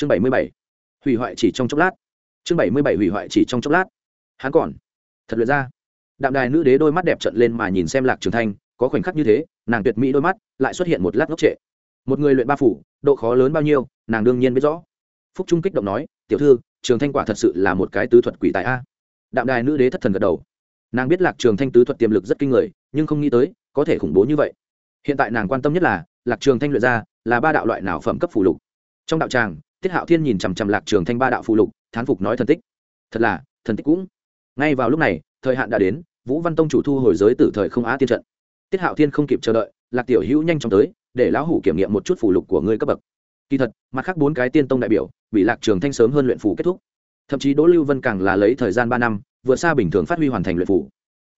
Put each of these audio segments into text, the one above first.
chương bảy mươi bảy. Hủy hoại chỉ trong chốc lát. Chương bảy mươi bảy hủy hoại chỉ trong chốc lát. Hắn còn, thật luyện ra. Đạm đài nữ đế đôi mắt đẹp trận lên mà nhìn xem lạc trường thanh, có khoảnh khắc như thế, nàng tuyệt mỹ đôi mắt lại xuất hiện một lát ngốc trệ. Một người luyện ba phủ, độ khó lớn bao nhiêu, nàng đương nhiên biết rõ. Phúc trung kích động nói, tiểu thư, trường thanh quả thật sự là một cái tứ thuật quỷ tài a. Đạm đài nữ đế thất thần gật đầu. Nàng biết lạc trường thanh tứ thuật tiềm lực rất kinh người, nhưng không nghĩ tới, có thể khủng bố như vậy. Hiện tại nàng quan tâm nhất là, lạc trường thanh luyện ra là ba đạo loại nào phẩm cấp phù lục. Trong đạo tràng tiết hạo thiên nhìn chằm chằm lạc trường thanh ba đạo phụ lục, thán phục nói thần tích. Thật là, thần tích cũng. Ngay vào lúc này, thời hạn đã đến, vũ văn tông chủ thu hồi giới tử thời không á tiên trận. Tiết hạo thiên không kịp chờ đợi, lạc tiểu hữu nhanh chóng tới, để lão hủ kiểm nghiệm một chút phụ lục của ngươi cấp bậc. Kỳ thật, mặt khác bốn cái tiên tông đại biểu, bị lạc trường thanh sớm hơn luyện phủ kết thúc. Thậm chí đỗ lưu vân càng là lấy thời gian ba năm, vượt xa bình thường phát huy hoàn thành luyện phủ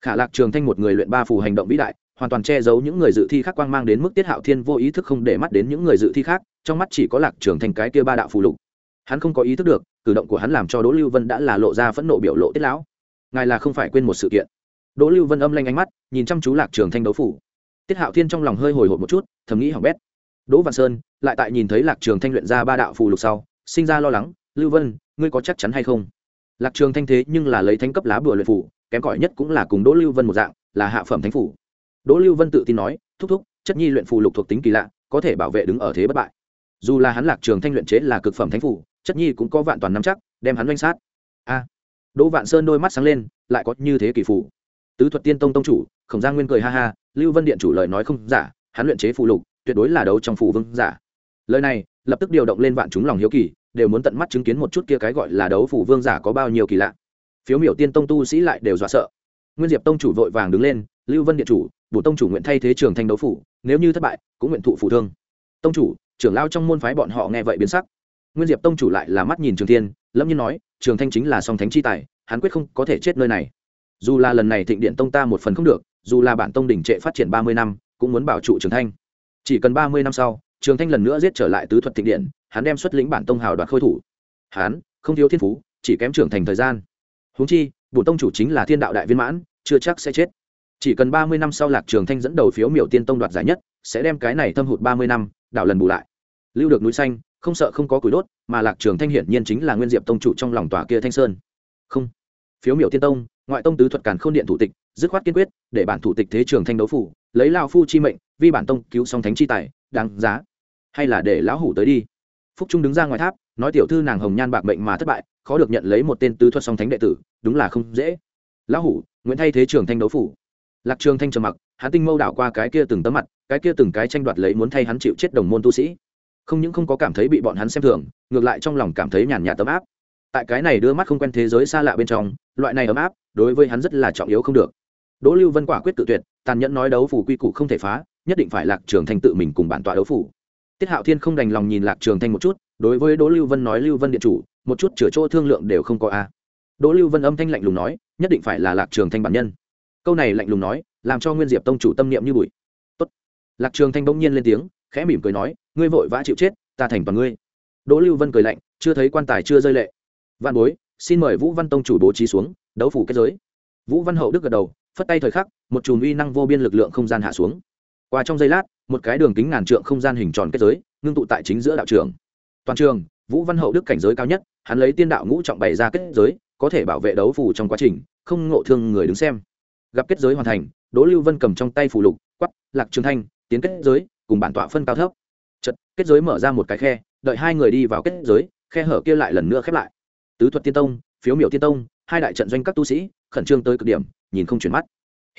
khả lạc trường thanh một người luyện ba phủ hành động vĩ đại, hoàn toàn che giấu những người dự thi khác quang mang đến mức tiết hạo thiên vô ý thức không để mắt đến những người dự thi khác trong mắt chỉ có lạc trường thành cái kia ba đạo phù lục. Hắn không có ý thức được, cử động của hắn làm cho đỗ lưu vân đã là lộ ra phẫn nộ biểu lộ tiết lão. Ngài là không phải quên một sự kiện. Đỗ lưu vân âm lanh ánh mắt, nhìn chăm chú lạc trường thanh đấu phủ. Tiết hạo thiên trong lòng hơi hồi hộp một chút, thầm nghĩ hỏng bét. Đỗ văn sơn, lại tại nhìn thấy lạc trường thanh luyện ra ba đạo phù lục sau, sinh ra lo lắng, lưu vân, ngươi có chắc chắn hay không? Lạc trường thanh thế nhưng là lấy thánh cấp lá bùa luyện phủ kém cỏi nhất cũng là cùng đỗ lưu vân một dạng, là hạ phẩm thánh phủ đỗ lưu vân tự tin nói, thúc thúc, chất nhi luyện phù lục thuộc tính kỳ lạ, có thể bảo vệ đứng ở thế bất bại dù là hắn lạc trường thanh luyện chế là cực phẩm thánh phủ, chất nhi cũng có vạn toàn nắm chắc, đem hắn doanh sát. A. Đỗ vạn sơn đôi mắt sáng lên, lại có như thế kỳ phủ tứ thuật tiên tông tông chủ, khổng giang nguyên cười ha ha, lưu vân điện chủ lời nói không giả, hắn luyện chế phù lục, tuyệt đối là đấu trong phù vương giả. Lời này, lập tức điều động lên vạn chúng lòng hiếu kỳ, đều muốn tận mắt chứng kiến một chút kia cái gọi là đấu phù vương giả có bao nhiêu kỳ lạ. Phiếu miểu tiên tông tu sĩ lại đều dọa sợ. Nguyên diệp tông chủ vội vàng đứng lên, lưu vân điện chủ, bổ tông chủ nguyện thay thế trường thanh đấu phủ nếu như thất bại, cũng nguyện thụ phù thương. Tông chủ trưởng lao trong môn phái bọn họ nghe vậy biến sắc. Nguyên diệp tông chủ lại là mắt nhìn trường thiên lâm nhiên nói, trường thanh chính là song thánh chi tài, hắn quyết không có thể chết nơi này. Dù là lần này thịnh điện tông ta một phần không được, dù là bản tông đỉnh trệ phát triển ba mươi năm, cũng muốn bảo trụ trường thanh. Chỉ cần ba mươi năm sau, trường thanh lần nữa giết trở lại tứ thuật thịnh điện, hắn đem xuất lĩnh bản tông hào đoạt khôi thủ. Hắn, không thiếu thiên phú, chỉ kém trưởng thành thời gian. Huống chi, bổn tông chủ chính là thiên đạo đại viên mãn, chưa chắc sẽ chết. Chỉ cần ba mươi năm sau lạc trường thanh dẫn đầu phiếu miểu tiên tông đoạt giải nhất, sẽ đem cái này thâm hụt ba mươi năm đảo lần bù lại lưu được núi xanh, không sợ không có củi đốt, mà lạc trường thanh hiển nhiên chính là nguyên diệp tông chủ trong lòng tòa kia thanh sơn. Không. Phiếu miểu tiên tông, ngoại tông tứ thuật càn khôn điện thủ tịch, dứt khoát kiên quyết, để bản thủ tịch thế trường thanh đấu phủ, lấy lao phu chi mệnh, vi bản tông cứu song thánh chi tài, đáng giá. Hay là để lão hủ tới đi. Phúc trung đứng ra ngoài tháp, nói tiểu thư nàng hồng nhan bạc mệnh mà thất bại, khó được nhận lấy một tên tứ thuật song thánh đệ tử, đúng là không dễ. Lão hủ nguyễn thay thế trường thanh đấu phủ. Lạc trường thanh trầm mặc, hắn tinh mâu đảo qua cái kia từng tấm mặt, cái kia từng cái tranh đoạt lấy muốn thay hắn chịu chết đồng môn tu sĩ không những không có cảm thấy bị bọn hắn xem thường, ngược lại trong lòng cảm thấy nhàn nhạt tấm áp. Tại cái này đưa mắt không quen thế giới xa lạ bên trong, loại này ấm áp, đối với hắn rất là trọng yếu không được. Đỗ lưu vân quả quyết tự tuyệt, tàn nhẫn nói đấu phủ quy củ không thể phá, nhất định phải lạc trường thanh tự mình cùng bản tọa đấu phủ. Tiết hạo thiên không đành lòng nhìn lạc trường thanh một chút, đối với đỗ lưu vân nói, lưu vân điện chủ, một chút chửa chỗ thương lượng đều không có a. Đỗ lưu vân âm thanh lạnh lùng nói, nhất định phải là lạc trường thanh bản nhân. Câu này lạnh lùng nói, làm cho nguyên diệp tông chủ tâm niệm như bụi. Tốt. lạc trường thanh bỗng nhiên lên tiếng, khẽ mỉm cười nói ngươi vội vã chịu chết, ta thành toàn ngươi. Đỗ lưu vân cười lạnh, chưa thấy quan tài chưa rơi lệ. Văn bối, xin mời vũ văn tông chủ bố trí xuống, đấu phủ kết giới. Vũ văn hậu đức gật đầu, phất tay thời khắc, một chùm uy năng vô biên lực lượng không gian hạ xuống. Qua trong giây lát, một cái đường kính ngàn trượng không gian hình tròn kết giới, ngưng tụ tại chính giữa đạo trường. Toàn trường, vũ văn hậu đức cảnh giới cao nhất, hắn lấy tiên đạo ngũ trọng bày ra kết giới, có thể bảo vệ đấu phủ trong quá trình, không ngộ thương người đứng xem. Gặp kết giới hoàn thành, đỗ lưu vân cầm trong tay phủ lục quắp lạc trường thanh, tiến kết giới, cùng bản tọa phân cao thấp chật kết giới mở ra một cái khe, đợi hai người đi vào kết giới, khe hở kia lại lần nữa khép lại. Tứ thuật tiên tông, phiếu miểu tiên tông, hai đại trận doanh các tu sĩ, khẩn trương tới cực điểm, nhìn không chuyển mắt.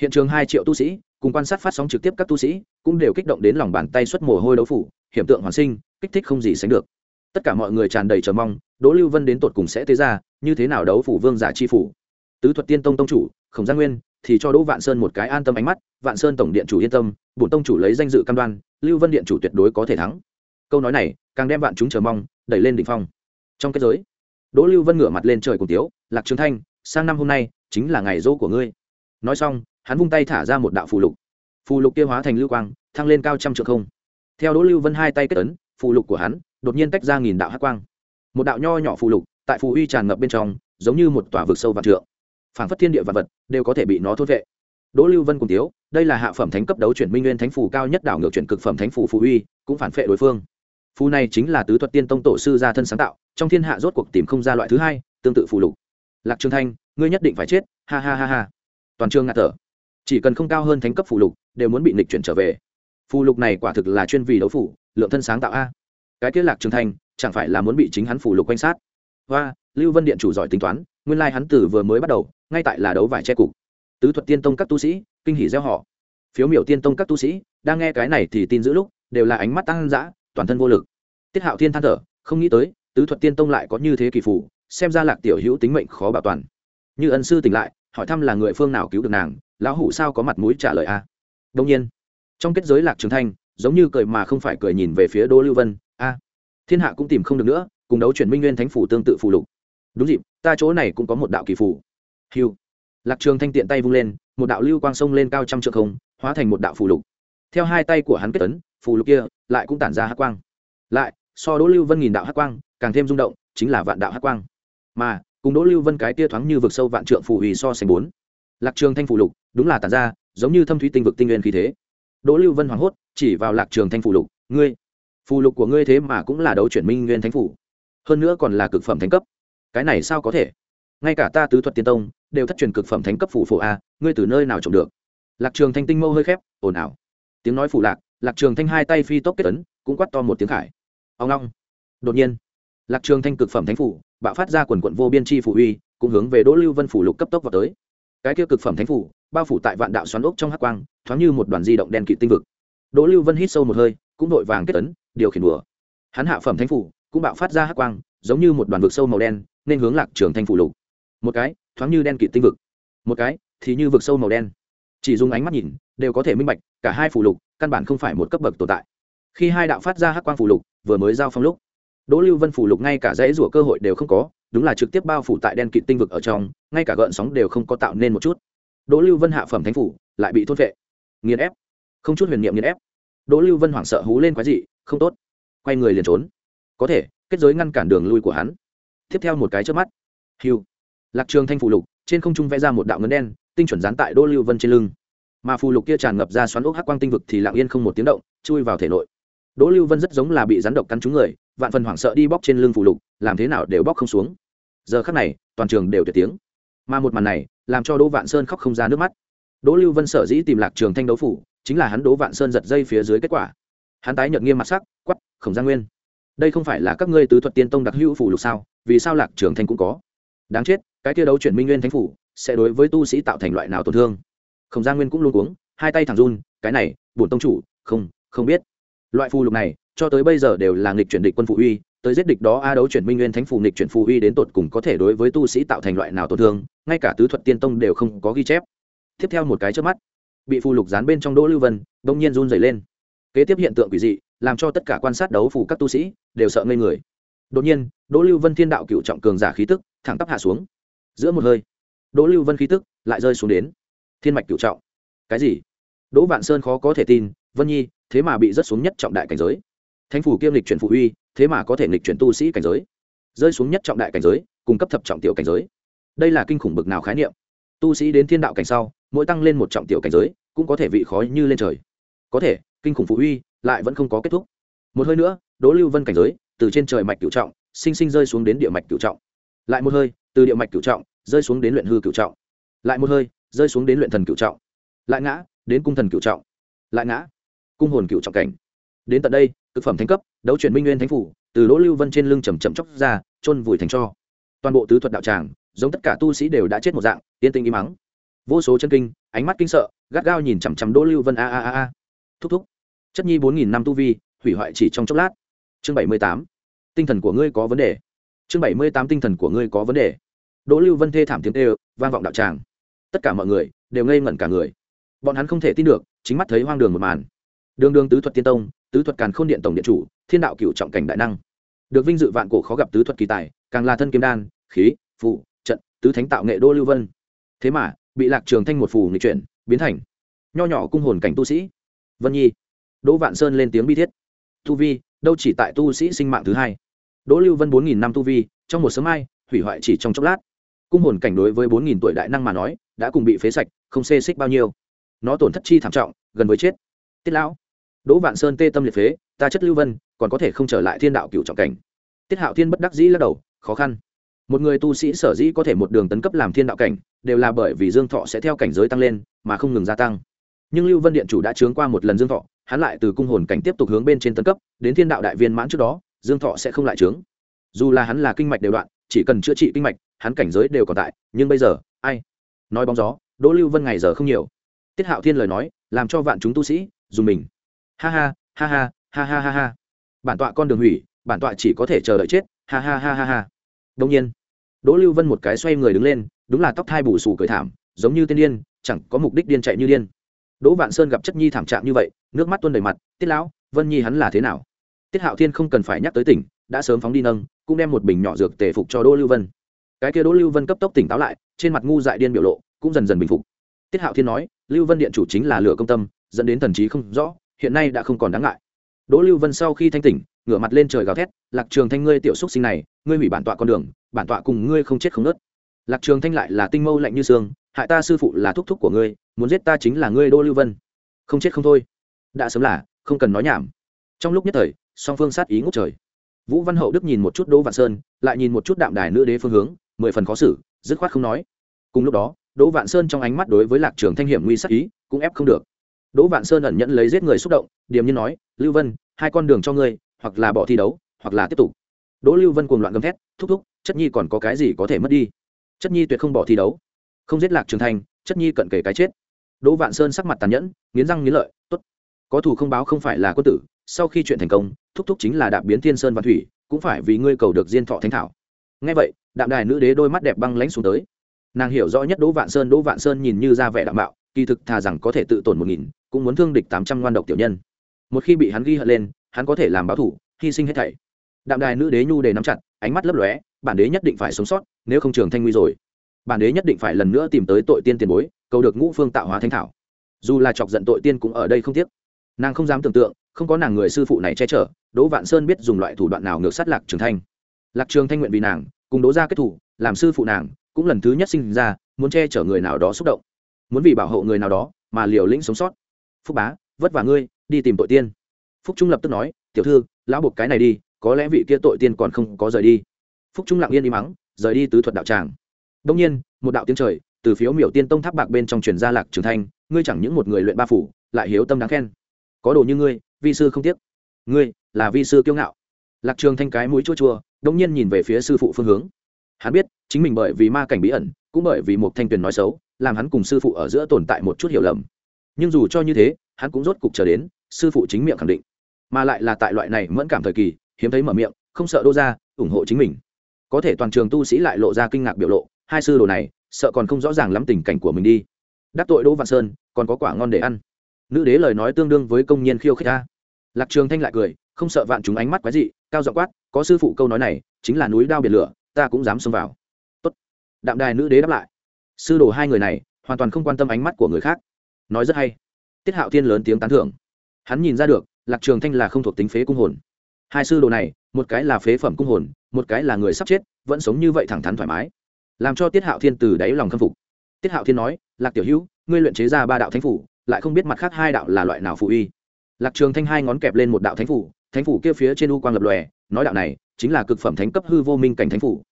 Hiện trường hai triệu tu sĩ, cùng quan sát phát sóng trực tiếp các tu sĩ, cũng đều kích động đến lòng bàn tay xuất mồ hôi đấu phủ, hiểm tượng hoàn sinh, kích thích không gì sánh được. Tất cả mọi người tràn đầy chờ mong, đỗ lưu vân đến tột cùng sẽ tế ra, như thế nào đấu phủ vương giả chi phủ? Tứ thuật tiên tông tông chủ, khổng gia nguyên thì cho đỗ vạn sơn một cái an tâm ánh mắt, vạn sơn tổng điện chủ yên tâm, bổn tông chủ lấy danh dự cam đoan, lưu vân điện chủ tuyệt đối có thể thắng. Câu nói này, càng đem vạn chúng chờ mong, đẩy lên đỉnh phong. Trong kết giới, đỗ lưu vân ngửa mặt lên trời cùng tiếu, lạc trường thanh, sang năm hôm nay chính là ngày rỗ của ngươi. Nói xong, hắn vung tay thả ra một đạo phù lục. Phù lục kia hóa thành lưu quang, thăng lên cao trăm trượng không. Theo đỗ lưu vân hai tay kết ấn, phù lục của hắn đột nhiên tách ra nghìn đạo hắc quang. Một đạo nho nhỏ phù lục tại phù uy tràn ngập bên trong, giống như một tòa vực sâu vạn trượng phảng phất thiên địa vật vật, đều có thể bị nó thốt vệ. Đỗ lưu vân cùng tiếu, đây là hạ phẩm thánh cấp đấu chuyển minh nguyên thánh phù cao nhất đảo ngược chuyển cực phẩm thánh phù phù uy, cũng phản phệ đối phương. Phù này chính là tứ thuật tiên tông tổ sư gia thân sáng tạo, trong thiên hạ rốt cuộc tìm không ra loại thứ hai, tương tự phù lục. Lạc trường thanh, ngươi nhất định phải chết, ha ha ha ha. Toàn trường ngạt thở. Chỉ cần không cao hơn thánh cấp phù lục, đều muốn bị nịch chuyển trở về. Phù lục này quả thực là chuyên vì đấu phủ lượng thân sáng tạo a. Cái kết lạc trường thanh, chẳng phải là muốn bị chính hắn phù lục quanh sát? Và lưu vân điện chủ giỏi tính toán, nguyên lai hắn tử vừa mới bắt đầu ngay tại là đấu vải che cục. Tứ thuật tiên tông các tu sĩ, kinh hỉ gieo họ phiếu miểu tiên tông các tu sĩ, đang nghe cái này thì tin giữ lúc, đều là ánh mắt tăng dã, toàn thân vô lực. Tiết hạo thiên than thở, không nghĩ tới, tứ thuật tiên tông lại có như thế kỳ phủ xem ra lạc tiểu hữu tính mệnh khó bảo toàn. Như ân sư tỉnh lại, hỏi thăm là người phương nào cứu được nàng, lão hủ sao có mặt mũi trả lời a? Đông nhiên, trong kết giới lạc trường thanh, giống như cười mà không phải cười nhìn về phía Đô lưu vân, a, thiên hạ cũng tìm không được nữa, cùng đấu chuyển minh nguyên thánh phủ tương tự phù lục. Đúng dịp, ta chỗ này cũng có một đạo kỳ phủ hiu lạc trường thanh tiện tay vung lên, một đạo lưu quang sông lên cao trăm trượng không, hóa thành một đạo phù lục. Theo hai tay của hắn kết tấn phù lục kia lại cũng tản ra hắc quang. Lại, so đỗ lưu vân nghìn đạo hắc quang, càng thêm rung động, chính là vạn đạo hắc quang. Mà, cùng đỗ lưu vân cái tia thoáng như vực sâu vạn trượng phù hủy so sánh bốn. Lạc trường thanh phù lục, đúng là tản ra, giống như thâm thúy tinh vực tinh nguyên khí thế. Đỗ lưu vân hoảng hốt, chỉ vào lạc trường thanh phù lục, ngươi, phù lục của ngươi thế mà cũng là đấu chuyển minh nguyên thánh phủ. Hơn nữa còn là cực phẩm thánh cấp. Cái này sao có thể? Ngay cả ta tứ thuật tiên tông đều thất truyền cực phẩm thánh cấp phủ phổ a, ngươi từ nơi nào trộm được? Lạc trường thanh tinh mâu hơi khép, ồn ào. Tiếng nói phủ lạc lạc trường thanh hai tay phi tốc kết ấn, cũng quát to một tiếng khải. Ông long đột nhiên, lạc trường thanh cực phẩm thánh phủ bạo phát ra quần quận vô biên chi phủ uy, cũng hướng về đỗ lưu vân phủ lục cấp tốc vào tới. Cái kia cực phẩm thánh phủ bao phủ tại vạn đạo xoắn ốc trong hắc quang, thoáng như một đoàn di động đen kịt tinh vực. Đỗ lưu vân hít sâu một hơi, cũng đội vàng kết ấn, điều khiển đùa. Hắn hạ phẩm thánh phủ cũng bạo phát ra hắc quang, giống như một đoàn vực sâu màu đen, nên hướng lạc trường thanh phủ lục. Một cái thoáng như đen kịt tinh vực. Một cái, thì như vực sâu màu đen. Chỉ dùng ánh mắt nhìn, đều có thể minh bạch, cả hai phù lục, căn bản không phải một cấp bậc tồn tại. Khi hai đạo phát ra hắc quang phù lục, vừa mới giao phong lúc, đỗ lưu vân phù lục ngay cả dãy rủa cơ hội đều không có, đúng là trực tiếp bao phủ tại đen kịt tinh vực ở trong, ngay cả gợn sóng đều không có tạo nên một chút. Đỗ lưu vân hạ phẩm thánh phủ, lại bị thôn vệ nghiền ép. Không chút huyền niệm nghiền ép. Đỗ lưu vân hoảng sợ hú lên quái dị, không tốt. Quay người liền trốn. Có thể, kết giới ngăn cản đường lui của hắn. Tiếp theo một cái trước mắt. Hiu lạc trường thanh phủ lục, trên không trung vẽ ra một đạo ngấn đen, tinh chuẩn dán tại đỗ lưu vân trên lưng. Mà phù lục kia tràn ngập ra xoắn ốc hắc quang tinh vực thì lặng yên không một tiếng động, chui vào thể nội. Đỗ lưu vân rất giống là bị rắn độc cắn trúng người, vạn phần hoảng sợ đi bóc trên lưng phù lục, làm thế nào đều bóc không xuống. Giờ khắc này, toàn trường đều tuyệt tiếng. Mà một màn này, làm cho đỗ vạn sơn khóc không ra nước mắt. Đỗ lưu vân sở dĩ tìm lạc trường thanh đấu phủ, chính là hắn đỗ vạn sơn giật dây phía dưới kết quả. Hắn tái nhợt nghiêm mặt sắc quắp khổng gia nguyên, đây không phải là các ngươi tứ thuật tiên tông đặc hữu phủ lục sao? Vì sao lạc trường thanh cũng có? Đáng chết, cái kia đấu chuyển minh nguyên thánh phủ, sẽ đối với tu sĩ tạo thành loại nào tổn thương? Khổng gia nguyên cũng luôn cuống, hai tay thẳng run, cái này, bổn tông chủ, không không biết. Loại phù lục này, cho tới bây giờ đều là nghịch chuyển địch quân phụ uy, tới giết địch đó a đấu chuyển minh nguyên thánh phù nghịch chuyển phù uy đến tột cùng có thể đối với tu sĩ tạo thành loại nào tổn thương, ngay cả tứ thuật tiên tông đều không có ghi chép. Tiếp theo một cái trước mắt, bị phù lục dán bên trong đỗ lưu vân đông nhiên run dày lên. Kế tiếp hiện tượng quỷ dị, làm cho tất cả quan sát đấu phù các tu sĩ, đều sợ ngây người. Đột nhiên, đỗ lưu vân thiên đạo cựu trọng cường giả khí tức thẳng tắp hạ xuống. Giữa một hơi, đỗ lưu vân khí tức lại rơi xuống đến. Thiên mạch cựu trọng. Cái gì? Đỗ vạn sơn khó có thể tin, vân nhi, thế mà bị rớt xuống nhất trọng đại cảnh giới. Thánh phủ kiêm lịch chuyển phụ uy, thế mà có thể lịch chuyển tu sĩ cảnh giới. Rơi xuống nhất trọng đại cảnh giới, cung cấp thập trọng tiểu cảnh giới. Đây là kinh khủng bực nào khái niệm? Tu sĩ đến thiên đạo cảnh sau, mỗi tăng lên một trọng tiểu cảnh giới, cũng có thể vị khó như lên trời. Có thể, kinh khủng phụ uy lại vẫn không có kết thúc. Một hơi nữa, đỗ lưu vân cảnh giới từ trên trời mạch Cựu trọng, sinh sinh rơi xuống đến địa mạch Cựu trọng lại một hơi, từ địa mạch cửu trọng, rơi xuống đến luyện hư cửu trọng. Lại một hơi, rơi xuống đến luyện thần cửu trọng. Lại ngã, đến cung thần cửu trọng. Lại ngã, cung hồn cửu trọng cảnh. Đến tận đây, cực phẩm thánh cấp, đấu chuyển minh nguyên thánh phủ, từ đỗ lưu vân trên lưng chầm chậm chóc ra, chôn vùi thành cho. Toàn bộ tứ thuật đạo tràng, giống tất cả tu sĩ đều đã chết một dạng tiên tinh im mắng. Vô số chân kinh, ánh mắt kinh sợ, gắt gao nhìn chằm chằm đỗ lưu vân, a a a a. Thúc thúc. Chất nhi bốn nghìn năm tu vi, hủy hoại chỉ trong chốc lát. Chương bảy mươi tám. Tinh thần của ngươi có vấn đề chương bảy mươi tám tinh thần của ngươi có vấn đề. Đỗ lưu vân thê thảm tiếng tê vang vọng đạo tràng. Tất cả mọi người đều ngây ngẩn cả người. Bọn hắn không thể tin được, chính mắt thấy hoang đường một màn. Đường đường tứ thuật tiên tông, tứ thuật càn khôn điện tổng điện chủ, thiên đạo cựu trọng cảnh đại năng. Được vinh dự vạn cổ khó gặp tứ thuật kỳ tài, càng là thân kiếm đan, khí phụ trận, tứ thánh tạo nghệ đô lưu vân. Thế mà, bị lạc trường thanh một phù nghị chuyển, biến thành nho nhỏ cung hồn cảnh tu sĩ. Vân nhi, đỗ vạn sơn lên tiếng bi thiết. Tu vi, đâu chỉ tại tu sĩ sinh mạng thứ hai đỗ lưu vân bốn nghìn năm tu vi, trong một sớm mai, hủy hoại chỉ trong chốc lát. Cung hồn cảnh đối với bốn nghìn tuổi đại năng mà nói, đã cùng bị phế sạch, không xê xích bao nhiêu. Nó tổn thất chi thảm trọng, gần với chết. Tiết lão, đỗ vạn sơn tê tâm liệt phế, ta chất lưu vân, còn có thể không trở lại thiên đạo cựu trọng cảnh. Tiết hạo thiên bất đắc dĩ lắc đầu, khó khăn. Một người tu sĩ sở dĩ có thể một đường tấn cấp làm thiên đạo cảnh, đều là bởi vì dương thọ sẽ theo cảnh giới tăng lên, mà không ngừng gia tăng. Nhưng lưu vân điện chủ đã chướng qua một lần dương thọ, hắn lại từ cung hồn cảnh tiếp tục hướng bên trên tấn cấp, đến thiên đạo đại viên mãn trước đó dương thọ sẽ không lại trướng. Dù là hắn là kinh mạch đều đoạn, chỉ cần chữa trị kinh mạch, hắn cảnh giới đều còn tại, nhưng bây giờ, ai? Nói bóng gió, đỗ lưu vân ngày giờ không nhiều. Tiết hạo thiên lời nói, làm cho vạn chúng tu sĩ, dùng mình. Ha ha ha ha ha ha ha ha. Bản tọa con đường hủy, bản tọa chỉ có thể chờ đợi chết. Ha ha ha ha ha. Đông nhiên, đỗ lưu vân một cái xoay người đứng lên, đúng là tóc thai bù xù cười thảm, giống như tên điên, chẳng có mục đích điên chạy như điên. Đỗ vạn sơn gặp chất nhi thảm trạng như vậy, nước mắt tuôn đầy mặt, tiết lão, vân nhi hắn là thế nào? Tiết hạo thiên không cần phải nhắc tới tỉnh, đã sớm phóng đi nâng, cũng đem một bình nhỏ dược tề phục cho đỗ lưu vân. Cái kia đỗ lưu vân cấp tốc tỉnh táo lại, trên mặt ngu dại điên biểu lộ, cũng dần dần bình phục. Tiết hạo thiên nói, lưu vân điện chủ chính là lửa công tâm, dẫn đến thần trí không rõ, hiện nay đã không còn đáng ngại. Đỗ lưu vân sau khi thanh tỉnh, ngửa mặt lên trời gào thét, lạc trường thanh ngươi tiểu xúc sinh này, ngươi hủy bản tọa con đường, bản tọa cùng ngươi không chết không nớt. Lạc trường thanh lại là tinh mâu lạnh như xương, hại ta sư phụ là thúc thúc của ngươi, muốn giết ta chính là ngươi đỗ lưu vân. Không chết không thôi. Đã sớm là, không cần nói nhảm. Trong lúc nhất thời song phương sát ý ngút trời. Vũ văn hậu đức nhìn một chút đỗ vạn sơn, lại nhìn một chút đạm đài nữ đế phương hướng, mười phần khó xử, dứt khoát không nói. Cùng lúc đó, đỗ vạn sơn trong ánh mắt đối với lạc trường thanh hiểm nguy sát ý, cũng ép không được. Đỗ vạn sơn ẩn nhẫn lấy giết người xúc động, điềm nhiên nói, lưu vân, hai con đường cho ngươi, hoặc là bỏ thi đấu, hoặc là tiếp tục. Đỗ lưu vân cuồng loạn gầm thét, thúc thúc, chất nhi còn có cái gì có thể mất đi? Chất nhi tuyệt không bỏ thi đấu. Không giết lạc trường thanh, chất nhi cận kề cái chết. Đỗ vạn sơn sắc mặt tàn nhẫn, nghiến răng nghiến lợi, tốt, có thủ không báo không phải là quân tử sau khi chuyện thành công, thúc thúc chính là đạp biến thiên sơn văn thủy, cũng phải vì ngươi cầu được diên thọ thánh thảo. Ngay vậy, đạm đài nữ đế đôi mắt đẹp băng lãnh xuống tới. Nàng hiểu rõ nhất đỗ vạn sơn, đỗ vạn sơn nhìn như ra vẻ đạm bạo, kỳ thực thà rằng có thể tự tổn một nghìn, cũng muốn thương địch tám trăm ngoan độc tiểu nhân. Một khi bị hắn ghi hận lên, hắn có thể làm báo thủ, hy sinh hết thảy. Đạm đài nữ đế nhu đề nắm chặt, ánh mắt lấp lóe, bản đế nhất định phải sống sót, nếu không trường thanh nguy rồi. Bản đế nhất định phải lần nữa tìm tới tội tiên tiền bối, cầu được ngũ phương tạo hóa thanh thảo. Dù là chọc giận tội tiên cũng ở đây không tiếc. Nàng không dám tưởng tượng không có nàng người sư phụ này che chở, đỗ vạn sơn biết dùng loại thủ đoạn nào ngược sát lạc trường thanh. Lạc trường thanh nguyện vì nàng, cùng đỗ ra kết thủ, làm sư phụ nàng, cũng lần thứ nhất sinh ra, muốn che chở người nào đó xúc động. Muốn vì bảo hộ người nào đó, mà liều lĩnh sống sót. Phúc bá, vất vả ngươi, đi tìm tội tiên. Phúc trung lập tức nói, tiểu thư, lão buộc cái này đi, có lẽ vị kia tội tiên còn không có rời đi. Phúc trung lặng yên đi mắng, rời đi tứ thuật đạo tràng. Đông nhiên, một đạo tiếng trời, từ phiếu miểu tiên tông tháp bạc bên trong truyền gia lạc trường thanh, ngươi chẳng những một người luyện ba phủ, lại hiếu tâm đáng khen. Có đồ như ngươi vi sư không tiếc. Ngươi là vi sư kiêu ngạo. Lạc trường thanh cái mũi chua chua đông nhiên nhìn về phía sư phụ phương hướng. Hắn biết, chính mình bởi vì ma cảnh bí ẩn, cũng bởi vì một thanh tuyền nói xấu, làm hắn cùng sư phụ ở giữa tồn tại một chút hiểu lầm. Nhưng dù cho như thế, hắn cũng rốt cục chờ đến, sư phụ chính miệng khẳng định. Mà lại là tại loại này mẫn cảm thời kỳ, hiếm thấy mở miệng, không sợ đô ra, ủng hộ chính mình. Có thể toàn trường tu sĩ lại lộ ra kinh ngạc biểu lộ, hai sư đồ này, sợ còn không rõ ràng lắm tình cảnh của mình đi. Đắc tội đỗ vạn sơn, còn có quả ngon để ăn. Nữ đế lời nói tương đương với công nhân khiêu khích ta lạc trường thanh lại cười, không sợ vạn chúng ánh mắt quái dị, cao giọng quát, có sư phụ câu nói này, chính là núi đao biển lửa, ta cũng dám xông vào. Tốt. Đạm đài nữ đế đáp lại. Sư đồ hai người này, hoàn toàn không quan tâm ánh mắt của người khác. Nói rất hay. Tiết hạo thiên lớn tiếng tán thưởng. Hắn nhìn ra được, lạc trường thanh là không thuộc tính phế cung hồn. Hai sư đồ này, một cái là phế phẩm cung hồn, một cái là người sắp chết, vẫn sống như vậy thẳng thắn thoải mái. Làm cho tiết hạo thiên từ đáy lòng khâm phục. Tiết hạo thiên nói, lạc tiểu hữu, ngươi luyện chế ra ba đạo thánh phủ, lại không biết mặt khác hai đạo là loại nào phụ uy lạc trường thanh hai ngón kẹp lên một đạo thánh phủ thánh phủ kia phía trên u quang lập lòe, nói đạo này chính là cực phẩm thánh cấp hư vô minh cảnh thánh phủ.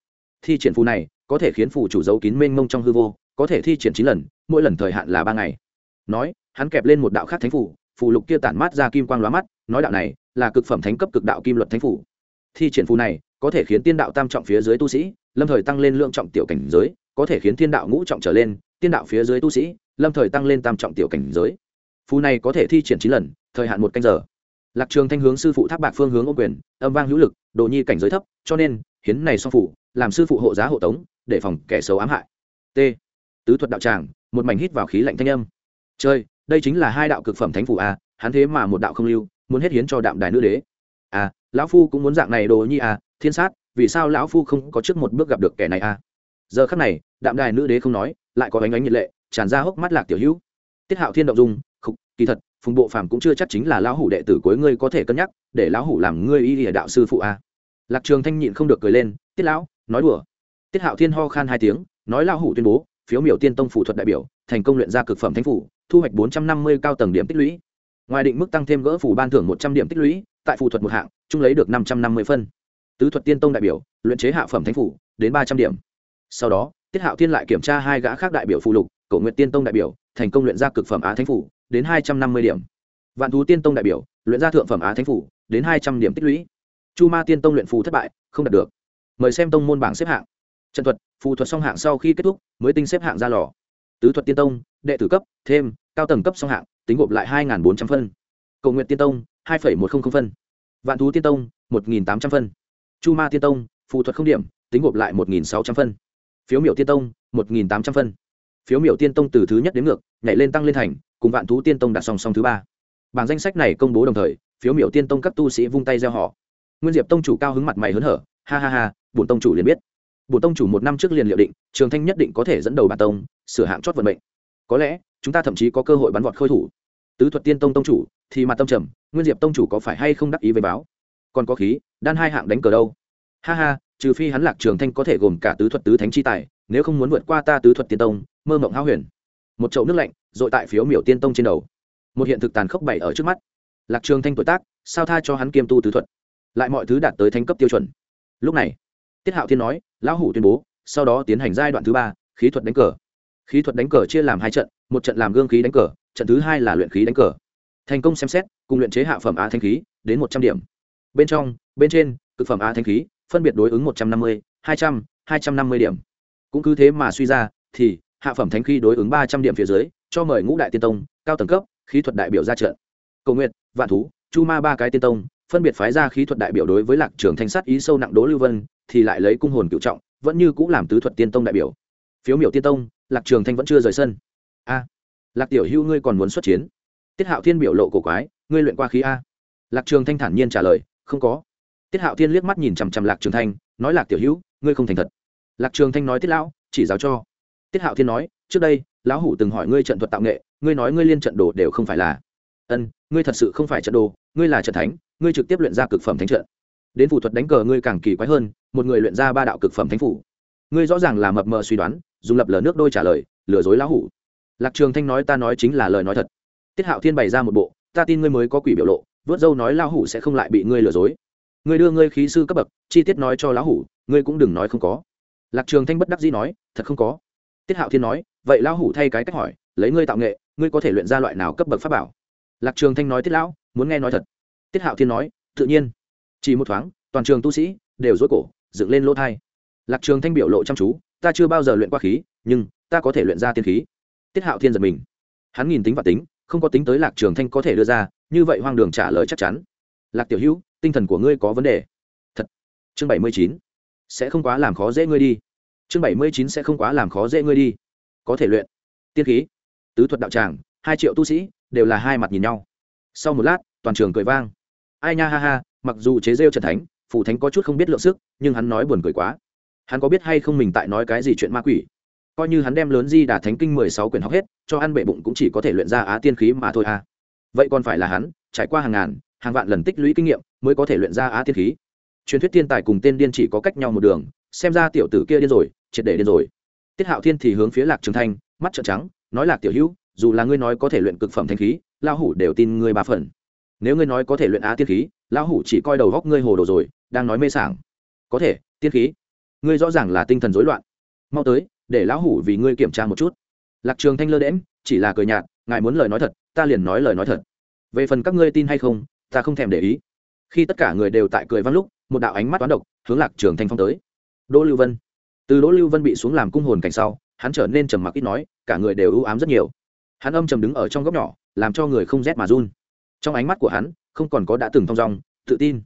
Thi triển phù này có thể khiến phù chủ dấu kín mênh mông trong hư vô, có thể thi triển chín lần, mỗi lần thời hạn là ba ngày. Nói, hắn kẹp lên một đạo khác thánh phủ, phù lục kia tản mát ra kim quang lóa mắt, nói đạo này là cực phẩm thánh cấp cực đạo kim luật thánh phủ. Thi triển phù này có thể khiến tiên đạo tam trọng phía dưới tu sĩ, lâm thời tăng lên lượng trọng tiểu cảnh giới, có thể khiến thiên đạo ngũ trọng trở lên, tiên đạo phía dưới tu sĩ, lâm thời tăng lên tam trọng tiểu cảnh giới. Phù này có thể thi triển chín lần thời hạn một canh giờ. Lạc trường thanh hướng sư phụ tháp bạc phương hướng ô quyền, âm vang hữu lực, đồ nhi cảnh giới thấp, cho nên, hiến này song phụ, làm sư phụ hộ giá hộ tống, để phòng kẻ xấu ám hại. T. Tứ thuật đạo tràng, một mảnh hít vào khí lạnh thanh âm. Chơi đây chính là hai đạo cực phẩm thánh phủ a, hắn thế mà một đạo không lưu, muốn hết hiến cho đạm đài nữ đế. À lão phu cũng muốn dạng này đồ nhi à thiên sát, vì sao lão phu không có trước một bước gặp được kẻ này à giờ khắc này, đạm đài nữ đế không nói, lại có ánh ánh nhiệt lệ, tràn ra hốc mắt lạc tiểu hữu. Tiết hạo thiên động dung, khục, kỳ thật phùng bộ phàm cũng chưa chắc chính là lão hủ đệ tử cuối ngươi có thể cân nhắc, để lão hủ làm ngươi y địa đạo sư phụ a. Lạc trường thanh nhịn không được cười lên, tiết lão, nói đùa. Tiết hạo thiên ho khan hai tiếng, nói lão hủ tuyên bố, phiếu miểu tiên tông phủ thuật đại biểu, thành công luyện ra cực phẩm thánh phủ, thu hoạch bốn trăm năm mươi cao tầng điểm tích lũy. Ngoài định mức tăng thêm gỡ phủ ban thưởng một trăm điểm tích lũy, tại phù thuật một hạng trung lấy được năm trăm năm mươi phân. Tứ thuật tiên tông đại biểu, luyện chế hạ phẩm thánh phủ, đến ba trăm điểm. Sau đó, tiết hạo thiên lại kiểm tra hai gã khác đại biểu phụ lục, cổ nguyện tiên tông đại biểu, thành công luyện ra cực phẩm á thánh phủ đến hai trăm năm mươi điểm. Vạn thú tiên tông đại biểu, luyện ra thượng phẩm á thánh phủ, đến hai trăm điểm tích lũy. Chu ma tiên tông luyện phù thất bại, không đạt được. Mời xem tông môn bảng xếp hạng. Trận thuật, phù thuật song hạng sau khi kết thúc, mới tinh xếp hạng ra lò. Tứ thuật tiên tông, đệ tử cấp, thêm, cao tầng cấp song hạng, tính gộp lại hai bốn trăm phân. Cầu nguyện tiên tông, hai một trăm linh phân. Vạn thú tiên tông, một tám trăm phân. Chu ma tiên tông, phù thuật không điểm, tính gộp lại một sáu trăm phân. Phiếu miểu tiên tông, một tám trăm phân phiếu miểu tiên tông từ thứ nhất đến ngược, nhảy lên tăng lên thành, cùng vạn thú tiên tông đặt song song thứ ba. Bảng danh sách này công bố đồng thời, phiếu miểu tiên tông các tu sĩ vung tay gieo họ. Nguyên diệp tông chủ cao hứng mặt mày hớn hở, ha ha ha, bổn tông chủ liền biết. Bổn tông chủ một năm trước liền liệu định, trường thanh nhất định có thể dẫn đầu bản tông, sửa hạng chót vận mệnh. Có lẽ, chúng ta thậm chí có cơ hội bắn vọt khôi thủ. Tứ thuật tiên tông tông chủ, thì mặt tâm trầm, nguyên diệp tông chủ có phải hay không đắc ý về báo? Còn có khí, đan hai hạng đánh cờ đâu? Ha ha, trừ phi hắn lạc trường thanh có thể gồm cả tứ thuật tứ thánh chi tài, nếu không muốn vượt qua ta tứ thuật tiên tông mơ mộng háo huyền. Một chậu nước lạnh dội tại phiếu miểu tiên tông trên đầu. Một hiện thực tàn khốc bày ở trước mắt. Lạc trường thanh tuổi tác, sao tha cho hắn kiêm tu tứ thuật? Lại mọi thứ đạt tới thanh cấp tiêu chuẩn. Lúc này, tiết hạo thiên nói, lão hủ tuyên bố, sau đó tiến hành giai đoạn thứ ba, khí thuật đánh cờ. Khí thuật đánh cờ chia làm hai trận, một trận làm gương khí đánh cờ, trận thứ hai là luyện khí đánh cờ. Thành công xem xét, cùng luyện chế hạ phẩm á thanh khí, đến một trăm điểm. Bên trong, bên trên, cực phẩm á thanh khí, phân biệt đối ứng một trăm năm mươi, hai trăm hai trăm năm mươi điểm. Cũng cứ thế mà suy ra, thì hạ phẩm thánh khí đối ứng ba trăm điểm phía dưới, cho mời ngũ đại tiên tông, cao tầng cấp, khí thuật đại biểu ra trận. Cầu nguyện, vạn thú, chu ma ba cái tiên tông, phân biệt phái ra khí thuật đại biểu đối với lạc trường thanh sát ý sâu nặng đỗ lưu vân, thì lại lấy cung hồn cựu trọng, vẫn như cũng làm tứ thuật tiên tông đại biểu. Phiếu miểu tiên tông, lạc trường thanh vẫn chưa rời sân. A. Lạc tiểu hưu ngươi còn muốn xuất chiến? Tiết hạo thiên biểu lộ cổ quái, ngươi luyện qua khí a. Lạc trường thanh thản nhiên trả lời, không có. Tiết hạo thiên liếc mắt nhìn chằm chằm lạc trường thanh, nói lạc tiểu hữu ngươi không thành thật. Lạc trường thanh nói tiết lão, chỉ giáo cho tiết hạo thiên nói, trước đây, lão hủ từng hỏi ngươi trận thuật tạo nghệ, ngươi nói ngươi liên trận đồ đều không phải là. Ân, ngươi thật sự không phải trận đồ, ngươi là trận thánh, ngươi trực tiếp luyện ra cực phẩm thánh trận. Đến phủ thuật đánh cờ ngươi càng kỳ quái hơn, một người luyện ra ba đạo cực phẩm thánh phủ ngươi rõ ràng là mập mờ suy đoán, dùng lập lờ nước đôi trả lời, lừa dối lão hủ. Lạc trường thanh nói, ta nói chính là lời nói thật. Tiết hạo thiên bày ra một bộ, ta tin ngươi mới có quỷ biểu lộ, vớt dâu nói lão hủ sẽ không lại bị ngươi lừa dối. Ngươi đưa ngươi khí sư cấp bậc, chi tiết nói cho lão hủ, ngươi cũng đừng nói không có. Lạc trường thanh bất đắc dĩ nói, thật không có tiết hạo thiên nói, vậy lão hủ thay cái cách hỏi, lấy ngươi tạo nghệ, ngươi có thể luyện ra loại nào cấp bậc pháp bảo? Lạc trường thanh nói, tiết lão, muốn nghe nói thật. Tiết hạo thiên nói, tự nhiên. Chỉ một thoáng, toàn trường tu sĩ đều dối cổ, dựng lên lỗ thai. Lạc trường thanh biểu lộ chăm chú, ta chưa bao giờ luyện qua khí, nhưng ta có thể luyện ra tiên khí. Tiết hạo thiên giật mình. Hắn nhìn tính và tính, không có tính tới lạc trường thanh có thể đưa ra, như vậy hoang đường trả lời chắc chắn. Lạc tiểu hữu, tinh thần của ngươi có vấn đề. Thật. Chương bảy mươi chín. Sẽ không quá làm khó dễ ngươi đi chương bảy mươi chín sẽ không quá làm khó dễ ngươi đi. Có thể luyện. Tiên khí. Tứ thuật đạo tràng, hai triệu tu sĩ, đều là hai mặt nhìn nhau. Sau một lát, toàn trường cười vang. Ai nha ha ha, mặc dù chế rêu trần thánh, phủ thánh có chút không biết lượng sức, nhưng hắn nói buồn cười quá. Hắn có biết hay không mình tại nói cái gì chuyện ma quỷ? Coi như hắn đem lớn di đà thánh kinh mười sáu quyển học hết, cho ăn bệ bụng cũng chỉ có thể luyện ra á tiên khí mà thôi à. Vậy còn phải là hắn, trải qua hàng ngàn, hàng vạn lần tích lũy kinh nghiệm, mới có thể luyện ra á tiên khí. Truyền thuyết tiên tài cùng tên điên chỉ có cách nhau một đường, xem ra tiểu tử kia điên rồi triệt để điên rồi. Tiết hạo thiên thì hướng phía lạc trường thanh, mắt trợn trắng, nói lạc tiểu hữu, dù là ngươi nói có thể luyện cực phẩm thanh khí lao hủ đều tin ngươi ba phần. Nếu ngươi nói có thể luyện á tiên khí, lão hủ chỉ coi đầu góc ngươi hồ đồ rồi, đang nói mê sảng. Có thể, tiên khí? Ngươi rõ ràng là tinh thần rối loạn. Mau tới, để lão hủ vì ngươi kiểm tra một chút. Lạc trường thanh lơ đễm chỉ là cười nhạt, ngài muốn lời nói thật, ta liền nói lời nói thật. Về phần các ngươi tin hay không, ta không thèm để ý. Khi tất cả người đều tại cười văng lúc, một đạo ánh mắt toán độc hướng lạc trường thanh phong tới. Đỗ lưu vân từ đỗ lưu vân bị xuống làm cung hồn cảnh sau, hắn trở nên trầm mặc ít nói, cả người đều ưu ám rất nhiều. Hắn âm trầm đứng ở trong góc nhỏ, làm cho người không rét mà run. Trong ánh mắt của hắn, không còn có đã từng thong dong, tự tin.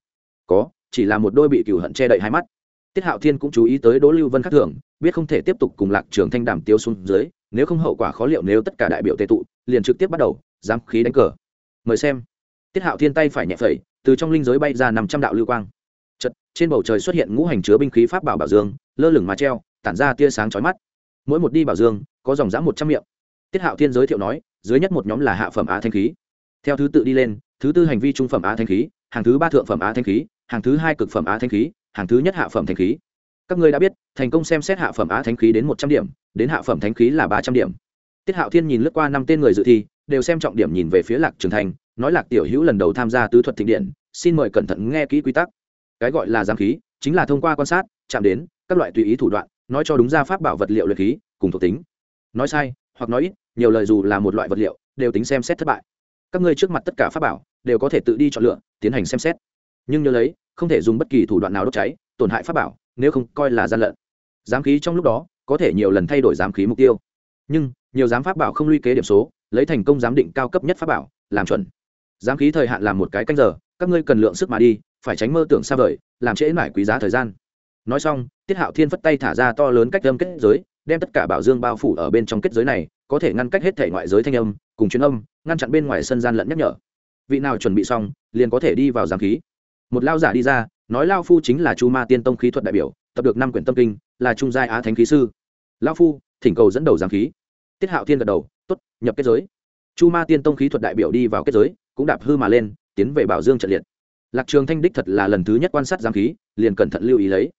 Có, chỉ là một đôi bị cửu hận che đậy hai mắt. Tiết hạo thiên cũng chú ý tới đỗ lưu vân khắc thường, biết không thể tiếp tục cùng lạc trường thanh đàm tiêu xuống dưới, nếu không hậu quả khó liệu nếu tất cả đại biểu tệ tụ, liền trực tiếp bắt đầu, giám khí đánh cờ. Mời xem. Tiết hạo thiên tay phải nhẹ phẩy, từ trong linh giới bay ra năm trăm đạo lưu quang. Chật trên bầu trời xuất hiện ngũ hành chứa binh khí pháp bảo bảo dương lơ lửng mà treo, tản ra tia sáng chói mắt. Mỗi một đi bảo dương, có dòng dã một trăm miệng. Tiết hạo thiên giới thiệu nói, dưới nhất một nhóm là hạ phẩm á thanh khí. Theo thứ tự đi lên, thứ tư hành vi trung phẩm á thanh khí, hàng thứ ba thượng phẩm á thanh khí, hàng thứ hai cực phẩm á thanh khí, hàng thứ nhất hạ phẩm thanh khí. Các ngươi đã biết, thành công xem xét hạ phẩm á thanh khí đến một trăm điểm, đến hạ phẩm thanh khí là ba trăm điểm. Tiết hạo thiên nhìn lướt qua năm tên người dự thi, đều xem trọng điểm nhìn về phía lạc trường thành, nói lạc tiểu hữu lần đầu tham gia tứ thuật thịnh điện, xin mời cẩn thận nghe kỹ quy tắc. Cái gọi là giám khí, chính là thông qua quan sát, chạm đến các loại tùy ý thủ đoạn, nói cho đúng ra pháp bảo vật liệu luyện khí, cùng thuộc tính. Nói sai, hoặc nói ít, nhiều lời dù là một loại vật liệu, đều tính xem xét thất bại. Các ngươi trước mặt tất cả pháp bảo, đều có thể tự đi chọn lựa, tiến hành xem xét. Nhưng nhớ lấy, không thể dùng bất kỳ thủ đoạn nào đốt cháy, tổn hại pháp bảo, nếu không coi là gian lận. Giám khí trong lúc đó, có thể nhiều lần thay đổi giám khí mục tiêu. Nhưng, nhiều giám pháp bảo không luy kế điểm số, lấy thành công giám định cao cấp nhất pháp bảo, làm chuẩn. Giám khí thời hạn làm một cái canh giờ, các ngươi cần lượng sức mà đi, phải tránh mơ tưởng xa vời, làm trễ mãi quý giá thời gian nói xong, tiết hạo thiên phất tay thả ra to lớn cách âm kết giới, đem tất cả bảo dương bao phủ ở bên trong kết giới này, có thể ngăn cách hết thể ngoại giới thanh âm, cùng chuyến âm, ngăn chặn bên ngoài sân gian lẫn nhắc nhở. Vị nào chuẩn bị xong, liền có thể đi vào giám khí. Một lao giả đi ra, nói lao phu chính là chu ma tiên tông khí thuật đại biểu, tập được năm quyển tâm kinh, là trung giai á thánh khí sư. Lao phu, thỉnh cầu dẫn đầu giám khí. Tiết hạo thiên gật đầu t ố t nhập kết giới. Chu ma tiên tông khí thuật đại biểu đi vào kết giới, cũng đạp hư mà lên, tiến về bảo dương trận liệt. Lạc trường thanh đích thật là lần thứ nhất quan sát giám khí, liền cẩn thận lưu ý lấy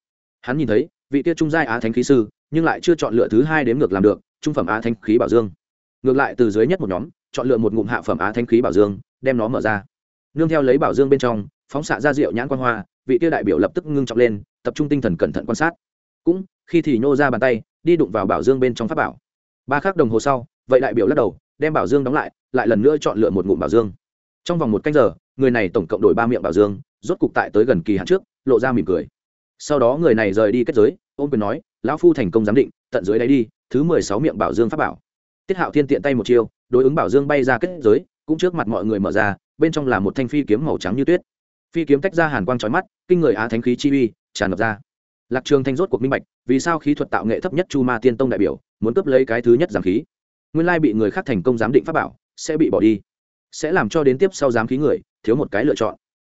hắn nhìn thấy vị kia trung giai á thánh khí sư, nhưng lại chưa chọn lựa thứ hai đếm ngược làm được, trung phẩm á thánh khí bảo dương. Ngược lại từ dưới nhất một nhóm, chọn lựa một ngụm hạ phẩm á thánh khí bảo dương, đem nó mở ra. Nương theo lấy bảo dương bên trong, phóng xạ ra rượu nhãn quan hoa, vị kia đại biểu lập tức ngưng trọng lên, tập trung tinh thần cẩn thận quan sát. Cũng, khi thì nhô ra bàn tay, đi đụng vào bảo dương bên trong pháp bảo. Ba khắc đồng hồ sau, vậy đại biểu lắc đầu, đem bảo dương đóng lại lại lần nữa chọn lựa một ngụm bảo dương. Trong vòng một canh giờ, người này tổng cộng đổi ba miệng bảo dương, rốt cục tại tới gần kỳ hạn trước, lộ ra mỉm cười sau đó người này rời đi kết giới, ôm quyền nói, lão phu thành công giám định, tận dưới đáy đi, thứ mười sáu miệng bảo dương pháp bảo. Tiết hạo thiên tiện tay một chiêu, đối ứng bảo dương bay ra kết giới, cũng trước mặt mọi người mở ra, bên trong là một thanh phi kiếm màu trắng như tuyết. Phi kiếm tách ra hàn quang trói mắt, kinh người á thánh khí chi uy, tràn ngập ra. Lạc trường thanh rốt cuộc minh bạch, vì sao khí thuật tạo nghệ thấp nhất chu ma tiên tông đại biểu, muốn cướp lấy cái thứ nhất giảm khí? Nguyên lai bị người khác thành công giám định pháp bảo, sẽ bị bỏ đi, sẽ làm cho đến tiếp sau giám khí người, thiếu một cái lựa chọn.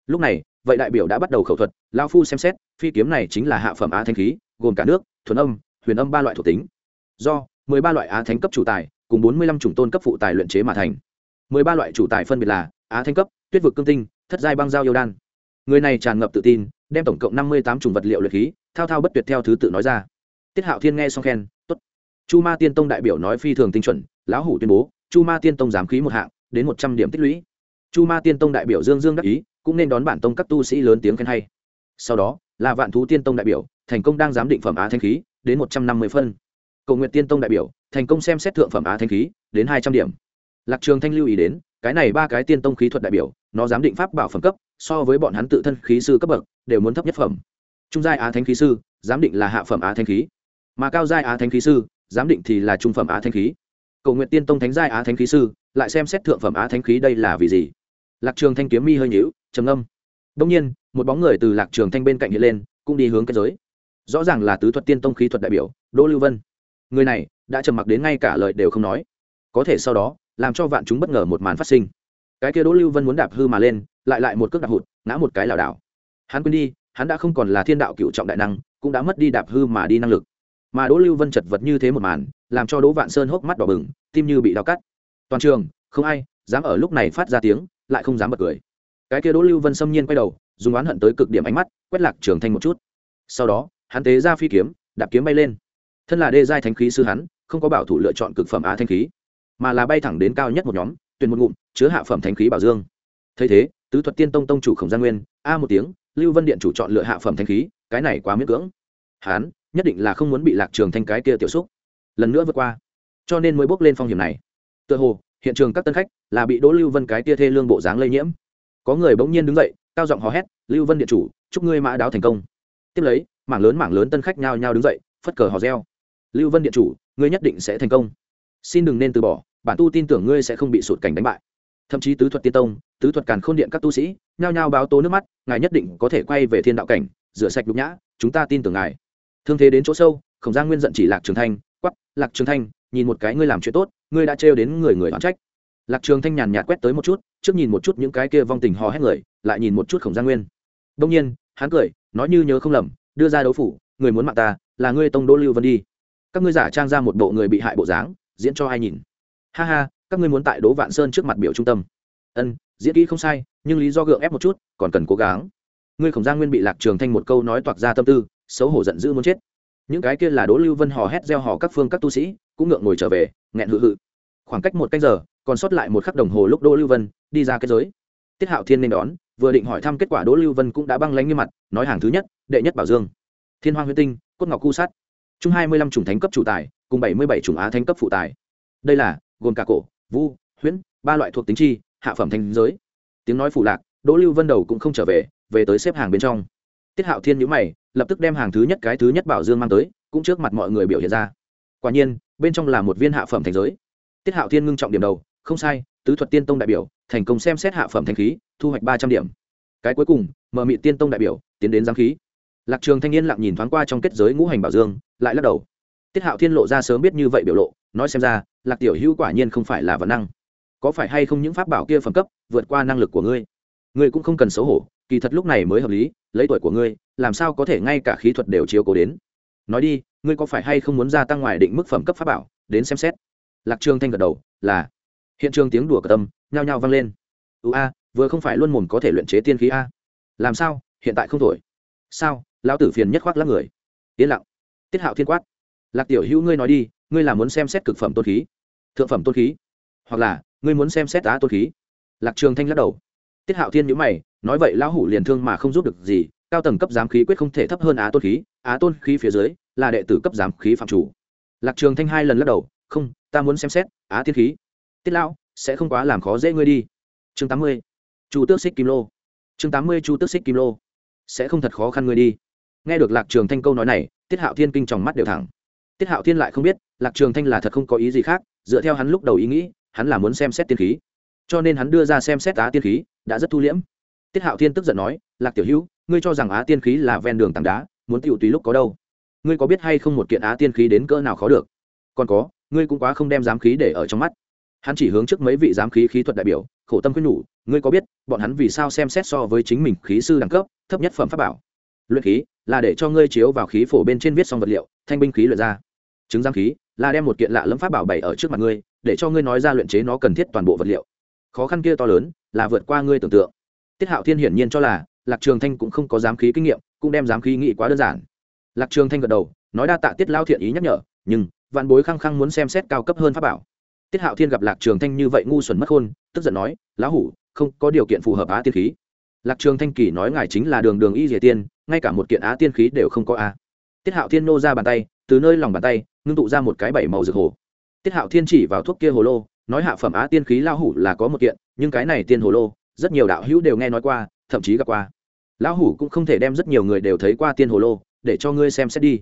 Lúc này vậy đại biểu đã bắt đầu khẩu thuật lao phu xem xét, phi kiếm này chính là hạ phẩm á thanh khí, gồm cả nước, thuần âm, huyền âm ba loại thuộc tính. Do, mười ba loại á thánh cấp chủ tài, cùng bốn mươi lăm chủng tôn cấp phụ tài luyện chế mà thành. Mười ba loại chủ tài phân biệt là á thanh cấp, tuyết vực cương tinh, thất giai băng giao yêu đan. Người này tràn ngập tự tin, đem tổng cộng năm mươi tám chủng vật liệu luyện khí, thao thao bất tuyệt theo thứ tự nói ra. Tiết hạo thiên nghe xong khen t ố t chu ma tiên tông đại biểu nói phi thường tinh chuẩn, lão hủ tuyên bố, chu ma tiên tông giám khí một hạng, đến một trăm điểm tích lũy. Chu ma tiên tông đại biểu dương dương đắc ý cũng nên đón bản tông các tu sĩ lớn tiếng khen hay. Sau đó, là vạn thú tiên tông đại biểu, thành công đang giám định phẩm á thanh khí, đến một trăm năm mươi phân. Cầu nguyện tiên tông đại biểu, thành công xem xét thượng phẩm á thanh khí, đến hai trăm điểm. Lạc trường thanh lưu ý đến, cái này ba cái tiên tông khí thuật đại biểu, nó giám định pháp bảo phẩm cấp, so với bọn hắn tự thân khí sư cấp bậc, đều muốn thấp nhất phẩm. Trung giai á thánh khí sư, giám định là hạ phẩm á thanh khí. Mà cao giai á thánh khí sư, giám định thì là trung phẩm á thanh khí. Cầu nguyện tiên tông thánh giai á thánh khí sư, lại xem xét thượng phẩm á thánh khí đây là vì gì? Lạc trường thanh kiếm mi hơi nhíu, trầm âm đông nhiên, một bóng người từ lạc trường thanh bên cạnh hiện lên, cũng đi hướng cái giới. Rõ ràng là tứ thuật tiên tông khí thuật đại biểu, đỗ lưu vân. Người này đã trầm mặc đến ngay cả lời đều không nói. Có thể sau đó, làm cho vạn chúng bất ngờ một màn phát sinh. Cái kia đỗ lưu vân muốn đạp hư mà lên, lại lại một cước đạp hụt, ngã một cái lảo đảo. Hắn quên đi, hắn đã không còn là thiên đạo cựu trọng đại năng, cũng đã mất đi đạp hư mà đi năng lực. Mà đỗ lưu vân chật vật như thế một màn, làm cho đỗ vạn sơn hốc mắt đỏ bừng, tim như bị đau cắt. Toàn trường, không ai dám ở lúc này phát ra tiếng lại không dám bật cười. Cái kia đỗ lưu vân xâm nhiên quay đầu, dùng oán hận tới cực điểm ánh mắt, quét lạc trường thanh một chút. Sau đó, hắn tế ra phi kiếm, đạp kiếm bay lên. Thân là đê giai thánh khí sư hắn, không có bảo thủ lựa chọn cực phẩm á thanh khí, mà là bay thẳng đến cao nhất một nhóm, tuyển một ngụm, chứa hạ phẩm thánh khí bảo dương. Thấy thế, tứ thuật tiên tông tông chủ khổng gia nguyên, a một tiếng, lưu vân điện chủ chọn lựa hạ phẩm thánh khí, cái này quá miễn cưỡng. Hán nhất định là không muốn bị lạc trường thanh cái kia tiểu xúc. Lần nữa vượt qua. Cho nên mới bước lên phong hiểm này. Tựa hồ hiện trường các tân khách là bị đỗ lưu vân cái tia thê lương bộ dáng lây nhiễm. Có người bỗng nhiên đứng dậy, cao giọng hò hét, lưu vân điện chủ, chúc ngươi mã đáo thành công. Tiếp lấy, mảng lớn mảng lớn tân khách nhao nhao đứng dậy, phất cờ hò reo. Lưu vân điện chủ, ngươi nhất định sẽ thành công. Xin đừng nên từ bỏ, bản tu tin tưởng ngươi sẽ không bị sụt cảnh đánh bại. Thậm chí tứ thuật tiên tông, tứ thuật càn khôn điện các tu sĩ, nhao nhao báo tố nước mắt, ngài nhất định có thể quay về thiên đạo cảnh, rửa sạch nhục nhã, chúng ta tin tưởng ngài. Thương thế đến chỗ sâu khổng giang nguyên giận chỉ lạc trường thanh quắp lạc trường thanh, nhìn một cái ngươi làm chuyện tốt ngươi đã trêu đến người người đoán trách. Lạc trường thanh nhàn nhạt quét tới một chút, trước nhìn một chút những cái kia vong tình hò hét người, lại nhìn một chút khổng giang nguyên. Đông nhiên, hắn cười, nói như nhớ không lầm, đưa ra đấu phủ, người muốn mạng ta, là ngươi tông đỗ lưu vân đi. Các ngươi giả trang ra một bộ người bị hại bộ dáng, diễn cho ai nhìn? Ha ha, các ngươi muốn tại đỗ vạn sơn trước mặt biểu trung tâm. Ân, diễn kỹ không sai, nhưng lý do gượng ép một chút, còn cần cố gắng. Ngươi khổng giang nguyên bị lạc trường thanh một câu nói toạc ra tâm tư, xấu hổ giận dữ muốn chết. Những cái kia là đỗ lưu vân hò hét gieo hò các phương các tu sĩ cũng ngượng ngồi trở về nghẹn hự hự khoảng cách một canh giờ còn sót lại một khắc đồng hồ lúc đỗ lưu vân đi ra kết giới. Tiết hạo thiên nên đón vừa định hỏi thăm kết quả đỗ lưu vân cũng đã băng lánh như mặt nói hàng thứ nhất đệ nhất bảo dương. Thiên hoa huyết tinh cốt ngọc cu sát, chung hai mươi lăm chủng thánh cấp chủ tài cùng bảy mươi bảy chủng á thánh cấp phụ tài. Đây là gồm cả cổ vu huyễn ba loại thuộc tính chi hạ phẩm thanh giới. Tiếng nói phụ lạc đỗ lưu vân đầu cũng không trở về về tới xếp hàng bên trong. Tiết hạo thiên nhữ mày lập tức đem hàng thứ nhất cái thứ nhất bảo dương mang tới cũng trước mặt mọi người biểu hiện ra. Quả nhiên bên trong là một viên hạ phẩm thành giới. Tiết hạo thiên ngưng trọng điểm đầu, không sai, tứ thuật tiên tông đại biểu, thành công xem xét hạ phẩm thanh khí, thu hoạch ba trăm điểm. Cái cuối cùng, mở mị tiên tông đại biểu, tiến đến giám khí. Lạc trường thanh niên lặng nhìn thoáng qua trong kết giới ngũ hành bảo dương, lại lắc đầu. Tiết hạo thiên lộ ra sớm biết như vậy biểu lộ, nói xem ra, lạc tiểu hữu quả nhiên không phải là vật năng. Có phải hay không những pháp bảo kia phẩm cấp, vượt qua năng lực của ngươi? Ngươi cũng không cần xấu hổ, kỳ thật lúc này mới hợp lý, lấy tuổi của ngươi, làm sao có thể ngay cả khí thuật đều chiếu cố đến? Nói đi, ngươi có phải hay không muốn gia tăng ngoài định mức phẩm cấp pháp bảo? Đến xem xét. Lạc trường thanh gật đầu, là. Hiện trường tiếng đùa cờ tâm, nhao nhao vang lên. Ưu a, vừa không phải luôn mồm có thể luyện chế tiên khí a. Làm sao? Hiện tại không thổi sao? Lão tử phiền nhất khoác lắc người. Yên lặng. Tiết hạo thiên quát. Lạc tiểu hữu ngươi nói đi, ngươi là muốn xem xét cực phẩm tôn khí? Thượng phẩm tôn khí? Hoặc là, ngươi muốn xem xét á tôn khí? Lạc trường thanh lắc đầu. Tiết hạo thiên nhữ mày, nói vậy lão hủ liền thương mà không giúp được gì cao tầng cấp giám khí quyết không thể thấp hơn á tôn khí, á tôn khí phía dưới là đệ tử cấp giám khí phạm chủ. Lạc trường thanh hai lần lắc đầu, không, ta muốn xem xét, á tiên khí. Tiết lão, sẽ không quá làm khó dễ ngươi đi. Chương tám mươi, chu tước xích kim lô. Chương tám mươi, chu tước xích kim lô. Sẽ không thật khó khăn ngươi đi. Nghe được lạc trường thanh câu nói này, tiết hạo thiên kinh tròng mắt đều thẳng. Tiết hạo thiên lại không biết, lạc trường thanh là thật không có ý gì khác, dựa theo hắn lúc đầu ý nghĩ, hắn là muốn xem xét tiên khí. Cho nên hắn đưa ra xem xét á tiên khí, đã rất thu liễm tiết hạo thiên tức giận nói, lạc tiểu hữu, ngươi cho rằng á tiên khí là ven đường tảng đá, muốn tiểu tùy lúc có đâu. Ngươi có biết hay không một kiện á tiên khí đến cỡ nào khó được? Còn có, ngươi cũng quá không đem giám khí để ở trong mắt. Hắn chỉ hướng trước mấy vị giám khí khí thuật đại biểu, khổ tâm khuyên nhủ, ngươi có biết, bọn hắn vì sao xem xét so với chính mình khí sư đẳng cấp, thấp nhất phẩm pháp bảo? Luyện khí, là để cho ngươi chiếu vào khí phổ bên trên viết xong vật liệu, thanh binh khí luyện ra. Chứng giám khí, là đem một kiện lạ lẫm pháp bảo bày ở trước mặt ngươi, để cho ngươi nói ra luyện chế nó cần thiết toàn bộ vật liệu. Khó khăn kia to lớn, là vượt qua ngươi tưởng tượng tiết hạo thiên hiển nhiên cho là lạc trường thanh cũng không có giám khí kinh nghiệm, cũng đem giám khí nghĩ quá đơn giản. Lạc trường thanh gật đầu, nói đa tạ tiết lao thiện ý nhắc nhở, nhưng vạn bối khăng khăng muốn xem xét cao cấp hơn pháp bảo. Tiết hạo thiên gặp lạc trường thanh như vậy ngu xuẩn mất khôn, tức giận nói, lão hủ, không có điều kiện phù hợp á tiên khí. Lạc trường thanh kỳ nói ngài chính là đường đường y dìa tiên, ngay cả một kiện á tiên khí đều không có a. Tiết hạo thiên nô ra bàn tay, từ nơi lòng bàn tay, ngưng tụ ra một cái bảy màu rực hồ. Tiết hạo thiên chỉ vào thuốc kia hồ lô, nói hạ phẩm á tiên khí lão hủ là có một kiện, nhưng cái này tiên hồ lô rất nhiều đạo hữu đều nghe nói qua, thậm chí gặp qua. Lão hủ cũng không thể đem rất nhiều người đều thấy qua tiên hồ lô, để cho ngươi xem xét đi.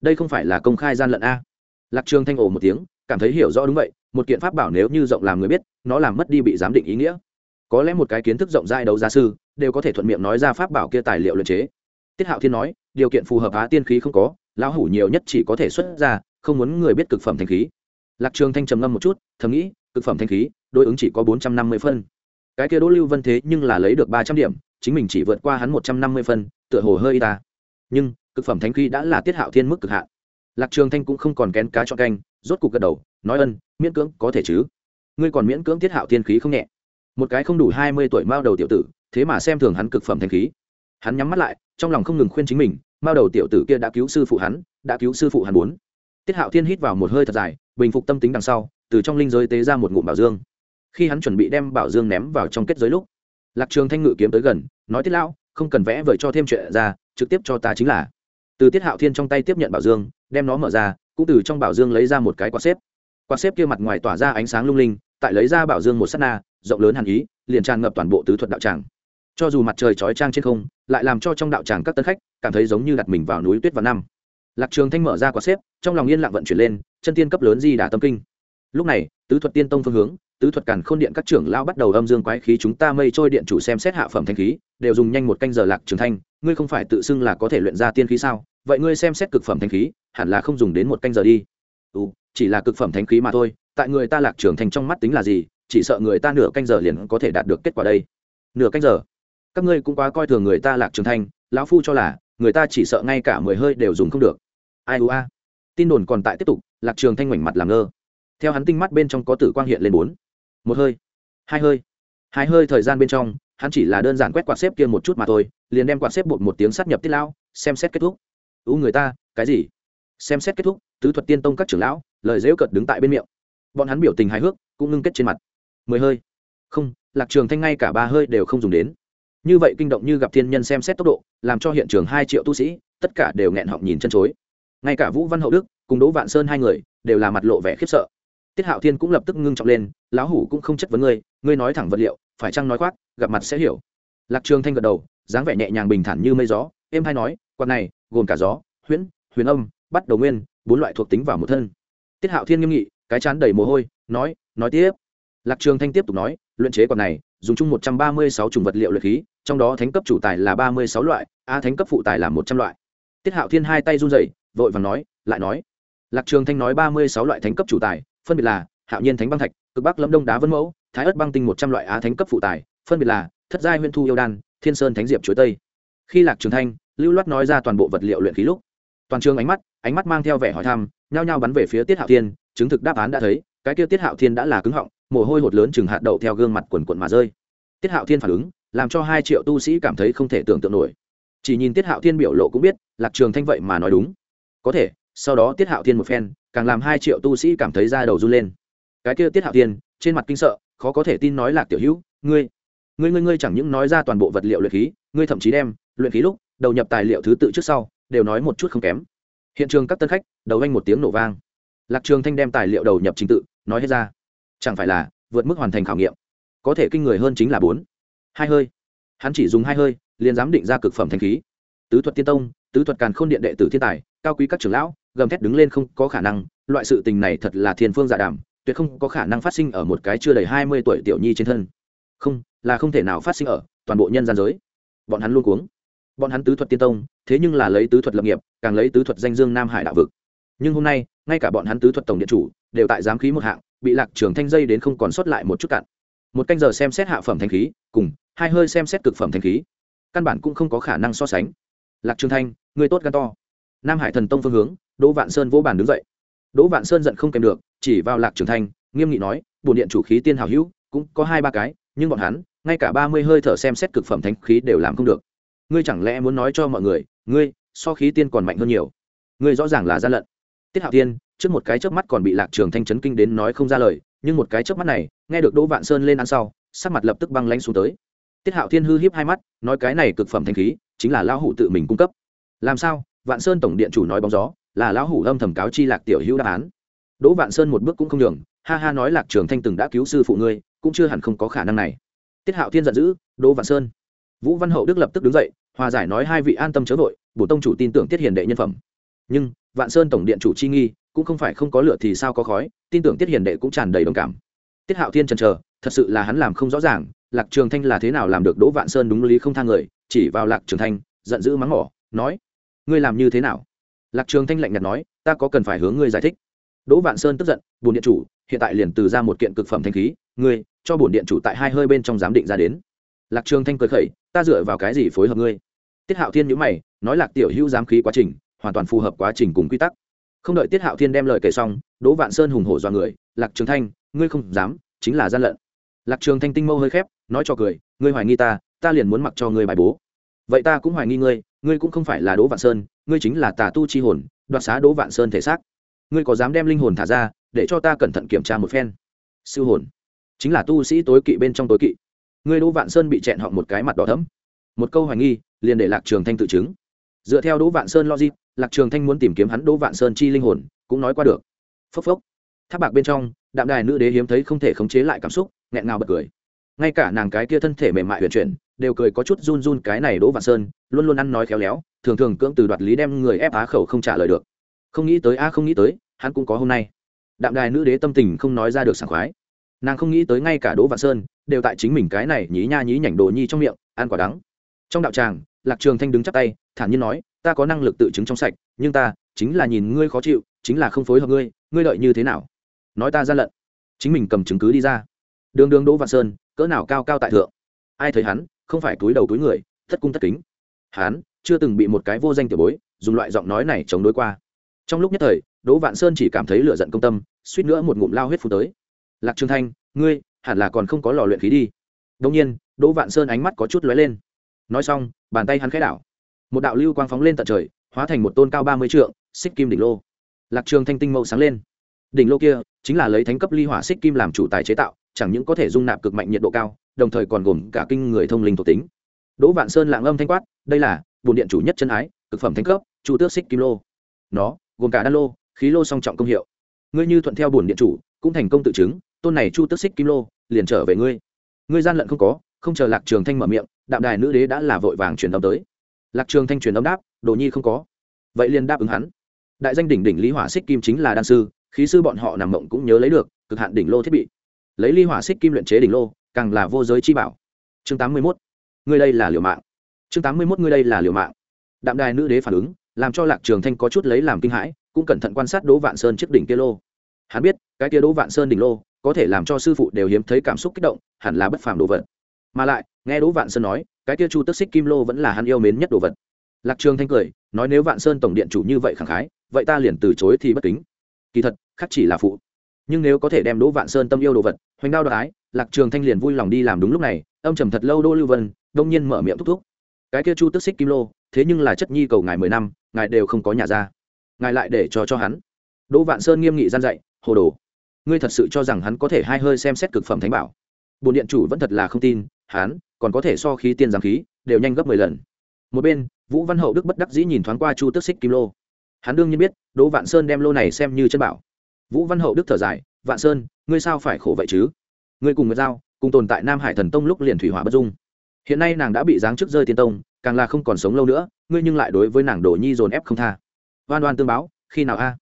Đây không phải là công khai gian lận a? Lạc trường thanh ồ một tiếng, cảm thấy hiểu rõ đúng vậy, một kiện pháp bảo nếu như rộng làm người biết, nó làm mất đi bị giám định ý nghĩa. Có lẽ một cái kiến thức rộng rãi đấu giá sư, đều có thể thuận miệng nói ra pháp bảo kia tài liệu luyện chế. Tiết hạo thiên nói, điều kiện phù hợp á tiên khí không có, lão hủ nhiều nhất chỉ có thể xuất ra, không muốn người biết cực phẩm thanh khí. Lạc trường thanh trầm ngâm một chút, thầm nghĩ, cực phẩm thanh khí, đối ứng chỉ có bốn trăm năm mươi phân cái kia đỗ lưu vân thế nhưng là lấy được ba trăm điểm, chính mình chỉ vượt qua hắn một trăm năm mươi phân, tựa hồ hơi y ta. Nhưng, cực phẩm thánh khí đã là tiết hạo thiên mức cực hạn. Lạc trường thanh cũng không còn kén cá cho canh, rốt cục gật đầu, nói ân, miễn cưỡng, có thể chứ. Ngươi còn miễn cưỡng tiết hạo thiên khí không nhẹ? Một cái không đủ hai mươi tuổi mao đầu tiểu tử, thế mà xem thường hắn cực phẩm thanh khí. Hắn nhắm mắt lại, trong lòng không ngừng khuyên chính mình, mao đầu tiểu tử kia đã cứu sư phụ hắn, đã cứu sư phụ hắn muốn tiết hạo thiên hít vào một hơi thật dài, bình phục tâm tính đằng sau, từ trong linh giới tế ra một ngụm bảo dương khi hắn chuẩn bị đem bảo dương ném vào trong kết giới lúc, lạc trường thanh ngự kiếm tới gần, nói tiết lão, không cần vẽ vời cho thêm chuyện ra, trực tiếp cho ta chính là. Từ tiết hạo thiên trong tay tiếp nhận bảo dương, đem nó mở ra, cũng từ trong bảo dương lấy ra một cái quạt xếp. Quạt xếp kia mặt ngoài tỏa ra ánh sáng lung linh, tại lấy ra bảo dương một s á t na, rộng lớn hàn ý, liền tràn ngập toàn bộ tứ thuật đạo tràng. Cho dù mặt trời chói trang trên không, lại làm cho trong đạo tràng các tân khách cảm thấy giống như đặt mình vào núi tuyết vào năm. Lạc trường thanh mở ra quạt xếp, trong lòng yên lặng vận chuyển lên, chân tiên cấp lớn di đà tâm kinh. Lúc này, tứ thuật tiên tông phương hướng tứ thuật càn khôn điện các trưởng lão bắt đầu âm dương quái khí chúng ta mây trôi điện chủ xem xét hạ phẩm thanh khí đều dùng nhanh một canh giờ lạc trường thanh ngươi không phải tự xưng là có thể luyện ra tiên khí sao? Vậy ngươi xem xét cực phẩm thanh khí hẳn là không dùng đến một canh giờ đi. Ừ chỉ là cực phẩm thanh khí mà thôi tại người ta lạc trường thanh trong mắt tính là gì? Chỉ sợ người ta nửa canh giờ liền có thể đạt được kết quả đây. Nửa canh giờ? Các ngươi cũng quá coi thường người ta lạc trường thanh, lão phu cho là người ta chỉ sợ ngay cả mười hơi đều dùng không được. Ai u a? Tin đồn còn tại tiếp tục lạc trường thanh ngoảnh mặt làm ngơ. Theo hắn tinh mắt bên trong có tử quang hiện lên bốn một hơi. Hai hơi. Hai hơi thời gian bên trong, hắn chỉ là đơn giản quét quạt xếp kia một chút mà thôi, liền đem quạt xếp bột một tiếng sát nhập tiết lão, xem xét kết thúc. U người ta, cái gì? Xem xét kết thúc, tứ thuật tiên tông các trưởng lão, lời dễu cợt đứng tại bên miệng. Bọn hắn biểu tình hài hước, cũng ngưng kết trên mặt. Mười hơi. Không, lạc trường thanh ngay cả ba hơi đều không dùng đến. Như vậy kinh động như gặp thiên nhân xem xét tốc độ, làm cho hiện trường hai triệu tu sĩ, tất cả đều nghẹn họng nhìn chân chối. Ngay cả vũ văn hậu đức, cùng đỗ vạn sơn hai người, đều là mặt lộ vẻ khiếp sợ tiết hạo thiên cũng lập tức ngưng trọng lên, lão hủ cũng không chất vấn ngươi ngươi nói thẳng vật liệu, phải chăng nói khoác, gặp mặt sẽ hiểu. Lạc trường thanh gật đầu, dáng vẻ nhẹ nhàng bình thản như mây gió em hay nói, quạt này, gồm cả gió, huyễn, huyền âm, bắt đầu nguyên, bốn loại thuộc tính vào một thân. Tiết hạo thiên nghiêm nghị, cái chán đầy mồ hôi, nói nói tiếp. Lạc trường thanh tiếp tục nói, luyện chế quạt này, dùng chung một trăm ba mươi sáu chủng vật liệu luyện khí, trong đó thánh cấp chủ tài là ba mươi sáu loại, a thánh cấp phụ tài là một trăm loại. Tiết hạo thiên hai tay run rẩy, vội vàng nói, lại nói, lạc trường thanh nói ba mươi sáu loại thánh cấp chủ tài phân biệt là hạo nhiên thánh băng thạch, cực bắc lâm đông đá vân mẫu, thái ất băng tinh một trăm loại á thánh cấp phụ tài, phân biệt là thất giai huyên thu yêu đan, thiên sơn thánh diệp chuối tây. Khi lạc trường thanh, lưu loát nói ra toàn bộ vật liệu luyện khí lúc, toàn trường ánh mắt ánh mắt mang theo vẻ hỏi thăm, nhao nhao bắn về phía tiết hạo thiên, chứng thực đáp án đã thấy, cái kia tiết hạo thiên đã là cứng họng, mồ hôi hột lớn chừng hạt đậu theo gương mặt quần quận mà rơi. Tiết hạo thiên phản ứng, làm cho hai triệu tu sĩ cảm thấy không thể tưởng tượng nổi. Chỉ nhìn tiết hạo thiên biểu lộ cũng biết, lạc trường thanh vậy mà nói đúng. Có thể sau đó tiết hạo thiên một phen, càng làm hai triệu tu sĩ cảm thấy da đầu run lên. Cái kia tiết hạo thiên, trên mặt kinh sợ, khó có thể tin nói lạc tiểu hữu, ngươi ngươi ngươi ngươi chẳng những nói ra toàn bộ vật liệu luyện khí, ngươi thậm chí đem luyện khí lúc, đầu nhập tài liệu thứ tự trước sau, đều nói một chút không kém. Hiện trường các tân khách, đầu anh một tiếng nổ vang. Lạc trường thanh đem tài liệu đầu nhập trình tự, nói hết ra. Chẳng phải là, vượt mức hoàn thành khảo nghiệm. Có thể kinh người hơn chính là bốn. Hai hơi. Hắn chỉ dùng hai hơi, liền dám định ra cực phẩm thanh khí. Tứ thuật tiên tông, tứ thuật càn khôn điện đệ tử thiên tài, cao quý các trưởng lão gầm thét đứng lên không có khả năng, loại sự tình này thật là thiên phương dạ đảm tuyệt không có khả năng phát sinh ở một cái chưa đầy hai mươi tuổi tiểu nhi trên thân. Không, là không thể nào phát sinh ở toàn bộ nhân gian giới. Bọn hắn luôn cuống. Bọn hắn tứ thuật tiên tông, thế nhưng là lấy tứ thuật lập nghiệp, càng lấy tứ thuật danh dương nam hải đạo vực. Nhưng hôm nay, ngay cả bọn hắn tứ thuật tổng điện chủ, đều tại giám khí một hạng, bị lạc trường thanh dây đến không còn sót lại một chút cạn. Một canh giờ xem xét hạ phẩm thanh khí, cùng hai hơi xem xét cực phẩm thanh khí, căn bản cũng không có khả năng so sánh. Lạc trường thanh, người tốt gan to. Nam hải thần tông phương hướng đỗ vạn sơn vỗ bàn đứng dậy. Đỗ vạn sơn giận không kèm được, chỉ vào lạc trường thanh, nghiêm nghị nói, bổn điện chủ khí tiên hảo hữu, cũng có hai ba cái, nhưng bọn hắn, ngay cả ba mươi hơi thở xem xét cực phẩm thanh khí đều làm không được. Ngươi chẳng lẽ muốn nói cho mọi người, ngươi, so khí tiên còn mạnh hơn nhiều? Ngươi rõ ràng là gian lận. Tiết hạo tiên trước một cái chớp mắt còn bị lạc trường thanh chấn kinh đến nói không ra lời, nhưng một cái chớp mắt này, nghe được đỗ vạn sơn lên ăn sau, sắc mặt lập tức băng lãnh xuống tới. Tiết hạo thiên hư hiếp hai mắt, nói cái này cực phẩm thanh khí, chính là lão hủ tự mình cung cấp. Làm sao? Vạn sơn tổng điện chủ nói bóng gió là lão hủ âm thầm cáo chi lạc tiểu hữu đáp án. Đỗ vạn sơn một bước cũng không đường ha ha nói lạc trường thanh từng đã cứu sư phụ ngươi, cũng chưa hẳn không có khả năng này. Tiết hạo thiên giận dữ, đỗ vạn sơn. Vũ văn hậu đức lập tức đứng dậy, hòa giải nói hai vị an tâm chớ vội, bổ tông chủ tin tưởng tiết hiền đệ nhân phẩm. Nhưng, vạn sơn tổng điện chủ chi nghi, cũng không phải không có lửa thì sao có khói, tin tưởng tiết hiền đệ cũng tràn đầy đồng cảm. Tiết hạo thiên chần chờ, thật sự là hắn làm không rõ ràng, lạc trường thanh là thế nào làm được đỗ vạn sơn đúng lý không thang người, chỉ vào lạc trường thanh, giận dữ mắng mỏ, nói, ngươi làm như thế nào? Lạc trường thanh lạnh nhạt nói, ta có cần phải hướng ngươi giải thích. Đỗ vạn sơn tức giận buồn điện chủ, hiện tại liền từ ra một kiện cực phẩm thanh khí, ngươi, cho bổn điện chủ tại hai hơi bên trong giám định ra đến. Lạc trường thanh cười khẩy, ta dựa vào cái gì phối hợp ngươi? Tiết hạo thiên nhíu mày, nói, lạc tiểu hữu giám khí quá trình, hoàn toàn phù hợp quá trình cùng quy tắc. Không đợi tiết hạo thiên đem lời kể xong, đỗ vạn sơn hùng hổ do người, lạc trường thanh, ngươi không dám, chính là gian lận. Lạc trường thanh tinh mâu hơi khép, nói cho cười, ngươi hoài nghi ta ta liền muốn mặc cho ngươi bài bố. Vậy ta cũng hoài nghi ngươi ngươi cũng không phải là đỗ vạn sơn, ngươi chính là tà tu chi hồn, đoạt xá đỗ vạn sơn thể xác. Ngươi có dám đem linh hồn thả ra, để cho ta cẩn thận kiểm tra một phen. Siêu hồn, chính là tu sĩ tối kỵ bên trong tối kỵ. Ngươi đỗ vạn sơn bị chẹn họng một cái mặt đỏ thấm một câu hoài nghi, liền để lạc trường thanh tự chứng. Dựa theo đỗ vạn sơn logic, lạc trường thanh muốn tìm kiếm hắn đỗ vạn sơn chi linh hồn, cũng nói qua được. Phốc phốc. Tháp bạc bên trong, đạm đài nữ đế hiếm thấy không thể khống chế lại cảm xúc, nghẹn ngào bật cười. Ngay cả nàng cái kia thân thể mềm mại huyền chuyển đều cười có chút run run cái này đỗ vạn sơn, luôn luôn ăn nói khéo léo, thường thường cưỡng từ đoạt lý đem người ép á khẩu không trả lời được. Không nghĩ tới a không nghĩ tới, hắn cũng có hôm nay. Đạm đài nữ đế tâm tình không nói ra được sảng khoái. Nàng không nghĩ tới ngay cả đỗ vạn sơn, đều tại chính mình cái này nhí nha nhí nhảnh đồ nhi trong miệng, ăn quả đắng. Trong đạo tràng, lạc trường thanh đứng chắp tay, thản nhiên nói, ta có năng lực tự chứng trong sạch, nhưng ta chính là nhìn ngươi khó chịu, chính là không phối hợp ngươi ngươi đợi như thế nào? Nói ta ra lận. Chính mình cầm chứng cứ đi ra. Đường đường đỗ vạn sơn, cỡ nào cao cao tại thượng. Ai thấy hắn không phải túi đầu túi người thất cung thất kính. Hán, chưa từng bị một cái vô danh tiểu bối dùng loại giọng nói này chống đối qua. Trong lúc nhất thời đỗ vạn sơn chỉ cảm thấy lửa giận công tâm suýt nữa một ngụm lao huyết phú tới. Lạc trường thanh ngươi hẳn là còn không có lò luyện khí đi. Đông nhiên đỗ vạn sơn ánh mắt có chút lóe lên. Nói xong bàn tay hắn khẽ đảo. Một đạo lưu quang phóng lên tận trời hóa thành một tôn cao ba mươi trượng xích kim đỉnh lô. Lạc trường thanh tinh mâu sáng lên. Đỉnh lô kia chính là lấy thánh cấp ly hỏa xích kim làm chủ tài chế tạo chẳng những có thể dung nạp cực mạnh nhiệt độ cao, đồng thời còn gồm cả kinh người thông linh thuộc tính. Đỗ vạn sơn lạng âm thanh quát, đây là bồn điện chủ nhất chân ái, cực phẩm thanh cấp, chu tước xích kim lô. Nó, gồm cả đan lô, khí lô song trọng công hiệu. Ngươi như thuận theo bồn điện chủ, cũng thành công tự chứng, tôn này chu tước xích kim lô, liền trở về ngươi. Ngươi gian lận không có, không chờ lạc trường thanh mở miệng, đạm đài nữ đế đã là vội vàng truyền âm tới. Lạc trường thanh truyền âm đáp, đồ nhi không có. Vậy liền đáp ứng hắn. Đại danh đỉnh đỉnh lý hỏa xích kim chính là đan sư, khí sư bọn họ nằm mộng cũng nhớ lấy được, cực hạn đỉnh lô thiết bị lấy ly hỏa xích kim luyện chế đỉnh lô, càng là vô giới chi bảo. Chương tám mươi mốt, ngươi đây là liều mạng. Chương tám mươi mốt, ngươi đây là liều mạng. Đạm đài nữ đế phản ứng, làm cho lạc trường thanh có chút lấy làm kinh hãi, cũng cẩn thận quan sát đỗ vạn sơn chiếc đỉnh kia lô. Hắn biết, cái kia đỗ vạn sơn đỉnh lô có thể làm cho sư phụ đều hiếm thấy cảm xúc kích động, hẳn là bất phàm đồ vật. Mà lại, nghe đỗ vạn sơn nói, cái kia chu tức xích kim lô vẫn là hắn yêu mến nhất đồ vật. Lạc trường thanh cười, nói nếu vạn sơn tổng điện chủ như vậy khẳng khái, vậy ta liền từ chối thì bất kính. Kỳ thật khắc chỉ là phụ nhưng nếu có thể đem đỗ vạn sơn tâm yêu đồ vật, hoành đao đoái lạc trường thanh liền vui lòng đi làm đúng lúc này, âm trầm thật lâu đô lưu vân, đông nhiên mở miệng thúc thúc. Cái kia chu tức xích kim lô, thế nhưng là chất nhi cầu ngài mười năm, ngài đều không có nhà ra. Ngài lại để cho cho hắn. Đỗ vạn sơn nghiêm nghị gian dạy, hồ đồ, ngươi thật sự cho rằng hắn có thể hai hơi xem xét cực phẩm thánh bảo? Bồn điện chủ vẫn thật là không tin, hắn còn có thể so khí tiên giáng khí, đều nhanh gấp mười lần. Một bên, vũ văn hậu đức bất đắc dĩ nhìn thoáng qua chu tước xích kim lô. Hắn đương nhiên biết, đỗ vạn sơn đem lô này xem như chân bảo vũ văn hậu đức thở dài, vạn sơn, ngươi sao phải khổ vậy chứ? Ngươi cùng nguyệt giao, cùng tồn tại nam hải thần tông lúc liền thủy hỏa bất dung. Hiện nay nàng đã bị giáng chức rơi tiên tông, càng là không còn sống lâu nữa, ngươi nhưng lại đối với nàng đồ nhi dồn ép không tha. Oan oan tương báo, khi nào a?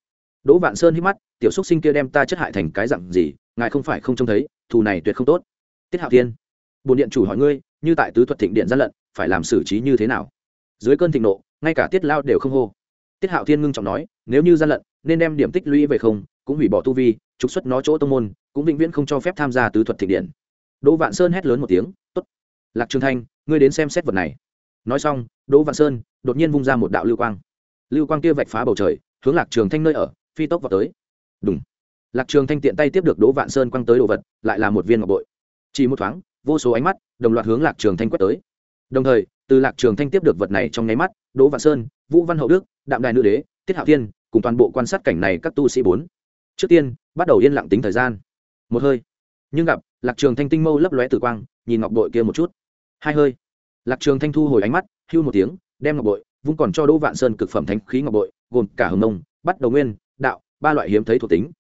Đỗ vạn sơn hít mắt, tiểu xúc sinh kia đem ta chất hại thành cái dặn gì, ngài không phải không trông thấy, thù này tuyệt không tốt. Tiết hạo thiên bồn điện chủ hỏi ngươi, như tại tứ thuật thịnh điện gian lận, phải làm xử trí như thế nào? Dưới cơn thịnh nộ, ngay cả tiết lao đều không hô. Tiết hạo thiên ngưng trọng nói, nếu như gian lận, nên đem điểm tích lũy về không cũng hủy bỏ tu vi, trục xuất nó chỗ tông môn, cũng vĩnh viễn không cho phép tham gia tứ thuật thịnh điện. Đỗ vạn sơn hét lớn một tiếng, tốt, lạc trường thanh, ngươi đến xem xét vật này. Nói xong, đỗ vạn sơn đột nhiên vung ra một đạo lưu quang. Lưu quang kia vạch phá bầu trời, hướng lạc trường thanh nơi ở, phi tốc vào tới. Đúng lạc trường thanh tiện tay tiếp được đỗ vạn sơn quăng tới đồ vật, lại là một viên ngọc bội. Chỉ một thoáng, vô số ánh mắt đồng loạt hướng lạc trường thanh quét tới. Đồng thời, từ lạc trường thanh tiếp được vật này trong nháy mắt, đỗ vạn sơn, vũ văn hậu đức, đạm đài nữ đế, tiết hạo thiên, cùng toàn bộ quan sát cảnh này các tu sĩ bốn trước tiên, bắt đầu yên lặng tính thời gian. Một hơi. Nhưng gặp, lạc trường thanh tinh mâu lấp lóe tử quang, nhìn ngọc bội kia một chút. Hai hơi. Lạc trường thanh thu hồi ánh mắt, hưu một tiếng, đem ngọc bội, vung còn cho đỗ vạn sơn cực phẩm thánh khí ngọc bội, gồm cả hồng nông bắt đầu nguyên, đạo, ba loại hiếm thấy thuộc tính.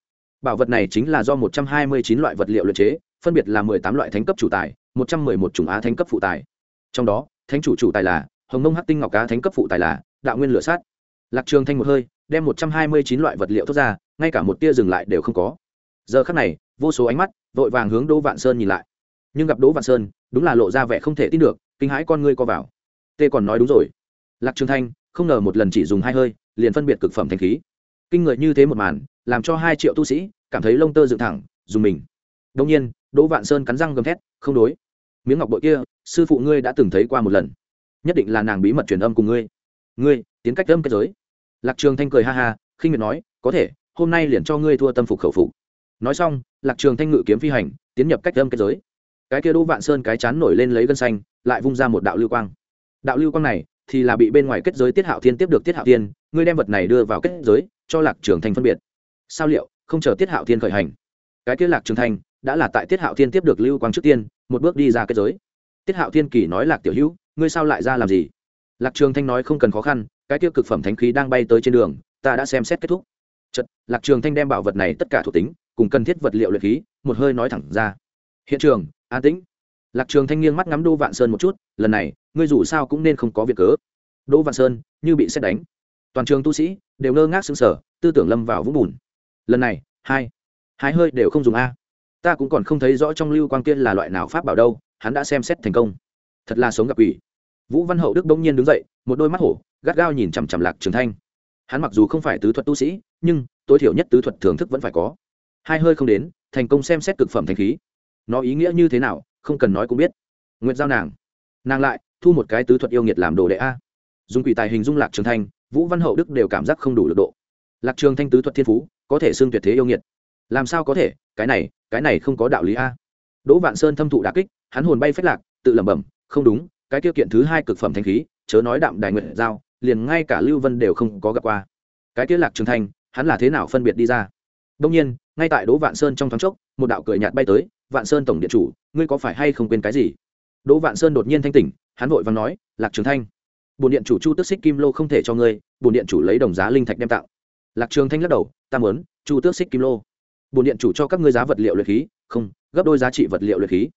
Bảo vật này chính là do một trăm hai mươi chín loại vật liệu luyện chế, phân biệt là mười tám loại thánh cấp chủ tài, một trăm mười một chủng á thánh cấp phụ tài. Trong đó, thánh chủ chủ tài là hồng nông hắc tinh ngọc cá thánh cấp phụ tài là đạo nguyên lửa sát. Lạc trường thanh một hơi, đem một trăm hai mươi chín loại vật liệu thoát ra ngay cả một tia dừng lại đều không có. Giờ khắc này, vô số ánh mắt vội vàng hướng đỗ vạn sơn nhìn lại. Nhưng gặp đỗ vạn sơn, đúng là lộ ra vẻ không thể tin được, kinh hãi con ngươi co vào. Tê còn nói đúng rồi. Lạc trường thanh, không ngờ một lần chỉ dùng hai hơi, liền phân biệt cực phẩm thanh khí. Kinh người như thế một màn, làm cho hai triệu tu sĩ cảm thấy lông tơ dựng thẳng, dùng mình. Đông nhiên, đỗ vạn sơn cắn răng gầm thét, không đối. Miếng ngọc bội kia, sư phụ ngươi đã từng thấy qua một lần. Nhất định là nàng bí mật truyền âm cùng ngươi. Ngươi, tiến cách âm cái giới. Lạc trường thanh cười ha ha, khinh miệt nói, có thể hôm nay liền cho ngươi thua tâm phục khẩu phục. Nói xong, lạc trường thanh ngự kiếm phi hành, tiến nhập cách âm kết giới. Cái kia đỗ vạn sơn cái chán nổi lên lấy gân xanh, lại vung ra một đạo lưu quang. Đạo lưu quang này thì là bị bên ngoài kết giới tiết hạo thiên tiếp được tiết hạo thiên, ngươi đem vật này đưa vào kết giới, cho lạc trường thanh phân biệt. Sao liệu, không chờ tiết hạo thiên khởi hành? Cái kia lạc trường thanh đã là tại tiết hạo thiên tiếp được lưu quang trước tiên, một bước đi ra kết giới. Tiết hạo thiên kỳ nói lạc tiểu hữu, ngươi sao lại ra làm gì? Lạc trường thanh nói không cần khó khăn, cái kia cực phẩm thánh khí đang bay tới trên đường, ta đã xem xét kết thúc chật, lạc trường thanh đem bảo vật này tất cả thuộc tính, cùng cần thiết vật liệu luyện khí, một hơi nói thẳng ra. Hiện trường, an tĩnh. Lạc trường thanh nghiêng mắt ngắm đỗ vạn sơn một chút, lần này, ngươi dù sao cũng nên không có việc cớ. Đỗ vạn sơn như bị xét đánh. Toàn trường tu sĩ đều ngơ ngác sững sờ, tư tưởng lâm vào vũng bùn. Lần này, hai hai hơi đều không dùng a. Ta cũng còn không thấy rõ trong lưu quang tiên là loại nào pháp bảo đâu, hắn đã xem xét thành công. Thật là sống gặp ủy vũ văn hậu đức bỗng nhiên đứng dậy, một đôi mắt hổ, gắt gao nhìn chằm chằm lạc trường thanh hắn mặc dù không phải tứ thuật tu sĩ, nhưng tối thiểu nhất tứ thuật thưởng thức vẫn phải có. Hai hơi không đến, thành công xem xét cực phẩm thanh khí. Nó ý nghĩa như thế nào, không cần nói cũng biết. Nguyện giao nàng. Nàng lại, thu một cái tứ thuật yêu nghiệt làm đồ đệ a. Dùng quỷ tài hình dung lạc trường thanh, vũ văn hậu đức đều cảm giác không đủ lực độ. Lạc trường thanh tứ thuật thiên phú, có thể xưng tuyệt thế yêu nghiệt. Làm sao có thể, cái này cái này không có đạo lý a. Đỗ vạn sơn thâm thụ đà kích, hắn hồn bay phách lạc, tự lẩm bẩm, không đúng, cái tiêu kiện thứ hai cực phẩm thanh khí, chớ nói đạm đài nguyện giao liền ngay cả lưu vân đều không có gặp qua. Cái kia lạc trường thanh hắn là thế nào phân biệt đi ra? Đông nhiên, ngay tại đỗ vạn sơn trong thoáng chốc, một đạo cười nhạt bay tới, vạn sơn tổng điện chủ, ngươi có phải hay không quên cái gì? Đỗ vạn sơn đột nhiên thanh tỉnh, hắn vội và nói, lạc trường thanh bồn điện chủ chu tước xích kim lô không thể cho ngươi bồn điện chủ lấy đồng giá linh thạch đem tạo lạc trường thanh lắc đầu, ta muốn, chu tước xích kim lô. Bồn điện chủ cho các ngươi giá vật liệu luyện khí. Không, gấp đôi giá trị vật liệu luyện khí.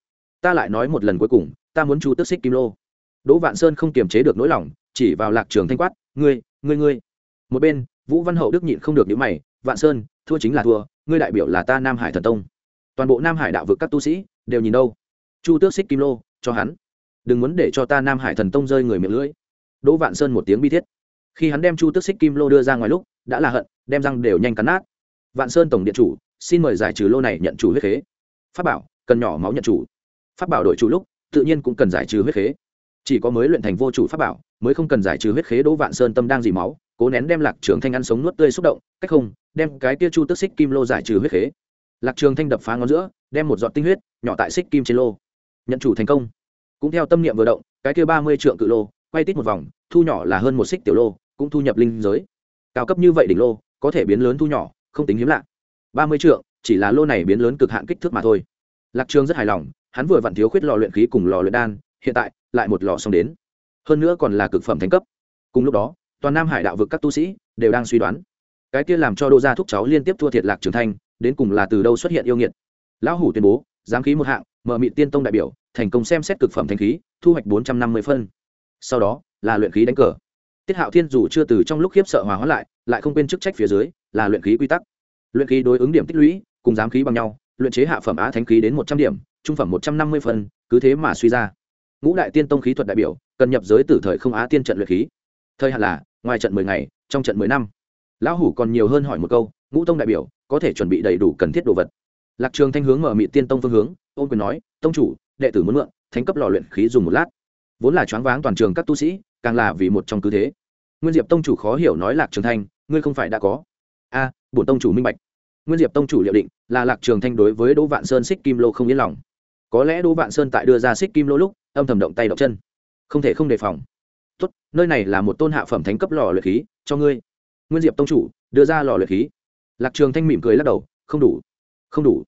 Ta lại nói một lần cuối cùng, ta muốn chu tước xích kim lô. Đỗ vạn sơn không kiềm chế được nỗi lòng chỉ vào lạc trường thanh quát, ngươi ngươi ngươi. Một bên, vũ văn hậu đức nhịn không được những mày, vạn sơn, thua chính là thua, ngươi đại biểu là ta nam hải thần tông. Toàn bộ nam hải đạo vực các tu sĩ đều nhìn đâu. Chu tước xích kim lô, cho hắn. Đừng muốn để cho ta nam hải thần tông rơi người miệng lưỡi. Đỗ vạn sơn một tiếng bi thiết. Khi hắn đem chu tước xích kim lô đưa ra ngoài lúc, đã là hận, đem răng đều nhanh cắn nát. Vạn sơn tổng điện chủ, xin mời giải trừ lô này nhận chủ huyết khế. Pháp bảo, cần nhỏ máu nhận chủ. Pháp bảo đổi chủ lúc, tự nhiên cũng cần giải trừ huyết khế. Chỉ có mới luyện thành vô chủ pháp bảo mới không cần giải trừ huyết khế đỗ vạn sơn tâm đang dì máu, cố nén đem lạc trường thanh ăn sống nuốt tươi xúc động, cách không, đem cái tia chu tức xích kim lô giải trừ huyết khế. Lạc trường thanh đập phá ngón giữa, đem một giọt tinh huyết nhỏ tại xích kim trên lô. Nhận chủ thành công. Cũng theo tâm niệm vừa động, cái kia ba mươi trượng cự lô, quay tít một vòng, thu nhỏ là hơn một xích tiểu lô, cũng thu nhập linh giới. Cao cấp như vậy đỉnh lô, có thể biến lớn thu nhỏ, không tính hiếm lạ. Ba mươi trượng, chỉ là lô này biến lớn cực hạn kích thước mà thôi. Lạc trường rất hài lòng, hắn vừa vặn thiếu khuyết lò luyện khí cùng lò luyện đan, hiện tại lại một lò xong đến hơn nữa còn là cực phẩm thành cấp. Cùng lúc đó, toàn nam hải đạo vực các tu sĩ đều đang suy đoán. Cái kia làm cho đô gia thúc cháu liên tiếp thua thiệt lạc trưởng thành đến cùng là từ đâu xuất hiện yêu nghiệt. Lão hủ tuyên bố, giám khí một hạng, mở mị tiên tông đại biểu, thành công xem xét cực phẩm thanh khí, thu hoạch bốn trăm năm mươi phân. Sau đó, là luyện khí đánh cờ. Tiết hạo thiên dù chưa từ trong lúc khiếp sợ hòa hóa lại lại không quên chức trách phía dưới, là luyện khí quy tắc. Luyện khí đối ứng điểm tích lũy, cùng giám khí bằng nhau, luyện chế hạ phẩm á thánh khí đến một trăm điểm, trung phẩm một trăm năm mươi phân, cứ thế mà suy ra. Ngũ đại tiên tông khí thuật đại biểu cần nhập giới tử thời không á tiên trận luyện khí. Thời hạn là ngoài trận mười ngày trong trận mười năm. Lão hủ còn nhiều hơn hỏi một câu ngũ tông đại biểu có thể chuẩn bị đầy đủ cần thiết đồ vật? Lạc trường thanh hướng mở mị tiên tông phương hướng ôn quyền nói tông chủ đệ tử muốn mượn thánh cấp lò luyện khí dùng một lát. Vốn là choáng váng toàn trường các tu sĩ càng là vì một trong cứ thế. Nguyên diệp tông chủ khó hiểu nói lạc trường thanh ngươi không phải đã có. A à, bổn tông chủ minh bạch. Nguyên diệp tông chủ liệu định là lạc trường thanh đối với đỗ vạn sơn xích kim lô không yên lòng. Có lẽ đỗ vạn sơn tại đưa ra xích kim lô lúc âm thầm động tay động chân không thể không đề phòng. Tốt, nơi này là một tôn hạ phẩm thánh cấp lò luyện khí, cho ngươi. Nguyên diệp tông chủ, đưa ra lò luyện khí. Lạc trường thanh mỉm cười lắc đầu, không đủ không đủ.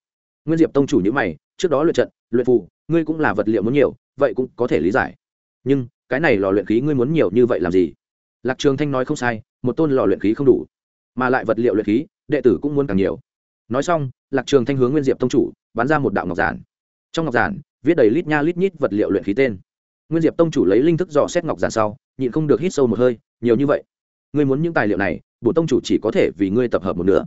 Nguyên diệp tông chủ nhữ mày, trước đó luyện trận, luyện phù, ngươi cũng là vật liệu muốn nhiều, vậy cũng có thể lý giải. Nhưng, cái này lò luyện khí ngươi muốn nhiều như vậy làm gì? Lạc trường thanh nói không sai, một tôn lò luyện khí không đủ, mà lại vật liệu luyện khí, đệ tử cũng muốn càng nhiều. Nói xong, lạc trường thanh hướng nguyên diệp tông chủ bán ra một đạo ngọc giản. Trong ngọc giản, viết đầy lít nha lít nhít vật liệu luyện khí tên nguyên diệp tông chủ lấy linh thức dò xét ngọc giản sau, nhịn không được hít sâu một hơi, nhiều như vậy. Ngươi muốn những tài liệu này, bổn tông chủ chỉ có thể vì ngươi tập hợp một nửa.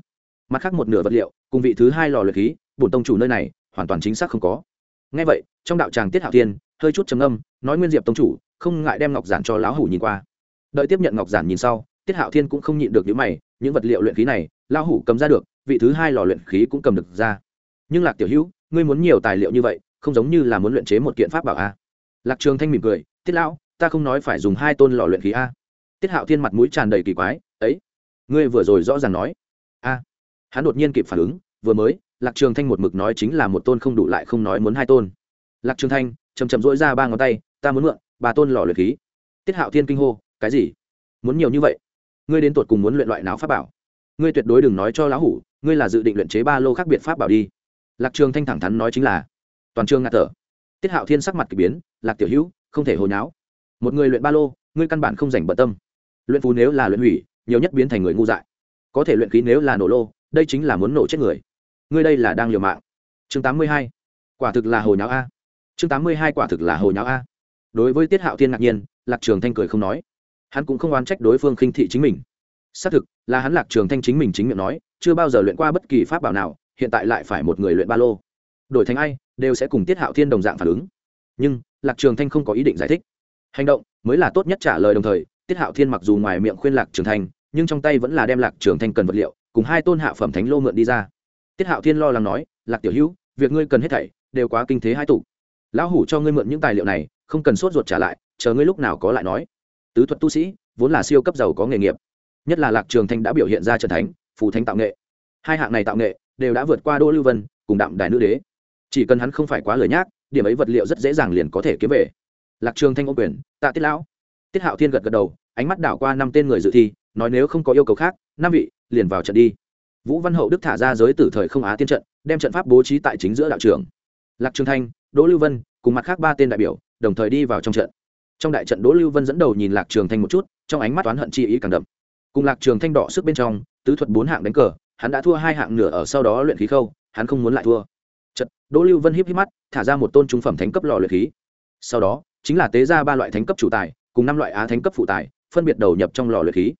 Mặt khác một nửa vật liệu, cùng vị thứ hai lò luyện khí, bổn tông chủ nơi này, hoàn toàn chính xác không có. Ngay vậy, trong đạo tràng tiết hạo Thiên, hơi chút trầm âm nói nguyên diệp tông chủ, không ngại đem ngọc giản cho lão hủ nhìn qua. Đợi tiếp nhận ngọc giản nhìn sau, tiết hạo thiên cũng không nhịn được những mày, những vật liệu luyện khí này, lão hủ cầm ra được, vị thứ hai lò luyện khí cũng cầm được ra. Nhưng lạc tiểu hữu, ngươi muốn nhiều tài liệu như vậy, không giống như là muốn luyện chế một kiện pháp bảo a lạc trường thanh mỉm cười, tiết lão, ta không nói phải dùng hai tôn lò luyện khí a. Tiết hạo thiên mặt mũi tràn đầy kỳ quái, ấy, ngươi vừa rồi rõ ràng nói. A. Hắn đột nhiên kịp phản ứng, vừa mới, lạc trường thanh một mực nói chính là một tôn không đủ lại không nói muốn hai tôn. Lạc trường thanh chầm chầm dỗi ra ba ngón tay, ta muốn mượn ba tôn lò luyện khí. Tiết hạo thiên kinh hô, cái gì? Muốn nhiều như vậy? Ngươi đến tột cùng muốn luyện loại nào pháp bảo? Ngươi tuyệt đối đừng nói cho lão hủ, ngươi là dự định luyện chế ba lô khác biệt pháp bảo đi. Lạc trường thanh thẳng thắn nói chính là, toàn trường ngạt thở tiết hạo thiên sắc mặt k ỳ biến, lạc tiểu hữu, không thể hồi nháo một người luyện ba lô, ngươi căn bản không dành bận tâm. Luyện phú nếu là luyện hủy, nhiều nhất biến thành người ngu dại. Có thể luyện khí nếu là nổ lô, đây chính là muốn nổ chết người. Ngươi đây là đang liều mạng. Chương tám mươi hai. Quả thực là hồi nháo a. Chương tám mươi hai, quả thực là hồi nháo a. Đối với tiết hạo thiên ngạc nhiên, lạc trường thanh cười không nói. Hắn cũng không oán trách đối phương khinh thị chính mình. Xác thực, là hắn lạc trường thanh chính mình chính miệng nói, chưa bao giờ luyện qua bất kỳ pháp bảo nào, hiện tại lại phải một người luyện ba lô. Đổi thành ai đều sẽ cùng tiết hạo thiên đồng dạng phản ứng. Nhưng, lạc trường thanh không có ý định giải thích. Hành động mới là tốt nhất trả lời đồng thời, tiết hạo thiên mặc dù ngoài miệng khuyên lạc trường thanh, nhưng trong tay vẫn là đem lạc trường thanh cần vật liệu, cùng hai tôn hạ phẩm thánh lô mượn đi ra. Tiết hạo thiên lo lắng nói, lạc tiểu hữu, việc ngươi cần hết thảy đều quá kinh thế hai tụ. Lão hủ cho ngươi mượn những tài liệu này, không cần sốt ruột trả lại, chờ ngươi lúc nào có lại nói. Tứ thuật tu sĩ, vốn là siêu cấp giàu có nghề nghiệp. Nhất là lạc trường thanh đã biểu hiện ra trần thánh, phù thánh tạo nghệ. Hai hạng này tạo nghệ đều đã vượt qua đô lưu vân cùng đạm đài nữ đế chỉ cần hắn không phải quá lời nhác, điểm ấy vật liệu rất dễ dàng liền có thể kiếm về. Lạc trường thanh ô quyền, tạ tiết lão. Tiết hạo thiên gật gật đầu, ánh mắt đảo qua năm tên người dự thi, nói nếu không có yêu cầu khác, năm vị, liền vào trận đi. Vũ văn hậu đức thả ra giới tử thời không á tiên trận, đem trận pháp bố trí tại chính giữa đạo trường. Lạc trường thanh, đỗ lưu vân, cùng mặt khác ba tên đại biểu, đồng thời đi vào trong trận. Trong đại trận đỗ lưu vân dẫn đầu nhìn lạc trường thanh một chút, trong ánh mắt oán hận chi ý càng đậm. Cùng lạc trường thanh đỏ sức bên trong, tứ thuật bốn hạng đánh cờ, hắn đã thua hai hạng nửa ở sau đó luyện khí khâu, hắn không muốn lại thua đỗ lưu vân híp híp mắt, thả ra một tôn trung phẩm thánh cấp lò luyện khí. Sau đó, chính là tế ra ba loại thánh cấp chủ tài, cùng năm loại á thánh cấp phụ tài, phân biệt đầu nhập trong lò luyện khí.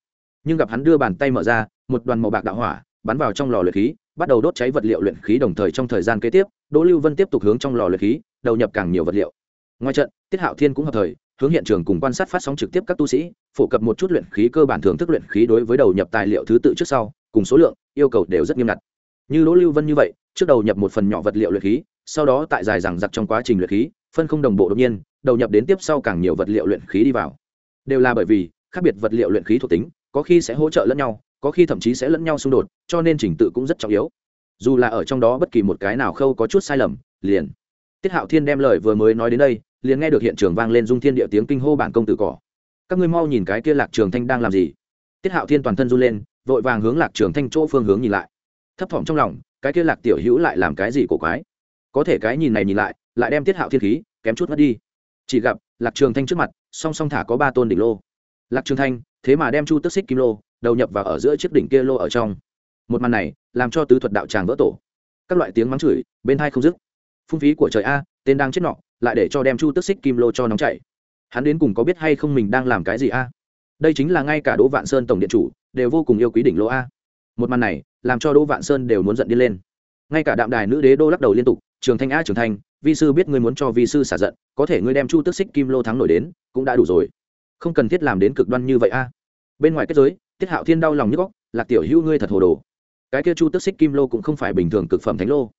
Nhưng gặp hắn đưa bàn tay mở ra, một đoàn màu bạc đạo hỏa bắn vào trong lò luyện khí, bắt đầu đốt cháy vật liệu luyện khí đồng thời trong thời gian kế tiếp, đỗ lưu vân tiếp tục hướng trong lò luyện khí, đầu nhập càng nhiều vật liệu. Ngoài trận, tiết hạo thiên cũng hợp thời, hướng hiện trường cùng quan sát phát sóng trực tiếp các tu sĩ, phổ cập một chút luyện khí cơ bản thưởng thức luyện khí đối với đầu nhập tài liệu thứ tự trước sau, cùng số lượng, yêu cầu đều rất nghiêm ngặt. Như đỗ lưu vân như vậy trước đầu nhập một phần nhỏ vật liệu luyện khí, sau đó tại dài rằng giặc trong quá trình luyện khí, phân không đồng bộ đột nhiên, đầu nhập đến tiếp sau càng nhiều vật liệu luyện khí đi vào. Đều là bởi vì, khác biệt vật liệu luyện khí thuộc tính, có khi sẽ hỗ trợ lẫn nhau, có khi thậm chí sẽ lẫn nhau xung đột, cho nên trình tự cũng rất trọng yếu. Dù là ở trong đó bất kỳ một cái nào khâu có chút sai lầm, liền. Tiết hạo thiên đem lời vừa mới nói đến đây, liền nghe được hiện trường vang lên dung thiên địa tiếng kinh hô bản công tử cỏ. Các ngươi mau nhìn cái kia lạc trường thanh đang làm gì? Tiết hạo thiên toàn thân run lên, vội vàng hướng lạc trường thanh chỗ phương hướng nhìn lại. Thấp thỏm trong lòng cái kia lạc tiểu hữu lại làm cái gì cổ quái? Có thể cái nhìn này nhìn lại lại đem tiết hạo thiên khí kém chút mất đi. Chỉ gặp lạc trường thanh trước mặt, song song thả có ba tôn đỉnh lô. Lạc trường thanh, thế mà đem chu tức xích kim lô đầu nhập vào ở giữa chiếc đỉnh kia lô ở trong. Một màn này làm cho tứ thuật đạo tràng vỡ tổ. Các loại tiếng mắng chửi, bên hai không dứt. Phung phí của trời a, tên đang chết nọ, lại để cho đem chu tức xích kim lô cho nóng chảy. Hắn đến cùng có biết hay không mình đang làm cái gì a? Đây chính là ngay cả đỗ vạn sơn tổng điện chủ đều vô cùng yêu quý đỉnh lô a một màn này làm cho đỗ vạn sơn đều muốn giận đi lên ngay cả đạm đài nữ đế đô lắc đầu liên tục trường thanh a trường thanh vi sư biết ngươi muốn cho vi sư xả giận có thể ngươi đem chu tức xích kim lô thắng nổi đến cũng đã đủ rồi không cần thiết làm đến cực đoan như vậy a à. bên ngoài kết giới tiết hạo thiên đau lòng như góc lạc tiểu hữu ngươi thật hồ đồ cái kia chu tức xích kim lô cũng không phải bình thường cực phẩm thánh lô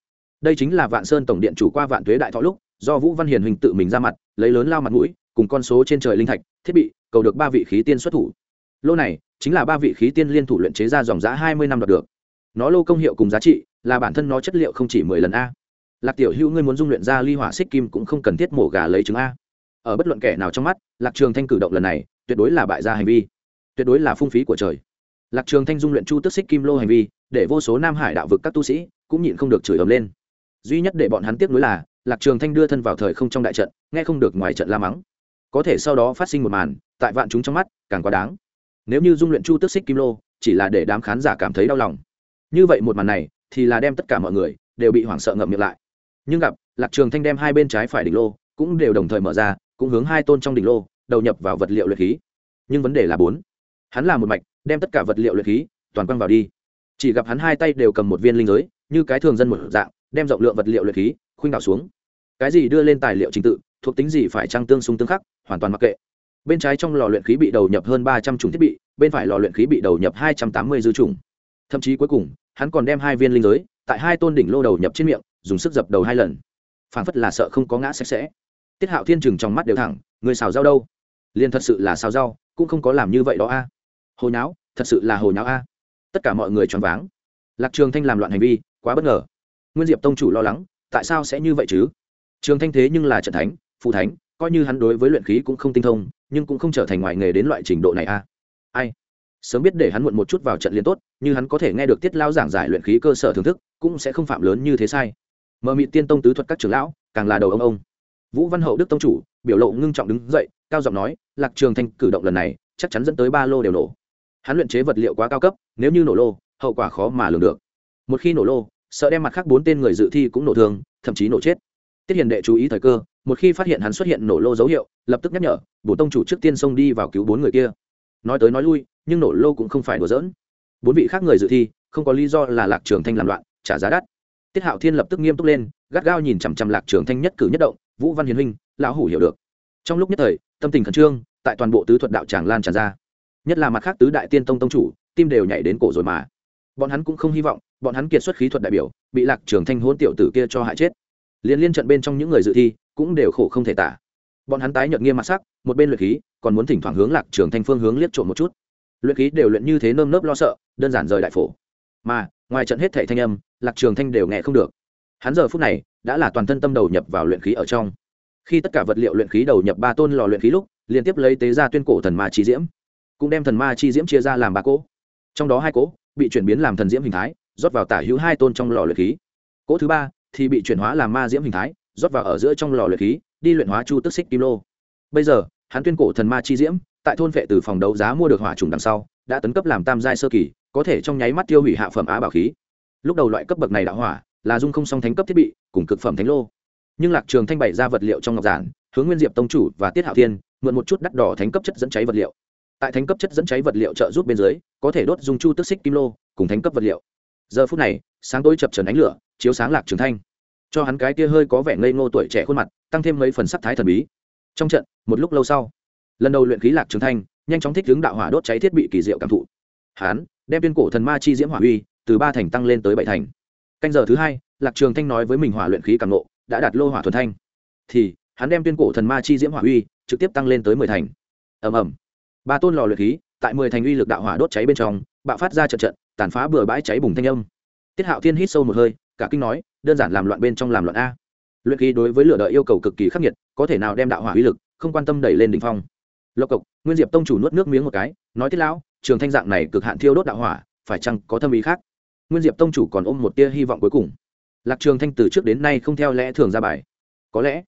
đây chính là vạn sơn tổng điện chủ qua vạn tuế đại thọ lúc do vũ văn hiền hình tự mình ra mặt lấy lớn lao mặt mũi cùng con số trên trời linh thạch thiết bị cầu được ba vị khí tiên xuất thủ lô này chính là ba vị khí tiên liên thủ luyện chế ra dòng giá hai mươi năm đạt được. Nó lô công hiệu cùng giá trị, là bản thân nó chất liệu không chỉ mười lần a. Lạc tiểu hữu ngươi muốn dung luyện ra ly hỏa xích kim cũng không cần thiết mổ gà lấy trứng a. Ở bất luận kẻ nào trong mắt, lạc trường thanh cử động lần này, tuyệt đối là bại gia hành vi. Tuyệt đối là phung phí của trời. Lạc trường thanh dung luyện chu tức xích kim lô hành vi, để vô số nam hải đạo vực các tu sĩ cũng nhịn không được chửi ầm lên. Duy nhất để bọn hắn tiếc nuối là, lạc trường thanh đưa thân vào thời không trong đại trận, nghe không được ngoài trận la mắng. Có thể sau đó phát sinh một màn, tại vạn chúng trong mắt, càng quá đáng nếu như dung luyện chu tước xích kim lô, chỉ là để đám khán giả cảm thấy đau lòng. Như vậy một màn này, thì là đem tất cả mọi người đều bị hoảng sợ ngậm miệng lại. Nhưng gặp, lạc trường thanh đem hai bên trái phải đỉnh lô cũng đều đồng thời mở ra, cũng hướng hai tôn trong đỉnh lô đầu nhập vào vật liệu luyện khí. Nhưng vấn đề là bốn. Hắn là một mạch, đem tất cả vật liệu luyện khí toàn quăng vào đi. Chỉ gặp hắn hai tay đều cầm một viên linh giới, như cái thường dân một dạng, đem rộng lượng vật liệu luyện khí khuynh đảo xuống. Cái gì đưa lên tài liệu trình tự, thuộc tính gì phải trang tương xung tương khắc, hoàn toàn mặc kệ bên trái trong lò luyện khí bị đầu nhập hơn ba trăm chủng thiết bị, bên phải lò luyện khí bị đầu nhập hai trăm tám mươi dư chủng. Thậm chí cuối cùng, hắn còn đem hai viên linh giới, tại hai tôn đỉnh lô đầu nhập trên miệng, dùng sức dập đầu hai lần. Phảng phất là sợ không có ngã sạch sẽ. Tiết hạo thiên trừng trong mắt đều thẳng, người xào rau đâu? Liền thật sự là xào rau, cũng không có làm như vậy đó a. Hồi nháo, thật sự là hồi nháo a. Tất cả mọi người choáng váng. Lạc trường thanh làm loạn hành vi, quá bất ngờ. Nguyên diệp tông chủ lo lắng, tại sao sẽ như vậy chứ? Trường thanh thế nhưng là trận thánh phụ thánh coi như hắn đối với luyện khí cũng không tinh thông, nhưng cũng không trở thành ngoài nghề đến loại trình độ này a ai? Sớm biết để hắn muộn một chút vào trận liên tốt, như hắn có thể nghe được tiết lao giảng giải luyện khí cơ sở thưởng thức, cũng sẽ không phạm lớn như thế sai. Mờ mị tiên tông tứ thuật các trưởng lão, càng là đầu ông ông. Vũ văn hậu đức tông chủ, biểu lộ ngưng trọng đứng dậy, cao giọng nói, lạc trường thanh, cử động lần này, chắc chắn dẫn tới ba lô đều nổ. Hắn luyện chế vật liệu quá cao cấp, nếu như nổ lô, hậu quả khó mà lường được. Một khi nổ lô, sợ đem mặt khác bốn tên người dự thi cũng nổ thương, thậm chí nổ chết. Tiết hiền đệ chú ý thời cơ một khi phát hiện hắn xuất hiện nổ lô dấu hiệu, lập tức nhắc nhở, bổ tông chủ trước tiên xông đi vào cứu bốn người kia. Nói tới nói lui, nhưng nổ lô cũng không phải đùa giỡn. Bốn vị khác người dự thi, không có lý do là lạc trường thanh làm loạn, trả giá đắt. Tiết hạo thiên lập tức nghiêm túc lên, gắt gao nhìn chằm chằm lạc trường thanh nhất cử nhất động, vũ văn hiền huynh, lão hủ hiểu được. Trong lúc nhất thời, tâm tình khẩn trương, tại toàn bộ tứ thuật đạo tràng lan tràn ra. Nhất là mặt khác tứ đại tiên tông tông chủ, tim đều nhảy đến cổ rồi mà. Bọn hắn cũng không hy vọng, bọn hắn kiệt xuất khí thuật đại biểu, bị lạc trường thanh hôn tiểu tử kia cho hại chết. Liên liên trận bên trong những người dự thi cũng đều khổ không thể tả. Bọn hắn tái nhợt nghiêm mặt sắc, một bên luyện khí, còn muốn thỉnh thoảng hướng lạc trường thanh phương hướng liếc trộm một chút. Luyện khí đều luyện như thế nơm nớp lo sợ, đơn giản rời đại phổ. Mà, ngoài trận hết thảy thanh âm, lạc trường thanh đều nghe không được. Hắn giờ phút này, đã là toàn thân tâm đầu nhập vào luyện khí ở trong. Khi tất cả vật liệu luyện khí đầu nhập ba tôn lò luyện khí lúc, liên tiếp lấy tế ra tuyên cổ thần ma chi diễm, cũng đem thần ma chi diễm chia ra làm ba cỗ. Trong đó hai cỗ, bị chuyển biến làm thần diễm hình thái, rót vào tả hữu hai tôn trong lò luyện khí. Cỗ thứ ba thì bị chuyển hóa làm ma diễm hình thái rót vào ở giữa trong lò luyện khí, đi luyện hóa chu tức xích kim lô. Bây giờ, hắn tuyên cổ thần ma chi diễm, tại thôn vệ từ phòng đấu giá mua được hỏa trùng đằng sau, đã tấn cấp làm tam giai sơ kỳ, có thể trong nháy mắt tiêu hủy hạ phẩm á bảo khí. Lúc đầu loại cấp bậc này đạo hỏa, là dung không song thánh cấp thiết bị, cùng cực phẩm thánh lô. Nhưng lạc trường thanh bày ra vật liệu trong ngọc giản, hướng nguyên diệp tông chủ và tiết hạo thiên, mượn một chút đắt đỏ thánh cấp chất dẫn cháy vật liệu. Tại thánh cấp chất dẫn cháy vật liệu trợ giúp bên dưới, có thể đốt dung chu tức xích kim lô cùng thánh cấp vật liệu. Giờ phút này, sáng tối chập trần ánh lửa, chiếu sáng lạc trường thanh cho hắn cái kia hơi có vẻ ngây ngô tuổi trẻ khuôn mặt, tăng thêm mấy phần sắc thái thần bí. Trong trận, một lúc lâu sau, lần đầu luyện khí lạc trường thanh, nhanh chóng thích hướng đạo hỏa đốt cháy thiết bị kỳ diệu cảm thụ. Hắn đem tiên cổ thần ma chi diễm hỏa uy từ ba thành tăng lên tới bảy thành. Canh giờ thứ hai, lạc trường thanh nói với mình hỏa luyện khí cảm nộ đã đạt lô hỏa thuần thanh. Thì, hắn đem tiên cổ thần ma chi diễm hỏa uy trực tiếp tăng lên tới mười thành. Ầm ầm. Ba tôn lò luyện khí tại mười thành uy lực đạo hỏa đốt cháy bên trong, bạo phát ra trận trận, tàn phá bừa bãi cháy bùng thanh âm. Tiết hạo thiên hít sâu một hơi, cả kinh nói đơn giản làm loạn bên trong làm loạn a. Luyện khí đối với lửa đợi yêu cầu cực kỳ khắc nghiệt, có thể nào đem đạo hỏa uy lực, không quan tâm đẩy lên đỉnh phong. Lộc cộc, nguyên diệp tông chủ nuốt nước miếng một cái, nói tiết lão, trường thanh dạng này cực hạn thiêu đốt đạo hỏa, phải chăng có thâm ý khác? Nguyên diệp tông chủ còn ôm một tia hy vọng cuối cùng. Lạc trường thanh từ trước đến nay không theo lẽ thường ra bài. Có lẽ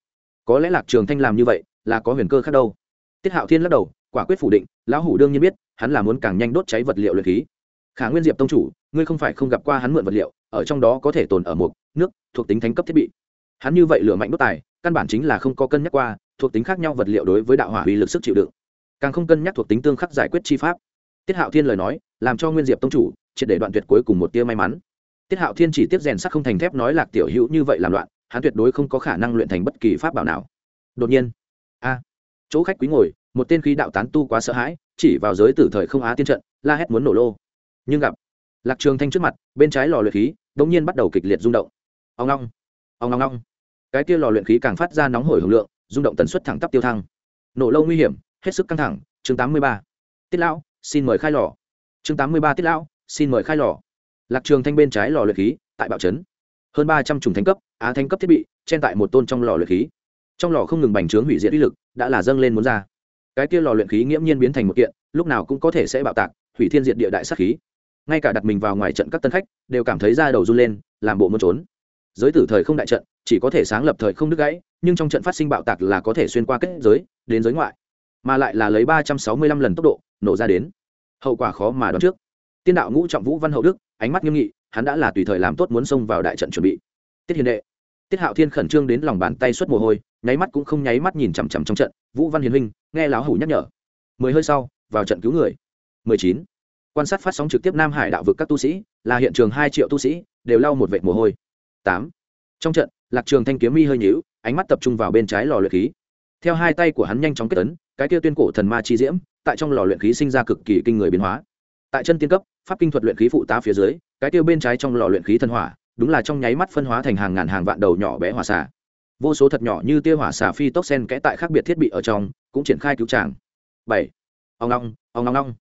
có lẽ lạc trường thanh làm như vậy là có huyền cơ khác đâu. Tiết hạo thiên lắc đầu, quả quyết phủ định, lão hủ đương nhiên biết, hắn là muốn càng nhanh đốt cháy vật liệu luyện khí. Khả nguyên diệp tông chủ, ngươi không phải không gặp qua hắn mượn vật liệu, ở trong đó có thể tồn ở một nước, thuộc tính thánh cấp thiết bị. Hắn như vậy lửa mạnh đốt tài, căn bản chính là không có cân nhắc qua, thuộc tính khác nhau vật liệu đối với đạo hỏa uy lực sức chịu đựng. Càng không cân nhắc thuộc tính tương khắc giải quyết chi pháp. Tiết hạo thiên lời nói, làm cho nguyên diệp tông chủ triệt để đoạn tuyệt cuối cùng một tia may mắn. Tiết hạo thiên chỉ tiếp rèn sắc không thành thép nói lạc tiểu hữu như vậy làm loạn, hắn tuyệt đối không có khả năng luyện thành bất kỳ pháp bảo nào. Đột nhiên, a, chỗ khách quý ngồi, một tên khí đạo tán tu quá sợ hãi, chỉ vào giới tử thời không á tiên trận, la hét muốn nổ lô. Nhưng gặp lạc trường thanh trước mặt, bên trái lò luyện khí đ ỗ n g nhiên bắt đầu kịch liệt rung động ông long ông long long cái kia lò luyện khí càng phát ra nóng hổi hưởng lượng, rung động tần suất thẳng tắp tiêu thăng. Nổ lâu nguy hiểm, hết sức căng thẳng. Chương tám mươi ba. Tiết lão, xin mời khai lò. Chương tám mươi ba tiết lão, xin mời khai lò. Lạc trường thanh bên trái lò luyện khí, tại bảo trấn hơn ba trăm trùng thánh cấp, á thanh cấp thiết bị, chen tại một tôn trong lò luyện khí. Trong lò không ngừng bành trướng hủy diệt uy lực, đã là dâng lên muốn ra. Cái kia lò luyện khí nghiễm nhiên biến thành một kiện, lúc nào cũng có thể sẽ bạo tạc, hủy thiên diệt địa đại sát khí. Ngay cả đặt mình vào ngoài trận các tân khách, đều cảm thấy da đầu run lên, làm bộ muốn trốn giới tử thời không đại trận, chỉ có thể sáng lập thời không đứt gãy, nhưng trong trận phát sinh bạo tạc là có thể xuyên qua kết giới, đến giới ngoại. Mà lại là lấy ba trăm sáu mươi lăm lần tốc độ, nổ ra đến. Hậu quả khó mà đoán trước. Tiên đạo ngũ trọng vũ văn hậu đức, ánh mắt nghiêm nghị, hắn đã là tùy thời làm tốt muốn xông vào đại trận chuẩn bị. Tiết hiền đệ. Tiết hạo thiên khẩn trương đến lòng bàn tay xuất mồ hôi, nháy mắt cũng không nháy mắt nhìn chằm chằm trong trận, vũ văn hiền huynh, nghe láo hủ nhắc nhở. Mười hơi sau, vào trận cứu người. Mười chín. Quan sát phát sóng trực tiếp nam hải đạo vực các tu sĩ, là hiện trường hai triệu tu sĩ, đều lau một vệt mồ hôi tám. Trong trận, lạc trường thanh kiếm mi hơi nhíu, ánh mắt tập trung vào bên trái lò luyện khí. Theo hai tay của hắn nhanh chóng kết tấn, cái kia tuyên cổ thần ma chi diễm, tại trong lò luyện khí sinh ra cực kỳ kinh người biến hóa. Tại chân tiên cấp, pháp kinh thuật luyện khí phụ tá phía dưới, cái kia bên trái trong lò luyện khí thần hỏa, đúng là trong nháy mắt phân hóa thành hàng ngàn hàng vạn đầu nhỏ bé hỏa xả vô số thật nhỏ như tia hỏa xả phi tốc sen kẽ tại khác biệt thiết bị ở trong, cũng triển khai cứu tràng. Bảy. Ông long ông long long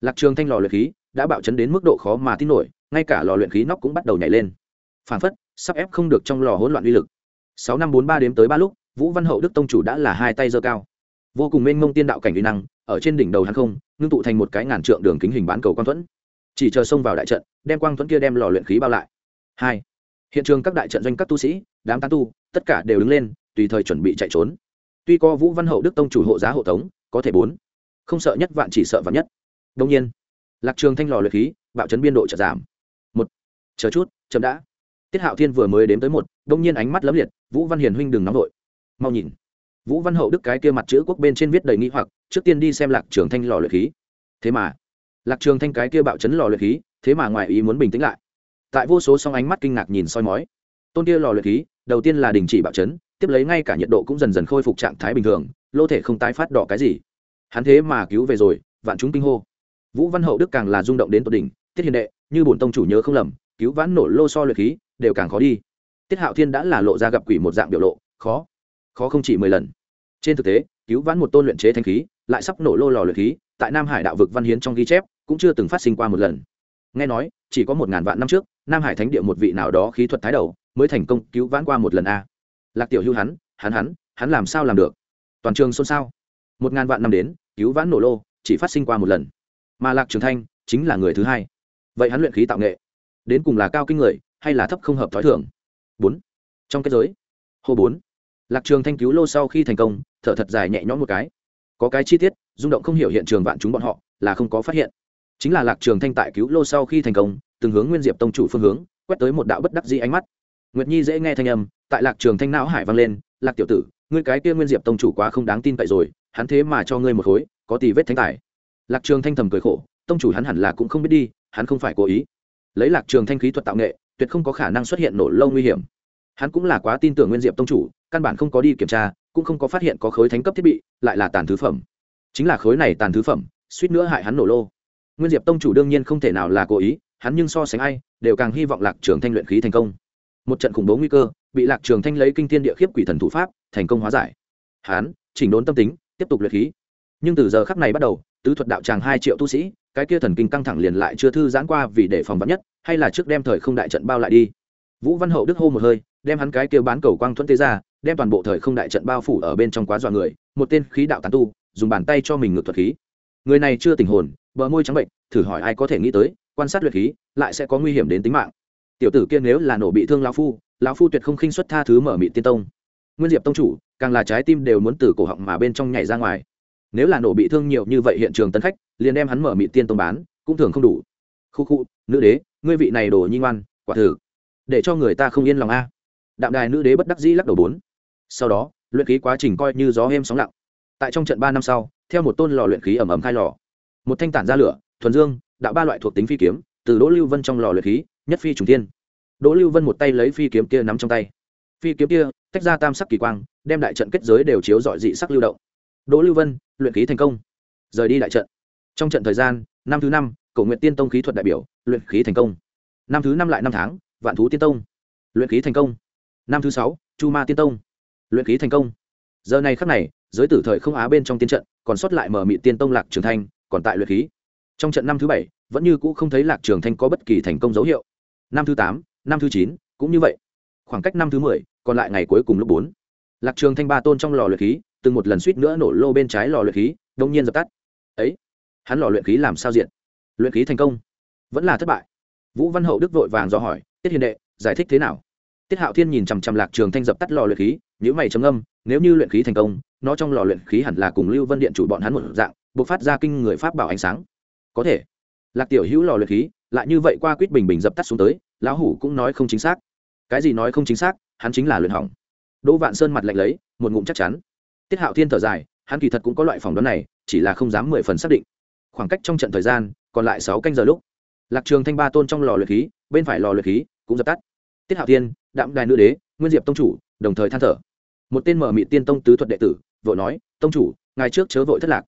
lạc trường thanh lò luyện khí đã bạo chấn đến mức độ khó mà tin nổi, ngay cả lò luyện khí nóc cũng bắt đầu nhảy lên. Phản phất sắp ép không được trong lò hỗn loạn uy lực. Sáu năm bốn ba đếm tới ba lúc, vũ văn hậu đức tông chủ đã là hai tay giơ cao. Vô cùng mênh mông tiên đạo cảnh uy năng, ở trên đỉnh đầu hắn không, ngưng tụ thành một cái ngàn trượng đường kính hình bán cầu quang thuẫn. Chỉ chờ xông vào đại trận, đem quang thuẫn kia đem lò luyện khí bao lại. Hai, hiện trường các đại trận doanh các tu sĩ, đám tán tu, tất cả đều đứng lên, tùy thời chuẩn bị chạy trốn. Tuy có vũ văn hậu đức tông chủ hộ giá hộ tống, có thể bốn, không sợ nhất vạn chỉ sợ vạn nhất. Đông nhiên, lạc trường thanh lò luyện khí, bạo chấn biên độ chợt giảm. Một, chờ chút, chậm đã tiết hạo thiên vừa mới đếm tới một, đông nhiên ánh mắt lấm liệt, vũ văn hiền huynh đừng nóng vội, mau nhìn. Vũ văn hậu đức cái kia mặt chữ quốc bên trên viết đầy nghi hoặc, trước tiên đi xem lạc trường thanh lò luyện khí. Thế mà, lạc trường thanh cái kia bạo chấn lò luyện khí, thế mà ngoài ý muốn bình tĩnh lại. Tại vô số song ánh mắt kinh ngạc nhìn soi mói. Tôn kia lò luyện khí, đầu tiên là đình chỉ bạo chấn, tiếp lấy ngay cả nhiệt độ cũng dần dần khôi phục trạng thái bình thường, lô thể không tái phát đỏ cái gì. Hắn thế mà cứu về rồi, vạn chúng kinh hô. Vũ văn hậu đức càng là rung động đến tột đỉnh, tiết hiền đệ, như bổn tông chủ nhớ không lầm cứu vãn nổ lô so luyện khí, đều càng khó đi. Tiết hạo thiên đã là lộ ra gặp quỷ một dạng biểu lộ, khó khó không chỉ mười lần. Trên thực tế, cứu vãn một tôn luyện chế thanh khí, lại sắp nổ lô lò luyện khí, tại nam hải đạo vực văn hiến trong ghi chép, cũng chưa từng phát sinh qua một lần. Nghe nói, chỉ có một ngàn vạn năm trước, nam hải thánh địa một vị nào đó khí thuật thái đầu, mới thành công cứu vãn qua một lần a. Lạc tiểu hưu hắn hắn hắn hắn làm sao làm được? Toàn trường xôn xao. Một ngàn vạn năm đến, cứu vãn nổ lô, chỉ phát sinh qua một lần. Mà lạc trường thanh chính là người thứ hai. Vậy hắn luyện khí tạo nghệ đến cùng là cao kinh người, hay là thấp không hợp thói thường? Bốn. Trong kết giới. Hồ bốn. Lạc trường thanh cứu lô sau khi thành công, thở thật dài nhẹ nhõm một cái. Có cái chi tiết, rung động không hiểu hiện trường vạn chúng bọn họ, là không có phát hiện. Chính là lạc trường thanh tại cứu lô sau khi thành công, từng hướng nguyên diệp tông chủ phương hướng, quét tới một đạo bất đắc dĩ ánh mắt. Nguyệt nhi dễ nghe thanh âm, tại lạc trường thanh não hải vang lên, lạc tiểu tử, ngươi cái kia nguyên diệp tông chủ quá không đáng tin cậy rồi, hắn thế mà cho ngươi một khối, có tì vết thánh tài. Lạc trường thanh thầm cười khổ, tông chủ hắn hẳn là cũng không biết đi, hắn không phải cố ý lấy lạc trường thanh khí thuật tạo nghệ, tuyệt không có khả năng xuất hiện nổ lâu nguy hiểm. Hắn cũng là quá tin tưởng nguyên diệp tông chủ, căn bản không có đi kiểm tra, cũng không có phát hiện có khối thánh cấp thiết bị, lại là tàn thứ phẩm. Chính là khối này tàn thứ phẩm, suýt nữa hại hắn nổ lô. Nguyên diệp tông chủ đương nhiên không thể nào là cố ý, hắn nhưng so sánh ai, đều càng hy vọng lạc trường thanh luyện khí thành công. Một trận khủng bố nguy cơ, bị lạc trường thanh lấy kinh thiên địa khiếp quỷ thần thủ pháp, thành công hóa giải. Hắn chỉnh đốn tâm tính, tiếp tục luyện khí. Nhưng từ giờ khắc này bắt đầu tứ thuật đạo tràng hai triệu tu sĩ, cái kia thần kinh căng thẳng liền lại chưa thư giãn qua vì để phòng vắn nhất, hay là trước đem thời không đại trận bao lại đi. Vũ văn hậu đức hô một hơi, đem hắn cái kia bán cầu quang thuẫn tế ra, đem toàn bộ thời không đại trận bao phủ ở bên trong quá dọa người, một tên khí đạo tán tu, dùng bàn tay cho mình ngược thuật khí. Người này chưa tình hồn, bờ môi trắng bệnh, thử hỏi ai có thể nghĩ tới, quan sát luyện khí, lại sẽ có nguy hiểm đến tính mạng. Tiểu tử kia nếu là nổ bị thương lão phu lão phu tuyệt không khinh xuất tha thứ mở mị tiên tông. Nguyên diệp tông chủ, càng là trái tim đều muốn từ cổ họng mà bên trong nhảy ra ngoài nếu là nổ bị thương nhiều như vậy hiện trường tân khách, liền đem hắn mở mị tiên tông bán, cũng thường không đủ. Khu khu, nữ đế, ngươi vị này đồ nhi ngoan, quả thử để cho người ta không yên lòng a. Đạm đài nữ đế bất đắc dĩ lắc đầu bốn. Sau đó, luyện khí quá trình coi như gió êm sóng lặng. Tại trong trận ba năm sau, theo một tôn lò luyện khí ẩm ẩm khai lò. Một thanh tản ra lửa, thuần dương, đạo ba loại thuộc tính phi kiếm, từ đỗ lưu vân trong lò luyện khí, nhất phi trùng thiên. Đỗ lưu vân một tay lấy phi kiếm kia nắm trong tay. Phi kiếm kia, tách ra tam sắc kỳ quang, đem đại trận kết giới đều chiếu dọi dị sắc lưu động đỗ lưu vân, luyện khí thành công. Rời đi đại trận. Trong trận thời gian, năm thứ năm cầu nguyện tiên tông khí thuật đại biểu, luyện khí thành công. Năm thứ năm lại năm tháng, vạn thú tiên tông. Luyện khí thành công. Năm thứ sáu, chu ma tiên tông. Luyện khí thành công. Giờ này khắc này, giới tử thời không á bên trong tiên trận, còn sót lại mở mị tiên tông lạc trường thanh, còn tại luyện khí. Trong trận năm thứ bảy, vẫn như cũ không thấy lạc trường thanh có bất kỳ thành công dấu hiệu. Năm thứ tám, năm thứ chín, cũng như vậy. Khoảng cách năm thứ mười, còn lại ngày cuối cùng lúc bốn. Lạc trường thanh ba tôn trong lò luyện khí từng một lần suýt nữa nổ lô bên trái lò luyện khí, đông nhiên dập tắt. Ấy, hắn lò luyện khí làm sao diện luyện khí thành công. Vẫn là thất bại. Vũ văn hậu đức vội vàng dò hỏi, tiết hiền đệ, giải thích thế nào? Tiết hạo thiên nhìn chằm chằm lạc trường thanh dập tắt lò luyện khí nếu mày trầm âm nếu như luyện khí thành công, nó trong lò luyện khí hẳn là cùng lưu vân điện chủ bọn hắn một dạng buộc phát ra kinh người pháp bảo ánh sáng. Có thể. Lạc tiểu hữu lò luyện khí, lại như vậy qua quýt bình bình dập tắt xuống tới, lão hủ cũng nói không chính xác. Cái gì nói không chính xác, hắn chính là luyện hỏng. Đỗ vạn sơn mặt lạnh lấy, một ngụm chắc chắn tiết hạo thiên thở dài, hắn kỳ thật cũng có loại phỏng đoán này, chỉ là không dám mười phần xác định. Khoảng cách trong trận thời gian, còn lại sáu canh giờ lúc, lạc trường thanh ba tôn trong lò luyện khí, bên phải lò luyện khí cũng dập tắt. Tiết hạo thiên, đạm đài nữ đế, nguyên diệp tông chủ, đồng thời than thở. Một tên mở mị tiên tông tứ thuật đệ tử, vội nói, tông chủ ngày trước chớ vội thất lạc.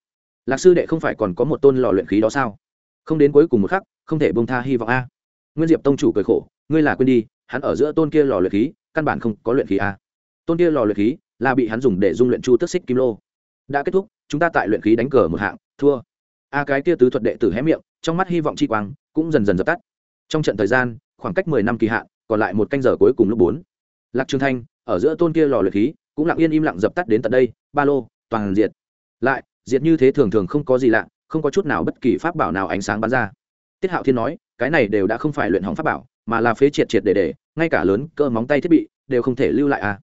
Lạc sư đệ không phải còn có một tôn lò luyện khí đó sao? Không đến cuối cùng một khắc, không thể bông tha hy vọng a. Nguyên diệp tông chủ cười khổ, ngươi là quên đi, hắn ở giữa tôn kia lò luyện khí, căn bản không có luyện khí a. Tôn kia lò luyện khí là bị hắn dùng để dung luyện chu tức xích kim lô. Đã kết thúc, chúng ta tại luyện khí đánh cờ một hạng, thua. A à, cái kia tứ thuật đệ tử hé miệng, trong mắt hy vọng chi quang cũng dần dần dập tắt. Trong trận thời gian, khoảng cách mười năm kỳ hạn, còn lại một canh giờ cuối cùng lúc bốn. Lạc trường thanh, ở giữa tôn kia lò luyện khí, cũng lặng yên im lặng dập tắt đến tận đây, ba lô, toàn diệt. Lại, diệt như thế thường thường không có gì lạ, không có chút nào bất kỳ pháp bảo nào ánh sáng bắn ra. Tiết hạo thiên nói, cái này đều đã không phải luyện hỏng pháp bảo, mà là phế triệt triệt để để, ngay cả lớn, cơ móng tay thiết bị, đều không thể lưu lại à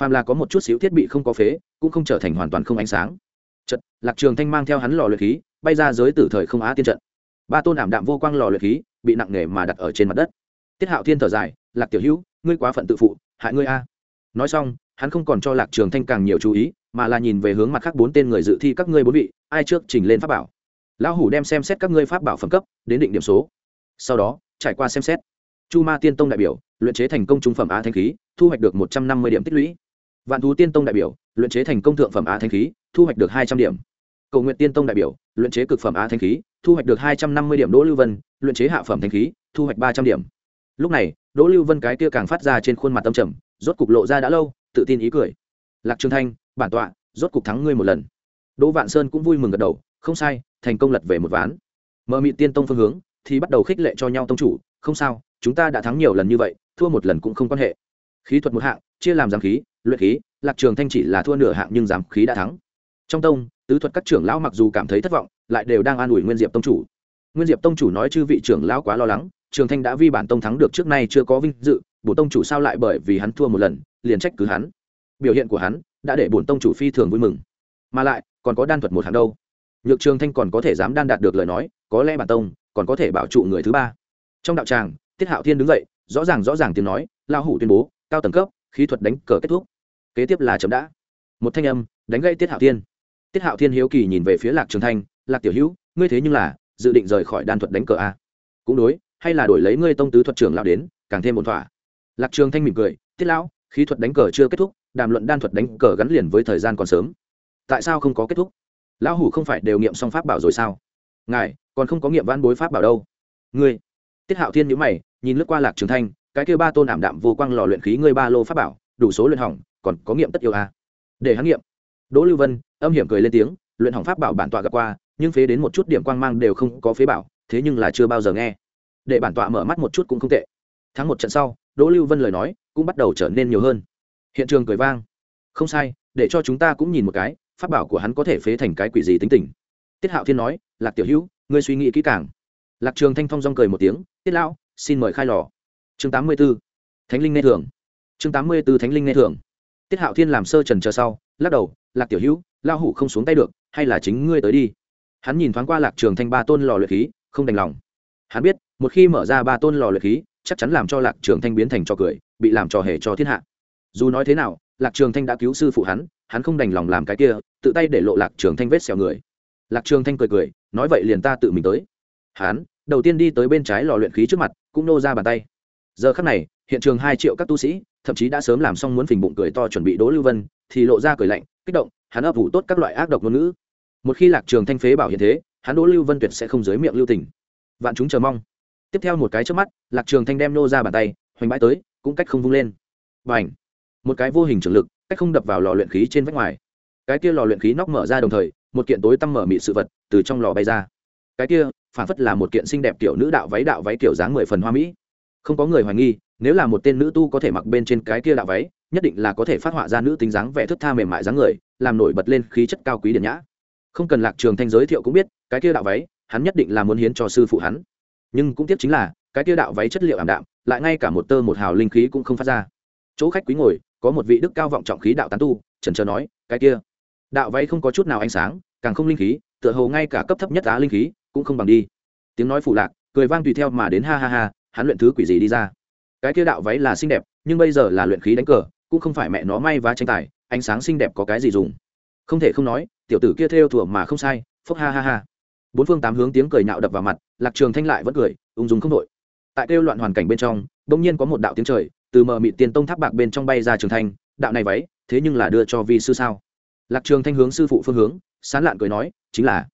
phàm là có một chút xíu thiết bị không có phế, cũng không trở thành hoàn toàn không ánh sáng. Trận lạc trường thanh mang theo hắn lò luyện khí, bay ra giới tử thời không á tiên trận. Ba tôn ảm đạm vô quang lò luyện khí bị nặng nề mà đặt ở trên mặt đất. Tiết hạo thiên thở dài, lạc tiểu hữu, ngươi quá phận tự phụ, hại ngươi a. Nói xong, hắn không còn cho lạc trường thanh càng nhiều chú ý, mà là nhìn về hướng mặt khác bốn tên người dự thi các ngươi bốn vị, ai trước trình lên pháp bảo. Lão hủ đem xem xét các ngươi pháp bảo phẩm cấp, đến định điểm số. Sau đó, trải qua xem xét. Chu ma tiên tông đại biểu, luyện chế thành công trung phẩm á thanh khí, thu hoạch được một trăm năm mươi điểm tích lũy vạn thú tiên tông đại biểu, luyện chế thành công thượng phẩm á thanh khí, thu hoạch được hai trăm điểm. Cầu nguyện tiên tông đại biểu, luyện chế cực phẩm á thanh khí, thu hoạch được hai trăm năm mươi điểm. Đỗ lưu vân, luyện chế hạ phẩm thanh khí, thu hoạch ba trăm điểm. Lúc này, đỗ lưu vân cái kia càng phát ra trên khuôn mặt tâm trầm, rốt cục lộ ra đã lâu, tự tin ý cười. Lạc trường thanh, bản tọa, rốt cục thắng ngươi một lần. Đỗ vạn sơn cũng vui mừng gật đầu, không sai, thành công lật về một ván. Mờ mị tiên tông phương hướng, thì bắt đầu khích lệ cho nhau tông chủ, không sao, chúng ta đã thắng nhiều lần như vậy, thua một lần cũng không quan hệ khí thuật một hạng, chia làm giám khí, luyện khí, lạc trường thanh chỉ là thua nửa hạng nhưng giám khí đã thắng. Trong tông, tứ thuật các trưởng lão mặc dù cảm thấy thất vọng, lại đều đang an ủi nguyên diệp tông chủ. Nguyên diệp tông chủ nói chư vị trưởng lão quá lo lắng, trường thanh đã vi bản tông thắng được trước nay chưa có vinh dự bổ tông chủ sao lại bởi vì hắn thua một lần, liền trách cứ hắn. Biểu hiện của hắn đã để bổn tông chủ phi thường vui mừng. Mà lại, còn có đan thuật một hàng đâu? Nhược trường thanh còn có thể dám đan đạt được lời nói, có lẽ bản tông còn có thể bảo trụ người thứ ba. Trong đạo tràng, tiết hạo thiên đứng dậy, rõ ràng rõ ràng tiếng nói lao hủ tuyên bố cao tầng cấp, khí thuật đánh cờ kết thúc. Kế tiếp là chấm đã. Một thanh âm, đánh gây tiết hạo thiên. Tiết hạo thiên hiếu kỳ nhìn về phía lạc trường thanh, lạc tiểu hữu, ngươi thế nhưng là, dự định rời khỏi đan thuật đánh cờ a cũng đối, hay là đổi lấy ngươi tông tứ thuật trưởng lão đến, càng thêm một thỏa. Lạc trường thanh mỉm cười, tiết lão, khí thuật đánh cờ chưa kết thúc, đàm luận đan thuật đánh cờ gắn liền với thời gian còn sớm. Tại sao không có kết thúc? Lão hủ không phải đều nghiệm xong pháp bảo rồi sao? Ngài, còn không có nghiệm văn bối pháp bảo đâu. Ngươi? Tiết hạo thiên nhíu mày, nhìn lướt qua lạc trường thanh cái kia ba tôn ảm đạm vô quang lò luyện khí ngươi ba lô pháp bảo, đủ số luyện hỏng, còn có nghiệm tất yêu a. À. để hắn nghiệm. Đỗ lưu vân, âm hiểm cười lên tiếng, luyện hỏng pháp bảo bản tọa gặp qua, nhưng phế đến một chút điểm quang mang đều không có phế bảo, thế nhưng là chưa bao giờ nghe. Để bản tọa mở mắt một chút cũng không tệ. Thắng một trận sau, đỗ lưu vân lời nói cũng bắt đầu trở nên nhiều hơn. Hiện trường cười vang. Không sai, để cho chúng ta cũng nhìn một cái, pháp bảo của hắn có thể phế thành cái quỷ gì tính tình. Tiết hạo thiên nói, lạc tiểu hữu, ngươi suy nghĩ kỹ càng. Lạc trường thanh phong rong cười một tiếng, tiết lão, xin mời khai lò chương tám mươi b ố thánh linh nghe thường. Chương tám mươi b ố thánh linh nghe thường. Tiết hạo thiên làm sơ trần chờ sau, lắc đầu, lạc tiểu hữu lao hủ không xuống tay được, hay là chính ngươi tới đi. Hắn nhìn thoáng qua lạc trường thanh ba tôn lò luyện khí, không đành lòng. Hắn biết, một khi mở ra ba tôn lò luyện khí, chắc chắn làm cho lạc trường thanh biến thành trò cười, bị làm trò hề cho thiên hạ. Dù nói thế nào, lạc trường thanh đã cứu sư phụ hắn hắn không đành lòng làm cái kia, tự tay để lộ lạc trường thanh vết xẻo người. Lạc trường thanh cười cười, nói vậy liền ta tự mình tới. Hắn, đầu tiên đi tới bên trái lò luyện khí trước mặt, cũng nô ra bàn tay giờ khắc này, hiện trường hai triệu các tu sĩ, thậm chí đã sớm làm xong muốn phình bụng cười to chuẩn bị đỗ lưu vân, thì lộ ra cười lạnh, kích động, hắn ấp ủ tốt các loại ác độc ngôn ngữ. Một khi lạc trường thanh phế bảo hiện thế, hắn đỗ lưu vân tuyệt sẽ không dưới miệng lưu tình. Vạn chúng chờ mong. Tiếp theo một cái trước mắt, lạc trường thanh đem nô ra bàn tay, hoành bãi tới, cũng cách không vung lên. Và ảnh một cái vô hình trường lực, cách không đập vào lò luyện khí trên vách ngoài. Cái kia lò luyện khí nóc mở ra đồng thời, một kiện tối tăm mở mị sự vật từ trong lò bay ra. Cái kia, phản phất là một kiện xinh đẹp tiểu nữ đạo váy đạo váy kiểu dáng mười phần hoa mỹ không có người hoài nghi, nếu là một tên nữ tu có thể mặc bên trên cái kia đạo váy, nhất định là có thể phát họa ra nữ tính dáng vẻ thức tha mềm mại dáng người, làm nổi bật lên khí chất cao quý điện nhã. Không cần lạc trường thanh giới thiệu cũng biết, cái kia đạo váy, hắn nhất định là muốn hiến cho sư phụ hắn. Nhưng cũng tiếc chính là, cái kia đạo váy chất liệu ảm đạm, lại ngay cả một tơ một hào linh khí cũng không phát ra. Chỗ khách quý ngồi, có một vị đức cao vọng trọng khí đạo tán tu trần trờ nói, cái kia đạo váy không có chút nào ánh sáng, càng không linh khí, tựa hồ ngay cả cấp thấp nhất á linh khí cũng không bằng đi. Tiếng nói phụ lạc, cười vang tùy theo mà đến, ha ha ha hắn luyện thứ quỷ gì đi ra. Cái kia đạo váy là xinh đẹp, nhưng bây giờ là luyện khí đánh cờ, cũng không phải mẹ nó may và tranh tài, ánh sáng xinh đẹp có cái gì dùng? Không thể không nói, tiểu tử kia theo thùa mà không sai phúc ha ha ha. Bốn phương tám hướng tiếng cười nhạo đập vào mặt, lạc trường thanh lại vẫn cười, ung dung không đội tại kêu loạn hoàn cảnh bên trong, bỗng nhiên có một đạo tiếng trời, từ mờ mịt tiền tông tháp bạc bên trong bay ra trường thanh, đạo này váy, thế nhưng là đưa cho vi sư sao? Lạc trường thanh hướng sư phụ phương hướng, sán lạn cười nói, chính là.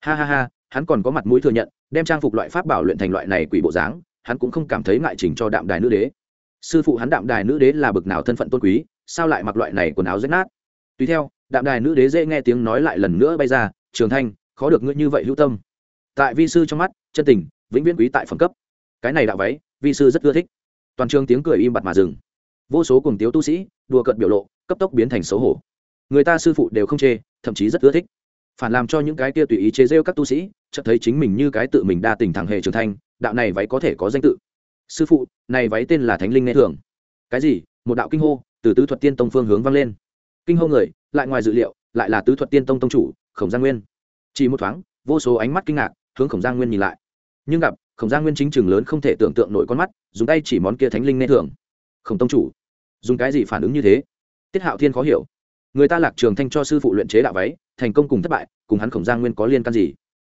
Ha ha ha, hắn còn có mặt mũi thừa nhận, đem trang phục loại pháp bảo luyện thành loại này quỷ bộ dáng hắn cũng không cảm thấy ngại trình cho đạm đài nữ đế. Sư phụ hắn đạm đài nữ đế là bực nào thân phận tôn quý, sao lại mặc loại này quần áo rách nát? Tùy theo, đạm đài nữ đế dễ nghe tiếng nói lại lần nữa bay ra, trường thanh, khó được ngươi như vậy hữu tâm. Tại vi sư trong mắt, chân tình, vĩnh viễn quý tại phẩm cấp. Cái này đạo váy, vi sư rất ưa thích. Toàn trường tiếng cười im bặt mà dừng. Vô số cùng tiếu tu sĩ, đùa cợt biểu lộ, cấp tốc biến thành xấu hổ. Người ta sư phụ đều không chê, thậm chí rất ưa thích. Phản làm cho những cái kia tùy ý chế rêu các tu sĩ, chợt thấy chính mình như cái tự mình đa tình thẳng hề trưởng thành đạo này váy có thể có danh tự. Sư phụ, này váy tên là thánh linh nghe thường. Cái gì? Một đạo kinh hô, từ tứ thuật tiên tông phương hướng vang lên. Kinh hô người, lại ngoài dự liệu, lại là tứ thuật tiên tông tông chủ, khổng giang nguyên. Chỉ một thoáng, vô số ánh mắt kinh ngạc, hướng khổng giang nguyên nhìn lại. Nhưng gặp, khổng giang nguyên chính trường lớn không thể tưởng tượng nổi con mắt, dùng tay chỉ món kia thánh linh nghe thường. Khổng tông chủ, dùng cái gì phản ứng như thế? Tiết hạo thiên khó hiểu. Người ta lạc trường thanh cho sư phụ luyện chế đạo váy, thành công cùng thất bại, cùng hắn khổng giang nguyên có liên can gì?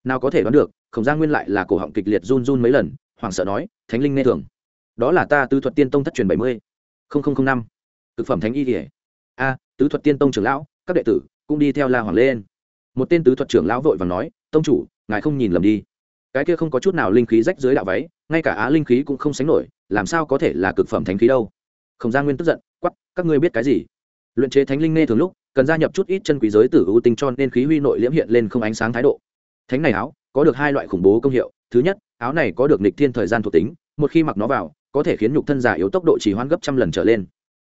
Nào có thể đoán được khổng gia nguyên lại là cổ họng kịch liệt run run mấy lần, hoảng sợ nói, thánh linh nghe thường. Đó là ta tứ thuật tiên tông thất truyền bảy mươi. Năm. Thực phẩm thánh y kỉa a, tứ thuật tiên tông trưởng lão, các đệ tử cũng đi theo la hoàng lên. Một tên tứ thuật trưởng lão vội và nói, tông chủ, ngài không nhìn lầm đi. Cái kia không có chút nào linh khí rách dưới đạo váy, ngay cả á linh khí cũng không sánh nổi, làm sao có thể là cực phẩm thánh khí đâu? Khổng gia nguyên tức giận quắp các ngươi biết cái gì? Luyện chế thánh linh nê thường lúc, cần gia nhập chút ít chân quý giới tử ưu tinh cho nên khí huy nội liễm hiện lên không ánh sáng thái độ. Thánh này áo có được hai loại khủng bố công hiệu. Thứ nhất, áo này có được nịch thiên thời gian thuộc tính, một khi mặc nó vào, có thể khiến nhục thân giả yếu tốc độ chỉ hoãn gấp trăm lần trở lên.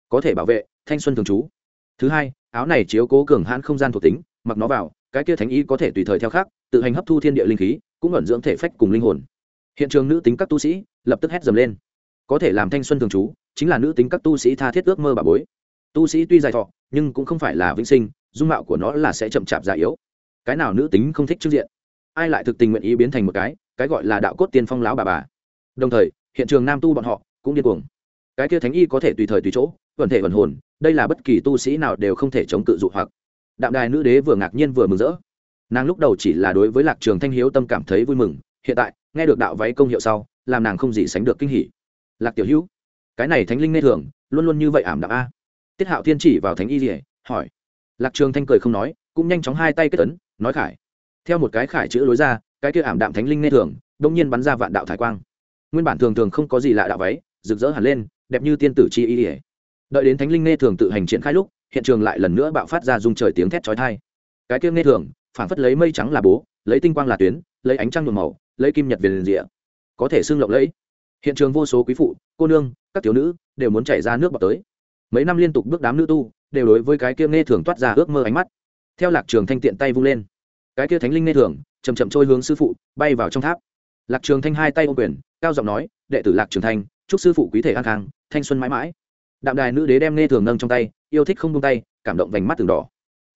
Có thể bảo vệ thanh xuân thường trú. Thứ hai, áo này chiếu cố cường hãn không gian thuộc tính, mặc nó vào, cái kia thánh ý có thể tùy thời theo khác, tự hành hấp thu thiên địa linh khí, cũng ẩn dưỡng thể phách cùng linh hồn. Hiện trường nữ tính các tu sĩ lập tức hét dầm lên. Có thể làm thanh xuân thường trú, chính là nữ tính các tu sĩ tha thiết ước mơ bà bối. Tu sĩ tuy dài thọ, nhưng cũng không phải là vĩnh sinh, dung mạo của nó là sẽ chậm chạp già yếu. Cái nào nữ tính không thích trước diện? Ai lại thực tình nguyện ý biến thành một cái cái gọi là đạo cốt tiên phong lão bà bà. Đồng thời, hiện trường nam tu bọn họ cũng điên cuồng. Cái kia thánh y có thể tùy thời tùy chỗ, vận thể vận hồn, đây là bất kỳ tu sĩ nào đều không thể chống cự dụ hoặc. Đạm đài nữ đế vừa ngạc nhiên vừa mừng rỡ. Nàng lúc đầu chỉ là đối với lạc trường thanh hiếu tâm cảm thấy vui mừng, hiện tại, nghe được đạo váy công hiệu sau, làm nàng không gì sánh được kinh hỉ. Lạc tiểu hữu, cái này thánh linh nghe thường, luôn luôn như vậy ảm đạm a. Tiết hạo thiên chỉ vào thánh y rỉa hỏi. Lạc trường thanh cười không nói, cũng nhanh chóng hai tay kết tấn nói khải theo một cái khải chữ lối ra, cái kia ảm đạm thánh linh nê thường đông nhiên bắn ra vạn đạo thải quang. Nguyên bản thường thường không có gì lạ đạo váy, rực rỡ hẳn lên, đẹp như tiên tử chi y ỉa đợi đến thánh linh nê thường tự hành triển khai lúc, hiện trường lại lần nữa bạo phát ra dung trời tiếng thét chói tai. Cái kia nê thường phản phất lấy mây trắng là bố, lấy tinh quang là tuyến, lấy ánh trăng nhuộm màu, lấy kim nhật về liền rịa. Có thể xưng lộng lẫy. Hiện trường vô số quý phụ, cô nương, các thiếu nữ đều muốn chảy ra nước bọt tới. Mấy năm liên tục bước đám nữ tu đều đối với cái kia nghe thường toát ra ước mơ ánh mắt. Theo lạc trường thanh tiện tay vung lên cái kia thánh linh nê thường chầm chậm trôi hướng sư phụ, bay vào trong tháp. Lạc trường thanh hai tay ôm quyền, cao giọng nói, đệ tử lạc trường thanh, chúc sư phụ quý thể an khang, thanh xuân mãi mãi. Đạm đài nữ đế đem nghe thường nâng trong tay, yêu thích không buông tay, cảm động vành mắt từng đỏ.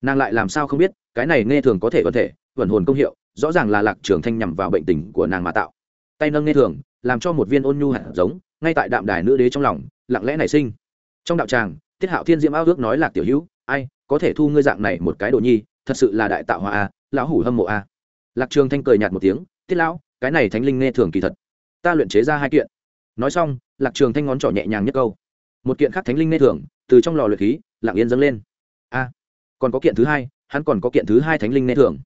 Nàng lại làm sao không biết, cái này nghe thường có thể có thể, vận hồn công hiệu, rõ ràng là lạc trường thanh nhằm vào bệnh tình của nàng mà tạo. Tay nâng nghe thường, làm cho một viên ôn nhu hạt giống, ngay tại đạm đài nữ đế trong lòng, lặng lẽ nảy sinh. Trong đạo tràng, tiết hạo thiên diễm ao ước nói lạc tiểu hữu, ai, có thể thu ngươi dạng này một cái đồ nhi, thật sự là đại tạo hoa a lão hủ hâm mộ a. Lạc trường thanh cười nhạt một tiếng, tiết lão, cái này thánh linh nghe thường kỳ thật. Ta luyện chế ra hai kiện. Nói xong, lạc trường thanh ngón trỏ nhẹ nhàng nhất câu. Một kiện khác thánh linh nghe thường, từ trong lò luyện khí, lặng yên dâng lên. A. Còn có kiện thứ hai, hắn còn có kiện thứ hai thánh linh nghe thường.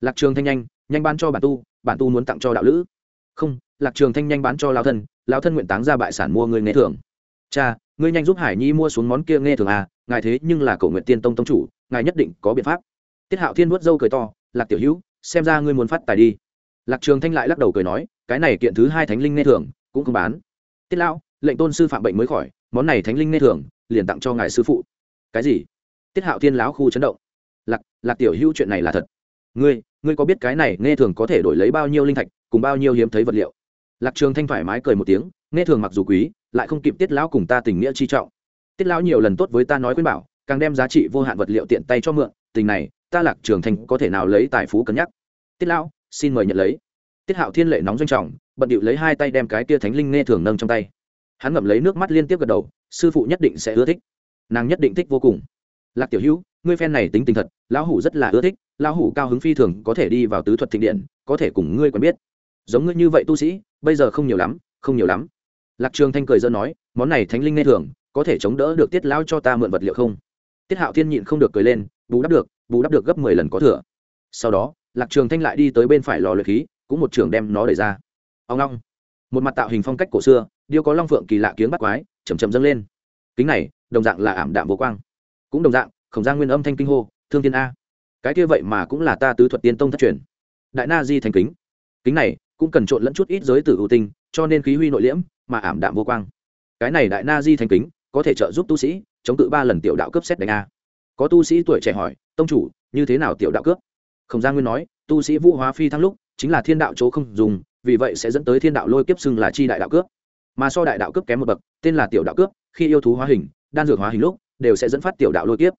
Lạc trường thanh nhanh nhanh bán cho bản tu bản tu muốn tặng cho đạo lữ. Không, lạc trường thanh nhanh bán cho lao thân lao thân nguyện táng ra bại sản mua người nghe thường. Cha, ngươi nhanh giúp hải nhi mua xuống món kia nghe thường à ngài thế nhưng là cầu nguyện tiên tông tông chủ, ngài nhất định có biện pháp. Tiết hạo thiên vuốt râu cười to lạc tiểu hữu, xem ra ngươi muốn phát tài đi. Lạc trường thanh lại lắc đầu cười nói, cái này kiện thứ hai thánh linh nghe thường cũng không bán. Tiết lão, lệnh tôn sư phạm bệnh mới khỏi, món này thánh linh nghe thường liền tặng cho ngài sư phụ. Cái gì? Tiết hạo thiên lão khu chấn động. Lạc lạc tiểu hữu, chuyện này là thật. Ngươi ngươi có biết cái này nghe thường có thể đổi lấy bao nhiêu linh thạch, cùng bao nhiêu hiếm thấy vật liệu? Lạc trường thanh thoải mái cười một tiếng, nghe thường mặc dù quý, lại không kịp tiết lão cùng ta tình nghĩa chi trọng. Tiết lão nhiều lần tốt với ta nói khuyên bảo càng đem giá trị vô hạn vật liệu tiện tay cho mượn, tình này, ta lạc trường thành có thể nào lấy tài phú cân nhắc? Tiết lão, xin mời nhận lấy. Tiết hạo thiên lệ nóng doanh trọng, bận điệu lấy hai tay đem cái tia thánh linh nghe thường nâng trong tay. Hắn ngậm lấy nước mắt liên tiếp gật đầu, sư phụ nhất định sẽ ưa thích. Nàng nhất định thích vô cùng. Lạc tiểu hữu, ngươi phen này tính tình thật, lão hủ rất là ưa thích, lão hủ cao hứng phi thường, có thể đi vào tứ thuật thịnh điện, có thể cùng ngươi quen biết. Giống ngươi như vậy tu sĩ, bây giờ không nhiều lắm, không nhiều lắm. Lạc trường thanh cười dân nói, món này thánh linh nghe thường, có thể chống đỡ được tiết lão cho ta mượn vật liệu không? Tiết hạo thiên nhịn không được cười lên, bù đắp được, bù đắp được gấp mười lần có thừa. Sau đó, lạc trường thanh lại đi tới bên phải lò luyện khí, cũng một trường đem nó đẩy ra. Ông long. Một mặt tạo hình phong cách cổ xưa, điêu có long phượng kỳ lạ kiếng bắt quái chầm chầm dâng lên. Kính này, đồng dạng là ảm đạm vô quang. Cũng đồng dạng khổng giang nguyên âm thanh kinh hô, thương thiên a. Cái kia vậy mà cũng là ta tứ thuật tiên tông thất truyền. Đại na di thành kính. Kính này, cũng cần trộn lẫn chút ít giới tử ưu tinh, cho nên khí huy nội liễm, mà ảm đạm vô quang. Cái này đại na di thành kính, có thể trợ giúp tu sĩ chống cự ba lần tiểu đạo cướp xét đánh a. Có tu sĩ tuổi trẻ hỏi, tông chủ, như thế nào tiểu đạo cướp? Khổng gia nguyên nói, tu sĩ vũ hóa phi thăng lúc, chính là thiên đạo chỗ không dùng, vì vậy sẽ dẫn tới thiên đạo lôi kiếp xưng là chi đại đạo cướp. Mà so đại đạo cướp kém một bậc, tên là tiểu đạo cướp, khi yêu thú hóa hình, đan dược hóa hình lúc, đều sẽ dẫn phát tiểu đạo lôi kiếp.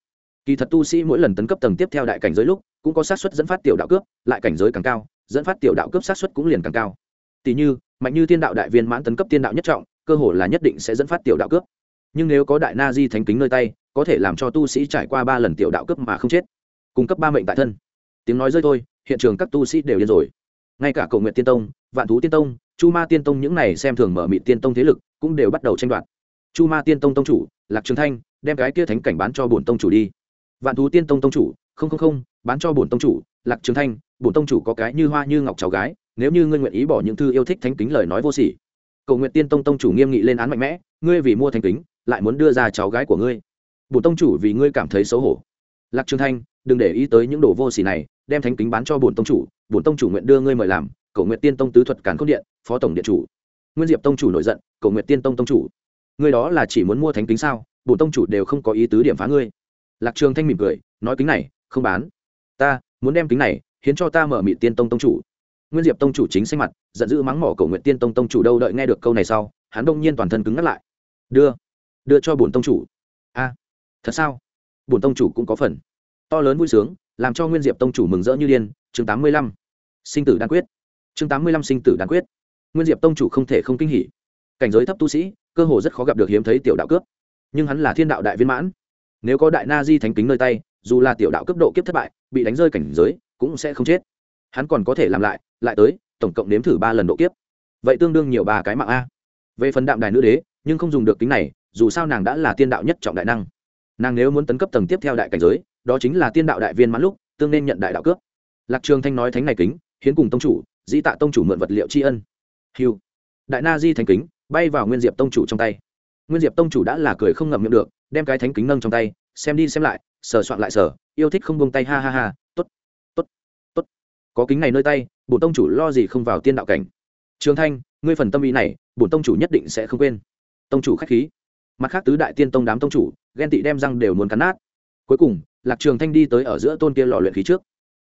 Kỳ thật tu sĩ mỗi lần tấn cấp tầng tiếp theo đại cảnh giới lúc, cũng có sát xuất dẫn phát tiểu đạo cướp, lại cảnh giới càng cao, dẫn phát tiểu đạo cướp sát xuất cũng liền càng cao. Tỷ như, mạnh như thiên đạo đại viên mãn tấn cấp thiên đạo nhất trọng, cơ hồ là nhất định sẽ dẫn phát tiểu đạo cướp nhưng nếu có đại na di thánh kính nơi tay, có thể làm cho tu sĩ trải qua ba lần tiểu đạo cướp mà không chết. Cung cấp ba mệnh tại thân. Tiếng nói rơi thôi, hiện trường các tu sĩ đều điên rồi. Ngay cả cầu nguyện tiên tông, vạn thú tiên tông, chu ma tiên tông những này xem thường mở mị tiên tông thế lực cũng đều bắt đầu tranh đoạt. Chu ma tiên tông tông chủ, lạc trường thanh, đem cái kia thánh cảnh bán cho bổn tông chủ đi. Vạn thú tiên tông tông chủ, không không không, bán cho bổn tông chủ, lạc trường thanh, bổn tông chủ có cái như hoa như ngọc cháu gái, nếu như ngươi nguyện ý bỏ những thư yêu thích thánh kính lời nói vô sỉ. Cầu nguyện tiên tông tông chủ nghiêm nghị lên án mạnh mẽ, ngươi vì mua thánh kính lại muốn đưa ra cháu gái của ngươi. Bổn tông chủ vì ngươi cảm thấy xấu hổ. Lạc trường thanh, đừng để ý tới những đồ vô sỉ này, đem thánh kính bán cho bổn tông chủ, bổn tông chủ nguyện đưa ngươi mời làm, cầu nguyện tiên tông tứ thuật cản cốt điện, phó tổng điện chủ. Nguyên diệp tông chủ nổi giận, cầu nguyện tiên tông tông chủ. Ngươi đó là chỉ muốn mua thánh kính sao, bổn tông chủ đều không có ý tứ điểm phá ngươi. Lạc trường thanh mỉm cười, nói kính này, không bán. Ta, muốn đem kính này, hiến cho ta mở mị tiên tông tông chủ. Nguyên diệp tông chủ chính xanh mặt, giận dữ mắng mỏ cầu nguyện tiên tông tông chủ đâu, đợi nghe được câu này sau, hắn đông nhiên toàn thân cứng ngắt lại. Đưa đưa cho bổn tông chủ. A, thật sao? Bổn tông chủ cũng có phần. To lớn vui sướng, làm cho nguyên diệp tông chủ mừng rỡ như điên. Chương tám mươi lăm. Sinh tử đan quyết. Chương tám mươi lăm sinh tử đan quyết. Nguyên diệp tông chủ không thể không kinh hỉ. Cảnh giới thấp tu sĩ, cơ hồ rất khó gặp được hiếm thấy tiểu đạo cướp. Nhưng hắn là thiên đạo đại viên mãn. Nếu có đại na di thánh kính nơi tay, dù là tiểu đạo cấp độ kiếp thất bại, bị đánh rơi cảnh giới, cũng sẽ không chết. Hắn còn có thể làm lại lại tới, tổng cộng nếm thử ba lần độ kiếp. Vậy tương đương nhiều ba cái mạng a. Về phần đạm đài nữ đế, nhưng không dùng được kính này dù sao nàng đã là tiên đạo nhất trọng đại năng. Nàng nếu muốn tấn cấp tầng tiếp theo đại cảnh giới, đó chính là tiên đạo đại viên mãn lúc, tương nên nhận đại đạo cướp. Lạc trường thanh nói thánh này kính, hiến cùng tông chủ, dĩ tạ tông chủ mượn vật liệu tri ân. Hiu đại na di thánh kính, bay vào nguyên diệp tông chủ trong tay. Nguyên diệp tông chủ đã là cười không ngậm miệng được, đem cái thánh kính nâng trong tay, xem đi xem lại, sờ soạn lại sờ, yêu thích không buông tay, ha ha ha, tốt tốt tốt. Có kính này nơi tay, bổn tông chủ lo gì không vào tiên đạo cảnh. Trường thanh, ngươi phần tâm ý này, bổn tông chủ nhất định sẽ không quên. Tông chủ khách khí mặt khác tứ đại tiên tông đám tông chủ, ghen tị đem răng đều muốn cắn nát. Cuối cùng, lạc trường thanh đi tới ở giữa tôn kia lò luyện khí trước.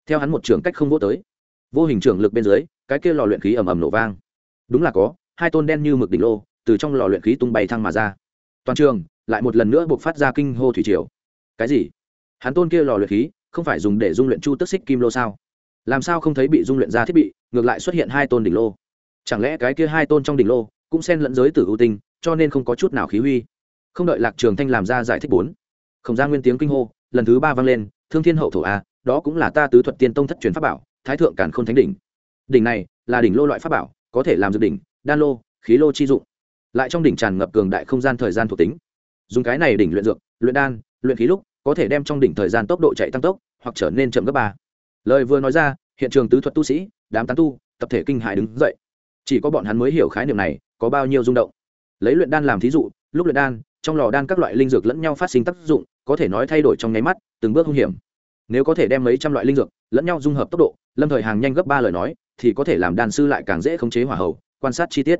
Theo hắn một trường cách không vô tới, vô hình trưởng lực bên dưới, cái kia lò luyện khí ầm ầm nổ vang. Đúng là có, hai tôn đen như mực đỉnh lô, từ trong lò luyện khí tung bay thăng mà ra. Toàn trường lại một lần nữa buộc phát ra kinh hô thủy triều. Cái gì? Hắn tôn kia lò luyện khí không phải dùng để dung luyện chu tức xích kim lô sao? Làm sao không thấy bị dung luyện ra thiết bị, ngược lại xuất hiện hai tôn đỉnh lô? Chẳng lẽ cái kia hai tôn trong đỉnh lô cũng xen lẫn giới tử ưu tinh, cho nên không có chút nào khí huy? Không đợi lạc trường thanh làm ra giải thích bốn. Không ra nguyên tiếng kinh hô, lần thứ ba vang lên, thương thiên hậu thổ a, đó cũng là ta tứ thuật tiên tông thất truyền pháp bảo, thái thượng cản khôn thánh đỉnh. Đỉnh này, là đỉnh lô loại pháp bảo, có thể làm dược đỉnh, đan lô, khí lô chi dụng. Lại trong đỉnh tràn ngập cường đại không gian thời gian thuộc tính. Dùng cái này đỉnh luyện dược, luyện đan, luyện khí lúc, có thể đem trong đỉnh thời gian tốc độ chạy tăng tốc, hoặc trở nên chậm gấp ba. Lời vừa nói ra, hiện trường tứ thuật tu sĩ, đám tán tu, tập thể kinh hại đứng dậy. Chỉ có bọn hắn mới hiểu khái niệm này, có bao nhiêu rung động. Lấy luyện đan làm thí dụ, lúc luyện đan trong lò đan các loại linh dược lẫn nhau phát sinh tác dụng, có thể nói thay đổi trong nháy mắt, từng bước hung hiểm. Nếu có thể đem mấy trăm loại linh dược lẫn nhau dung hợp tốc độ, lâm thời hàng nhanh gấp ba lời nói, thì có thể làm đan sư lại càng dễ khống chế hỏa hầu. quan sát chi tiết.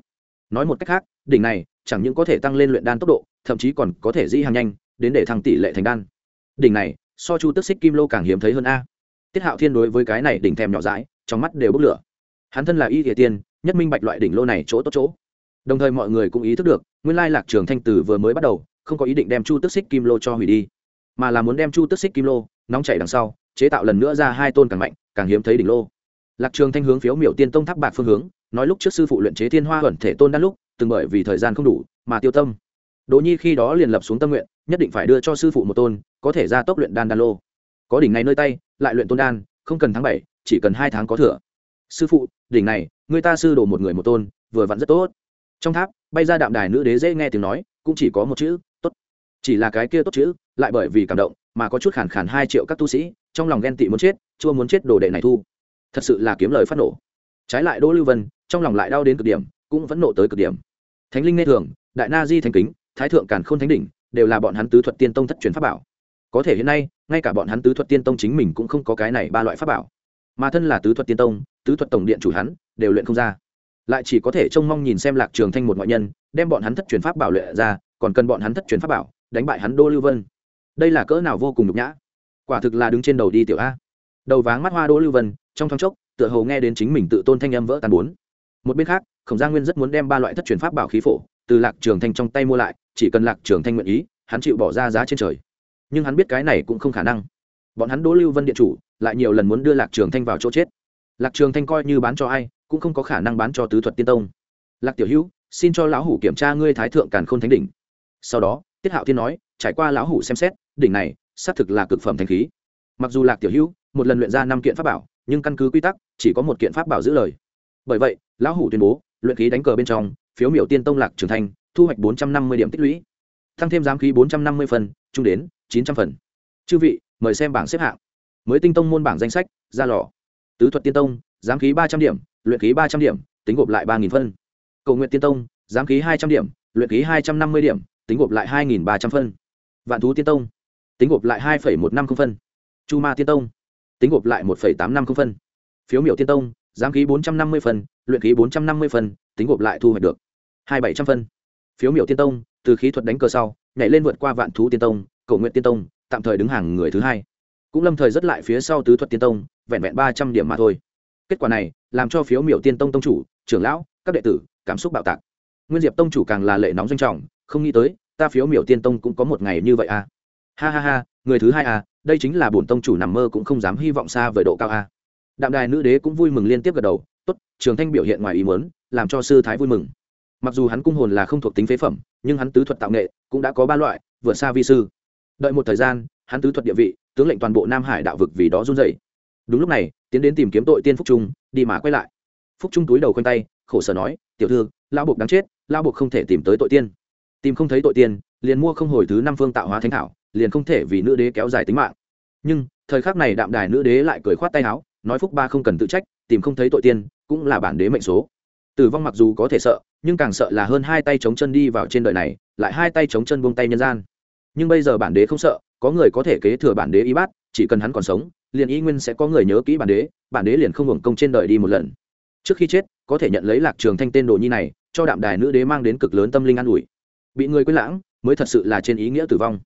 Nói một cách khác, đỉnh này chẳng những có thể tăng lên luyện đan tốc độ, thậm chí còn có thể dĩ hàng nhanh, đến để thăng tỷ lệ thành đan. Đỉnh này, so chu tức xích kim lô càng hiếm thấy hơn a. Tiết hạo thiên đối với cái này đỉnh thèm nhỏ dãi, trong mắt đều bốc lửa. Hắn thân là y địa tiên, nhất minh bạch loại đỉnh lô này chỗ tốt chỗ đồng thời mọi người cũng ý thức được, nguyên lai lạc trường thanh tử vừa mới bắt đầu, không có ý định đem chu tức xích kim lô cho hủy đi, mà là muốn đem chu tức xích kim lô nóng chảy đằng sau, chế tạo lần nữa ra hai tôn càng mạnh, càng hiếm thấy đỉnh lô. Lạc trường thanh hướng phiếu miểu tiên tông tháp bạc phương hướng, nói lúc trước sư phụ luyện chế thiên hoa ẩn thể tôn đan lúc, từng bởi vì thời gian không đủ mà tiêu tâm. Đỗ nhi khi đó liền lập xuống tâm nguyện, nhất định phải đưa cho sư phụ một tôn, có thể ra tốc luyện đan đan lô. Có đỉnh này nơi tay, lại luyện tôn đan, không cần tháng bảy, chỉ cần hai tháng có thừa. Sư phụ, đỉnh này, người ta sư đổ một người một tôn, vừa vặn rất tốt trong tháp, bay ra đạm đài nữ đế dễ nghe tiếng nói, cũng chỉ có một chữ, tốt. Chỉ là cái kia tốt chữ, lại bởi vì cảm động, mà có chút khản khản hai triệu các tu sĩ, trong lòng ghen tị muốn chết, chua muốn chết đồ đệ này thu. Thật sự là kiếm lời phát nổ. Trái lại đỗ lưu vân, trong lòng lại đau đến cực điểm, cũng vẫn nộ tới cực điểm. Thánh linh nghe thường, đại na di thành kính, thái thượng càn khôn thánh đỉnh, đều là bọn hắn tứ thuật tiên tông thất truyền pháp bảo. Có thể hiện nay, ngay cả bọn hắn tứ thuật tiên tông chính mình cũng không có cái này ba loại pháp bảo. Mà thân là tứ thuật tiên tông, tứ thuật tổng điện chủ hắn, đều luyện không ra lại chỉ có thể trông mong nhìn xem lạc trường thanh một ngoại nhân, đem bọn hắn thất truyền pháp bảo luyện ra, còn cần bọn hắn thất truyền pháp bảo, đánh bại hắn đô lưu vân. Đây là cỡ nào vô cùng nhục nhã. Quả thực là đứng trên đầu đi tiểu a. Đầu váng mắt hoa đô lưu vân, trong thoáng chốc, tựa hồ nghe đến chính mình tự tôn thanh âm vỡ tan bốn. Một bên khác, khổng gia nguyên rất muốn đem ba loại thất truyền pháp bảo khí phổ, từ lạc trường thanh trong tay mua lại, chỉ cần lạc trường thanh nguyện ý, hắn chịu bỏ ra giá trên trời. Nhưng hắn biết cái này cũng không khả năng. Bọn hắn đỗ lưu vân điện chủ, lại nhiều lần muốn đưa lạc trường thanh vào chỗ chết. Lạc trường thanh coi như bán cho ai cũng không có khả năng bán cho tứ thuật tiên tông. Lạc tiểu hữu xin cho lão hủ kiểm tra ngươi thái thượng càn khôn thánh đỉnh. Sau đó tiết hạo thiên nói trải qua lão hủ xem xét đỉnh này xác thực là cực phẩm thanh khí. Mặc dù lạc tiểu hữu một lần luyện ra năm kiện pháp bảo nhưng căn cứ quy tắc chỉ có một kiện pháp bảo giữ lời. Bởi vậy lão hủ tuyên bố luyện khí đánh cờ bên trong phiếu miểu tiên tông lạc trưởng thành, thu hoạch bốn trăm năm mươi điểm tích lũy. Tăng thêm giám khí bốn trăm năm mươi phần chung đến chín trăm phần. Chư vị mời xem bảng xếp hạng. Mới tinh tông môn bảng danh sách ra lò. Tứ thuật tiên tông giám khí ba trăm điểm luyện khí ba trăm điểm, tính gộp lại ba nghìn phân. Cầu nguyện tiên tông, giám khí hai trăm điểm, luyện khí hai trăm năm mươi điểm, tính gộp lại hai nghìn ba trăm phân. Vạn thú tiên tông, tính gộp lại hai một năm không phân. Chu ma tiên tông, tính gộp lại một tám năm không phân. Phiếu miểu tiên tông, giám khí bốn trăm năm mươi phân, luyện khí bốn trăm năm mươi phân, tính gộp lại thu hoạch được hai bảy trăm phân. Phiếu miểu tiên tông, từ khí thuật đánh cờ sau, nhảy lên vượt qua vạn thú tiên tông, cầu nguyện tiên tông, tạm thời đứng hàng người thứ hai. Cũng lâm thời rất lại phía sau tứ thuật tiên tông, vẹn vẹn ba trăm điểm mà thôi kết quả này, làm cho phiếu miểu tiên tông tông chủ, trưởng lão, các đệ tử, cảm xúc bạo tạc. Nguyên diệp tông chủ càng là lệ nóng doanh trọng, không nghĩ tới, ta phiếu miểu tiên tông cũng có một ngày như vậy à. Ha ha ha, người thứ hai à đây chính là bổn tông chủ nằm mơ cũng không dám hy vọng xa với độ cao à? đạm đài nữ đế cũng vui mừng liên tiếp gật đầu, tốt, trường thanh biểu hiện ngoài ý muốn, làm cho sư thái vui mừng. Mặc dù hắn cung hồn là không thuộc tính phế phẩm, nhưng hắn tứ thuật tạo nghệ cũng đã có ba loại, vượt xa vi sư. Đợi một thời gian, hắn tứ thuật địa vị, tướng lệnh toàn bộ nam hải đạo vực vì đó run dày đúng lúc này, tiến đến tìm kiếm tội tiên phúc trung, đi mà quay lại. Phúc trung túi đầu khoanh tay, khổ sở nói, tiểu thư lao buộc đáng chết lao buộc không thể tìm tới tội tiên. Tìm không thấy tội tiên, liền mua không hồi thứ năm phương tạo hóa thánh thảo, liền không thể vì nữ đế kéo dài tính mạng. Nhưng, thời khắc này đạm đài nữ đế lại cười khoát tay áo, nói phúc ba không cần tự trách, tìm không thấy tội tiên, cũng là bản đế mệnh số. Tử vong mặc dù có thể sợ, nhưng càng sợ là hơn hai tay chống chân đi vào trên đời này, lại hai tay chống chân buông tay nhân gian. Nhưng bây giờ bản đế không sợ, có người có thể kế thừa bản đế y bát chỉ cần hắn còn sống, liền y nguyên sẽ có người nhớ kỹ bản đế bản đế liền không hưởng công trên đời đi một lần. Trước khi chết, có thể nhận lấy lạc trường thanh tên đồ nhi này, cho đạm đài nữ đế mang đến cực lớn tâm linh an ủi. Bị người quên lãng, mới thật sự là trên ý nghĩa tử vong.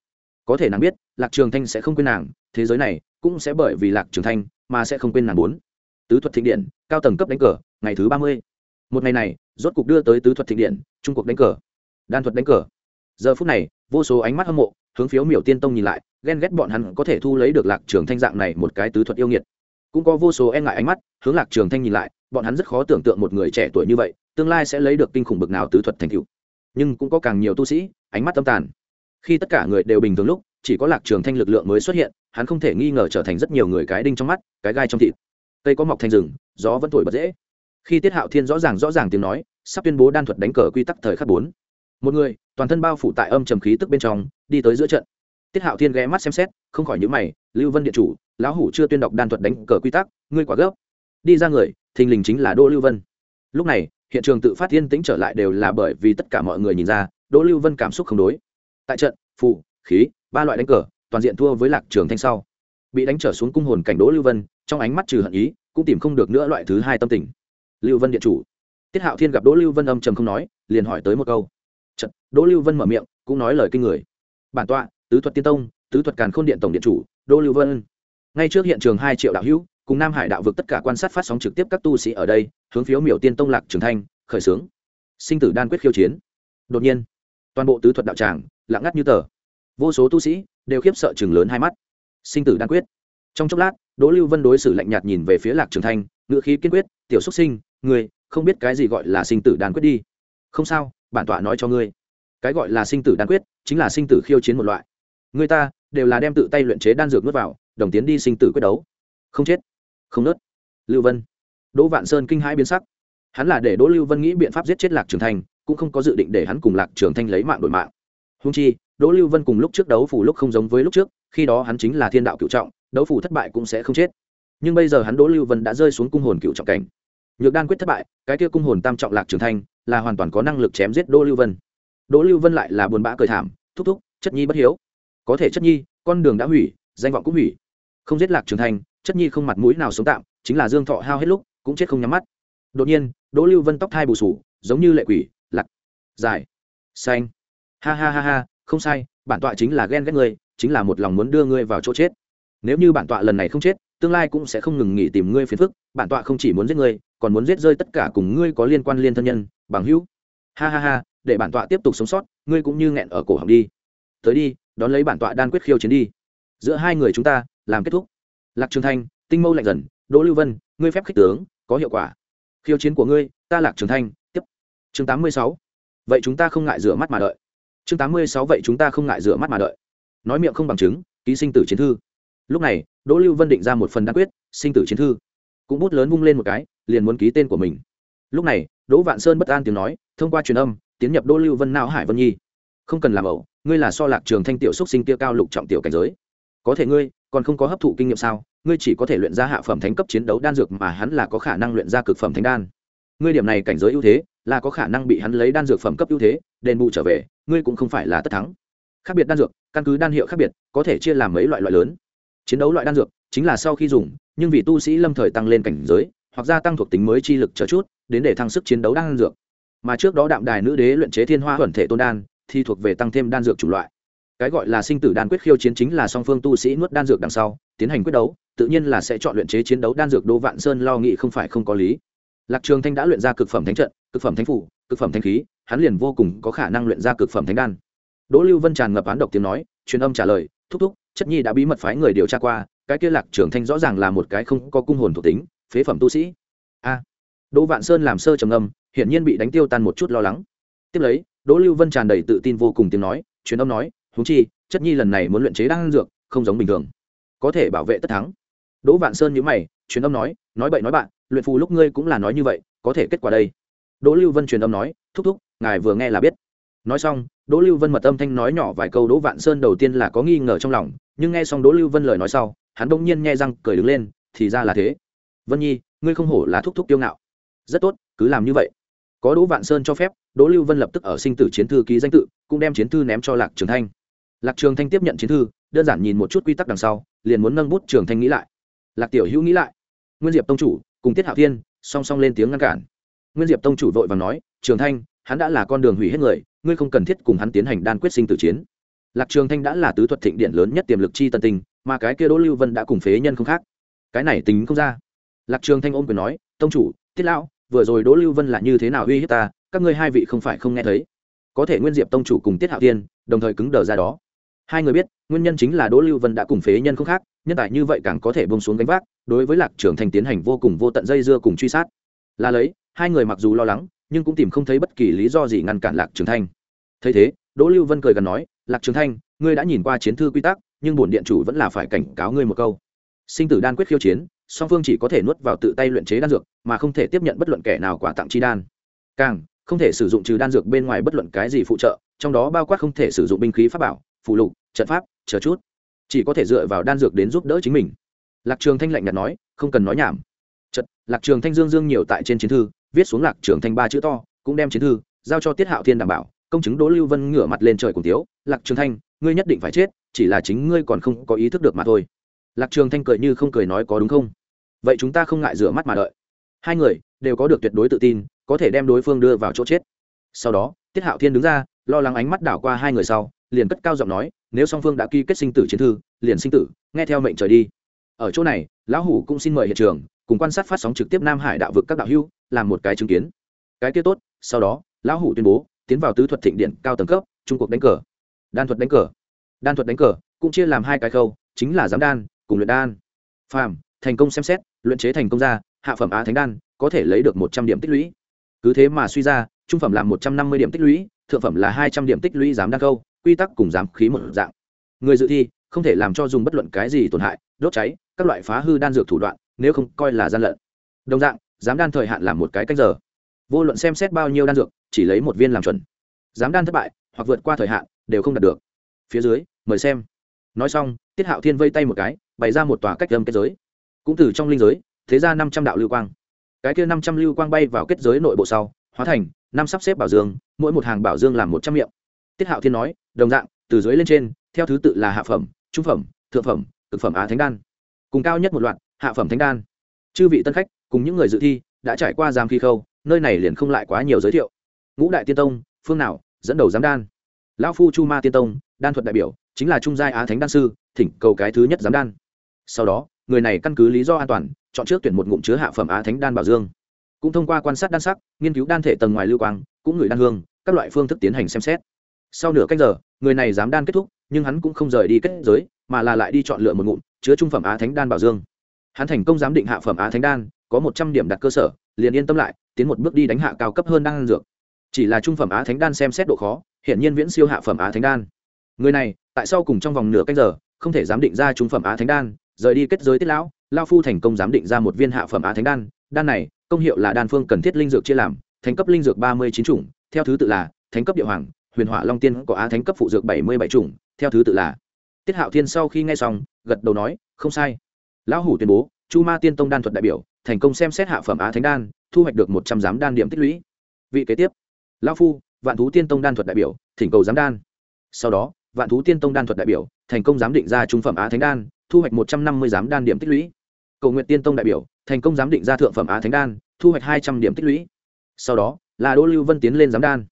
Có thể nàng biết, lạc trường thanh sẽ không quên nàng, thế giới này cũng sẽ bởi vì lạc trường thanh mà sẽ không quên nàng bốn. Tứ thuật thịnh điện, cao tầng cấp đánh cờ, ngày thứ ba mươi. Một ngày này, rốt cục đưa tới tứ thuật thịnh điện, trung cuộc đánh cờ. Đan thuật đánh cờ. Giờ phút này, vô số ánh mắt hâm mộ hướng phiếu miểu tiên tông nhìn lại, ghen ghét bọn hắn có thể thu lấy được lạc trường thanh dạng này một cái tứ thuật yêu nghiệt. Cũng có vô số e ngại ánh mắt, hướng lạc trường thanh nhìn lại, bọn hắn rất khó tưởng tượng một người trẻ tuổi như vậy, tương lai sẽ lấy được kinh khủng bực nào tứ thuật thành cựu nhưng cũng có càng nhiều tu sĩ, ánh mắt tâm tàn. Khi tất cả người đều bình thường lúc, chỉ có lạc trường thanh lực lượng mới xuất hiện, hắn không thể nghi ngờ trở thành rất nhiều người cái đinh trong mắt, cái gai trong thịt. Cây có mọc thành rừng, gió vẫn thổi bật dễ. Khi tiết hạo thiên rõ ràng rõ ràng tiếng nói, sắp tuyên bố đan thuật đánh cờ quy tắc thời khắc bốn một người, toàn thân bao phủ tại âm trầm khí tức bên trong, đi tới giữa trận. Tiết hạo thiên ghé mắt xem xét, không khỏi những mày, lưu vân điện chủ, lão hủ chưa tuyên đọc đan thuật đánh cờ quy tắc, ngươi quả gấp. Đi ra người, thình lình chính là đỗ lưu vân. Lúc này, hiện trường tự phát thiên tĩnh trở lại đều là bởi vì tất cả mọi người nhìn ra, đỗ lưu vân cảm xúc không đối. Tại trận phụ khí, ba loại đánh cờ, toàn diện thua với lạc trường thanh sau. Bị đánh trở xuống cung hồn cảnh đỗ lưu vân, trong ánh mắt trừ hận ý, cũng tìm không được nữa loại thứ hai tâm tình. Lưu vân điện chủ. Tiết hạo thiên gặp đỗ lưu vân âm trầm không nói, liền hỏi tới một câu. Chật, đỗ lưu vân mở miệng cũng nói lời kinh người. Bản tọa tứ thuật tiên tông tứ thuật càn khôn điện tổng điện chủ đỗ lưu vân. Ngay trước hiện trường hai triệu đạo hữu cùng nam hải đạo vực tất cả quan sát phát sóng trực tiếp các tu sĩ ở đây hướng phiếu miểu tiên tông lạc trường thanh khởi sướng. sinh tử đan quyết khiêu chiến. Đột nhiên toàn bộ tứ thuật đạo tràng lặng ngắt như tờ. Vô số tu sĩ đều khiếp sợ chừng lớn hai mắt. Sinh tử đan quyết. Trong chốc lát đỗ lưu vân đối xử lạnh nhạt nhìn về phía lạc trường thanh ngữ khí kiên quyết tiểu xuất sinh ngươi không biết cái gì gọi là sinh tử đan quyết đi. Không sao bản tọa nói cho ngươi. Cái gọi là sinh tử đan quyết, chính là sinh tử khiêu chiến một loại. Người ta, đều là đem tự tay luyện chế đan dược nuốt vào, đồng tiến đi sinh tử quyết đấu. Không chết, không nớt. Lưu vân. Đỗ vạn sơn kinh hãi biến sắc. Hắn là để đỗ lưu vân nghĩ biện pháp giết chết lạc trường thanh cũng không có dự định để hắn cùng lạc trường thanh lấy mạng đổi mạng. Húng chi, đỗ lưu vân cùng lúc trước đấu phủ lúc không giống với lúc trước, khi đó hắn chính là thiên đạo cựu trọng, đấu phủ thất bại cũng sẽ không chết. Nhưng bây giờ hắn đỗ lưu vân đã rơi xuống cung hồn cựu trọng cảnh. Nhược đan quyết thất bại, cái kia cung hồn tam trọng lạc trường thanh là hoàn toàn có năng lực chém giết đỗ lưu vân. Đỗ lưu vân lại là buồn bã cười thảm thúc thúc chất nhi bất hiếu. Có thể chất nhi con đường đã hủy danh vọng cũng hủy. Không giết lạc trường thành, chất nhi không mặt mũi nào sống tạm chính là dương thọ hao hết lúc cũng chết không nhắm mắt. Đột nhiên đỗ lưu vân tóc thai bù sù giống như lệ quỷ lặc dài xanh. Ha ha ha ha không sai bản tọa chính là ghen ghét ngươi chính là một lòng muốn đưa ngươi vào chỗ chết. Nếu như bản tọa lần này không chết tương lai cũng sẽ không ngừng nghỉ tìm ngươi phiền phức bản tọa không chỉ muốn giết ngươi còn muốn giết rơi tất cả cùng ngươi có liên quan liên thân nhân, bằng hữu. Ha ha ha, để bản tọa tiếp tục sống sót, ngươi cũng như nghẹn ở cổ họng đi. Tới đi, đón lấy bản tọa đan quyết khiêu chiến đi. Giữa hai người chúng ta, làm kết thúc. Lạc trường thanh, tinh mâu lạnh dần, đỗ lưu vân, ngươi phép khích tướng, có hiệu quả. Khiêu chiến của ngươi, ta lạc trường thanh, tiếp. Chương tám mươi sáu. Vậy chúng ta không ngại rửa mắt mà đợi. Chương tám mươi sáu, vậy chúng ta không ngại rửa mắt mà đợi. Nói miệng không bằng chứng, ký sinh tử chiến thư. Lúc này, đỗ lưu vân định ra một phần đan quyết, sinh tử chiến thư. Cũng bút lớn vung lên một cái liền muốn ký tên của mình. Lúc này, đỗ vạn sơn bất an tiếng nói, thông qua truyền âm, tiến nhập đỗ lưu vân não hải vân nhi. Không cần làm ẩu, ngươi là so lạc trường thanh tiểu xúc sinh Tiêu cao lục trọng tiểu cảnh giới. Có thể ngươi, còn không có hấp thụ kinh nghiệm sao? Ngươi chỉ có thể luyện ra hạ phẩm thánh cấp chiến đấu đan dược mà hắn là có khả năng luyện ra cực phẩm thánh đan. Ngươi điểm này cảnh giới ưu thế, là có khả năng bị hắn lấy đan dược phẩm cấp ưu thế, đền bù trở về, ngươi cũng không phải là tất thắng. Khác biệt đan dược, căn cứ đan hiệu khác biệt, có thể chia làm mấy loại loại lớn. Chiến đấu loại đan dược, chính là sau khi dùng, nhưng vì tu sĩ lâm thời tăng lên cảnh giới hoặc gia tăng thuộc tính mới chi lực chờ chút, đến để thăng sức chiến đấu đan dược. Mà trước đó đạm đài nữ đế luyện chế thiên hoa thuần thể tôn đan, thì thuộc về tăng thêm đan dược chủng loại. Cái gọi là sinh tử đan quyết khiêu chiến chính là song phương tu sĩ nuốt đan dược đằng sau, tiến hành quyết đấu, tự nhiên là sẽ chọn luyện chế chiến đấu đan dược đô vạn sơn lo nghị không phải không có lý. Lạc trường thanh đã luyện ra cực phẩm thánh trận, cực phẩm thánh phủ, cực phẩm thánh khí, hắn liền vô cùng có khả năng luyện ra cực phẩm thánh đan. Đỗ lưu vân tràn ngập án độc tiếng nói, truyền âm trả lời, thúc thúc, chất nhi đã bí mật phái người điều tra qua, cái kia lạc trường thanh rõ ràng là một cái không có cung hồn thuộc tính phế phẩm tu sĩ. A. Đỗ vạn sơn làm sơ trầm âm hiển nhiên bị đánh tiêu tan một chút lo lắng. Tiếp lấy, đỗ lưu vân tràn đầy tự tin vô cùng tiếng nói, truyền âm nói, huống chi, chất nhi lần này muốn luyện chế đan dược, không giống bình thường. Có thể bảo vệ tất thắng. Đỗ vạn sơn nhíu mày, truyền âm nói nói bậy nói bạn, luyện phù lúc ngươi cũng là nói như vậy, có thể kết quả đây. Đỗ lưu vân truyền âm nói, thúc thúc, ngài vừa nghe là biết. Nói xong, đỗ lưu vân mật âm thanh nói nhỏ vài câu đỗ vạn sơn đầu tiên là có nghi ngờ trong lòng, nhưng nghe xong đỗ lưu vân lời nói sau, hắn bỗng nhiên nghe răng cười đứng lên, thì ra là thế vân nhi ngươi không hổ là thúc thúc kiêu ngạo rất tốt cứ làm như vậy có đỗ vạn sơn cho phép đỗ lưu vân lập tức ở sinh tử chiến thư ký danh tự cũng đem chiến thư ném cho lạc trường thanh lạc trường thanh tiếp nhận chiến thư đơn giản nhìn một chút quy tắc đằng sau liền muốn nâng bút trường thanh nghĩ lại lạc tiểu hữu nghĩ lại nguyên diệp tông chủ cùng tiết hạo thiên song song lên tiếng ngăn cản nguyên diệp tông chủ vội và nói trường thanh hắn đã là con đường hủy hết người ngươi không cần thiết cùng hắn tiến hành đan quyết sinh tử chiến lạc trường thanh đã là tứ thuật thịnh điện lớn nhất tiềm lực chi tân tình mà cái kia đỗ lưu vân đã cùng phế nhân không khác cái này tính không ra lạc trường thanh ôm quyền nói, tông chủ, tiết lão, vừa rồi đỗ lưu vân là như thế nào uy hiếp ta, các ngươi hai vị không phải không nghe thấy. Có thể nguyên diệp tông chủ cùng tiết hạo tiên đồng thời cứng đờ ra đó. Hai người biết, nguyên nhân chính là đỗ lưu vân đã cùng phế nhân không khác, nhân tài như vậy càng có thể bông xuống gánh vác, đối với lạc trường thanh tiến hành vô cùng vô tận dây dưa cùng truy sát. Là lấy, hai người mặc dù lo lắng, nhưng cũng tìm không thấy bất kỳ lý do gì ngăn cản lạc trường thanh. Thấy thế, đỗ lưu vân cười gần nói, lạc trường thanh, ngươi đã nhìn qua chiến thư quy tắc, nhưng bổn điện chủ vẫn là phải cảnh cáo ngươi một câu. Sinh tử đan quyết khiêu chiến song phương chỉ có thể nuốt vào tự tay luyện chế đan dược mà không thể tiếp nhận bất luận kẻ nào quả tặng chi đan. Càng không thể sử dụng trừ đan dược bên ngoài bất luận cái gì phụ trợ trong đó bao quát không thể sử dụng binh khí pháp bảo phụ lục trận pháp chờ chút. Chỉ có thể dựa vào đan dược đến giúp đỡ chính mình. Lạc trường thanh lạnh nhạt nói không cần nói nhảm. Chật, lạc trường thanh dương dương nhiều tại trên chiến thư viết xuống lạc trường thanh ba chữ to cũng đem chiến thư giao cho tiết hạo thiên đảm bảo công chứng đỗ lưu vân ngửa mặt lên trời cùng tiếu lạc trường thanh ngươi nhất định phải chết chỉ là chính ngươi còn không có ý thức được mà thôi lạc trường thanh cười như không cười nói có đúng không? Vậy chúng ta không ngại rửa mắt mà đợi. Hai người đều có được tuyệt đối tự tin, có thể đem đối phương đưa vào chỗ chết. Sau đó, tiết hạo thiên đứng ra, lo lắng ánh mắt đảo qua hai người sau, liền cất cao giọng nói, nếu song phương đã ký kết sinh tử chiến thư, liền sinh tử, nghe theo mệnh trời đi. Ở chỗ này, lão hủ cũng xin mời hiện trường, cùng quan sát phát sóng trực tiếp nam hải đạo vực các đạo hưu làm một cái chứng kiến. Cái kia tốt, sau đó, lão hủ tuyên bố, tiến vào tứ thuật thịnh điện cao tầng cấp, trung cuộc đánh cờ. Đan thuật đánh cờ. Đan thuật đánh cờ, cũng chia làm hai cái khâu, chính là giám đan cùng luyện đan. Phàm, thành công xem xét, luyện chế thành công ra, hạ phẩm á thánh đan, có thể lấy được một trăm điểm tích lũy. Cứ thế mà suy ra, trung phẩm làm một trăm năm mươi điểm tích lũy, thượng phẩm là hai trăm điểm tích lũy giám đa câu, quy tắc cùng giám khí một dạng. Người dự thi, không thể làm cho dùng bất luận cái gì tổn hại, đốt cháy, các loại phá hư đan dược thủ đoạn, nếu không coi là gian lận. Đồng dạng giám đan thời hạn làm một cái cách giờ. Vô luận xem xét bao nhiêu đan dược, chỉ lấy một viên làm chuẩn. Giám đan thất bại, hoặc vượt qua thời hạn, đều không đạt được. Phía dưới, mời xem nói xong, tiết hạo thiên vây tay một cái, bày ra một tòa cách âm kết giới. Cũng từ trong linh giới, thế ra năm trăm đạo lưu quang. Cái kia năm trăm lưu quang bay vào kết giới nội bộ sau, hóa thành năm sắp xếp bảo dương, mỗi một hàng bảo dương làm một trăm miệng. Tiết hạo thiên nói, đồng dạng, từ dưới lên trên, theo thứ tự là hạ phẩm, trung phẩm, thượng phẩm thực phẩm á thánh đan. Cùng cao nhất một loạt, hạ phẩm thánh đan. Chư vị tân khách, cùng những người dự thi, đã trải qua giam khi khâu, nơi này liền không lại quá nhiều giới thiệu. Ngũ đại tiên tông, phương nào, dẫn đầu giám đan. Lão phu chu ma tiên tông, đan thuật đại biểu chính là trung giai á thánh đan sư, thỉnh cầu cái thứ nhất giám đan. Sau đó, người này căn cứ lý do an toàn, chọn trước tuyển một ngụm chứa hạ phẩm á thánh đan bảo dương. Cũng thông qua quan sát đan sắc, nghiên cứu đan thể tầng ngoài lưu quang, cũng người đan hương, các loại phương thức tiến hành xem xét. Sau nửa cách giờ, người này dám đan kết thúc, nhưng hắn cũng không rời đi kết giới, mà là lại đi chọn lựa một ngụm chứa trung phẩm á thánh đan bảo dương. Hắn thành công giám định hạ phẩm á thánh đan, có một trăm điểm đặt cơ sở, liền yên tâm lại, tiến một bước đi đánh hạ cao cấp hơn đan dược. Chỉ là trung phẩm á thánh đan xem xét độ khó hiện nhiên viễn siêu hạ phẩm á thánh đan. Người này tại sao cùng trong vòng nửa canh giờ, không thể giám định ra trung phẩm á thánh đan, rời đi kết giới tiết lão, lao phu thành công giám định ra một viên hạ phẩm á thánh đan đan này, công hiệu là đan phương cần thiết linh dược chia làm thành cấp linh dược ba mươi chín chủng, theo thứ tự là thánh cấp địa hoàng, huyền hỏa long tiên có á thánh cấp phụ dược bảy mươi bảy chủng, theo thứ tự là tiết hạo thiên sau khi nghe xong, gật đầu nói, không sai. Lão hủ tuyên bố, chu ma tiên tông đan thuật đại biểu, thành công xem xét hạ phẩm á thánh đan, thu hoạch được một trăm giám đan điểm tích lũy. Vị kế tiếp, lão phu, vạn thú tiên tông đan thuật đại biểu, thỉnh cầu giám đan. Sau đó vạn thú tiên tông đan thuật đại biểu, thành công giám định ra trung phẩm á thánh đan, thu hoạch một trăm năm mươi giám đan điểm tích lũy. Cầu nguyện tiên tông đại biểu, thành công giám định ra thượng phẩm á thánh đan, thu hoạch hai trăm điểm tích lũy. Sau đó, là đỗ lưu vân tiến lên giám đan.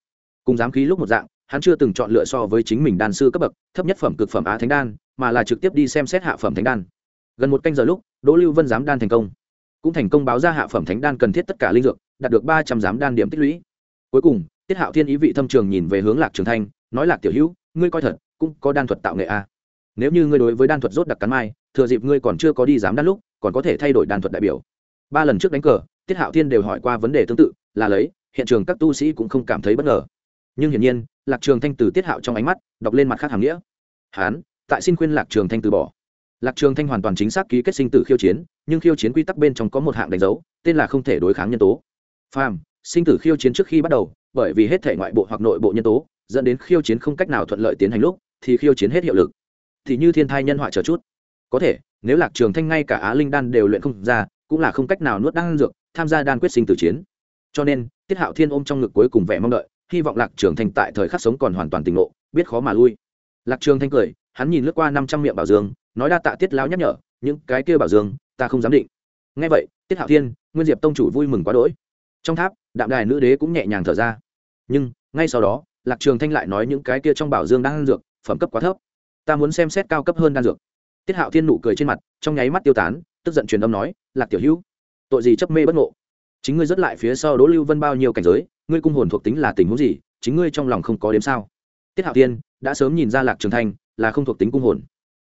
Cùng giám khí lúc một dạng, hắn chưa từng chọn lựa so với chính mình đan sư cấp bậc, thấp nhất phẩm cực phẩm á thánh đan, mà là trực tiếp đi xem xét hạ phẩm thánh đan. Gần một canh giờ lúc, đỗ lưu vân giám đan thành công. Cũng thành công báo ra hạ phẩm thánh đan cần thiết tất cả linh dược, đạt được ba trăm giám đan điểm tích lũy. Cuối cùng, tiết hạo thiên ý vị thâm trường nhìn về hướng lạc trường thanh, nói, lạc tiểu hữu, ngươi coi thật cũng có đan thuật tạo nghệ a. Nếu như ngươi đối với đan thuật rốt đặc cắn mai, thừa dịp ngươi còn chưa có đi dám đan lúc, còn có thể thay đổi đan thuật đại biểu. Ba lần trước đánh cờ, tiết hạo thiên đều hỏi qua vấn đề tương tự, là lấy, hiện trường các tu sĩ cũng không cảm thấy bất ngờ. Nhưng hiển nhiên, lạc trường thanh từ tiết hạo trong ánh mắt, đọc lên mặt khác hàm nghĩa. Hán, tại xin khuyên lạc trường thanh từ bỏ. Lạc trường thanh hoàn toàn chính xác ký kết sinh tử khiêu chiến, nhưng khiêu chiến quy tắc bên trong có một hạng đánh dấu, tên là không thể đối kháng nhân tố. Phàm, sinh tử khiêu chiến trước khi bắt đầu, bởi vì hết thể ngoại bộ hoặc nội bộ nhân tố, dẫn đến khiêu chiến không cách nào thuận lợi tiến hành lúc thì khiêu chiến hết hiệu lực. Thì như thiên thai nhân họa chờ chút. Có thể, nếu lạc trường thanh ngay cả á linh đan đều luyện không ra, cũng là không cách nào nuốt đan dược, tham gia đan quyết sinh tử chiến. Cho nên, tiết hạo thiên ôm trong ngực cuối cùng vẻ mong đợi, hy vọng lạc trường thanh tại thời khắc sống còn hoàn toàn tỉnh ngộ, biết khó mà lui. Lạc trường thanh cười, hắn nhìn lướt qua năm trăm miệng bảo dương, nói đa tạ tiết lão nhắc nhở, những cái kia bảo dương, ta không dám định. Ngay vậy, tiết hạo thiên, nguyên diệp tông chủ vui mừng quá đỗi. Trong tháp, đạm đài nữ đế cũng nhẹ nhàng thở ra. Nhưng, ngay sau đó, lạc trường thanh lại nói những cái kia trong bảo dương đang ăn dược phẩm cấp quá thấp. Ta muốn xem xét cao cấp hơn đan dược. Tiết hạo thiên nụ cười trên mặt, trong nháy mắt tiêu tán, tức giận truyền âm nói, lạc tiểu hữu, tội gì chấp mê bất ngộ? Chính ngươi rất lại phía sau đỗ lưu vân bao nhiêu cảnh giới, ngươi cung hồn thuộc tính là tình huống gì, chính ngươi trong lòng không có đếm sao? Tiết hạo thiên đã sớm nhìn ra lạc trường thanh là không thuộc tính cung hồn.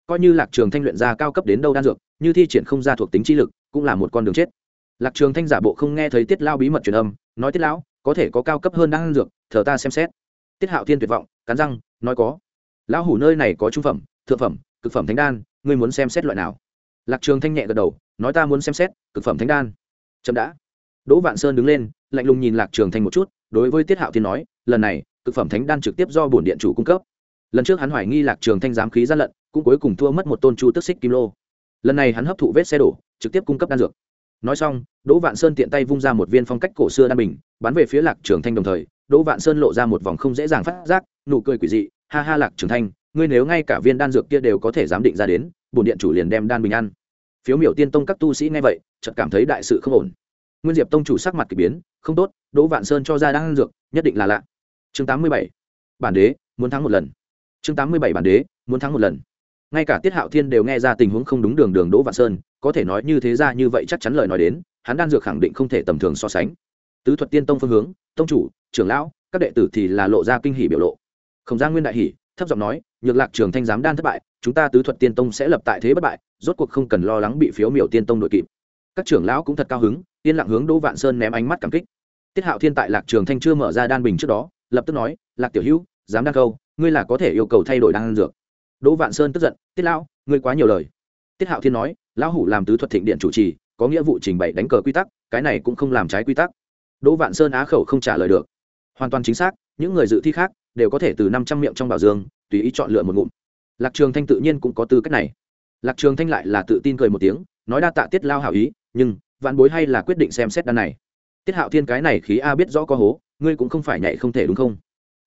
Coi như lạc trường thanh luyện ra cao cấp đến đâu đan dược, như thi triển không ra thuộc tính chi lực, cũng là một con đường chết. Lạc trường thanh giả bộ không nghe thấy tiết lao bí mật truyền âm, nói, tiết lão, có thể có cao cấp hơn đan dược, thờ ta xem xét. Tiết hạo thiên tuyệt vọng, cắn răng, nói, có lão hủ nơi này có trung phẩm, thượng phẩm, cực phẩm thánh đan, ngươi muốn xem xét loại nào? Lạc trường thanh nhẹ gật đầu, nói ta muốn xem xét, cực phẩm thánh đan. Chậm đã. Đỗ vạn sơn đứng lên, lạnh lùng nhìn lạc trường thanh một chút, đối với tiết hạo thiên nói, lần này, cực phẩm thánh đan trực tiếp do bổn điện chủ cung cấp. Lần trước hắn hoài nghi lạc trường thanh giám khí gian lận, cũng cuối cùng thua mất một tôn chu tức xích kim lô. Lần này hắn hấp thụ vết xe đổ, trực tiếp cung cấp đan dược. Nói xong, đỗ vạn sơn tiện tay vung ra một viên phong cách cổ xưa đan bình, bắn về phía lạc trường thanh đồng thời, đỗ vạn sơn lộ ra một vòng không dễ dàng phát giác, nụ cười quỷ dị ha ha lạc trường thanh, ngươi nếu ngay cả viên đan dược kia đều có thể giám định ra đến, bổn điện chủ liền đem đan bình ăn. Phiếu miểu tiên tông các tu sĩ nghe vậy, chợt cảm thấy đại sự không ổn. Nguyên diệp tông chủ sắc mặt kỳ biến, không tốt, đỗ vạn sơn cho ra đan dược, nhất định là lạ. Chương tám mươi bảy, bản đế, muốn thắng một lần. Chương tám mươi bảy bản đế, muốn thắng một lần. Ngay cả tiết hạo thiên đều nghe ra tình huống không đúng đường đường đỗ vạn sơn, có thể nói như thế ra như vậy chắc chắn lời nói đến, hắn đan dược khẳng định không thể tầm thường so sánh. Tứ thuật tiên tông phương hướng, tông chủ, trưởng lão, các đệ tử thì là lộ ra kinh hỉ biểu lộ không gian nguyên đại hỉ, thấp giọng nói, nhược lạc trường thanh giám đan thất bại, chúng ta tứ thuật tiên tông sẽ lập tại thế bất bại, rốt cuộc không cần lo lắng bị phiếu miểu tiên tông đội kịp. Các trưởng lão cũng thật cao hứng, yên lặng hướng đỗ vạn sơn ném ánh mắt cảm kích. Tiết hạo thiên tại lạc trường thanh chưa mở ra đan bình trước đó, lập tức nói, lạc tiểu hữu, dám đan câu, ngươi là có thể yêu cầu thay đổi đan dược. Đỗ vạn sơn tức giận, tiết lão, ngươi quá nhiều lời. Tiết hạo thiên nói, lão hủ làm tứ thuật thịnh điện chủ trì, có nghĩa vụ trình bày đánh cờ quy tắc, cái này cũng không làm trái quy tắc. Đỗ vạn sơn á khẩu không trả lời được. Hoàn toàn chính xác, những người dự thi khác đều có thể từ năm trăm miệng trong bảo dương, tùy ý chọn lựa một ngụm. Lạc trường thanh tự nhiên cũng có tư cách này. Lạc trường thanh lại là tự tin cười một tiếng, nói đa tạ tiết lao hảo ý, nhưng vạn bối hay là quyết định xem xét đan này. Tiết hạo thiên cái này khí a biết rõ có hố, ngươi cũng không phải nhảy không thể đúng không?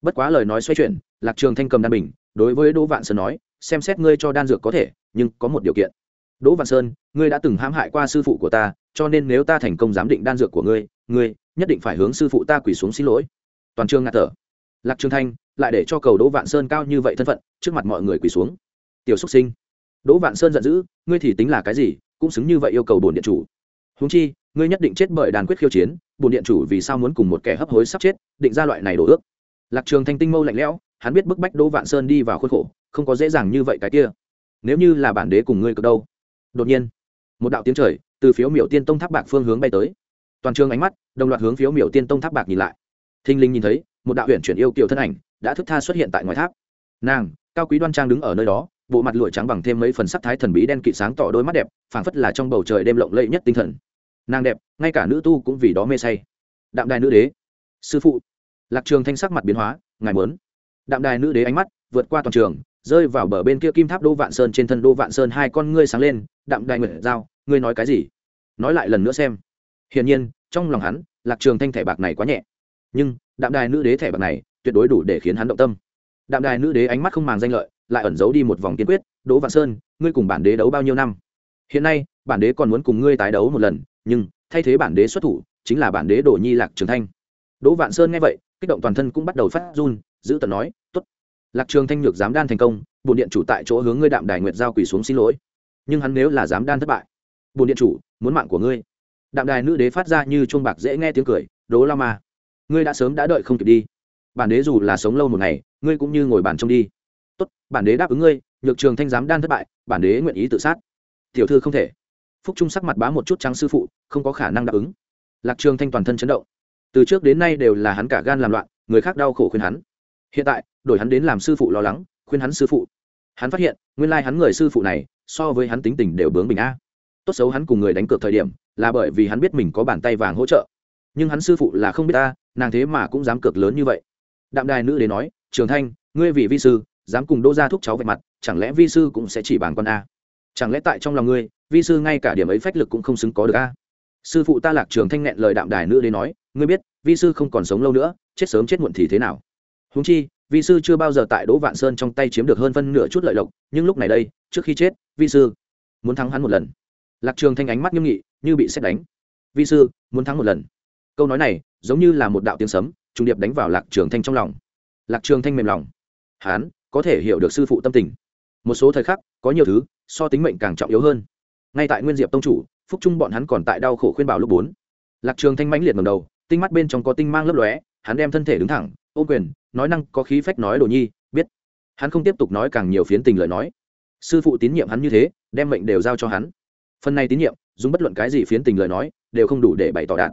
Bất quá lời nói xoay chuyển, lạc trường thanh cầm đan bình, đối với đỗ vạn sơn nói, xem xét ngươi cho đan dược có thể, nhưng có một điều kiện. Đỗ vạn sơn, ngươi đã từng hãm hại qua sư phụ của ta, cho nên nếu ta thành công giám định đan dược của ngươi ngươi nhất định phải hướng sư phụ ta quỳ xuống xin lỗi. Toàn trường ngạt thở lạc trường thanh lại để cho cầu đỗ vạn sơn cao như vậy thân phận, trước mặt mọi người quỳ xuống. Tiểu xúc sinh, đỗ vạn sơn giận dữ, ngươi thì tính là cái gì, cũng xứng như vậy yêu cầu bổn điện chủ. Huống chi, ngươi nhất định chết bởi đàn quyết khiêu chiến, bổn điện chủ vì sao muốn cùng một kẻ hấp hối sắp chết, định ra loại này đổ ước. Lạc trường thanh tinh mâu lạnh lẽo, hắn biết bức bách đỗ vạn sơn đi vào khuôn khổ, không có dễ dàng như vậy cái kia. Nếu như là bản đế cùng ngươi cực đâu? Đột nhiên, một đạo tiếng trời từ phiếu miểu tiên tông tháp bạc phương hướng bay tới. Toàn trường ánh mắt đồng loạt hướng phiếu miểu tiên tông tháp bạc nhìn lại. Thinh linh nhìn thấy một đạo huyện chuyển yêu kiều thân ảnh đã thức tha xuất hiện tại ngoài tháp. Nàng, cao quý đoan trang đứng ở nơi đó, bộ mặt lụa trắng bằng thêm mấy phần sắc thái thần bí đen kịt sáng tỏ đôi mắt đẹp, phảng phất là trong bầu trời đêm lộng lẫy nhất tinh thần. Nàng đẹp, ngay cả nữ tu cũng vì đó mê say. Đạm đài nữ đế. Sư phụ. Lạc trường thanh sắc mặt biến hóa, ngài muốn. Đạm đài nữ đế ánh mắt vượt qua toàn trường, rơi vào bờ bên kia kim tháp đô vạn sơn trên thân đô vạn sơn hai con ngươi sáng lên, đạm đài nguyệt giao, ngươi nói cái gì? Nói lại lần nữa xem. Hiển nhiên, trong lòng hắn, lạc trường thanh thẻ bạc này quá nhẹ. Nhưng đạm đài nữ đế thẻ bạc này tuyệt đối đủ để khiến hắn động tâm. Đạm đài nữ đế ánh mắt không màng danh lợi, lại ẩn giấu đi một vòng kiên quyết, đỗ vạn sơn, ngươi cùng bản đế đấu bao nhiêu năm? Hiện nay, bản đế còn muốn cùng ngươi tái đấu một lần, nhưng thay thế bản đế xuất thủ, chính là bản đế đổ nhi lạc trường thanh. Đỗ vạn sơn nghe vậy, kích động toàn thân cũng bắt đầu phát run, giữ tận nói, tốt, lạc trường thanh nhược dám đan thành công bồn điện chủ tại chỗ hướng ngươi đạm đài nguyệt giao quỳ xuống xin lỗi. Nhưng hắn nếu là dám đan thất bại bồn điện chủ muốn mạng của ngươi. Đạm đài nữ đế phát ra như chuông bạc dễ nghe tiếng cười đố la ma ngươi đã sớm đã đợi không kịp đi. Bản đế dù là sống lâu một ngày, ngươi cũng như ngồi bàn trông đi. Tốt, bản đế đáp ứng ngươi, nhược trường thanh giám đan thất bại, bản đế nguyện ý tự sát. Tiểu thư không thể. Phúc trung sắc mặt bá một chút trắng sư phụ, không có khả năng đáp ứng. Lạc trường thanh toàn thân chấn động. Từ trước đến nay đều là hắn cả gan làm loạn, người khác đau khổ khuyên hắn. Hiện tại, đổi hắn đến làm sư phụ lo lắng, khuyên hắn sư phụ. Hắn phát hiện, nguyên lai hắn người sư phụ này, so với hắn tính tình đều bướng bình a. Tốt xấu hắn cùng người đánh cược thời điểm, là bởi vì hắn biết mình có bàn tay vàng hỗ trợ nhưng hắn sư phụ là không biết ta, nàng thế mà cũng dám cược lớn như vậy. Đạm đài nữ đến nói, trường thanh, ngươi vì vi sư, dám cùng đô gia thúc cháu về mặt, chẳng lẽ vi sư cũng sẽ chỉ bàn con a? Chẳng lẽ tại trong lòng ngươi, vi sư ngay cả điểm ấy phách lực cũng không xứng có được a? Sư phụ ta lạc trường thanh nghẹn lời đạm đài nữ đến nói, ngươi biết, vi sư không còn sống lâu nữa, chết sớm chết muộn thì thế nào? Húng chi, vi sư chưa bao giờ tại đỗ vạn sơn trong tay chiếm được hơn phân nửa chút lợi lộc, nhưng lúc này đây, trước khi chết, vi sư muốn thắng hắn một lần. Lạc trường thanh ánh mắt nghiêm nghị, như bị xét đánh. Vi sư, muốn thắng một lần câu nói này giống như là một đạo tiếng sấm trung điệp đánh vào lạc trường thanh trong lòng. Lạc trường thanh mềm lòng. Hán có thể hiểu được sư phụ tâm tình. Một số thời khắc, có nhiều thứ, so tính mệnh càng trọng yếu hơn. Ngay tại nguyên diệp tông chủ, phúc trung bọn hắn còn tại đau khổ khuyên bảo lúc bốn. Lạc trường thanh mãnh liệt ngầm đầu, tinh mắt bên trong có tinh mang lấp lóe, hắn đem thân thể đứng thẳng ô quyền, nói năng có khí phách nói đồ nhi, biết. Hắn không tiếp tục nói càng nhiều phiến tình lời nói. Sư phụ tín nhiệm hắn như thế, đem mệnh đều giao cho hắn. Phần này tín nhiệm, dùng bất luận cái gì phiến tình lời nói, đều không đủ để bày tỏ đạt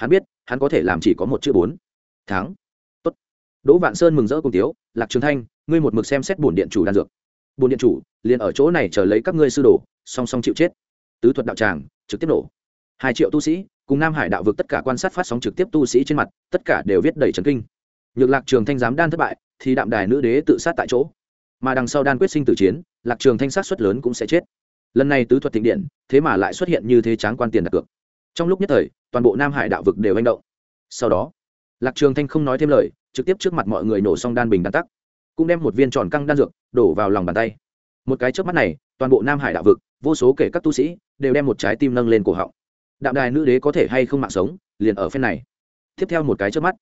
hắn biết, hắn có thể làm chỉ có một chữ bốn. Tháng Tốt. đỗ vạn sơn mừng rỡ cùng tiếu, lạc trường thanh, ngươi một mực xem xét bổn điện chủ đan dược. Bổn điện chủ, liền ở chỗ này chờ lấy các ngươi sư đồ, song song chịu chết. Tứ thuật đạo tràng, trực tiếp nổ. Hai triệu tu sĩ, cùng nam hải đạo vực tất cả quan sát phát sóng trực tiếp tu sĩ trên mặt, tất cả đều viết đầy trấn kinh. Nhược lạc trường thanh giám đan thất bại, thì đạm đài nữ đế tự sát tại chỗ. Mà đằng sau đan quyết sinh tử chiến, lạc trường thanh sát xuất lớn cũng sẽ chết. Lần này tứ thuật thịnh điện, thế mà lại xuất hiện như thế tráng quan tiền đặt cược trong lúc nhất thời, toàn bộ nam hải đạo vực đều hành động. Sau đó, lạc trường thanh không nói thêm lời, trực tiếp trước mặt mọi người nổ xong đan bình đan tắc, cũng đem một viên tròn căng đan dược đổ vào lòng bàn tay. Một cái trước mắt này, toàn bộ nam hải đạo vực, vô số kể các tu sĩ đều đem một trái tim nâng lên cổ họng. Đạm đài nữ đế có thể hay không mạng sống, liền ở phen này. Tiếp theo một cái trước mắt,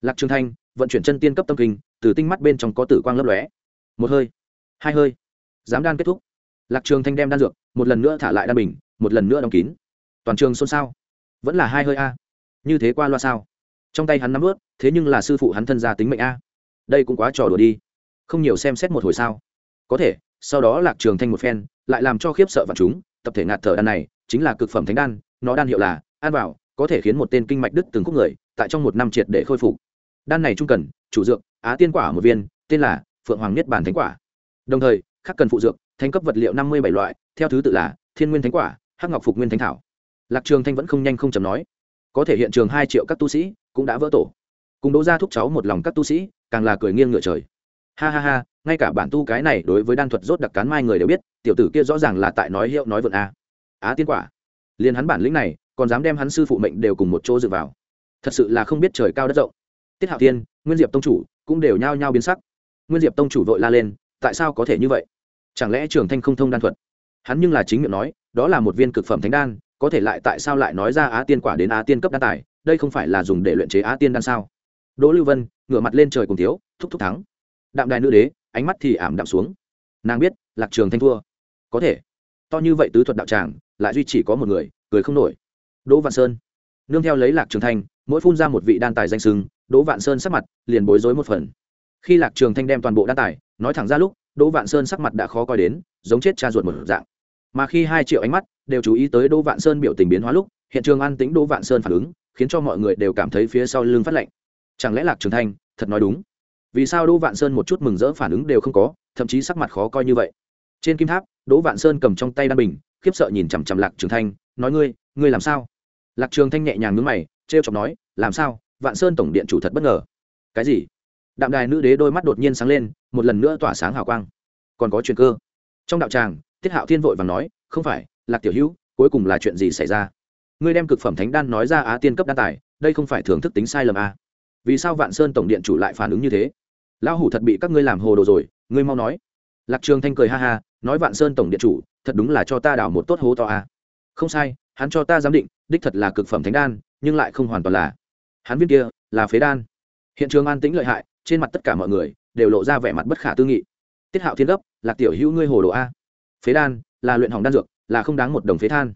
lạc trường thanh vận chuyển chân tiên cấp tâm kinh, từ tinh mắt bên trong có tử quang lấp lóe. Một hơi, hai hơi dám đan kết thúc. Lạc trường thanh đem đan dược một lần nữa thả lại đan bình, một lần nữa đóng kín. Toàn trường xôn xao vẫn là hai hơi a. Như thế qua loa sao? Trong tay hắn nắm ướt, thế nhưng là sư phụ hắn thân gia tính mệnh a. Đây cũng quá trò đùa đi. Không nhiều xem xét một hồi sao. Có thể, sau đó lạc trường thanh một phen, lại làm cho khiếp sợ vạn chúng, tập thể ngạt thở đan này, chính là cực phẩm thánh đan, nó đan hiệu là, an bảo, có thể khiến một tên kinh mạch đứt từng khúc người, tại trong một năm triệt để khôi phục. Đan này trung cần, chủ dược, á tiên quả một viên, tên là phượng hoàng niết bàn thánh quả. Đồng thời khắc cần phụ dược thanh cấp vật liệu năm mươi bảy loại, theo thứ tự là thiên nguyên thánh quả, hắc ngọc phục nguyên thánh thảo lạc trường thanh vẫn không nhanh không chậm nói, có thể hiện trường hai triệu các tu sĩ cũng đã vỡ tổ. Cùng đỗ ra thúc cháu một lòng các tu sĩ, càng là cười nghiêng ngựa trời. Ha ha ha, ngay cả bản tu cái này đối với đan thuật rốt đặc cán mai người đều biết, tiểu tử kia rõ ràng là tại nói hiệu nói vượn a. Á tiên quả. Liền hắn bản lĩnh này, còn dám đem hắn sư phụ mệnh đều cùng một chỗ dựa vào. Thật sự là không biết trời cao đất rộng. Tiết hạo thiên, nguyên diệp tông chủ cũng đều nhao nhao biến sắc. Nguyên diệp tông chủ vội la lên, tại sao có thể như vậy? Chẳng lẽ trường thanh không thông đan thuật? Hắn nhưng là chính miệng nói, đó là một viên cực phẩm thánh đan có thể lại tại sao lại nói ra á tiên quả đến á tiên cấp đan tài, đây không phải là dùng để luyện chế á tiên đan sao? Đỗ lưu vân, ngửa mặt lên trời cùng thiếu, thúc thúc thắng. Đạm đài nữ đế, ánh mắt thì ảm đạm xuống. Nàng biết, lạc trường thanh thua. Có thể. To như vậy tứ thuật đạo tràng, lại duy chỉ có một người, cười không nổi. Đỗ vạn sơn. Nương theo lấy lạc trường thanh, mỗi phun ra một vị đan tài danh sưng đỗ vạn sơn sắc mặt liền bối rối một phần. Khi lạc trường thanh đem toàn bộ đan tài, nói thẳng ra lúc, đỗ vạn sơn sắc mặt đã khó coi đến, giống chết cha ruột một dạng mà khi hai triệu ánh mắt đều chú ý tới đỗ vạn sơn biểu tình biến hóa lúc, hiện trường an tính đỗ vạn sơn phản ứng, khiến cho mọi người đều cảm thấy phía sau lưng phát lạnh. Chẳng lẽ lạc trường thanh thật nói đúng? Vì sao đỗ vạn sơn một chút mừng rỡ phản ứng đều không có, thậm chí sắc mặt khó coi như vậy? Trên kim tháp, đỗ vạn sơn cầm trong tay đan bình, khiếp sợ nhìn chằm chằm lạc trường thanh, nói ngươi ngươi làm sao? Lạc trường thanh nhẹ nhàng nhướng mày, trêu chọc nói, làm sao? Vạn sơn tổng điện chủ thật bất ngờ. Cái gì? Đạm đài nữ đế đôi mắt đột nhiên sáng lên, một lần nữa tỏa sáng hào quang. Còn có chuyện cơ. Trong đạo tràng tiết hạo thiên vội và nói, không phải, lạc tiểu hữu, cuối cùng là chuyện gì xảy ra? Ngươi đem cực phẩm thánh đan nói ra á, tiên cấp đan tài, đây không phải thưởng thức tính sai lầm à. vì sao vạn sơn tổng điện chủ lại phản ứng như thế? Lão hủ thật bị các ngươi làm hồ đồ rồi, ngươi mau nói. Lạc trường thanh cười ha ha, nói vạn sơn tổng điện chủ, thật đúng là cho ta đảo một tốt hố to à. không sai, hắn cho ta giám định, đích thật là cực phẩm thánh đan, nhưng lại không hoàn toàn là hắn viên kia, là phế đan. Hiện trường an tĩnh lợi hại, trên mặt tất cả mọi người đều lộ ra vẻ mặt bất khả tư nghị. Tiết hạo thiên gấp là tiểu hữu ngươi hồ đồ a? Phế đan là luyện hỏng đan dược, là không đáng một đồng phế than.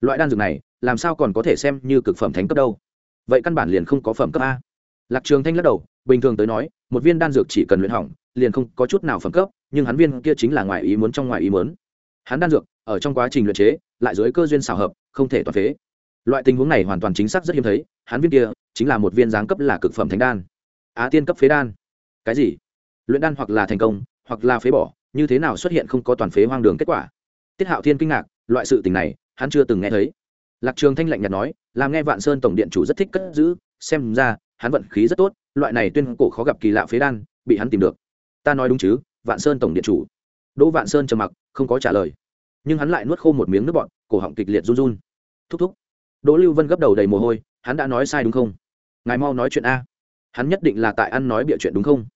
Loại đan dược này, làm sao còn có thể xem như cực phẩm thánh cấp đâu? Vậy căn bản liền không có phẩm cấp a. Lạc trường thanh lắc đầu, bình thường tới nói, một viên đan dược chỉ cần luyện hỏng, liền không có chút nào phẩm cấp, nhưng hắn viên kia chính là ngoài ý muốn trong ngoài ý muốn. Hắn đan dược, ở trong quá trình luyện chế, lại dưới cơ duyên xảo hợp, không thể toàn phế. Loại tình huống này hoàn toàn chính xác rất hiếm thấy, hắn viên kia chính là một viên giáng cấp là cực phẩm thánh đan. Á tiên cấp phế đan. Cái gì? Luyện đan hoặc là thành công, hoặc là phế bỏ như thế nào xuất hiện không có toàn phế hoang đường kết quả. Tiết hạo thiên kinh ngạc, loại sự tình này, hắn chưa từng nghe thấy. Lạc trường thanh lạnh nhạt nói, làm nghe vạn sơn tổng điện chủ rất thích cất giữ, xem ra, hắn vận khí rất tốt, loại này tuyên cổ khó gặp kỳ lạ phế đan, bị hắn tìm được. Ta nói đúng chứ, vạn sơn tổng điện chủ. Đỗ vạn sơn trầm mặc, không có trả lời. Nhưng hắn lại nuốt khô một miếng nước bọt, cổ họng kịch liệt run run. Thúc thúc. Đỗ lưu vân gấp đầu đầy mồ hôi, hắn đã nói sai đúng không? Ngài mau nói chuyện a. Hắn nhất định là tại ăn nói bịa chuyện đúng không?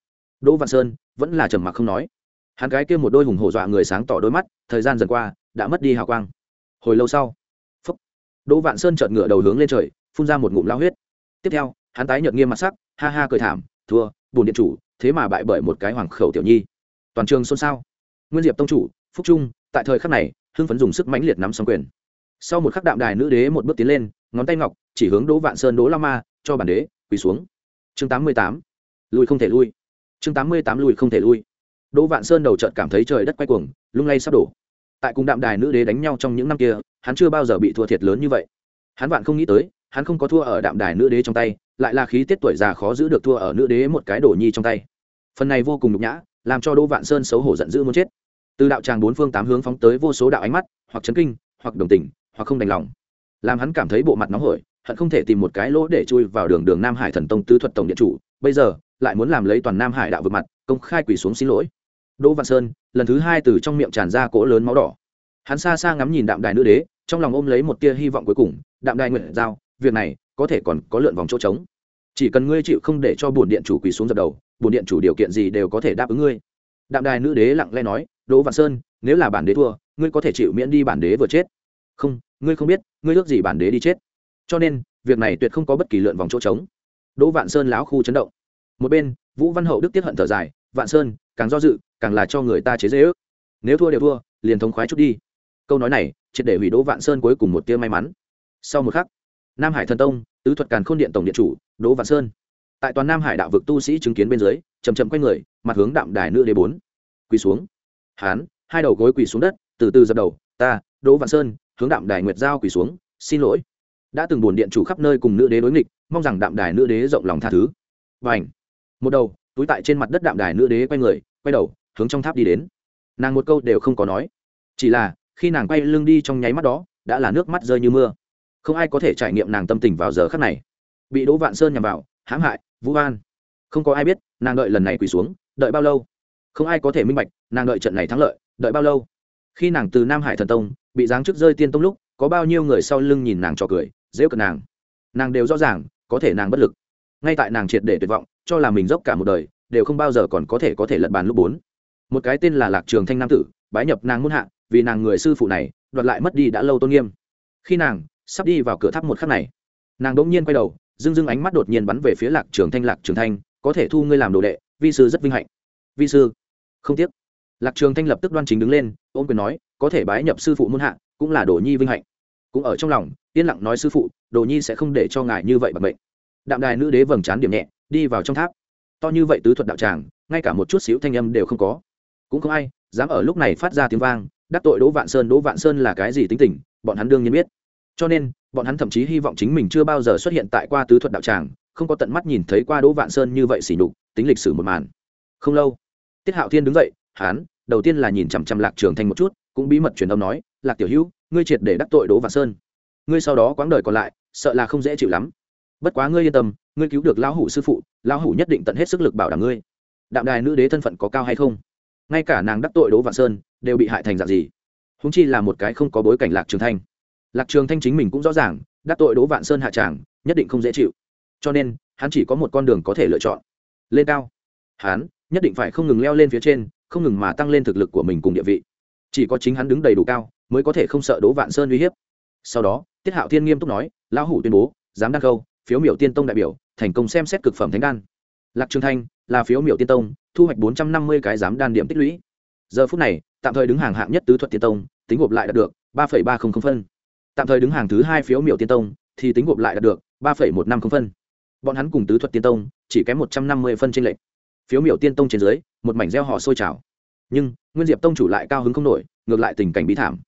Đỗ vạn sơn vẫn là trầm mặc không nói hắn cái kia một đôi hùng hổ dọa người sáng tỏ đôi mắt, thời gian dần qua, đã mất đi hào quang. Hồi lâu sau, phúc, đỗ vạn sơn chợt ngửa đầu hướng lên trời, phun ra một ngụm lao huyết. Tiếp theo, hắn tái nhợt nghiêm mặt sắc, ha ha cười thảm, thua bùn điện chủ, thế mà bại bởi một cái hoàng khẩu tiểu nhi. Toàn trường xôn xao. Nguyên diệp tông chủ, phúc trung, tại thời khắc này, hưng phấn dùng sức mãnh liệt nắm xong quyền. Sau một khắc đạm đài nữ đế một bước tiến lên, ngón tay ngọc, chỉ hướng đỗ vạn sơn đỗ la ma, cho bản đế quỳ xuống. Chương tám mươi tám lùi không thể lui. Chương tám mươi tám lùi không thể lui đỗ vạn sơn đầu trợt cảm thấy trời đất quay cuồng, lung lay sắp đổ. Tại cùng đạm đài nữ đế đánh nhau trong những năm kia, hắn chưa bao giờ bị thua thiệt lớn như vậy. Hắn vạn không nghĩ tới, hắn không có thua ở đạm đài nữ đế trong tay, lại là khí tiết tuổi già khó giữ được thua ở nữ đế một cái đồ nhi trong tay. Phần này vô cùng nhục nhã, làm cho đỗ vạn sơn xấu hổ giận dữ muốn chết. Từ đạo tràng bốn phương tám hướng phóng tới vô số đạo ánh mắt, hoặc chấn kinh, hoặc đồng tình, hoặc không đành lòng. Làm hắn cảm thấy bộ mặt nóng hổi, hận không thể tìm một cái lỗ để chui vào đường đường nam hải thần tông tứ thuật tổng điện chủ, bây giờ, lại muốn làm lấy toàn nam hải đạo vực mặt, công khai quỳ xuống xin lỗi đỗ văn sơn, lần thứ hai từ trong miệng tràn ra cỗ lớn máu đỏ. Hắn xa xa ngắm nhìn đạm đài nữ đế, trong lòng ôm lấy một tia hy vọng cuối cùng, đạm đài nguyện giao, việc này có thể còn có lượn vòng chỗ trống. Chỉ cần ngươi chịu không để cho bổn điện chủ quỳ xuống dập đầu, bổn điện chủ điều kiện gì đều có thể đáp ứng ngươi. Đạm đài nữ đế lặng lẽ nói, đỗ văn sơn, nếu là bản đế thua, ngươi có thể chịu miễn đi bản đế vừa chết. Không, ngươi không biết, ngươi ước gì bản đế đi chết. Cho nên, việc này tuyệt không có bất kỳ lượn vòng chỗ trống. Đỗ vạn sơn lão khu chấn động. Một bên, vũ văn hậu đức tiết hận thở dài vạn sơn, càng do dự, càng là cho người ta chế dễ ước. Nếu thua đều thua, liền thống khoái chút đi. Câu nói này, triệt để hủy đỗ vạn sơn cuối cùng một tia may mắn. Sau một khắc, nam hải thần tông, tứ thuật càn khôn điện tổng điện chủ, đỗ vạn sơn. Tại toàn nam hải đạo vực tu sĩ chứng kiến bên dưới chầm chậm quay người, mặt hướng đạm đài nữ đế bốn. Quỳ xuống. Hán, hai đầu gối quỳ xuống đất, từ từ dập đầu. Ta, đỗ vạn sơn, hướng đạm đài nguyệt giao quỳ xuống, xin lỗi. Đã từng buồn điện chủ khắp nơi cùng nữ đế đối nghịch, mong rằng đạm đài nữ đế rộng lòng tha thứ. Và ảnh một đầu túi tại trên mặt đất đạm đài nữ đế quay người, quay đầu, hướng trong tháp đi đến. Nàng một câu đều không có nói. Chỉ là, khi nàng quay lưng đi trong nháy mắt đó, đã là nước mắt rơi như mưa. Không ai có thể trải nghiệm nàng tâm tình vào giờ khắc này. Bị đỗ vạn sơn nhằm vào, hãm hại vũ an không có ai biết, nàng đợi lần này quỳ xuống, đợi bao lâu? Không ai có thể minh bạch, nàng đợi trận này thắng lợi, đợi bao lâu? Khi nàng từ nam hải thần tông, bị giáng chức rơi tiên tông lúc, có bao nhiêu người sau lưng nhìn nàng trò cười dễ cận nàng. Nàng đều rõ ràng, có thể nàng bất lực. Ngay tại nàng triệt để tuyệt vọng cho là mình dốc cả một đời, đều không bao giờ còn có thể có thể lật bàn lúc bốn. Một cái tên là lạc trường thanh nam tử, bái nhập nàng muôn hạ, vì nàng người sư phụ này, đoạt lại mất đi đã lâu tôn nghiêm. Khi nàng sắp đi vào cửa tháp một khắc này, nàng đỗng nhiên quay đầu, dưng dưng ánh mắt đột nhiên bắn về phía lạc trường thanh, lạc trường thanh, có thể thu ngươi làm đồ đệ, vi sư rất vinh hạnh. Vi sư? Không tiếc. Lạc trường thanh lập tức đoan chính đứng lên, ôm quyền nói, có thể bái nhập sư phụ muôn hạ, cũng là đồ nhi vinh hạnh. Cũng ở trong lòng, yên lặng nói, sư phụ, đồ nhi sẽ không để cho ngài như vậy bằng bệnh đạm đài nữ đế vầng trán điểm nhẹ đi vào trong tháp. To như vậy tứ thuật đạo tràng, ngay cả một chút xíu thanh âm đều không có. Cũng không ai dám ở lúc này phát ra tiếng vang, đắc tội đỗ vạn sơn. Đỗ vạn sơn là cái gì tính tình, bọn hắn đương nhiên biết. Cho nên, bọn hắn thậm chí hy vọng chính mình chưa bao giờ xuất hiện tại qua tứ thuật đạo tràng, không có tận mắt nhìn thấy qua đỗ vạn sơn như vậy xỉ nhục, tính lịch sử một màn. Không lâu, tiết hạo thiên đứng dậy, hắn đầu tiên là nhìn chằm chằm lạc trường thanh một chút, cũng bí mật truyền âm nói, lạc tiểu hữu, ngươi triệt để đắc tội đỗ vạn sơn. Ngươi sau đó quãng đời còn lại, sợ là không dễ chịu lắm bất quá ngươi yên tâm, ngươi cứu được lão hủ sư phụ, lão hủ nhất định tận hết sức lực bảo đảm ngươi. Đạm đài nữ đế thân phận có cao hay không? Ngay cả nàng đắc tội đỗ vạn sơn, đều bị hại thành dạng gì? Húng chi là một cái không có bối cảnh lạc trường thanh. Lạc trường thanh chính mình cũng rõ ràng, đắc tội đỗ vạn sơn hạ tràng, nhất định không dễ chịu. Cho nên, hắn chỉ có một con đường có thể lựa chọn. Lên cao. Hắn nhất định phải không ngừng leo lên phía trên, không ngừng mà tăng lên thực lực của mình cùng địa vị. Chỉ có chính hắn đứng đầy đủ cao, mới có thể không sợ đỗ vạn sơn uy hiếp. Sau đó, tiết hạo thiên nghiêm túc nói, lão hủ tuyên bố, dám đăng câu phiếu miểu tiên tông đại biểu, thành công xem xét cực phẩm thánh đan. Lạc trường thanh, là phiếu miểu tiên tông, thu hoạch bốn trăm năm mươi cái giám đan điểm tích lũy. Giờ phút này, tạm thời đứng hàng hạng nhất tứ thuật tiên tông, tính gộp lại đạt được ba ba trăm linh phân. Tạm thời đứng hàng thứ hai phiếu miểu tiên tông, thì tính gộp lại đạt được ba một năm phân. Bọn hắn cùng tứ thuật tiên tông, chỉ kém một trăm năm mươi phân trên lệch. Phiếu miểu tiên tông trên dưới, một mảnh gieo họ sôi trào. Nhưng, nguyên diệp tông chủ lại cao hứng không nổi, ngược lại tình cảnh bí thảm.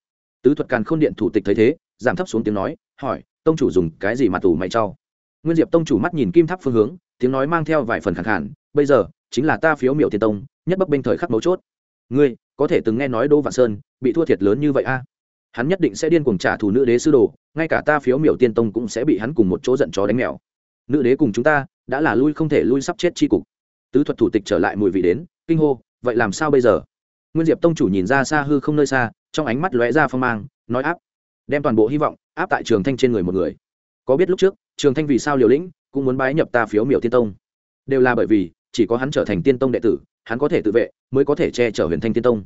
Tứ thuật càn khôn điện thủ tịch thấy thế, giảm thấp xuống tiếng nói, hỏi, tông chủ dùng cái gì mà tù mày trao nguyên diệp tông chủ mắt nhìn kim tháp phương hướng, tiếng nói mang theo vài phần khẳng khản bây giờ, chính là ta phiếu miểu thiên tông, nhất bắc binh thời khắc mấu chốt. Ngươi, có thể từng nghe nói đỗ vạn sơn bị thua thiệt lớn như vậy a? Hắn nhất định sẽ điên cuồng trả thù nữ đế sư đồ, ngay cả ta phiếu miểu tiên tông cũng sẽ bị hắn cùng một chỗ giận chó đánh mèo. Nữ đế cùng chúng ta, đã là lui không thể lui sắp chết chi cục. Tứ thuật thủ tịch trở lại mùi vị đến, kinh hô, vậy làm sao bây giờ? Nguyên diệp tông chủ nhìn ra xa hư không nơi xa, trong ánh mắt lóe ra phong mang, nói áp, đem toàn bộ hy vọng áp tại trường thanh trên người một người. Có biết lúc trước trường thanh vì sao liều lĩnh, cũng muốn bái nhập ta phiếu miểu tiên tông. Đều là bởi vì, chỉ có hắn trở thành tiên tông đệ tử, hắn có thể tự vệ, mới có thể che chở huyền thanh tiên tông.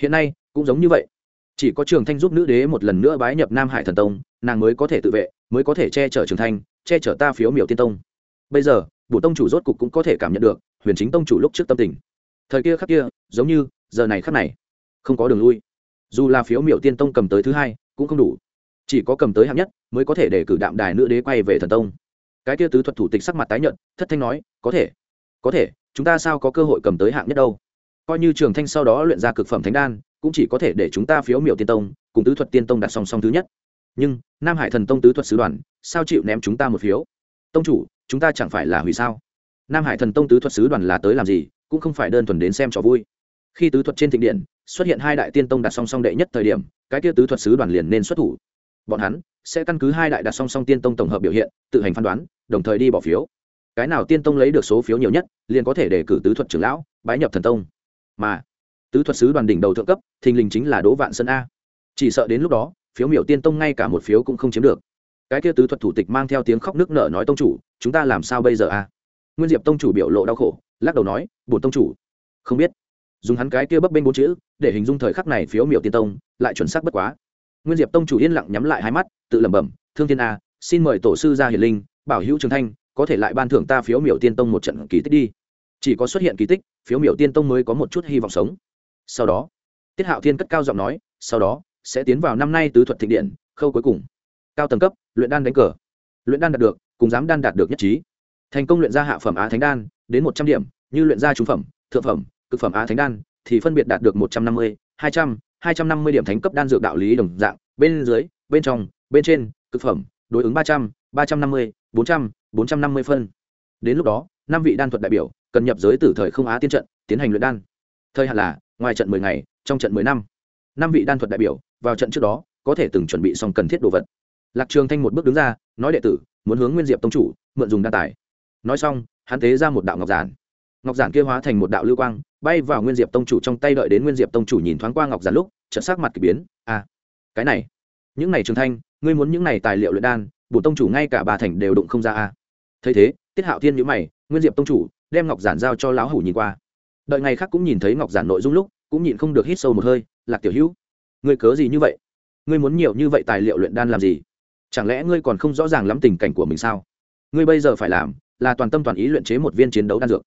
Hiện nay, cũng giống như vậy. Chỉ có trường thanh giúp nữ đế một lần nữa bái nhập nam hải thần tông, nàng mới có thể tự vệ, mới có thể che chở trường thanh, che chở ta phiếu miểu tiên tông. Bây giờ, bổ tông chủ rốt cục cũng có thể cảm nhận được, huyền chính tông chủ lúc trước tâm tình. Thời kia khắc kia, giống như, giờ này khắc này, không có đường lui. Dù là phiếu miểu tiên tông cầm tới thứ hai, cũng không đủ. Chỉ có cầm tới hạng nhất mới có thể để cử đạm đài nữ đế quay về thần tông. Cái kia tứ thuật thủ tịch sắc mặt tái nhận thất thanh nói, có thể có thể, chúng ta sao có cơ hội cầm tới hạng nhất đâu? Coi như trường thanh sau đó luyện ra cực phẩm thánh đan, cũng chỉ có thể để chúng ta phiếu miểu tiên tông, cùng tứ thuật tiên tông đặt song song thứ nhất. Nhưng, nam hải thần tông tứ thuật sứ đoàn, sao chịu ném chúng ta một phiếu? Tông chủ, chúng ta chẳng phải là hủy sao? Nam hải thần tông tứ thuật sứ đoàn là tới làm gì, cũng không phải đơn thuần đến xem trò vui. Khi tứ thuật trên thịnh điện, xuất hiện hai đại tiên tông đặt song song đệ nhất thời điểm, cái kia tứ thuật sứ đoàn liền nên xuất thủ. Bọn hắn sẽ căn cứ hai đại đặt song song tiên tông tổng hợp biểu hiện, tự hành phán đoán, đồng thời đi bỏ phiếu. Cái nào tiên tông lấy được số phiếu nhiều nhất, liền có thể đề cử tứ thuật trưởng lão, bái nhập thần tông. Mà, tứ thuật sứ đoàn đỉnh đầu thượng cấp, thình lình chính là đỗ vạn sơn a. Chỉ sợ đến lúc đó, phiếu miểu tiên tông ngay cả một phiếu cũng không chiếm được. Cái kia tứ thuật thủ tịch mang theo tiếng khóc nước nở nói tông chủ, chúng ta làm sao bây giờ a? Nguyên diệp tông chủ biểu lộ đau khổ, lắc đầu nói, bổn tông chủ. Không biết. Dùng hắn cái kia bấp bênh bốn chữ, để hình dung thời khắc này phiếu miểu tiên tông, lại chuẩn xác bất quá nguyên diệp tông chủ yên lặng nhắm lại hai mắt, tự lẩm bẩm, thương thiên a, xin mời tổ sư ra hiền linh, bảo hữu trường thanh, có thể lại ban thưởng ta phiếu miểu tiên tông một trận kỳ tích đi. Chỉ có xuất hiện kỳ tích, phiếu miểu tiên tông mới có một chút hy vọng sống. Sau đó, tiết hạo thiên cất cao giọng nói, sau đó, sẽ tiến vào năm nay tứ thuật thịnh điện, khâu cuối cùng. Cao tầng cấp, luyện đan đánh cờ. Luyện đan đạt được, cùng dám đan đạt được nhất trí. Thành công luyện ra hạ phẩm á thánh đan, đến một trăm điểm, như luyện ra trung phẩm, thượng phẩm, cực phẩm á thánh đan, thì phân biệt đạt được một trăm năm mươi, hai trăm hai trăm năm mươi điểm thánh cấp đan dược đạo lý đồng dạng, bên dưới, bên trong, bên trên, cực phẩm, đối ứng ba trăm ba trăm năm mươi, bốn trăm bốn trăm năm mươi phân. Đến lúc đó, năm vị đan thuật đại biểu, cần nhập giới từ thời không á tiên trận, tiến hành luyện đan. Thời hạn là, ngoài trận mười ngày, trong trận mười năm. Năm vị đan thuật đại biểu, vào trận trước đó, có thể từng chuẩn bị xong cần thiết đồ vật. Lạc trường thanh một bước đứng ra, nói đệ tử, muốn hướng nguyên diệp tông chủ, mượn dùng đan tài. Nói xong, hắn tế ra một đạo ngọc giản. Ngọc giản kia hóa thành một đạo lưu quang bay vào nguyên diệp tông chủ trong tay đợi đến nguyên diệp tông chủ nhìn thoáng qua ngọc giản lúc, chợt sắc mặt kỳ biến. À cái này, những này trường thanh, ngươi muốn những này tài liệu luyện đan, bổ tông chủ ngay cả bà thành đều đụng không ra à. Thấy thế, tiết hạo thiên nhíu mày, nguyên diệp tông chủ, đem ngọc giản giao cho lão hủ nhìn qua. Đợi ngày khác cũng nhìn thấy ngọc giản nội dung lúc, cũng nhịn không được hít sâu một hơi, lạc tiểu hữu, ngươi cớ gì như vậy? Ngươi muốn nhiều như vậy tài liệu luyện đan làm gì? Chẳng lẽ ngươi còn không rõ ràng lắm tình cảnh của mình sao? Ngươi bây giờ phải làm là toàn tâm toàn ý luyện chế một viên chiến đấu đan dược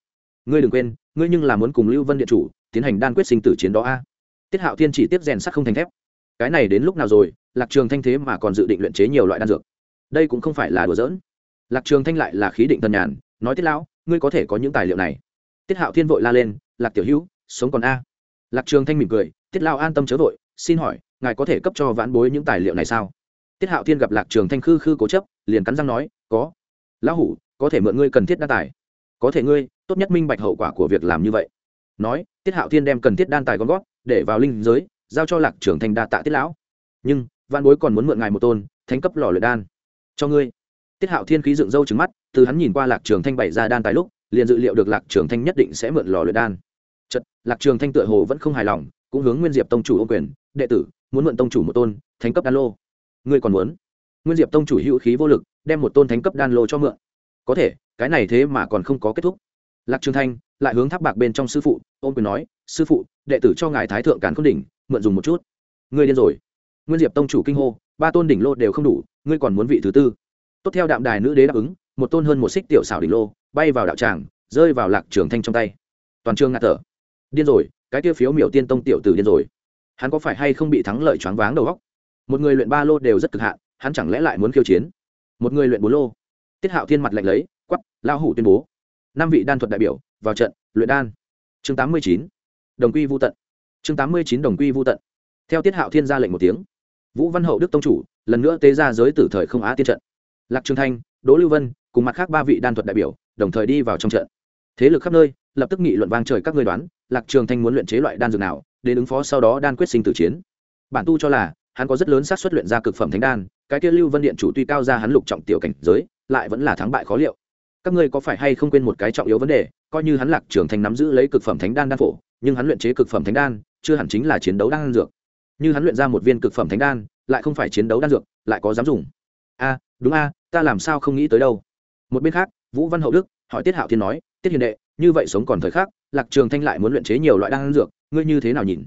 ngươi đừng quên, ngươi nhưng là muốn cùng lưu vân điện chủ tiến hành đan quyết sinh tử chiến đó a. Tiết hạo thiên chỉ tiếp rèn sắt không thành thép. Cái này đến lúc nào rồi, lạc trường thanh thế mà còn dự định luyện chế nhiều loại đan dược. Đây cũng không phải là đùa giỡn. Lạc trường thanh lại là khí định thần nhàn, nói tiết lão, ngươi có thể có những tài liệu này. Tiết hạo thiên vội la lên, lạc tiểu hữu, sống còn a. Lạc trường thanh mỉm cười, tiết lao an tâm chớ vội, xin hỏi, ngài có thể cấp cho vãn bối những tài liệu này sao? Tiết hạo thiên gặp lạc trường thanh khư khư cố chấp, liền cắn răng nói, có. Lão hủ, có thể mượn ngươi cần thiết đa tài. Có thể ngươi tốt nhất minh bạch hậu quả của việc làm như vậy. Nói, tiết hạo thiên đem cần thiết đan tài gom gót để vào linh giới, giao cho lạc trưởng thanh đa tạ tiết lão. Nhưng văn bối còn muốn mượn ngài một tôn, thánh cấp lò luyện đan. Cho ngươi. Tiết hạo thiên khí dựng râu trứng mắt, từ hắn nhìn qua lạc trường thanh bày ra đan tài lúc, liền dự liệu được lạc trường thanh nhất định sẽ mượn lò luyện đan. Chật lạc trường thanh tựa hồ vẫn không hài lòng, cũng hướng nguyên diệp tông chủ ô quyền, đệ tử, muốn mượn tông chủ một tôn, thánh cấp đan lô. Ngươi còn muốn? Nguyên diệp tông chủ hữu khí vô lực, đem một tôn thánh cấp đan lô cho mượn. Có thể, cái này thế mà còn không có kết thúc lạc trường thanh lại hướng tháp bạc bên trong sư phụ, ôm quyền nói, sư phụ, đệ tử cho ngài thái thượng càn khôn đỉnh, mượn dùng một chút. Ngươi điên rồi. Nguyên diệp tông chủ kinh hô, ba tôn đỉnh lô đều không đủ, ngươi còn muốn vị thứ tư. Tốt theo đạm đài nữ đế đáp ứng, một tôn hơn một xích tiểu xảo đỉnh lô, bay vào đạo tràng, rơi vào lạc trường thanh trong tay. Toàn trường ngạt thở. Điên rồi, cái kia phiếu miểu tiên tông tiểu tử điên rồi. Hắn có phải hay không bị thắng lợi choáng váng đầu óc? một người luyện ba lô đều rất cực hạn, hắn chẳng lẽ lại muốn khiêu chiến? Một người luyện bốn lô. Tiết hạo thiên mặt lạnh lấy quắp lao hủ tuyên bố năm vị đan thuật đại biểu, vào trận, luyện đan. Chương tám mươi chín, đồng quy vô tận. Chương tám mươi chín, đồng quy vô tận. Theo tiết hạo thiên ra lệnh một tiếng, vũ văn hậu đức tông chủ, lần nữa tế ra giới tử thời không á tiên trận. Lạc trường thanh, đỗ lưu vân, cùng mặt khác ba vị đan thuật đại biểu, đồng thời đi vào trong trận. Thế lực khắp nơi, lập tức nghị luận vang trời các ngươi đoán, lạc trường thanh muốn luyện chế loại đan dược nào để ứng phó sau đó đan quyết sinh tử chiến. Bản tu cho là, hắn có rất lớn xác suất luyện ra cực phẩm thánh đan, cái kia lưu vân điện chủ tuy cao ra hắn lục trọng tiểu cảnh giới, lại vẫn là thắng bại khó liệu các ngươi có phải hay không quên một cái trọng yếu vấn đề, coi như hắn lạc trường thanh nắm giữ lấy cực phẩm thánh đan đan phổ, nhưng hắn luyện chế cực phẩm thánh đan, chưa hẳn chính là chiến đấu đan dược. Như hắn luyện ra một viên cực phẩm thánh đan, lại không phải chiến đấu đan dược, lại có dám dùng. A, đúng a, ta làm sao không nghĩ tới đâu. Một bên khác, vũ văn hậu đức hỏi tiết hạo thiên nói, tiết hiền đệ, như vậy sống còn thời khắc, lạc trường thanh lại muốn luyện chế nhiều loại đan dược, ngươi như thế nào nhìn?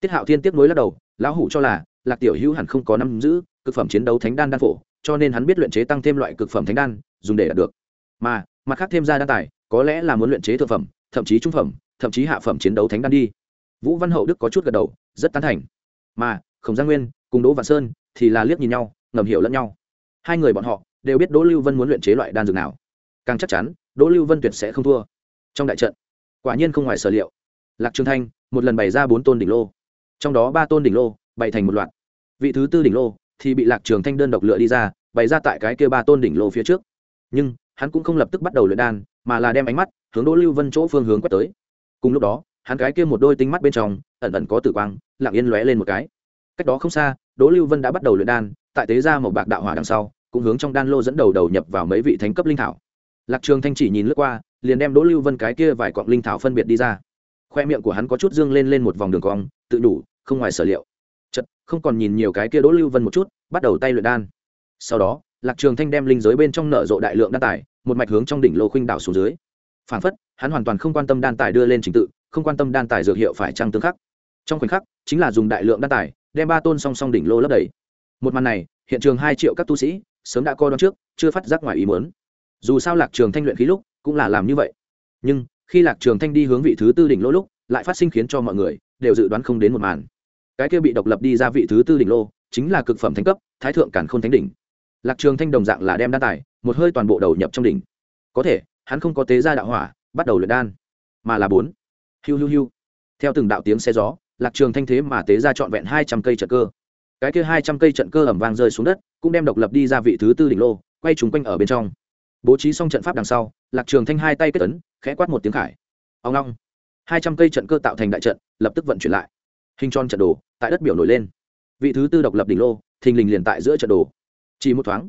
Tiết hạo thiên tiếp nối lắc đầu, lão hủ cho là, lạc tiểu hữu hẳn không có nắm giữ cực phẩm chiến đấu thánh đan đan phổ, cho nên hắn biết luyện chế tăng thêm loại cực phẩm thánh đan, dùng để đạt được mà, mặt khác thêm ra đan tài, có lẽ là muốn luyện chế thực phẩm, thậm chí trung phẩm, thậm chí hạ phẩm chiến đấu thánh đan đi. Vũ văn hậu đức có chút gật đầu, rất tán thành. Mà, khổng gia nguyên cùng đỗ vạn sơn thì là liếc nhìn nhau, ngầm hiểu lẫn nhau. Hai người bọn họ đều biết đỗ lưu vân muốn luyện chế loại đan dược nào. Càng chắc chắn, đỗ lưu vân tuyệt sẽ không thua. Trong đại trận, quả nhiên không ngoài sở liệu. Lạc trường thanh một lần bày ra bốn tôn đỉnh lô. Trong đó ba tôn đỉnh lô bày thành một loạt. Vị thứ tư đỉnh lô thì bị lạc trường thanh đơn độc lựa đi ra, bày ra tại cái kia ba tôn đỉnh lô phía trước. Nhưng hắn cũng không lập tức bắt đầu luyện đan, mà là đem ánh mắt hướng đỗ lưu vân chỗ phương hướng quét tới. Cùng lúc đó, hắn cái kia một đôi tinh mắt bên trong, ẩn ẩn có tử quang, lặng yên lóe lên một cái. Cách đó không xa, đỗ lưu vân đã bắt đầu luyện đan, tại tế ra một bạc đạo hỏa đằng sau, cũng hướng trong đan lô dẫn đầu đầu nhập vào mấy vị thánh cấp linh thảo. Lạc trường thanh chỉ nhìn lướt qua, liền đem đỗ lưu vân cái kia vài cọng linh thảo phân biệt đi ra. Khoe miệng của hắn có chút dương lên lên một vòng đường cong, tự đủ, không ngoài sở liệu. Chật không còn nhìn nhiều cái kia đỗ lưu vân một chút, bắt đầu tay luyện đan. Sau đó lạc trường thanh đem linh giới bên trong nở rộ đại lượng đan tài, một mạch hướng trong đỉnh lô khuynh đảo xuống dưới. Phản phất, hắn hoàn toàn không quan tâm đan tài đưa lên trình tự, không quan tâm đan tài dược hiệu phải trăng tương khắc. Trong khoảnh khắc, chính là dùng đại lượng đan tài, đem ba tôn song song đỉnh lô lấp đầy. Một màn này, hiện trường hai triệu các tu sĩ, sớm đã coi đón trước, chưa phát giác ngoài ý muốn. Dù sao lạc trường thanh luyện khí lúc, cũng là làm như vậy. Nhưng, khi lạc trường thanh đi hướng vị thứ tư đỉnh lô lúc, lại phát sinh khiến cho mọi người, đều dự đoán không đến một màn. Cái kia bị độc lập đi ra vị thứ tư đỉnh lô, chính là cực phẩm thánh cấp, thái thượng cản khôn thánh đỉnh lạc trường thanh đồng dạng là đem đan tài, một hơi toàn bộ đầu nhập trong đỉnh. Có thể, hắn không có tế ra đạo hỏa, bắt đầu luyện đan, mà là bốn. Hiu hiu hiu. Theo từng đạo tiếng xe gió, lạc trường thanh thế mà tế ra trọn vẹn hai trăm cây trận cơ. Cái kia hai trăm cây trận cơ ẩm vang rơi xuống đất, cũng đem độc lập đi ra vị thứ tư đỉnh lô, quay chúng quanh ở bên trong. Bố trí xong trận pháp đằng sau, lạc trường thanh hai tay kết ấn, khẽ quát một tiếng khải. Ông long. Hai trăm cây trận cơ tạo thành đại trận, lập tức vận chuyển lại. Hình tròn trận đồ, tại đất biểu nổi lên. Vị thứ tư độc lập đỉnh lô, thình lình liền tại giữa trận đồ chỉ một thoáng,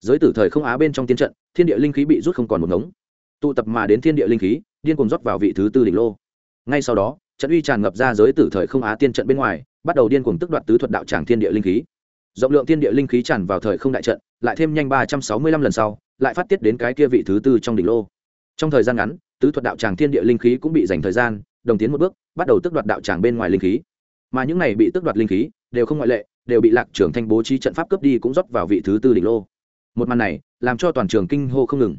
giới tử thời không á bên trong tiến trận, thiên địa linh khí bị rút không còn một ngống. Tụ tập mà đến thiên địa linh khí, điên cuồng rót vào vị thứ tư đỉnh lô. Ngay sau đó, trận uy tràn ngập ra giới tử thời không á tiên trận bên ngoài, bắt đầu điên cuồng tức đoạt tứ thuật đạo tràng thiên địa linh khí. Rộng lượng thiên địa linh khí tràn vào thời không đại trận, lại thêm nhanh ba trăm sáu mươi lăm lần sau, lại phát tiết đến cái kia vị thứ tư trong đỉnh lô. Trong thời gian ngắn, tứ thuật đạo tràng thiên địa linh khí cũng bị dành thời gian, đồng tiến một bước, bắt đầu tức đoạt đạo tràng bên ngoài linh khí. Mà những này bị tức đoạt linh khí, đều không ngoại lệ đều bị lạc trường thanh bố trí trận pháp cướp đi cũng rót vào vị thứ tư đỉnh lô. Một màn này làm cho toàn trường kinh hô không ngừng.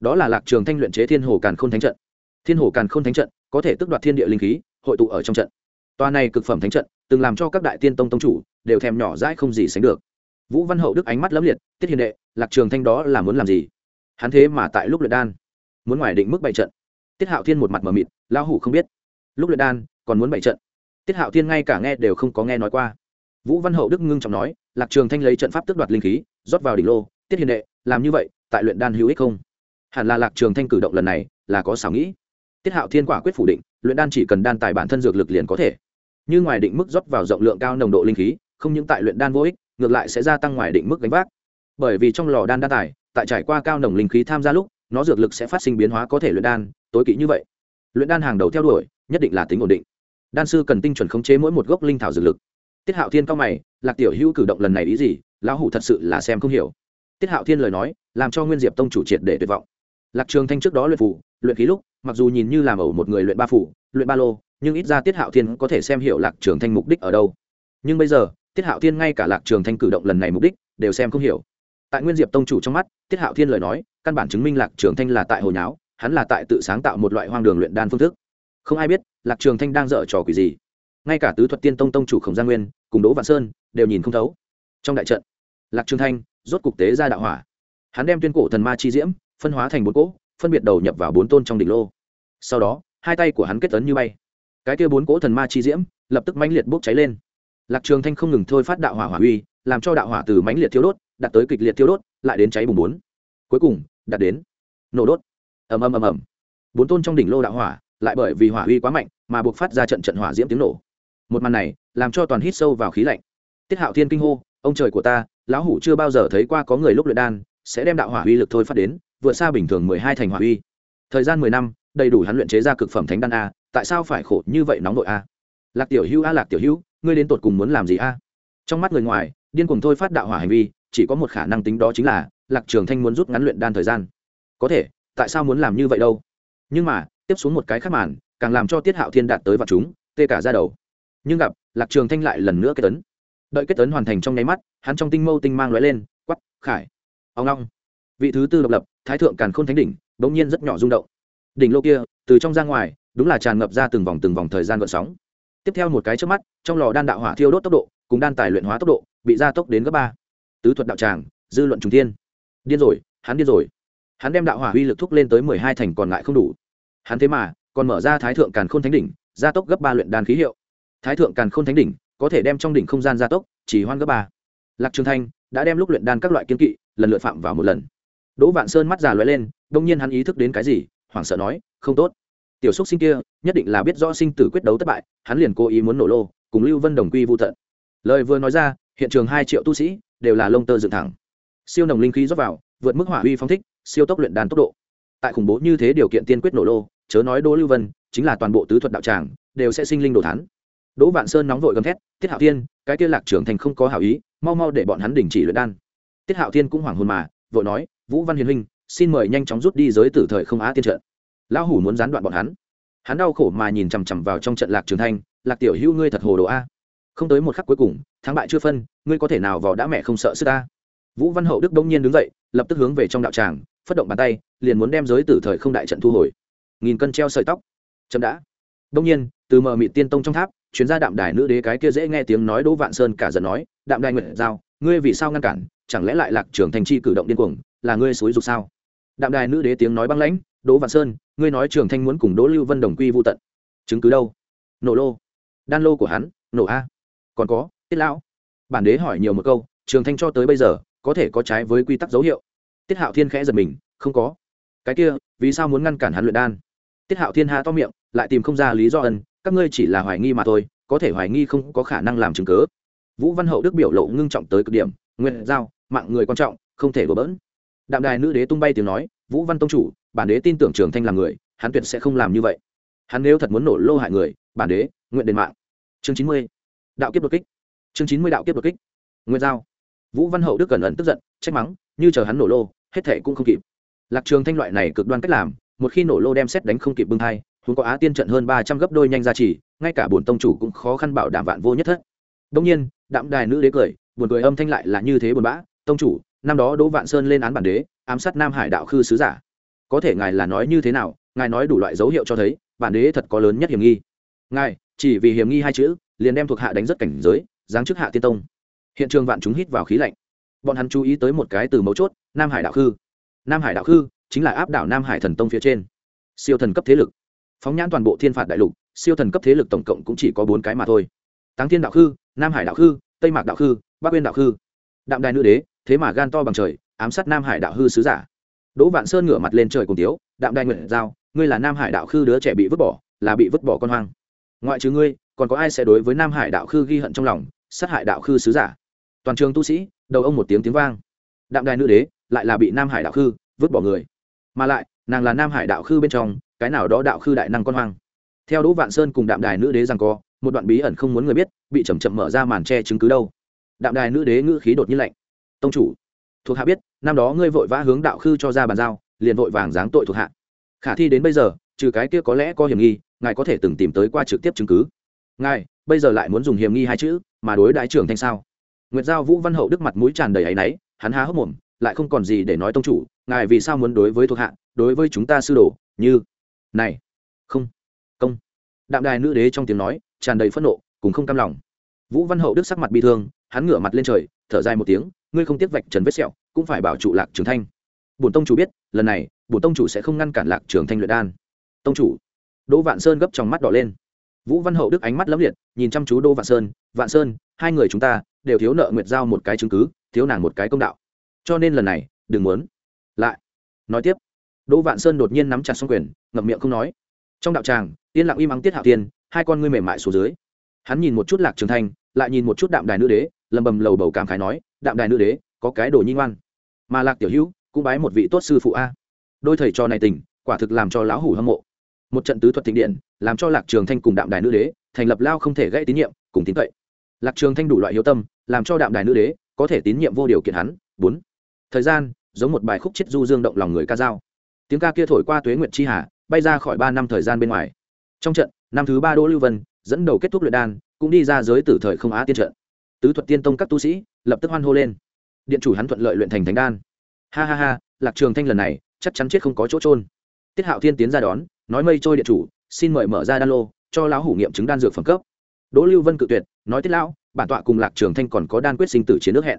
Đó là lạc trường thanh luyện chế thiên hồ càn khôn thánh trận. Thiên hồ càn khôn thánh trận có thể tước đoạt thiên địa linh khí, hội tụ ở trong trận. Toa này cực phẩm thánh trận từng làm cho các đại tiên tông tông chủ đều thèm nhỏ dãi không gì sánh được. Vũ văn hậu đức ánh mắt lấm liệt, tiết hiền đệ, lạc trường thanh đó là muốn làm gì? Hắn thế mà tại lúc luyện đan, muốn ngoài định mức bảy trận. Tiết hạo thiên một mặt mờ mịt, lão hủ không biết. Lúc luyện đan còn muốn bảy trận. Tiết hạo thiên ngay cả nghe đều không có nghe nói qua vũ văn hậu đức ngưng trọng nói, lạc trường thanh lấy trận pháp tước đoạt linh khí, rót vào đỉnh lô. Tiết hiền đệ, làm như vậy, tại luyện đan hữu ích không? Hẳn là lạc trường thanh cử động lần này là có xảo nghĩ. Tiết hạo thiên quả quyết phủ định, luyện đan chỉ cần đan tài bản thân dược lực liền có thể. Như ngoài định mức rót vào rộng lượng cao nồng độ linh khí, không những tại luyện đan vô ích, ngược lại sẽ gia tăng ngoài định mức gánh vác. Bởi vì trong lò đan đan tài, tại trải qua cao nồng linh khí tham gia lúc, nó dược lực sẽ phát sinh biến hóa có thể luyện đan, tối kỵ như vậy. Luyện đan hàng đầu theo đuổi, nhất định là tính ổn định. Đan sư cần tinh chuẩn khống chế mỗi một gốc linh thảo dược lực tiết hạo thiên cao mày, lạc tiểu hữu cử động lần này ý gì? Lão hủ thật sự là xem không hiểu. Tiết hạo thiên lời nói, làm cho nguyên diệp tông chủ triệt để tuyệt vọng. Lạc trường thanh trước đó luyện phủ luyện khí lúc, mặc dù nhìn như làm ẩu một người luyện ba phủ luyện ba lô, nhưng ít ra tiết hạo thiên có thể xem hiểu lạc trường thanh mục đích ở đâu. Nhưng bây giờ, tiết hạo thiên ngay cả lạc trường thanh cử động lần này mục đích đều xem không hiểu. Tại nguyên diệp tông chủ trong mắt, tiết hạo thiên lời nói, căn bản chứng minh lạc trường thanh là tại hồi nháo, hắn là tại tự sáng tạo một loại hoang đường luyện đan phương thức. Không ai biết, lạc trường thanh đang dở trò quỷ gì. Ngay cả tứ thuật tiên tông tông chủ khổng gia nguyên cùng đỗ vạn sơn đều nhìn không thấu. Trong đại trận, lạc trường thanh rốt cục tế ra đạo hỏa. Hắn đem tuyên cổ thần ma chi diễm phân hóa thành bốn cỗ, phân biệt đầu nhập vào bốn tôn trong đỉnh lô. Sau đó, hai tay của hắn kết tấn như bay. Cái kia bốn cỗ thần ma chi diễm lập tức mãnh liệt bốc cháy lên. Lạc trường thanh không ngừng thôi phát đạo hỏa hỏa uy, làm cho đạo hỏa từ mãnh liệt thiêu đốt, đạt tới kịch liệt thiêu đốt, lại đến cháy bùng bốn. Cuối cùng, đạt đến nổ đốt. Ầm ầm ầm ầm. Bốn tôn trong đỉnh lô đạo hỏa, lại bởi vì hỏa uy quá mạnh mà buộc phát ra trận trận hỏa diễm tiếng nổ một màn này làm cho toàn hít sâu vào khí lạnh. Tiết hạo thiên kinh hô, ông trời của ta, lão hủ chưa bao giờ thấy qua có người lúc luyện đan, sẽ đem đạo hỏa uy lực thôi phát đến, vượt xa bình thường mười hai thành hỏa uy. Thời gian mười năm, đầy đủ hắn luyện chế ra cực phẩm thánh đan a, tại sao phải khổ như vậy nóng nội a? Lạc tiểu hữu a, lạc tiểu hữu, ngươi đến tột cùng muốn làm gì a? Trong mắt người ngoài, điên cùng thôi phát đạo hỏa hành vi, chỉ có một khả năng tính đó chính là lạc trường thanh muốn rút ngắn luyện đan thời gian. Có thể, tại sao muốn làm như vậy đâu? Nhưng mà, tiếp xuống một cái khác màn, càng làm cho tiết hạo thiên đạt tới vặt chúng, tê cả ra đầu nhưng gặp, lạc trường thanh lại lần nữa kết tấn. Đợi kết tấn hoàn thành trong nháy mắt, hắn trong tinh mâu tinh mang lóe lên quắp khải. Ông long vị thứ tư độc lập, thái thượng càn khôn thánh đỉnh, bỗng nhiên rất nhỏ rung động. Đỉnh lô kia, từ trong ra ngoài, đúng là tràn ngập ra từng vòng từng vòng thời gian gợn sóng. Tiếp theo một cái trước mắt, trong lò đan đạo hỏa thiêu đốt tốc độ, cùng đan tài luyện hóa tốc độ, bị gia tốc đến gấp ba. Tứ thuật đạo tràng, dư luận trùng thiên. Điên rồi, hắn điên rồi. Hắn đem đạo hỏa uy lực thúc lên tới mười hai thành còn lại không đủ. Hắn thế mà, còn mở ra thái thượng càn khôn thánh đỉnh, gia tốc gấp ba luyện đan khí hiệu thái thượng càn khôn thánh đỉnh, có thể đem trong đỉnh không gian gia tốc, chỉ hoan gấp ba. Lạc trường thanh đã đem lúc luyện đan các loại kiên kỵ, lần lượt phạm vào một lần. Đỗ vạn sơn mắt già lóe lên, đông nhiên hắn ý thức đến cái gì, hoảng sợ nói, không tốt. Tiểu xúc sinh kia, nhất định là biết rõ sinh tử quyết đấu thất bại, hắn liền cố ý muốn nổ lô, cùng lưu vân đồng quy vô tận. Lời vừa nói ra, hiện trường hai triệu tu sĩ đều là lông tơ dựng thẳng. Siêu nồng linh khí rót vào, vượt mức hỏa uy phong thích, siêu tốc luyện đan tốc độ. Tại khủng bố như thế điều kiện tiên quyết nổ lô, chớ nói đỗ lưu vân, chính là toàn bộ tứ thuật đạo tràng, đều sẽ sinh linh đồ thán đỗ vạn sơn nóng vội gầm thét, tiết hạo thiên, cái kia lạc trưởng thành không có hảo ý, mau mau để bọn hắn đình chỉ luyện đan. Tiết hạo thiên cũng hoảng hồn mà, vội nói, vũ văn hiền huynh, xin mời nhanh chóng rút đi giới tử thời không á tiên trận. Lão hủ muốn gián đoạn bọn hắn. Hắn đau khổ mà nhìn chằm chằm vào trong trận lạc trường thanh lạc tiểu hữu ngươi thật hồ đồ a. Không tới một khắc cuối cùng, thắng bại chưa phân, ngươi có thể nào vào đã mẹ không sợ sức ta vũ văn hậu đức đông nhiên đứng dậy, lập tức hướng về trong đạo tràng, phất động bàn tay, liền muốn đem giới tử thời không đại trận thu hồi. Nghìn cân treo sợi tóc. Chậm đã. Đông nhiên, từ mờ mịt tiên tông trong tháp chuyến ra đạm đài nữ đế cái kia dễ nghe tiếng nói đỗ vạn sơn cả giận nói, đạm đài nguyệt giao, ngươi vì sao ngăn cản? Chẳng lẽ lại lạc trường thành chi cử động điên cuồng, là ngươi xúi dục sao? Đạm đài nữ đế tiếng nói băng lãnh, đỗ vạn sơn, ngươi nói trường thanh muốn cùng đỗ lưu vân đồng quy vô tận. Chứng cứ đâu? Nổ lô. Đan lô của hắn, nổ a. Còn có, tiết lão. Bản đế hỏi nhiều một câu, trường thanh cho tới bây giờ, có thể có trái với quy tắc dấu hiệu. Tiết hạo thiên khẽ giật mình, không có. Cái kia, vì sao muốn ngăn cản hắn luyện đan? Tiết hạo thiên hạ to miệng, lại tìm không ra lý do ân các ngươi chỉ là hoài nghi mà thôi, có thể hoài nghi không có khả năng làm chứng cớ vũ văn hậu đức biểu lộ ngưng trọng tới cực điểm, nguyện giao, mạng người quan trọng, không thể đổ bỡn. Đạm đài nữ đế tung bay tiếng nói, vũ văn tông chủ, bản đế tin tưởng trường thanh là người, hắn tuyệt sẽ không làm như vậy. Hắn nếu thật muốn nổ lô hại người, bản đế, nguyện đền mạng. Chương chín mươi, đạo kiếp đột kích. Chương chín mươi, đạo kiếp đột kích. Nguyện giao. Vũ văn hậu đức cẩn ẩn tức giận, trách mắng, như chờ hắn nổ lô, hết thệ cũng không kịp. Lạc trường thanh loại này cực đoan cách làm, một khi nổ lô đem xét đánh không kịp bưng thai huống có á tiên trận hơn ba trăm gấp đôi nhanh ra chỉ, ngay cả bổn tông chủ cũng khó khăn bảo đảm vạn vô nhất thất. Đông nhiên, đạm đài nữ đế cười, buồn cười âm thanh lại là như thế buồn bã, tông chủ, năm đó đỗ vạn sơn lên án bản đế, ám sát nam hải đạo khư sứ giả. Có thể ngài là nói như thế nào, ngài nói đủ loại dấu hiệu cho thấy, bản đế thật có lớn nhất hiểm nghi. Ngài, chỉ vì hiểm nghi hai chữ, liền đem thuộc hạ đánh rất cảnh giới, giáng chức hạ tiên tông. Hiện trường vạn chúng hít vào khí lạnh. Bọn hắn chú ý tới một cái từ mấu chốt, nam hải đạo khư. Nam hải đạo khư chính là áp đảo nam hải thần tông phía trên. Siêu thần cấp thế lực phóng nhãn toàn bộ thiên phạt đại lục, siêu thần cấp thế lực tổng cộng cũng chỉ có bốn cái mà thôi. Táng thiên đạo khư, nam hải đạo khư, tây mạc đạo khư, bắc uyên đạo khư. Đạm đài nữ đế, thế mà gan to bằng trời, ám sát nam hải đạo hư sứ giả. Đỗ vạn sơn ngửa mặt lên trời cùng tiếu, đạm đài nguyện giao, ngươi là nam hải đạo khư đứa trẻ bị vứt bỏ, là bị vứt bỏ con hoang. Ngoại trừ ngươi, còn có ai sẽ đối với nam hải đạo khư ghi hận trong lòng, sát hại đạo khư sứ giả? Toàn trường tu sĩ, đầu ông một tiếng tiếng vang. Đạm đài nữ đế lại là bị nam hải đạo khư vứt bỏ người. Mà lại, nàng là nam hải đạo khư bên trong cái nào đó đạo khư đại năng con hoang. Theo đỗ vạn sơn cùng đạm đài nữ đế rằng co, một đoạn bí ẩn không muốn người biết, bị chầm chậm mở ra màn che chứng cứ đâu. Đạm đài nữ đế ngữ khí đột nhiên lạnh. Tông chủ, thuộc hạ biết, năm đó ngươi vội vã hướng đạo khư cho ra bàn giao, liền vội vàng giáng tội thuộc hạ. Khả thi đến bây giờ, trừ cái kia có lẽ có hiểm nghi, ngài có thể từng tìm tới qua trực tiếp chứng cứ. Ngài, bây giờ lại muốn dùng hiểm nghi hai chữ, mà đối đại trưởng thanh sao? Nguyệt giao vũ văn hậu đức mặt mũi tràn đầy áy náy, hắn há hốc mồm, lại không còn gì để nói tông chủ, ngài vì sao muốn đối với thuộc hạ, đối với chúng ta sư đồ, như này, không công đạm đài nữ đế trong tiếng nói, tràn đầy phẫn nộ, cùng không cam lòng. Vũ văn hậu đức sắc mặt bi thương, hắn ngửa mặt lên trời, thở dài một tiếng, ngươi không tiếc vạch trần vết sẹo, cũng phải bảo trụ lạc trường thanh. Bổn tông chủ biết, lần này, bổn tông chủ sẽ không ngăn cản lạc trường thanh luyện đan. Tông chủ. Đỗ vạn sơn gấp trong mắt đỏ lên. Vũ văn hậu đức ánh mắt lẫm liệt, nhìn chăm chú đô vạn sơn vạn sơn, hai người chúng ta đều thiếu nợ nguyệt giao một cái chứng cứ, thiếu nàng một cái công đạo. Cho nên lần này, đừng muốn. Lại, nói tiếp. Đỗ vạn sơn đột nhiên nắm chặt xong quyền ngậm miệng không nói. Trong đạo tràng, yên lặng im ắng tiết hạo tiên hai con ngươi mềm mại xuống dưới. Hắn nhìn một chút lạc trường thanh, lại nhìn một chút đạm đài nữ đế, lầm bầm lầu bầu cảm khái nói, đạm đài nữ đế, có cái đồ nhi ngoan. Mà lạc tiểu hữu cũng bái một vị tốt sư phụ a. Đôi thầy trò này tình quả thực làm cho lão hủ hâm mộ. Một trận tứ thuật thịnh điện, làm cho lạc trường thanh cùng đạm đài nữ đế thành lập lao không thể gãy tín nhiệm, cùng tín cậy lạc trường thanh đủ loại hiếu tâm, làm cho đạm đài nữ đế có thể tín nhiệm vô điều kiện hắn. Bốn. Thời gian, giống một bài khúc chết du dương động lòng người ca dao. Tiếng ca kia thổi qua tuế nguyệt chi hà bay ra khỏi ba năm thời gian bên ngoài. Trong trận, năm thứ ba đỗ lưu vân dẫn đầu kết thúc luyện đan, cũng đi ra giới tử thời không á tiên trận. Tứ thuật tiên tông các tu sĩ lập tức hoan hô lên. Điện chủ hắn thuận lợi luyện thành thánh đan. Ha ha ha, lạc trường thanh lần này chắc chắn chết không có chỗ trôn tiết hạo thiên tiến ra đón, nói mây trôi điện chủ, xin mời mở ra đan lô, cho lão hủ nghiệm chứng đan dược phẩm cấp. Đỗ lưu vân cự tuyệt, nói tiết lão, bản tọa cùng lạc trường thanh còn có đan quyết sinh tử chiến nước hẹn.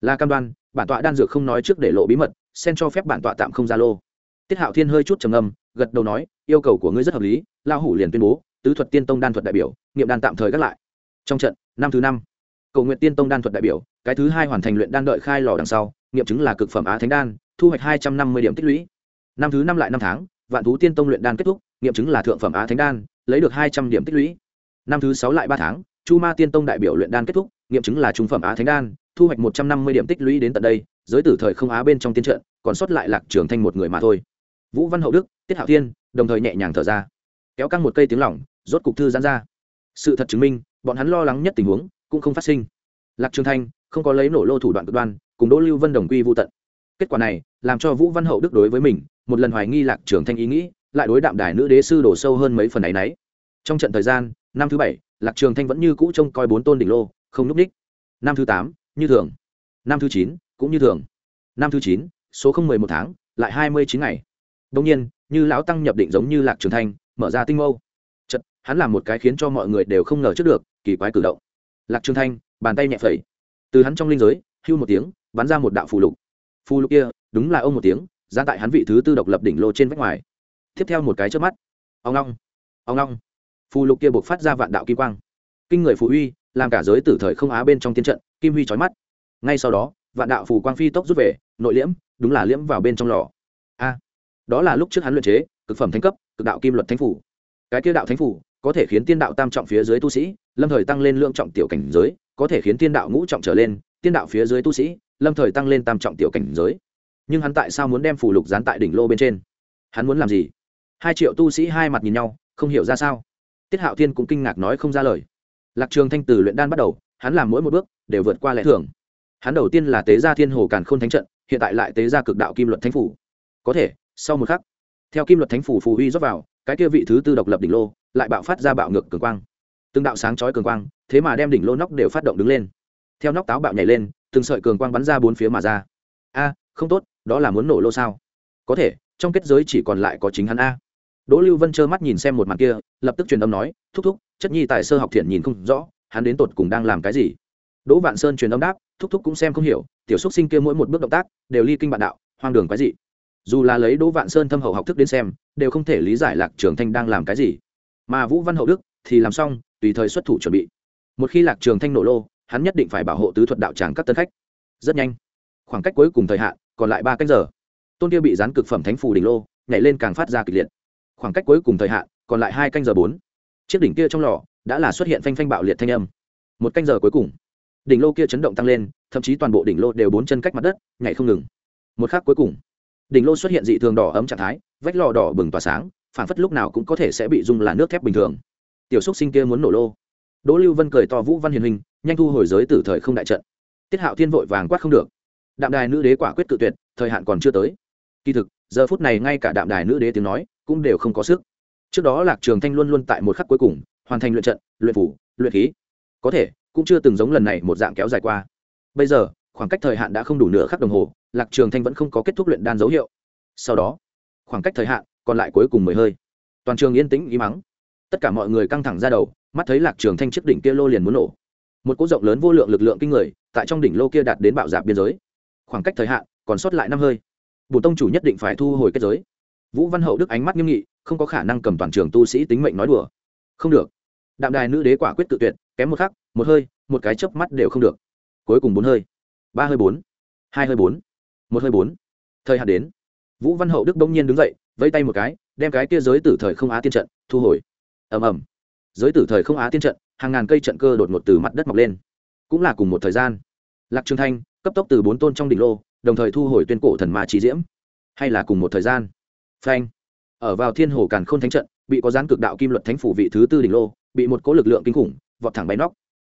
Là cam đoan, bản tọa đan dược không nói trước để lộ bí mật, xen cho phép bản tọa tạm không ra lô. Tiết hạo thiên hơi chút trầm âm gật đầu nói, yêu cầu của ngươi rất hợp lý lao hủ liền tuyên bố, tứ thuật tiên tông đan thuật đại biểu, nghiệm đan tạm thời gác lại. Trong trận, năm thứ năm, cầu nguyện tiên tông đan thuật đại biểu, cái thứ hai hoàn thành luyện đan đợi khai lò đằng sau, nghiệm chứng là cực phẩm á thánh đan, thu hoạch hai trăm năm mươi điểm tích lũy. Năm thứ năm lại năm tháng, vạn thú tiên tông luyện đan kết thúc, nghiệm chứng là thượng phẩm á thánh đan, lấy được hai trăm điểm tích lũy. Năm thứ sáu lại ba tháng, chu ma tiên tông đại biểu luyện đan kết thúc, nghiệm chứng là trung phẩm á thánh đan, thu hoạch một trăm năm mươi điểm tích lũy đến tận đây, giới tử thời không á bên trong tiên trận, còn sót lại lạc trường thanh một người mà thôi. Vũ văn hậu đức tiết hạo thiên đồng thời nhẹ nhàng thở ra. Kéo căng một cây tiếng lỏng, rốt cục thư giãn ra. Sự thật chứng minh, bọn hắn lo lắng nhất tình huống cũng không phát sinh. Lạc trường thanh không có lấy nổ lô thủ đoạn cực đoan, cùng đỗ lưu vân đồng quy vô tận. Kết quả này làm cho vũ văn hậu đức đối với mình, một lần hoài nghi lạc trường thanh ý nghĩ, lại đối đạm đài nữ đế sư đổ sâu hơn mấy phần ấy nấy trong trận thời gian, năm thứ bảy, lạc trường thanh vẫn như cũ trông coi bốn tôn đỉnh lô, không núp đích năm thứ tám, như thường. Năm thứ chín, cũng như thường. Năm thứ chín, số không mười một tháng, lại hai mươi chín ngày. Đông nhiên như lão tăng nhập định giống như lạc trường thanh, mở ra tinh mâu. Chật hắn làm một cái khiến cho mọi người đều không ngờ trước được, kỳ quái cử động. Lạc trường thanh, bàn tay nhẹ phẩy. Từ hắn trong linh giới, hưu một tiếng, bắn ra một đạo phù lục. Phù lục kia, đúng là ông một tiếng, ra tại hắn vị thứ tư độc lập đỉnh lô trên vách ngoài. Tiếp theo một cái trước mắt. Ông long ông long. Phù lục kia buộc phát ra vạn đạo kim quang. Kinh người phù huy làm cả giới tử thời không á bên trong tiên trận, kim huy trói mắt. Ngay sau đó, vạn đạo phù quang phi tốc rút về, nội liễm, đúng là liễm vào bên trong lò. A đó là lúc trước hắn luyện chế, cực phẩm thánh cấp, cực đạo kim luật thánh phủ. Cái kia đạo thánh phủ có thể khiến tiên đạo tam trọng phía dưới tu sĩ, lâm thời tăng lên lượng trọng tiểu cảnh giới, có thể khiến tiên đạo ngũ trọng trở lên, tiên đạo phía dưới tu sĩ, lâm thời tăng lên tam trọng tiểu cảnh giới. Nhưng hắn tại sao muốn đem phù lục dán tại đỉnh lô bên trên? Hắn muốn làm gì? Hai triệu tu sĩ hai mặt nhìn nhau, không hiểu ra sao. Tiết hạo thiên cũng kinh ngạc nói không ra lời. Lạc trường thanh từ luyện đan bắt đầu, hắn làm mỗi một bước đều vượt qua lẽ thường. Hắn đầu tiên là tế gia thiên hồ càn khôn thánh trận, hiện tại lại tế gia cực đạo kim luật thánh phủ. Có thể sau một khắc, theo kim luật thánh phủ phù huy rót vào, cái kia vị thứ tư độc lập đỉnh lô lại bạo phát ra bạo ngược cường quang. Từng đạo sáng chói cường quang, thế mà đem đỉnh lô nóc đều phát động đứng lên. Theo nóc táo bạo nhảy lên, từng sợi cường quang bắn ra bốn phía mà ra. A, không tốt, đó là muốn nổ lô sao? Có thể, trong kết giới chỉ còn lại có chính hắn a. Đỗ lưu vân trơ mắt nhìn xem một mặt kia, lập tức truyền âm nói, thúc thúc, chất nhi tại sơ học thiện nhìn không rõ, hắn đến tột cùng đang làm cái gì? Đỗ vạn sơn truyền âm đáp, thúc thúc cũng xem không hiểu, tiểu xúc sinh kia mỗi một bước động tác, đều ly kinh bạn đạo, hoang đường cái gì dù là lấy đỗ vạn sơn thâm hậu học thức đến xem, đều không thể lý giải lạc trường thanh đang làm cái gì. Mà vũ văn hậu đức thì làm xong, tùy thời xuất thủ chuẩn bị. Một khi lạc trường thanh nổ lô, hắn nhất định phải bảo hộ tứ thuật đạo tràng các tân khách. Rất nhanh, khoảng cách cuối cùng thời hạn, còn lại ba canh giờ. Tôn kia bị dán cực phẩm thánh phù đỉnh lô, nhảy lên càng phát ra kịch liệt. Khoảng cách cuối cùng thời hạn, còn lại hai canh giờ bốn. Chiếc đỉnh kia trong lò, đã là xuất hiện phanh phanh bạo liệt thanh âm. Một canh giờ cuối cùng, đỉnh lô kia chấn động tăng lên, thậm chí toàn bộ đỉnh lô đều bốn chân cách mặt đất, nhảy không ngừng. Một khác cuối cùng đỉnh lô xuất hiện dị thường đỏ ấm trạng thái, vách lò đỏ bừng tỏa sáng phản phất lúc nào cũng có thể sẽ bị dung là nước thép bình thường. Tiểu xúc sinh kia muốn nổ lô. Đỗ lưu vân cười to vũ văn hiền hình, nhanh thu hồi giới tử thời không đại trận. Tiết hạo thiên vội vàng quát không được. Đạm đài nữ đế quả quyết cự tuyệt, thời hạn còn chưa tới. Kỳ thực, giờ phút này ngay cả đạm đài nữ đế tiếng nói cũng đều không có sức. Trước đó lạc trường thanh luôn luôn tại một khắc cuối cùng, hoàn thành luyện trận, luyện phủ, luyện khí. Có thể, cũng chưa từng giống lần này một dạng kéo dài qua. Bây giờ khoảng cách thời hạn đã không đủ nửa khắc đồng hồ, lạc trường thanh vẫn không có kết thúc luyện đan dấu hiệu. Sau đó, khoảng cách thời hạn còn lại cuối cùng mười hơi. Toàn trường yên tĩnh ý mắng. Tất cả mọi người căng thẳng ra đầu, mắt thấy lạc trường thanh chiếc đỉnh kia lô liền muốn nổ. Một cỗ rộng lớn vô lượng lực lượng kinh người, tại trong đỉnh lô kia đạt đến bạo dạp biên giới. Khoảng cách thời hạn còn sót lại năm hơi. Bùn tông chủ nhất định phải thu hồi kết giới. Vũ văn hậu đức ánh mắt nghiêm nghị, không có khả năng cầm toàn trường tu sĩ tính mệnh nói đùa. Không được. Đạm đài nữ đế quả quyết tự tuyệt, kém một khắc, một hơi, một cái chớp mắt đều không được. Cuối cùng bốn hơi ba hơi bốn, hai hơi bốn, một hơi bốn. Thời hạn đến. Vũ văn hậu đức đông nhiên đứng dậy, vẫy tay một cái, đem cái kia giới tử thời không á tiên trận thu hồi. Ầm ầm. Giới tử thời không á tiên trận, hàng ngàn cây trận cơ đột ngột từ mặt đất mọc lên. Cũng là cùng một thời gian. Lạc trường thanh, cấp tốc từ bốn tôn trong đỉnh lô, đồng thời thu hồi tuyên cổ thần ma trí diễm. Hay là cùng một thời gian. Phanh. Ở vào thiên hồ càn khôn thánh trận, bị có gián cực đạo kim luật thánh phủ vị thứ tư đỉnh lô, bị một cỗ lực lượng kinh khủng vọt thẳng bay nóc.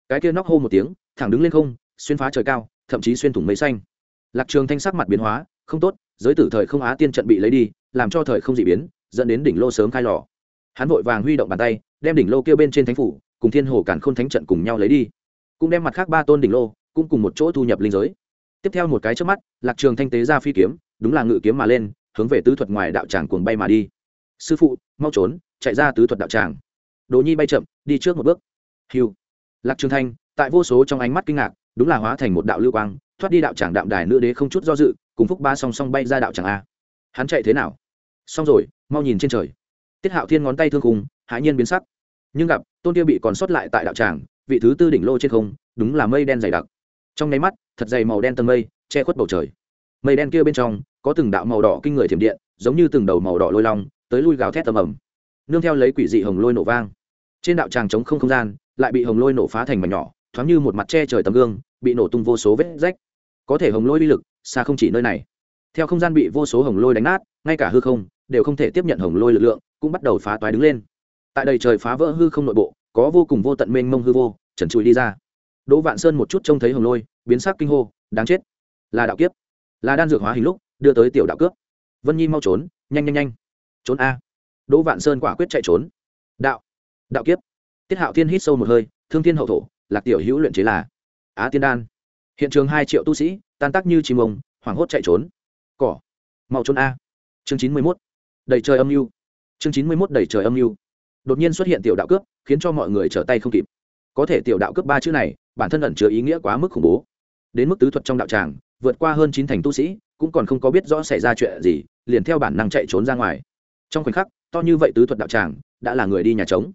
Cái kia nóc hô một tiếng, thẳng đứng lên không, xuyên phá trời cao thậm chí xuyên thủng mây xanh. Lạc trường thanh sắc mặt biến hóa, không tốt, giới tử thời không á tiên trận bị lấy đi, làm cho thời không dị biến, dẫn đến đỉnh lô sớm khai lò. Hắn vội vàng huy động bàn tay, đem đỉnh lô kia bên trên thánh phủ, cùng thiên hồ cản khôn thánh trận cùng nhau lấy đi. Cũng đem mặt khác ba tôn đỉnh lô, cũng cùng một chỗ thu nhập linh giới. Tiếp theo một cái trước mắt, lạc trường thanh tế ra phi kiếm, đúng là ngự kiếm mà lên, hướng về tứ thuật ngoài đạo tràng cuồng bay mà đi. Sư phụ, mau trốn, chạy ra tứ thuật đạo tràng. Đồ nhi bay chậm, đi trước một bước. Hiu lạc trường thanh, tại vô số trong ánh mắt kinh ngạc đúng là hóa thành một đạo lưu quang, thoát đi đạo tràng đạm đài nữ đế không chút do dự, cùng phúc ba song song bay ra đạo tràng a. Hắn chạy thế nào? Xong rồi, mau nhìn trên trời. Tiết hạo thiên ngón tay thương khung, hãi nhiên biến sắc. Nhưng gặp, tôn tiêu bị còn sót lại tại đạo tràng, vị thứ tư đỉnh lô trên không, đúng là mây đen dày đặc. Trong nháy mắt, thật dày màu đen tầng mây, che khuất bầu trời. Mây đen kia bên trong, có từng đạo màu đỏ kinh người thiểm điện, giống như từng đầu màu đỏ lôi long, tới lui gào thét tầm ầm. Nương theo lấy quỷ dị hồng lôi nổ vang. Trên đạo tràng trống không không gian, lại bị hồng lôi nổ phá thành mảnh nhỏ thoáng như một mặt che trời tấm gương, bị nổ tung vô số vết rách. Có thể hồng lôi uy lực, xa không chỉ nơi này. Theo không gian bị vô số hồng lôi đánh nát, ngay cả hư không, đều không thể tiếp nhận hồng lôi lực lượng, cũng bắt đầu phá toái đứng lên. Tại đây trời phá vỡ hư không nội bộ, có vô cùng vô tận mênh mông hư vô trần trụi đi ra. Đỗ vạn sơn một chút trông thấy hồng lôi, biến sắc kinh hô, đáng chết! Là đạo kiếp. Là đan dược hóa hình lúc, đưa tới tiểu đạo cướp. Vân nhi mau trốn, nhanh nhanh nhanh. Trốn a. Đỗ vạn sơn quả quyết chạy trốn. Đạo. Đạo kiếp. Tiết hạo thiên hít sâu một hơi, thương thiên hậu thổ lạc tiểu hữu luyện chế là á tiên đan. Hiện trường hai triệu tu sĩ, tan tác như chim ông hoảng hốt chạy trốn. Cỏ. Mau trốn a. Chương chín mươi mốt. Đầy trời âm mưu. Chương chín mươi mốt đầy trời âm mưu. Đột nhiên xuất hiện tiểu đạo cướp, khiến cho mọi người trở tay không kịp. Có thể tiểu đạo cướp ba chữ này, bản thân ẩn chứa ý nghĩa quá mức khủng bố. Đến mức tứ thuật trong đạo tràng, vượt qua hơn chín thành tu sĩ, cũng còn không có biết rõ xảy ra chuyện gì, liền theo bản năng chạy trốn ra ngoài. Trong khoảnh khắc, to như vậy tứ thuật đạo tràng, đã là người đi nhà trống.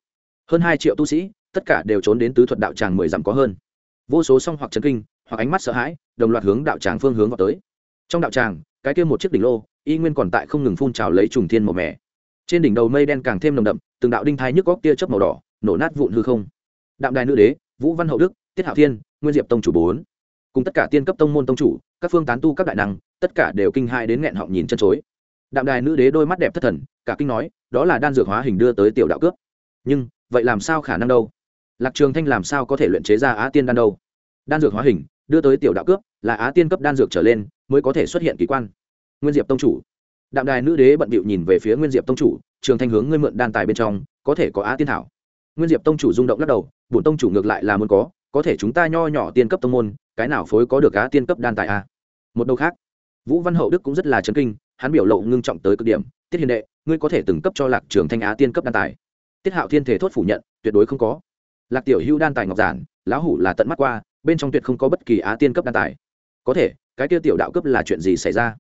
Hơn hai triệu tu sĩ tất cả đều trốn đến tứ thuật đạo tràng mười dặm có hơn. Vô số song hoặc chấn kinh, hoặc ánh mắt sợ hãi, đồng loạt hướng đạo tràng phương hướng vào tới. Trong đạo tràng, cái kia một chiếc đỉnh lô, y nguyên còn tại không ngừng phun trào lấy trùng thiên màu mẻ trên đỉnh đầu mây đen càng thêm nồng đậm, từng đạo đinh thai nhức góc tia chớp màu đỏ, nổ nát vụn hư không. Đạm đài nữ đế, vũ văn hậu đức, tiết hạo thiên, nguyên diệp tông chủ bốn. Cùng tất cả tiên cấp tông môn tông chủ, các phương tán tu các đại năng, tất cả đều kinh hai đến nghẹn họng nhìn chân chối. Đạm đài nữ đế đôi mắt đẹp thất thần, cả kinh nói, đó là đan dược hóa hình đưa tới tiểu đạo cướp. Nhưng, vậy làm sao khả năng đâu? Lạc trường thanh làm sao có thể luyện chế ra á tiên đan đâu? Đan dược hóa hình, đưa tới tiểu đạo cướp, là á tiên cấp đan dược trở lên, mới có thể xuất hiện kỳ quan. Nguyên diệp tông chủ. Đạm đài nữ đế bận bịu nhìn về phía nguyên diệp tông chủ, trường thanh hướng ngươi mượn đan tài bên trong, có thể có á tiên thảo. Nguyên diệp tông chủ rung động lắc đầu, bổn tông chủ ngược lại là muốn có có thể chúng ta nho nhỏ tiên cấp tông môn, cái nào phối có được á tiên cấp đan tài a một đầu khác. Vũ văn hậu đức cũng rất là chấn kinh, hắn biểu lộ ngưng trọng tới cực điểm, tiết hiền đệ, ngươi có thể từng cấp cho lạc trường thanh á tiên cấp đan tài. Tiết hạo thiên thể thốt phủ nhận, tuyệt đối không có lạc tiểu hữu đan tài ngọc giản, lão hủ là tận mắt qua, bên trong tuyệt không có bất kỳ á tiên cấp đan tài. Có thể, cái kia tiểu đạo cấp là chuyện gì xảy ra?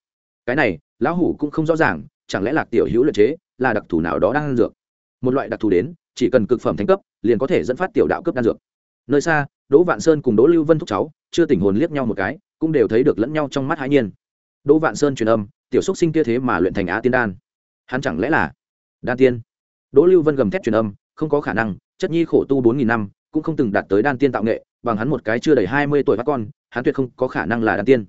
Cái này, lão hủ cũng không rõ ràng, chẳng lẽ lạc tiểu hữu luyện chế là đặc thù nào đó đang ăn dược? Một loại đặc thù đến, chỉ cần cực phẩm thành cấp, liền có thể dẫn phát tiểu đạo cấp đan dược. Nơi xa, đỗ vạn sơn cùng đỗ lưu vân thúc cháu, chưa tỉnh hồn liếc nhau một cái, cũng đều thấy được lẫn nhau trong mắt hãi nhiên. Đỗ vạn sơn truyền âm, tiểu xúc sinh kia thế mà luyện thành á tiên đan. Hắn chẳng lẽ là đan tiên? Đỗ lưu vân gầm thét truyền âm, không có khả năng chất nhi khổ tu bốn nghìn năm, cũng không từng đạt tới đan tiên tạo nghệ, bằng hắn một cái chưa đầy hai mươi tuổi các con, hắn tuyệt không có khả năng là đan tiên.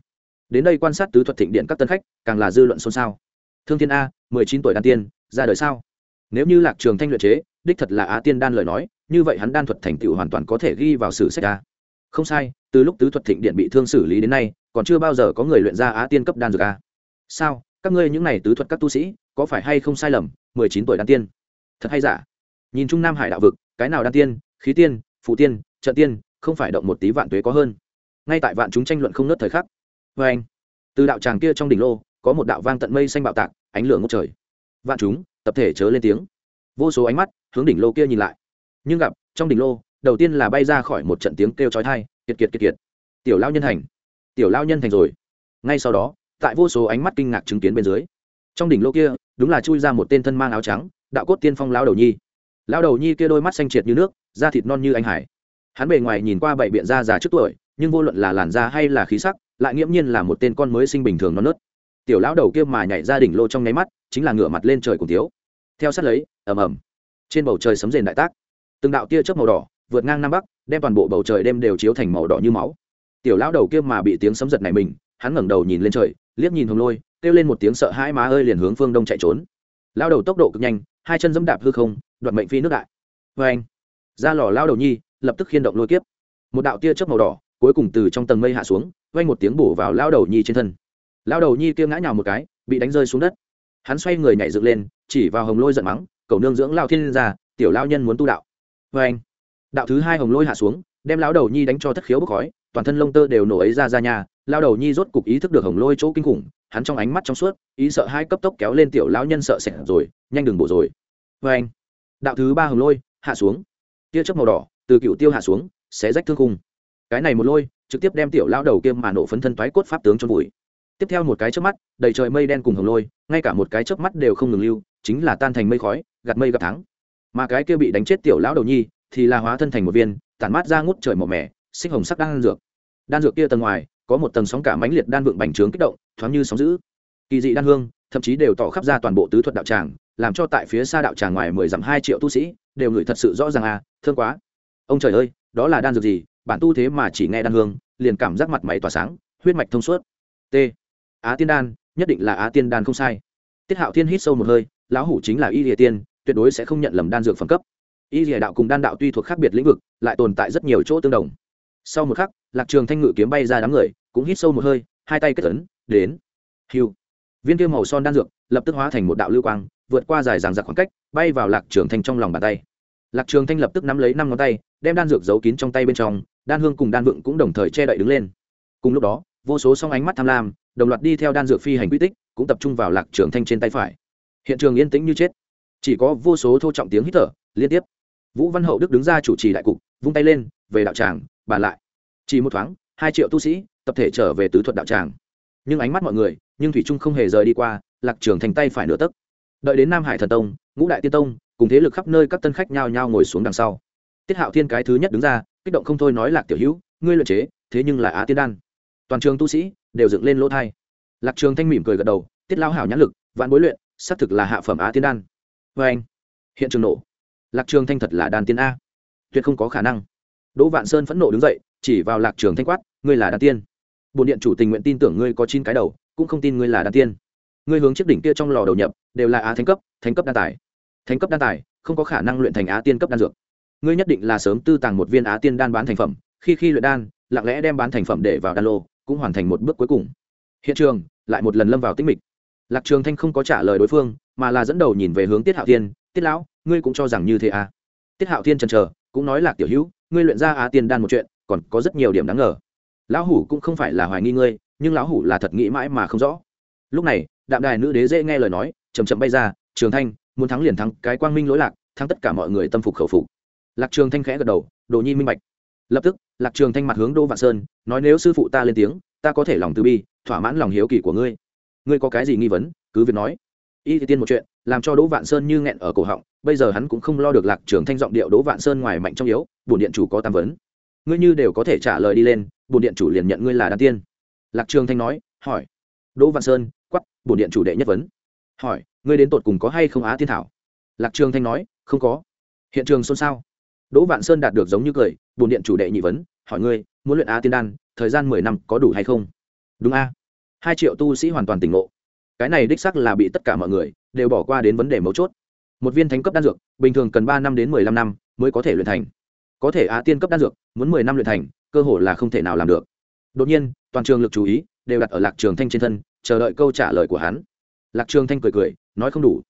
Đến đây quan sát tứ thuật thịnh điện các tân khách, càng là dư luận xôn xao. Thương thiên a, mười chín tuổi đan tiên, ra đời sao? Nếu như lạc trường thanh luyện chế, đích thật là á tiên đan lời nói, như vậy hắn đan thuật thành tựu hoàn toàn có thể ghi vào sử sách a. Không sai, từ lúc tứ thuật thịnh điện bị thương xử lý đến nay, còn chưa bao giờ có người luyện ra á tiên cấp đan dược a. Sao? Các ngươi những này tứ thuật các tu sĩ, có phải hay không sai lầm, mười chín tuổi đan tiên? Thật hay giả? Nhìn trung nam hải đạo vực cái nào đan tiên, khí tiên, phụ tiên, trận tiên, không phải động một tí vạn tuế có hơn. Ngay tại vạn chúng tranh luận không nớt thời khắc. Vê anh, từ đạo tràng kia trong đỉnh lô, có một đạo vang tận mây xanh bạo tạc, ánh lửa ngốc trời. Vạn chúng, tập thể chớ lên tiếng. Vô số ánh mắt hướng đỉnh lô kia nhìn lại. Nhưng gặp, trong đỉnh lô, đầu tiên là bay ra khỏi một trận tiếng kêu chói tai, kiệt kiệt kiệt kiệt. Tiểu lao nhân thành. Tiểu lao nhân thành rồi. Ngay sau đó, tại vô số ánh mắt kinh ngạc chứng kiến bên dưới, trong đỉnh lô kia, đúng là chui ra một tên thân mang áo trắng, đạo cốt tiên phong lao đầu nhi lao đầu nhi kia đôi mắt xanh triệt như nước, da thịt non như anh hải. Hắn bề ngoài nhìn qua bảy biện da già trước tuổi, nhưng vô luận là làn da hay là khí sắc, lại nghiễm nhiên là một tên con mới sinh bình thường non nớt. Tiểu lão đầu kia mà nhảy ra đỉnh lô trong nháy mắt, chính là ngửa mặt lên trời cùng thiếu. Theo sát lấy, ầm ầm, trên bầu trời sấm rền đại tác. Từng đạo tia chớp màu đỏ, vượt ngang nam bắc, đem toàn bộ bầu trời đêm đều chiếu thành màu đỏ như máu. Tiểu lão đầu kia mà bị tiếng sấm giật này mình, hắn ngẩng đầu nhìn lên trời, liếc nhìn hồng lôi, kêu lên một tiếng sợ hãi má ơi liền hướng phương đông chạy trốn lao đầu tốc độ cực nhanh, hai chân dẫm đạp hư không, đoạt mệnh phi nước đại. Vê anh, ra lò lao đầu nhi, lập tức khiên động lôi kiếp. Một đạo tia chớp màu đỏ, cuối cùng từ trong tầng mây hạ xuống vay một tiếng bổ vào lao đầu nhi trên thân. Lao đầu nhi kia ngã nhào một cái, bị đánh rơi xuống đất. Hắn xoay người nhảy dựng lên, chỉ vào hồng lôi giận mắng, cầu nương dưỡng lao thiên ra, tiểu lao nhân muốn tu đạo. Vê anh, đạo thứ hai hồng lôi hạ xuống, đem lão đầu nhi đánh cho thất khiếu bốc khói, toàn thân lông tơ đều nổ ấy ra ra nhà. Lao đầu nhi rốt cục ý thức được hồng lôi chỗ kinh khủng hắn trong ánh mắt trong suốt, ý sợ hai cấp tốc kéo lên tiểu lão nhân sợ sệt rồi, nhanh đừng bổ rồi. Vê anh, đạo thứ ba hồng lôi, hạ xuống. Tia chớp màu đỏ, từ cựu tiêu hạ xuống, xé rách thương khung. Cái này một lôi, trực tiếp đem tiểu lão đầu kiêm mà nổ phấn thân toái cốt pháp tướng cho vùi. Tiếp theo một cái chớp mắt, đầy trời mây đen cùng hồng lôi, ngay cả một cái chớp mắt đều không ngừng lưu, chính là tan thành mây khói, gạt mây gặp thắng. Mà cái kia bị đánh chết tiểu lão đầu nhi, thì là hóa thân thành một viên, tản mát ra ngút trời màu mẻ sinh hồng sắc đan dược. Đan dược kia tầng ngoài có một tầng sóng cả mãnh liệt đan vượng bành trướng kích động, thoáng như sóng giữ kỳ dị đan hương, thậm chí đều tỏ khắp ra toàn bộ tứ thuật đạo tràng, làm cho tại phía xa đạo tràng ngoài mười dặm hai triệu tu sĩ, đều ngửi thật sự rõ ràng à thương quá. Ông trời ơi, đó là đan dược gì? Bản tu thế mà chỉ nghe đan hương, liền cảm giác mặt mày tỏa sáng, huyết mạch thông suốt. T. Á tiên đan, nhất định là á tiên đan không sai. Tiết hạo thiên hít sâu một hơi, lão hủ chính là y địa tiên, tuyệt đối sẽ không nhận lầm đan dược phẩm cấp. Y địa đạo cùng đan đạo tuy thuộc khác biệt lĩnh vực, lại tồn tại rất nhiều chỗ tương đồng. Sau một khắc, lạc trường thanh ngự kiếm bay ra đám người cũng hít sâu một hơi, hai tay kết ấn, đến. Hiu viên kia màu son đan dược lập tức hóa thành một đạo lưu quang, vượt qua dài ràng giặc khoảng cách, bay vào lạc trường thanh trong lòng bàn tay. Lạc trường thanh lập tức nắm lấy năm ngón tay, đem đan dược giấu kín trong tay bên trong, đan hương cùng đan vựng cũng đồng thời che đậy đứng lên. Cùng lúc đó, vô số song ánh mắt tham lam, đồng loạt đi theo đan dược phi hành quy tích, cũng tập trung vào lạc trường thanh trên tay phải. Hiện trường yên tĩnh như chết. Chỉ có vô số thô trọng tiếng hít thở, liên tiếp. Vũ văn hậu đức đứng ra chủ trì đại cục, vung tay lên, về đạo tràng, bàn lại. Chỉ một thoáng, hai triệu tu sĩ tập thể trở về tứ thuật đạo tràng. Nhưng ánh mắt mọi người, nhưng thủy trung không hề rời đi qua, lạc trường thành tay phải nửa tấc. Đợi đến nam hải thần tông, ngũ đại tiên tông, cùng thế lực khắp nơi các tân khách nhao nhao ngồi xuống đằng sau. Tiết hạo thiên cái thứ nhất đứng ra, kích động không thôi nói lạc tiểu hữu, ngươi luyện chế, thế nhưng là á tiên đan. Toàn trường tu sĩ đều dựng lên lỗ thai. Lạc trường thanh mỉm cười gật đầu, tiết lao hảo nhãn lực, vạn bối luyện, xác thực là hạ phẩm á tiên đan. Vê anh, hiện trường nổ. Lạc trường thanh thật là đan tiên a. Tuyệt không có khả năng. Đỗ vạn sơn phẫn nộ đứng dậy, chỉ vào lạc trường thanh quát, ngươi là đan tiên bồn điện chủ tình nguyện tin tưởng ngươi có chín cái đầu, cũng không tin ngươi là đan tiên. Ngươi hướng chiếc đỉnh kia trong lò đầu nhập, đều là á thánh cấp thánh cấp đan tài. Thánh cấp đan tài, không có khả năng luyện thành á tiên cấp đan dược. Ngươi nhất định là sớm tư tàng một viên á tiên đan bán thành phẩm, khi khi luyện đan, lặng lẽ đem bán thành phẩm để vào đan lô, cũng hoàn thành một bước cuối cùng. Hiện trường, lại một lần lâm vào tĩnh mịch. Lạc trường thanh không có trả lời đối phương, mà là dẫn đầu nhìn về hướng tiết hạo thiên, tiết lão, ngươi cũng cho rằng như thế à? Tiết hạo thiên chần chờ, cũng nói lạc tiểu hữu, ngươi luyện ra á tiên đan một chuyện, còn có rất nhiều điểm đáng ngờ lão hủ cũng không phải là hoài nghi ngươi, nhưng lão hủ là thật nghĩ mãi mà không rõ. Lúc này, đạm đài nữ đế dễ nghe lời nói chầm chậm bay ra, trường thanh, muốn thắng liền thắng, cái quang minh lỗi lạc, thắng tất cả mọi người tâm phục khẩu phục. Lạc trường thanh khẽ gật đầu, đồ nhi minh bạch. Lập tức, lạc trường thanh mặt hướng đỗ vạn sơn, nói nếu sư phụ ta lên tiếng, ta có thể lòng từ bi, thỏa mãn lòng hiếu kỳ của ngươi. Ngươi có cái gì nghi vấn, cứ việc nói. Y thì tiên một chuyện, làm cho đỗ vạn sơn như nghẹn ở cổ họng, bây giờ hắn cũng không lo được lạc trường thanh giọng điệu đỗ vạn sơn ngoài mạnh trong yếu, bổn điện chủ có tam vấn ngươi như đều có thể trả lời đi lên, bổn điện chủ liền nhận ngươi là đan tiên. Lạc trường thanh nói, hỏi. Đỗ vạn sơn quắp bổn điện chủ đệ nhất vấn. Hỏi, ngươi đến tột cùng có hay không á tiên thảo? Lạc trường thanh nói, không có. Hiện trường xôn xao. Đỗ vạn sơn đạt được giống như cười, bổn điện chủ đệ nhị vấn, hỏi ngươi, muốn luyện á tiên đan, thời gian mười năm có đủ hay không? Đúng a. Hai triệu tu sĩ hoàn toàn tỉnh ngộ. Cái này đích sắc là bị tất cả mọi người đều bỏ qua đến vấn đề mấu chốt. Một viên thánh cấp đan dược, bình thường cần ba năm đến mười lăm năm mới có thể luyện thành có thể á tiên cấp đan dược, muốn mười năm luyện thành, cơ hội là không thể nào làm được. Đột nhiên, toàn trường lực chú ý đều đặt ở lạc trường thanh trên thân, chờ đợi câu trả lời của hắn. Lạc trường thanh cười cười, nói không đủ.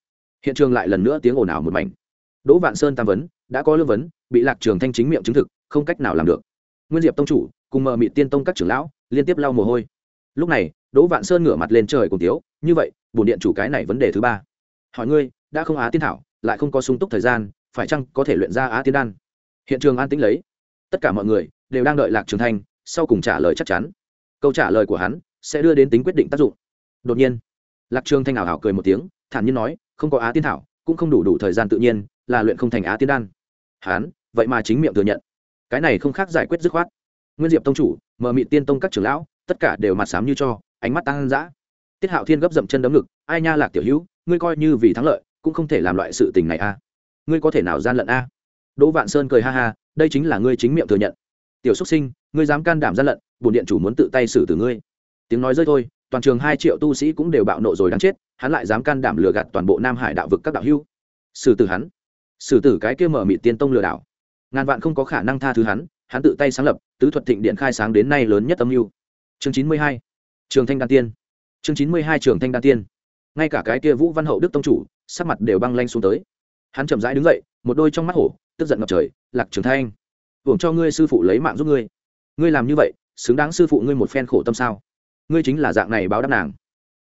Hiện trường lại lần nữa tiếng ồn ào một mảnh. Đỗ vạn sơn tam vấn, đã có lương vấn, bị lạc trường thanh chính miệng chứng thực, không cách nào làm được. Nguyên diệp tông chủ, cùng mờ mị tiên tông các trưởng lão, liên tiếp lau mồ hôi. Lúc này, đỗ vạn sơn ngửa mặt lên trời cùng tiếu, như vậy, bổn điện chủ cái này vấn đề thứ ba. Hỏi ngươi, đã không á tiên thảo, lại không có sung túc thời gian, phải chăng có thể luyện ra á tiên đan? Hiện trường an tĩnh lấy. Tất cả mọi người đều đang đợi lạc trường thanh, sau cùng trả lời chắc chắn. Câu trả lời của hắn sẽ đưa đến tính quyết định tác dụng. Đột nhiên, lạc trường thanh ảo hảo cười một tiếng, thản nhiên nói, không có á tiên thảo, cũng không đủ đủ thời gian tự nhiên, là luyện không thành á tiên đan. Hán vậy mà chính miệng thừa nhận. Cái này không khác giải quyết dứt khoát. Nguyên diệp tông chủ mờ mị tiên tông các trưởng lão, tất cả đều mặt sám như cho, ánh mắt tăng dã. Tiết hạo thiên gấp dậm chân đấm ngực, ai nha lạc tiểu hữu, ngươi coi như vì thắng lợi, cũng không thể làm loại sự tình này a ngươi có thể nào gian lận a? Đỗ vạn sơn cười ha ha, đây chính là ngươi chính miệng thừa nhận. Tiểu xúc sinh, ngươi dám can đảm gian lận, bổn điện chủ muốn tự tay xử tử ngươi. Tiếng nói rơi thôi, toàn trường hai triệu tu sĩ cũng đều bạo nộ rồi đáng chết, hắn lại dám can đảm lừa gạt toàn bộ nam hải đạo vực các đạo hưu xử tử hắn. Xử tử cái kia mở mị tiên tông lừa đảo. Ngàn vạn không có khả năng tha thứ hắn hắn tự tay sáng lập, tứ thuật thịnh điện khai sáng đến nay lớn nhất âm mưu. Chương chín mươi hai. Trường thanh đan tiên. Chương chín mươi hai trường thanh đan tiên. Ngay cả cái kia vũ văn hậu đức tông chủ, sắc mặt đều băng lanh xuống tới. Hắn chậm rãi đứng dậy, một đôi trong mắt hổ tức giận ngập trời, lạc trường thanh, hưởng cho ngươi sư phụ lấy mạng giúp ngươi. Ngươi làm như vậy, xứng đáng sư phụ ngươi một phen khổ tâm sao? Ngươi chính là dạng này báo đáp nàng.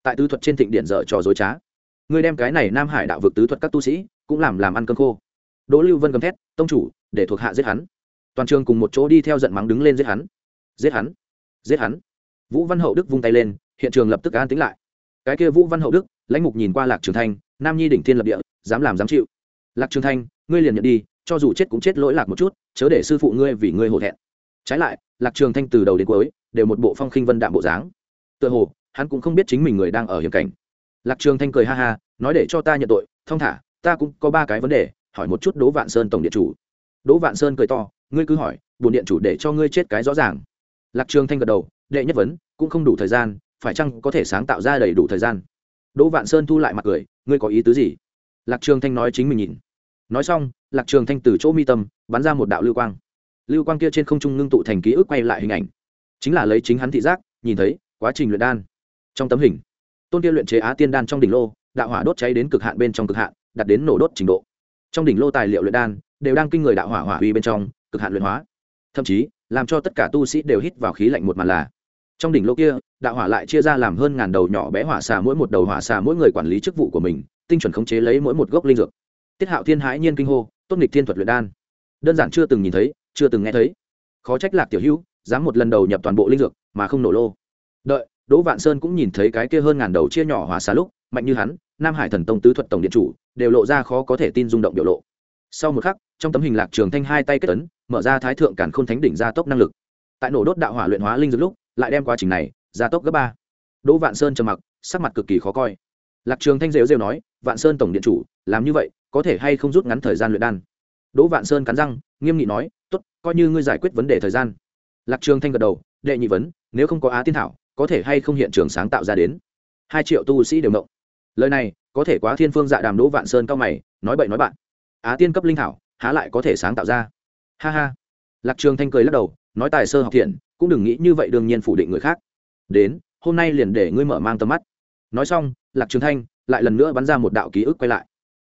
Tại tứ thuật trên thịnh điện dở trò dối trá. Ngươi đem cái này nam hải đạo vực tứ thuật các tu sĩ, cũng làm làm ăn cơm khô. Đỗ lưu vân gầm thét, tông chủ, để thuộc hạ giết hắn. Toàn trường cùng một chỗ đi theo giận mắng đứng lên giết hắn. Giết hắn giết hắn. Vũ văn hậu đức vung tay lên, hiện trường lập tức an tính lại. Cái kia vũ văn hậu đức, lãnh mục nhìn qua lạc trường thanh, nam nhi đỉnh thiên lập địa, dám làm dám chịu. Lạc trường thanh, ngươi liền nhận đi cho dù chết cũng chết lỗi lạc một chút, chớ để sư phụ ngươi vì ngươi hổ thẹn. Trái lại, lạc trường thanh từ đầu đến cuối đều một bộ phong khinh vân đạm bộ dáng. Tựa hồ, hắn cũng không biết chính mình người đang ở hiểm cảnh. Lạc trường thanh cười ha ha, nói để cho ta nhận tội thông thả, ta cũng có ba cái vấn đề, hỏi một chút đỗ vạn sơn tổng điện chủ. Đỗ vạn sơn cười to, ngươi cứ hỏi, bổn điện chủ để cho ngươi chết cái rõ ràng. Lạc trường thanh gật đầu, đệ nhất vấn, cũng không đủ thời gian, phải chăng có thể sáng tạo ra đầy đủ thời gian? Đỗ vạn sơn thu lại mặt cười, ngươi có ý tứ gì? Lạc trường thanh nói chính mình nhìn nói xong, lạc trường thanh từ chỗ mi tâm, bắn ra một đạo lưu quang. Lưu quang kia trên không trung ngưng tụ thành ký ức quay lại hình ảnh. Chính là lấy chính hắn thị giác, nhìn thấy, quá trình luyện đan. Trong tấm hình, tôn kia luyện chế á tiên đan trong đỉnh lô, đạo hỏa đốt cháy đến cực hạn bên trong cực hạn, đạt đến nổ đốt trình độ. Trong đỉnh lô tài liệu luyện đan, đều đang kinh người đạo hỏa hỏa uy bên trong, cực hạn luyện hóa. Thậm chí, làm cho tất cả tu sĩ đều hít vào khí lạnh một màn là, trong đỉnh lô kia, đạo hỏa lại chia ra làm hơn ngàn đầu nhỏ bé hỏa xà mỗi một đầu hỏa xà mỗi người quản lý chức vụ của mình, tinh chuẩn khống chế lấy mỗi một gốc linh dược tiết hạo thiên hãi nhiên kinh hô, tốt nghịch thiên thuật luyện đan. Đơn giản chưa từng nhìn thấy, chưa từng nghe thấy. Khó trách lạc tiểu hữu, dám một lần đầu nhập toàn bộ linh dược, mà không nổ lô. Đợi, đỗ vạn sơn cũng nhìn thấy cái kia hơn ngàn đầu chia nhỏ hỏa xá lúc, mạnh như hắn, nam hải thần tông tứ thuật tổng điện chủ, đều lộ ra khó có thể tin rung động biểu lộ. Sau một khắc, trong tấm hình lạc trường thanh hai tay kết tấn mở ra thái thượng cản khôn thánh đỉnh gia tốc năng lực. Tại nổ đốt đạo hỏa luyện hóa linh dược lúc, lại đem quá trình này, gia tốc gấp ba. Đỗ vạn sơn trầm mặc, sắc mặt cực kỳ khó coi. Lạc trường thanh rêu rêu nói, vạn sơn tổng điện chủ, làm như vậy có thể hay không rút ngắn thời gian luyện đan? Đỗ vạn sơn cắn răng, nghiêm nghị nói, tốt, coi như ngươi giải quyết vấn đề thời gian. Lạc trường thanh gật đầu, đệ nhị vấn, nếu không có á tiên thảo, có thể hay không hiện trường sáng tạo ra đến? Hai triệu tu sĩ đều mộng lời này, có thể quá thiên phương dạ đàm đỗ vạn sơn cao mày, nói bậy nói bạn, á tiên cấp linh thảo, há lại có thể sáng tạo ra? Ha ha. Lạc trường thanh cười lắc đầu, nói tài sơ học thiện, cũng đừng nghĩ như vậy đương nhiên phủ định người khác. Đến, hôm nay liền để ngươi mở mang tầm mắt. Nói xong, lạc trường thanh lại lần nữa bắn ra một đạo ký ức quay lại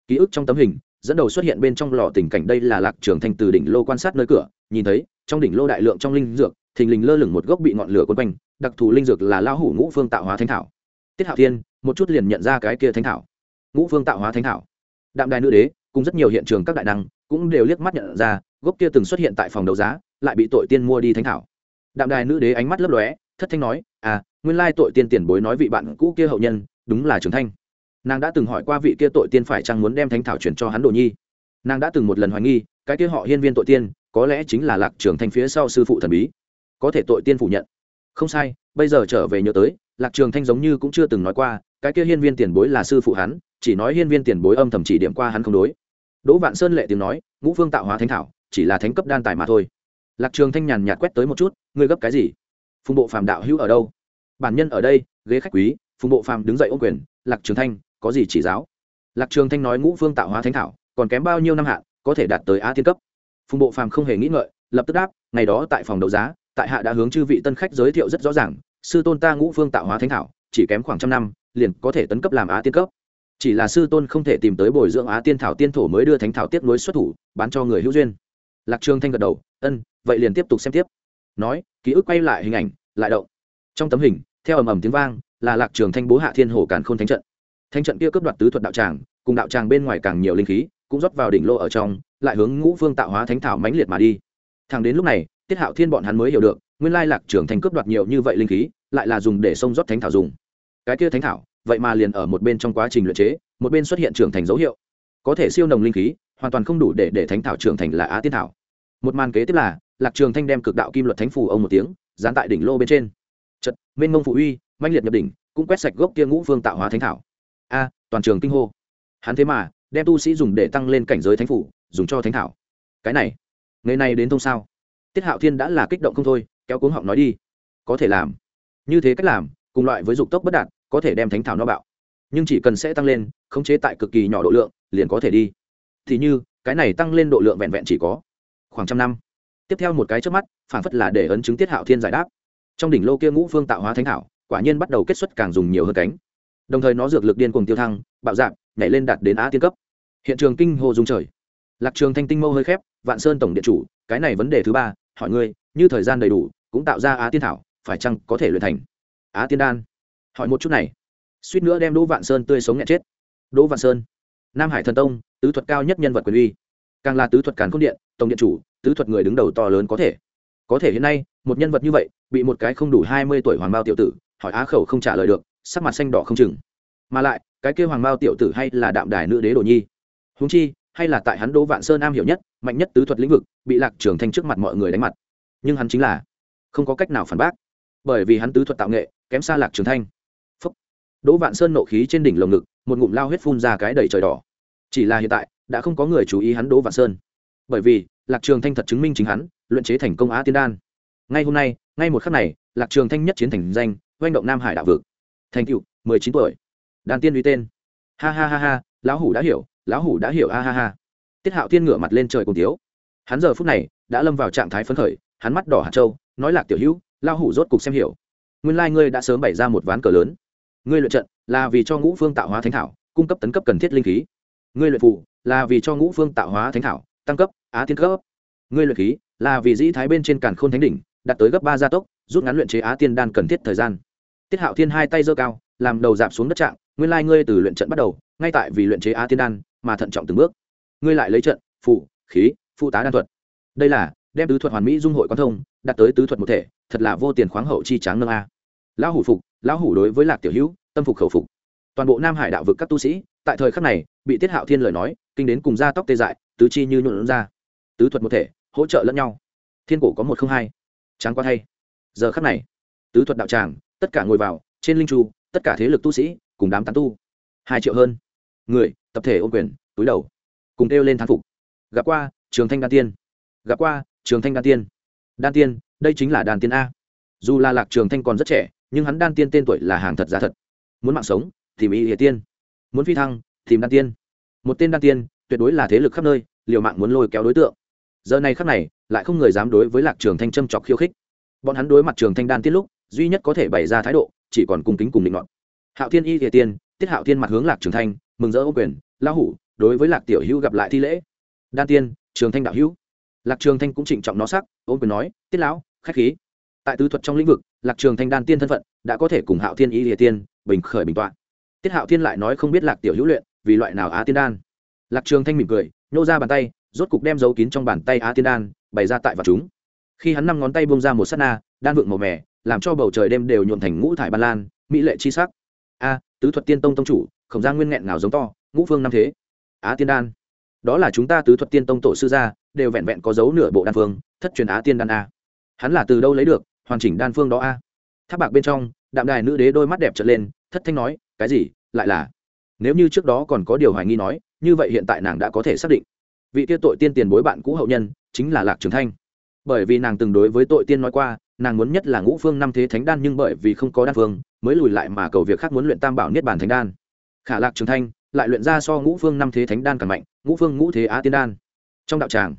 ký ức trong tấm hình, dẫn đầu xuất hiện bên trong lò tình cảnh đây là lạc trường thanh từ đỉnh lô quan sát nơi cửa, nhìn thấy, trong đỉnh lô đại lượng trong linh dược, thình lình lơ lửng một gốc bị ngọn lửa quấn quanh, đặc thù linh dược là lao hủ ngũ phương tạo hóa thánh thảo. Tiết hạo thiên, một chút liền nhận ra cái kia thánh thảo. Ngũ phương tạo hóa thánh thảo. Đạm đài nữ đế, cùng rất nhiều hiện trường các đại năng, cũng đều liếc mắt nhận ra, gốc kia từng xuất hiện tại phòng đấu giá, lại bị tội tiên mua đi thánh thảo. Đạm đài nữ đế ánh mắt lấp lóe, thất thanh nói à nguyên lai tội tiên tiền bối nói vị bạn cũ kia hậu nhân, đúng là trường thanh nàng đã từng hỏi qua vị kia tội tiên phải chăng muốn đem thánh thảo chuyển cho hắn đồ nhi. Nàng đã từng một lần hoài nghi, cái kia họ hiên viên tội tiên, có lẽ chính là lạc trường thanh phía sau sư phụ thần bí. Có thể tội tiên phủ nhận. Không sai, bây giờ trở về nhớ tới, lạc trường thanh giống như cũng chưa từng nói qua, cái kia hiên viên tiền bối là sư phụ hắn, chỉ nói hiên viên tiền bối âm thầm chỉ điểm qua hắn không đối. Đỗ vạn sơn lệ tiếng nói, ngũ phương tạo hóa thánh thảo, chỉ là thánh cấp đan tài mà thôi. Lạc trường thanh nhàn nhạt quét tới một chút, ngươi gấp cái gì? Phùng bộ phàm đạo hữu ở đâu? Bản nhân ở đây, ghế khách quý. Phùng bộ phàm đứng dậy ô quyền, lạc trường thanh có gì chỉ giáo? Lạc trường thanh nói ngũ phương tạo hóa thánh thảo, còn kém bao nhiêu năm hạn, có thể đạt tới á thiên cấp. Phùng bộ phàm không hề nghĩ ngợi, lập tức đáp, ngày đó tại phòng đấu giá, tại hạ đã hướng chư vị tân khách giới thiệu rất rõ ràng, sư tôn ta ngũ phương tạo hóa thánh thảo, chỉ kém khoảng trăm năm, liền có thể tấn cấp làm á tiên cấp. Chỉ là sư tôn không thể tìm tới bồi dưỡng á tiên thảo tiên thổ mới đưa thánh thảo tiếp nối xuất thủ, bán cho người hữu duyên. Lạc trường thanh gật đầu, ân, vậy liền tiếp tục xem tiếp. Nói, ký ức quay lại hình ảnh, lại động. Trong tấm hình, theo ầm ầm tiếng vang, là lạc trường thanh bố hạ thiên hồ càn khôn thánh trận. Thanh trận kia cướp đoạt tứ thuật đạo tràng, cùng đạo tràng bên ngoài càng nhiều linh khí, cũng rót vào đỉnh lô ở trong, lại hướng ngũ phương tạo hóa thánh thảo mãnh liệt mà đi. Thẳng đến lúc này, tiết hạo thiên bọn hắn mới hiểu được, nguyên lai lạc trường thanh cướp đoạt nhiều như vậy linh khí, lại là dùng để xông rót thánh thảo dùng. Cái kia thánh thảo, vậy mà liền ở một bên trong quá trình luyện chế, một bên xuất hiện trưởng thành dấu hiệu. Có thể siêu nồng linh khí, hoàn toàn không đủ để để thánh thảo trưởng thành là á tiên thảo. Một màn kế tiếp là, lạc trường thanh đem cực đạo kim luật thánh phù ông một tiếng, dán tại đỉnh lô bên trên. Chật mênh mông phụ uy manh liệt nhập đỉnh, cũng quét sạch gốc kia ngũ phương tạo hóa thánh thảo a, toàn trường kinh hô. Hắn thế mà, đem tu sĩ dùng để tăng lên cảnh giới thánh phủ, dùng cho thánh thảo. Cái này ngày này đến thông sao? Tiết hạo thiên đã là kích động không thôi, kéo cuống họng nói đi. Có thể làm. Như thế cách làm, cùng loại với dục tốc bất đạt, có thể đem thánh thảo nó bạo. Nhưng chỉ cần sẽ tăng lên, khống chế tại cực kỳ nhỏ độ lượng, liền có thể đi. Thì như, cái này tăng lên độ lượng vẹn vẹn chỉ có khoảng trăm năm. Tiếp theo một cái trước mắt, phản phất là để ấn chứng tiết hạo thiên giải đáp. Trong đỉnh lô kia ngũ phương tạo hóa thánh thảo, quả nhiên bắt đầu kết xuất càng dùng nhiều hơn cánh đồng thời nó dược lực điên cùng tiêu thăng, bạo dạp nhảy lên đạt đến á tiên cấp. Hiện trường kinh hồ dung trời. Lạc trường thanh tinh mâu hơi khép, vạn sơn tổng điện chủ, cái này vấn đề thứ ba, hỏi ngươi, như thời gian đầy đủ, cũng tạo ra á tiên thảo, phải chăng có thể luyện thành? Á tiên đan. Hỏi một chút này. Suýt nữa đem đỗ vạn sơn tươi sống nhẹ chết. Đỗ vạn sơn. Nam hải thần tông, tứ thuật cao nhất nhân vật quyền uy. Càng là tứ thuật càn cốt điện, tổng điện chủ, tứ thuật người đứng đầu to lớn có thể. Có thể hiện nay, một nhân vật như vậy, bị một cái không đủ hai mươi tuổi hoàng bao tiểu tử, hỏi á khẩu không trả lời được sắc mặt xanh đỏ không chừng. Mà lại, cái kêu hoàng mao tiểu tử hay là đạm đài nữ đế đồ nhi. Húng chi, hay là tại hắn đỗ vạn sơn am hiểu nhất, mạnh nhất tứ thuật lĩnh vực, bị lạc trường thanh trước mặt mọi người đánh mặt. Nhưng hắn chính là không có cách nào phản bác. Bởi vì hắn tứ thuật tạo nghệ, kém xa lạc trường thanh. Phúc. đỗ vạn sơn nộ khí trên đỉnh lồng ngực, một ngụm lao huyết phun ra cái đầy trời đỏ. Chỉ là hiện tại, đã không có người chú ý hắn đỗ vạn sơn. Bởi vì, lạc trường thanh thật chứng minh chính hắn, luyện chế thành công á tiên đan. Ngay hôm nay, ngay một khắc này, lạc trường thanh nhất chiến thành danh doanh động nam hải đạo vực thành cựu, mười chín tuổi. Đan tiên uy tên. Ha ha ha ha, lão hủ đã hiểu, lão hủ đã hiểu, ha ha ha. Tiết hạo thiên ngửa mặt lên trời cùng tiếu. Hắn giờ phút này đã lâm vào trạng thái phấn khởi, hắn mắt đỏ hạt châu, nói lạc tiểu hữu, lão hủ rốt cục xem hiểu. Nguyên lai ngươi đã sớm bày ra một ván cờ lớn. Ngươi luyện trận là vì cho ngũ phương tạo hóa thánh thảo, cung cấp tấn cấp cần thiết linh khí. Ngươi luyện phụ là vì cho ngũ phương tạo hóa thánh thảo, tăng cấp, á thiên cấp. Ngươi luyện khí là vì dĩ thái bên trên càn khôn thánh đỉnh, đạt tới gấp ba gia tốc, rút ngắn luyện chế á tiên đan cần thiết thời gian tiết hạo thiên hai tay giơ cao, làm đầu dạp xuống đất trạng, nguyên lai ngươi từ luyện trận bắt đầu, ngay tại vì luyện chế á tiên đan, mà thận trọng từng bước. Ngươi lại lấy trận phụ khí, phụ tá đan thuật. Đây là, đem tứ thuật hoàn mỹ dung hội quan thông, đạt tới tứ thuật một thể, thật là vô tiền khoáng hậu chi tráng nâng a. Lão hủ phục, lão hủ đối với lạc tiểu hữu, tâm phục khẩu phục. Toàn bộ nam hải đạo vực các tu sĩ, tại thời khắc này, bị tiết hạo thiên lời nói, kinh đến cùng da tóc tê dại, tứ chi như nhuộn ra. Tứ thuật một thể, hỗ trợ lẫn nhau. Thiên cổ có một không hai. Tráng quá thay. Giờ khắc này, tứ thuật đạo tràng tất cả ngồi vào, trên linh tru tất cả thế lực tu sĩ, cùng đám tán tu. Hai triệu hơn. Người, tập thể ôm quyền, túi đầu. Cùng kêu lên thán phục. Gặp qua, trường thanh đan tiên. Gặp qua, trường thanh đan tiên. Đan tiên, đây chính là đan tiên a. Dù là lạc trường thanh còn rất trẻ, nhưng hắn đan tiên tên tuổi là hàng thật giá thật. Muốn mạng sống tìm ý địa tiên. Muốn phi thăng tìm đan tiên. Một tên đan tiên, tuyệt đối là thế lực khắp nơi, liều mạng muốn lôi kéo đối tượng. Giờ này khắc này, lại không người dám đối với lạc trường thanh châm chọc khiêu khích. Bọn hắn đối mặt trường thanh đan tiên lúc duy nhất có thể bày ra thái độ, chỉ còn cung kính cùng định luận hạo thiên y thiệt tiên, tiết hạo thiên mặt hướng lạc trường thanh, mừng rỡ ô quyền, lão hủ, đối với lạc tiểu hữu gặp lại thi lễ. Đan tiên, trường thanh đạo hữu. Lạc trường thanh cũng trịnh trọng nó sắc ô quyền nói, tiết lão, khách khí. Tại tứ thuật trong lĩnh vực, lạc trường thanh đan tiên thân phận đã có thể cùng hạo thiên y thiệt tiên bình khởi bình tọa. Tiết hạo thiên lại nói không biết lạc tiểu hữu luyện, vì loại nào á tiên đan. Lạc trường thanh mỉm cười, nhô ra bàn tay, rốt cục đem dấu kín trong bàn tay á tiên đan bày ra tại vật chúng. Khi hắn năm ngón tay buông ra một sát na, đan vượng màu mè làm cho bầu trời đêm đều nhuộm thành ngũ thải ban lan, mỹ lệ chi sắc. A, tứ thuật tiên tông tông chủ khổng gia nguyên nghẹn ngào giống to, ngũ phương năm thế. Á tiên đan. Đó là chúng ta tứ thuật tiên tông tổ sư gia, đều vẹn vẹn có dấu nửa bộ đan phương, thất truyền á tiên đan a. Hắn là từ đâu lấy được, hoàn chỉnh đan phương đó a? Tháp bạc bên trong, đạm đài nữ đế đôi mắt đẹp trở lên, thất thanh nói, cái gì? Lại là? Nếu như trước đó còn có điều hoài nghi nói, như vậy hiện tại nàng đã có thể xác định. Vị kia tội tiên tiền bối bạn cũ hậu nhân, chính là lạc trường thanh. Bởi vì nàng từng đối với tội tiên nói qua nàng muốn nhất là ngũ phương năm thế thánh đan nhưng bởi vì không có đan phương, mới lùi lại mà cầu việc khác muốn luyện tam bảo niết bàn thánh đan. Khả lạc trường thanh lại luyện ra so ngũ phương năm thế thánh đan càng mạnh, ngũ phương ngũ thế á tiên đan. Trong đạo tràng,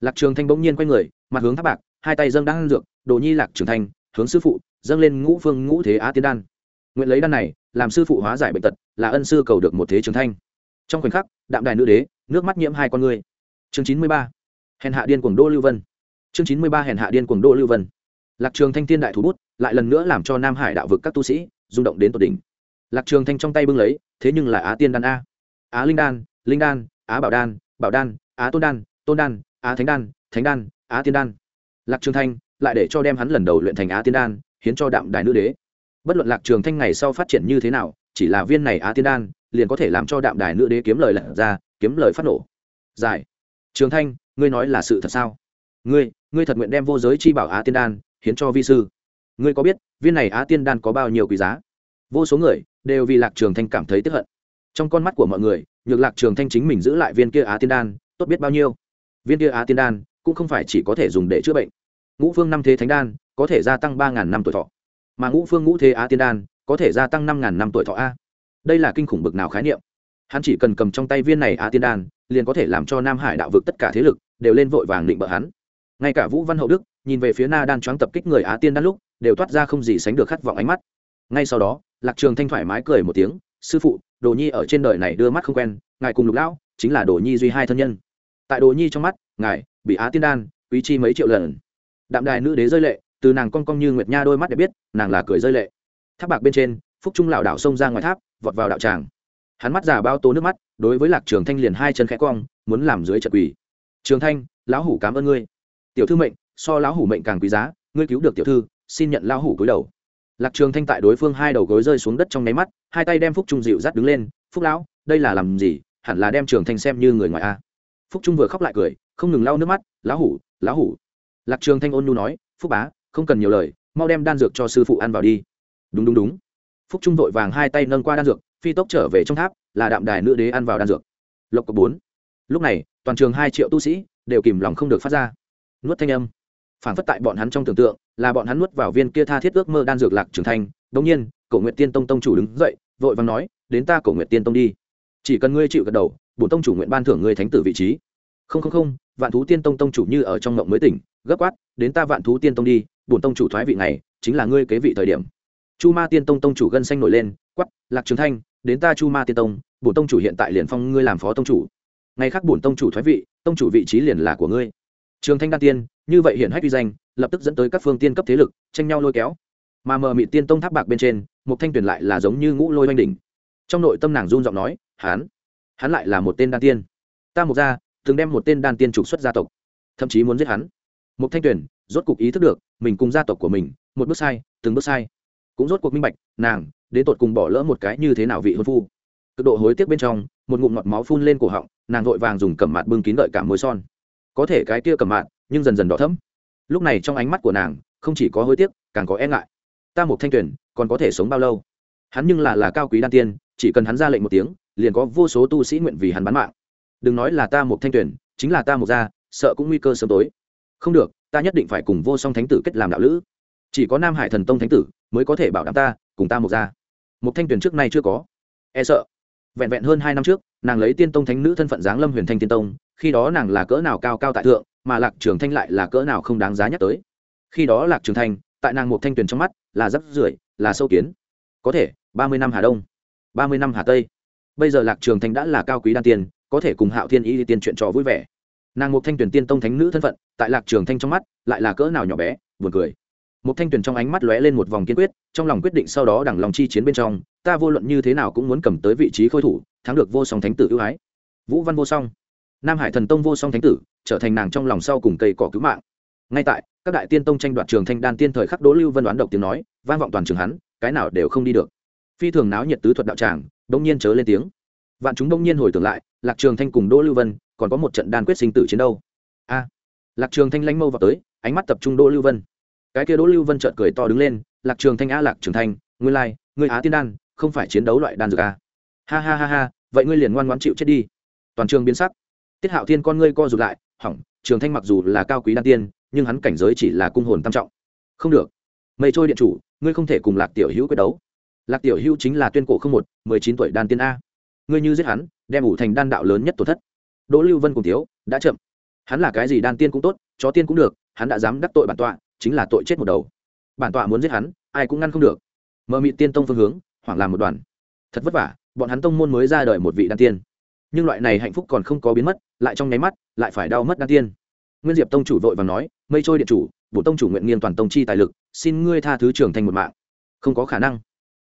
lạc trường thanh bỗng nhiên quay người, mặt hướng tháp bạc, hai tay dâng đan dược, đồ nhi lạc trường thanh, hướng sư phụ, dâng lên ngũ phương ngũ thế á tiên đan. Nguyện lấy đan này, làm sư phụ hóa giải bệnh tật, là ân sư cầu được một thế trường thanh. Trong khoảnh khắc, đạm đài nữ đế, nước mắt nhiễm hai con người. Chương chín mươi ba, hèn hạ điên cuồng đô lưu vân. Chương chín mươi ba, hèn hạ điên cuồng đô lưu vân lạc trường thanh thiên đại thủ bút, lại lần nữa làm cho nam hải đạo vực các tu sĩ rung động đến tột đỉnh. Lạc trường thanh trong tay bưng lấy, thế nhưng là á tiên đan a. Á linh đan linh đan, á bảo đan bảo đan, á tôn đan tôn đan, á thánh đan thánh đan, á tiên đan. Lạc trường thanh lại để cho đem hắn lần đầu luyện thành á tiên đan, hiến cho đạm đài nữ đế. Bất luận lạc trường thanh ngày sau phát triển như thế nào, chỉ là viên này á tiên đan, liền có thể làm cho đạm đài nữ đế kiếm lời lật ra, kiếm lời phát nổ. Giải. Trường thanh, ngươi nói là sự thật sao? Ngươi ngươi thật nguyện đem vô giới chi bảo á tiên đan hiến cho vi sư. Ngươi có biết, viên này á tiên đan có bao nhiêu quý giá? Vô số người đều vì lạc trường thanh cảm thấy tức hận. Trong con mắt của mọi người, nhược lạc trường thanh chính mình giữ lại viên kia á tiên đan, tốt biết bao nhiêu. Viên kia á tiên đan cũng không phải chỉ có thể dùng để chữa bệnh. Ngũ phương năm thế thánh đan có thể gia tăng ba ngàn năm tuổi thọ. Mà ngũ phương ngũ thế á tiên đan có thể gia tăng năm ngàn năm tuổi thọ a. Đây là kinh khủng bực nào khái niệm. Hắn chỉ cần cầm trong tay viên này á tiên đan, liền có thể làm cho nam hải đạo vực tất cả thế lực đều lên vội vàng định bợ hắn. Ngay cả vũ văn hậu đức nhìn về phía na đan choáng tập kích người á tiên đan lúc, đều toát ra không gì sánh được khát vọng ánh mắt. Ngay sau đó, lạc trường thanh thoải mái cười một tiếng, sư phụ, đồ nhi ở trên đời này đưa mắt không quen, ngài cùng lục lão chính là đồ nhi duy hai thân nhân. Tại đồ nhi trong mắt, ngài bị á tiên đan quý chi mấy triệu lần. Đạm đài nữ đế rơi lệ, từ nàng cong cong như nguyệt nha đôi mắt để biết, nàng là cười rơi lệ. Tháp bạc bên trên, phúc trung lão đảo xông ra ngoài tháp, vọt vào đạo tràng. Hắn mắt giả bao tố nước mắt, đối với lạc trường thanh liền hai chân khẽ cong, muốn làm dưới trận quỳ. Trường thanh, lão hủ cảm ơn ngươi. Tiểu thư mệnh so lão hủ mệnh càng quý giá, ngươi cứu được tiểu thư, xin nhận lão hủ cúi đầu. Lạc trường thanh tại đối phương hai đầu gối rơi xuống đất trong nháy mắt, hai tay đem phúc trung dịu dắt đứng lên, phúc lão, đây là làm gì? Hẳn là đem trường thanh xem như người ngoài a. Phúc trung vừa khóc lại cười, không ngừng lau nước mắt, lão hủ lão hủ. Lạc trường thanh ôn nhu nói, phúc bá, không cần nhiều lời, mau đem đan dược cho sư phụ ăn vào đi. Đúng đúng đúng. Phúc trung vội vàng hai tay nâng qua đan dược, phi tốc trở về trong tháp, là đạm đài nữ đế ăn vào đan dược. Lộc cộc bốn. Lúc này, toàn trường hai triệu tu sĩ đều kìm lòng không được phát ra. Nuốt thanh âm phản phất tại bọn hắn trong tưởng tượng, là bọn hắn nuốt vào viên kia tha thiết ước mơ đan dược lạc trưởng thành. đống nhiên, cổ nguyện tiên tông tông chủ đứng dậy, vội vàng nói, đến ta cổ nguyện tiên tông đi. Chỉ cần ngươi chịu gật đầu, bổn tông chủ nguyện ban thưởng ngươi thánh tử vị trí. Không không không, vạn thú tiên tông tông chủ như ở trong ngộng mới tỉnh, gấp quát, đến ta vạn thú tiên tông đi, bổn tông chủ thoái vị này, chính là ngươi kế vị thời điểm. Chu ma tiên tông tông chủ gân xanh nổi lên quắp lạc trường thanh, đến ta chu ma tiên tông, bổn tông chủ hiện tại liền phong ngươi làm phó tông chủ. Ngày khác bổn tông chủ thoái vị, tông chủ vị trí liền là của ngươi trường thanh đan tiên như vậy hiện hách uy danh lập tức dẫn tới các phương tiên cấp thế lực tranh nhau lôi kéo. Mà mờ mị tiên tông tháp bạc bên trên một thanh tuyển lại là giống như ngũ lôi oanh đỉnh. Trong nội tâm nàng run giọng nói hán hắn lại là một tên đan tiên. Ta một gia, từng đem một tên đan tiên trục xuất gia tộc thậm chí muốn giết hắn. Một thanh tuyển rốt cục ý thức được mình cùng gia tộc của mình một bước sai từng bước sai. Cũng rốt cuộc minh bạch nàng đến tột cùng bỏ lỡ một cái như thế nào vị hôn phu. Cực độ hối tiếc bên trong một ngụm ngọt máu phun lên cổ họng nàng vội vàng dùng cẩm mạt bưng kín đợi cả môi son có thể cái kia cầm mạn nhưng dần dần đỏ thấm lúc này trong ánh mắt của nàng, không chỉ có hối tiếc, càng có e ngại. Ta một thanh tuyển còn có thể sống bao lâu? Hắn nhưng là là cao quý đan tiên, chỉ cần hắn ra lệnh một tiếng, liền có vô số tu sĩ nguyện vì hắn bán mạng. Đừng nói là ta một thanh tuyển chính là ta một gia, sợ cũng nguy cơ sớm tối. Không được, ta nhất định phải cùng vô song thánh tử kết làm đạo lữ. Chỉ có nam hải thần tông thánh tử mới có thể bảo đảm ta cùng ta một gia. Một thanh tuyển trước nay chưa có. E sợ. Vẹn vẹn hơn hai năm trước, nàng lấy tiên tông thánh nữ thân phận giáng lâm huyền thanh tiên tông khi đó nàng là cỡ nào cao cao tại thượng mà lạc trường thanh lại là cỡ nào không đáng giá nhắc tới. Khi đó lạc trường thanh tại nàng một thanh tuyển trong mắt là rất rưởi là sâu kiến. Có thể ba mươi năm hà đông ba mươi năm hà tây. Bây giờ lạc trường thanh đã là cao quý đan tiền, có thể cùng hạo thiên y tiên chuyện trò vui vẻ. Nàng một thanh tuyển tiên tông thánh nữ thân phận tại lạc trường thanh trong mắt lại là cỡ nào nhỏ bé buồn cười. Một thanh tuyển trong ánh mắt lóe lên một vòng kiên quyết trong lòng quyết định sau đó đằng lòng chi chiến bên trong ta vô luận như thế nào cũng muốn cầm tới vị trí khôi thủ thắng được vô song thánh tử ưu ái. Vũ văn vô song nam hải thần tông vô song thánh tử trở thành nàng trong lòng sau cùng cây cỏ cứu mạng. Ngay tại các đại tiên tông tranh đoạt trường thanh đan tiên thời khắc đỗ lưu vân đoán độc tiếng nói vang vọng toàn trường hắn cái nào đều không đi được. Phi thường náo nhiệt tứ thuật đạo tràng đông nhiên chớ lên tiếng. Vạn chúng đông nhiên hồi tưởng lại lạc trường thanh cùng đỗ lưu vân còn có một trận đan quyết sinh tử chiến đâu. A! Lạc trường thanh lanh mâu vào tới ánh mắt tập trung đỗ lưu vân. Cái kia đỗ lưu vân trợn cười to đứng lên lạc trường thanh a lạc trường thanh ngươi lai like, ngươi á tiên đan không phải chiến đấu loại đan dược a ha ha ha ha vậy ngươi liền ngoan ngoãn chịu chết đi. Toàn trường biến sắc tiết hạo thiên con ngươi co rụt lại, hỏng, trường thanh mặc dù là cao quý đan tiên, nhưng hắn cảnh giới chỉ là cung hồn tam trọng. Không được. Mây trôi điện chủ, ngươi không thể cùng lạc tiểu hữu quyết đấu. Lạc tiểu hữu chính là tuyên cổ không một, mười chín tuổi đan tiên a. Ngươi như giết hắn, đem ủ thành đan đạo lớn nhất tổn thất. Đỗ lưu vân cùng thiếu, đã chậm. Hắn là cái gì đan tiên cũng tốt, chó tiên cũng được, hắn đã dám đắc tội bản tọa, chính là tội chết một đầu. Bản tọa muốn giết hắn, ai cũng ngăn không được. Mờ mị tiên tông phương hướng, hoảng làm một đoàn. Thật vất vả, bọn hắn tông môn mới ra đời một vị đan tiên nhưng loại này hạnh phúc còn không có biến mất, lại trong nháy mắt, lại phải đau mất đan tiên. Nguyên diệp tông chủ vội và nói, mây trôi điện chủ bộ tông chủ nguyện nghiên toàn tông chi tài lực, xin ngươi tha thứ trưởng thành một mạng. Không có khả năng.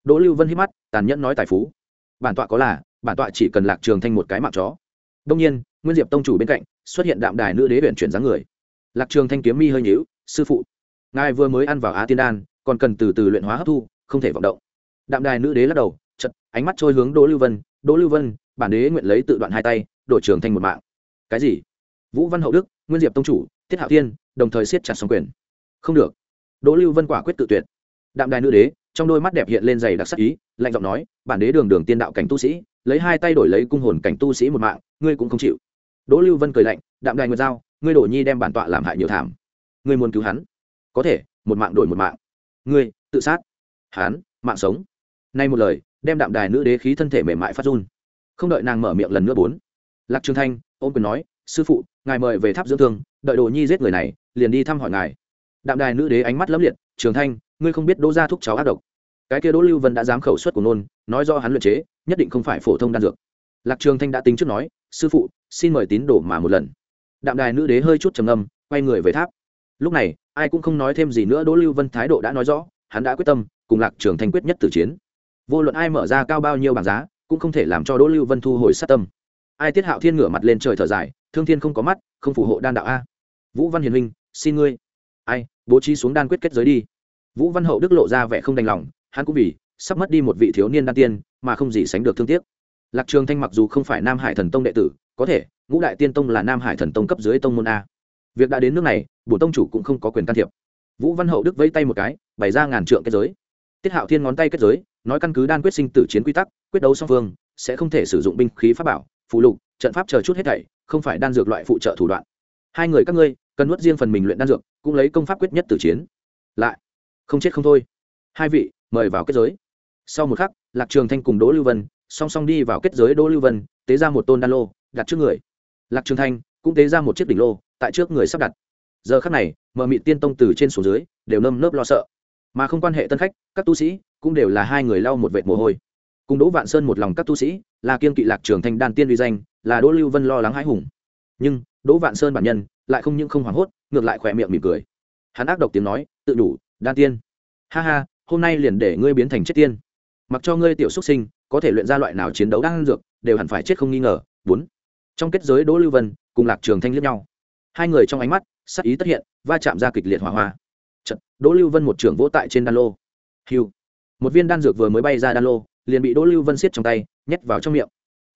Đỗ lưu vân hít mắt, tàn nhẫn nói tài phú. Bản tọa có là, bản tọa chỉ cần lạc trường thanh một cái mạng chó. Đông nhiên, nguyên diệp tông chủ bên cạnh, xuất hiện đạm đài nữ đế huyện chuyển dáng người. Lạc trường thanh kiếm mi hơi nhíu, sư phụ, ngài vừa mới ăn vào á tiên đan, còn cần từ từ luyện hóa hấp thu, không thể vọng động. Đạm đài nữ đế lắc đầu chật ánh mắt trôi hướng đỗ lưu vân. Đỗ lưu vân bản đế nguyện lấy tự đoạn hai tay, đổi trường thanh một mạng. Cái gì? Vũ văn hậu đức, nguyên diệp tông chủ tiết hạo thiên, đồng thời siết chặt song quyền. Không được. Đỗ lưu vân quả quyết tự tuyệt. Đạm đài nữ đế, trong đôi mắt đẹp hiện lên dày đặc sắc ý, lạnh giọng nói, bản đế đường đường tiên đạo cảnh tu sĩ, lấy hai tay đổi lấy cung hồn cảnh tu sĩ một mạng, ngươi cũng không chịu. Đỗ lưu vân cười lạnh, đạm đài nguyệt giao, ngươi đổ nhi đem bản tọa làm hại nhiều thảm. Ngươi muốn cứu hắn? Có thể, một mạng đổi một mạng. Ngươi, tự sát. Hắn, mạng sống. Nay một lời, đem đạm đài nữ đế khí thân thể mềm mại phát run không đợi nàng mở miệng lần nữa bốn. Lạc trường thanh, ôm quyền nói, sư phụ, ngài mời về tháp dưỡng thương, đợi đồ nhi giết người này, liền đi thăm hỏi ngài. Đạm đài nữ đế ánh mắt lấp liệt, trường thanh, ngươi không biết đỗ gia thúc cháu ác độc. Cái kia đỗ lưu vân đã dám khẩu suất của nôn nói do hắn luyện chế, nhất định không phải phổ thông đan dược. Lạc trường thanh đã tính trước nói, sư phụ, xin mời tín đồ mà một lần. Đạm đài nữ đế hơi chút trầm ngâm, quay người về tháp. Lúc này, ai cũng không nói thêm gì nữa, đỗ lưu vân thái độ đã nói rõ, hắn đã quyết tâm cùng lạc trường thanh quyết nhất tử chiến. Vô luận ai mở ra cao bao nhiêu bảng giá cũng không thể làm cho đỗ lưu vân thu hồi sát tâm. Ai tiết hạo thiên ngửa mặt lên trời thở dài, thương thiên không có mắt, không phù hộ đan đạo a. Vũ văn hiền huynh, xin ngươi. Ai, bố trí xuống đan quyết kết giới đi. Vũ văn hậu đức lộ ra vẻ không đành lòng, hắn cũng vì, sắp mất đi một vị thiếu niên đan tiên, mà không gì sánh được thương tiếc. Lạc trường thanh mặc dù không phải nam hải thần tông đệ tử, có thể, ngũ đại tiên tông là nam hải thần tông cấp dưới tông môn a. Việc đã đến nước này, bổ tông chủ cũng không có quyền can thiệp. Vũ văn hậu đức vẫy tay một cái, bày ra ngàn trượng kết giới. Tiết hạo thiên ngón tay kết giới nói căn cứ đan quyết sinh tử chiến quy tắc, quyết đấu song phương, sẽ không thể sử dụng binh khí pháp bảo phụ lục, trận pháp chờ chút hết thảy, không phải đan dược loại phụ trợ thủ đoạn. Hai người các ngươi, cần nuốt riêng phần mình luyện đan dược, cũng lấy công pháp quyết nhất tử chiến. Lại, không chết không thôi. Hai vị, mời vào kết giới. Sau một khắc, lạc trường thanh cùng đỗ lưu vân, song song đi vào kết giới đỗ lưu vân, tế ra một tôn đan lô, đặt trước người. Lạc trường thanh cũng tế ra một chiếc đỉnh lô, tại trước người sắp đặt. Giờ khắc này mở mị tiên tông từ trên xuống dưới, đều nơm nớp lo sợ. Mà không quan hệ tân khách, các tu sĩ cũng đều là hai người lau một vệt mồ hôi. Cùng đỗ vạn sơn một lòng các tu sĩ là kiên kỵ lạc trường thanh đan tiên uy danh là đỗ lưu vân lo lắng hãi hùng. Nhưng đỗ vạn sơn bản nhân lại không những không hoảng hốt ngược lại khỏe miệng mỉm cười. Hắn ác độc tiếng nói tự đủ đan tiên. Ha ha hôm nay liền để ngươi biến thành chết tiên. Mặc cho ngươi tiểu xuất sinh có thể luyện ra loại nào chiến đấu đang dược đều hẳn phải chết không nghi ngờ. Bốn. Trong kết giới đỗ lưu vân cùng lạc trường thanh liếc nhau. Hai người trong ánh mắt sắc ý tất hiện va chạm ra kịch liệt hỏa hoa. Chật, đỗ lưu vân một trưởng vỗ tại trên đan lô. Hiu một viên đan dược vừa mới bay ra đan lô, liền bị đỗ lưu vân siết trong tay, nhét vào trong miệng.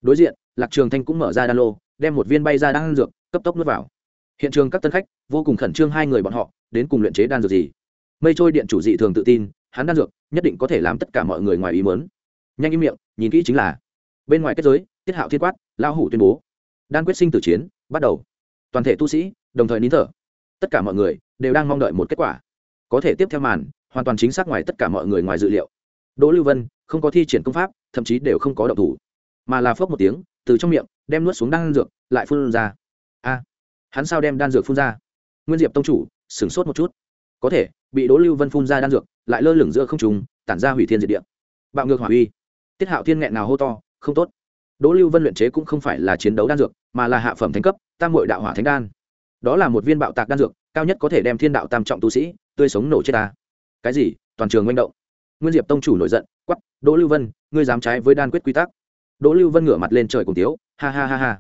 Đối diện, lạc trường thanh cũng mở ra đan lô, đem một viên bay ra đan dược, cấp tốc nuốt vào. Hiện trường các tân khách vô cùng khẩn trương hai người bọn họ, đến cùng luyện chế đan dược gì? Mây trôi điện chủ dị thường tự tin, hắn đan dược nhất định có thể làm tất cả mọi người ngoài ý mớn nhanh im miệng, nhìn kỹ chính là bên ngoài kết giới, tiết hạo thiên quát lao hủ tuyên bố. Đan quyết sinh tử chiến, bắt đầu. Toàn thể tu sĩ, đồng thời nín thở. Tất cả mọi người đều đang mong đợi một kết quả. Có thể tiếp theo màn hoàn toàn chính xác ngoài tất cả mọi người ngoài dự liệu. Đỗ lưu vân không có thi triển công pháp, thậm chí đều không có động thủ, mà là phớp một tiếng, từ trong miệng đem nuốt xuống đan dược, lại phun ra. A, hắn sao đem đan dược phun ra? Nguyên diệp tông chủ, sửng sốt một chút. Có thể, bị đỗ lưu vân phun ra đan dược, lại lơ lửng giữa không trùng tản ra hủy thiên diệt địa. Bạo ngược hỏa uy. Tiết hạo thiên nghẹn nào hô to, không tốt. Đỗ lưu vân luyện chế cũng không phải là chiến đấu đan dược, mà là hạ phẩm thánh cấp, tam hội đạo hỏa thánh đan. Đó là một viên bạo tạc đan dược, cao nhất có thể đem thiên đạo tam trọng tu sĩ, tươi sống nổ chết ta cái gì? Toàn trường manh động. Nguyên diệp tông chủ nổi giận quắp đỗ lưu vân, ngươi dám trái với đan quyết quy tắc. Đỗ lưu vân ngửa mặt lên trời cùng tiếu, ha ha ha ha.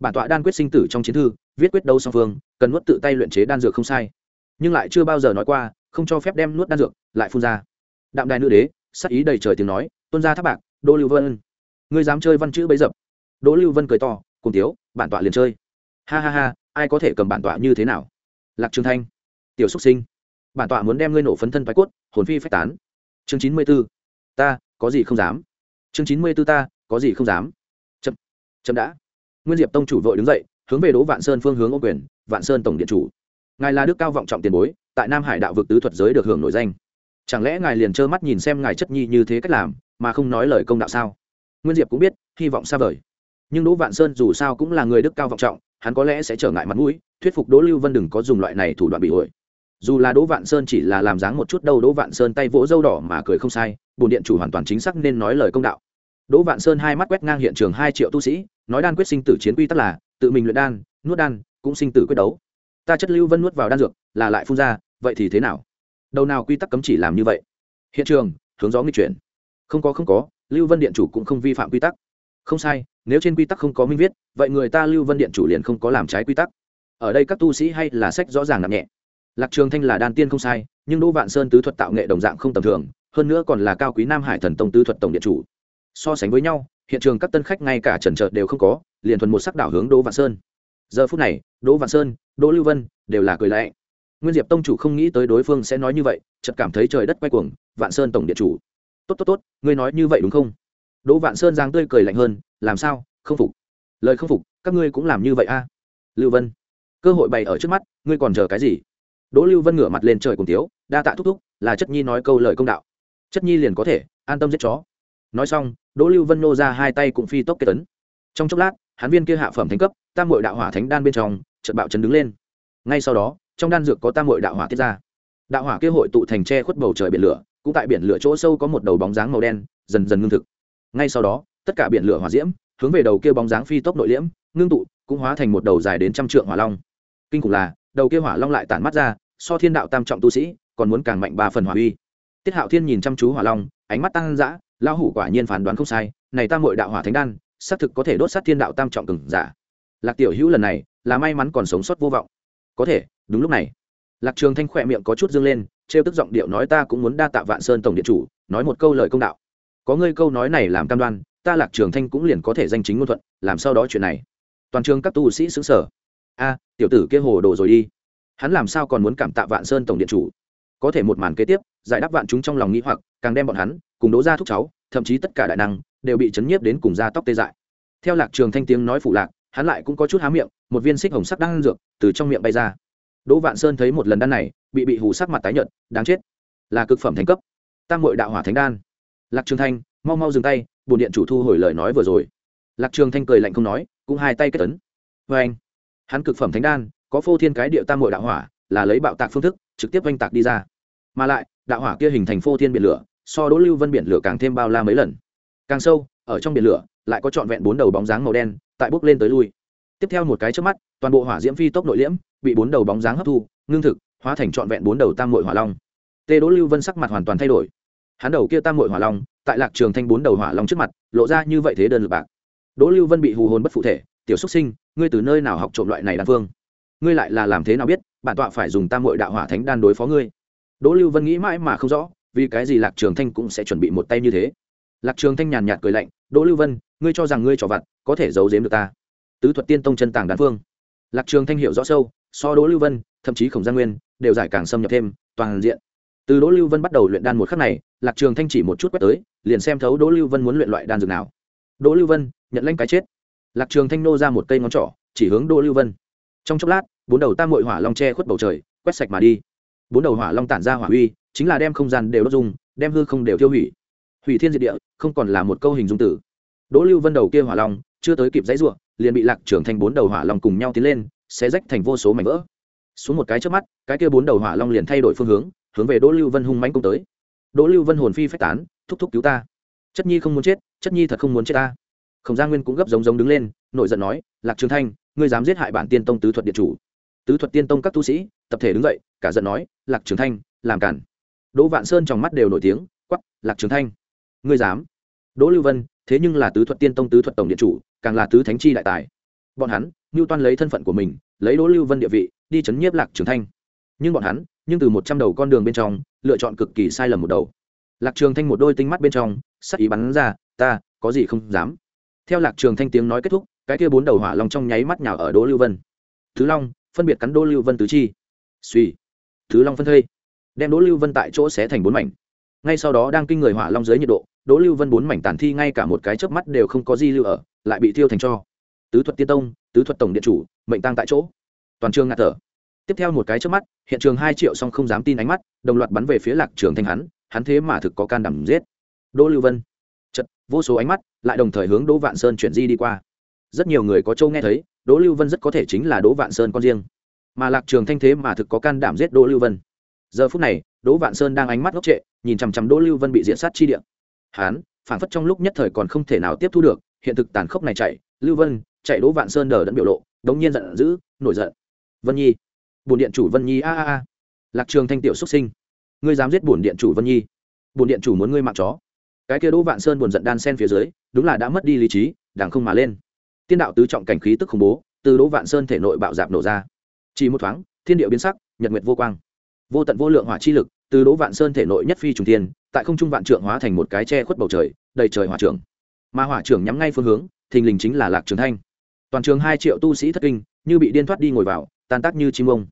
Bản tọa đan quyết sinh tử trong chiến thư, viết quyết đấu song phương, cần nuốt tự tay luyện chế đan dược không sai. Nhưng lại chưa bao giờ nói qua, không cho phép đem nuốt đan dược, lại phun ra. Đạm đài nữ đế, sắc ý đầy trời tiếng nói, tuân ra tháp bạc, đỗ lưu vân. Ngươi dám chơi văn chữ bấy dập. Đỗ lưu vân cười to, cùng tiếu, bản tọa liền chơi. Ha ha ha, ai có thể cầm bản tọa như thế nào? Lạc trường thanh, tiểu xúc sinh bản tọa muốn đem ngươi nổ phấn thân phái cốt, hồn phi phách tán. Chương chín mươi b ố ta, có gì không dám? Chương chín mươi b ố ta, có gì không dám? Chậm chậm đã. Nguyên diệp tông chủ vội đứng dậy, hướng về đỗ vạn sơn phương hướng ô quyền, vạn sơn tổng điện chủ. Ngài là đức cao vọng trọng tiền bối, tại nam hải đạo vực tứ thuật giới được hưởng nổi danh. Chẳng lẽ ngài liền trơ mắt nhìn xem ngài chất nhi như thế cách làm, mà không nói lời công đạo sao? Nguyên diệp cũng biết, hy vọng xa vời. Nhưng đỗ vạn sơn dù sao cũng là người đức cao vọng trọng, hắn có lẽ sẽ trở ngại mặt mũi, thuyết phục đỗ lưu vân đừng có dùng loại này thủ đoạn bị ổi dù là đỗ vạn sơn chỉ là làm dáng một chút đâu, đỗ vạn sơn tay vỗ dâu đỏ mà cười không sai bồn điện chủ hoàn toàn chính xác nên nói lời công đạo. Đỗ vạn sơn hai mắt quét ngang hiện trường hai triệu tu sĩ, nói đan quyết sinh tử chiến quy tắc là, tự mình luyện đan, nuốt đan, cũng sinh tử quyết đấu. Ta chất lưu vân nuốt vào đan dược, là lại phun ra, vậy thì thế nào? Đầu nào quy tắc cấm chỉ làm như vậy? Hiện trường, hướng gió nghịch chuyển. Không có không có, lưu vân điện chủ cũng không vi phạm quy tắc. Không sai, nếu trên quy tắc không có minh viết, vậy người ta lưu vân điện chủ liền không có làm trái quy tắc. Ở đây các tu sĩ hay là sách rõ ràng nặng nhẹ lạc trường thanh là đan tiên không sai, nhưng đỗ vạn sơn tứ thuật tạo nghệ đồng dạng không tầm thường, hơn nữa còn là cao quý nam hải thần tông tứ thuật tổng điện chủ. So sánh với nhau, hiện trường các tân khách ngay cả trần trợt đều không có, liền thuần một sắc đảo hướng đỗ vạn sơn. Giờ phút này, đỗ vạn sơn, đỗ lưu vân đều là cười lạnh. Nguyên diệp tông chủ không nghĩ tới đối phương sẽ nói như vậy, chợt cảm thấy trời đất quay cuồng, vạn sơn tổng điện chủ. Tốt tốt tốt, ngươi nói như vậy đúng không? Đỗ vạn sơn giang tươi cười lạnh hơn, làm sao? Không phục. Lời không phục, các ngươi cũng làm như vậy a à? lưu vân, cơ hội bày ở trước mắt, ngươi còn chờ cái gì? Đỗ lưu vân ngửa mặt lên trời cùng tiếu, đa tạ thúc thúc, là chất nhi nói câu lời công đạo. Chất nhi liền có thể, an tâm giết chó. Nói xong, đỗ lưu vân nô ra hai tay cũng phi tốc kết tấn. Trong chốc lát, hắn viên kia hạ phẩm thánh cấp, tam mội đạo hỏa thánh đan bên trong, chợt bạo chấn đứng lên. Ngay sau đó, trong đan dược có tam mội đạo hỏa tiết ra. Đạo hỏa kia hội tụ thành tre khuất bầu trời biển lửa, cũng tại biển lửa chỗ sâu có một đầu bóng dáng màu đen, dần dần ngưng thực. Ngay sau đó, tất cả biển lửa hỏa diễm, hướng về đầu kia bóng dáng phi tốc nội liễm, ngưng tụ, cũng hóa thành một đầu dài đến trăm trượng hỏa long. Kinh khủng là, đầu kia hỏa long lại tản mắt ra so thiên đạo tam trọng tu sĩ, còn muốn càng mạnh ba phần hỏa uy. Tiết hạo thiên nhìn chăm chú hỏa long, ánh mắt tăng dã lao hủ quả nhiên phán đoán không sai, này tam mội đạo hỏa thánh đan, xác thực có thể đốt sát thiên đạo tam trọng cừng giả. Lạc tiểu hữu lần này, là may mắn còn sống sót vô vọng. Có thể, đúng lúc này. Lạc trường thanh khỏe miệng có chút dương lên, trêu tức giọng điệu nói ta cũng muốn đa tạ vạn sơn tổng điện chủ, nói một câu lời công đạo. Có ngươi câu nói này làm cam đoan, ta lạc trường thanh cũng liền có thể danh chính ngôn thuận, làm sau đó chuyện này. Toàn trường các tu sĩ xứng sở a, tiểu tử kia hồ đồ rồi đi hắn làm sao còn muốn cảm tạ vạn sơn tổng điện chủ? Có thể một màn kế tiếp, giải đáp vạn chúng trong lòng nghĩ hoặc, càng đem bọn hắn cùng đố ra thúc cháu, thậm chí tất cả đại năng, đều bị chấn nhiếp đến cùng da tóc tê dại. Theo lạc trường thanh tiếng nói phụ lạc, hắn lại cũng có chút há miệng, một viên xích hồng sắc đang dược từ trong miệng bay ra. Đỗ vạn sơn thấy một lần đan này, bị bị hù sắc mặt tái nhợt, đáng chết. Là cực phẩm thánh cấp. Tam hội đạo hỏa thánh đan. Lạc trường thanh, mau mau dừng tay, bổn điện chủ thu hồi lời nói vừa rồi. Lạc trường thanh cười lạnh không nói, cũng hai tay kết tấn với vâng. anh hắn cực phẩm thánh đan có phô thiên cái địa tam mội đạo hỏa, là lấy bạo tạc phương thức, trực tiếp oanh tạc đi ra. Mà lại, đạo hỏa kia hình thành phô thiên biển lửa, so đỗ lưu vân biển lửa càng thêm bao la mấy lần. Càng sâu, ở trong biển lửa, lại có trọn vẹn bốn đầu bóng dáng màu đen, tại bốc lên tới lui. Tiếp theo một cái trước mắt, toàn bộ hỏa diễm phi tốc nội liễm, bị bốn đầu bóng dáng hấp thu, ngưng thực, hóa thành trọn vẹn bốn đầu tam mội hỏa long. Tê đỗ lưu vân sắc mặt hoàn toàn thay đổi. Hắn đầu kia tam mội hỏa long, tại lạc trường thanh bốn đầu hỏa long trước mặt, lộ ra như vậy thế đơn lực bạc. Đỗ lưu vân bị hù hồn bất phụ thể, tiểu xuất sinh, ngươi từ nơi nào học trộm loại này đan phương? Ngươi lại là làm thế nào biết, bản tọa phải dùng tam hội đạo hỏa thánh đan đối phó ngươi. Đỗ lưu vân nghĩ mãi mà không rõ, vì cái gì lạc trường thanh cũng sẽ chuẩn bị một tay như thế. Lạc trường thanh nhàn nhạt cười lạnh, đỗ lưu vân, ngươi cho rằng ngươi trò vặt, có thể giấu giếm được ta? Tứ thuật tiên tông chân tàng đan phương. Lạc trường thanh hiểu rõ sâu, so đỗ lưu vân, thậm chí khổng gia nguyên, đều giải càng xâm nhập thêm, toàn diện. Từ đỗ lưu vân bắt đầu luyện đan một khắc này, lạc trường thanh chỉ một chút quét tới, liền xem thấu đỗ lưu vân muốn luyện loại đan dược nào. Đỗ lưu vân, nhận lãnh cái chết. Lạc trường thanh nô ra một cây ngón trỏ, chỉ hướng đỗ lưu vân. Trong chốc lát bốn đầu tam mội hỏa long che khuất bầu trời, quét sạch mà đi. Bốn đầu hỏa long tản ra hỏa uy, chính là đem không gian đều đốt dung, đem hư không đều tiêu hủy. Hủy thiên diệt địa, không còn là một câu hình dung tử. Đỗ lưu vân đầu kia hỏa long, chưa tới kịp dãy ruộng liền bị lạc trưởng thành bốn đầu hỏa long cùng nhau tiến lên sẽ rách thành vô số mảnh vỡ. Xuống một cái trước mắt, cái kia bốn đầu hỏa long liền thay đổi phương hướng hướng về đỗ lưu vân hung mãnh công tới. Đỗ lưu vân hồn phi phách tán, thúc thúc cứu ta. Chất nhi không muốn chết, chất nhi thật không muốn chết ta. Khổng gia nguyên cũng gấp giống giống đứng lên nội giận nói, lạc trường thanh, ngươi dám giết hại bản tiên tông tứ thuật điện chủ tứ thuật tiên tông các tu sĩ, tập thể đứng dậy, cả giận nói, lạc trường thanh, làm cản. Đỗ vạn sơn trong mắt đều nổi tiếng quắp lạc trường thanh, ngươi dám? Đỗ lưu vân, thế nhưng là tứ thuật tiên tông, tứ thuật tổng điện chủ, càng là tứ thánh chi đại tài. Bọn hắn ngưu toan lấy thân phận của mình, lấy đỗ lưu vân địa vị, đi chấn nhiếp lạc trường thanh. Nhưng bọn hắn, nhưng từ một trăm đầu con đường bên trong, lựa chọn cực kỳ sai lầm một đầu. Lạc trường thanh một đôi tinh mắt bên trong, sắc ý bắn ra, ta, có gì không dám? Theo lạc trường thanh tiếng nói kết thúc, cái kia bốn đầu hỏa long trong nháy mắt nhào ở đỗ lưu vân. Thứ long phân biệt cắn đỗ lưu vân tứ chi. Suy thứ long phân thây. Đem đỗ lưu vân tại chỗ xé thành bốn mảnh. Ngay sau đó đang kinh người hỏa long dưới nhiệt độ, đỗ lưu vân bốn mảnh tàn thi ngay cả một cái chớp mắt đều không có di lưu ở, lại bị thiêu thành cho. Tứ thuật tiên tông, tứ thuật tổng điện chủ, mệnh tăng tại chỗ. Toàn trường ngạt thở. Tiếp theo một cái chớp mắt, hiện trường hai triệu song không dám tin ánh mắt, đồng loạt bắn về phía lạc trường thanh hắn hắn thế mà thực có can đảm giết. Đỗ lưu vân. Chật vô số ánh mắt lại đồng thời hướng đỗ vạn sơn chuyển di đi qua rất nhiều người có châu nghe thấy, đỗ lưu vân rất có thể chính là đỗ vạn sơn con riêng. Mà lạc trường thanh thế mà thực có can đảm giết đỗ lưu vân. Giờ phút này, đỗ vạn sơn đang ánh mắt ngốc trệ, nhìn chằm chằm đỗ lưu vân bị diện sát chi địa. Hán phản phất trong lúc nhất thời còn không thể nào tiếp thu được, hiện thực tàn khốc này chạy, lưu vân, chạy đỗ vạn sơn đờ đẫn biểu lộ, đống nhiên giận dữ, nổi giận. Vân nhi. Bổn điện chủ vân nhi, a a a. Lạc trường thanh tiểu xuất sinh. Ngươi dám giết bổn điện chủ vân nhi. Bổn điện chủ muốn ngươi mạng chó. Cái kia đỗ vạn sơn buồn giận đan sen phía dưới, đúng là đã mất đi lý trí đảng không mà lên tiên đạo tứ trọng cảnh khí tức khủng bố, từ đỗ vạn sơn thể nội bạo dạp nổ ra. Chỉ một thoáng, thiên địa biến sắc, nhật nguyệt vô quang. Vô tận vô lượng hỏa chi lực, từ đỗ vạn sơn thể nội nhất phi trùng tiên tại không trung vạn trượng hóa thành một cái che khuất bầu trời, đầy trời hỏa trưởng. Mà hỏa trưởng nhắm ngay phương hướng, thình lình chính là lạc trường thanh. Toàn trường hai triệu tu sĩ thất kinh, như bị điên thoát đi ngồi vào, tan tác như chim ông.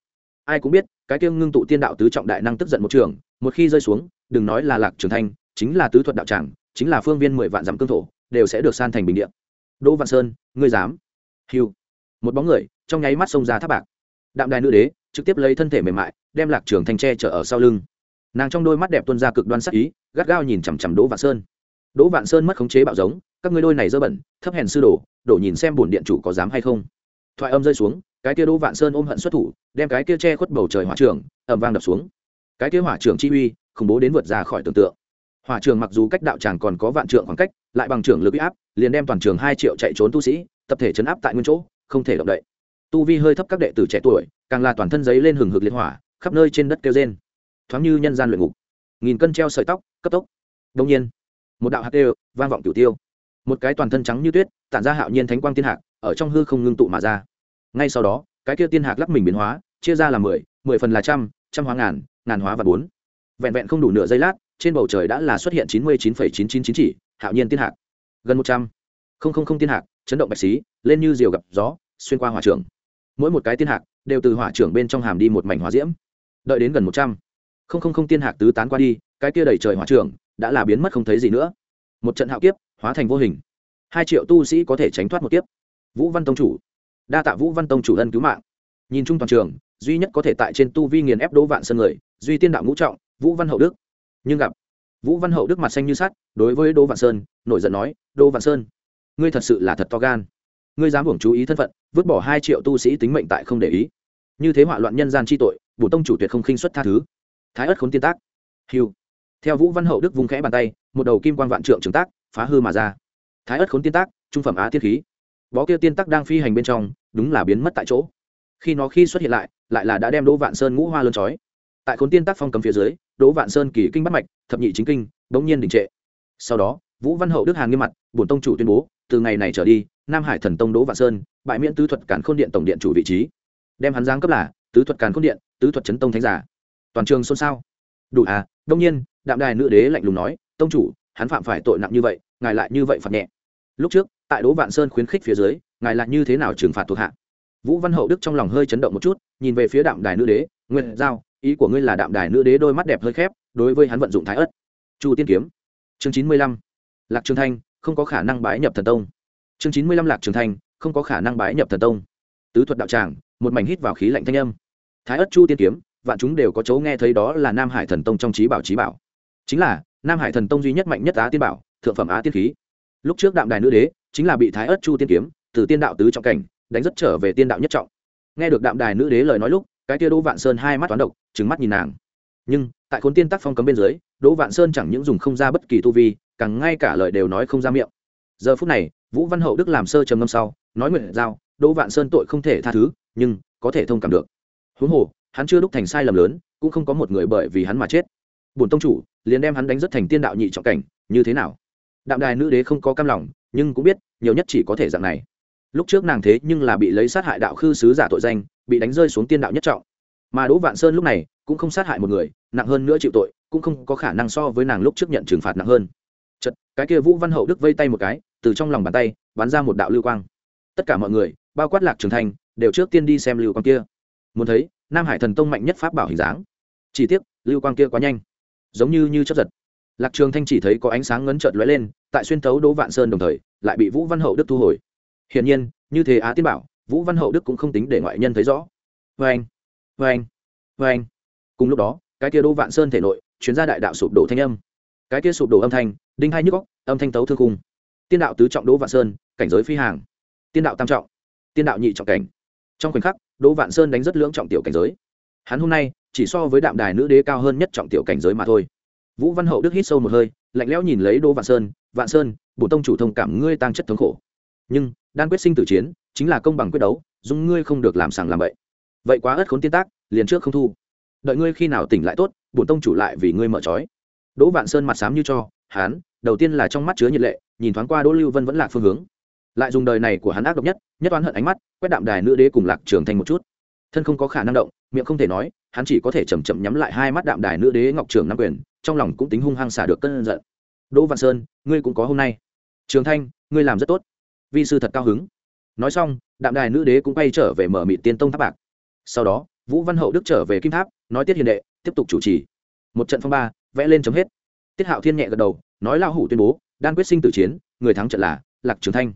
Ai cũng biết, cái tiêu ngưng tụ tiên đạo tứ trọng đại năng tức giận một trường, một khi rơi xuống, đừng nói là lạc trường thanh, chính là tứ thuật đạo tràng, chính là phương viên mười vạn dặm cương thổ, đều sẽ được san thành bình địa. Đỗ Vạn sơn ngươi dám. Hiu một bóng người, trong nháy mắt xông ra tháp bạc. Đạm đài nữ đế, trực tiếp lấy thân thể mềm mại, đem lạc trường thanh tre chở ở sau lưng. Nàng trong đôi mắt đẹp tuân ra cực đoan sắc ý, gắt gao nhìn chằm chằm đỗ vạn sơn. Đỗ vạn sơn mất khống chế bạo giống, các ngươi đôi này dơ bẩn, thấp hèn sư đồ, đổ nhìn xem bổn điện chủ có dám hay không. Thoại âm rơi xuống, cái kia đỗ vạn sơn ôm hận xuất thủ, đem cái kia che khuất bầu trời hỏa trường ẩm vang đập xuống. Cái kia hỏa trường chi uy, khủng bố đến vượt ra khỏi tưởng tượng hỏa trường mặc dù cách đạo tràng còn có vạn trượng khoảng cách, lại bằng trưởng lực uy áp, liền đem toàn trường hai triệu chạy trốn tu sĩ, tập thể chấn áp tại nguyên chỗ, không thể động đậy. Tu vi hơi thấp các đệ tử trẻ tuổi, càng là toàn thân giấy lên hừng hực liên hỏa, khắp nơi trên đất kêu rên. Thoáng như nhân gian luyện ngục. Nghìn cân treo sợi tóc, cấp tốc. Đông nhiên, một đạo hạt đều vang vọng cửu tiêu. Một cái toàn thân trắng như tuyết, tản ra hạo nhiên thánh quang tiên hạc, ở trong hư không ngưng tụ mà ra. Ngay sau đó, cái kia tiên hạc lắp mình biến hóa, chia ra là mười mười phần là trăm trăm hóa ngàn ngàn hóa và bốn. Vẹn vẹn không đủ nửa giây lát trên bầu trời đã là xuất hiện chín mươi chín phẩy chín chín chín chỉ, hạo nhiên tiên hạc. Gần một trăm. Không không không tiên hạc, chấn động bạch xí, lên như diều gặp gió, xuyên qua hỏa trưởng. Mỗi một cái tiên hạc đều từ hỏa trưởng bên trong hàm đi một mảnh hỏa diễm. Đợi đến gần một trăm. Không không không tiên hạc tứ tán qua đi, cái kia đẩy trời hỏa trưởng đã là biến mất không thấy gì nữa. Một trận hạo kiếp, hóa thành vô hình. Hai triệu tu sĩ có thể tránh thoát một kiếp. Vũ văn tông chủ. Đa tạ vũ văn tông chủ ân cứu mạng. Nhìn chung toàn trường, duy nhất có thể tại trên tu vi nghiền ép đỗ vạn sơn người, duy tiên đạo ngũ trọng, vũ văn hậu đức nhưng gặp vũ văn hậu đức mặt xanh như sắt, đối với đỗ vạn sơn, nổi giận nói, đỗ vạn sơn, ngươi thật sự là thật to gan. Ngươi dám hưởng chú ý thân phận, vứt bỏ hai triệu tu sĩ tính mệnh tại không để ý. Như thế họa loạn nhân gian chi tội, bổ tông chủ tuyệt không khinh xuất tha thứ. Thái ất khốn tiên tác. Hiu theo vũ văn hậu đức vung khẽ bàn tay, một đầu kim quan vạn trượng trường tác phá hư mà ra. Thái ất khốn tiên tác, trung phẩm á tiết khí. Bó kia tiên tác đang phi hành bên trong, đúng là biến mất tại chỗ. Khi nó khi xuất hiện lại lại là đã đem đỗ vạn sơn ngũ hoa lơn trói tại khốn tiên tác phong cầm phía dưới, đỗ vạn sơn kỳ kinh bắt mạch, thập nhị chính kinh, bỗng nhiên đình trệ. Sau đó, vũ văn hậu đức hàn nghiêm mặt, bổn tông chủ tuyên bố, từ ngày này trở đi, nam hải thần tông đỗ vạn sơn bại miễn tứ thuật cản khôn điện tổng điện chủ vị trí. Đem hắn giáng cấp là, tứ thuật càn khôn điện, tứ thuật chấn tông thánh giả. Toàn trường xôn xao. Đủ à đông nhiên, đạm đài nữ đế lạnh lùng nói, tông chủ, hắn phạm phải tội nặng như vậy, ngài lại như vậy phạt nhẹ. Lúc trước, tại đỗ vạn sơn khuyến khích phía dưới, ngài lại như thế nào trừng phạt thuộc hạ? Vũ văn hậu đức trong lòng hơi chấn động một chút, nhìn về phía đạm đài nữ đế nguyên giao ý của ngươi là đạm đài nữ đế đôi mắt đẹp hơi khép, đối với hắn vận dụng thái ất chu tiên kiếm. Chương chín mươi lăm. Lạc trường thanh, không có khả năng bái nhập thần tông. Chương chín mươi lăm lạc trường thanh, không có khả năng bái nhập thần tông. Tứ thuật đạo tràng, một mảnh hít vào khí lạnh thanh âm. Thái ất chu tiên kiếm, vạn chúng đều có chỗ nghe thấy đó là nam hải thần tông trong trí bảo trí bảo. Chính là, nam hải thần tông duy nhất mạnh nhất á tiên bảo, thượng phẩm á tiên khí. Lúc trước đạm đài nữ đế, chính là bị thái ất chu tiên kiếm, từ tiên đạo tứ trọng cảnh, đánh rất trở về tiên đạo nhất trọng. Nghe được đạm đài nữ đế lời nói lúc cái tia đỗ vạn sơn hai mắt toán độc trứng mắt nhìn nàng. Nhưng, tại khốn tiên tác phong cấm bên dưới, đỗ vạn sơn chẳng những dùng không ra bất kỳ tu vi, càng ngay cả lời đều nói không ra miệng. Giờ phút này, vũ văn hậu đức làm sơ trầm ngâm sau, nói nguyện giao, đỗ vạn sơn tội không thể tha thứ, nhưng, có thể thông cảm được. Huống hồ, hắn chưa đúc thành sai lầm lớn, cũng không có một người bởi vì hắn mà chết. Bổn tông chủ, liền đem hắn đánh rất thành tiên đạo nhị trọng cảnh, như thế nào? Đạm đài nữ đế không có cam lòng, nhưng cũng biết, nhiều nhất chỉ có thể dạng này. Lúc trước nàng thế nhưng là bị lấy sát hại đạo khư sứ giả tội danh bị đánh rơi xuống tiên đạo nhất trọng. Mà đỗ vạn sơn lúc này cũng không sát hại một người, nặng hơn nữa chịu tội, cũng không có khả năng so với nàng lúc trước nhận trừng phạt nặng hơn. Chật cái kia vũ văn hậu đức vây tay một cái, từ trong lòng bàn tay, bắn ra một đạo lưu quang. Tất cả mọi người, bao quát lạc trường thành, đều trước tiên đi xem lưu quang kia. Muốn thấy, nam hải thần tông mạnh nhất pháp bảo hình dáng. Chỉ tiếc, lưu quang kia quá nhanh. Giống như như chấp giật. Lạc trường thanh chỉ thấy có ánh sáng ngấn trợn lóe lên, tại xuyên thấu đỗ vạn sơn đồng thời, lại bị vũ văn hậu đức thu hồi. Hiển nhiên, như thế á tiên bảo vũ văn hậu đức cũng không tính để ngoại nhân thấy rõ. Vê anh vê anh vê anh. Cùng lúc đó, cái kia đỗ vạn sơn thể nội chuyến ra đại đạo sụp đổ thanh âm. Cái kia sụp đổ âm thanh, đinh hai nhức góc âm thanh tấu thương cung tiên đạo tứ trọng đỗ vạn sơn, cảnh giới phi hàng. Tiên đạo tam trọng, tiên đạo nhị trọng cảnh. Trong khoảnh khắc, đỗ vạn sơn đánh rất lưỡng trọng tiểu cảnh giới. Hắn hôm nay chỉ so với đạm đài nữ đế cao hơn nhất trọng tiểu cảnh giới mà thôi. Vũ văn hậu đức hít sâu một hơi, lạnh lẽo nhìn lấy đỗ vạn sơn vạn sơn bổ tông chủ thông cảm ngươi tăng chất thống khổ. Nhưng đan quyết sinh tử chiến, chính là công bằng quyết đấu dùng ngươi không được làm sàng làm vậy vậy quá ất khốn tiên tác, liền trước không thu. Đợi ngươi khi nào tỉnh lại tốt, bổn tông chủ lại vì ngươi mở trói. Đỗ vạn sơn mặt sám như cho, hán, đầu tiên là trong mắt chứa nhiệt lệ, nhìn thoáng qua đỗ lưu vân vẫn là phương hướng. Lại dùng đời này của hắn ác độc nhất nhất oán hận ánh mắt, quét đạm đài nữ đế cùng lạc trường thành một chút. Thân không có khả năng động, miệng không thể nói, hắn chỉ có thể chầm chậm nhắm lại hai mắt đạm đài nữ đế ngọc trường nam quyền, trong lòng cũng tính hung hăng xả được cơn giận. Đỗ văn sơn, ngươi cũng có hôm nay. Trường thanh, ngươi làm rất tốt vi sư thật cao hứng. Nói xong, đạm đài nữ đế cũng quay trở về mở mịt tiên tông tháp bạc. Sau đó, vũ văn hậu đức trở về kim tháp, nói tiết hiền đệ, tiếp tục chủ trì. Một trận phong ba, vẽ lên chấm hết. Tiết hạo thiên nhẹ gật đầu, nói lao hủ tuyên bố, đan quyết sinh tử chiến, người thắng trận là lạc trường thanh.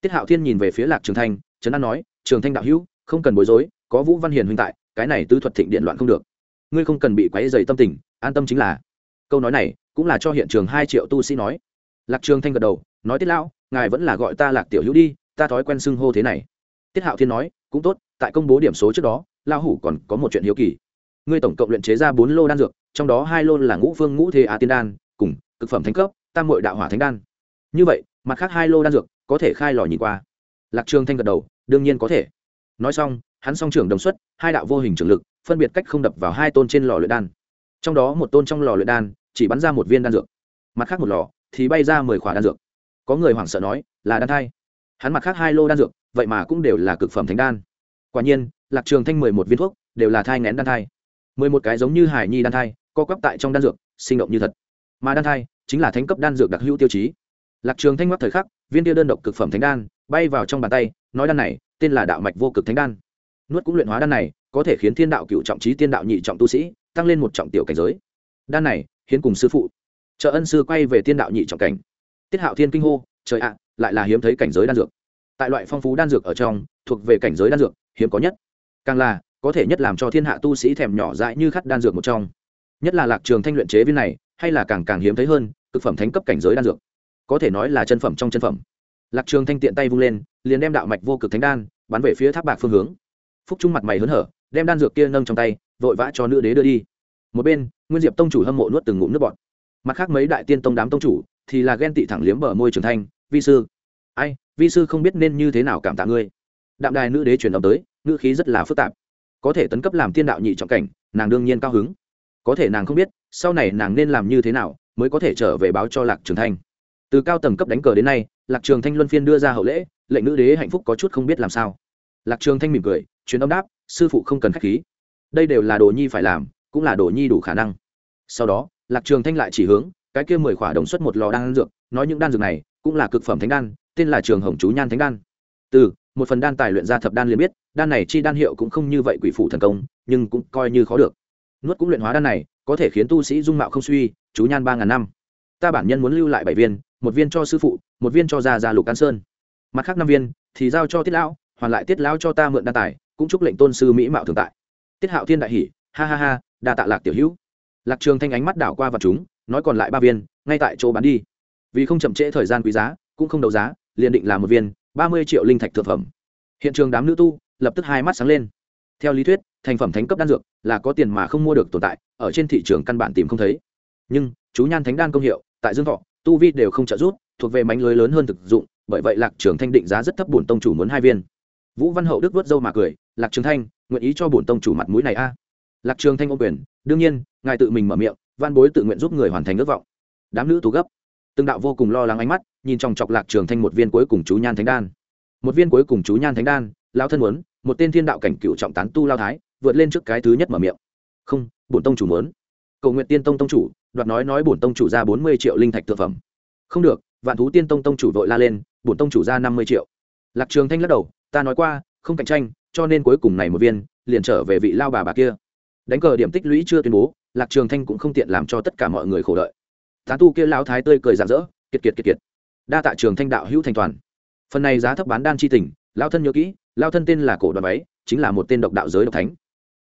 Tiết hạo thiên nhìn về phía lạc trường thanh, trấn an nói, trường thanh đạo hữu, không cần bối rối, có vũ văn hiền huynh tại, cái này tứ thuật thịnh điện loạn không được. Ngươi không cần bị quấy dày tâm tình, an tâm chính là. Câu nói này cũng là cho hiện trường hai triệu tu sĩ nói. Lạc trường thanh gật đầu, nói tiết lão ngài vẫn là gọi ta lạc tiểu hữu đi, ta thói quen xưng hô thế này. Tiết hạo thiên nói, cũng tốt, tại công bố điểm số trước đó lao hủ còn có một chuyện hiếu kỳ. Ngươi tổng cộng luyện chế ra bốn lô đan dược, trong đó hai lô là ngũ phương ngũ thế á tiên đan, cùng cực phẩm thánh cấp, tam hội đạo hỏa thánh đan. Như vậy, mặt khác hai lô đan dược, có thể khai lò nhìn qua. Lạc trường thanh gật đầu, đương nhiên có thể. Nói xong, hắn song trưởng đồng xuất, hai đạo vô hình trưởng lực, phân biệt cách không đập vào hai tôn trên lò luyện đan. Trong đó một tôn trong lò luyện đan, chỉ bắn ra một viên đan dược. Mặt khác một lò, thì bay ra mười khỏa đan dược có người hoảng sợ nói, là đan thai. Hắn mặt khác hai lô đan dược, vậy mà cũng đều là cực phẩm thánh đan. Quả nhiên, lạc trường thanh mười một viên thuốc, đều là thai ngén đan thai. Mười một cái giống như hải nhi đan thai, co quắp tại trong đan dược, sinh động như thật. Mà đan thai, chính là thánh cấp đan dược đặc hữu tiêu chí. Lạc trường thanh ngoắc thời khắc, viên tiêu đơn độc cực phẩm thánh đan, bay vào trong bàn tay, nói đan này, tên là đạo mạch vô cực thánh đan. Nuốt cũng luyện hóa đan này, có thể khiến thiên đạo cựu trọng trí tiên đạo nhị trọng tu sĩ, tăng lên một trọng tiểu cảnh giới. Đan này, hiến cùng sư phụ. Trợ ân sư quay về tiên đạo nhị trọng cảnh tiết hạo thiên kinh hô, trời ạ, lại là hiếm thấy cảnh giới đan dược. Tại loại phong phú đan dược ở trong, thuộc về cảnh giới đan dược, hiếm có nhất. Càng là, có thể nhất làm cho thiên hạ tu sĩ thèm nhỏ dại như khát đan dược một trong. Nhất là lạc trường thanh luyện chế viên này, hay là càng càng hiếm thấy hơn, cực phẩm thánh cấp cảnh giới đan dược. Có thể nói là chân phẩm trong chân phẩm. Lạc trường thanh tiện tay vung lên, liền đem đạo mạch vô cực thánh đan, bắn về phía tháp bạc phương hướng. Phúc trung mặt mày hớn hở, đem đan dược kia nâng trong tay, vội vã cho nữ đế đưa đi. Một bên, nguyên diệp tông chủ hâm mộ nuốt từng ngụm nước bọt. Mặt khác mấy đại tiên tông đám tông chủ thì là ghen tị thẳng liếm bờ môi trường thanh, vi sư. Ai, vi sư không biết nên như thế nào cảm tạ ngươi. Đạm đài nữ đế truyền âm tới, ngữ khí rất là phức tạp. Có thể tấn cấp làm tiên đạo nhị trọng cảnh, nàng đương nhiên cao hứng. Có thể nàng không biết, sau này nàng nên làm như thế nào mới có thể trở về báo cho lạc trường thanh. Từ cao tầng cấp đánh cờ đến nay, lạc trường thanh luân phiên đưa ra hậu lễ, lệnh nữ đế hạnh phúc có chút không biết làm sao. Lạc trường thanh mỉm cười, truyền âm đáp, sư phụ không cần khách khí. Đây đều là đồ nhi phải làm, cũng là đồ nhi đủ khả năng. Sau đó, lạc trường thanh lại chỉ hướng cái kia mười khỏa đồng xuất một lò đan dược, nói những đan dược này cũng là cực phẩm thánh đan, tên là trường hồng chú nhan thánh đan. Từ, một phần đan tài luyện ra thập đan liền biết, đan này chi đan hiệu cũng không như vậy quỷ phủ thần công, nhưng cũng coi như khó được. Nuốt cũng luyện hóa đan này, có thể khiến tu sĩ dung mạo không suy, chú nhan ba ngàn năm. Ta bản nhân muốn lưu lại bảy viên, một viên cho sư phụ, một viên cho già già lục an sơn. Mặt khác năm viên, thì giao cho tiết lão, hoàn lại tiết lão cho ta mượn đan tài, cũng chúc lệnh tôn sư mỹ mạo thường tại. Tiết hạo thiên đại hỷ ha ha ha, đa tạ lạc tiểu hữu. Lạc trường thanh ánh mắt đảo qua vật chúng nói còn lại ba viên, ngay tại chỗ bán đi. Vì không chậm trễ thời gian quý giá, cũng không đấu giá, liền định là một viên, ba mươi triệu linh thạch thực phẩm. Hiện trường đám nữ tu, lập tức hai mắt sáng lên. Theo lý thuyết, thành phẩm thánh cấp đan dược là có tiền mà không mua được tồn tại, ở trên thị trường căn bản tìm không thấy. Nhưng, chú nhan thánh đan công hiệu, tại dương thọ, tu vi đều không trợ giúp, thuộc về mánh lưới lớn hơn thực dụng, bởi vậy lạc trường thanh định giá rất thấp bổn tông chủ muốn hai viên. Vũ văn hậu đức vớt dâu mà cười, lạc trường thanh, nguyện ý cho bổn tông chủ mặt mũi này a. Lạc trường thanh ô quyền, đương nhiên, ngài tự mình mở miệng Van bối tự nguyện giúp người hoàn thành ước vọng. Đám nữ tú gấp. Từng đạo vô cùng lo lắng ánh mắt nhìn trong chọc lạc trường thanh một viên cuối cùng chú nhan thánh đan. Một viên cuối cùng chú nhan thánh đan lao thân muốn, một tên thiên đạo cảnh cựu trọng tán tu lao thái, vượt lên trước cái thứ nhất mở miệng. Không, bổn tông chủ muốn. Cầu nguyện tiên tông tông chủ, đoạt nói nói bổn tông chủ ra bốn mươi triệu linh thạch thực phẩm. Không được, vạn thú tiên tông tông chủ vội la lên, bổn tông chủ ra năm mươi triệu. Lạc trường thanh lắc đầu, ta nói qua, không cạnh tranh, cho nên cuối cùng này một viên, liền trở về vị lao bà bà kia. Đánh cờ điểm tích lũy chưa tuyên bố lạc trường thanh cũng không tiện làm cho tất cả mọi người khổ đợi. Tán tu kia lão thái tươi cười rạng rỡ, kiệt kiệt kiệt kiệt. Đa tạ trường thanh đạo hữu thành toàn. Phần này giá thấp bán đan chi tình lao thân nhớ kỹ lao thân tên là cổ đoàn váy, chính là một tên độc đạo giới độc thánh.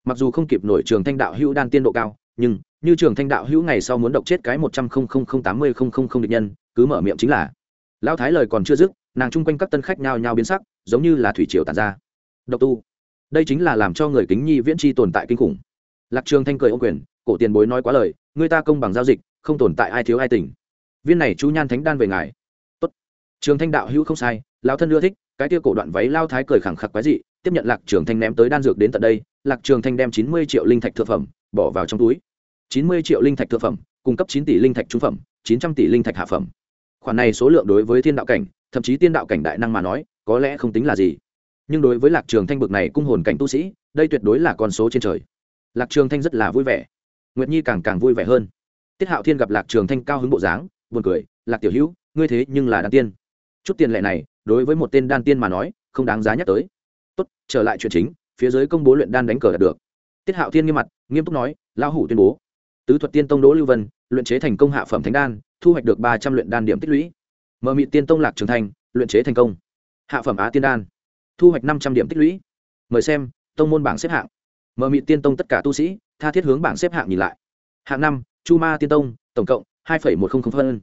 Mặc dù không kịp nổi trường thanh đạo hữu đan tiên độ cao, nhưng như trường thanh đạo hữu ngày sau muốn độc chết cái một trăm không không tám mươi không không địch nhân, cứ mở miệng chính là. Lao thái lời còn chưa dứt, nàng chung quanh các tân khách nhao nhao biến sắc, giống như là thủy triều tàn ra. Độc tu. Đây chính là làm cho người kính nhi viễn chi tồn tại kinh khủng. Lạc trường thanh cười ô quyền cổ tiền bối nói quá lời, người ta công bằng giao dịch, không tồn tại ai thiếu ai tỉnh. Viên này chú nhan thánh đan về ngài. Tốt. Trường thanh đạo hữu không sai, lão thân ưa thích, cái tia cổ đoạn váy lao thái cười khẳng khặc quái dị, tiếp nhận lạc trường thanh ném tới đan dược đến tận đây, lạc trường thanh đem chín mươi triệu linh thạch thượng phẩm, bỏ vào trong túi. Chín mươi triệu linh thạch thượng phẩm, cung cấp chín tỷ linh thạch trung phẩm, chín trăm tỷ linh thạch hạ phẩm. Khoản này số lượng đối với thiên đạo cảnh, thậm chí tiên đạo cảnh đại năng mà nói, có lẽ không tính là gì. Nhưng đối với lạc trường thanh bực này cung hồn cảnh tu sĩ, đây tuyệt đối là con số trên trời. Lạc trường thanh rất là vui vẻ nguyệt nhi càng càng vui vẻ hơn tiết hạo thiên gặp lạc trường thanh cao hứng bộ dáng buồn cười lạc tiểu hữu ngươi thế nhưng là đan tiên chút tiền lệ này đối với một tên đan tiên mà nói không đáng giá nhắc tới tốt trở lại chuyện chính phía dưới công bố luyện đan đánh cờ đạt được tiết hạo thiên nghiêm mặt nghiêm túc nói lão hủ tuyên bố tứ thuật tiên tông đỗ lưu vân luyện chế thành công hạ phẩm thánh đan thu hoạch được ba trăm luyện đan điểm tích lũy mờ mị tiên tông lạc trường thành luyện chế thành công hạ phẩm á tiên đan thu hoạch năm trăm điểm tích lũy mời xem tông môn bảng xếp hạng mờ mị tiên tông tất cả tu sĩ tha thiết hướng bảng xếp hạng nhìn lại. Hạng năm, chu ma tiên tông, tổng cộng hai một trăm linh phân.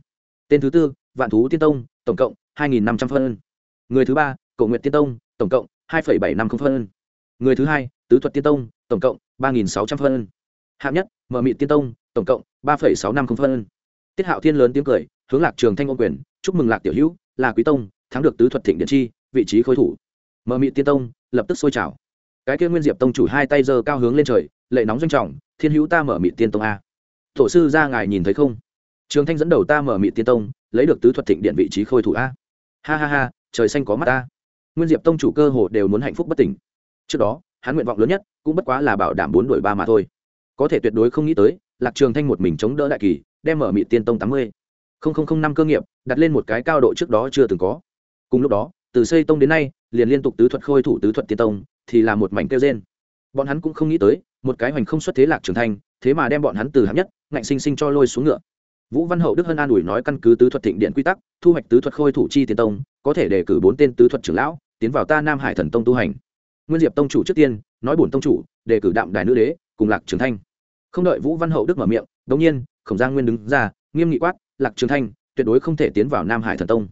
Tên thứ tư, vạn thú tiên tông, tổng cộng hai năm trăm phân. Người thứ ba, Cổ nguyện tiên tông, tổng cộng hai bảy năm phân. Người thứ hai, tứ thuật tiên tông, tổng cộng ba sáu trăm phân. Hạng nhất, mở mị tiên tông, tổng cộng ba sáu năm phân. Tiết hạo thiên lớn tiếng cười, hướng lạc trường thanh ôn quyền, chúc mừng lạc tiểu hữu, là quý tông, thắng được tứ thuật thịnh điện chi, vị trí khối thủ. Mờ mị tiên tông, lập tức sôi trào. Cái kia nguyên diệp tông chủ hai tay giơ cao hướng lên trời lệ nóng doanh trọng, thiên hữu ta mở mị tiên tông a. Tổ sư ra ngài nhìn thấy không? Trường thanh dẫn đầu ta mở mị tiên tông, lấy được tứ thuật thịnh điện vị trí khôi thủ a. Ha ha ha, trời xanh có mắt ta. Nguyên diệp tông chủ cơ hồ đều muốn hạnh phúc bất tỉnh. Trước đó, hắn nguyện vọng lớn nhất cũng bất quá là bảo đảm bốn đổi ba mà thôi. Có thể tuyệt đối không nghĩ tới, lạc trường thanh một mình chống đỡ đại kỳ, đem mở mị tiên tông tám mươi. Năm cơ nghiệp, đặt lên một cái cao độ trước đó chưa từng có. Cùng lúc đó, từ xây tông đến nay, liền liên tục tứ thuật khôi thủ tứ thuật tiên tông, thì là một mảnh kêu trên bọn hắn cũng không nghĩ tới một cái hoành không xuất thế lạc trưởng thành, thế mà đem bọn hắn từ hạng nhất ngạnh sinh sinh cho lôi xuống ngựa. Vũ văn hậu đức hân an ủi nói căn cứ tứ thuật thịnh điện quy tắc thu hoạch tứ thuật khôi thủ chi tiên tông có thể đề cử bốn tên tứ thuật trưởng lão tiến vào ta nam hải thần tông tu hành. Nguyên diệp tông chủ trước tiên nói bổn tông chủ đề cử đạm đài nữ đế cùng lạc trường thanh không đợi vũ văn hậu đức mở miệng đống nhiên khổng giang nguyên đứng ra nghiêm nghị quát lạc trường thanh tuyệt đối không thể tiến vào nam hải thần tông.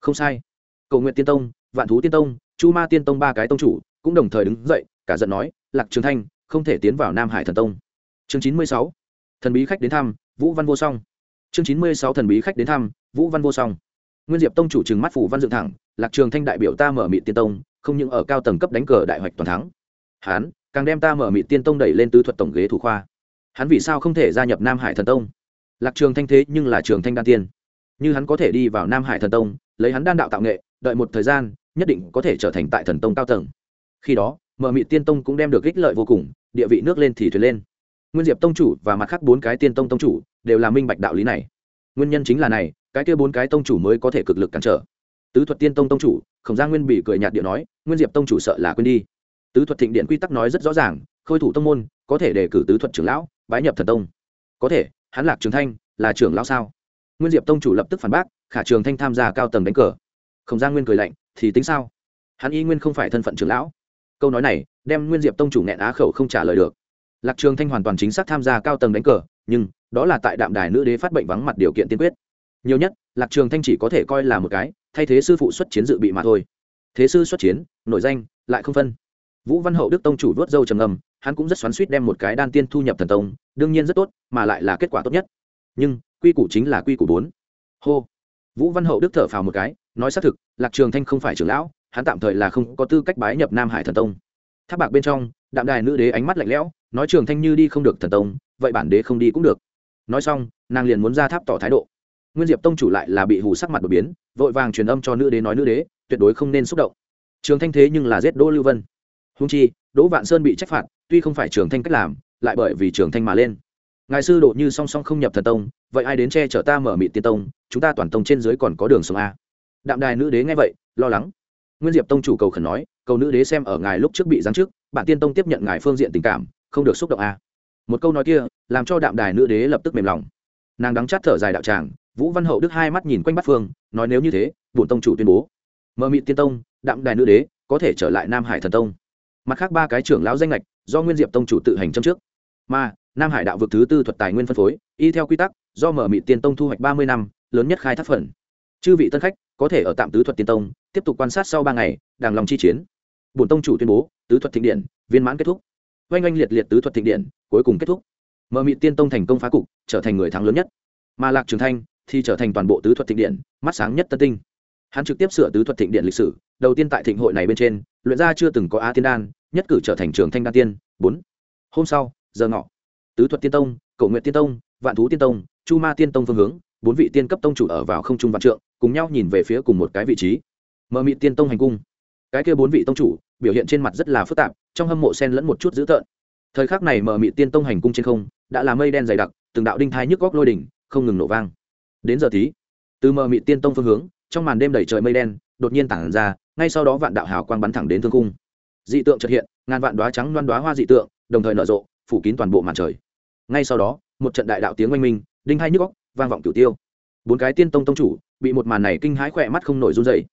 Không sai. Cầu nguyện tiên tông vạn thú tiên tông chu ma tiên tông ba cái tông chủ cũng đồng thời đứng dậy cả giận nói lạc trường thanh không thể tiến vào nam hải thần tông. Chương chín mươi sáu, thần bí khách đến thăm, vũ văn vô song. Chương chín mươi sáu, thần bí khách đến thăm, vũ văn vô song. Nguyên diệp tông chủ trừng mắt phủ văn dựng thẳng, lạc trường thanh đại biểu ta mở mị tiên tông, không những ở cao tầng cấp đánh cờ đại hoạch toàn thắng. Hán, càng đem ta mở mị tiên tông đẩy lên tứ thuật tổng ghế thủ khoa. Hắn vì sao không thể gia nhập nam hải thần tông? Lạc trường thanh thế nhưng là trường thanh đan tiên. Như hắn có thể đi vào nam hải thần tông, lấy hắn đan đạo tạo nghệ, đợi một thời gian, nhất định có thể trở thành tại thần tông cao tầng. Khi đó mở mị tiên tông cũng đem được ích lợi vô cùng, địa vị nước lên thì thuyền lên. Nguyên diệp tông chủ và mặt khác bốn cái tiên tông tông chủ đều là minh bạch đạo lý này. Nguyên nhân chính là này, cái kia bốn cái tông chủ mới có thể cực lực cản trở. Tứ thuật tiên tông tông chủ, khổng gia nguyên bị cười nhạt điện nói, nguyên diệp tông chủ sợ là quên đi. Tứ thuật thịnh điện quy tắc nói rất rõ ràng, khôi thủ tông môn, có thể đề cử tứ thuật trưởng lão, bái nhập thần tông. Có thể, hắn lạc trường thanh, là trưởng lão sao? Nguyên diệp tông chủ lập tức phản bác, khả trường thanh tham gia cao tầng đánh cờ. Khổng gia nguyên cười lạnh, thì tính sao? Hắn y nguyên không phải thân phận trưởng lão câu nói này, đem nguyên diệp tông chủ nghẹn á khẩu không trả lời được. Lạc trường thanh hoàn toàn chính xác tham gia cao tầng đánh cờ, nhưng, đó là tại đạm đài nữ đế phát bệnh vắng mặt điều kiện tiên quyết. Nhiều nhất, lạc trường thanh chỉ có thể coi là một cái, thay thế sư phụ xuất chiến dự bị mà thôi. Thế sư xuất chiến nội danh, lại không phân. Vũ văn hậu đức tông chủ vớt dâu trầm ngầm hắn cũng rất xoắn suýt đem một cái đan tiên thu nhập thần tông, đương nhiên rất tốt, mà lại là kết quả tốt nhất. Nhưng, quy củ chính là quy củ bốn. Hô. Vũ văn hậu đức thở phào một cái, nói xác thực, lạc trường thanh không phải trưởng lão hắn tạm thời là không có tư cách bái nhập nam hải thần tông. Tháp bạc bên trong, đạm đài nữ đế ánh mắt lạnh lẽo, nói trường thanh như đi không được thần tông, vậy bản đế không đi cũng được. Nói xong, nàng liền muốn ra tháp tỏ thái độ. Nguyên diệp tông chủ lại là bị hù sắc mặt đột biến, vội vàng truyền âm cho nữ đế nói nữ đế, tuyệt đối không nên xúc động. Trường thanh thế nhưng là giết đỗ lưu vân. Húng chi, đỗ vạn sơn bị trách phạt, tuy không phải trường thanh cách làm, lại bởi vì trường thanh mà lên. Ngài sư độ như song song không nhập thần tông, vậy ai đến che chở ta mở mị tiên tông, chúng ta toàn tông trên dưới còn có đường sông a. Đạm đài nữ đế nghe vậy, lo lắng nguyên diệp tông chủ cầu khẩn nói, cầu nữ đế xem ở ngài lúc trước bị giáng chức, bản tiên tông tiếp nhận ngài phương diện tình cảm, không được xúc động a. Một câu nói kia, làm cho đạm đài nữ đế lập tức mềm lòng. Nàng đắng chát thở dài đạo tràng, vũ văn hậu đức hai mắt nhìn quanh bát phương, nói nếu như thế, bổn tông chủ tuyên bố. Mờ mị tiên tông, đạm đài nữ đế, có thể trở lại nam hải thần tông. Mặt khác ba cái trưởng lão danh lệch do nguyên diệp tông chủ tự hành châm trước. Mà, nam hải đạo vực thứ tư thuật tài nguyên phân phối, y theo quy tắc, do mở mị tiên tông thu hoạch ba mươi năm, lớn nhất khai thác phần. Chư vị tân khách có thể ở tạm tứ thuật tiên tông, tiếp tục quan sát sau ba ngày, đàng lòng chi chiến. Bổn tông chủ tuyên bố, tứ thuật thịnh điện, viên mãn kết thúc. Oanh oanh liệt liệt tứ thuật thịnh điện, cuối cùng kết thúc. Mở mị tiên tông thành công phá cục, trở thành người thắng lớn nhất. Mà lạc trường thanh thì trở thành toàn bộ tứ thuật thịnh điện, mắt sáng nhất tân tinh. Hắn trực tiếp sửa tứ thuật thịnh điện lịch sử, đầu tiên tại thịnh hội này bên trên, luyện ra chưa từng có á tiên đan, nhất cử trở thành trường thanh đan tiên. Bốn. Hôm sau, giờ ngọ. Tứ thuật tiên tông cầu nguyện tiên tông, vạn thú tiên tông, chu ma tiên tông phương hướng bốn vị tiên cấp tông chủ ở vào không trung vạn trượng, cùng nhau nhìn về phía cùng một cái vị trí. Mờ mị tiên tông hành cung. Cái kia bốn vị tông chủ, biểu hiện trên mặt rất là phức tạp, trong hâm mộ sen lẫn một chút dữ tợn. Thời khắc này mờ mị tiên tông hành cung trên không, đã là mây đen dày đặc, từng đạo đinh thai nhức góc lôi đỉnh, không ngừng nổ vang. Đến giờ tí, từ mờ mị tiên tông phương hướng, trong màn đêm đầy trời mây đen, đột nhiên tản ra, ngay sau đó vạn đạo hào quang bắn thẳng đến thương cung. Dị tượng trật hiện, ngàn vạn đoá trắng loan đoá hoa dị tượng, đồng thời nở rộ, phủ kín toàn bộ màn trời. Ngay sau đó, một trận đại đạo tiếng oanh minh, đinh hai nhức góc vang vọng cửu tiêu. Bốn cái tiên tông tông chủ bị một màn này kinh hãi khỏe mắt không nổi run dày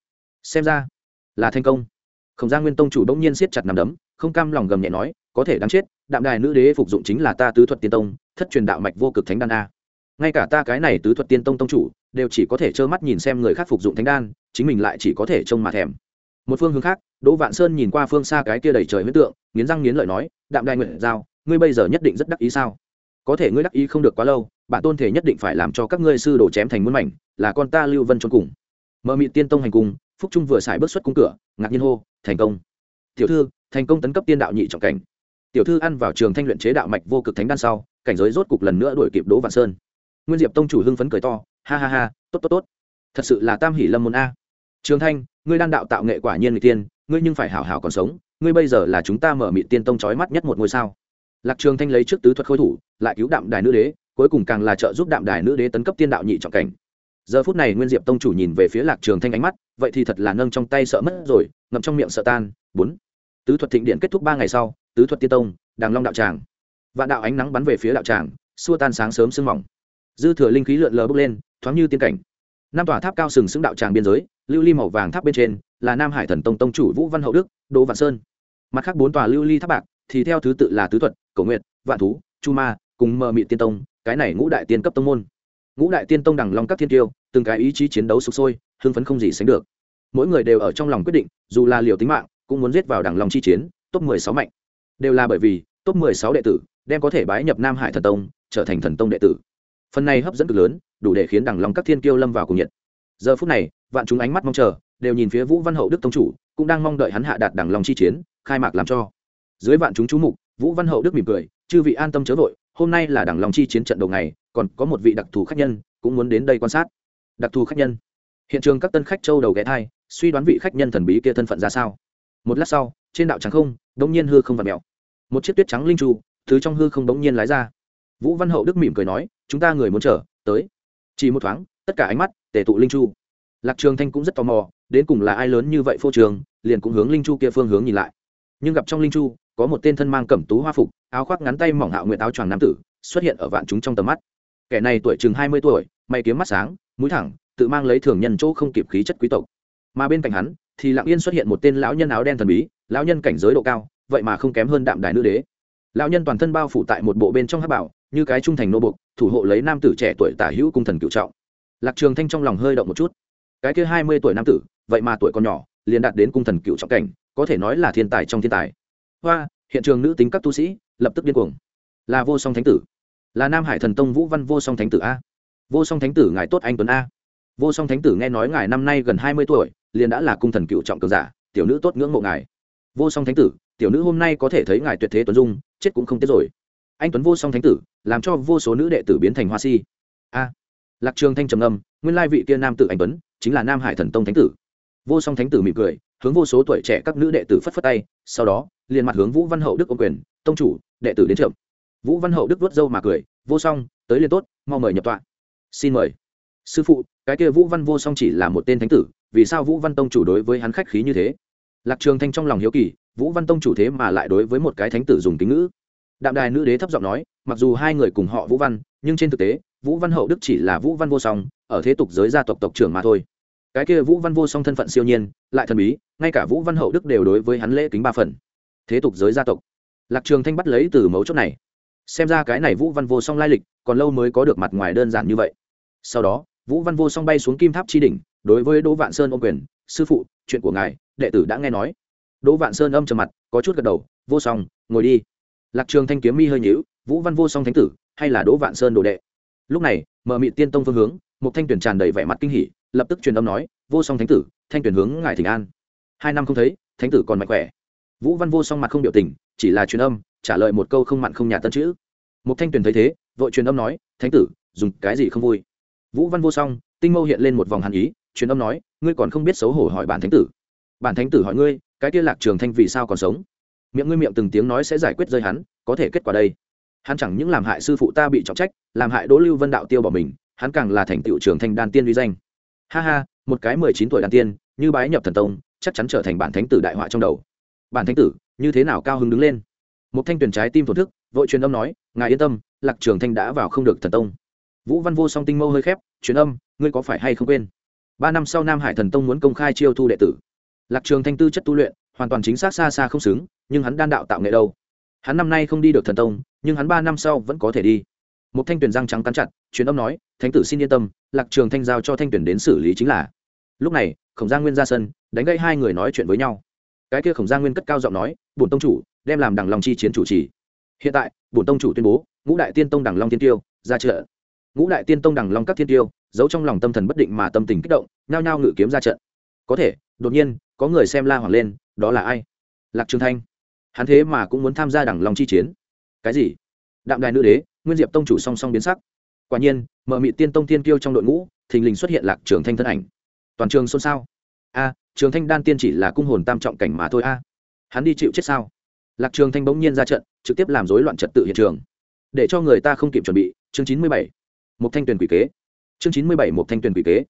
xem ra là thành công. Khổng gia nguyên tông chủ bỗng nhiên siết chặt nằm đấm, không cam lòng gầm nhẹ nói, có thể đáng chết, đạm đài nữ đế phục dụng chính là ta tứ thuật tiên tông, thất truyền đạo mạch vô cực thánh đan a. Ngay cả ta cái này tứ thuật tiên tông tông chủ đều chỉ có thể trơ mắt nhìn xem người khác phục dụng thánh đan, chính mình lại chỉ có thể trông mà thèm. Một phương hướng khác, đỗ vạn sơn nhìn qua phương xa cái kia đầy trời huyết tượng, nghiến răng nghiến lợi nói, đạm đài nguyện giao, ngươi bây giờ nhất định rất đắc ý sao? Có thể ngươi đắc ý không được quá lâu bản tôn thể nhất định phải làm cho các ngươi sư đồ chém thành muôn mảnh, là con ta lưu vân trốn cùng. Mờ mị tiên tông hành cung, phúc trung vừa xài bước xuất cung cửa, ngạc nhiên hô, thành công! Tiểu thư, thành công tấn cấp tiên đạo nhị trọng cảnh. Tiểu thư ăn vào trường thanh luyện chế đạo mạch vô cực thánh đan sau, cảnh giới rốt cục lần nữa đuổi kịp đỗ vạn sơn. Nguyên diệp tông chủ hưng phấn cười to, ha ha ha, tốt tốt tốt. Thật sự là tam hỷ lâm môn a. Trường thanh, ngươi đan đạo tạo nghệ quả nhiên người tiên, ngươi nhưng phải hảo hảo còn sống, ngươi bây giờ là chúng ta mở mị tiên tông trói mắt nhất một ngôi sao. Lạc trường thanh lấy trước tứ thuật khôi thủ, lại cứu đạm đài nữ đế cuối cùng càng là trợ giúp đạm đài nữ đế tấn cấp tiên đạo nhị trọng cảnh. Giờ phút này nguyên diệp tông chủ nhìn về phía lạc trường thanh ánh mắt, vậy thì thật là nâng trong tay sợ mất rồi, ngậm trong miệng sợ tan. Bốn. Tứ thuật thịnh điện kết thúc ba ngày sau, tứ thuật tiên tông, đàng long đạo tràng. Vạn đạo ánh nắng bắn về phía đạo tràng, xua tan sáng sớm sương mỏng. Dư thừa linh khí lượn lờ bốc lên, thoáng như tiên cảnh. Năm tòa tháp cao sừng sững đạo tràng biên giới, lưu ly màu vàng tháp bên trên, là nam hải thần tông tông chủ vũ văn hậu đức, đỗ vạn sơn. Mặt khác bốn tòa lưu ly tháp bạc, thì theo thứ tự là tứ thuật, cổ nguyện vạn thú, chu ma, cùng mờ mị tiên tông cái này ngũ đại tiên cấp tông môn. Ngũ đại tiên tông đằng long các thiên tiêu, từng cái ý chí chiến đấu sục sôi, hưng phấn không gì sánh được. Mỗi người đều ở trong lòng quyết định, dù là liều tính mạng, cũng muốn giết vào đằng long chi chiến, top mười sáu mạnh. Đều là bởi vì, top mười sáu đệ tử, đem có thể bái nhập nam hải thần tông, trở thành thần tông đệ tử. Phần này hấp dẫn cực lớn, đủ để khiến đằng long các thiên kiêu lâm vào cùng nhiệt. Giờ phút này, vạn chúng ánh mắt mong chờ, đều nhìn phía vũ văn hậu đức tông chủ, cũng đang mong đợi hắn hạ đạt đằng long chi chiến, khai mạc làm cho. Dưới vạn chúng chú mục, vũ văn hậu đức mỉm cười, chư vị an tâm chớ vội hôm nay là đảng long chi chiến trận đầu ngày, còn có một vị đặc thù khách nhân cũng muốn đến đây quan sát. Đặc thù khách nhân? Hiện trường các tân khách châu đầu ghé thai, suy đoán vị khách nhân thần bí kia thân phận ra sao? Một lát sau, trên đạo trắng không, đống nhiên hư không vặt mèo. Một chiếc tuyết trắng linh trụ thứ trong hư không đống nhiên lái ra. Vũ văn hậu đức mỉm cười nói, chúng ta người muốn chờ, tới. Chỉ một thoáng, tất cả ánh mắt tể tụ linh chu lạc trường thanh cũng rất tò mò, đến cùng là ai lớn như vậy phô trường, liền cũng hướng linh chu kia phương hướng nhìn lại. Nhưng gặp trong linh chu có một tên thân mang cẩm tú hoa phục, áo khoác ngắn tay mỏng hạo nguyện áo choàng nam tử, xuất hiện ở vạn chúng trong tầm mắt. Kẻ này tuổi chừng hai mươi tuổi, mày kiếm mắt sáng, mũi thẳng, tự mang lấy thường nhân chỗ không kịp khí chất quý tộc. Mà bên cạnh hắn, thì lặng yên xuất hiện một tên lão nhân áo đen thần bí, lão nhân cảnh giới độ cao, vậy mà không kém hơn đạm đài nữ đế. Lão nhân toàn thân bao phủ tại một bộ bên trong hát bảo, như cái trung thành nô bục thủ hộ lấy nam tử trẻ tuổi tả hữu cung thần cựu trọng. Lạc trường thanh trong lòng hơi động một chút. Cái kia hai mươi tuổi nam tử, vậy mà tuổi còn nhỏ, liền đạt đến cung thần cựu trọng cảnh, có thể nói là thiên tài trong thiên tài hoa, hiện trường nữ tính các tu sĩ, lập tức điên cuồng. Là vô song thánh tử. Là nam hải thần tông vũ văn vô song thánh tử a. Vô song thánh tử ngài tốt anh tuấn a. Vô song thánh tử nghe nói ngài năm nay gần hai mươi tuổi, liền đã là cung thần cựu trọng cường giả, tiểu nữ tốt ngưỡng mộ ngài. Vô song thánh tử, tiểu nữ hôm nay có thể thấy ngài tuyệt thế tuấn dung, chết cũng không tiếc rồi. Anh tuấn vô song thánh tử, làm cho vô số nữ đệ tử biến thành hoa si. A. Lạc trường thanh trầm âm nguyên lai vị kia nam tử anh tuấn, chính là nam hải thần tông thánh tử. Vô song thánh tử mỉm cười hướng vô số tuổi trẻ các nữ đệ tử phất phất tay, sau đó, liền mặt hướng vũ văn hậu đức ô quyền, tông chủ, đệ tử đến trưởng. Vũ văn hậu đức vớt râu mà cười, vô song, tới liền tốt, mau mời nhập tọa. Xin mời. Sư phụ, cái kia vũ văn vô song chỉ là một tên thánh tử, vì sao vũ văn tông chủ đối với hắn khách khí như thế? Lạc trường thanh trong lòng hiếu kỳ, vũ văn tông chủ thế mà lại đối với một cái thánh tử dùng kính ngữ. Đạm đài nữ đế thấp giọng nói, mặc dù hai người cùng họ vũ văn, nhưng trên thực tế, vũ văn hậu đức chỉ là vũ văn vô song, ở thế tục giới gia tộc tộc trưởng mà thôi cái kia vũ văn vô song thân phận siêu nhiên, lại thần bí, ngay cả vũ văn hậu đức đều đối với hắn lễ kính ba phần. Thế tục giới gia tộc. Lạc trường thanh bắt lấy từ mấu chốt này. Xem ra cái này vũ văn vô song lai lịch, còn lâu mới có được mặt ngoài đơn giản như vậy. Sau đó, vũ văn vô song bay xuống kim tháp chi đỉnh, đối với đỗ vạn sơn ô quyền, sư phụ, chuyện của ngài, đệ tử đã nghe nói. Đỗ vạn sơn âm trầm mặt, có chút gật đầu, vô song, ngồi đi. Lạc trường thanh kiếm mi hơi nhíu, vũ văn vô song thánh tử, hay là đỗ vạn sơn đồ đệ? Lúc này, mở mị tiên tông phương hướng, một thanh tuyển tràn đầy vẻ mặt kinh hỉ lập tức truyền âm nói, vô song thánh tử, thanh tuyển hướng ngài thỉnh an. Hai năm không thấy, thánh tử còn mạnh khỏe. Vũ văn vô song mặt không biểu tình, chỉ là truyền âm, trả lời một câu không mặn không nhà tân chữ. Một thanh tuyển thấy thế, vội truyền âm nói, thánh tử, dùng cái gì không vui? Vũ văn vô song, tinh mâu hiện lên một vòng hàn ý, truyền âm nói, ngươi còn không biết xấu hổ hỏi bản thánh tử. Bản thánh tử hỏi ngươi, cái kia lạc trường thanh vì sao còn sống? Miệng ngươi miệng từng tiếng nói sẽ giải quyết rơi hắn, có thể kết quả đây. Hắn chẳng những làm hại sư phụ ta bị trọng trách, làm hại đỗ lưu vân đạo tiêu bỏ mình, hắn càng là thành tựu trường thanh đan tiên uy danh ha ha, một cái mười chín tuổi đàn tiên, như bái nhập thần tông, chắc chắn trở thành bản thánh tử đại họa trong đầu. Bản thánh tử, như thế nào cao hứng đứng lên? Một thanh tuyển trái tim thổn thức, vội truyền âm nói, ngài yên tâm, lạc trường thanh đã vào không được thần tông. Vũ văn vô song tinh mâu hơi khép, truyền âm, ngươi có phải hay không quên? Ba năm sau nam hải thần tông muốn công khai chiêu thu đệ tử. Lạc trường thanh tư chất tu luyện, hoàn toàn chính xác xa xa không xứng, nhưng hắn đan đạo tạo nghệ đâu? Hắn năm nay không đi được thần tông, nhưng hắn ba năm sau vẫn có thể đi một thanh tuyển răng trắng cắn chặt, truyền âm nói, thánh tử xin yên tâm, lạc trường thanh giao cho thanh tuyển đến xử lý chính là. Lúc này, khổng gia nguyên ra sân, đánh gây hai người nói chuyện với nhau. Cái kia khổng gia nguyên cất cao giọng nói, bổn tông chủ, đem làm đằng long chi chiến chủ trì. Hiện tại, bổn tông chủ tuyên bố, ngũ đại tiên tông đằng long tiên tiêu, ra trận. Ngũ đại tiên tông đằng long các thiên tiêu, giấu trong lòng tâm thần bất định mà tâm tình kích động, nhao nhao ngự kiếm ra trận. Có thể, đột nhiên, có người xem la hoàng lên, đó là ai? Lạc trường thanh. Hắn thế mà cũng muốn tham gia đằng long chi chiến. Cái gì? Đạm đài nữ đế nguyên diệp tông chủ song song biến sắc. Quả nhiên, mở mị tiên tông tiên kiêu trong đội ngũ, thình lình xuất hiện lạc trường thanh thân ảnh. Toàn trường xôn xao. A, trường thanh đan tiên chỉ là cung hồn tam trọng cảnh mà thôi a. Hắn đi chịu chết sao? Lạc trường thanh bỗng nhiên ra trận, trực tiếp làm rối loạn trật tự hiện trường. Để cho người ta không kịp chuẩn bị, chương chín mươi bảy. Một thanh tuyển quỷ kế. Chương chín mươi bảy một thanh tuyển quỷ kế.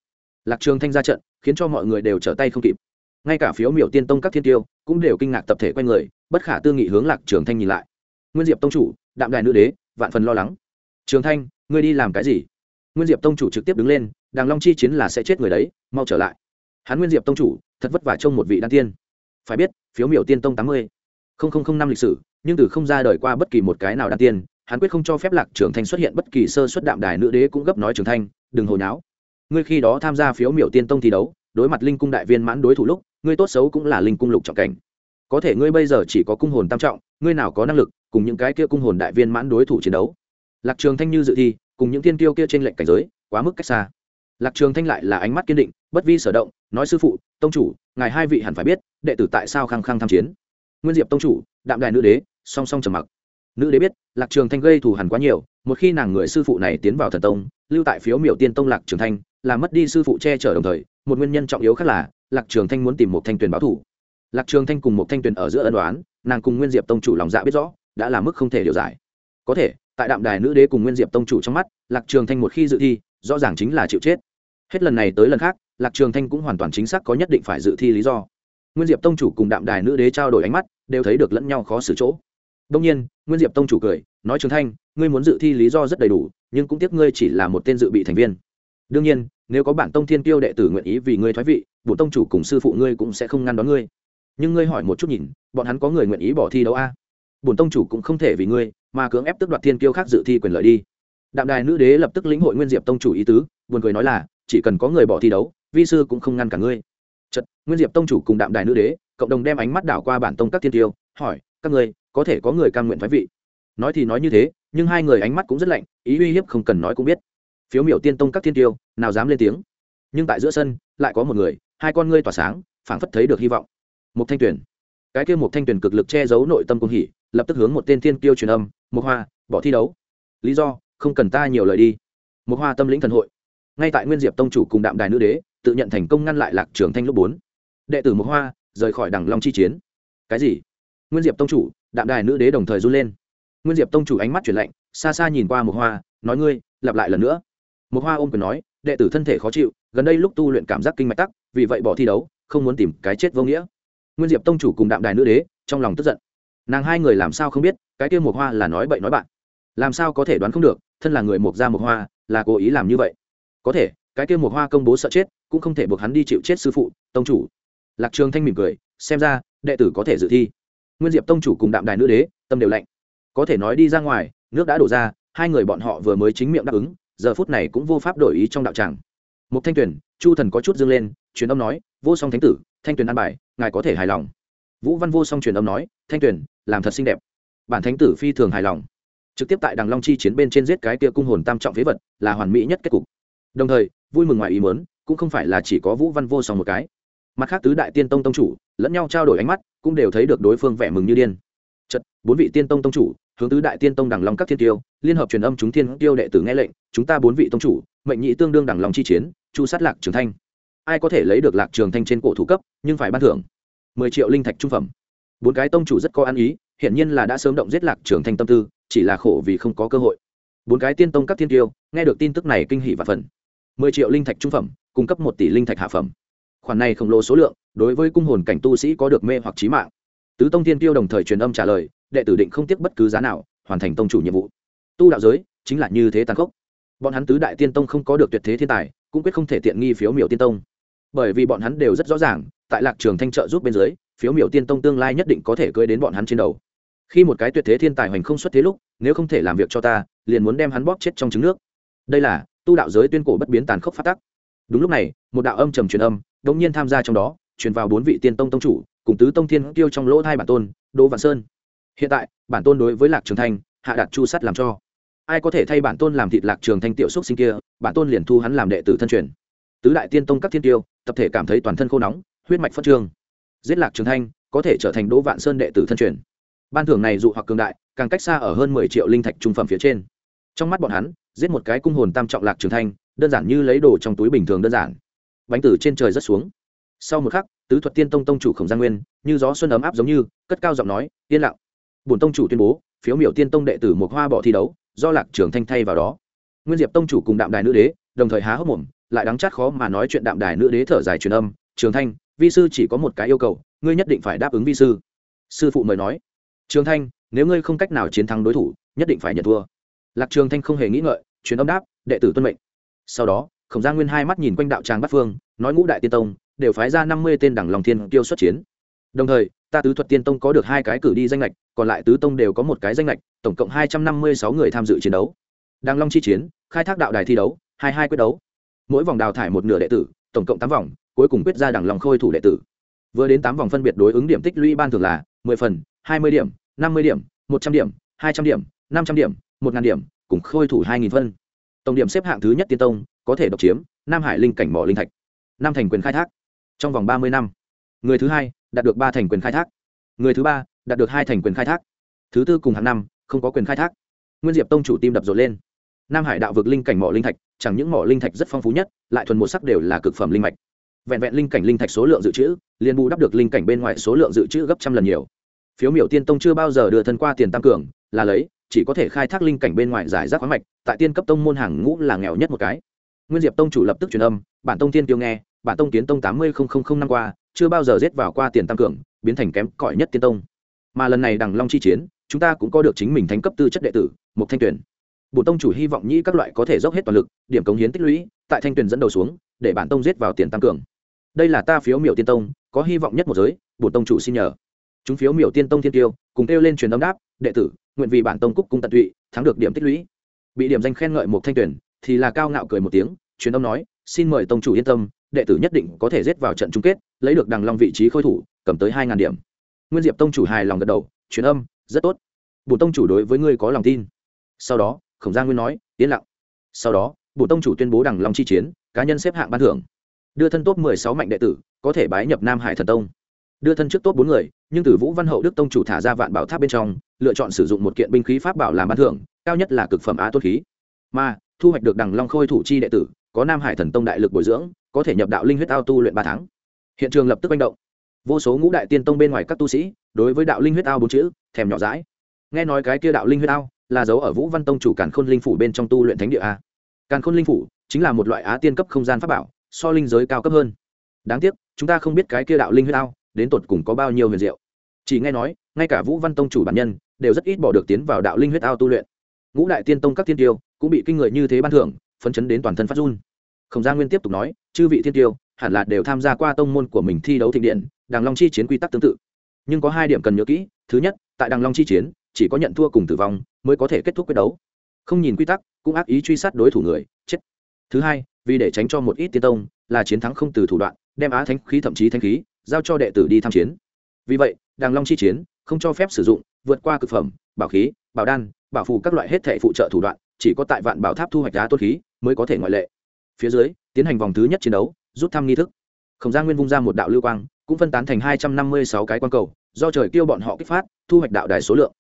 Lạc trường thanh ra trận, khiến cho mọi người đều trở tay không kịp. Ngay cả phiếu miểu tiên tông các thiên tiêu cũng đều kinh ngạc tập thể quay người, bất khả tư nghị hướng lạc trường thanh nhìn lại. Nguyên diệp tông chủ, đạm đài nữ đế vạn phần lo lắng. Trường thanh, ngươi đi làm cái gì? Nguyên diệp tông chủ trực tiếp đứng lên đàng long chi chiến là sẽ chết người đấy, mau trở lại. Hắn nguyên diệp tông chủ, thật vất vả trông một vị đan tiên. Phải biết, phiếu miểu tiên tông tám mươi. Năm lịch sử, nhưng từ không ra đời qua bất kỳ một cái nào đan tiên, hắn quyết không cho phép lạc trường thanh xuất hiện bất kỳ sơ xuất đạm đài nữ đế cũng gấp nói trường thanh, đừng hồi nháo ngươi khi đó tham gia phiếu miểu tiên tông thi đấu, đối mặt linh cung đại viên mãn đối thủ lúc, ngươi tốt xấu cũng là linh cung lục trọng cảnh có thể ngươi bây giờ chỉ có cung hồn tam trọng, ngươi nào có năng lực cùng những cái kia cung hồn đại viên mãn đối thủ chiến đấu? Lạc trường thanh như dự thi, cùng những thiên tiêu kia trên lệnh cảnh giới, quá mức cách xa. Lạc trường thanh lại là ánh mắt kiên định, bất vi sở động, nói sư phụ, tông chủ, ngài hai vị hẳn phải biết, đệ tử tại sao khăng khăng tham chiến? Nguyên diệp tông chủ, đạm đài nữ đế, song song trầm mặc. Nữ đế biết, lạc trường thanh gây thù hằn quá nhiều, một khi nàng người sư phụ này tiến vào thần tông, lưu tại phiếu miểu tiên tông lạc trường thanh, là mất đi sư phụ che chở đồng thời, một nguyên nhân trọng yếu khác là, lạc trường thanh muốn tìm một thanh tuyền báo thủ lạc trường thanh cùng một thanh tuyền ở giữa ân đoán nàng cùng nguyên diệp tông chủ lòng dạ biết rõ, đã là mức không thể điều giải. Có thể, tại đạm đài nữ đế cùng nguyên diệp tông chủ trong mắt, lạc trường thanh một khi dự thi, rõ ràng chính là chịu chết. Hết lần này tới lần khác, lạc trường thanh cũng hoàn toàn chính xác có nhất định phải dự thi lý do. Nguyên diệp tông chủ cùng đạm đài nữ đế trao đổi ánh mắt, đều thấy được lẫn nhau khó xử chỗ. Đông nhiên, nguyên diệp tông chủ cười, nói trường thanh, ngươi muốn dự thi lý do rất đầy đủ, nhưng cũng tiếc ngươi chỉ là một tên dự bị thành viên. Đương nhiên, nếu có bản tông thiên tiêu đệ tử nguyện ý vì ngươi thoái vị, bổn tông chủ cùng sư phụ ngươi cũng sẽ không ngăn đón ngươi nhưng ngươi hỏi một chút nhìn, bọn hắn có người nguyện ý bỏ thi đấu a? À? bổn tông chủ cũng không thể vì ngươi, mà cưỡng ép tước đoạt thiên tiêu khác dự thi quyền lợi đi. Đạm đài nữ đế lập tức lĩnh hội nguyên diệp tông chủ ý tứ, buồn cười nói là, chỉ cần có người bỏ thi đấu, vi sư cũng không ngăn cả ngươi. Chật nguyên diệp tông chủ cùng đạm đài nữ đế, cộng đồng đem ánh mắt đảo qua bản tông các thiên tiêu hỏi, các ngươi, có thể có người cam nguyện thái vị? Nói thì nói như thế, nhưng hai người ánh mắt cũng rất lạnh, ý uy hiếp không cần nói cũng biết. Phiếu miểu tiên tông các thiên tiêu nào dám lên tiếng. Nhưng tại giữa sân, lại có một người, hai con ngươi tỏa sáng, phảng phất thấy được hy vọng một thanh tuyển cái kia một thanh tuyển cực lực che giấu nội tâm cung hỉ, lập tức hướng một tên thiên tiêu truyền âm một hoa, bỏ thi đấu. Lý do, không cần ta nhiều lời đi. Một hoa tâm lĩnh thần hội. Ngay tại nguyên diệp tông chủ cùng đạm đài nữ đế, tự nhận thành công ngăn lại lạc trường thanh lúc bốn. Đệ tử một hoa rời khỏi đằng long chi chiến. Cái gì? Nguyên diệp tông chủ, đạm đài nữ đế đồng thời run lên. Nguyên diệp tông chủ ánh mắt chuyển lạnh, xa xa nhìn qua một hoa, nói, ngươi, lặp lại lần nữa. Một hoa ôm quyền nói, đệ tử thân thể khó chịu, gần đây lúc tu luyện cảm giác kinh mạch tắc, vì vậy bỏ thi đấu, không muốn tìm cái chết vô nghĩa nguyên diệp tông chủ cùng đạm đài nữ đế, trong lòng tức giận. Nàng hai người làm sao không biết, cái kia một hoa là nói bậy nói bạn. Làm sao có thể đoán không được, thân là người mộc ra một hoa, là cố ý làm như vậy? Có thể, cái kia một hoa công bố sợ chết, cũng không thể buộc hắn đi chịu chết sư phụ, tông chủ. Lạc trường thanh mỉm cười, xem ra, đệ tử có thể dự thi. Nguyên diệp tông chủ cùng đạm đài nữ đế, tâm đều lạnh. Có thể nói đi ra ngoài, nước đã đổ ra, hai người bọn họ vừa mới chính miệng đáp ứng, giờ phút này cũng vô pháp đổi ý trong đạo tràng. Một thanh tuyển chu thần có chút dâng lên, truyền âm nói, vô song thánh tử, thanh tuyển an bài ngài có thể hài lòng. Vũ văn vô song truyền âm nói, thanh tuyền, làm thật xinh đẹp. Bản thánh tử phi thường hài lòng. Trực tiếp tại đằng long chi chiến bên trên giết cái kia cung hồn tam trọng phế vật, là hoàn mỹ nhất kết cục. Đồng thời, vui mừng ngoài ý mớn cũng không phải là chỉ có vũ văn vô song một cái. Mặt khác tứ đại tiên tông tông chủ, lẫn nhau trao đổi ánh mắt, cũng đều thấy được đối phương vẻ mừng như điên. Chật bốn vị tiên tông tông chủ, hướng tứ đại tiên tông đằng long các thiên tiêu, liên hợp truyền âm chúng thiên tiêu đệ tử nghe lệnh, chúng ta bốn vị tông chủ, mệnh nhị tương đương đằng long chi chiến, chu sát lạc trường thanh ai có thể lấy được lạc trường thanh trên cổ thủ cấp, nhưng phải ban thưởng. mười triệu linh thạch trung phẩm. Bốn cái tông chủ rất có ăn ý hiện nhiên là đã sớm động giết lạc trường thanh tâm tư, chỉ là khổ vì không có cơ hội. Bốn cái tiên tông các thiên tiêu, nghe được tin tức này kinh hỉ và phần mười triệu linh thạch trung phẩm, cung cấp một tỷ linh thạch hạ phẩm. Khoản này khổng lồ số lượng, đối với cung hồn cảnh tu sĩ có được mê hoặc trí mạng. Tứ tông tiên tiêu đồng thời truyền âm trả lời, đệ tử định không tiếc bất cứ giá nào, hoàn thành tông chủ nhiệm vụ. Tu đạo giới, chính là như thế tàn khốc. Bọn hắn tứ đại tiên tông không có được tuyệt thế thiên tài, cũng quyết không thể tiện nghi phiếu miểu tiên tông bởi vì bọn hắn đều rất rõ ràng, tại lạc trường thanh trợ giúp bên dưới, phiếu miểu tiên tông tương lai nhất định có thể cưỡi đến bọn hắn trên đầu. Khi một cái tuyệt thế thiên tài hoành không xuất thế lúc, nếu không thể làm việc cho ta, liền muốn đem hắn bóp chết trong trứng nước. Đây là, tu đạo giới tuyên cổ bất biến tàn khốc phát tắc. Đúng lúc này, một đạo âm trầm truyền âm đống nhiên tham gia trong đó, truyền vào bốn vị tiên tông tông chủ, cùng tứ tông thiên tiêu trong lỗ hai bản tôn, đỗ vạn sơn. Hiện tại, bản tôn đối với lạc trường thanh, hạ đạt chu sắt làm cho. Ai có thể thay bản tôn làm thịt lạc trường thanh tiểu xúc sinh kia, bản tôn liền thu hắn làm đệ tử thân truyền tứ đại tiên tông các thiên tiêu, tập thể cảm thấy toàn thân khô nóng, huyết mạch phát trương. Giết lạc trường thanh, có thể trở thành đỗ vạn sơn đệ tử thân truyền. Ban thưởng này dụ hoặc cường đại, càng cách xa ở hơn mười triệu linh thạch trung phẩm phía trên. Trong mắt bọn hắn, giết một cái cung hồn tam trọng lạc trường thanh, đơn giản như lấy đồ trong túi bình thường đơn giản. Bánh tử trên trời rất xuống. Sau một khắc, tứ thuật tiên tông tông chủ khổng gia nguyên, như gió xuân ấm áp giống như, cất cao giọng nói, yên lặng. Bổn tông chủ tuyên bố, phiếu miểu tiên tông đệ tử một hoa bỏ thi đấu, do lạc trường thanh thay vào đó. Nguyên diệp tông chủ cùng đạm đài nữ đế, đồng thời há hốc mồm lại đáng chát khó mà nói chuyện đạm đài nữ đế thở dài truyền âm, trường thanh, vi sư chỉ có một cái yêu cầu, ngươi nhất định phải đáp ứng vi sư. Sư phụ mời nói, trường thanh, nếu ngươi không cách nào chiến thắng đối thủ, nhất định phải nhận thua. Lạc trường thanh không hề nghĩ ngợi, truyền âm đáp, đệ tử tuân mệnh. Sau đó, khổng gia nguyên hai mắt nhìn quanh đạo tràng bát phương, nói ngũ đại tiên tông, đều phái ra năm mươi tên đẳng lòng thiên tiêu xuất chiến. Đồng thời, ta tứ thuật tiên tông có được hai cái cử đi danh lệch, còn lại tứ tông đều có một cái danh lệch, tổng cộng hai trăm năm mươi sáu người tham dự chiến đấu. Đàng long chi chiến, khai thác đạo đài thi đấu, hai hai quyết đấu mỗi vòng đào thải một nửa đệ tử, tổng cộng tám vòng, cuối cùng quyết ra đẳng lòng khôi thủ đệ tử. Vừa đến tám vòng phân biệt đối ứng điểm tích lũy ban thường là mười phần, hai mươi điểm, năm mươi điểm, một trăm điểm, hai trăm điểm, năm trăm điểm, một ngàn điểm, cùng khôi thủ hai nghìn phân. Tổng điểm xếp hạng thứ nhất tiên tông, có thể độc chiếm nam hải linh cảnh mỏ linh thạch. Năm thành quyền khai thác. Trong vòng ba mươi năm, người thứ hai đạt được ba thành quyền khai thác. Người thứ ba đạt được hai thành quyền khai thác. Thứ tư cùng hàng năm không có quyền khai thác. Nguyên diệp tông chủ tim đập rộn lên. Nam hải đạo vực linh cảnh mỏ linh thạch chẳng những mỏ linh thạch rất phong phú nhất, lại thuần một sắc đều là cực phẩm linh mạch. Vẹn vẹn linh cảnh linh thạch số lượng dự trữ, liền bù đắp được linh cảnh bên ngoài số lượng dự trữ gấp trăm lần nhiều. Phiếu miểu tiên tông chưa bao giờ đưa thân qua tiền tăng cường, là lấy, chỉ có thể khai thác linh cảnh bên ngoài giải rác khoáng mạch, tại tiên cấp tông môn hàng ngũ là nghèo nhất một cái. Nguyên diệp tông chủ lập tức truyền âm, bản tông tiên tiêu nghe, bản tông kiến tông tám mươi năm qua, chưa bao giờ giết vào qua tiền tăng cường, biến thành kém cỏi nhất tiên tông. Mà lần này đằng long chi chiến, chúng ta cũng có được chính mình thánh cấp tư chất đệ tử một thanh tuyển bộ tông chủ hy vọng nhĩ các loại có thể dốc hết toàn lực, điểm cống hiến tích lũy, tại thanh tuyển dẫn đầu xuống, để bản tông giết vào tiền tăng cường. Đây là ta phiếu miểu tiên tông, có hy vọng nhất một giới bộ tông chủ xin nhờ. Chúng phiếu miểu tiên tông thiên tiêu, cùng kêu lên truyền âm đáp, đệ tử, nguyện vì bản tông cúc cung tận tụy, thắng được điểm tích lũy. Bị điểm danh khen ngợi một thanh tuyển thì là cao ngạo cười một tiếng, truyền âm nói, xin mời tông chủ yên tâm, đệ tử nhất định có thể giết vào trận chung kết, lấy được đằng long vị trí khôi thủ, cầm tới hai ngàn điểm. Nguyên diệp tông chủ hài lòng gật đầu, truyền âm, rất tốt. Bùn tông chủ đối với ngươi có lòng tin. Sau đó khổng gia nguyên nói, yên lặng. Sau đó bộ tông chủ tuyên bố đằng long chi chiến, cá nhân xếp hạng ban thưởng. Đưa thân top mười sáu mạnh đệ tử, có thể bái nhập nam hải thần tông. Đưa thân trước top bốn người, nhưng từ vũ văn hậu đức tông chủ thả ra vạn bảo tháp bên trong, lựa chọn sử dụng một kiện binh khí pháp bảo làm ban thưởng, cao nhất là cực phẩm á tốt khí. Mà, thu hoạch được đằng long khôi thủ chi đệ tử, có nam hải thần tông đại lực bồi dưỡng, có thể nhập đạo linh huyết ao tu luyện ba tháng. Hiện trường lập tức manh động. Vô số ngũ đại tiên tông bên ngoài các tu sĩ, đối với đạo linh huyết ao bốn chữ, thèm nhỏ rãi nghe nói cái kia đạo linh huyết ao là dấu ở vũ văn tông chủ càn khôn linh phủ bên trong tu luyện thánh địa a. Càn khôn linh phủ chính là một loại á tiên cấp không gian pháp bảo, so linh giới cao cấp hơn. Đáng tiếc, chúng ta không biết cái kia đạo linh huyết ao, đến tột cùng có bao nhiêu huyền diệu. Chỉ nghe nói, ngay cả vũ văn tông chủ bản nhân, đều rất ít bỏ được tiến vào đạo linh huyết ao tu luyện. Ngũ đại tiên tông các tiên tiêu cũng bị kinh người như thế ban thưởng, phấn chấn đến toàn thân phát run. Khổng gia nguyên tiếp tục nói, chư vị thiên tiêu, hẳn là đều tham gia qua tông môn của mình thi đấu thịnh điện đàng long chi chiến quy tắc tương tự. Nhưng có hai điểm cần nhớ kỹ, thứ nhất, tại đàng long chi chiến chỉ có nhận thua cùng tử vong mới có thể kết thúc quyết đấu. Không nhìn quy tắc, cũng ác ý truy sát đối thủ người, chết. Thứ hai, vì để tránh cho một ít tiên tông, là chiến thắng không từ thủ đoạn, đem á thánh khí thậm chí thanh khí, giao cho đệ tử đi tham chiến. Vì vậy, đàng long chi chiến, không cho phép sử dụng, vượt qua cực phẩm, bảo khí, bảo đan, bảo phù các loại hết thể phụ trợ thủ đoạn, chỉ có tại vạn bảo tháp thu hoạch đá tốt khí mới có thể ngoại lệ. Phía dưới, tiến hành vòng thứ nhất chiến đấu, rút thăm nghi thức. Khổng gia nguyên vung ra một đạo lưu quang, cũng phân tán thành hai trăm năm mươi sáu cái quan cầu, do trời kêu bọn họ kích phát, thu hoạch đạo đài số lượng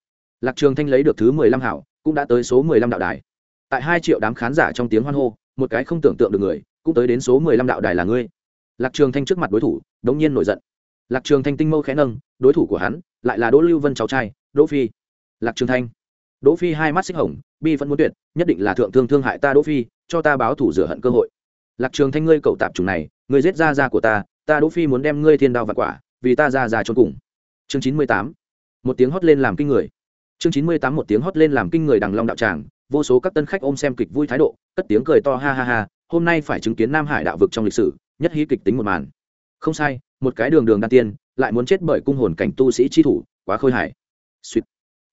lạc trường thanh lấy được thứ mười lăm hảo, cũng đã tới số mười lăm đạo đài. Tại hai triệu đám khán giả trong tiếng hoan hô, một cái không tưởng tượng được người, cũng tới đến số mười lăm đạo đài là ngươi. Lạc trường thanh trước mặt đối thủ, đống nhiên nổi giận. Lạc trường thanh tinh mâu khẽ nâng, đối thủ của hắn lại là đỗ lưu vân cháu trai, đỗ phi. Lạc trường thanh. Đỗ phi hai mắt xích hồng, bi vẫn muốn tuyệt, nhất định là thượng thương thương hại ta đỗ phi, cho ta báo thủ rửa hận cơ hội. Lạc trường thanh ngươi cậu tạp chủng này, ngươi giết ra ra của ta ta đỗ phi muốn đem ngươi thiên đao và quả, vì ta ra ra trốn cùng. Chương chín mươi tám. Một tiếng hót lên làm kinh người chương chín mươi tám một tiếng hót lên làm kinh người đằng long đạo tràng, vô số các tân khách ôm xem kịch vui thái độ, cất tiếng cười to ha ha ha, hôm nay phải chứng kiến nam hải đạo vực trong lịch sử, nhất hí kịch tính một màn. Không sai, một cái đường đường đan tiên, lại muốn chết bởi cung hồn cảnh tu sĩ chi thủ, quá khôi hài. Suýt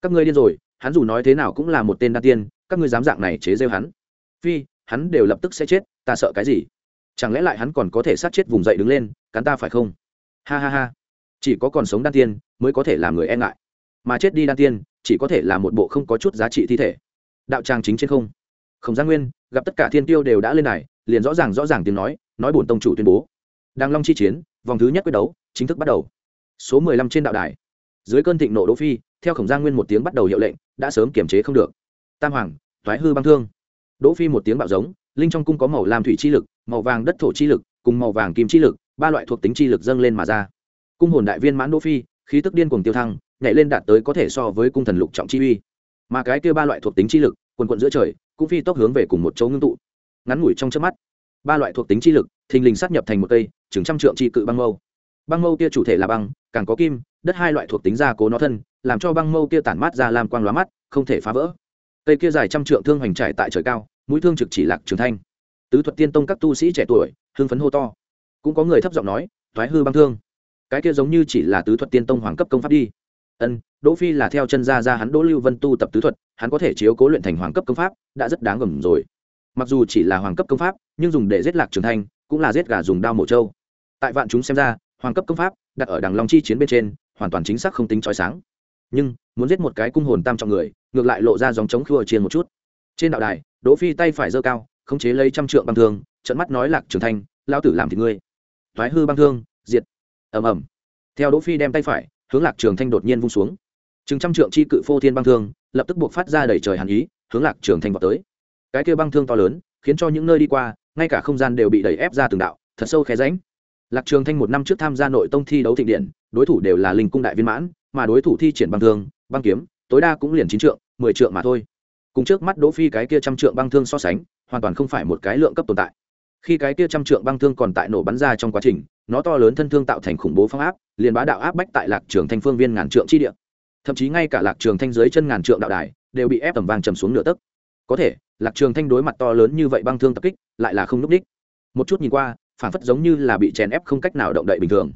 các ngươi điên rồi, hắn dù nói thế nào cũng là một tên đan tiên, các ngươi dám dạng này chế rêu hắn. Phi, hắn đều lập tức sẽ chết, ta sợ cái gì? Chẳng lẽ lại hắn còn có thể sát chết vùng dậy đứng lên, cắn ta phải không? Ha ha ha. Chỉ có còn sống đan tiên, mới có thể làm người e ngại. Mà chết đi đan tiên chỉ có thể là một bộ không có chút giá trị thi thể. Đạo tràng chính trên không. Không gian nguyên, gặp tất cả thiên tiêu đều đã lên này liền rõ ràng rõ ràng tiếng nói nói bổn tông chủ tuyên bố. Đang long chi chiến, vòng thứ nhất quyết đấu, chính thức bắt đầu. Số mười lăm trên đạo đài. Dưới cơn thịnh nộ đỗ phi, theo khổng gia nguyên một tiếng bắt đầu hiệu lệnh, đã sớm kiểm chế không được. Tam hoàng thoái hư băng thương. Đỗ phi một tiếng bạo giống, linh trong cung có màu lam thủy chi lực, màu vàng đất thổ chi lực, cùng màu vàng kim chi lực, ba loại thuộc tính chi lực dâng lên mà ra. Cung hồn đại viên mãn đỗ phi, khí tức điên cuồng tiêu thăng nhảy lên đạt tới có thể so với cung thần lục trọng chi uy. Mà cái kia ba loại thuộc tính chi lực, quần quận giữa trời, cũng phi tốc hướng về cùng một chỗ ngưng tụ. Ngắn ngủi trong chớp mắt, ba loại thuộc tính chi lực, thình lình sát nhập thành một cây, chừng trăm trượng chi cự băng mâu. Băng mâu kia chủ thể là băng, càng có kim, đất hai loại thuộc tính gia cố nó thân, làm cho băng mâu kia tản mát ra làm quang lóa mắt, không thể phá vỡ. Cây kia dài trăm trượng thương hoành trải tại trời cao, mũi thương trực chỉ lạc trường thanh. Tứ thuật tiên tông các tu sĩ trẻ tuổi, hưng phấn hô to. Cũng có người thấp giọng nói thoái hư băng thương. Cái kia giống như chỉ là tứ thuật tiên tông hoàng cấp công pháp đi ân, đỗ phi là theo chân gia gia hắn đỗ lưu vân tu tập tứ thuật, hắn có thể chiếu cố luyện thành hoàng cấp công pháp, đã rất đáng gầm rồi. Mặc dù chỉ là hoàng cấp công pháp, nhưng dùng để giết lạc trường thanh, cũng là giết gà dùng đao mổ trâu. Tại vạn chúng xem ra, hoàng cấp công pháp, đặt ở đằng long chi chiến bên trên, hoàn toàn chính xác không tính chói sáng. Nhưng, muốn giết một cái cung hồn tam trọng người, ngược lại lộ ra dòng chống khua chiên một chút. Trên đạo đài, đỗ phi tay phải giơ cao, khống chế lấy trăm trượng băng thương trận mắt nói lạc trường thanh, lão tử làm thì ngươi. Thoái hư băng thương, diệt. Ầm ầm. Theo đỗ phi đem tay phải hướng lạc trường thanh đột nhiên vung xuống. Chừng trăm trượng chi cự phô thiên băng thương, lập tức buộc phát ra đẩy trời hàn ý, hướng lạc trường thanh vào tới. Cái kia băng thương to lớn, khiến cho những nơi đi qua, ngay cả không gian đều bị đẩy ép ra từng đạo, thật sâu khe ránh lạc trường thanh một năm trước tham gia nội tông thi đấu thịnh điện, đối thủ đều là linh cung đại viên mãn, mà đối thủ thi triển băng thương, băng kiếm, tối đa cũng liền chín trượng, mười trượng mà thôi. Cùng trước mắt đỗ phi cái kia trăm trượng băng thương so sánh, hoàn toàn không phải một cái lượng cấp tồn tại. Khi cái kia trăm trượng băng thương còn tại nổ bắn ra trong quá trình nó to lớn thân thương tạo thành khủng bố phong áp, liền bá đạo áp bách tại lạc trường thanh phương viên ngàn trượng chi địa. Thậm chí ngay cả lạc trường thanh dưới chân ngàn trượng đạo đài đều bị ép tầm vàng trầm xuống nửa tấc. Có thể, lạc trường thanh đối mặt to lớn như vậy băng thương tập kích, lại là không núp đích. Một chút nhìn qua, phản phất giống như là bị chèn ép không cách nào động đậy bình thường.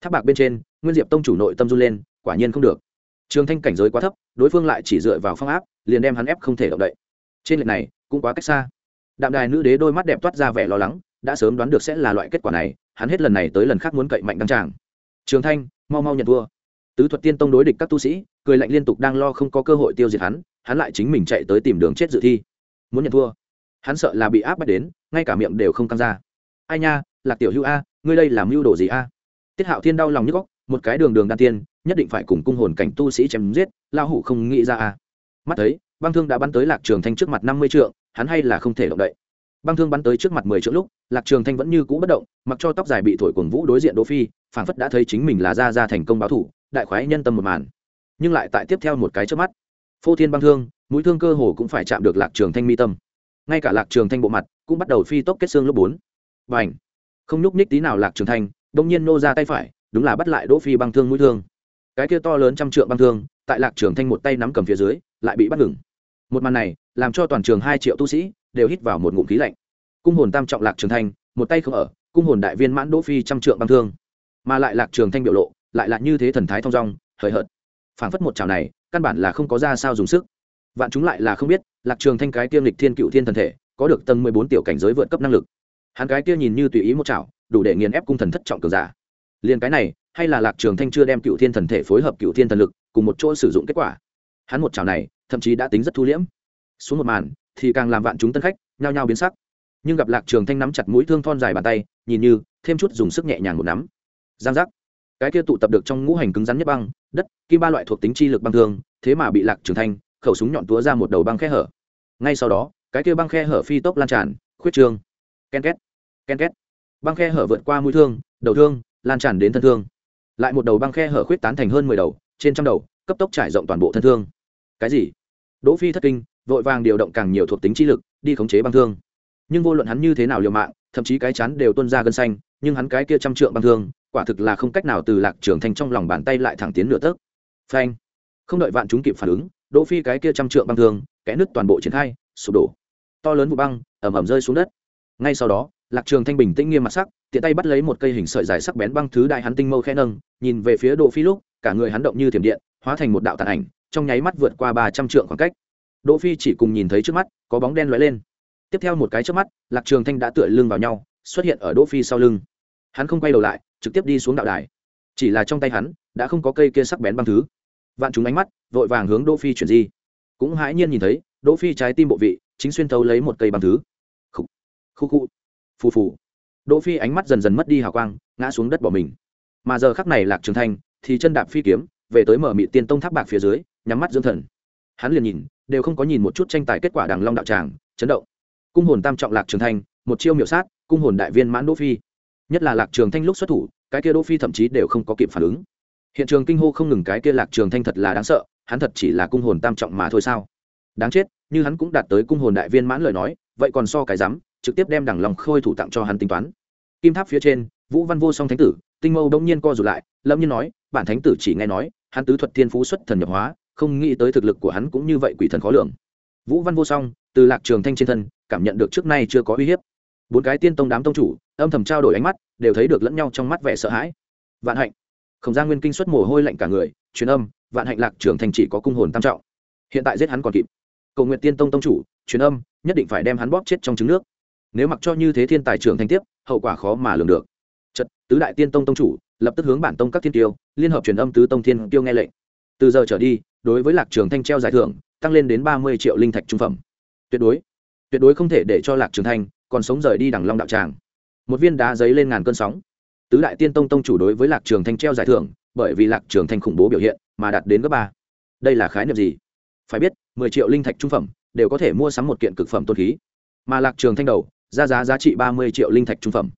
Tháp bạc bên trên, nguyên diệp tông chủ nội tâm run lên, quả nhiên không được. Trường thanh cảnh giới quá thấp, đối phương lại chỉ dựa vào phong áp, liền đem hắn ép không thể động đậy. Trên lệch này, cũng quá cách xa. Đạm đài nữ đế đôi mắt đẹp toát ra vẻ lo lắng, đã sớm đoán được sẽ là loại kết quả này hắn hết lần này tới lần khác muốn cậy mạnh đăng tràng. Trường thanh, mau mau nhận thua. Tứ thuật tiên tông đối địch các tu sĩ, cười lạnh liên tục đang lo không có cơ hội tiêu diệt hắn hắn lại chính mình chạy tới tìm đường chết dự thi. Muốn nhận thua. Hắn sợ là bị áp bắt đến, ngay cả miệng đều không căng ra. Ai nha, lạc tiểu hữu a, ngươi đây làm mưu đồ gì a? Tiết hạo thiên đau lòng nhức góc một cái đường đường đan tiên, nhất định phải cùng cung hồn cảnh tu sĩ chém giết lao hủ không nghĩ ra a. Mắt thấy, băng thương đã bắn tới lạc trường thanh trước mặt năm mươi trượng, hắn hay là không thể động đậy băng thương bắn tới trước mặt mười triệu lúc, lạc trường thanh vẫn như cũ bất động, mặc cho tóc dài bị thổi cuồng vũ đối diện đỗ phi, phảng phất đã thấy chính mình là ra ra thành công báo thủ, đại khoái nhân tâm một màn. Nhưng lại tại tiếp theo một cái trước mắt, phô thiên băng thương, mũi thương cơ hồ cũng phải chạm được lạc trường thanh mi tâm. Ngay cả lạc trường thanh bộ mặt cũng bắt đầu phi tốc kết xương lớp bốn. Và ảnh không nhúc nhích tí nào lạc trường thanh đông nhiên nô ra tay phải, đúng là bắt lại đỗ phi băng thương mũi thương. Cái kia to lớn trăm trượng băng thương, tại lạc trường thanh một tay nắm cầm phía dưới, lại bị bắt ngừng. Một màn này, làm cho toàn trường hai triệu tu sĩ đều hít vào một ngụm khí lạnh. Cung hồn tam trọng lạc trường thanh, một tay không ở, cung hồn đại viên mãn đỗ phi trăm trượng băng thương. Mà lại lạc trường thanh biểu lộ, lại là như thế thần thái thong dong, hời hợt. Phảng phất một chảo này, căn bản là không có ra sao dùng sức. Vạn chúng lại là không biết, lạc trường thanh cái tiêm lịch thiên cựu thiên thần thể, có được tầng mười bốn tiểu cảnh giới vượt cấp năng lực. Hắn cái kia nhìn như tùy ý một chảo, đủ để nghiền ép cung thần thất trọng cường giả. Liền cái này, hay là lạc trường thanh chưa đem cựu thiên thần thể phối hợp cựu thiên thần lực, cùng một chỗ sử dụng kết quả. Hắn một chảo này, thậm chí đã tính rất thu liễm. Xuống một màn thì càng làm vạn chúng tân khách, nhao nhao biến sắc. Nhưng gặp lạc trường thanh nắm chặt mũi thương thon dài bàn tay, nhìn như thêm chút dùng sức nhẹ nhàng một nắm. Giang giác. Cái kia tụ tập được trong ngũ hành cứng rắn nhất băng, đất, kim ba loại thuộc tính chi lực băng thương, thế mà bị lạc trường thanh khẩu súng nhọn túa ra một đầu băng khe hở. Ngay sau đó, cái kia băng khe hở phi tốc lan tràn, khuyết trương. Ken két ken két. Băng khe hở vượt qua mũi thương, đầu thương, lan tràn đến thân thương. Lại một đầu băng khe hở khuyết tán thành hơn mười đầu, trên trăm đầu, cấp tốc trải rộng toàn bộ thân thương. Cái gì? Đỗ phi thất kinh vội vàng điều động càng nhiều thuộc tính chi lực, đi khống chế băng thương. Nhưng vô luận hắn như thế nào liều mạng, thậm chí cái chắn đều tuôn ra gân xanh, nhưng hắn cái kia trăm trượng băng thương, quả thực là không cách nào từ lạc trường thanh trong lòng bàn tay lại thẳng tiến nửa tấc. Phanh! Không đợi vạn chúng kịp phản ứng, đỗ phi cái kia trăm trượng băng thương, kẽ nứt toàn bộ triển khai, sụp đổ. To lớn vụ băng ẩm ẩm rơi xuống đất. Ngay sau đó, lạc trường thanh bình tĩnh nghiêm mặt sắc, tiện tay bắt lấy một cây hình sợi dài sắc bén băng thứ đại hắn tinh mâu khẽ nâng, nhìn về phía đỗ phi lúc, cả người hắn động như thiểm điện, hóa thành một đạo tàn ảnh, trong nháy mắt vượt qua ba trăm trượng khoảng cách đỗ phi chỉ cùng nhìn thấy trước mắt, có bóng đen lóe lên. Tiếp theo một cái trước mắt, lạc trường thanh đã tựa lưng vào nhau, xuất hiện ở đỗ phi sau lưng. Hắn không quay đầu lại, trực tiếp đi xuống đạo đài. Chỉ là trong tay hắn, đã không có cây kia sắc bén băng thứ. Vạn chúng ánh mắt, vội vàng hướng đỗ phi chuyển di. Cũng hãi nhiên nhìn thấy, đỗ phi trái tim bộ vị, chính xuyên thấu lấy một cây băng thứ. Khúc khúc khúc phù phù. Đỗ phi ánh mắt dần dần mất đi hào quang, ngã xuống đất bỏ mình. Mà giờ khắc này lạc trường thanh, thì chân đạp phi kiếm, về tới mở mị tiên tông tháp bạc phía dưới, nhắm mắt dưỡng thần hắn liền nhìn, đều không có nhìn một chút tranh tài kết quả đằng long đạo tràng, chấn động. Cung hồn tam trọng lạc trường thanh, một chiêu miểu sát, cung hồn đại viên mãn đỗ phi. Nhất là lạc trường thanh lúc xuất thủ, cái kia đỗ phi thậm chí đều không có kịp phản ứng. Hiện trường kinh hô không ngừng cái kia lạc trường thanh thật là đáng sợ, hắn thật chỉ là cung hồn tam trọng mà thôi sao? Đáng chết, như hắn cũng đạt tới cung hồn đại viên mãn lời nói, vậy còn so cái dám, trực tiếp đem đằng lòng khôi thủ tặng cho hắn tính toán. Kim tháp phía trên, vũ văn vô song thánh tử, tinh mâu đông nhiên co rụt lại, lâm nhiên nói, bản thánh tử chỉ nghe nói, hắn tứ thuật thiên phú xuất thần nhập hóa không nghĩ tới thực lực của hắn cũng như vậy quỷ thần khó lường. Vũ văn vô song, từ lạc trường thanh trên thân, cảm nhận được trước nay chưa có uy hiếp. Bốn cái tiên tông đám tông chủ, âm thầm trao đổi ánh mắt, đều thấy được lẫn nhau trong mắt vẻ sợ hãi. Vạn hạnh, không gian nguyên kinh xuất mồ hôi lạnh cả người, truyền âm, vạn hạnh lạc trường thanh chỉ có cung hồn tam trọng. Hiện tại giết hắn còn kịp. Cầu nguyện tiên tông tông chủ, truyền âm, nhất định phải đem hắn bóp chết trong trứng nước. Nếu mặc cho như thế thiên tài trưởng thanh tiếp, hậu quả khó mà lường được. Trật tứ đại tiên tông tông chủ, lập tức hướng bản tông các thiên tiêu, liên hợp truyền âm tứ tông thiên tiêu nghe lệnh từ giờ trở đi, đối với lạc trường thanh treo giải thưởng, tăng lên đến ba mươi triệu linh thạch trung phẩm. Tuyệt đối tuyệt đối không thể để cho lạc trường thanh còn sống rời đi đằng long đạo tràng. Một viên đá giấy lên ngàn cơn sóng. Tứ đại tiên tông tông chủ đối với lạc trường thanh treo giải thưởng, bởi vì lạc trường thanh khủng bố biểu hiện mà đạt đến gấp ba. Đây là khái niệm gì? Phải biết, mười triệu linh thạch trung phẩm đều có thể mua sắm một kiện cực phẩm tôn khí. Mà lạc trường thanh đầu, ra giá giá trị ba mươi triệu linh thạch trung phẩm.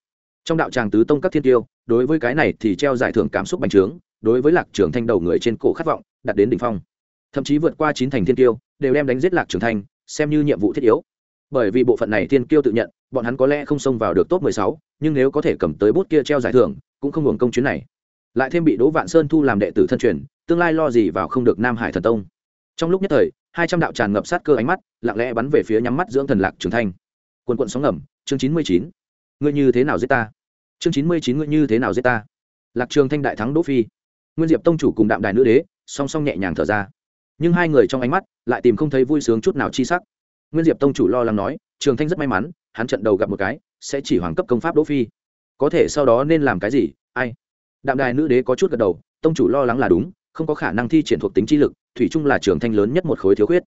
Trong đạo tràng tứ tông các thiên tiêu, đối với cái này thì treo giải thưởng cảm xúc bành trướng đối với lạc trường thanh đầu người trên cổ khát vọng đạt đến đỉnh phong. Thậm chí vượt qua chín thành thiên tiêu đều đem đánh giết lạc trường thanh xem như nhiệm vụ thiết yếu. Bởi vì bộ phận này thiên kiêu tự nhận bọn hắn có lẽ không xông vào được top 16, nhưng nếu có thể cầm tới bút kia treo giải thưởng cũng không hưởng công chuyến này. Lại thêm bị đỗ vạn sơn thu làm đệ tử thân truyền tương lai lo gì vào không được nam hải thần tông. Trong lúc nhất thời hai trăm đạo tràn ngập sát cơ ánh mắt lặng lẽ bắn về phía nhắm mắt dưỡng thần lạc trường thanh. Quần quận sóng ngầm chương chín mươi chín. Ngươi như thế nào giết ta? Chương chín mươi chín ngươi như thế nào giết ta? Lạc trường thanh đại thắng đỗ phi nguyên diệp tông chủ cùng đạm đài nữ đế, song song nhẹ nhàng thở ra. Nhưng hai người trong ánh mắt lại tìm không thấy vui sướng chút nào chi sắc. Nguyên diệp tông chủ lo lắng nói, trường thanh rất may mắn, hắn trận đầu gặp một cái, sẽ chỉ hoàng cấp công pháp đỗ phi. Có thể sau đó nên làm cái gì? Ai? Đạm đài nữ đế có chút gật đầu, tông chủ lo lắng là đúng, không có khả năng thi triển thuộc tính chi lực, thủy chung là trường thanh lớn nhất một khối thiếu khuyết.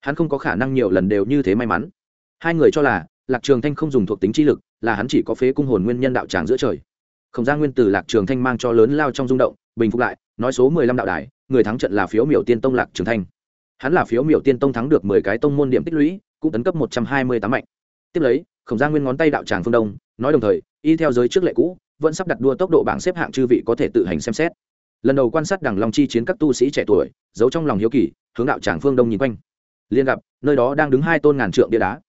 Hắn không có khả năng nhiều lần đều như thế may mắn. Hai người cho là, lạc trường thanh không dùng thuộc tính chi lực, là hắn chỉ có phế cung hồn nguyên nhân đạo tràng giữa trời. Không gian nguyên từ lạc trường thanh mang cho lớn lao trong rung động bình phục lại, nói số mười lăm đạo đài, người thắng trận là phiếu miểu tiên tông lạc trường thanh. Hắn là phiếu miểu tiên tông thắng được mười cái tông môn điểm tích lũy, cũng tấn cấp một trăm hai mươi tám mạnh. Tiếp lấy, khổng gia nguyên ngón tay đạo tràng phương đông, nói đồng thời, y theo giới trước lệ cũ, vẫn sắp đặt đua tốc độ bảng xếp hạng chư vị có thể tự hành xem xét. Lần đầu quan sát đằng long chi chiến các tu sĩ trẻ tuổi, giấu trong lòng hiếu kỳ, hướng đạo tràng phương đông nhìn quanh. Liên gặp, nơi đó đang đứng hai tôn ngàn trượng bia đá.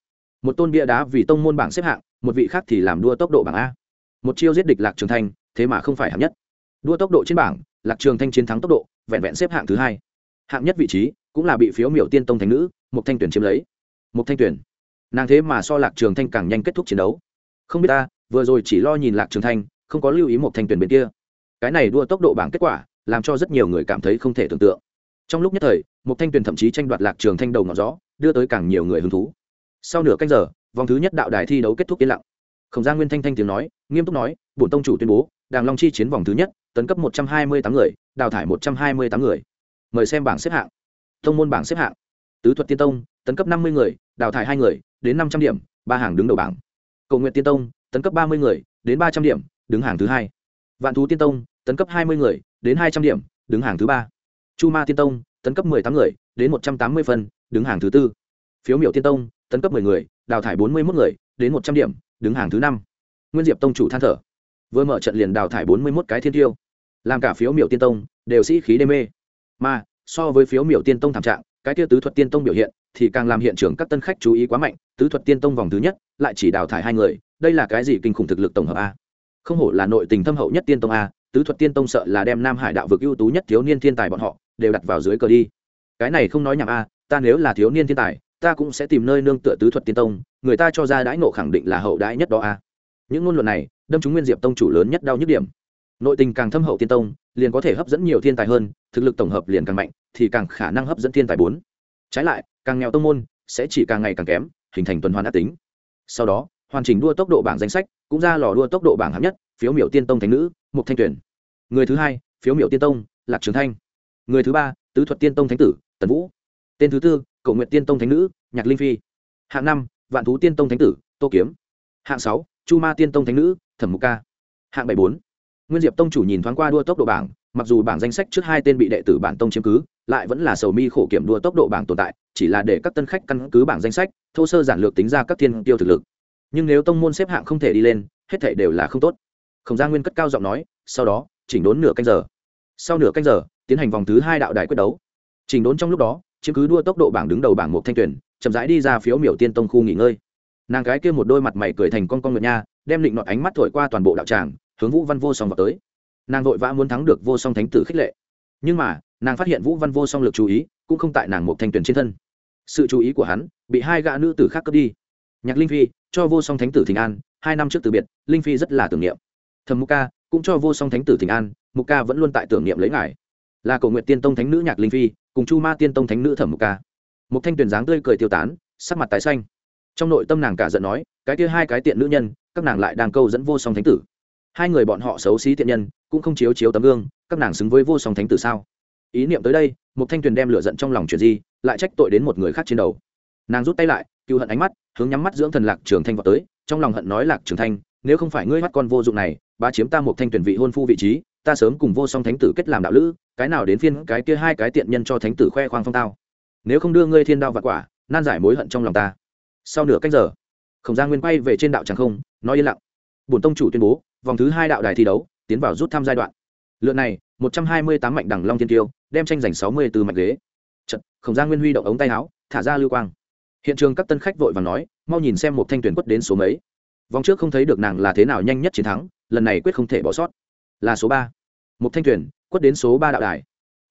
Một tôn bia đá vì tông môn bảng xếp hạng, một vị khác thì làm đua tốc độ bảng a. Một chiêu giết địch lạc trường thanh, thế mà không phải hạng nhất đua tốc độ trên bảng, lạc trường thanh chiến thắng tốc độ, vẹn vẹn xếp hạng thứ hai. Hạng nhất vị trí cũng là bị phiếu miểu tiên tông thành nữ một thanh tuyển chiếm lấy. Một thanh tuyển, nàng thế mà so lạc trường thanh càng nhanh kết thúc chiến đấu. Không biết ta, vừa rồi chỉ lo nhìn lạc trường thanh, không có lưu ý một thanh tuyển bên kia. Cái này đua tốc độ bảng kết quả, làm cho rất nhiều người cảm thấy không thể tưởng tượng. Trong lúc nhất thời một thanh tuyển thậm chí tranh đoạt lạc trường thanh đầu ngọn gió, đưa tới càng nhiều người hứng thú. Sau nửa canh giờ, vòng thứ nhất đạo đài thi đấu kết thúc yên lặng khổng gia nguyên thanh thanh tiếng nói, nghiêm túc nói, bổn tông chủ tuyên bố, đàng long chi chiến vòng thứ nhất, tấn cấp một trăm hai mươi tám người, đào thải một trăm hai mươi tám người. Mời xem bảng xếp hạng. Thông môn bảng xếp hạng. Tứ thuật tiên tông, tấn cấp năm mươi người, đào thải hai người, đến năm trăm điểm, ba hàng đứng đầu bảng. Cầu nguyện tiên tông, tấn cấp ba mươi người, đến ba trăm điểm, đứng hàng thứ hai. Vạn thú tiên tông, tấn cấp hai mươi người, đến hai trăm điểm, đứng hàng thứ ba. Chu ma tiên tông, tấn cấp mười tám người, đến một trăm tám mươi phân đứng hàng thứ tư. Phiếu miểu tiên tông, tấn cấp mười người, đào thải bốn mươi một người, đến một trăm điểm đứng hàng thứ năm. Nguyên diệp tông chủ than thở. Vừa mở trận liền đào thải bốn mươi một cái thiên tiêu. Làm cả phiếu miểu tiên tông đều sĩ khí đê mê. Mà, so với phiếu miểu tiên tông thảm trạng, cái kia tứ thuật tiên tông biểu hiện thì càng làm hiện trường các tân khách chú ý quá mạnh. Tứ thuật tiên tông vòng thứ nhất lại chỉ đào thải hai người. Đây là cái gì kinh khủng thực lực tổng hợp a? Không hổ là nội tình thâm hậu nhất tiên tông a, tứ thuật tiên tông sợ là đem nam hải đạo vực ưu tú nhất thiếu niên thiên tài bọn họ đều đặt vào dưới cờ đi. Cái này không nói nhảm a, ta nếu là thiếu niên thiên tài ta cũng sẽ tìm nơi nương tựa tứ thuật tiên tông, người ta cho ra đãi nộ khẳng định là hậu đãi nhất đó a những ngôn luận này, đâm chúng nguyên diệp tông chủ lớn nhất đau nhất điểm. Nội tình càng thâm hậu tiên tông, liền có thể hấp dẫn nhiều thiên tài hơn, thực lực tổng hợp liền càng mạnh, thì càng khả năng hấp dẫn thiên tài bốn. Trái lại, càng nghèo tông môn, sẽ chỉ càng ngày càng kém, hình thành tuần hoàn ác tính. Sau đó, hoàn chỉnh đua tốc độ bảng danh sách, cũng ra lò đua tốc độ bảng hạng nhất, phiếu miểu tiên tông thánh nữ, mục thanh tuyển. Người thứ hai, phiếu miểu tiên tông, lạc trường thanh. Người thứ ba, tứ thuật tiên tông thánh tử, tần vũ. Tên thứ tư cầu nguyện tiên tông thánh nữ, nhạc linh phi. Hạng năm, vạn thú tiên tông thánh tử, tô kiếm. Hạng sáu, chu ma tiên tông thánh nữ, thẩm mục ca. Hạng bảy bốn, nguyên diệp tông chủ nhìn thoáng qua đua tốc độ bảng, mặc dù bảng danh sách trước hai tên bị đệ tử bản tông chiếm cứ, lại vẫn là sầu mi khổ kiểm đua tốc độ bảng tồn tại, chỉ là để các tân khách căn cứ bảng danh sách, thô sơ giản lược tính ra các thiên tiêu thực lực. Nhưng nếu tông môn xếp hạng không thể đi lên, hết thể đều là không tốt. Khổng gia nguyên cất cao giọng nói, sau đó, chỉnh đốn nửa canh giờ. Sau nửa canh giờ, tiến hành vòng thứ hai đạo đài quyết đấu. Chỉnh đốn trong lúc đó chiếm cứ đua tốc độ bảng đứng đầu bảng một thanh tuyển, chậm rãi đi ra phiếu miểu tiên tông khu nghỉ ngơi. Nàng gái kia một đôi mặt mày cười thành con con ngựa nha, đem định nọt ánh mắt thổi qua toàn bộ đạo tràng, hướng vũ văn vô song vào tới. Nàng vội vã muốn thắng được vô song thánh tử khích lệ. Nhưng mà, nàng phát hiện vũ văn vô song lực chú ý cũng không tại nàng một thanh tuyển trên thân. Sự chú ý của hắn bị hai gã nữ tử khác cướp đi. Nhạc linh phi cho vô song thánh tử thịnh an, hai năm trước từ biệt, linh phi rất là tưởng niệm. Thầm mục ca cũng cho vô song thánh tử thịnh an, mục ca vẫn luôn tại tưởng niệm lấy ngài. Là cầu nguyện tiên tông thánh nữ nhạc linh phi cùng chu ma tiên tông thánh nữ thẩm mục ca. Một thanh tuyền dáng tươi cười tiêu tán, sắc mặt tái xanh. Trong nội tâm nàng cả giận nói, cái kia hai cái tiện nữ nhân, các nàng lại đang câu dẫn vô song thánh tử. Hai người bọn họ xấu xí tiện nhân, cũng không chiếu chiếu tấm gương, các nàng xứng với vô song thánh tử sao? Ý niệm tới đây một thanh tuyền đem lửa giận trong lòng chuyện gì lại trách tội đến một người khác trên đầu. Nàng rút tay lại cựu hận ánh mắt, hướng nhắm mắt dưỡng thần lạc trường thanh vào tới, trong lòng hận nói lạc trường thanh, nếu không phải ngươi mắt con vô dụng này ba chiếm ta một thanh tuyển vị hôn phu vị trí ta sớm cùng vô song thánh tử kết làm đạo lữ, cái nào đến phiên cái kia hai cái tiện nhân cho thánh tử khoe khoang phong tao. Nếu không đưa ngươi thiên đao và quả, nan giải mối hận trong lòng ta. Sau nửa cách giờ, khổng gia nguyên quay về trên đạo tràng không, nói yên lặng. Bổn tông chủ tuyên bố, vòng thứ hai đạo đài thi đấu, tiến vào rút thăm giai đoạn. Lượt này, một trăm hai mươi tám mạnh đẳng long thiên tiêu đem tranh giành sáu mươi từ mạnh ghế. Trận khổng gia nguyên huy động ống tay áo, thả ra lưu quang. Hiện trường các tân khách vội và nói, mau nhìn xem một thanh tuyển quất đến số mấy. Vòng trước không thấy được nàng là thế nào nhanh nhất chiến thắng, lần này quyết không thể bỏ sót. Là số ba một thanh tuyển quất đến số ba đạo đài.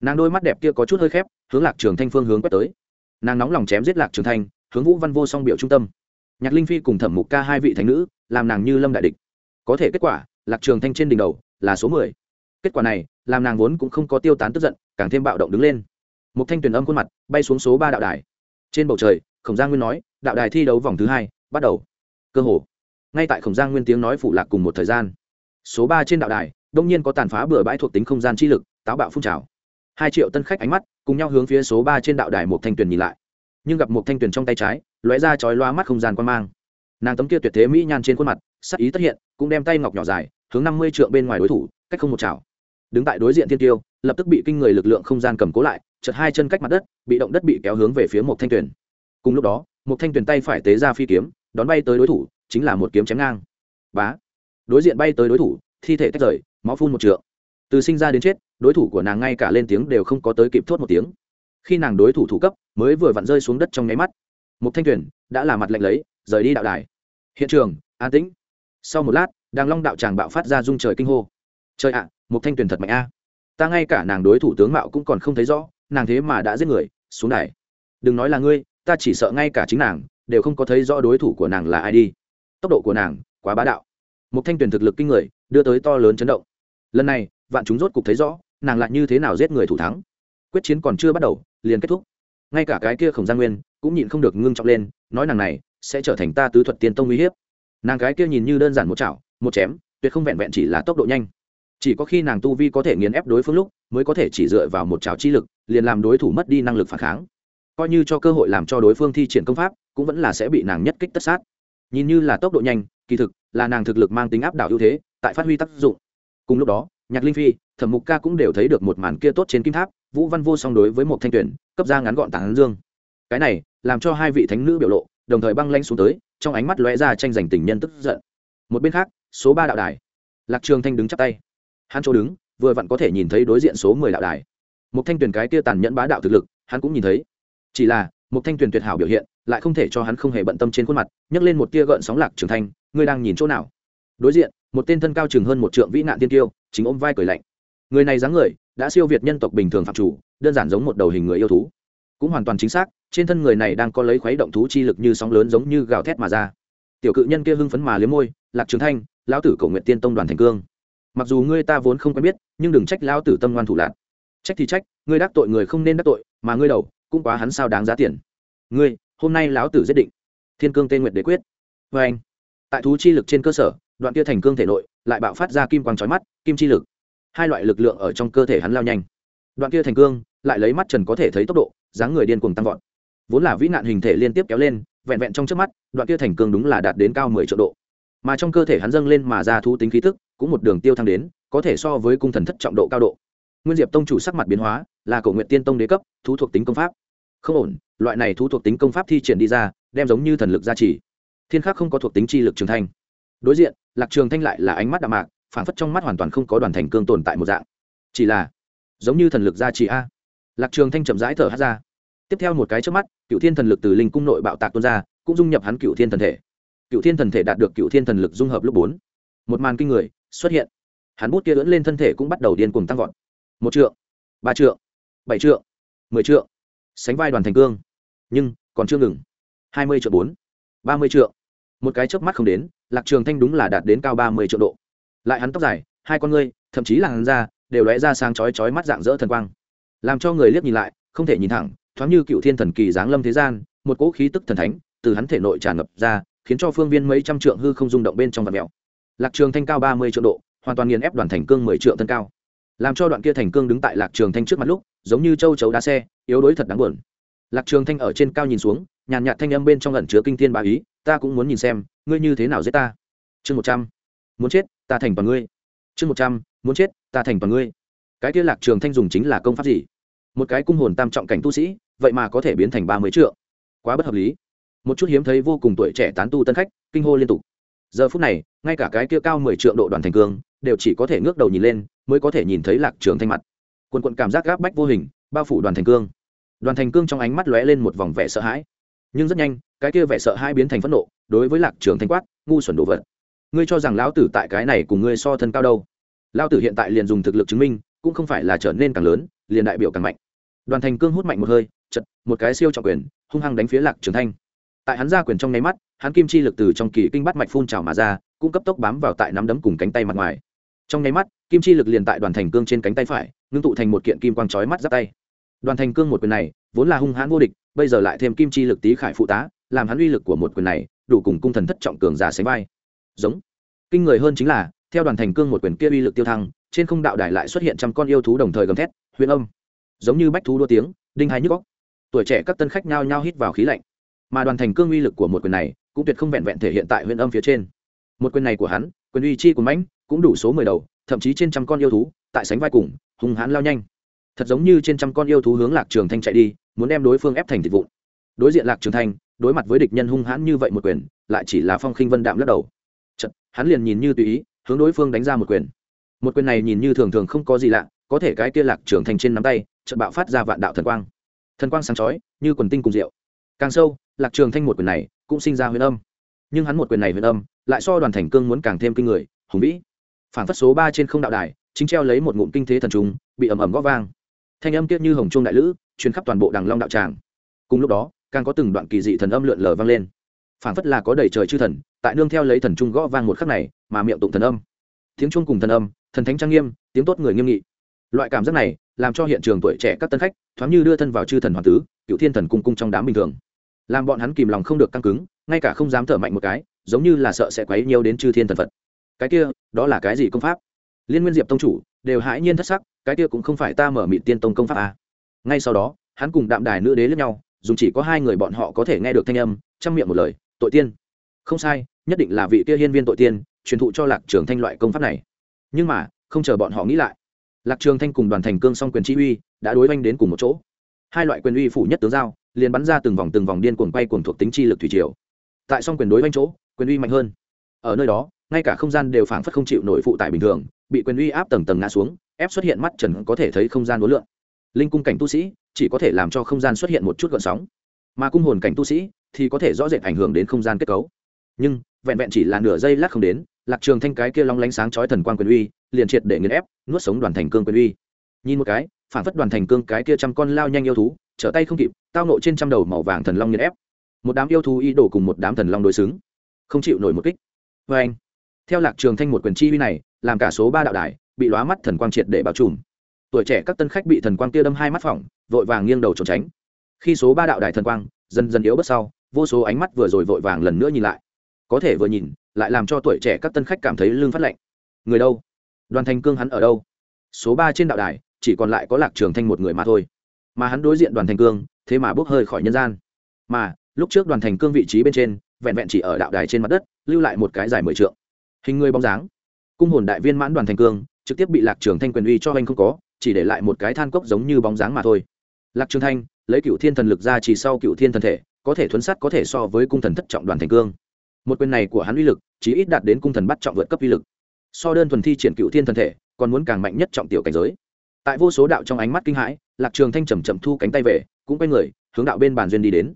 Nàng đôi mắt đẹp kia có chút hơi khép, hướng lạc trường thanh phương hướng quét tới. Nàng nóng lòng chém giết lạc trường thanh, hướng vũ văn vô song biểu trung tâm. Nhạc linh phi cùng thẩm mục ca hai vị thánh nữ, làm nàng như lâm đại địch. Có thể kết quả, lạc trường thanh trên đỉnh đầu là số mười. Kết quả này, làm nàng vốn cũng không có tiêu tán tức giận, càng thêm bạo động đứng lên. Một thanh tuyển âm khuôn mặt, bay xuống số ba đạo đài. Trên bầu trời, khổng giang nguyên nói, đạo đài thi đấu vòng thứ hai, bắt đầu. Cơ hồ. Ngay tại khổng giang nguyên tiếng nói phụ lạc cùng một thời gian, số ba trên đạo đài đông nhiên có tàn phá bừa bãi thuộc tính không gian chi lực, táo bạo phun trào. Hai triệu tân khách ánh mắt, cùng nhau hướng phía số ba trên đạo đài một thanh tuyển nhìn lại. Nhưng gặp một thanh tuyển trong tay trái, lóe ra chói loa mắt không gian quan mang. Nàng tấm kia tuyệt thế mỹ nhan trên khuôn mặt, sắc ý tất hiện, cũng đem tay ngọc nhỏ dài, hướng năm mươi trượng bên ngoài đối thủ, cách không một chảo. Đứng tại đối diện thiên tiêu, lập tức bị kinh người lực lượng không gian cầm cố lại chật hai chân cách mặt đất, bị động đất bị kéo hướng về phía một thanh tuyển cùng lúc đó một thanh tuyển tay phải tế ra phi kiếm, đón bay tới đối thủ, chính là một kiếm chém ngang. Bá! Đối diện bay tới đối thủ, thi thể tách rời máu phun một trượng. Từ sinh ra đến chết, đối thủ của nàng ngay cả lên tiếng đều không có tới kịp thốt một tiếng. Khi nàng đối thủ thủ cấp, mới vừa vặn rơi xuống đất trong nháy mắt. Một thanh tuyển đã là mặt lạnh lấy, rời đi đạo đài. Hiện trường, an tĩnh. Sau một lát, đàng long đạo tràng bạo phát ra rung trời kinh hô. Trời ạ, một thanh tuyển thật mạnh a. Ta ngay cả nàng đối thủ tướng mạo cũng còn không thấy rõ, nàng thế mà đã giết người, xuống đài. Đừng nói là ngươi, ta chỉ sợ ngay cả chính nàng đều không có thấy rõ đối thủ của nàng là ai đi. Tốc độ của nàng quá bá đạo. Một thanh tuyển thực lực kinh người, đưa tới to lớn chấn động lần này, vạn chúng rốt cục thấy rõ, nàng lại như thế nào giết người thủ thắng. Quyết chiến còn chưa bắt đầu, liền kết thúc. Ngay cả cái kia khổng gia nguyên cũng nhịn không được ngưng trọng lên, nói nàng này sẽ trở thành ta tứ thuật tiên tông uy hiếp. Nàng cái kia nhìn như đơn giản một chảo, một chém, tuyệt không vẹn vẹn chỉ là tốc độ nhanh. Chỉ có khi nàng tu vi có thể nghiền ép đối phương lúc, mới có thể chỉ dựa vào một chảo chi lực, liền làm đối thủ mất đi năng lực phản kháng. Coi như cho cơ hội làm cho đối phương thi triển công pháp, cũng vẫn là sẽ bị nàng nhất kích tất sát. Nhìn như là tốc độ nhanh, kỳ thực là nàng thực lực mang tính áp đảo ưu thế, tại phát huy tác dụng cùng lúc đó nhạc linh phi thẩm mục ca cũng đều thấy được một màn kia tốt trên kim tháp vũ văn vô song đối với một thanh tuyển cấp ra ngắn gọn tảng dương. Cái này làm cho hai vị thánh nữ biểu lộ đồng thời băng lanh xuống tới trong ánh mắt lóe ra tranh giành tình nhân tức giận. Một bên khác số ba đạo đài. Lạc trường thanh đứng chắp tay. Hắn chỗ đứng vừa vặn có thể nhìn thấy đối diện số mười đạo đài. Một thanh tuyển cái kia tàn nhẫn bá đạo thực lực hắn cũng nhìn thấy. Chỉ là một thanh tuyển tuyệt hảo biểu hiện lại không thể cho hắn không hề bận tâm trên khuôn mặt nhấc lên một tia gợn sóng lạc trường thanh, ngươi đang nhìn chỗ nào? Đối diện một tên thân cao chừng hơn một trượng vĩ nạn tiên tiêu, chính ôm vai cười lạnh. Người này dáng người, đã siêu việt nhân tộc bình thường phạm chủ, đơn giản giống một đầu hình người yêu thú. Cũng hoàn toàn chính xác, trên thân người này đang có lấy khuấy động thú chi lực như sóng lớn giống như gào thét mà ra. Tiểu cự nhân kia hưng phấn mà liếm môi, lạc trường thanh, lão tử cầu nguyện tiên tông đoàn thành cương. Mặc dù ngươi ta vốn không quen biết, nhưng đừng trách lão tử tâm ngoan thủ lạc trách thì trách, ngươi đắc tội người không nên đắc tội, mà ngươi đầu, cũng quá hắn sao đáng giá tiền. Ngươi, hôm nay lão tử giết định. Thiên cương tên nguyện đế quyết. Vê anh tại thú chi lực trên cơ sở đoạn kia thành cương thể nội lại bạo phát ra kim quang trói mắt, kim chi lực. Hai loại lực lượng ở trong cơ thể hắn lao nhanh. Đoạn kia thành cương lại lấy mắt trần có thể thấy tốc độ, dáng người điên cuồng tăng vọt. Vốn là vĩ nạn hình thể liên tiếp kéo lên, vẹn vẹn trong trước mắt, đoạn kia thành cương đúng là đạt đến cao mười triệu độ. Mà trong cơ thể hắn dâng lên mà ra thú tính khí thức cũng một đường tiêu thăng đến, có thể so với cung thần thất trọng độ cao độ. Nguyên diệp tông chủ sắc mặt biến hóa, là cổ nguyện tiên tông đế cấp, thú thuộc tính công pháp. Không ổn, loại này thú thuộc tính công pháp thi triển đi ra, đem giống như thần lực gia trì. Thiên khắc không có thuộc tính chi lực trường thành đối diện, lạc trường thanh lại là ánh mắt đạm mạc phản phất trong mắt hoàn toàn không có đoàn thành cương tồn tại một dạng. Chỉ là, giống như thần lực gia trì a. Lạc trường thanh chậm rãi thở hát ra. Tiếp theo một cái trước mắt cựu thiên thần lực từ linh cung nội bạo tạc tuôn ra, cũng dung nhập hắn cựu thiên thần thể. Cựu thiên thần thể đạt được cựu thiên thần lực dung hợp lúc bốn. Một màn kinh người xuất hiện. Hắn bút kia ưỡn lên thân thể cũng bắt đầu điên cuồng tăng vọt. Một trượng, ba trượng, bảy trượng, mười trượng. Sánh vai đoàn thành cương. Nhưng, còn chưa ngừng. Hai mươi triệu bốn, ba mươi triệu một cái chớp mắt không đến, lạc trường thanh đúng là đạt đến cao ba mươi triệu độ. Lại hắn tóc dài, hai con ngươi, thậm chí là hắn da đều lóe ra sáng chói chói mắt dạng dỡ thần quang. Làm cho người liếc nhìn lại, không thể nhìn thẳng, thoáng như cựu thiên thần kỳ giáng lâm thế gian, một cỗ khí tức thần thánh từ hắn thể nội tràn ngập ra, khiến cho phương viên mấy trăm trượng hư không rung động bên trong vật mèo lạc trường thanh cao ba mươi triệu độ, hoàn toàn nghiền ép đoàn thành cương mười triệu thân cao. Làm cho đoạn kia thành cương đứng tại lạc trường thanh trước mặt lúc, giống như châu chấu đá xe, yếu đuối thật đáng buồn. Lạc trường thanh ở trên cao nhìn xuống, nhàn nhạt thanh âm bên trong ẩn chứa kinh thiên bá ý ta cũng muốn nhìn xem, ngươi như thế nào giết ta. Chương một trăm. Muốn chết, ta thành toàn ngươi. Chương một trăm. Muốn chết, ta thành toàn ngươi. Cái kia lạc trường thanh dùng chính là công pháp gì? Một cái cung hồn tam trọng cảnh tu sĩ, vậy mà có thể biến thành ba mươi triệu quá bất hợp lý. Một chút hiếm thấy vô cùng tuổi trẻ tán tu tân khách, kinh hô liên tục. Giờ phút này, ngay cả cái kia cao mười triệu độ đoàn thành cương, đều chỉ có thể ngước đầu nhìn lên, mới có thể nhìn thấy lạc trường thanh mặt. Quần quận cảm giác gáp bách vô hình, bao phủ đoàn thành cương. Đoàn thành cương trong ánh mắt lóe lên một vòng vẻ sợ hãi nhưng rất nhanh, cái kia vẻ sợ hai biến thành phẫn nộ, đối với lạc trường thanh quát, ngu xuẩn đồ vật, ngươi cho rằng lão tử tại cái này cùng ngươi so thân cao đâu? Lão tử hiện tại liền dùng thực lực chứng minh, cũng không phải là trở nên càng lớn, liền đại biểu càng mạnh. Đoàn thành cương hút mạnh một hơi, chật, một cái siêu trọng quyền, hung hăng đánh phía lạc trường thanh. Tại hắn ra quyền trong nháy mắt, hắn kim chi lực từ trong kỳ kinh bắt mạch phun trào mà ra, cũng cấp tốc bám vào tại nắm đấm cùng cánh tay mặt ngoài. Trong nháy mắt, kim chi lực liền tại đoàn thành cương trên cánh tay phải, ngưng tụ thành một kiện kim quang chói mắt giáp tay. Đoàn thành cương một quyền này vốn là hung hãn vô địch, bây giờ lại thêm kim chi lực tý khải phụ tá, làm hắn uy lực của một quyền này, đủ cùng cung thần thất trọng cường giả sánh vai. Giống. Kinh người hơn chính là, theo đoàn thành cương một quyền kia uy lực tiêu thăng, trên không đạo đài lại xuất hiện trăm con yêu thú đồng thời gầm thét, huyền âm! Giống như bách thú đua tiếng, đinh hai nhức góc tuổi trẻ các tân khách nhao nhao hít vào khí lạnh. Mà đoàn thành cương uy lực của một quyền này, cũng tuyệt không vẹn vẹn thể hiện tại huyền âm phía trên. Một quyền này của hắn, quyền uy chi của mãnh, cũng đủ số mười đầu, thậm chí trên trăm con yêu thú, tại sánh vai cùng, hung hãn lao nhanh. Thật giống như trên trăm con yêu thú hướng lạc trường thanh chạy đi muốn đem đối phương ép thành thịt vụn. Đối diện lạc trường thanh đối mặt với địch nhân hung hãn như vậy một quyền lại chỉ là phong khinh vân đạm lắc đầu. Chật, hắn liền nhìn như tùy ý hướng đối phương đánh ra một quyền. Một quyền này nhìn như thường thường không có gì lạ có thể cái kia lạc trường thanh trên nắm tay chợt bạo phát ra vạn đạo thần quang. Thần quang sáng chói như quần tinh cùng rượu. Càng sâu lạc trường thanh một quyền này cũng sinh ra huyền âm. Nhưng hắn một quyền này huyền âm lại so đoàn thành cương muốn càng thêm kinh người hùng vĩ. Phản phất số ba trên không đạo đài chính treo lấy một ngụm kinh thế thần trùng bị ầm ầm góp vang thanh âm kiết như hồng trung đại lữ, truyền khắp toàn bộ đằng long đạo tràng. Cùng lúc đó, càng có từng đoạn kỳ dị thần âm lượn lờ vang lên. Phản phất là có đầy trời chư thần, tại nương theo lấy thần trung gõ vang một khắc này, mà miệng tụng thần âm. Tiếng trung cùng thần âm, thần thánh trang nghiêm, tiếng tốt người nghiêm nghị. Loại cảm giác này, làm cho hiện trường tuổi trẻ các tân khách, thoáng như đưa thân vào chư thần hoàng tứ, cựu thiên thần cung cung trong đám bình thường. Làm bọn hắn kìm lòng không được căng cứng, ngay cả không dám thở mạnh một cái, giống như là sợ sẽ quấy nhiều đến chư thiên thần phật. Cái kia, đó là cái gì công pháp? Liên nguyên diệp tông chủ, đều hãi nhiên thất sắc, cái kia cũng không phải ta mở mịt tiên tông công pháp à. ngay sau đó, hắn cùng đạm đài nữ đế lẫn nhau dùng chỉ có hai người bọn họ có thể nghe được thanh âm, chăm miệng một lời, tội tiên. Không sai, nhất định là vị kia hiên viên tội tiên, truyền thụ cho lạc trường thanh loại công pháp này. Nhưng mà, không chờ bọn họ nghĩ lại, lạc trường thanh cùng đoàn thành cương song quyền chi uy đã đối oanh đến cùng một chỗ. Hai loại quyền uy phủ nhất tướng giao, liền bắn ra từng vòng từng vòng điên cuồng quay cuồng thuộc tính chi lực thủy triều. Tại song quyền đối oanh chỗ, quyền uy mạnh hơn. Ở nơi đó ngay cả không gian đều phảng phất không chịu nổi phụ tải bình thường, bị quyền uy áp tầng tầng ngã xuống, ép xuất hiện mắt trần có thể thấy không gian đối lượng linh cung cảnh tu sĩ chỉ có thể làm cho không gian xuất hiện một chút gợn sóng, mà cung hồn cảnh tu sĩ thì có thể rõ rệt ảnh hưởng đến không gian kết cấu. Nhưng, vẹn vẹn chỉ là nửa giây lát không đến, lạc trường thanh cái kia long lánh sáng chói thần quang quyền uy liền triệt để nghiền ép, nuốt sống đoàn thành cương quyền uy. Nhìn một cái phản phất đoàn thành cương cái kia trăm con lao nhanh yêu thú, trở tay không kịp, tao nộ trên trăm đầu màu vàng thần long nghiền ép. Một đám yêu thú y đổ cùng một đám thần long đối xứng, không chịu nổi một kích. Vê anh theo lạc trường thanh một quyền chi uy này, làm cả số ba đạo đài bị lóa mắt thần quang triệt để bao trùm. Tuổi trẻ các tân khách bị thần quang kia đâm hai mắt phỏng, vội vàng nghiêng đầu trốn tránh. Khi số ba đạo đài thần quang dần dần yếu bớt sau, vô số ánh mắt vừa rồi vội vàng lần nữa nhìn lại. Có thể vừa nhìn, lại làm cho tuổi trẻ các tân khách cảm thấy lưng phát lạnh. Người đâu? Đoàn thành cương hắn ở đâu? Số ba trên đạo đài, chỉ còn lại có lạc trường thanh một người mà thôi. Mà hắn đối diện đoàn thành cương, thế mà bốc hơi khỏi nhân gian. Mà, lúc trước đoàn thành cương vị trí bên trên, vẹn vẹn chỉ ở đạo đài trên mặt đất, lưu lại một cái dài mười trượng hình người bóng dáng. Cung hồn đại viên mãn đoàn thành cương, trực tiếp bị lạc trường thanh quyền uy cho anh không có, chỉ để lại một cái than cốc giống như bóng dáng mà thôi. Lạc trường thanh, lấy cựu thiên thần lực ra chỉ sau cựu thiên thần thể, có thể thuấn sát có thể so với cung thần thất trọng đoàn thành cương. Một quyền này của hắn uy lực chỉ ít đạt đến cung thần bắt trọng vượt cấp uy lực. So đơn thuần thi triển cựu thiên thần thể, còn muốn càng mạnh nhất trọng tiểu cảnh giới. Tại vô số đạo trong ánh mắt kinh hãi, lạc trường thanh chầm chậm thu cánh tay về, cũng quay người, hướng đạo bên bàn duyên đi đến.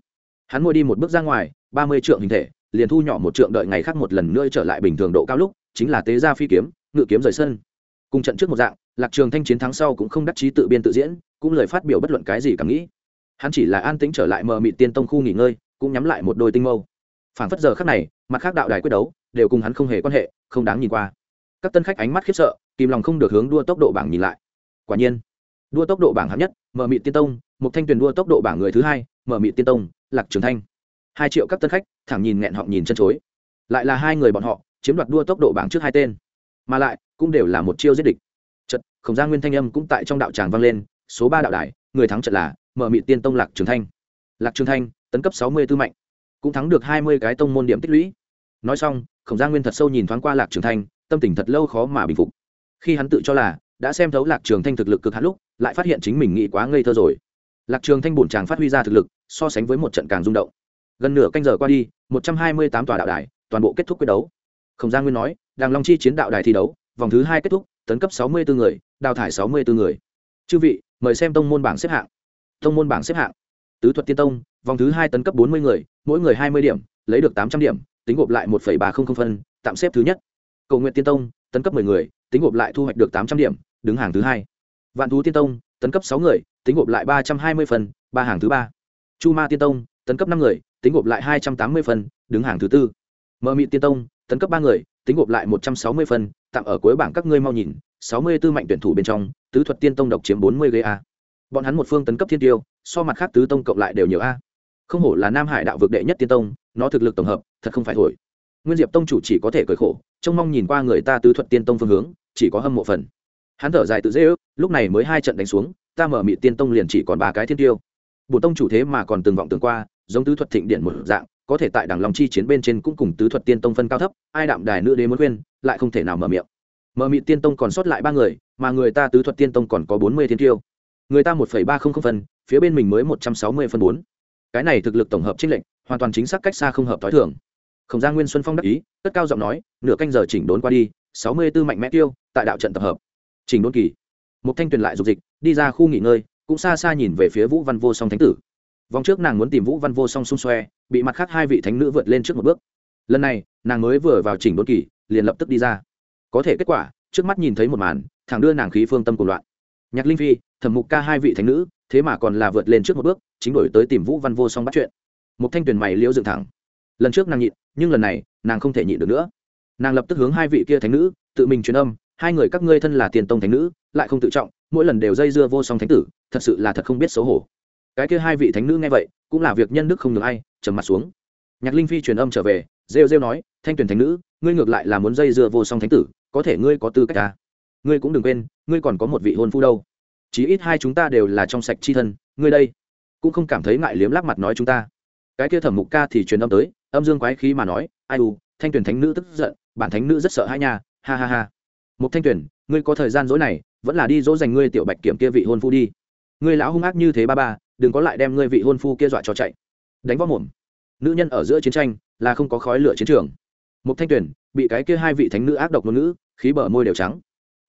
Hắn ngồi đi một bước ra ngoài, ba mươi trượng hình thể liền thu nhỏ một trượng đợi ngày khác một lần nữa trở lại bình thường độ cao lúc, chính là tế gia phi kiếm, ngự kiếm rời sân. Cùng trận trước một dạng, lạc trường thanh chiến thắng sau cũng không đắc chí tự biên tự diễn, cũng lời phát biểu bất luận cái gì cảm nghĩ. Hắn chỉ là an tĩnh trở lại mờ mịt tiên tông khu nghỉ ngơi, cũng nhắm lại một đôi tinh mâu. Phản phất giờ khắc này, mặt khác đạo đài quyết đấu, đều cùng hắn không hề quan hệ, không đáng nhìn qua. Các tân khách ánh mắt khiếp sợ, kìm lòng không được hướng đua tốc độ bảng nhìn lại. Quả nhiên, đua tốc độ bảng hạng nhất mở mị tiên tông, một thanh tuyền đua tốc độ bảng người thứ hai mở mị tiên tông, lạc trường thanh hai triệu các tân khách, thẳng nhìn nghẹn họ nhìn chân chối. Lại là hai người bọn họ, chiếm đoạt đua tốc độ bảng trước hai tên. Mà lại, cũng đều là một chiêu giết địch. Trận khổng gia nguyên thanh âm cũng tại trong đạo tràng vang lên, số ba đạo đài, người thắng trận là mở mị tiên tông lạc trường thanh. Lạc trường thanh, tấn cấp sáu mươi tư mạnh, cũng thắng được hai mươi cái tông môn điểm tích lũy. Nói xong khổng gia nguyên thật sâu nhìn thoáng qua lạc trường thanh, tâm tình thật lâu khó mà bình phục. Khi hắn tự cho là đã xem thấu lạc trường thanh thực lực cực hạn lúc, lại phát hiện chính mình nghĩ quá ngây thơ rồi. Lạc trường thanh bổn chàng phát huy ra thực lực, so sánh với một trận càng rung động gần nửa canh giờ qua đi, một trăm hai mươi tám tòa đạo đài, toàn bộ kết thúc quyết đấu. Khổng gia nguyên nói, đàng long chi chiến đạo đài thi đấu, vòng thứ hai kết thúc, tấn cấp sáu mươi bốn người, đào thải sáu mươi bốn người. Chư vị, mời xem tông môn bảng xếp hạng. Tông môn bảng xếp hạng. Tứ thuật tiên tông, vòng thứ hai tấn cấp bốn mươi người, mỗi người hai mươi điểm, lấy được tám trăm điểm, tính gộp lại một ba trăm linh phân, tạm xếp thứ nhất. Cầu nguyện tiên tông, tấn cấp 10 người, tính gộp lại thu hoạch được tám trăm điểm, đứng hàng thứ hai. Vạn thú tiên tông, tấn cấp sáu người, tính gộp lại ba trăm hai mươi phần, ba hàng thứ ba. Chu ma tiên tông tấn cấp năm người, tính gộp lại hai trăm tám mươi phần, đứng hàng thứ tư. Mờ mị tiên tông, tấn cấp ba người, tính gộp lại một trăm sáu mươi phần, tạm ở cuối bảng các ngươi mau nhìn, sáu mươi tư mạnh tuyển thủ bên trong, tứ thuật tiên tông độc chiếm bốn mươi ghế a. Bọn hắn một phương tấn cấp thiên tiêu, so mặt khác tứ tông cộng lại đều nhiều a. Không hổ là nam hải đạo vực đệ nhất tiên tông, nó thực lực tổng hợp, thật không phải thổi. Nguyên diệp tông chủ chỉ có thể cười khổ, trông mong nhìn qua người ta tứ thuật tiên tông phương hướng, chỉ có hâm mộ phần. Hắn thở dài tự dễ ước, lúc này mới hai trận đánh xuống, ta mở mị tiên tông liền chỉ còn ba cái thiên tiêu. Bổ tông chủ thế mà còn từng vọng tưởng qua giống tứ thuật thịnh điện một dạng, có thể tại đảng lòng chi chiến bên trên cũng cùng tứ thuật tiên tông phân cao thấp, ai đạm đài nữ đế muốn khuyên, lại không thể nào mở miệng. Mở mịt tiên tông còn sót lại ba người, mà người ta tứ thuật tiên tông còn có bốn mươi thiên tiêu người ta một phẩy ba không không phân, phía bên mình mới một trăm sáu mươi phân bốn. Cái này thực lực tổng hợp trích lệnh hoàn toàn chính xác cách xa không hợp t h o i thường. Khổng gia nguyên xuân phong đắc ý, cất cao giọng nói, nửa canh giờ chỉnh đốn qua đi, sáu mươi tư mạnh mẽ tiêu, tại đạo trận tập hợp. Chỉnh đốn kỳ. Một thanh tuyền lại dục dịch, đi ra khu nghỉ ngơi, cũng xa xa nhìn về phía vũ văn vô song thánh tử vòng trước nàng muốn tìm vũ văn vô song xung xoe, bị mặt khác hai vị thánh nữ vượt lên trước một bước. Lần này, nàng mới vừa vào chỉnh đốn kỳ, liền lập tức đi ra. Có thể kết quả, trước mắt nhìn thấy một màn, thẳng đưa nàng khí phương tâm cùng loạn. Nhạc linh phi, thẩm mục ca hai vị thánh nữ, thế mà còn là vượt lên trước một bước, chính đổi tới tìm vũ văn vô song bắt chuyện. Một thanh tuyển mày liễu dựng thẳng. Lần trước nàng nhịn, nhưng lần này, nàng không thể nhịn được nữa. Nàng lập tức hướng hai vị kia thánh nữ, tự mình truyền âm, hai người các ngươi thân là tiền tông thánh nữ, lại không tự trọng, mỗi lần đều dây dưa vô song thánh tử, thật sự là thật không biết xấu hổ cái kia hai vị thánh nữ nghe vậy, cũng là việc nhân đức không được ai, trầm mặt xuống. Nhạc linh phi truyền âm trở về, rêu rêu nói, thanh tuyển thánh nữ, ngươi ngược lại là muốn dây dưa vô song thánh tử, có thể ngươi có tư cách à? ngươi cũng đừng quên, ngươi còn có một vị hôn phu đâu. Chí ít hai chúng ta đều là trong sạch chi thân, ngươi đây cũng không cảm thấy ngại liếm lắc mặt nói chúng ta. Cái kia thẩm mục ca thì truyền âm tới, âm dương quái khí mà nói, ai u, thanh tuyển thánh nữ tức giận, bản thánh nữ rất sợ hãi nha, ha ha ha. Một thanh tuyển, ngươi có thời gian dối này, vẫn là đi dỗ dành ngươi tiểu bạch kiểm kia vị hôn phu đi ngươi lão hung ác như thế ba ba, đừng có lại đem ngươi vị hôn phu kia dọa cho chạy. Đánh võ mồm. Nữ nhân ở giữa chiến tranh là không có khói lửa chiến trường. Một thanh tuyển bị cái kia hai vị thánh nữ ác độc ngôn ngữ, khí bờ môi đều trắng.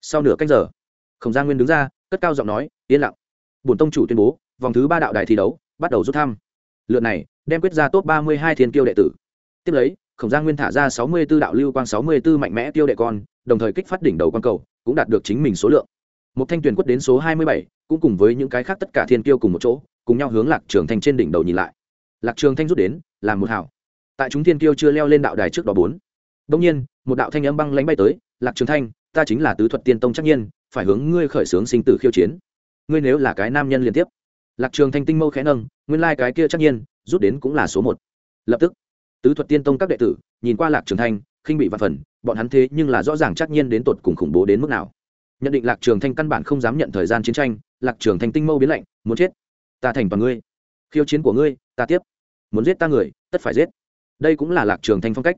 Sau nửa cách giờ, khổng gia nguyên đứng ra, cất cao giọng nói, yên lặng. Bổn tông chủ tuyên bố, vòng thứ ba đạo đài thi đấu bắt đầu rút thăm. Lượt này đem quyết ra top ba mươi hai thiên kiêu đệ tử. Tiếp lấy, khổng giang nguyên thả ra sáu mươi b ố đạo lưu quang, sáu mươi b ố mạnh mẽ tiêu đệ con, đồng thời kích phát đỉnh đầu quan cầu, cũng đạt được chính mình số lượng một thanh tuyển quất đến số hai mươi bảy, cũng cùng với những cái khác tất cả thiên kiêu cùng một chỗ, cùng nhau hướng lạc trường thanh trên đỉnh đầu nhìn lại. Lạc trường thanh rút đến làm một hảo. Tại chúng thiên kiêu chưa leo lên đạo đài trước đó bốn. Đông nhiên, một đạo thanh âm băng lánh bay tới, lạc trường thanh, ta chính là tứ thuật tiên tông chắc nhiên, phải hướng ngươi khởi xướng sinh tử khiêu chiến. Ngươi nếu là cái nam nhân liên tiếp. Lạc trường thanh tinh mâu khẽ nâng, nguyên lai cái kia chắc nhiên, rút đến cũng là số một. Lập tức, tứ thuật tiên tông các đệ tử, nhìn qua lạc trường thanh, khinh bị vạn phần, bọn hắn thế nhưng là rõ ràng chắc nhiên đến tột cùng khủng bố đến mức nào nhận định lạc trường thanh căn bản không dám nhận thời gian chiến tranh, lạc trường thanh tinh mâu biến lạnh, muốn chết. Ta thành toàn ngươi. Khiêu chiến của ngươi, ta tiếp. Muốn giết ta người, tất phải giết. Đây cũng là lạc trường thanh phong cách.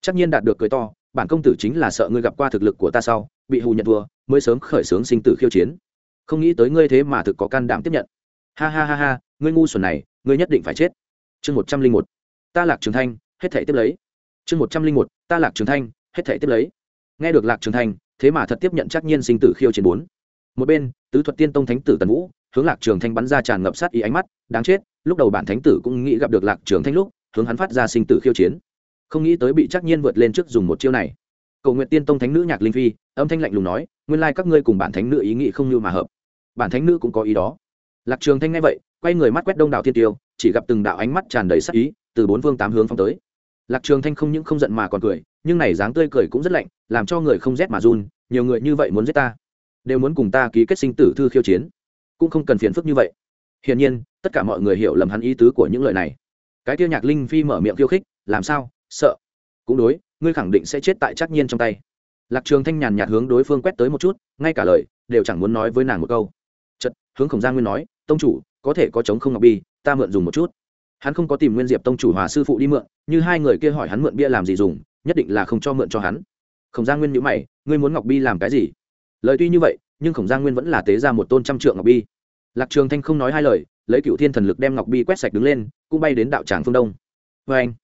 Chắc nhiên đạt được cười to, bản công tử chính là sợ ngươi gặp qua thực lực của ta sau, bị hù nhận thua, mới sớm khởi xướng sinh tử khiêu chiến. Không nghĩ tới ngươi thế mà thực có can đảm tiếp nhận. Ha ha ha ha, ngươi ngu xuẩn này, ngươi nhất định phải chết. Chương một trăm linh một. Ta lạc trường thanh, hết thể tiếp lấy. Chương một trăm linh một. Ta lạc trường thanh, hết thể tiếp lấy. Nghe được lạc trường thanh thế mà thật tiếp nhận chắc nhiên sinh tử khiêu chiến bốn. Một bên, tứ thuật tiên tông thánh tử tần vũ, hướng lạc trường thanh bắn ra tràn ngập sát ý ánh mắt, đáng chết, lúc đầu bản thánh tử cũng nghĩ gặp được lạc trường thanh lúc, hướng hắn phát ra sinh tử khiêu chiến. Không nghĩ tới bị chắc nhiên vượt lên trước dùng một chiêu này. Cầu nguyện tiên tông thánh nữ nhạc linh phi, âm thanh lạnh lùng nói, nguyên lai các ngươi cùng bản thánh nữ ý nghĩ không như mà hợp. Bản thánh nữ cũng có ý đó. Lạc trường thanh nghe vậy, quay người mắt quét đông đảo thiên tiêu, chỉ gặp từng đạo ánh mắt tràn đầy sắc ý, từ bốn phương tám hướng phong tới lạc trường thanh không những không giận mà còn cười, nhưng này dáng tươi cười cũng rất lạnh, làm cho người không rét mà run, nhiều người như vậy muốn giết ta, đều muốn cùng ta ký kết sinh tử thư khiêu chiến, cũng không cần phiền phức như vậy. Hiển nhiên, tất cả mọi người hiểu lầm hắn ý tứ của những lời này. Cái tiêu nhạc linh phi mở miệng khiêu khích, làm sao? Sợ? Cũng đối, ngươi khẳng định sẽ chết tại chắc nhiên trong tay. Lạc trường thanh nhàn nhạt hướng đối phương quét tới một chút, ngay cả lời, đều chẳng muốn nói với nàng một câu. Chật, hướng khổng Gia nguyên nói, tông chủ, có thể có chống không ngọc bi, ta mượn dùng một chút hắn không có tìm nguyên diệp tông chủ hòa sư phụ đi mượn, như hai người kia hỏi hắn mượn bia làm gì dùng, nhất định là không cho mượn cho hắn. Khổng giang nguyên nhữ mày, ngươi muốn ngọc bi làm cái gì? Lời tuy như vậy, nhưng khổng giang nguyên vẫn là tế ra một tôn trăm trượng ngọc bi. Lạc trường thanh không nói hai lời, lấy cựu thiên thần lực đem ngọc bi quét sạch đứng lên, cũng bay đến đạo tràng phương đông. Vê anh,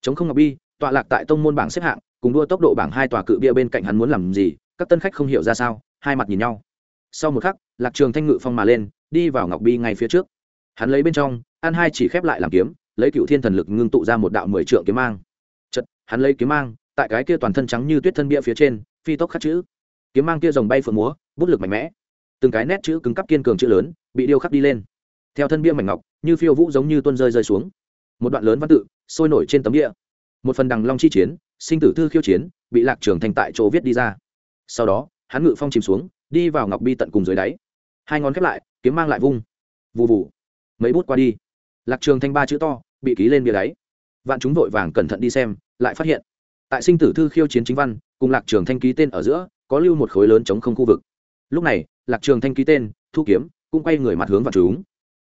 chống không ngọc bi, tọa lạc tại tông môn bảng xếp hạng, cùng đua tốc độ bảng hai tòa cự bia bên cạnh hắn muốn làm gì, các tân khách không hiểu ra sao, hai mặt nhìn nhau. Sau một khắc, lạc trường thanh ngự phong mà lên, đi vào ngọc bi ngay phía trước hắn lấy bên trong an hai chỉ khép lại làm kiếm, lấy cựu thiên thần lực ngưng tụ ra một đạo mười trượng kiếm mang. Chật hắn lấy kiếm mang, tại cái kia toàn thân trắng như tuyết thân bia phía trên, phi tốc khắc chữ. Kiếm mang kia dòng bay phượng múa, bút lực mạnh mẽ. Từng cái nét chữ cứng cắp kiên cường chữ lớn, bị điêu khắc đi lên. Theo thân bia mảnh ngọc, như phiêu vũ giống như tuôn rơi rơi xuống. Một đoạn lớn văn tự, sôi nổi trên tấm địa một phần đằng long chi chiến, sinh tử thư khiêu chiến, bị lạc trường thành tại chỗ viết đi ra. Sau đó, hắn ngự phong chìm xuống, đi vào ngọc bi tận cùng dưới đáy. Hai ngón khép lại, kiếm mang lại vung. Vù vù mấy bút qua đi. Lạc trường thanh ba chữ to, bị ký lên bia đáy. Vạn chúng vội vàng cẩn thận đi xem, lại phát hiện, tại sinh tử thư khiêu chiến chính văn, cùng lạc trường thanh ký tên ở giữa, có lưu một khối lớn chống không khu vực. Lúc này, lạc trường thanh ký tên, thu kiếm, cũng quay người mặt hướng vào chúng.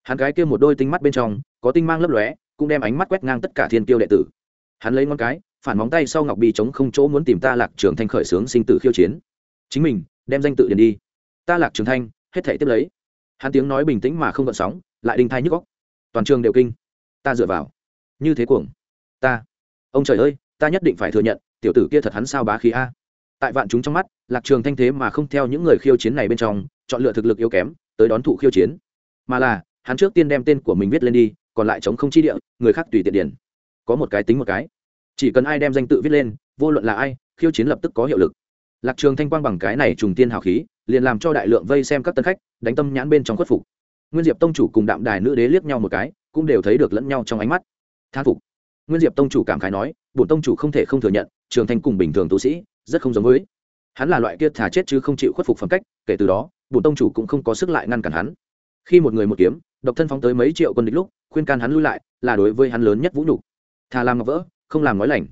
Hắn gái kia một đôi tinh mắt bên trong, có tinh mang lấp lóe, cũng đem ánh mắt quét ngang tất cả thiên tiêu đệ tử. Hắn lấy ngón cái, phản móng tay sau ngọc bi chống không chỗ muốn tìm ta lạc trường thanh khởi sướng sinh tử khiêu chiến. Chính mình, đem danh tự điền đi. Ta lạc trường thanh, hết thể tiếp lấy. Hắn tiếng nói bình tĩnh mà không gợn sóng lại đinh thai nhức góc. Toàn trường đều kinh. Ta dựa vào. Như thế cuồng. Ta. Ông trời ơi, ta nhất định phải thừa nhận, tiểu tử kia thật hắn sao bá khí a. Tại vạn chúng trong mắt, lạc trường thanh thế mà không theo những người khiêu chiến này bên trong, chọn lựa thực lực yếu kém, tới đón thụ khiêu chiến. Mà là, hắn trước tiên đem tên của mình viết lên đi, còn lại chống không chi địa, người khác tùy tiện điển có một cái tính một cái. Chỉ cần ai đem danh tự viết lên, vô luận là ai, khiêu chiến lập tức có hiệu lực. Lạc trường thanh quang bằng cái này trùng tiên hào khí, liền làm cho đại lượng vây xem các tân khách, đánh tâm nhãn bên trong khuất phục nguyên diệp tông chủ cùng đạm đài nữ đế liếc nhau một cái, cũng đều thấy được lẫn nhau trong ánh mắt. Thang phục. Nguyên diệp tông chủ cảm khái nói, bổn tông chủ không thể không thừa nhận, trường thanh cùng bình thường tu sĩ, rất không giống với. Hắn là loại kia thả chết chứ không chịu khuất phục phẩm cách, kể từ đó, bổn tông chủ cũng không có sức lại ngăn cản hắn. Khi một người một kiếm, độc thân phóng tới mấy triệu quân địch lúc, khuyên can hắn lui lại, là đối với hắn lớn nhất vũ nhục. Thà làm ngọc vỡ, không làm nói lành.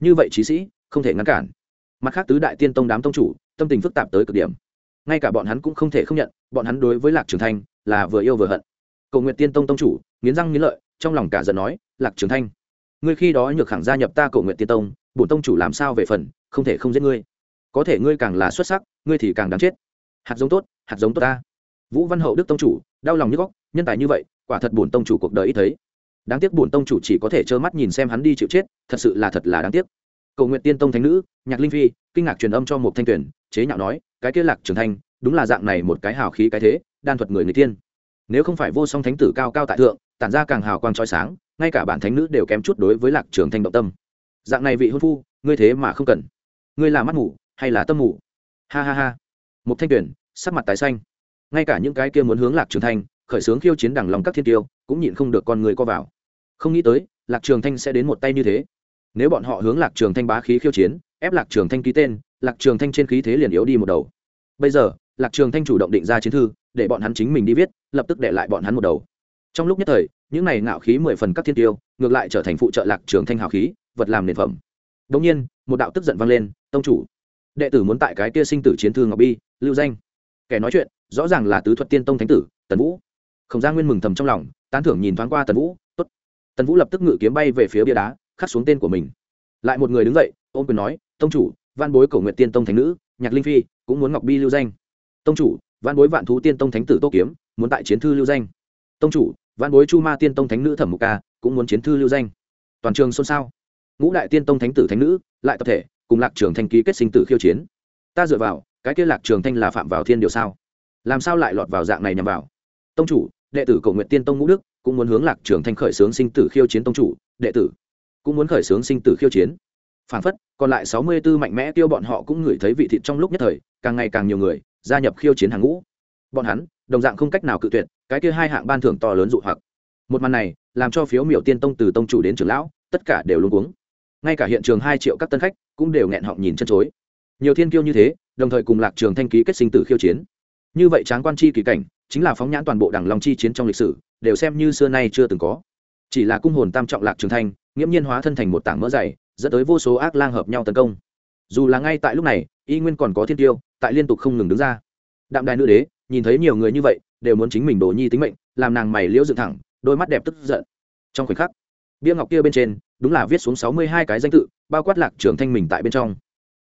Như vậy trí sĩ, không thể ngăn cản. Mặt khác tứ đại tiên tông đám tông chủ, tâm tình phức tạp tới cực điểm. Ngay cả bọn hắn cũng không thể không nhận, bọn hắn đối với lạc trường thanh là vừa yêu vừa hận. Cầu nguyện tiên tông tông chủ, nghiến răng nghiến lợi, trong lòng cả giận nói, lạc trường thanh, ngươi khi đó nhược khẳng gia nhập ta cầu nguyện tiên tông, bổn tông chủ làm sao về phần, không thể không giết ngươi. Có thể ngươi càng là xuất sắc, ngươi thì càng đáng chết. Hạt giống tốt, hạt giống tốt ta. Vũ văn hậu đức tông chủ, đau lòng như góc, nhân tài như vậy, quả thật bổn tông chủ cuộc đời ít thấy. Đáng tiếc bổn tông chủ chỉ có thể trơ mắt nhìn xem hắn đi chịu chết, thật sự là thật là đáng tiếc. Cầu nguyện tiên tông thánh nữ, nhạc linh phi, kinh ngạc truyền âm cho một thanh tuyển, chế nhạo nói, cái kia lạc trường thanh, đúng là dạng này một cái hào khí cái thế đan thuật người người tiên. Nếu không phải vô song thánh tử cao cao tại thượng, tản ra càng hào quang trói sáng, ngay cả bản thánh nữ đều kém chút đối với lạc trường thanh động tâm. Dạng này vị hôn phu, ngươi thế mà không cần. Ngươi là mắt mù, hay là tâm mù? Ha ha ha. Một thanh tuyển sắc mặt tái xanh. Ngay cả những cái kia muốn hướng lạc trường thanh, khởi sướng khiêu chiến đằng lòng các thiên tiêu, cũng nhịn không được con người co vào. Không nghĩ tới, lạc trường thanh sẽ đến một tay như thế. Nếu bọn họ hướng lạc trường thanh bá khí khiêu chiến, ép lạc trường thanh ký tên, lạc trường thanh trên khí thế liền yếu đi một đầu. Bây giờ, lạc trường thanh chủ động định ra chiến thư để bọn hắn chính mình đi viết, lập tức để lại bọn hắn một đầu. Trong lúc nhất thời, những này ngạo khí mười phần các thiên tiêu, ngược lại trở thành phụ trợ lạc trường thanh hào khí, vật làm nền phẩm. Đống nhiên, một đạo tức giận vang lên, tông chủ, đệ tử muốn tại cái kia sinh tử chiến thư ngọc bi, lưu danh. Kẻ nói chuyện, rõ ràng là tứ thuật tiên tông thánh tử, tần vũ. Không gia nguyên mừng thầm trong lòng, tán thưởng nhìn thoáng qua tần vũ, tốt. Tần vũ lập tức ngự kiếm bay về phía bia đá, khắc xuống tên của mình. Lại một người đứng dậy, ôm quyền nói, tông chủ, văn bối cổ nguyện tiên tông thánh nữ, nhạc linh phi, cũng muốn ngọc bi lưu danh. Tông chủ văn bối vạn thú tiên tông thánh tử tô kiếm, muốn tại chiến thư lưu danh. Tông chủ văn bối chu ma tiên tông thánh nữ thẩm mục ca, cũng muốn chiến thư lưu danh. Toàn trường xôn xao. Ngũ đại tiên tông thánh tử thánh nữ, lại tập thể, cùng lạc trường thanh ký kết sinh tử khiêu chiến. Ta dựa vào, cái kia lạc trường thanh là phạm vào thiên điều sao? Làm sao lại lọt vào dạng này nhằm vào? Tông chủ, đệ tử cầu nguyện tiên tông ngũ đức, cũng muốn hướng lạc trường thanh khởi xướng sinh tử khiêu chiến tông chủ, đệ tử, cũng muốn khởi xướng sinh tử khiêu chiến. Phản phất, còn lại sáu mươi 64 mạnh mẽ tiêu bọn họ cũng ngửi thấy vị thịt trong lúc nhất thời, càng ngày càng nhiều người gia nhập khiêu chiến hàng ngũ. Bọn hắn, đồng dạng không cách nào cự tuyệt, cái kia hai hạng ban thưởng to lớn dụ hoặc. Một màn này, làm cho phiếu miểu tiên tông từ tông chủ đến trưởng lão, tất cả đều luôn cuống. Ngay cả hiện trường hai triệu các tân khách cũng đều nghẹn họng nhìn chân chối. Nhiều thiên kiêu như thế, đồng thời cùng lạc trường thanh ký kết sinh tử khiêu chiến. Như vậy tráng quan chi kỳ cảnh, chính là phóng nhãn toàn bộ đảng long chi chiến trong lịch sử, đều xem như xưa nay chưa từng có. Chỉ là cung hồn tam trọng lạc trường thanh, nghiễm nhiên hóa thân thành một tảng mỡ dày, dẫn tới vô số ác lang hợp nhau tấn công. Dù là ngay tại lúc này, y nguyên còn có thiên tiêu tại liên tục không ngừng đứng ra. Đạm đài nữ đế, nhìn thấy nhiều người như vậy, đều muốn chính mình đồ nhi tính mệnh, làm nàng mày liễu dựng thẳng, đôi mắt đẹp tức giận. Trong khoảnh khắc, bia ngọc kia bên trên, đúng là viết xuống sáu mươi hai cái danh tự, bao quát lạc trường thanh mình tại bên trong.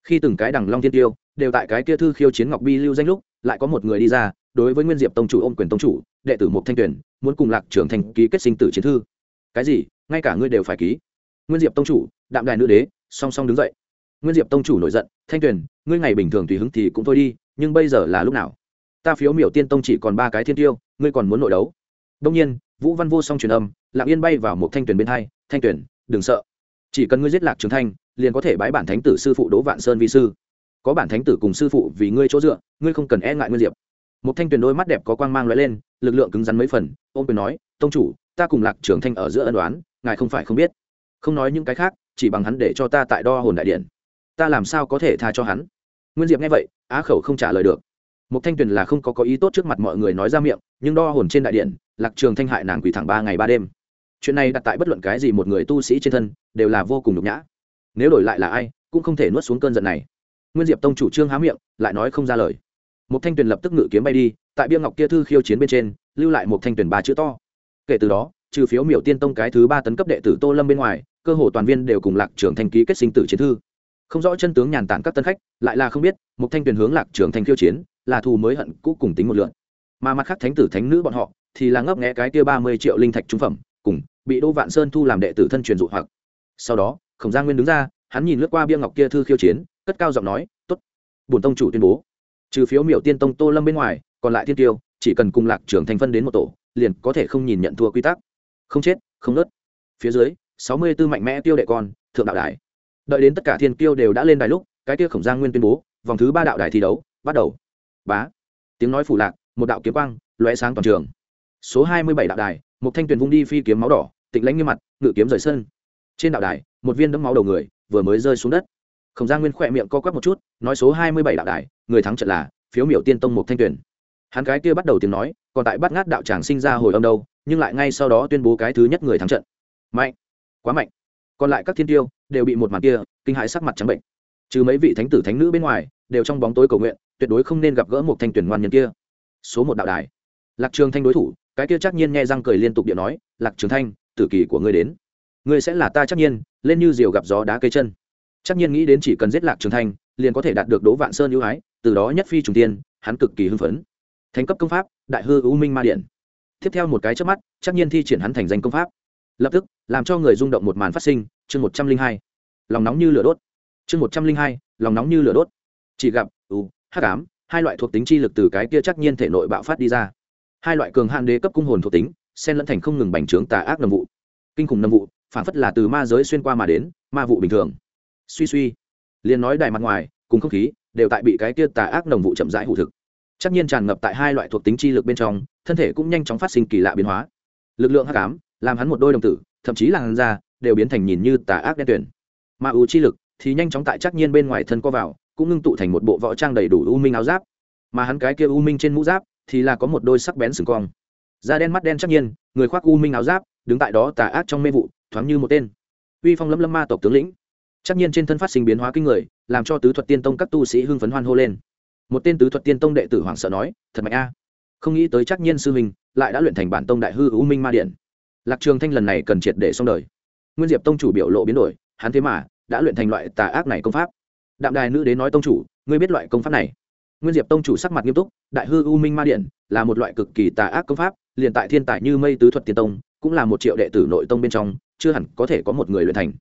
Khi từng cái đằng long thiên tiêu, đều tại cái kia thư khiêu chiến ngọc bi lưu danh lúc, lại có một người đi ra, đối với nguyên diệp tông chủ ôm quyền tông chủ, đệ tử mục thanh tuyển muốn cùng lạc trường thanh ký kết sinh tử chiến thư. Cái gì? Ngay cả ngươi đều phải ký. Nguyên diệp tông chủ, đạm đài nữ đế, song song đứng dậy nguyên diệp tông chủ nổi giận thanh Tuyền, ngươi ngày bình thường tùy hứng thì cũng thôi đi nhưng bây giờ là lúc nào? Ta phiếu miểu tiên tông chỉ còn ba cái thiên tiêu ngươi còn muốn nội đấu? Đông nhiên vũ văn vô song truyền âm lặng yên bay vào một thanh Tuyền bên hai thanh Tuyền, đừng sợ. Chỉ cần ngươi giết lạc trường thanh liền có thể bái bản thánh tử sư phụ đỗ vạn sơn vi sư. Có bản thánh tử cùng sư phụ vì ngươi chỗ dựa ngươi không cần e ngại nguyên diệp. Một thanh Tuyền đôi mắt đẹp có quang mang lóe lên lực lượng cứng rắn mấy phần ôm quyền nói tông chủ ta cùng lạc trường thanh ở giữa ân đoán ngài không phải không biết. Không nói những cái khác chỉ bằng hắn để cho ta tại đo hồn đại điện ta làm sao có thể tha cho hắn? Nguyên diệp nghe vậy, á khẩu không trả lời được. Một thanh tuyền là không có có ý tốt trước mặt mọi người nói ra miệng, nhưng đo hồn trên đại điện, lạc trường thanh hại nàng quỷ thẳng ba ngày ba đêm. Chuyện này đặt tại bất luận cái gì một người tu sĩ trên thân, đều là vô cùng nhục nhã. Nếu đổi lại là ai, cũng không thể nuốt xuống cơn giận này. Nguyên diệp tông chủ trương há miệng, lại nói không ra lời. Một thanh tuyền lập tức ngự kiếm bay đi, tại bia ngọc kia thư khiêu chiến bên trên, lưu lại một thanh tuyền ba chữ to. Kể từ đó, trừ phiếu miểu tiên tông cái thứ ba tấn cấp đệ tử tô lâm bên ngoài, cơ hồ toàn viên đều cùng lạc trường thanh ký kết sinh tử chiến thư không rõ chân tướng nhàn tản các tân khách, lại là không biết một thanh tuyền hướng lạc trường thanh khiêu chiến, là thù mới hận cũ cùng tính một lượn mà mặt khác thánh tử thánh nữ bọn họ, thì là ngấp nghé cái kia ba mươi triệu linh thạch trung phẩm, cùng, bị đỗ vạn sơn thu làm đệ tử thân truyền dụ hoặc sau đó, khổng gia nguyên đứng ra, hắn nhìn lướt qua bia ngọc kia thư khiêu chiến, cất cao giọng nói, tốt. bổn tông chủ tuyên bố trừ phiếu miểu tiên tông tô lâm bên ngoài, còn lại thiên tiêu, chỉ cần cùng lạc trưởng thành phân đến một tổ, liền có thể không nhìn nhận thua quy tắc không chết, không nớt phía dưới, sáu mươi b ố mạnh mẽ tiêu đệ con, thượng đạo đại đợi đến tất cả thiên kiêu đều đã lên đài lúc, cái kia khổng giang nguyên tuyên bố, vòng thứ ba đạo đài thi đấu, bắt đầu. Bá. Tiếng nói phủ lạc, một đạo kiếm quang, lóe sáng toàn trường. Số hai mươi bảy đạo đài, một thanh tuyền vung đi phi kiếm máu đỏ, tịnh lãnh như mặt, ngự kiếm rời sân. Trên đạo đài, một viên đấm máu đầu người, vừa mới rơi xuống đất. Khổng giang nguyên khỏe miệng co quắp một chút, nói số hai mươi bảy đạo đài, người thắng trận là phiếu miểu tiên tông một thanh tuyển hắn cái kia bắt đầu tiếng nói, còn tại bắt ngát đạo tràng sinh ra hồi âm đâu, nhưng lại ngay sau đó tuyên bố cái thứ nhất người thắng trận. Mạnh. Quá mạnh còn lại các thiên tiêu đều bị một màn kia kinh hãi sắc mặt trắng bệnh. Trừ mấy vị thánh tử thánh nữ bên ngoài, đều trong bóng tối cầu nguyện, tuyệt đối không nên gặp gỡ một thanh tuyển ngoan nhân kia. Số một đạo đài. Lạc trường thanh đối thủ, cái kia chắc nhiên nghe răng cười liên tục điện nói, lạc trường thanh, tử kỳ của ngươi đến. Ngươi sẽ là ta chắc nhiên, lên như diều gặp gió đá cây chân. Chắc nhiên nghĩ đến chỉ cần giết lạc trường thanh, liền có thể đạt được đỗ vạn sơn ưu ái, từ đó nhất phi trùng tiên, hắn cực kỳ hưng phấn. Thành cấp công pháp, đại hư u minh ma điện. Tiếp theo một cái chớp mắt, chắc nhiên thi triển hắn thành danh công pháp lập tức, làm cho người rung động một màn phát sinh, chương một trăm linh hai. Lòng nóng như lửa đốt. Chương một trăm linh hai, lòng nóng như lửa đốt. Chỉ gặp u hắc ám, hai loại thuộc tính chi lực từ cái kia chắc nhiên thể nội bạo phát đi ra. Hai loại cường hạn đế cấp cung hồn thuộc tính, xen lẫn thành không ngừng bành trướng tà ác nầm vụ. Kinh khủng nầm vụ, phản phất là từ ma giới xuyên qua mà đến, ma vụ bình thường. Suy suy, liền nói đài mặt ngoài, cùng không khí, đều tại bị cái kia tà ác nồng vụ chậm rãi hủ thực. Chắc nhiên tràn ngập tại hai loại thuộc tính chi lực bên trong, thân thể cũng nhanh chóng phát sinh kỳ lạ biến hóa. Lực lượng hắc ám làm hắn một đôi đồng tử thậm chí làn da đều biến thành nhìn như tà ác đen tuyển ma ưu chi lực thì nhanh chóng tại chắc nhiên bên ngoài thân co vào cũng ngưng tụ thành một bộ võ trang đầy đủ u minh áo giáp. Mà hắn cái kia u minh trên mũ giáp thì là có một đôi sắc bén sừng cong. Da đen mắt đen chắc nhiên người khoác u minh áo giáp đứng tại đó tà ác trong mê vụ thoáng như một tên. Uy phong lâm lâm ma tộc tướng lĩnh. Chắc nhiên trên thân phát sinh biến hóa kinh người làm cho tứ thuật tiên tông các tu sĩ hưng phấn hoan hô lên. Một tên tứ thuật tiên tông đệ tử hoảng sợ nói thật mạnh a. Không nghĩ tới chắc nhiên sư mình, lại đã luyện thành bản tông đại hư u minh ma điện lạc trường thanh lần này cần triệt để xong đời. Nguyên diệp tông chủ biểu lộ biến đổi, hắn thế mà đã luyện thành loại tà ác này công pháp. Đạm đài nữ đến nói tông chủ, ngươi biết loại công pháp này? Nguyên diệp tông chủ sắc mặt nghiêm túc, đại hư u minh ma điện là một loại cực kỳ tà ác công pháp, liền tại thiên tài như mây tứ thuật tiên tông, cũng là một triệu đệ tử nội tông bên trong, chưa hẳn có thể có một người luyện thành.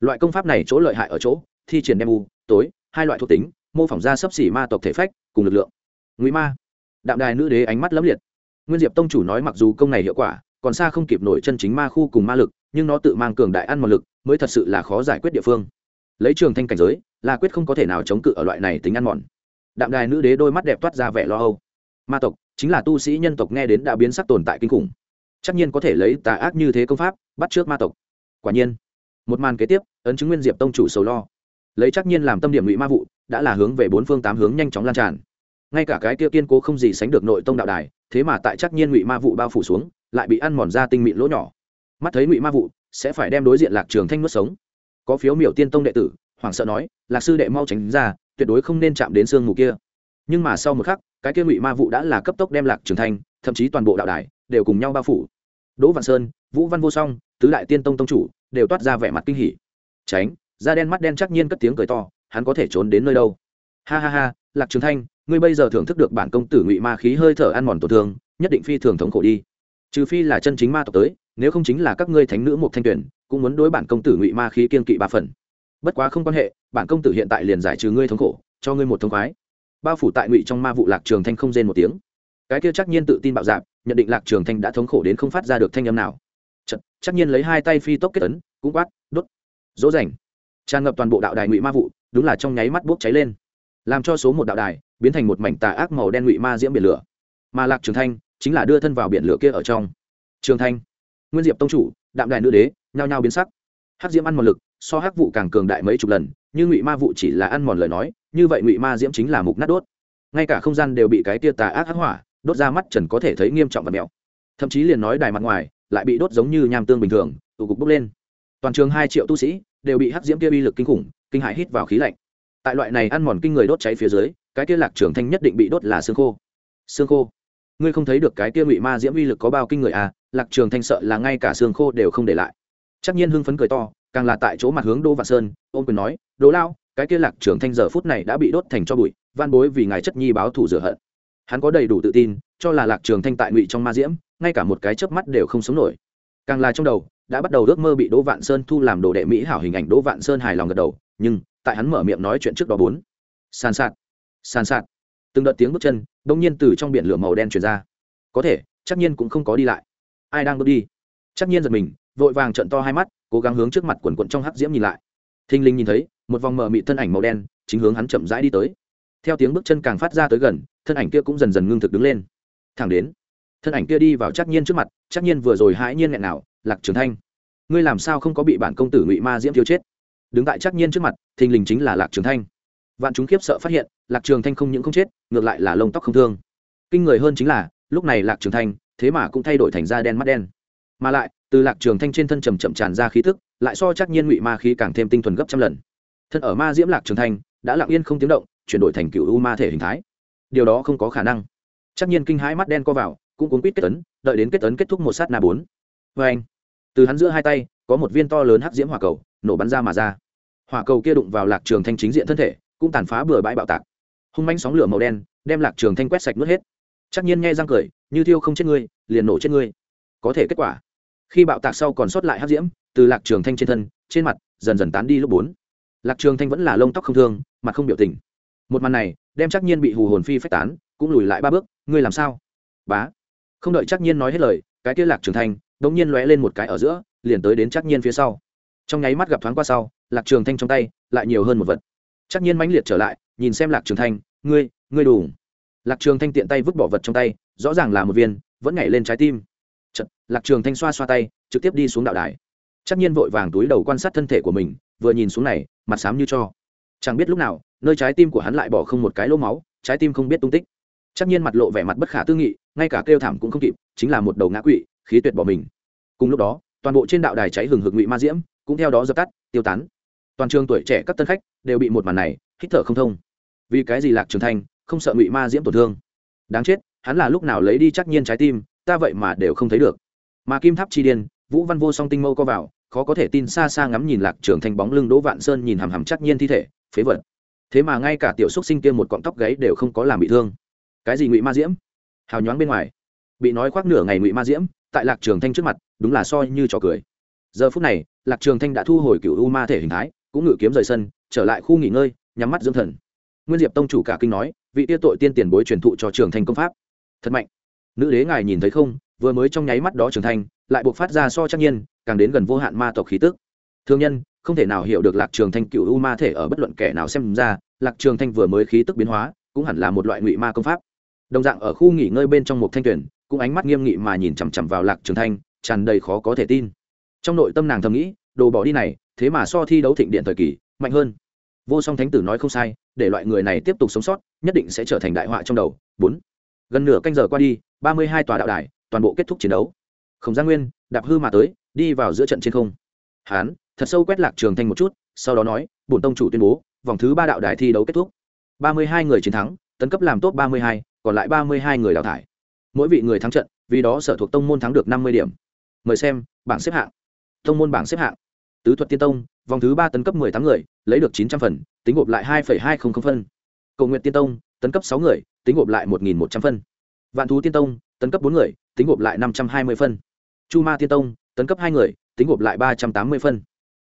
Loại công pháp này chỗ lợi hại ở chỗ, thi triển đem u, tối, hai loại thuộc tính, mô phỏng ra sấp xỉ ma tộc thể phách, cùng lực lượng. Ngụy ma. Đạm đài nữ đế ánh mắt lẫm liệt. Nguyên diệp tông chủ nói mặc dù công này hiệu quả còn xa không kịp nổi chân chính ma khu cùng ma lực, nhưng nó tự mang cường đại ăn mòn lực, mới thật sự là khó giải quyết địa phương. Lấy trường thanh cảnh giới là quyết không có thể nào chống cự ở loại này tính ăn mòn. Đạm đài nữ đế đôi mắt đẹp toát ra vẻ lo âu. Ma tộc, chính là tu sĩ nhân tộc nghe đến đã biến sắc tồn tại kinh khủng. Chắc nhiên có thể lấy tà ác như thế công pháp, bắt trước ma tộc. Quả nhiên, một màn kế tiếp, ấn chứng nguyên diệp tông chủ sầu lo. Lấy chắc nhiên làm tâm điểm ngụy ma vụ, đã là hướng về bốn phương tám hướng nhanh chóng lan tràn. Ngay cả cái kia kiên cố không gì sánh được nội tông đạo đài, thế mà tại chắc nhiên ngụy ma vụ bao phủ xuống lại bị ăn mòn ra tinh mịn lỗ nhỏ. Mắt thấy ngụy ma vụ, sẽ phải đem đối diện lạc trường thanh nuốt sống. Có phiếu miểu tiên tông đệ tử, hoảng sợ nói, lạc sư đệ mau tránh ra, tuyệt đối không nên chạm đến xương mù kia. Nhưng mà sau một khắc, cái kia ngụy ma vụ đã là cấp tốc đem lạc trường thanh, thậm chí toàn bộ đạo đài, đều cùng nhau bao phủ. Đỗ văn sơn, vũ văn vô song, tứ đại tiên tông tông chủ, đều toát ra vẻ mặt kinh hỉ. Tránh, da đen mắt đen chắc nhiên cất tiếng cười to, hắn có thể trốn đến nơi đâu? Ha ha ha, lạc trường thanh, ngươi bây giờ thưởng thức được bản công tử ngụy ma khí hơi thở ăn mòn tổn thương, nhất định phi thường thống khổ đi trừ phi là chân chính ma tộc tới nếu không chính là các ngươi thánh nữ một thanh tuyển cũng muốn đối bản công tử ngụy ma khí kiên kỵ ba phần. Bất quá không quan hệ bản công tử hiện tại liền giải trừ ngươi thống khổ cho ngươi một thông khoái. Bao phủ tại ngụy trong ma vụ lạc trường thanh không rên một tiếng. Cái kia chắc nhiên tự tin bạo dạp nhận định lạc trường thanh đã thống khổ đến không phát ra được thanh âm nào. Chật, chắc nhiên lấy hai tay phi tốc kết ấn cũng quát đốt dỗ dành tràn ngập toàn bộ đạo đài ngụy ma vụ đúng là trong nháy mắt bốc cháy lên. Làm cho số một đạo đài biến thành một mảnh tà ác màu đen ngụy ma diễm biển lửa. Mà lạc trường thanh chính là đưa thân vào biển lửa kia ở trong. Trường thanh, nguyên diệp tông chủ, đạm đài nữ đế, nhao nhao biến sắc. Hắc diễm ăn một lực, so hắc vụ càng cường đại mấy chục lần, như ngụy ma vụ chỉ là ăn mòn lời nói, như vậy ngụy ma diễm chính là mục nát đốt. Ngay cả không gian đều bị cái tia tà ác hắc hỏa, đốt ra mắt trần có thể thấy nghiêm trọng và mèo thậm chí liền nói đài mặt ngoài, lại bị đốt giống như nham tương bình thường, tụ cục bốc lên. Toàn trường hai triệu tu sĩ đều bị hắc diễm kia uy lực kinh khủng, kinh hại hít vào khí lạnh. Tại loại này ăn mòn kinh người đốt cháy phía dưới, cái kia lạc trường thanh nhất định bị đốt là xương khô. Xương khô ngươi không thấy được cái kia ngụy ma diễm uy lực có bao kinh người à lạc trường thanh sợ là ngay cả xương khô đều không để lại. Chắc nhiên hưng phấn cười to, càng là tại chỗ mặt hướng đỗ vạn sơn, ôm quyền nói, đỗ lao, cái kia lạc trường thanh giờ phút này đã bị đốt thành cho bụi, van bối vì ngài chất nhi báo thù rửa hận. Hắn có đầy đủ tự tin, cho là lạc trường thanh tại ngụy trong ma diễm, ngay cả một cái chớp mắt đều không sống nổi. Càng là trong đầu, đã bắt đầu ước mơ bị đỗ vạn sơn thu làm đồ đệ mỹ hảo hình ảnh đỗ vạn sơn hài lòng gật đầu, nhưng, tại hắn mở miệng nói chuyện trước đó bốn. Sàn sạt sàn sạt từng đợt tiếng bước chân đông nhiên từ trong biển lửa màu đen truyền ra. Có thể, chắc nhiên cũng không có đi lại. Ai đang bước đi? Chắc nhiên giật mình, vội vàng trận to hai mắt, cố gắng hướng trước mặt quần quận trong hắc diễm nhìn lại. Thinh linh nhìn thấy, một vòng mờ mị thân ảnh màu đen, chính hướng hắn chậm rãi đi tới. Theo tiếng bước chân càng phát ra tới gần, thân ảnh kia cũng dần dần ngưng thực đứng lên. Thẳng đến, thân ảnh kia đi vào chắc nhiên trước mặt, chắc nhiên vừa rồi hãi nhiên nghẹn nào, lạc trường thanh, ngươi làm sao không có bị bản công tử ngụy ma diễm thiếu chết? Đứng tại chắc nhiên trước mặt, thình lình chính là lạc trường thanh vạn chúng khiếp sợ phát hiện, lạc trường thanh không những không chết, ngược lại là lông tóc không thương. Kinh người hơn chính là, lúc này lạc trường thanh, thế mà cũng thay đổi thành da đen mắt đen. Mà lại, từ lạc trường thanh trên thân trầm chậm tràn ra khí tức, lại so chắc nhiên ngụy ma khí càng thêm tinh thuần gấp trăm lần. Thân ở ma diễm lạc trường thanh, đã lặng yên không tiếng động, chuyển đổi thành cựu u ma thể hình thái. Điều đó không có khả năng. Chắc nhiên kinh hãi mắt đen co vào, cũng cuốn quýt kết tấn đợi đến kết tấn kết thúc một sát na bốn. Vê anh, từ hắn giữa hai tay, có một viên to lớn hắc diễm hỏa cầu, nổ bắn ra mà ra. Hỏa cầu kia đụng vào lạc trường thanh chính diện thân thể cũng tàn phá bừa bãi bạo tạc. Hung manh sóng lửa màu đen đem lạc trường thanh quét sạch nuốt hết. Chắc nhiên nghe răng cười, như thiêu không chết ngươi, liền nổ chết ngươi. Có thể kết quả, khi bạo tạc sau còn sót lại hắc diễm từ lạc trường thanh trên thân, trên mặt dần dần tán đi lúc bốn. Lạc trường thanh vẫn là lông tóc không thương, mặt không biểu tình. Một màn này đem chắc nhiên bị hù hồn phi phách tán, cũng lùi lại ba bước, ngươi làm sao? Bá. Không đợi chắc nhiên nói hết lời, cái kia lạc trường thanh đống nhiên lóe lên một cái ở giữa, liền tới đến chắc nhiên phía sau. Trong nháy mắt gặp thoáng qua sau, lạc trường thanh trong tay lại nhiều hơn một vật chắc nhiên mãnh liệt trở lại nhìn xem lạc trường thanh ngươi ngươi đủ lạc trường thanh tiện tay vứt bỏ vật trong tay rõ ràng là một viên vẫn nhảy lên trái tim. Chật, lạc trường thanh xoa xoa tay trực tiếp đi xuống đạo đài. Chắc nhiên vội vàng túi đầu quan sát thân thể của mình vừa nhìn xuống này mặt xám như cho. Chẳng biết lúc nào nơi trái tim của hắn lại bỏ không một cái lỗ máu trái tim không biết tung tích. Chắc nhiên mặt lộ vẻ mặt bất khả tư nghị ngay cả kêu thảm cũng không kịp chính là một đầu ngã quỵ khí tuyệt bỏ mình. Cùng lúc đó toàn bộ trên đạo đài cháy hừng hực ngụy ma diễm cũng theo đó dập tắt tiêu tán toàn trường tuổi trẻ các tân khách đều bị một màn này hít thở không thông. Vì cái gì lạc trường thanh không sợ ngụy ma diễm tổn thương? Đáng chết, hắn là lúc nào lấy đi chắc nhiên trái tim, ta vậy mà đều không thấy được. Mà kim tháp chi điên, vũ văn vô song tinh mâu co vào, khó có thể tin xa xa ngắm nhìn lạc trường thanh bóng lưng đỗ vạn sơn nhìn hằm hằm chắc nhiên thi thể, phế vật. Thế mà ngay cả tiểu xúc sinh kia một cọng tóc gáy đều không có làm bị thương. Cái gì ngụy ma diễm? Hào nhoáng bên ngoài, bị nói khoác nửa ngày ngụy ma diễm, tại lạc trường thanh trước mặt, đúng là soi như trò cười. Giờ phút này, lạc trường thanh đã thu hồi cựu u ma thể hình thái cũng ngự kiếm rời sân, trở lại khu nghỉ ngơi, nhắm mắt dưỡng thần. Nguyên diệp tông chủ cả kinh nói, vị tiêu tội tiên tiền bối truyền thụ cho trường thanh công pháp. Thật mạnh. Nữ đế ngài nhìn thấy không, vừa mới trong nháy mắt đó trường thanh lại buộc phát ra so chắc nhiên, càng đến gần vô hạn ma tộc khí tức. Thương nhân, không thể nào hiểu được lạc trường thanh cựu u ma thể ở bất luận kẻ nào xem ra, lạc trường thanh vừa mới khí tức biến hóa, cũng hẳn là một loại ngụy ma công pháp. Đồng dạng ở khu nghỉ ngơi bên trong một thanh tuyển, cũng ánh mắt nghiêm nghị mà nhìn chằm chằm vào lạc trường thanh, tràn đầy khó có thể tin. Trong nội tâm nàng thầm nghĩ, đồ bỏ đi này thế mà so thi đấu thịnh điện thời kỳ, mạnh hơn. Vô song thánh tử nói không sai, để loại người này tiếp tục sống sót, nhất định sẽ trở thành đại họa trong đầu. Bốn. Gần nửa canh giờ qua đi, ba mươi hai tòa đạo đài, toàn bộ kết thúc chiến đấu. Khổng gia nguyên, đạp hư mà tới, đi vào giữa trận trên không. Hán, thật sâu quét lạc trường thanh một chút, sau đó nói, bổn tông chủ tuyên bố, vòng thứ ba đạo đài thi đấu kết thúc. ba mươi hai người chiến thắng, tấn cấp làm top ba mươi hai, còn lại ba mươi hai người đào thải. Mỗi vị người thắng trận, vì đó sở thuộc tông môn thắng được năm mươi điểm. Mời xem, bảng xếp hạng. Tông môn bảng xếp hạng tứ thuật tiên tông, vòng thứ ba tấn cấp mười tám người, lấy được chín trăm phần, tính gộp lại hai hai không không phân. Cầu nguyện tiên tông, tấn cấp sáu người, tính gộp lại một một trăm phân. Vạn thú tiên tông, tấn cấp bốn người, tính gộp lại năm trăm hai mươi phân. Chu ma tiên tông, tấn cấp hai người, tính gộp lại ba trăm tám mươi phân.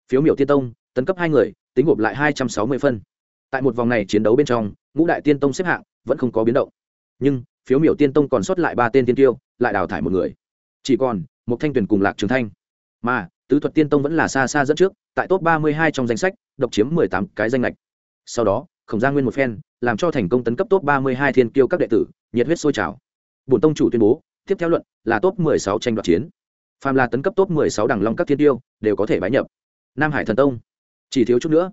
Phiếu miểu tiên tông, tấn cấp hai người, tính gộp lại hai trăm sáu mươi phân. Tại một vòng này chiến đấu bên trong, ngũ đại tiên tông xếp hạng vẫn không có biến động. Nhưng, phiếu miểu tiên tông còn sót lại ba tên tiên tiêu, lại đào thải một người. Chỉ còn một thanh tuyển cùng lạc trường thanh. Mà tứ thuật tiên tông vẫn là xa xa dẫn trước, tại top ba mươi hai trong danh sách, độc chiếm mười tám cái danh lệch sau đó, khổng gia nguyên một phen, làm cho thành công tấn cấp top ba mươi hai thiên kiêu các đệ tử, nhiệt huyết sôi trào. Bổn tông chủ tuyên bố, tiếp theo luận, là top mười sáu tranh đoạt chiến. Phàm là tấn cấp top mười sáu đẳng long các thiên tiêu đều có thể bái nhập. Nam hải thần tông. Chỉ thiếu chút nữa.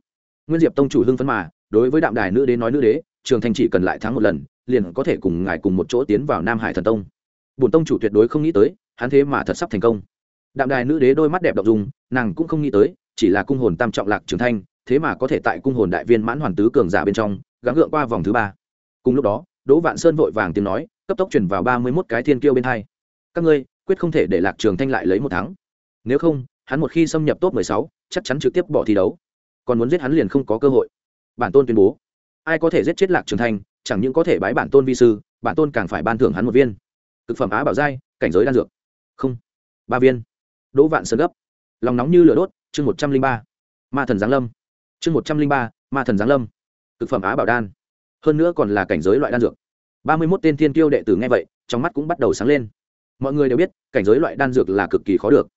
Nguyên diệp tông chủ hưng phấn mà, đối với đạm đài nữ đế nói nữ đế, trường thành chỉ cần lại thắng một lần, liền có thể cùng ngài cùng một chỗ tiến vào nam hải thần tông. Bổn tông chủ tuyệt đối không nghĩ tới, hắn thế mà thật sắp thành công đạm đài nữ đế đôi mắt đẹp đ ộ n g dùng nàng cũng không nghĩ tới, chỉ là cung hồn tam trọng lạc trường thanh, thế mà có thể tại cung hồn đại viên mãn hoàn tứ cường giả bên trong, gắng gượng qua vòng thứ ba. Cùng lúc đó, đỗ vạn sơn vội vàng tiếng nói, cấp tốc chuyển vào ba mươi mốt cái thiên kiêu bên hai. Các ngươi, quyết không thể để lạc trường thanh lại lấy một tháng nếu không, hắn một khi xâm nhập top mười sáu, chắc chắn trực tiếp bỏ thi đấu. Còn muốn giết hắn liền không có cơ hội. Bản tôn tuyên bố. Ai có thể giết chết lạc trường thanh, chẳng những có thể bái bản tôn vi sư, bản tôn càng phải ban thưởng hắn một viên. Thực phẩm á bảo giai, cảnh giới đan dược. Không. Ba viên đỗ vạn sơn gấp. Lòng nóng như lửa đốt, chương một trăm linh ba. Ma thần giáng lâm. Chương một trăm linh ba, ma thần giáng lâm. Thực phẩm á bảo đan. Hơn nữa còn là cảnh giới loại đan dược. Ba mươi mốt tên thiên tiêu đệ tử nghe vậy, trong mắt cũng bắt đầu sáng lên. Mọi người đều biết, cảnh giới loại đan dược là cực kỳ khó được.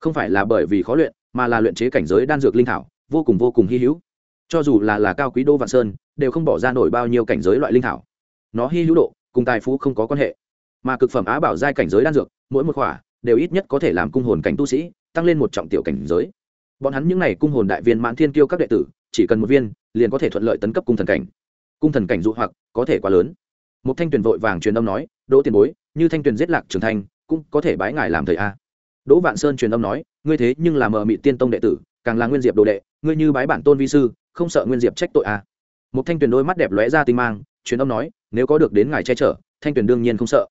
Không phải là bởi vì khó luyện, mà là luyện chế cảnh giới đan dược linh thảo, vô cùng vô cùng hy hữu. Cho dù là là cao quý đô vạn sơn, đều không bỏ ra nổi bao nhiêu cảnh giới loại linh thảo. Nó hy hữu độ, cùng tài phú không có quan hệ. Mà cực phẩm á bảo giai cảnh giới đan dược, mỗi một khỏa đều ít nhất có thể làm cung hồn cảnh tu sĩ, tăng lên một trọng tiểu cảnh giới. Bọn hắn những n à y cung hồn đại viên mãn thiên kiêu các đệ tử, chỉ cần một viên, liền có thể thuận lợi tấn cấp cung thần cảnh. Cung thần cảnh dụ hoặc, có thể quá lớn. Một thanh tuyền vội vàng truyền âm nói, đỗ tiền bối, như thanh tuyền giết lạc trường thanh, cũng có thể bái ngài làm thầy a. Đỗ vạn sơn truyền âm nói, ngươi thế nhưng là mờ mị tiên tông đệ tử, càng là nguyên diệp đồ đệ, ngươi như bái bản tôn vi sư, không sợ nguyên diệp trách tội a. Một thanh tuyền đôi mắt đẹp lóe ra tinh mang, truyền âm nói, nếu có được đến ngài che chở, thanh tuyền đương nhiên không sợ.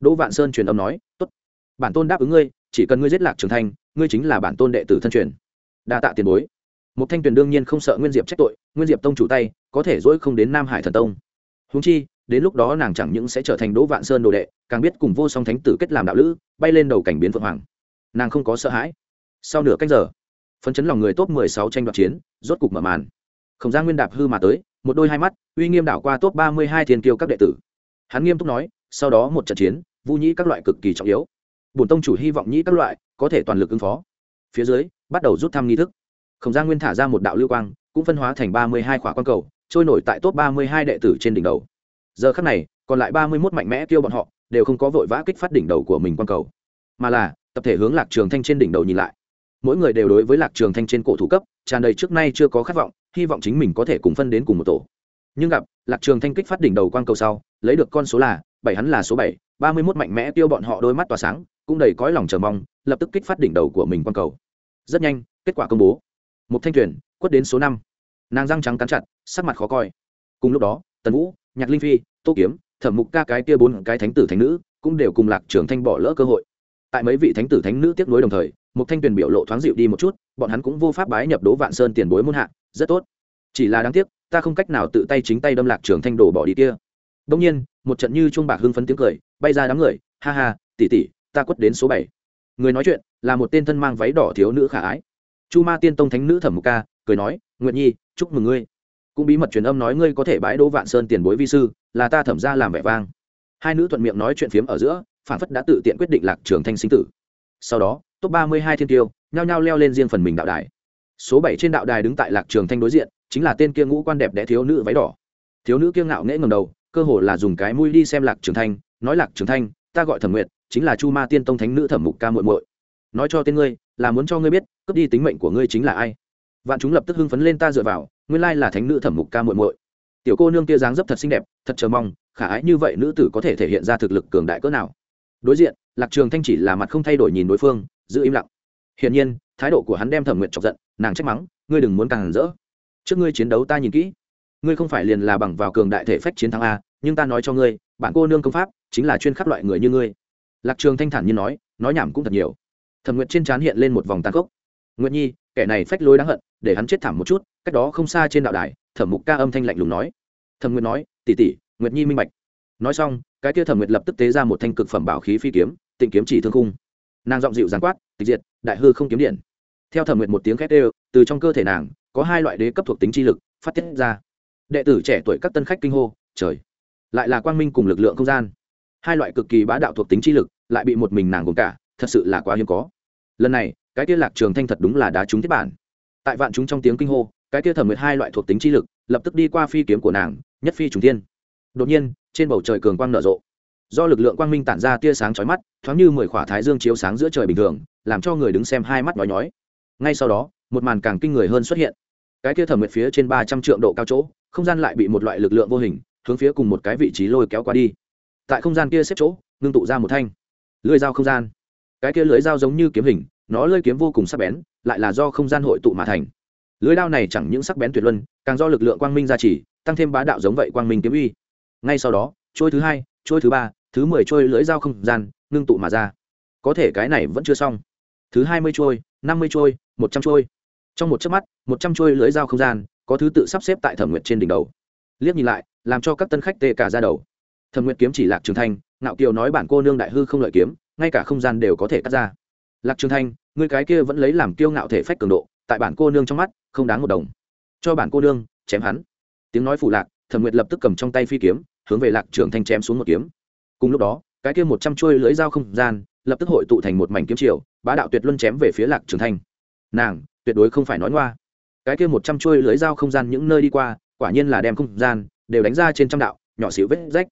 Đỗ vạn sơn truyền âm nói, tốt bản tôn đáp ứng ngươi, chỉ cần ngươi giết lạc trường thanh, ngươi chính là bản tôn đệ tử thân truyền. Đa tạ tiền bối. Một thanh tuyền đương nhiên không sợ nguyên diệp trách tội, nguyên diệp tông chủ tay, có thể dỗi không đến nam hải thần tông. Húng chi, đến lúc đó nàng chẳng những sẽ trở thành đỗ vạn sơn đồ đệ, càng biết cùng vô song thánh tử kết làm đạo lữ, bay lên đầu cảnh biến phượng hoàng. Nàng không có sợ hãi. Sau nửa cách giờ, phấn chấn lòng người top mười sáu tranh đoạt chiến, rốt cục mở màn. Khổng gia nguyên đạp hư mà tới, một đôi hai mắt, uy nghiêm đảo qua top ba mươi hai thiên kiêu các đệ tử. Hắn nghiêm túc nói, sau đó một trận chiến, vu nhĩ các loại cực kỳ trọng yếu bổn tông chủ hy vọng nhĩ các loại có thể toàn lực ứng phó. Phía dưới, bắt đầu rút thăm nghi thức. Khổng gia nguyên thả ra một đạo lưu quang, cũng phân hóa thành ba mươi hai khỏa quan cầu, trôi nổi tại top ba mươi hai đệ tử trên đỉnh đầu. Giờ khắc này, còn lại ba mươi mốt mạnh mẽ kêu bọn họ, đều không có vội vã kích phát đỉnh đầu của mình quan cầu. Mà là, tập thể hướng lạc trường thanh trên đỉnh đầu nhìn lại. Mỗi người đều đối với lạc trường thanh trên cổ thủ cấp, tràn đầy trước nay chưa có khát vọng, hy vọng chính mình có thể cùng phân đến cùng một tổ. Nhưng gặp, lạc trường thanh kích phát đỉnh đầu quang cầu sau, lấy được con số là bảy hắn là số bảy, ba mươi mốt mạnh mẽ tiêu bọn họ đôi mắt tỏa sáng, cũng đầy cõi lòng chờ mong, lập tức kích phát đỉnh đầu của mình quang cầu. Rất nhanh, kết quả công bố. Một thanh tuyển quất đến số năm. Nàng răng trắng cắn chặt, sắc mặt khó coi. Cùng lúc đó, tần vũ, nhạc linh phi, tô kiếm, thẩm mục ca cái kia bốn cái thánh tử thánh nữ, cũng đều cùng lạc trường thanh bỏ lỡ cơ hội. Tại mấy vị thánh tử thánh nữ tiếp nối đồng thời, một thanh tuyển biểu lộ thoáng dịu đi một chút, bọn hắn cũng vô pháp bái nhập đố vạn sơn tiền bối muôn hạ, rất tốt. Chỉ là đáng tiếc, ta không cách nào tự tay chính tay đâm lạc trường thanh đổ bỏ đi kia đông nhiên, một trận như chuông bạc hưng phấn tiếng cười, bay ra đám người, ha ha, tỷ tỷ, ta quất đến số bảy. Người nói chuyện là một tên thân mang váy đỏ thiếu nữ khả ái. Chu ma tiên tông thánh nữ thẩm mục ca, cười nói nguyện nhi, chúc mừng ngươi. Cũng bí mật truyền âm nói ngươi có thể bãi đỗ vạn sơn tiền bối vi sư, là ta thẩm ra làm vẻ vang. Hai nữ thuận miệng nói chuyện phiếm ở giữa, phản phất đã tự tiện quyết định lạc trường thanh sinh tử. Sau đó, top ba mươi hai thiên tiêu, nhao nhao leo lên riêng phần mình đạo đài. Số bảy trên đạo đài đứng tại lạc trường thanh đối diện, chính là tên kia ngũ quan đẹp đẽ thiếu nữ váy đỏ. Thiếu nữ kiêng ngạo nghễ ngầm đầu cơ hồ là dùng cái mũi đi xem lạc trường thanh, nói lạc trường thanh, ta gọi thẩm nguyệt, chính là chu ma tiên tông thánh nữ thẩm mục ca muội muội. Nói cho tên ngươi, là muốn cho ngươi biết, cướp đi tính mệnh của ngươi chính là ai. Vạn chúng lập tức hưng phấn lên ta dựa vào, nguyên lai là thánh nữ thẩm mục ca muội muội. Tiểu cô nương kia dáng dấp thật xinh đẹp, thật chờ mong, khả ái như vậy nữ tử có thể thể hiện ra thực lực cường đại cỡ nào. Đối diện, lạc trường thanh chỉ là mặt không thay đổi nhìn đối phương, giữ im lặng. Hiển nhiên, thái độ của hắn đem thẩm nguyện chọc giận, nàng trách mắng, ngươi đừng muốn càng rỡ. Trước ngươi chiến đấu ta nhìn kỹ ngươi không phải liền là bằng vào cường đại thể phách chiến thắng a, nhưng ta nói cho ngươi, bạn cô nương công pháp chính là chuyên khắc loại người như ngươi. Lạc trường thanh thản như nói nói nhảm cũng thật nhiều. Thẩm Nguyệt trên trán hiện lên một vòng tàn khốc. Nguyệt nhi, kẻ này phách lối đáng hận, để hắn chết thảm một chút, cách đó không xa trên đạo đài, thẩm mục ca âm thanh lạnh lùng nói. Thẩm Nguyệt nói tỉ tỉ nguyệt nhi minh bạch. Nói xong, cái kia thẩm nguyệt lập tức tế ra một thanh cực phẩm bảo khí phi kiếm, tịnh kiếm chỉ thương khung. Nàng giọng dịu giàn quát, tịch diệt, đại hư không kiếm điện. Theo thẩm nguyệt một tiếng khét đều từ trong cơ thể nàng, có hai loại đế cấp thuộc tính chi lực phát tiết ra đệ tử trẻ tuổi các tân khách kinh hô, trời, lại là quang minh cùng lực lượng không gian. Hai loại cực kỳ bá đạo thuộc tính chi lực, lại bị một mình nàng gồm cả, thật sự là quá hiếm có. Lần này, cái kia lạc trường thanh thật đúng là đá trúng tiếp bản. Tại vạn chúng trong tiếng kinh hô, cái kia thẩm nguyệt hai loại thuộc tính chi lực, lập tức đi qua phi kiếm của nàng, nhất phi trùng thiên. Đột nhiên, trên bầu trời cường quang nở rộ. Do lực lượng quang minh tản ra tia sáng chói mắt, thoáng như mười khỏa thái dương chiếu sáng giữa trời bình thường, làm cho người đứng xem hai mắt nhói nhói. Ngay sau đó, một màn càng kinh người hơn xuất hiện cái kia thẩm nguyệt phía trên ba trăm triệu độ cao chỗ, không gian lại bị một loại lực lượng vô hình, hướng phía cùng một cái vị trí lôi kéo qua đi. Tại không gian kia xếp chỗ, ngưng tụ ra một thanh. Lưỡi dao không gian. Cái kia lưỡi dao giống như kiếm hình, nó lưỡi kiếm vô cùng sắc bén, lại là do không gian hội tụ mà thành. Lưỡi dao này chẳng những sắc bén tuyệt luân, càng do lực lượng quang minh gia trì, tăng thêm bá đạo giống vậy quang minh kiếm uy. Ngay sau đó, trôi thứ hai, trôi thứ ba, thứ mười trôi lưỡi dao không gian, ngưng tụ mà ra. Có thể cái này vẫn chưa xong. Thứ hai mươi trôi, năm mươi trôi, một trăm trôi trong một chớp mắt, một trăm chuôi lưới dao không gian, có thứ tự sắp xếp tại thẩm nguyệt trên đỉnh đầu. Liếc nhìn lại, làm cho các tân khách tê cả ra đầu. Thẩm nguyệt kiếm chỉ lạc trường thanh, ngạo kiều nói bản cô nương đại hư không lợi kiếm, ngay cả không gian đều có thể cắt ra. Lạc trường thanh, người cái kia vẫn lấy làm kiêu ngạo thể phách cường độ, tại bản cô nương trong mắt, không đáng một đồng. Cho bản cô nương, chém hắn. Tiếng nói phủ lạc, thẩm nguyệt lập tức cầm trong tay phi kiếm, hướng về lạc trường thanh chém xuống một kiếm. Cùng lúc đó, cái kia một trăm chuôi lưỡi dao không gian, lập tức hội tụ thành một mảnh kiếm triều, bá đạo tuyệt luân chém về phía lạc trường thanh nàng, tuyệt đối không phải nói ngoa. Cái kia một trăm chuôi lưỡi dao không gian những nơi đi qua, quả nhiên là đem không gian, đều đánh ra trên trăm đạo, nhỏ xíu vết rách.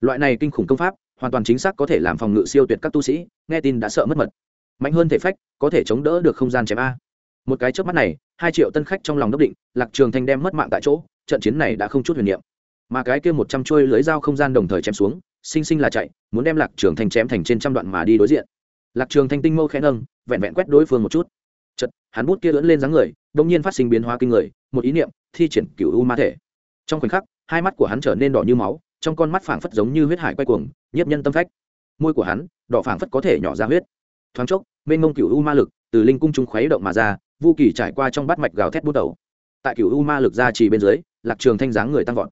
Loại này kinh khủng công pháp, hoàn toàn chính xác có thể làm phòng ngự siêu tuyệt các tu sĩ, nghe tin đã sợ mất mật. Mạnh hơn thể phách, có thể chống đỡ được không gian chém a. Một cái trước mắt này, hai triệu tân khách trong lòng đốc định, lạc trường thanh đem mất mạng tại chỗ, trận chiến này đã không chút huyền niệm. Mà cái kia một trăm chuôi lưới dao không gian đồng thời chém xuống, sinh sinh là chạy, muốn đem lạc trường thanh chém thành trên trăm đoạn mà đi đối diện. Lạc trường thanh tinh mâu khẽ nâng, vẹn vẹn quét đối phương một chút chật, hắn bút kia lưỡn lên dáng người đông nhiên phát sinh biến hóa kinh người, một ý niệm, thi triển cửu u ma thể. Trong khoảnh khắc, hai mắt của hắn trở nên đỏ như máu, trong con mắt phảng phất giống như huyết hải quay cuồng, nhiếp nhân tâm phách. Môi của hắn, đỏ phảng phất có thể nhỏ ra huyết. Thoáng chốc, mênh mông cửu u ma lực từ linh cung trung khuấy động mà ra vô kỳ trải qua trong bát mạch gào thét bút đầu. Tại cửu u ma lực ra chỉ bên dưới, lạc trường thanh dáng người tăng vọt.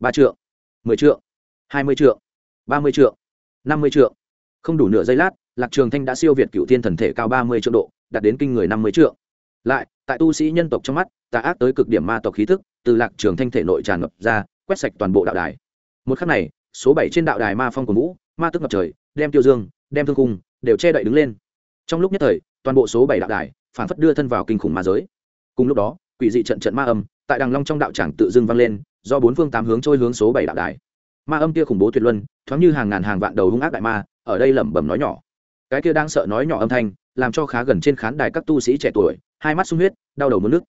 Ba trượng, mười trượng, hai mươi trượng, ba mươi trượng, năm mươi trượng. Không đủ nửa giây lát lạc trường thanh đã siêu việt cựu thiên thần thể cao ba mươi triệu độ, đạt đến kinh người năm mươi trượng. Lại, tại tu sĩ nhân tộc trong mắt, tà ác tới cực điểm ma tộc khí thức, từ lạc trường thanh thể nội tràn ngập ra, quét sạch toàn bộ đạo đài. Một khắc này, số bảy trên đạo đài ma phong của vũ, ma tức ngập trời, đem tiêu dương, đem thương cung đều che đậy đứng lên. Trong lúc nhất thời, toàn bộ số bảy đạo đài phản phất đưa thân vào kinh khủng ma giới. Cùng lúc đó, quỷ dị trận trận ma âm, tại đằng long trong đạo tràng tự dưng vang lên, do bốn phương tám hướng trôi hướng số bảy đạo đài. Ma âm kia khủng bố tuyệt luân, thoáng như hàng ngàn hàng vạn đầu hung ác đại ma, ở đây lẩm bẩm nói nhỏ cái kia đang sợ nói nhỏ âm thanh làm cho khá gần trên khán đài các tu sĩ trẻ tuổi hai mắt sung huyết đau đầu mất nước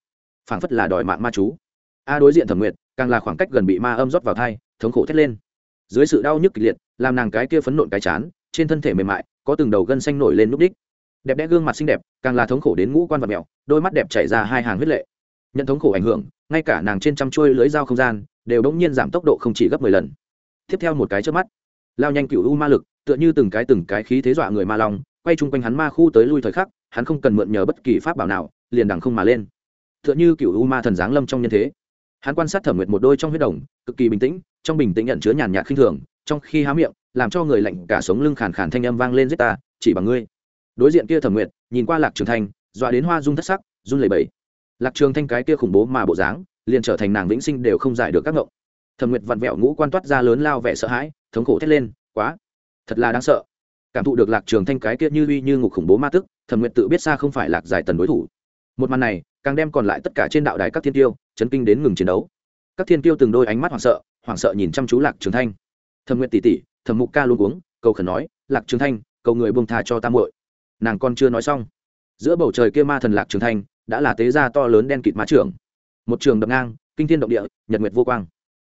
phảng phất là đòi mạng ma chú. A đối diện thẩm nguyệt càng là khoảng cách gần bị ma âm rót vào thai thống khổ thét lên. Dưới sự đau nhức kịch liệt làm nàng cái kia phấn nộn cái chán trên thân thể mềm mại có từng đầu gân xanh nổi lên núp đích. Đẹp đẽ gương mặt xinh đẹp càng là thống khổ đến ngũ quan vật mèo, đôi mắt đẹp chảy ra hai hàng huyết lệ. Nhận thống khổ ảnh hưởng ngay cả nàng trên trăm chuôi lưới dao không gian đều đống nhiên giảm tốc độ không chỉ gấp mười lần. Tiếp theo một cái trước mắt lao nhanh cựu u ma lực tựa như từng cái từng cái khí thế dọa người ma long, quay chung quanh hắn ma khu tới lui thời khắc, hắn không cần mượn nhờ bất kỳ pháp bảo nào, liền đằng không mà lên. Tựa như cựu u ma thần giáng lâm trong nhân thế. Hắn quan sát thẩm nguyệt một đôi trong huyết đồng, cực kỳ bình tĩnh, trong bình tĩnh nhận chứa nhàn nhạt khinh thường, trong khi há miệng, làm cho người lạnh cả sống lưng khàn khàn thanh âm vang lên giết ta, chỉ bằng ngươi. Đối diện kia thẩm nguyệt, nhìn qua lạc trường thanh, dọa đến hoa dung thất sắc, run lẩy bẩy. Lạc trường thanh cái kia khủng bố mà bộ dáng, liền trở thành nàng vĩnh sinh đều không giải được các ngộng. Thẩm nguyệt vặn vẹo ngũ quan toát ra lớn lao vẻ sợ hãi, thống khổ thét lên, quá! Thật là đáng sợ. Cảm thụ được lạc trường thanh cái kia như uy như ngục khủng bố ma tức, thẩm nguyện tự biết xa không phải lạc giải tần đối thủ. Một màn này, càng đem còn lại tất cả trên đạo đài các thiên tiêu, chấn kinh đến ngừng chiến đấu. Các thiên tiêu từng đôi ánh mắt hoảng sợ hoảng sợ nhìn chăm chú lạc trường thanh. Thẩm nguyện tỷ tỷ thẩm mục ca luôn uống, cầu khẩn nói, lạc trường thanh, cầu người buông tha cho tam muội. Nàng còn chưa nói xong, giữa bầu trời kia ma thần lạc trường thanh đã là tế gia to lớn đen kịt ma trưởng một trường đập ngang, kinh thiên động địa, nhật nguyệt vô quang.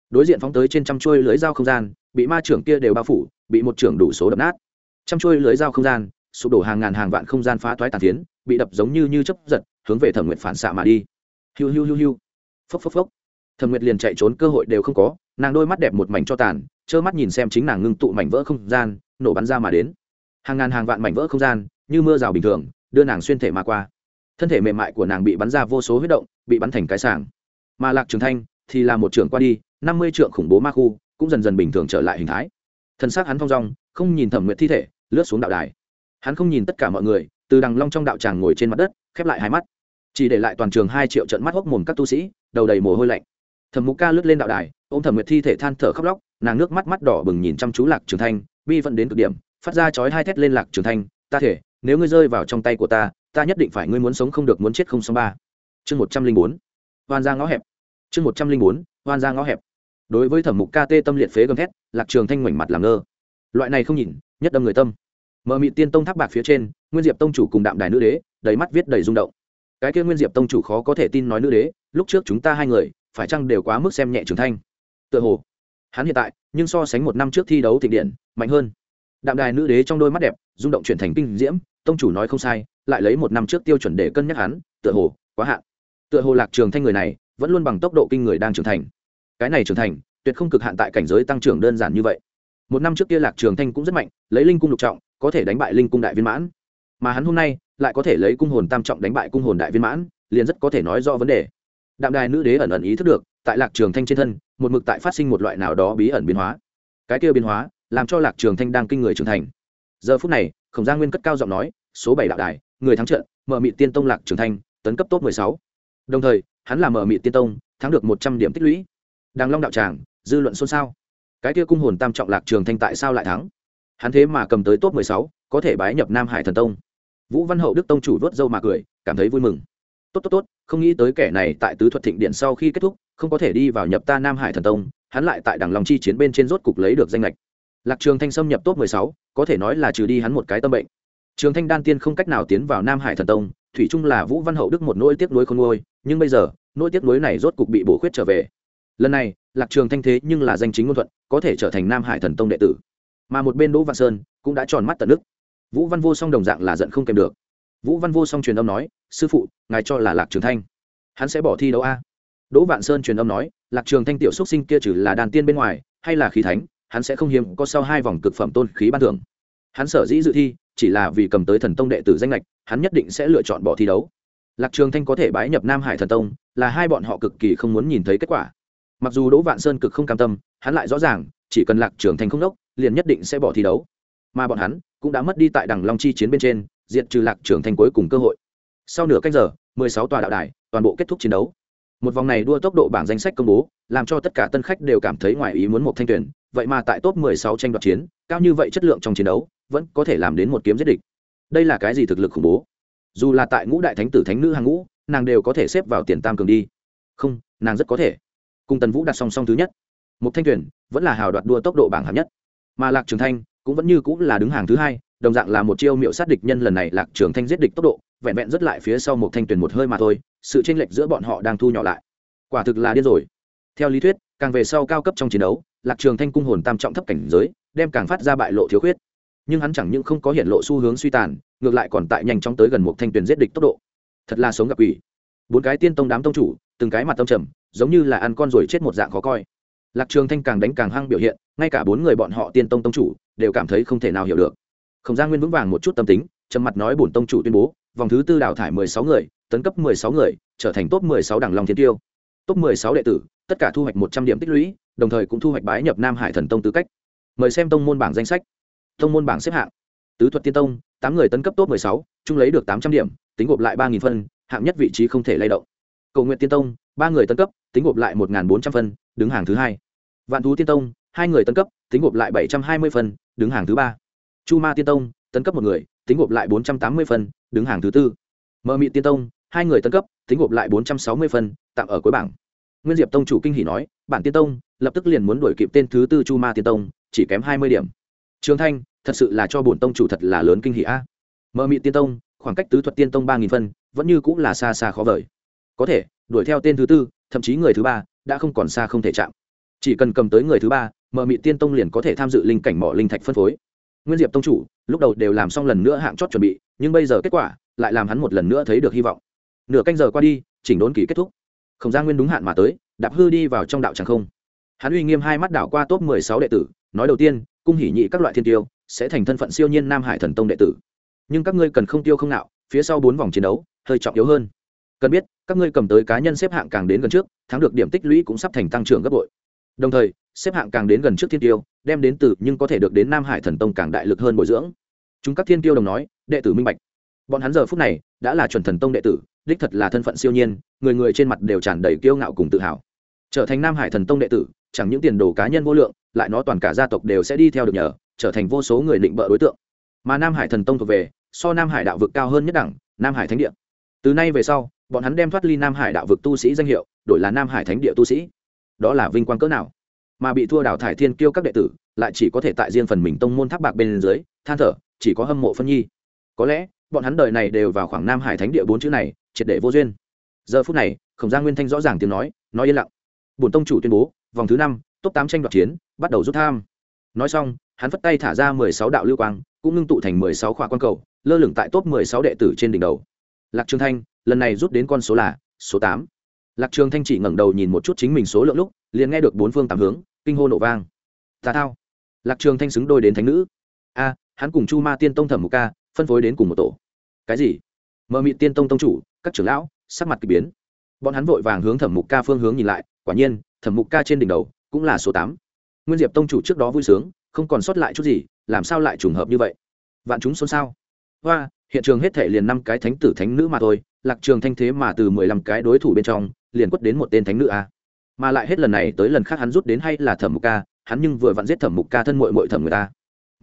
Đối diện phóng tới trên trăm chuôi lưới dao không gian, bị ma trưởng kia đều bao phủ bị một trưởng đủ số đập nát. Chăm chuôi lưới dao không gian, sụp đổ hàng ngàn hàng vạn không gian phá toái tàn tiến bị đập giống như như chấp giật, hướng về thẩm nguyệt phản xạ mà đi. Hiu hiu hiu hiu. Phốc phốc phốc. Thẩm nguyệt liền chạy trốn, cơ hội đều không có, nàng đôi mắt đẹp một mảnh cho tàn, trơ mắt nhìn xem chính nàng ngưng tụ mảnh vỡ không gian, nổ bắn ra mà đến. Hàng ngàn hàng vạn mảnh vỡ không gian, như mưa rào bình thường, đưa nàng xuyên thể mà qua. Thân thể mềm mại của nàng bị bắn ra vô số huyết động, bị bắn thành cái sảng. Mà lạc trường thanh thì là một trưởng qua đi, năm mươi trượng khủng bố ma khu, cũng dần dần bình thường trở lại hình thái thân xác hắn thong dong, không nhìn thẩm nguyệt thi thể, lướt xuống đạo đài. Hắn không nhìn tất cả mọi người, từ đằng long trong đạo tràng ngồi trên mặt đất, khép lại hai mắt. Chỉ để lại toàn trường hai triệu trận mắt hốc mồm các tu sĩ, đầu đầy mồ hôi lạnh. Thẩm mục ca lướt lên đạo đài ô m thẩm nguyệt thi thể than thở khóc lóc, nàng nước mắt mắt đỏ bừng nhìn chăm chú lạc trường thanh, bi vẫn đến cực điểm, phát ra chói hai thét lên lạc trường thanh, ta thể, nếu ngươi rơi vào trong tay của ta ta nhất định phải ngươi muốn sống không được muốn chết không sống ba. Chương một trăm linh bốn. Hoan ra ngõ hẹp. Chương một trăm linh bốn. Hoan ra ngõ hẹp đối với thẩm mục ca tê tâm liệt phế gầm thét, lạc trường thanh ngoảnh mặt làm ngơ. Loại này không nhìn, nhất đâm người tâm. Mờ mị tiên tông tháp bạc phía trên, nguyên diệp tông chủ cùng đạm đài nữ đế, đầy mắt viết đầy rung động. Cái kia nguyên diệp tông chủ khó có thể tin nói nữ đế, lúc trước chúng ta hai người, phải chăng đều quá mức xem nhẹ trường thanh? Tựa hồ, hắn hiện tại, nhưng so sánh một năm trước thi đấu thịnh điện, mạnh hơn. Đạm đài nữ đế trong đôi mắt đẹp, rung động chuyển thành kinh diễm, tông chủ nói không sai, lại lấy một năm trước tiêu chuẩn để cân nhắc hắn, tựa hồ, quá hạn. Tựa hồ lạc trường thanh người này, vẫn luôn bằng tốc độ kinh người đang trưởng thành cái này trưởng thành, tuyệt không cực hạn tại cảnh giới tăng trưởng đơn giản như vậy. Một năm trước kia lạc trường thanh cũng rất mạnh, lấy linh cung lục trọng, có thể đánh bại linh cung đại viên mãn. Mà hắn hôm nay lại có thể lấy cung hồn tam trọng đánh bại cung hồn đại viên mãn, liền rất có thể nói rõ vấn đề. Đạm đài nữ đế ẩn ẩn ý thức được, tại lạc trường thanh trên thân, một mực tại phát sinh một loại nào đó bí ẩn biến hóa. Cái kia biến hóa, làm cho lạc trường thanh đang kinh người trưởng thành. Giờ phút này, khổng gia nguyên cất cao giọng nói, số bảy đạo đài, người thắng trận, mở mị tiên tông lạc trường thanh, tấn cấp top mười sáu. Đồng thời, hắn là mở mị tiên tông, thắng được một trăm điểm tích lũy đàng long đạo tràng, dư luận xôn xao. Cái kia cung hồn tam trọng lạc trường thanh tại sao lại thắng? Hắn thế mà cầm tới top mười sáu, có thể bái nhập nam hải thần tông. Vũ văn hậu đức tông chủ vớt dâu mà cười, cảm thấy vui mừng. Tốt tốt tốt, không nghĩ tới kẻ này tại tứ thuật thịnh điện sau khi kết thúc, không có thể đi vào nhập ta nam hải thần tông, hắn lại tại đằng lòng chi chiến bên trên rốt cục lấy được danh lệch lạc trường thanh xâm nhập top mười sáu, có thể nói là trừ đi hắn một cái tâm bệnh. Trường thanh đan tiên không cách nào tiến vào nam hải thần tông, thủy chung là vũ văn hậu đức một nỗi tiếc nuối không ngôi nhưng bây giờ, nỗi tiếc nuối này rốt cục bị bổ khuyết trở về lần này, lạc trường thanh thế nhưng là danh chính ngôn thuận, có thể trở thành nam hải thần tông đệ tử. Mà một bên đỗ văn sơn cũng đã tròn mắt tận nước. Vũ văn vô song đồng dạng là giận không kèm được. Vũ văn vô song truyền âm nói, sư phụ, ngài cho là lạc trường thanh, hắn sẽ bỏ thi đấu a? Đỗ vạn sơn truyền âm nói, lạc trường thanh tiểu xuất sinh kia trừ là đàn tiên bên ngoài, hay là khí thánh, hắn sẽ không hiếm có sau hai vòng cực phẩm tôn khí ban thưởng. Hắn sở dĩ dự thi, chỉ là vì cầm tới thần tông đệ tử danh lệch hắn nhất định sẽ lựa chọn bỏ thi đấu. Lạc trường thanh có thể bái nhập nam hải thần tông, là hai bọn họ cực kỳ không muốn nhìn thấy kết quả mặc dù đỗ vạn sơn cực không cam tâm, hắn lại rõ ràng, chỉ cần lạc trường thanh không đốc, liền nhất định sẽ bỏ thi đấu. Mà bọn hắn cũng đã mất đi tại đằng long chi chiến bên trên diện trừ lạc trường thanh cuối cùng cơ hội. Sau nửa cách giờ, mười sáu tòa đạo đài, toàn bộ kết thúc chiến đấu. Một vòng này đua tốc độ bảng danh sách công bố, làm cho tất cả tân khách đều cảm thấy ngoài ý muốn một thanh tuyển. Vậy mà tại top 16 tranh đoạt chiến, cao như vậy chất lượng trong chiến đấu, vẫn có thể làm đến một kiếm giết địch. Đây là cái gì thực lực khủng bố? Dù là tại ngũ đại thánh tử thánh nữ hàng ngũ, nàng đều có thể xếp vào tiền tam cường đi. Không, nàng rất có thể cùng tần vũ đặt song song thứ nhất. Một thanh tuyển vẫn là hào đoạt đua tốc độ bảng hạng nhất. Mà lạc trường thanh cũng vẫn như cũng là đứng hàng thứ hai, đồng dạng là một chiêu miệu sát địch nhân lần này lạc trường thanh giết địch tốc độ, vẹn vẹn rất lại phía sau một thanh tuyển một hơi mà thôi, sự chênh lệch giữa bọn họ đang thu nhỏ lại. Quả thực là điên rồi. Theo lý thuyết, càng về sau cao cấp trong chiến đấu, lạc trường thanh cung hồn tam trọng thấp cảnh giới, đem càng phát ra bại lộ thiếu khuyết. Nhưng hắn chẳng những không có hiện lộ xu hướng suy tàn, ngược lại còn tại nhanh chóng tới gần một thanh tuyển giết địch tốc độ. Thật là sống gặp ủy bốn cái tiên tông đám tông chủ, từng cái mặt tâm trầm giống như là ăn con rồi chết một dạng khó coi. Lạc trường thanh càng đánh càng hăng biểu hiện, ngay cả bốn người bọn họ tiên tông tông chủ đều cảm thấy không thể nào hiểu được. Không gian nguyên vững vàng một chút tâm tính, trầm mặt nói bổn tông chủ tuyên bố, vòng thứ tư đào thải mười sáu người, tấn cấp mười sáu người, trở thành top mười sáu long thiên tiêu. Top mười sáu đệ tử, tất cả thu hoạch một trăm điểm tích lũy, đồng thời cũng thu hoạch bái nhập nam hải thần tông tư cách. Mời xem tông môn bảng danh sách. Tông môn bảng xếp hạng. Tứ thuật tiên tông, tám người tấn cấp top mười sáu, chung lấy được tám trăm điểm, tính gộp lại ba nghìn phân, hạng nhất vị trí không thể lay động cầu nguyện tiên tông, ba người tấn cấp, tính gộp lại một bốn trăm phân, đứng hàng thứ hai. Vạn thú tiên tông, hai người tấn cấp, tính gộp lại bảy trăm hai mươi phân, đứng hàng thứ ba. Chu ma tiên tông tấn cấp một người, tính gộp lại bốn trăm tám mươi phân, đứng hàng thứ tư. Mơ mị tiên tông, hai người tấn cấp, tính gộp lại bốn trăm sáu mươi phân, tạm ở cuối bảng. Nguyên diệp tông chủ kinh hỷ nói, bản tiên tông, lập tức liền muốn đuổi kịp tên thứ tư chu ma tiên tông, chỉ kém hai mươi điểm. Trường thanh, thật sự là cho bổn tông chủ thật là lớn kinh hỷ a. Mơ mị tiên tông, khoảng cách tứ thuật tiên tông ba nghìn phân, vẫn như cũng là xa xa khó vời có thể, đuổi theo tên thứ tư, thậm chí người thứ ba, đã không còn xa không thể chạm. Chỉ cần cầm tới người thứ ba mờ mị tiên tông liền có thể tham dự linh cảnh mỏ linh thạch phân phối. Nguyên diệp tông chủ, lúc đầu đều làm xong lần nữa hạng chót chuẩn bị, nhưng bây giờ kết quả, lại làm hắn một lần nữa thấy được hy vọng. Nửa canh giờ qua đi, chỉnh đốn kỳ kết thúc. Không gian nguyên đúng hạn mà tới, đạp hư đi vào trong đạo tràng không. Hắn uy nghiêm hai mắt đảo qua top mười sáu đệ tử, nói đầu tiên, cung hỉ nhị các loại thiên tiêu, sẽ thành thân phận siêu nhiên nam hải thần tông đệ tử. Nhưng các ngươi cần không tiêu không nạo, phía sau bốn vòng chiến đấu, hơi trọng yếu hơn cần biết, các ngươi cầm tới cá nhân xếp hạng càng đến gần trước, thắng được điểm tích lũy cũng sắp thành tăng trưởng gấp bội. Đồng thời, xếp hạng càng đến gần trước thiên tiêu, đem đến từ nhưng có thể được đến nam hải thần tông càng đại lực hơn bồi dưỡng. Chúng các thiên tiêu đồng nói, đệ tử minh bạch. Bọn hắn giờ phút này, đã là chuẩn thần tông đệ tử, đích thật là thân phận siêu nhiên, người người trên mặt đều tràn đầy kiêu ngạo cùng tự hào. Trở thành nam hải thần tông đệ tử, chẳng những tiền đồ cá nhân vô lượng, lại nó toàn cả gia tộc đều sẽ đi theo được nhờ, trở thành vô số người định bợ đối tượng. Mà nam hải thần tông thuộc về, so nam hải đạo vực cao hơn nhất đẳng, nam hải thánh địa. Từ nay về sau bọn hắn đem thoát ly nam hải đạo vực tu sĩ danh hiệu, đổi là nam hải thánh địa tu sĩ. Đó là vinh quang cỡ nào? Mà bị thua đào thải thiên kiêu các đệ tử, lại chỉ có thể tại riêng phần mình tông môn tháp bạc bên dưới, than thở, chỉ có hâm mộ phân nhi. Có lẽ, bọn hắn đời này đều vào khoảng nam hải thánh địa bốn chữ này, triệt để vô duyên. Giờ phút này, khổng gia nguyên thanh rõ ràng tiếng nói nói yên lặng. Bổn tông chủ tuyên bố, vòng thứ năm, top tám tranh đoạt chiến, bắt đầu rút tham. Nói xong, hắn phất tay thả ra mười sáu đạo lưu quang, cũng ngưng tụ thành mười sáu khỏa quan cầu, lơ lửng tại top mười sáu đệ tử trên đỉnh đầu lạc trường thanh, lần này rút đến con số là số tám. Lạc trường thanh chỉ ngẩng đầu nhìn một chút chính mình số lượng lúc, liền nghe được bốn phương tám hướng, kinh hô nổ vang. Tà thao. Lạc trường thanh xứng đôi đến thánh nữ. A, hắn cùng chu ma tiên tông thẩm một ca, phân phối đến cùng một tổ. Cái gì? Mờ mị tiên tông tông chủ, các trưởng lão, sắc mặt k ỳ biến. Bọn hắn vội vàng hướng thẩm mục ca phương hướng nhìn lại, quả nhiên, thẩm mục ca trên đỉnh đầu cũng là số tám. Nguyên diệp tông chủ trước đó vui sướng, không còn sót lại chút gì, làm sao lại trùng hợp như vậy? Vạn chúng xôn xao hoa, hiện trường hết thể liền năm cái thánh tử thánh nữ mà thôi, lạc trường thanh thế mà từ mười lăm cái đối thủ bên trong, liền quất đến một tên thánh nữ a. Mà lại hết lần này tới lần khác hắn rút đến hay là thẩm mục ca, hắn nhưng vừa vặn giết thẩm mục ca thân mội mội thẩm người ta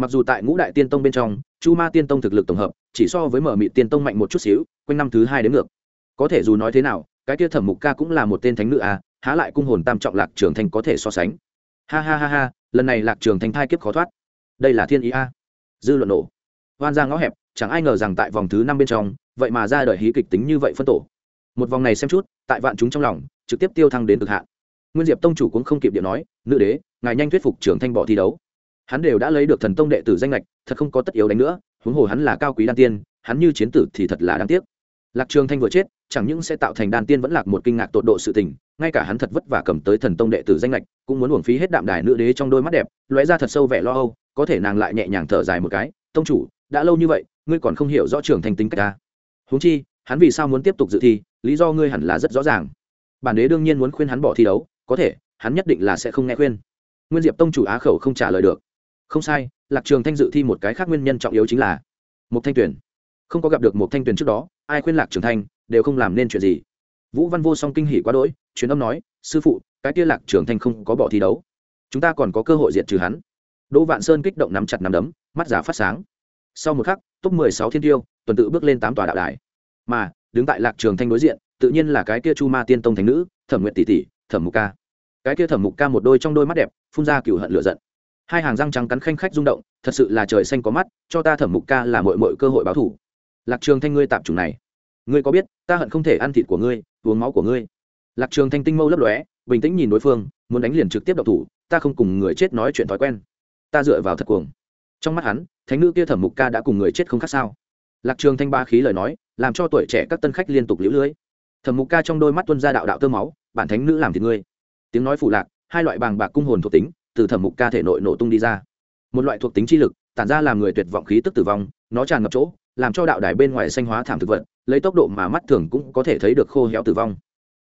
mặc dù tại ngũ đại tiên tông bên trong, chu ma tiên tông thực lực tổng hợp, chỉ so với mở mị tiên tông mạnh một chút xíu, quanh năm thứ hai đến ngược. Có thể dù nói thế nào, cái kia thẩm mục ca cũng là một tên thánh nữ à há lại cung hồn tam trọng lạc trường thanh có thể so sánh. Ha ha ha ha, lần này lạc trường thanh thai kiếp khó thoát. Đây là thiên ý a. Dư luận nổ. Hoan ra ngõ hẹp chẳng ai ngờ rằng tại vòng thứ năm bên trong, vậy mà ra đời hí kịch tính như vậy phân tổ. Một vòng này xem chút, tại vạn chúng trong lòng, trực tiếp tiêu thăng đến cực hạn. Nguyên diệp tông chủ cũng không kịp điện nói, nữ đế, ngài nhanh thuyết phục trưởng thanh bỏ thi đấu. Hắn đều đã lấy được thần tông đệ tử danh lệch thật không có tất yếu đánh nữa, huống hồ hắn là cao quý đan tiên, hắn như chiến tử thì thật là đáng tiếc. Lạc trường thanh vừa chết, chẳng những sẽ tạo thành đan tiên vẫn lạc một kinh ngạc tột độ sự tình, ngay cả hắn thật vất vả cầm tới thần tông đệ tử danh lệch cũng muốn uổng phí hết đạm đài nữ đế trong đôi mắt đẹp, lóe ra thật sâu vẻ lo âu, có thể nàng lại nhẹ nhàng thở dài một cái, tông chủ, đã lâu như vậy ngươi còn không hiểu rõ trưởng thành tính cách ta. Huống chi, hắn vì sao muốn tiếp tục dự thi, lý do ngươi hẳn là rất rõ ràng. Bản đế đương nhiên muốn khuyên hắn bỏ thi đấu, có thể, hắn nhất định là sẽ không nghe khuyên. Nguyên diệp tông chủ á khẩu không trả lời được. Không sai, lạc trường thanh dự thi một cái khác nguyên nhân trọng yếu chính là một thanh tuyển không có gặp được một thanh tuyển trước đó, ai khuyên lạc trường thanh, đều không làm nên chuyện gì. Vũ văn vô song kinh hỉ quá đỗi, truyền âm nói, sư phụ, cái kia lạc trường thanh không có bỏ thi đấu. Chúng ta còn có cơ hội diệt trừ hắn. Đỗ vạn sơn kích động nắm chặt nắm đấm, mắt giả phát sáng sau một khắc, top mười sáu thiên tiêu, tuần tự bước lên tám tòa đạo đài. Mà, đứng tại lạc trường thanh đối diện, tự nhiên là cái kia chu ma tiên tông thánh nữ, thẩm nguyện tỷ tỷ, thẩm mục ca. Cái kia thẩm mục ca một đôi trong đôi mắt đẹp, phun ra cửu hận lửa giận. Hai hàng răng trắng cắn khanh khách rung động, thật sự là trời xanh có mắt, cho ta thẩm mục ca là mọi mọi cơ hội báo thủ. Lạc trường thanh ngươi tạm chủng này. Ngươi có biết, ta hận không thể ăn thịt của ngươi, uống máu của ngươi. Lạc trường thanh tinh mâu lấp lóe, bình tĩnh nhìn đối phương, muốn đánh liền trực tiếp độc thủ, ta không cùng người chết nói chuyện thói quen. Ta dựa vào thật cuồng. Trong mắt hắn thánh nữ kia thẩm mục ca đã cùng người chết không khác sao? Lạc trường thanh ba khí lời nói, làm cho tuổi trẻ các tân khách liên tục liễu lưới. Thẩm mục ca trong đôi mắt tuân ra đạo đạo tơ máu, bản thánh nữ làm thì ngươi. Tiếng nói phủ lạc, hai loại bàng bạc cung hồn thuộc tính, từ thẩm mục ca thể nội nổ tung đi ra. Một loại thuộc tính chi lực, tản ra làm người tuyệt vọng khí tức tử vong, nó tràn ngập chỗ, làm cho đạo đài bên ngoài xanh hóa thảm thực vật, lấy tốc độ mà mắt thường cũng có thể thấy được khô héo tử vong.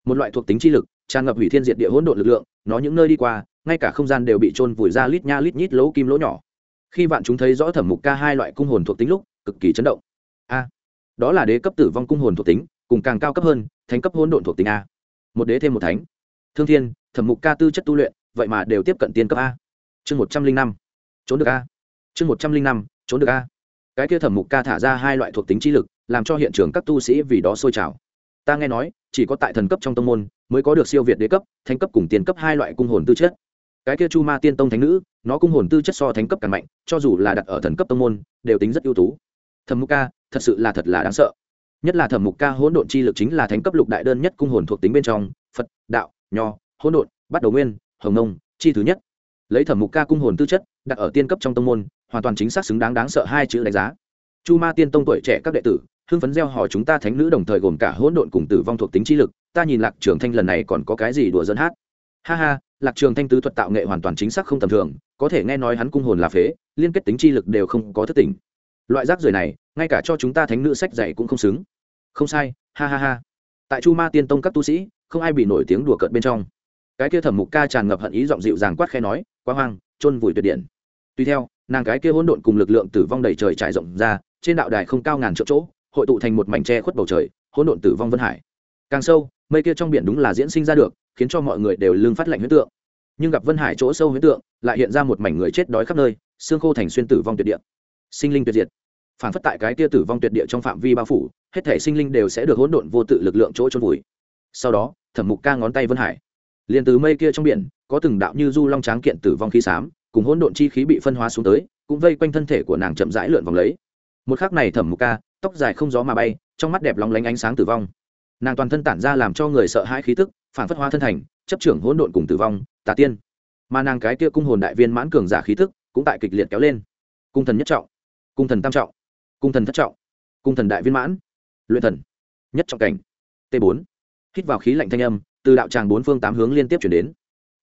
Một loại thuộc tính chi lực, tràn ngập hủy thiên diệt địa hỗn độn lực lượng, nó những nơi đi qua, ngay cả không gian đều bị trôn vùi ra lít nha lít nhít lỗ kim lỗ nhỏ khi vạn chúng thấy rõ thẩm mục ca hai loại cung hồn thuộc tính lúc, cực kỳ chấn động. A, đó là đế cấp tử vong cung hồn thuộc tính, cùng càng cao cấp hơn, thánh cấp hỗn độn thuộc tính a. Một đế thêm một thánh. Thương thiên, thẩm mục ca tư chất tu luyện, vậy mà đều tiếp cận tiên cấp a. Chương một trăm linh năm. Trốn được a. Chương một trăm linh năm, trốn được a. Cái kia thẩm mục ca thả ra hai loại thuộc tính trí lực, làm cho hiện trường các tu sĩ vì đó sôi trào. Ta nghe nói, chỉ có tại thần cấp trong tông môn, mới có được siêu việt đế cấp, thánh cấp cùng tiền cấp hai loại cung hồn tư chất cái kia chu ma tiên tông thánh nữ, nó cung hồn tư chất so thánh cấp càng mạnh, cho dù là đặt ở thần cấp tông môn, đều tính rất ưu tú. Thẩm mục ca, thật sự là thật là đáng sợ. Nhất là thẩm mục ca hỗn độn chi lực chính là thánh cấp lục đại đơn nhất cung hồn thuộc tính bên trong, phật, đạo, nho, hỗn độn bắt đầu nguyên, hồng nông, chi thứ nhất. Lấy thẩm mục ca cung hồn tư chất, đặt ở tiên cấp trong tông môn, hoàn toàn chính xác xứng đáng đáng sợ hai chữ đánh giá. Chu ma tiên tông tuổi trẻ các đệ tử, hưng phấn gieo hỏi chúng ta thánh nữ đồng thời gồm cả hỗn độn cùng tử vong thuộc tính trí lực, ta nhìn lạc trường thanh lần này còn có cái gì đùa dẫn hát. Ha ha lạc trường thanh tứ thuật tạo nghệ hoàn toàn chính xác không tầm thường, có thể nghe nói hắn cung hồn là phế, liên kết tính chi lực đều không có thất tình. Loại rác rưởi này, ngay cả cho chúng ta thánh nữ sách dạy cũng không xứng. Không sai, ha ha ha. Tại chu ma tiên tông các tu sĩ, không ai bị nổi tiếng đùa cợt bên trong. Cái kia thẩm mục ca tràn ngập hận ý giọng dịu dàng quát khe nói, quá hoang, chôn vùi tuyệt điện. Tuy theo, nàng cái kia hỗn độn cùng lực lượng tử vong đầy trời trải rộng ra, trên đạo đài không cao ngàn triệu chỗ, hội tụ thành một mảnh tre khuất bầu trời, hỗn độn tử vong vân hải. Càng sâu, mây kia trong biển đúng là diễn sinh ra được khiến cho mọi người đều lương phát lạnh huyết tượng. Nhưng gặp vân hải chỗ sâu huyết tượng, lại hiện ra một mảnh người chết đói khắp nơi, xương khô thành xuyên tử vong tuyệt địa. Sinh linh tuyệt diệt. Phản phất tại cái kia tử vong tuyệt địa trong phạm vi bao phủ, hết thể sinh linh đều sẽ được hỗn độn vô tự lực lượng chỗ trôn vùi. Sau đó, thẩm mục ca ngón tay vân hải. Liền từ mây kia trong biển, có từng đạo như du long tráng kiện tử vong khí xám, cùng hỗn độn chi khí bị phân hóa xuống tới, cũng vây quanh thân thể của nàng chậm rãi lượn vòng lấy. Một khắc này thẩm mục ca, tóc dài không gió mà bay, trong mắt đẹp lóng lánh ánh sáng tử vong nàng toàn thân tản ra làm cho người sợ hãi khí tức phản phất hoa thân thành, chấp trưởng hỗn độn cùng tử vong, tà tiên. Mà nàng cái kia cung hồn đại viên mãn cường giả khí tức cũng tại kịch liệt kéo lên. Cung thần nhất trọng, cung thần tam trọng, cung thần thất trọng, cung thần đại viên mãn, luyện thần, nhất trọng cảnh, t bốn. Hít vào khí lạnh thanh âm, từ đạo tràng bốn phương tám hướng liên tiếp chuyển đến.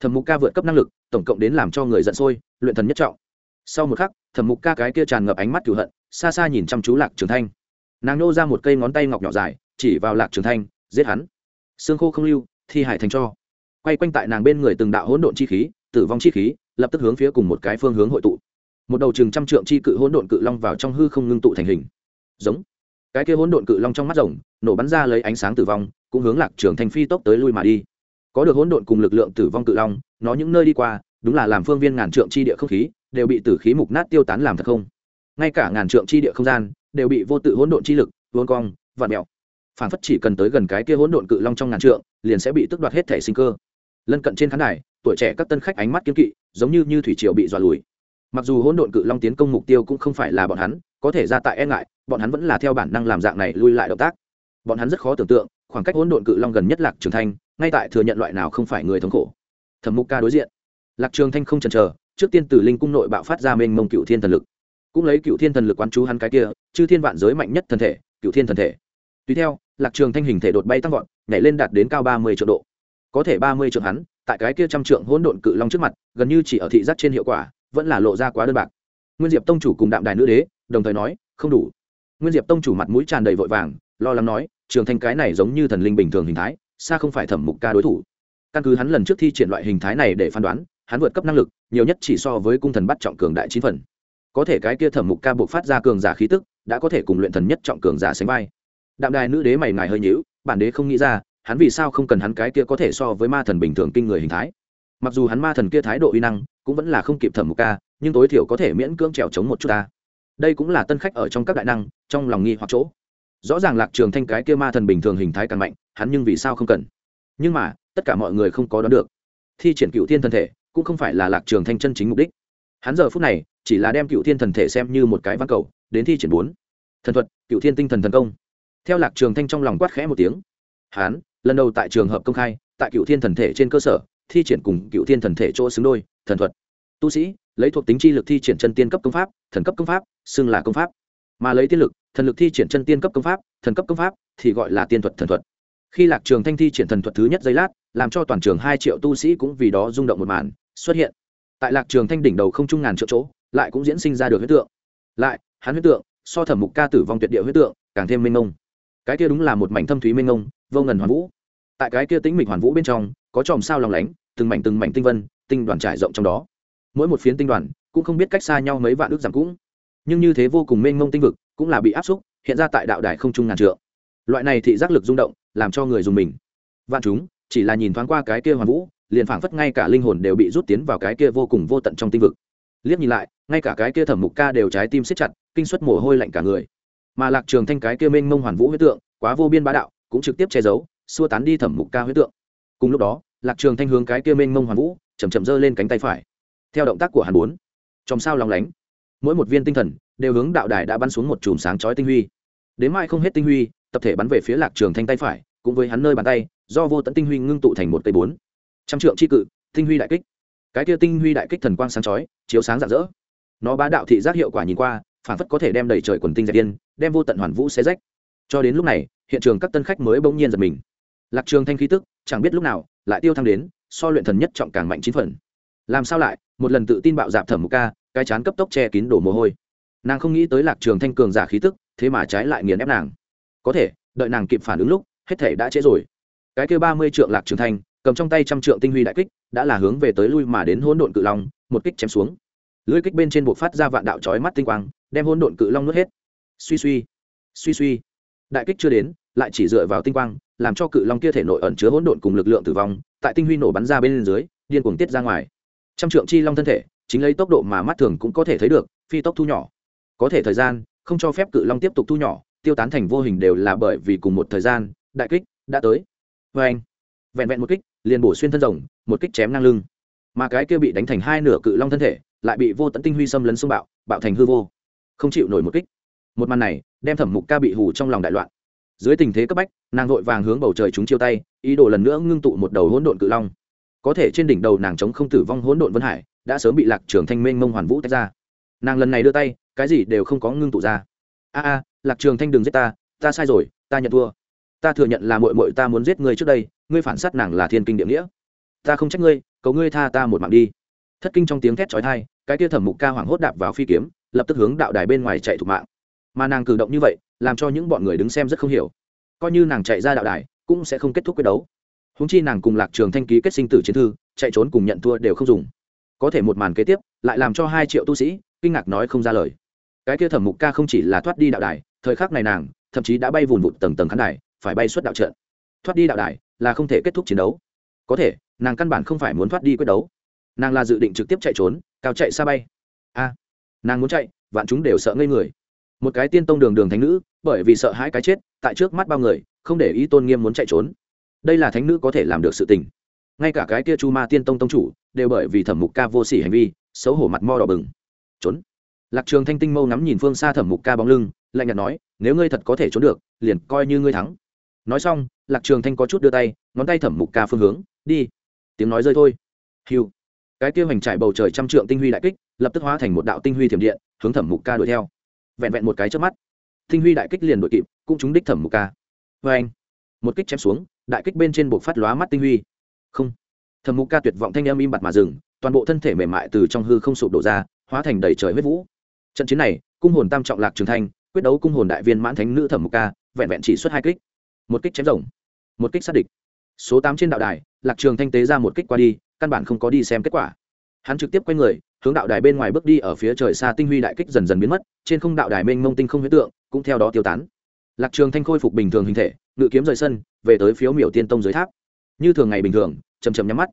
Thẩm mục ca vượt cấp năng lực, tổng cộng đến làm cho người giận sôi, luyện thần nhất trọng. Sau một khắc, thẩm mục ca cái kia tràn ngập ánh mắt cửu hận, xa xa nhìn chăm chú lạc trường thanh. Nàng nô ra một cây ngón tay ngọc nhỏ dài chỉ vào lạc trường thanh, giết hắn. Xương khô không lưu, thi hải thành cho. Quay quanh tại nàng bên người từng đạo hỗn độn chi khí, tử vong chi khí, lập tức hướng phía cùng một cái phương hướng hội tụ. Một đầu chừng trăm trượng chi cự hỗn độn cự long vào trong hư không ngưng tụ thành hình. Giống. Cái kia hỗn độn cự long trong mắt rồng, nổ bắn ra lấy ánh sáng tử vong, cũng hướng lạc trường thanh phi tốc tới lui mà đi. Có được hỗn độn cùng lực lượng tử vong cự long, nó những nơi đi qua, đúng là làm phương viên ngàn trượng chi địa không khí, đều bị tử khí mục nát tiêu tán làm thật không. Ngay cả ngàn trượng chi địa không gian, đều bị vô tự hỗn độn chi lực vuông cong, vặn mèo phản phất chỉ cần tới gần cái kia hỗn độn cự long trong ngàn trượng, liền sẽ bị tước đoạt hết thể sinh cơ. Lân cận trên khán đài, tuổi trẻ các tân khách ánh mắt kiếm kỵ, giống như như thủy triều bị dọa lùi. Mặc dù hỗn độn cự long tiến công mục tiêu cũng không phải là bọn hắn, có thể ra tại e ngại, bọn hắn vẫn là theo bản năng làm dạng này lui lại động tác. Bọn hắn rất khó tưởng tượng, khoảng cách hỗn độn cự long gần nhất lạc trường thanh, ngay tại thừa nhận loại nào không phải người thống khổ. Thẩm mục ca đối diện. Lạc trường thanh không chần chờ, trước tiên từ linh cung nội bạo phát ra mênh mông cựu thiên thần lực. Cũng lấy cựu thiên thần lực quán chú hắn cái kia, chư thiên vạn giới mạnh nhất thần thể, cựu thiên thần thể. Tùy theo lạc trường thanh hình thể đột bay tăng vọt, nhảy lên đạt đến cao ba mươi triệu độ. Có thể ba mươi triệu hắn, tại cái kia trăm trượng hỗn độn cự long trước mặt, gần như chỉ ở thị giác trên hiệu quả, vẫn là lộ ra quá đơn bạc. Nguyên diệp tông chủ cùng đạm đài nữ đế, đồng thời nói, không đủ. Nguyên diệp tông chủ mặt mũi tràn đầy vội vàng, lo lắng nói, trường thanh cái này giống như thần linh bình thường hình thái, xa không phải thẩm mục ca đối thủ. Căn cứ hắn lần trước thi triển loại hình thái này để phán đoán, hắn vượt cấp năng lực, nhiều nhất chỉ so với cung thần bắt trọng cường đại chín phần. Có thể cái kia thẩm mục ca buộc phát ra cường giả khí tức, đã có thể cùng luyện thần nhất trọng cường giả sánh vai đạm đài nữ đế mày ngài hơi nhữu bản đế không nghĩ ra, hắn vì sao không cần hắn cái kia có thể so với ma thần bình thường kinh người hình thái. Mặc dù hắn ma thần kia thái độ uy năng, cũng vẫn là không kịp thẩm mục ca, nhưng tối thiểu có thể miễn cưỡng trèo chống một chút ta. Đây cũng là tân khách ở trong các đại năng, trong lòng nghi hoặc chỗ. Rõ ràng lạc trường thanh cái kia ma thần bình thường hình thái càng mạnh, hắn nhưng vì sao không cần? Nhưng mà, tất cả mọi người không có đoán được. Thi triển cựu thiên thần thể, cũng không phải là lạc trường thanh chân chính mục đích. Hắn giờ phút này, chỉ là đem cựu thiên thần thể xem như một cái văn cầu, đến thi triển bốn. Thần thuật cựu thiên tinh thần thần công theo lạc trường thanh trong lòng quát khẽ một tiếng. Hắn lần đầu tại trường hợp công khai, tại cựu thiên thần thể trên cơ sở, thi triển cùng cựu thiên thần thể chỗ xứng đôi, thần thuật. Tu sĩ, lấy thuộc tính chi lực thi triển chân tiên cấp công pháp, thần cấp công pháp, xưng là công pháp. Mà lấy tiên lực, thần lực thi triển chân tiên cấp công pháp, thần cấp công pháp, thì gọi là tiên thuật thần thuật. Khi lạc trường thanh thi triển thần thuật thứ nhất giây lát, làm cho toàn trường hai triệu tu sĩ cũng vì đó rung động một màn, xuất hiện. Tại lạc trường thanh đỉnh đầu không trung ngàn triệu chỗ, lại cũng diễn sinh ra được huyết tượng. Lại, hắn huyết tượng, so thẩm mục ca tử vong tuyệt địa huyết tượng, càng thêm minh mông cái kia đúng là một mảnh thâm thúy mênh mông, vô ngần hoàn vũ. Tại cái kia tĩnh mịch hoàn vũ bên trong, có chòm sao lòng lánh, từng mảnh từng mảnh tinh vân, tinh đoàn trải rộng trong đó. Mỗi một phiến tinh đoàn cũng không biết cách xa nhau mấy vạn ước giảm cũng. Nhưng như thế vô cùng mênh mông tinh vực cũng là bị áp xúc, hiện ra tại đạo đài không trung ngàn trượng. Loại này thị giác lực rung động, làm cho người dùng mình. Vạn chúng, chỉ là nhìn thoáng qua cái kia hoàn vũ, liền phảng phất ngay cả linh hồn đều bị rút tiến vào cái kia vô cùng vô tận trong tinh vực. Liếc nhìn lại, ngay cả cái kia thẩm mục ca đều trái tim siết chặt, kinh suất mồ hôi lạnh cả người mà lạc trường thanh cái kia mênh mông hoàn vũ huyết tượng, quá vô biên bá đạo, cũng trực tiếp che giấu, xua tán đi thẩm mục ca huyết tượng. Cùng lúc đó, lạc trường thanh hướng cái kia mênh mông hoàn vũ chầm chậm giơ lên cánh tay phải. Theo động tác của hàn bốn trong sao lòng lánh. Mỗi một viên tinh thần, đều hướng đạo đài đã bắn xuống một chùm sáng chói tinh huy. Đến mai không hết tinh huy, tập thể bắn về phía lạc trường thanh tay phải, cũng với hắn nơi bàn tay, do vô tận tinh huy ngưng tụ thành một cây bốn. Trăm trượng chi cự, tinh huy đại kích. Cái kia tinh huy đại kích thần quang sáng chói, chiếu sáng rạng rỡ. Nó bá đạo thị giác hiệu quả nhìn qua phản phất có thể đem đầy trời quần tinh dẹp yên đem vô tận hoàn vũ xé rách. Cho đến lúc này, hiện trường các tân khách mới bỗng nhiên giật mình. Lạc trường thanh khí tức, chẳng biết lúc nào, lại tiêu thăng đến, so luyện thần nhất trọng càng mạnh chín phần. Làm sao lại, một lần tự tin bạo dạp thẩm một ca, cái chán cấp tốc che kín đổ mồ hôi. Nàng không nghĩ tới lạc trường thanh cường giả khí tức, thế mà trái lại nghiền ép nàng. Có thể, đợi nàng kịp phản ứng lúc, hết thể đã trễ rồi. Cái kêu ba mươi trượng lạc trường thanh, cầm trong tay trăm trượng tinh huy đại kích, đã là hướng về tới lui mà đến hỗn độn cự long, một kích chém xuống. Lưỡi kích bên trên buộc phát ra vạn đạo chói mắt tinh quang đem hỗn độn cự long nuốt hết. Suy suy suy suy. Đại kích chưa đến, lại chỉ dựa vào tinh quang, làm cho cự long kia thể nội ẩn chứa hỗn độn cùng lực lượng tử vong, tại tinh huy nổ bắn ra bên dưới, điên cuồng tiết ra ngoài. Trăm trượng chi long thân thể, chính lấy tốc độ mà mắt thường cũng có thể thấy được, phi tốc thu nhỏ. Có thể thời gian, không cho phép cự long tiếp tục thu nhỏ, tiêu tán thành vô hình đều là bởi vì cùng một thời gian, đại kích đã tới. Vê anh, vẹn vẹn một kích, liền bổ xuyên thân rồng, một kích chém ngang lưng. Mà cái kia bị đánh thành hai nửa cự long thân thể, lại bị vô tận tinh huy xâm lấn xung bạo bạo thành hư vô không chịu nổi một kích. Một màn này, đem thẩm mục ca bị hù trong lòng đại loạn. Dưới tình thế cấp bách, nàng vội vàng hướng bầu trời chúng chiêu tay, ý đồ lần nữa ngưng tụ một đầu hỗn độn cự long. Có thể trên đỉnh đầu nàng chống không tử vong hỗn độn vân hải, đã sớm bị lạc trường thanh minh mông hoàn vũ tách ra. Nàng lần này đưa tay, cái gì đều không có ngưng tụ ra. A a, lạc trường thanh đừng giết ta ta sai rồi, ta nhận thua. Ta thừa nhận là mội mội ta muốn giết ngươi trước đây, ngươi phản sát nàng là thiên kinh địa nghĩa. Ta không trách ngươi, cầu ngươi tha ta một mạng đi. Thất kinh trong tiếng thét chói tai, cái kia thẩm mục ca hoảng hốt đạp vào phi kiếm lập tức hướng đạo đài bên ngoài chạy thủ mạng. Mà nàng cử động như vậy, làm cho những bọn người đứng xem rất không hiểu. Coi như nàng chạy ra đạo đài, cũng sẽ không kết thúc quyết đấu. Húng chi nàng cùng lạc trường thanh ký kết sinh tử chiến thư, chạy trốn cùng nhận thua đều không dùng. Có thể một màn kế tiếp, lại làm cho hai triệu tu sĩ, kinh ngạc nói không ra lời. Cái kia thẩm mục ca không chỉ là thoát đi đạo đài, thời khắc này nàng, thậm chí đã bay vùn vụt tầng tầng khán đài, phải bay xuất đạo trận. Thoát đi đạo đài, là không thể kết thúc chiến đấu. Có thể, nàng căn bản không phải muốn thoát đi quyết đấu. Nàng là dự định trực tiếp chạy trốn, cao chạy xa bay. A nàng muốn chạy, vạn chúng đều sợ ngây người. Một cái tiên tông đường đường thánh nữ, bởi vì sợ hãi cái chết, tại trước mắt bao người, không để ý tôn nghiêm muốn chạy trốn. Đây là thánh nữ có thể làm được sự tình. Ngay cả cái kia chu ma tiên tông tông chủ, đều bởi vì thẩm mục ca vô s ỉ hành vi, xấu hổ mặt mo đỏ bừng. Trốn. Lạc trường thanh tinh mâu ngắm nhìn phương xa thẩm mục ca bóng lưng, lạnh nhạt nói, nếu ngươi thật có thể trốn được, liền coi như ngươi thắng. Nói xong, lạc trường thanh có chút đưa tay, ngón tay thẩm mục ca phương hướng, đi. Tiếng nói rơi thôi. Hiu cái kia hoành trải bầu trời trăm trượng tinh huy đại kích lập tức hóa thành một đạo tinh huy thiểm điện, hướng thẩm mục ca đuổi theo. Vẹn vẹn một cái trước mắt, tinh huy đại kích liền đuổi kịp, cũng trúng đích thẩm mục ca. Vê anh một kích chém xuống, đại kích bên trên buộc phát lóa mắt tinh huy. Không! Thẩm mục ca tuyệt vọng thanh âm im bặt mà dừng, toàn bộ thân thể mềm mại từ trong hư không sụp đổ ra, hóa thành đầy trời huyết vũ. Trận chiến này, cung hồn tam trọng lạc trường thanh, quyết đấu cung hồn đại viên mãn thánh nữ thẩm mục ca, vẹn vẹn chỉ xuất hai kích. Một kích chém rồng, một kích sát địch. Số tám trên đạo đài, lạc trường thanh tế ra một kích qua đi, căn bản không có đi xem kết quả. Hắn trực tiếp quay người hướng đạo đài bên ngoài bước đi ở phía trời xa tinh huy đại kích dần dần biến mất, trên không đạo đài mênh mông tinh không huyết tượng cũng theo đó tiêu tán. Lạc trường thanh khôi phục bình thường hình thể, ngự kiếm rời sân, về tới phiếu miểu tiên tông dưới tháp. Như thường ngày bình thường chầm chầm nhắm mắt.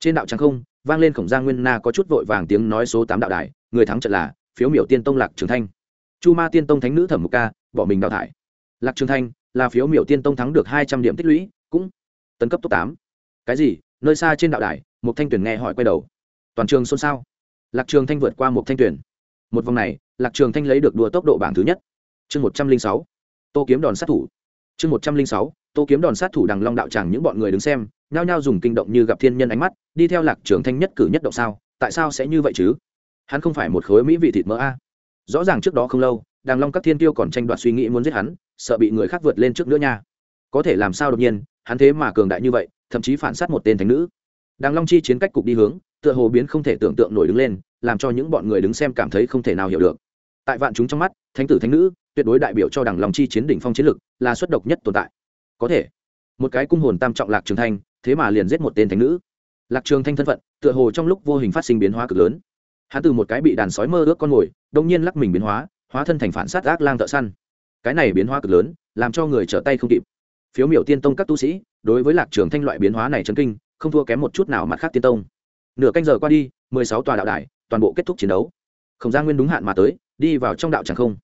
Trên đạo trắng không, vang lên khổng giang nguyên na có chút vội vàng tiếng nói số tám đạo đài, người thắng trận là phiếu miểu tiên tông lạc trường thanh. Chu ma tiên tông thánh nữ thẩm mục ca, bỏ mình đào thải. Lạc trường thanh là phiếu miểu tiên tông thắng được hai trăm điểm tích lũy, cũng tấn cấp top tám. Cái gì? Nơi xa trên đạo đài một thanh tuyển nghe hỏi quay đầu. Toàn trường xôn xao lạc trường thanh vượt qua một thanh tuyển. Một vòng này, lạc trường thanh lấy được đua tốc độ bảng thứ nhất. Chương một trăm linh sáu, tô kiếm đòn sát thủ. Chương một trăm linh sáu, tô kiếm đòn sát thủ đằng long đạo tràng những bọn người đứng xem, nhao nhao dùng kinh động như gặp thiên nhân ánh mắt, đi theo lạc trường thanh nhất cử nhất động sao, tại sao sẽ như vậy chứ? Hắn không phải một khối mỹ vị thịt mỡ a. Rõ ràng trước đó không lâu đàng long các thiên tiêu còn tranh đoạt suy nghĩ muốn giết hắn, sợ bị người khác vượt lên trước nữa nha. Có thể làm sao đột nhiên, hắn thế mà cường đại như vậy, thậm chí phản sát một tên thánh nữ đàng long chi chiến cách cục đi hướng, tựa hồ biến không thể tưởng tượng nổi đứng lên, làm cho những bọn người đứng xem cảm thấy không thể nào hiểu được. Tại vạn chúng trong mắt, thánh tử thánh nữ, tuyệt đối đại biểu cho đàng long chi chiến đỉnh phong chiến lực, là xuất độc nhất tồn tại. Có thể, một cái cung hồn tam trọng lạc trường thanh, thế mà liền giết một tên thánh nữ. Lạc trường thanh thân phận, tựa hồ trong lúc vô hình phát sinh biến hóa cực lớn. Hắn từ một cái bị đàn sói mơ ước con mồi đông nhiên lắc mình biến hóa hóa thân thành phản sát ác lang thợ săn. Cái này biến hóa cực lớn, làm cho người trở tay không kịp. Phiếu miểu tiên tông các tu sĩ, đối với lạc trường thanh loại biến hóa này chấn kinh không thua kém một chút nào mặt khác tiên tông. Nửa canh giờ qua đi, mười sáu tòa đạo đài, toàn bộ kết thúc chiến đấu. Không gia nguyên đúng hạn mà tới, đi vào trong đạo chẳng không.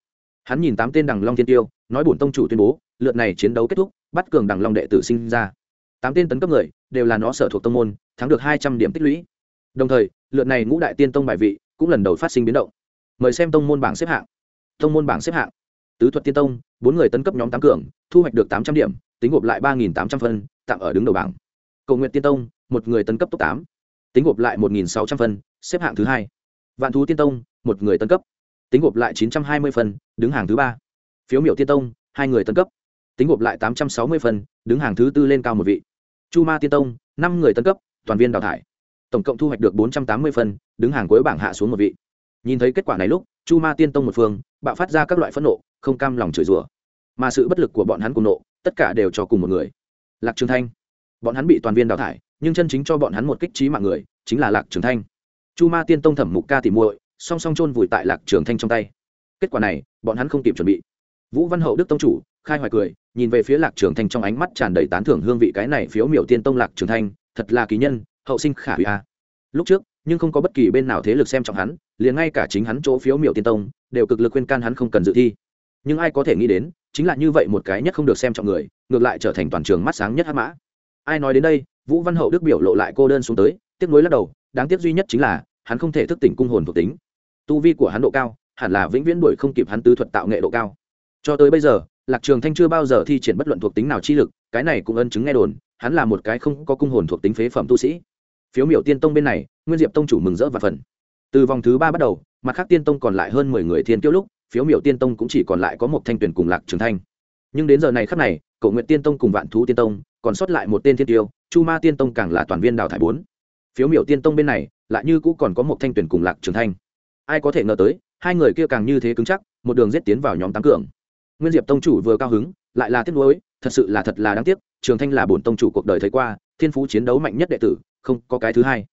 Hắn nhìn tám tên đằng long thiên tiêu, nói bổn tông chủ tuyên bố, lượt này chiến đấu kết thúc, bắt cường đằng long đệ tử sinh ra. Tám tên tấn cấp người, đều là nó sở thuộc tông môn, thắng được hai trăm điểm tích lũy. Đồng thời, lượt này ngũ đại tiên tông bài vị, cũng lần đầu phát sinh biến động. Mời xem tông môn bảng xếp hạng. Tông môn bảng xếp hạng. Tứ thuật tiên tông, bốn người tấn cấp nhóm tám cường, thu hoạch được tám trăm điểm, tính gộp lại ba nghìn tám trăm phân, tạm ở đứng đầu bảng cầu nguyện tiên tông, một người tấn cấp top tám. Tính gộp lại một nghìn sáu trăm phân, xếp hạng thứ hai. Vạn thú tiên tông, một người tấn cấp. Tính gộp lại chín trăm hai mươi phân, đứng hàng thứ ba. Phiếu miểu tiên tông, hai người tấn cấp. Tính gộp lại tám trăm sáu mươi phân, đứng hàng thứ tư lên cao một vị. Chu ma tiên tông, năm người tấn cấp, toàn viên đào thải. Tổng cộng thu hoạch được bốn trăm tám mươi phân, đứng hàng cuối bảng hạ xuống một vị. Nhìn thấy kết quả này lúc, chu ma tiên tông một phương, bạo phát ra các loại phẫn nộ, không cam lòng chửi rủa. Mà sự bất lực của bọn hắn cùng nộ, tất cả đều cho cùng một người. Lạc trường thanh bọn hắn bị toàn viên đào thải, nhưng chân chính cho bọn hắn một kích trí mạng người, chính là lạc trường thanh. Chu ma tiên tông thẩm mục ca tìm muội, song song chôn vùi tại lạc trường thanh trong tay. Kết quả này, bọn hắn không kịp chuẩn bị. Vũ văn hậu đức tông chủ, khai hoài cười, nhìn về phía lạc trường thanh trong ánh mắt tràn đầy tán thưởng hương vị cái này phiếu miểu tiên tông lạc trường thanh, thật là kỳ nhân, hậu sinh khả hủy a. Lúc trước, nhưng không có bất kỳ bên nào thế lực xem trọng hắn, liền ngay cả chính hắn chỗ phiếu miểu tiên tông, đều cực lực khuyên can hắn không cần dự thi. Nhưng ai có thể nghĩ đến, chính là như vậy một cái nhất không được xem trọng người, ngược lại trở thành toàn trường mắt sáng nhất hắc mã ai nói đến đây, vũ văn hậu đức biểu lộ lại cô đơn xuống tới, tiếc nuối lắc đầu, đáng tiếc duy nhất chính là, hắn không thể thức tỉnh cung hồn thuộc tính. Tu vi của hắn độ cao, hẳn là vĩnh viễn đuổi không kịp hắn tứ thuật tạo nghệ độ cao. Cho tới bây giờ, lạc trường thanh chưa bao giờ thi triển bất luận thuộc tính nào chi lực, cái này cũng ân chứng nghe đồn, hắn là một cái không có cung hồn thuộc tính phế phẩm tu sĩ. Phiếu miểu tiên tông bên này, nguyên diệp tông chủ mừng rỡ và phần từ vòng thứ ba bắt đầu, mặt khác tiên tông còn lại hơn mười người thiên tiêu lúc, phiếu miểu tiên tông cũng chỉ còn lại có một thanh tuyển cùng lạc trường thanh. Nhưng đến giờ này khắc này, cổ nguyện tiên tông cùng vạn thú tiên tông còn sót lại một tên thiên tiêu, chu ma tiên tông càng là toàn viên đào thải bốn. Phiếu miểu tiên tông bên này, lại như cũ còn có một thanh tuyển cùng lạc trường thanh. Ai có thể ngờ tới, hai người kia càng như thế cứng chắc, một đường giết tiến vào nhóm tám cường. Nguyên diệp tông chủ vừa cao hứng, lại là tiếc nuối, thật sự là thật là đáng tiếc, trường thanh là bổn tông chủ cuộc đời thấy qua, thiên phú chiến đấu mạnh nhất đệ tử, không có cái thứ hai.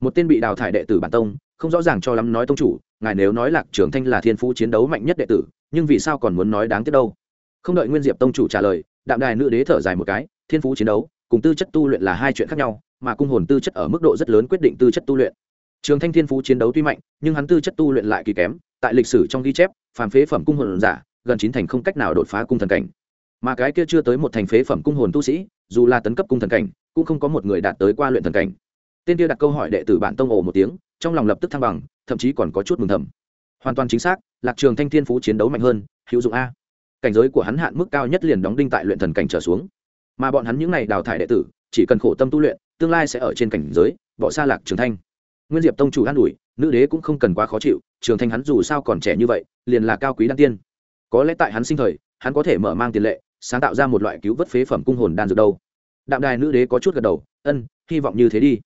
Một tên bị đào thải đệ tử bản tông, không rõ ràng cho lắm nói tông chủ, ngài nếu nói lạc trường thanh là thiên phú chiến đấu mạnh nhất đệ tử, nhưng vì sao còn muốn nói đáng tiếc đâu? Không đợi nguyên diệp tông chủ trả lời, đạm đài nữ đế thở dài một cái thiên phú chiến đấu, cùng tư chất tu luyện là hai chuyện khác nhau, mà cung hồn tư chất ở mức độ rất lớn quyết định tư chất tu luyện. Trường thanh thiên phú chiến đấu tuy mạnh, nhưng hắn tư chất tu luyện lại kỳ kém, tại lịch sử trong ghi chép, phàm phế phẩm cung hồn giả, gần chín thành không cách nào đột phá cung thần cảnh. Mà cái kia chưa tới một thành phế phẩm cung hồn tu sĩ, dù là tấn cấp cung thần cảnh, cũng không có một người đạt tới qua luyện thần cảnh. Tên kia đặt câu hỏi đệ tử bản tông ồ một tiếng, trong lòng lập tức thăng bằng, thậm chí còn có chút mừng thầm. Hoàn toàn chính xác, lạc trường thanh thiên phú chiến đấu mạnh hơn, hữu dụng a. Cảnh giới của hắn hạn mức cao nhất liền đóng đinh tại luyện thần cảnh trở xuống mà bọn hắn những này đào thải đệ tử, chỉ cần khổ tâm tu luyện, tương lai sẽ ở trên cảnh giới, bỏ xa lạc trường thanh. Nguyên diệp tông chủ an ủi, nữ đế cũng không cần quá khó chịu, trường thanh hắn dù sao còn trẻ như vậy, liền là cao quý đan tiên. Có lẽ tại hắn sinh thời, hắn có thể mở mang tiền lệ, sáng tạo ra một loại cứu vớt phế phẩm cung hồn đan dược đâu. Đạm đài nữ đế có chút gật đầu, ân, hy vọng như thế đi.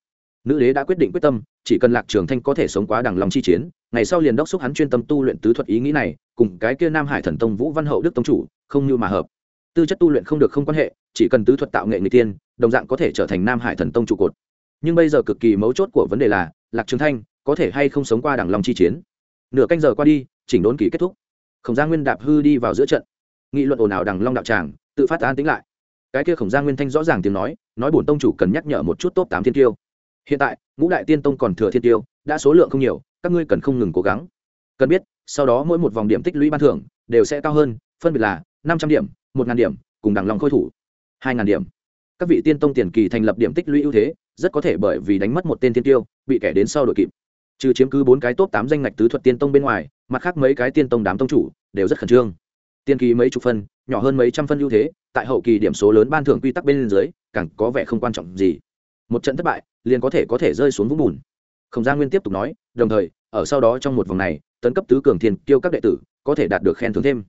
Nữ đế đã quyết định quyết tâm, chỉ cần lạc trường thanh có thể sống quá đằng lòng chi chiến, ngày sau liền đốc xúc hắn chuyên tâm tu luyện tứ thuật ý nghĩ này, cùng cái kia nam hải thần tông vũ văn hậu đức tông chủ, không như mà hợp tư chất tu luyện không được không quan hệ, chỉ cần tứ thuật tạo nghệ người tiên đồng dạng có thể trở thành nam hải thần tông trụ cột. Nhưng bây giờ cực kỳ mấu chốt của vấn đề là, lạc trường thanh có thể hay không sống qua đằng lòng chi chiến? Nửa canh giờ qua đi, chỉnh đốn kỳ kết thúc. Khổng gia nguyên đạp hư đi vào giữa trận. Nghị luận ồn ào đằng long đạo tràng, tự phát an tính lại. Cái kia khổng gia nguyên thanh rõ ràng tiếng nói nói bổn tông chủ cần nhắc nhở một chút top tám thiên tiêu. Hiện tại, ngũ đại tiên tông còn thừa thiên tiêu, đã số lượng không nhiều, các ngươi cần không ngừng cố gắng. Cần biết, sau đó mỗi một vòng điểm tích lũy ban thưởng đều sẽ cao hơn, phân biệt là năm trăm điểm một ngàn điểm, cùng đằng lòng khôi thủ, hai ngàn điểm. Các vị tiên tông tiền kỳ thành lập điểm tích lũy ưu thế, rất có thể bởi vì đánh mất một tên tiên tiêu, bị kẻ đến sau đội kịp. Trừ chiếm cứ bốn cái top tám danh ngạch tứ thuật tiên tông bên ngoài, mặt khác mấy cái tiên tông đám tông chủ đều rất khẩn trương. Tiên kỳ mấy chục phân, nhỏ hơn mấy trăm phân ưu thế, tại hậu kỳ điểm số lớn ban thưởng quy tắc bên dưới, càng có vẻ không quan trọng gì. Một trận thất bại, liền có thể có thể rơi xuống vũng bùn. Không gia nguyên tiếp tục nói, đồng thời, ở sau đó trong một vòng này, tấn cấp tứ cường thiên tiêu các đệ tử, có thể đạt được khen thưởng thêm.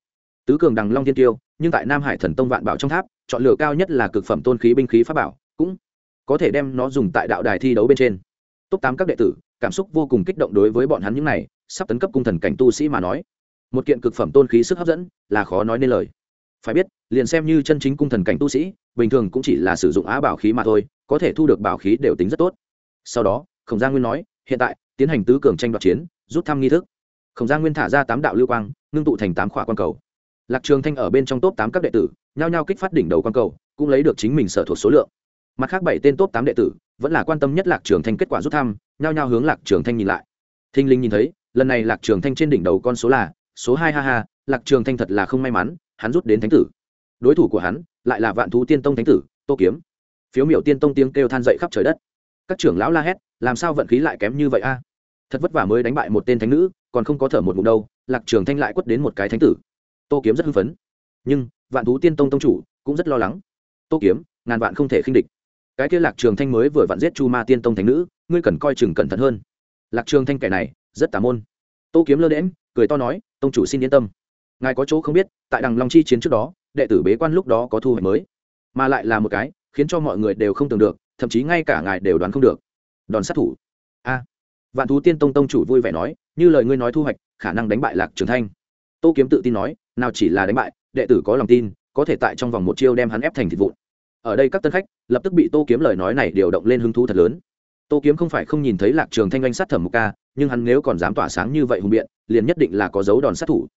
Tứ cường đằng long thiên tiêu nhưng tại nam hải thần tông vạn bảo trong tháp, chọn lựa cao nhất là cực phẩm tôn khí binh khí pháp bảo, cũng có thể đem nó dùng tại đạo đài thi đấu bên trên. Top tám các đệ tử, cảm xúc vô cùng kích động đối với bọn hắn những này, sắp tấn cấp cung thần cảnh tu sĩ mà nói. Một kiện cực phẩm tôn khí sức hấp dẫn, là khó nói nên lời. Phải biết, liền xem như chân chính cung thần cảnh tu sĩ, bình thường cũng chỉ là sử dụng á bảo khí mà thôi, có thể thu được bảo khí đều tính rất tốt. Sau đó, khổng gia nguyên nói, hiện tại, tiến hành tứ cường tranh đoạt chiến, rút thăm nghi thức. Khổng gia nguyên thả ra tám đạo lưu quang, ngưng tụ thành tám khỏa quan cầu lạc trường thanh ở bên trong top tám các đệ tử, nhao nhao kích phát đỉnh đầu quan cầu, cũng lấy được chính mình sở thuộc số lượng. Mặt khác bảy tên top tám đệ tử, vẫn là quan tâm nhất lạc trường thanh kết quả rút thăm, nhao nhao hướng lạc trường thanh nhìn lại. Thinh linh nhìn thấy, lần này lạc trường thanh trên đỉnh đầu con số là, số hai, ha ha, lạc trường thanh thật là không may mắn, hắn rút đến thánh tử. Đối thủ của hắn, lại là vạn thú tiên tông thánh tử, tô kiếm. Phiếu miểu tiên tông tiếng kêu than dậy khắp trời đất. Các trưởng lão la hét, làm sao vận khí lại kém như vậy a? Thật vất vả mới đánh bại một tên thánh nữ, còn không có thở một ngụm đâu, lạc trường thanh lại quất đến một cái thánh tử tô kiếm rất hưng phấn. Nhưng, vạn thú tiên tông tông chủ cũng rất lo lắng. Tô kiếm, ngàn vạn không thể khinh địch. Cái kia lạc trường thanh mới vừa vặn giết chu ma tiên tông thánh nữ, ngươi cần coi chừng cẩn thận hơn. Lạc trường thanh kẻ này, rất tà môn. Tô kiếm lơ đễm cười to nói, tông chủ xin yên tâm. Ngài có chỗ không biết, tại đằng long chi chiến trước đó, đệ tử bế quan lúc đó có thu hoạch mới. Mà lại là một cái, khiến cho mọi người đều không tưởng được, thậm chí ngay cả ngài đều đoán không được. Đòn sát thủ. A. Vạn thú tiên tông tông chủ vui vẻ nói, như lời ngươi nói thu hoạch, khả năng đánh bại lạc trường thanh tô kiếm tự tin nói, nào chỉ là đánh bại, đệ tử có lòng tin, có thể tại trong vòng một chiêu đem hắn ép thành thịt vụn. Ở đây các tân khách lập tức bị tô kiếm lời nói này điều động lên hứng thú thật lớn. Tô kiếm không phải không nhìn thấy lạc trường thanh anh sát thẩm một ca, nhưng hắn nếu còn dám tỏa sáng như vậy hùng biện, liền nhất định là có dấu đòn sát thủ.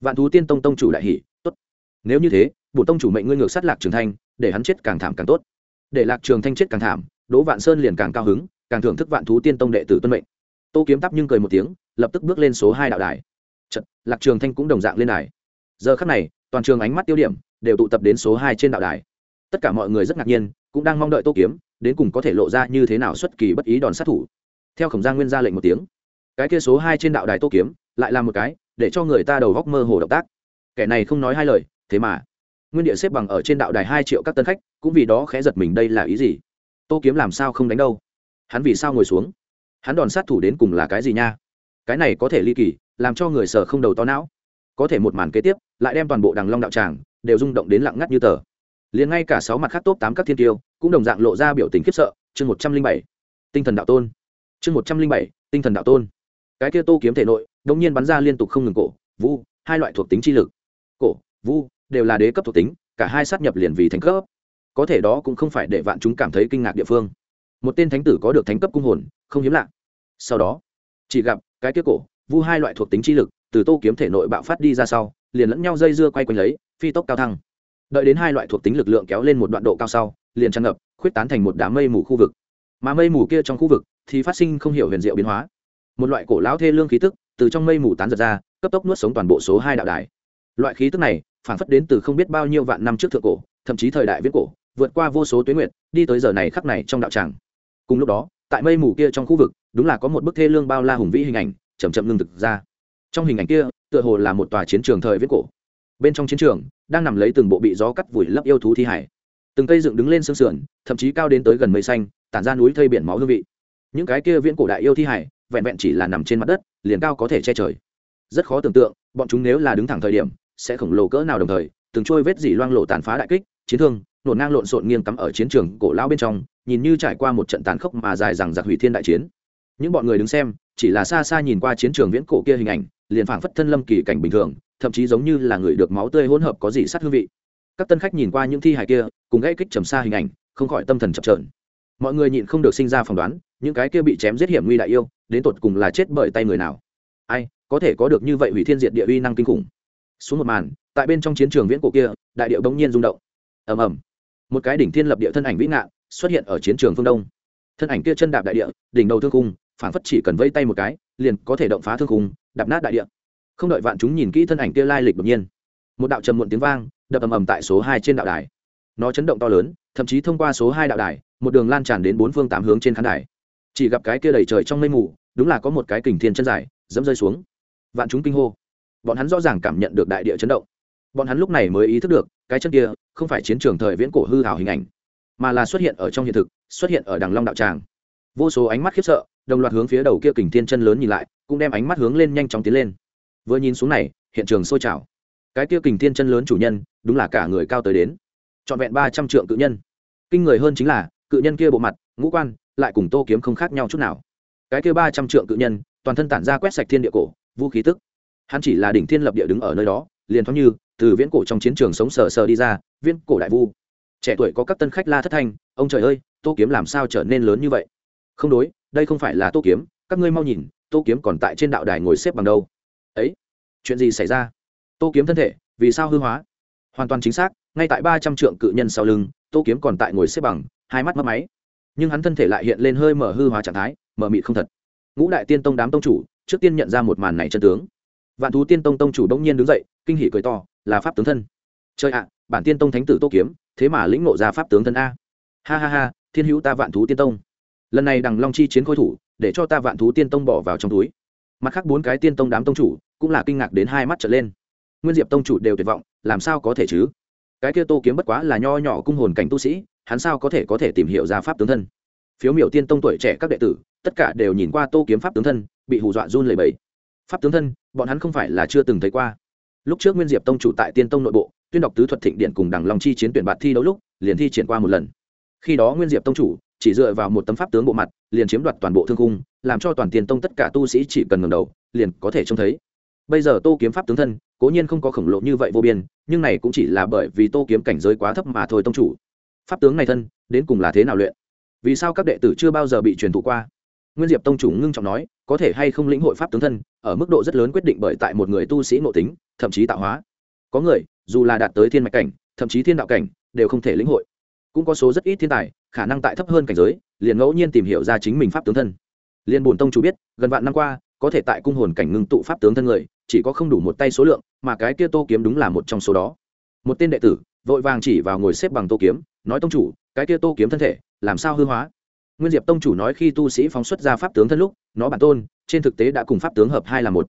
Vạn thú tiên tông tông chủ đại hỷ tốt. Nếu như thế, bổ tông chủ mệnh ngươi ngược sát lạc trường thanh, để hắn chết càng thảm càng tốt. Để lạc trường thanh chết càng thảm, đỗ vạn sơn liền càng cao hứng, càng thưởng thức vạn thú tiên tông đệ tử tuân mệnh. Tô kiếm tắp nhưng cười một tiếng, lập tức bước lên số hai đạo đài. Chật, lạc trường thanh cũng đồng dạng lên đài. Giờ khắc này toàn trường ánh mắt tiêu điểm đều tụ tập đến số hai trên đạo đài. Tất cả mọi người rất ngạc nhiên cũng đang mong đợi tô kiếm đến cùng có thể lộ ra như thế nào xuất kỳ bất ý đòn sát thủ. Theo khổng gia nguyên ra lệnh một tiếng cái kia số hai trên đạo đài tô kiếm lại là một cái để cho người ta đầu góc mơ hồ động tác. Kẻ này không nói hai lời thế mà nguyên địa xếp bằng ở trên đạo đài hai triệu các tân khách cũng vì đó khẽ giật mình đây là ý gì? Tô kiếm làm sao không đánh đâu? Hắn vì sao ngồi xuống? Hắn đòn sát thủ đến cùng là cái gì nha? Cái này có thể ly kỳ, làm cho người sợ không đầu to não. Có thể một màn kế tiếp, lại đem toàn bộ đằng long đạo tràng đều rung động đến lặng ngắt như tờ. Liền ngay cả sáu mặt khác top tám các thiên tiêu cũng đồng dạng lộ ra biểu tình khiếp sợ, chương một trăm linh bảy, tinh thần đạo tôn. Chương một trăm linh bảy, tinh thần đạo tôn. Cái kia tô kiếm thể nội, đống nhiên bắn ra liên tục không ngừng cổ, vu, hai loại thuộc tính chi lực. Cổ, vu, đều là đế cấp thuộc tính, cả hai sát nhập liền vì thành cấp. Có thể đó cũng không phải để vạn chúng cảm thấy kinh ngạc địa phương. Một tên thánh tử có được thánh cấp cung hồn, không hiếm lạ. Sau đó chỉ gặp, cái kia cổ, vu hai loại thuộc tính chi lực, từ tô kiếm thể nội bạo phát đi ra sau, liền lẫn nhau dây dưa quay quanh lấy, phi tốc cao thăng. Đợi đến hai loại thuộc tính lực lượng kéo lên một đoạn độ cao sau, liền tràn ngập, khuyết tán thành một đám mây mù khu vực. Mà mây mù kia trong khu vực, thì phát sinh không hiểu huyền diệu biến hóa. Một loại cổ lão thê lương khí tức, từ trong mây mù tán giật ra, cấp tốc nuốt sống toàn bộ số hai đạo đài. Loại khí tức này, phản phất đến từ không biết bao nhiêu vạn năm trước thượng cổ, thậm chí thời đại viết cổ, vượt qua vô số tuyến nguyệt, đi tới giờ này khắc này trong đạo tràng. Cùng lúc đó, tại mây mù kia trong khu vực đúng là có một bức thê lương bao la hùng vĩ hình ảnh chầm chậm ngưng thực ra. Trong hình ảnh kia, tựa hồ là một tòa chiến trường thời viết cổ. Bên trong chiến trường, đang nằm lấy từng bộ bị gió cắt vùi lấp yêu thú thi hải. Từng cây dựng đứng lên sương sườn, thậm chí cao đến tới gần mây xanh, tản ra núi thây biển máu hương vị. Những cái kia viễn cổ đại yêu thi hải, vẹn vẹn chỉ là nằm trên mặt đất, liền cao có thể che trời. Rất khó tưởng tượng, bọn chúng nếu là đứng thẳng thời điểm, sẽ khổng lồ cỡ nào đồng thời, từng trôi vết dỉ loang lộ tàn phá đại kích, chiến thương, nổ ngang lộn xộn nghiêng cắm ở chiến trường cổ lao bên trong, nhìn như trải qua một trận tàn khốc mà dài rằng giặc hủy thiên đại chiến những bọn người đứng xem, chỉ là xa xa nhìn qua chiến trường viễn cổ kia hình ảnh, liền phảng phất thân lâm kỳ cảnh bình thường, thậm chí giống như là người được máu tươi hỗn hợp có gì sát hương vị. Các tân khách nhìn qua những thi hài kia, cùng gãy kích trầm xa hình ảnh, không khỏi tâm thần chập trờn mọi người nhịn không được sinh ra phỏng đoán, những cái kia bị chém giết hiểm nguy đại yêu, đến tột cùng là chết bởi tay người nào? Ai, có thể có được như vậy hủy thiên diệt địa uy năng kinh khủng? Xuống một màn, tại bên trong chiến trường viễn cổ kia, đại điệu bỗng nhiên rung động. Ầm ầm. Một cái đỉnh thiên lập địa thân ảnh vĩ ngạn xuất hiện ở chiến trường phương đông. Thân ảnh kia chân đạp đại địa, đỉnh đầu thương cung phản phất chỉ cần vây tay một cái, liền có thể động phá thương khùng đạp nát đại địa. Không đợi vạn chúng nhìn kỹ thân ảnh kia lai lịch đột nhiên, một đạo trầm muộn tiếng vang, đập ầm ầm tại số hai trên đạo đài. Nó chấn động to lớn, thậm chí thông qua số hai đạo đài, một đường lan tràn đến bốn phương tám hướng trên khán đài. Chỉ gặp cái kia đầy trời trong mây mù, đúng là có một cái kình thiên chân dài, dẫm rơi xuống. Vạn chúng kinh hô. Bọn hắn rõ ràng cảm nhận được đại địa chấn động. Bọn hắn lúc này mới ý thức được, cái chân kia không phải chiến trường thời viễn cổ hư hào hình ảnh, mà là xuất hiện ở trong hiện thực, xuất hiện ở đằng long đạo tràng. Vô số ánh mắt khiếp sợ đồng loạt hướng phía đầu kia kình thiên chân lớn nhìn lại, cũng đem ánh mắt hướng lên nhanh chóng tiến lên. Vừa nhìn xuống này, hiện trường sôi trào. Cái kia kình thiên chân lớn chủ nhân, đúng là cả người cao tới đến. Trọn vẹn ba trăm trượng cự nhân. Kinh người hơn chính là, cự nhân kia bộ mặt, ngũ quan, lại cùng tô kiếm không khác nhau chút nào. Cái kia ba trăm trượng cự nhân, toàn thân tản ra quét sạch thiên địa cổ, vũ khí tức. Hắn chỉ là đỉnh thiên lập địa đứng ở nơi đó, liền thoáng như, từ viễn cổ trong chiến trường sống sờ sờ đi ra, viễn cổ đại vu. Trẻ tuổi có các tân khách la thất thanh, ông trời ơi, tô kiếm làm sao trở nên lớn như vậy? Không đối đây không phải là tô kiếm, các ngươi mau nhìn, tô kiếm còn tại trên đạo đài ngồi xếp bằng đâu. Ấy, chuyện gì xảy ra? Tô kiếm thân thể, vì sao hư hóa? Hoàn toàn chính xác, ngay tại ba trăm trượng cự nhân sau lưng, tô kiếm còn tại ngồi xếp bằng, hai mắt mất máy. Nhưng hắn thân thể lại hiện lên hơi mở hư hóa trạng thái, mở mịt không thật. Ngũ đại tiên tông đám tông chủ, trước tiên nhận ra một màn này chân tướng. Vạn thú tiên tông tông chủ đông nhiên đứng dậy, kinh hỉ cười to, là pháp tướng thân. Chơi ạ, bản tiên tông thánh tử tô kiếm, thế mà lĩnh ngộ ra pháp tướng thân a. Ha ha ha, thiên hữu ta vạn thú tiên tông lần này đằng long chi chiến khôi thủ, để cho ta vạn thú tiên tông bỏ vào trong túi. Mặt khác bốn cái tiên tông đám tông chủ cũng là kinh ngạc đến hai mắt trở lên. Nguyên diệp tông chủ đều tuyệt vọng, làm sao có thể chứ? Cái kia tô kiếm bất quá là nho nhỏ cung hồn cảnh tu sĩ, hắn sao có thể có thể tìm hiểu ra pháp tướng thân? Phiếu miểu tiên tông tuổi trẻ các đệ tử, tất cả đều nhìn qua tô kiếm pháp tướng thân, bị hù dọa run lẩy bẩy. Pháp tướng thân, bọn hắn không phải là chưa từng thấy qua. Lúc trước nguyên diệp tông chủ tại tiên tông nội bộ, tuyên đọc tứ thuật thịnh điện cùng đằng long chi chiến tuyển bạt thi đấu lúc, liền thi triển qua một lần. Khi đó nguyên diệp tông chủ chỉ dựa vào một tấm pháp tướng bộ mặt, liền chiếm đoạt toàn bộ thương cung làm cho toàn tiền tông tất cả tu sĩ chỉ cần ngầm đầu, liền có thể trông thấy. Bây giờ tô kiếm pháp tướng thân, cố nhiên không có khổng lồ như vậy vô biên, nhưng này cũng chỉ là bởi vì tô kiếm cảnh giới quá thấp mà thôi tông chủ. Pháp tướng này thân, đến cùng là thế nào luyện? Vì sao các đệ tử chưa bao giờ bị truyền thụ qua? Nguyên diệp tông chủ ngưng trọng nói, có thể hay không lĩnh hội pháp tướng thân, ở mức độ rất lớn quyết định bởi tại một người tu sĩ nội tính, thậm chí tạo hóa. Có người, dù là đạt tới thiên mạch cảnh, thậm chí thiên đạo cảnh, đều không thể lĩnh hội cũng có số rất ít thiên tài, khả năng tại thấp hơn cảnh giới, liền ngẫu nhiên tìm hiểu ra chính mình pháp tướng thân. Liền bổn tông chủ biết, gần vạn năm qua, có thể tại cung hồn cảnh ngưng tụ pháp tướng thân người, chỉ có không đủ một tay số lượng, mà cái kia tô kiếm đúng là một trong số đó. Một tên đệ tử, vội vàng chỉ vào ngồi xếp bằng tô kiếm, nói, tông chủ, cái kia tô kiếm thân thể, làm sao hư hóa? Nguyên diệp tông chủ nói, khi tu sĩ phóng xuất ra pháp tướng thân lúc, nó bản tôn, trên thực tế đã cùng pháp tướng hợp hai là một.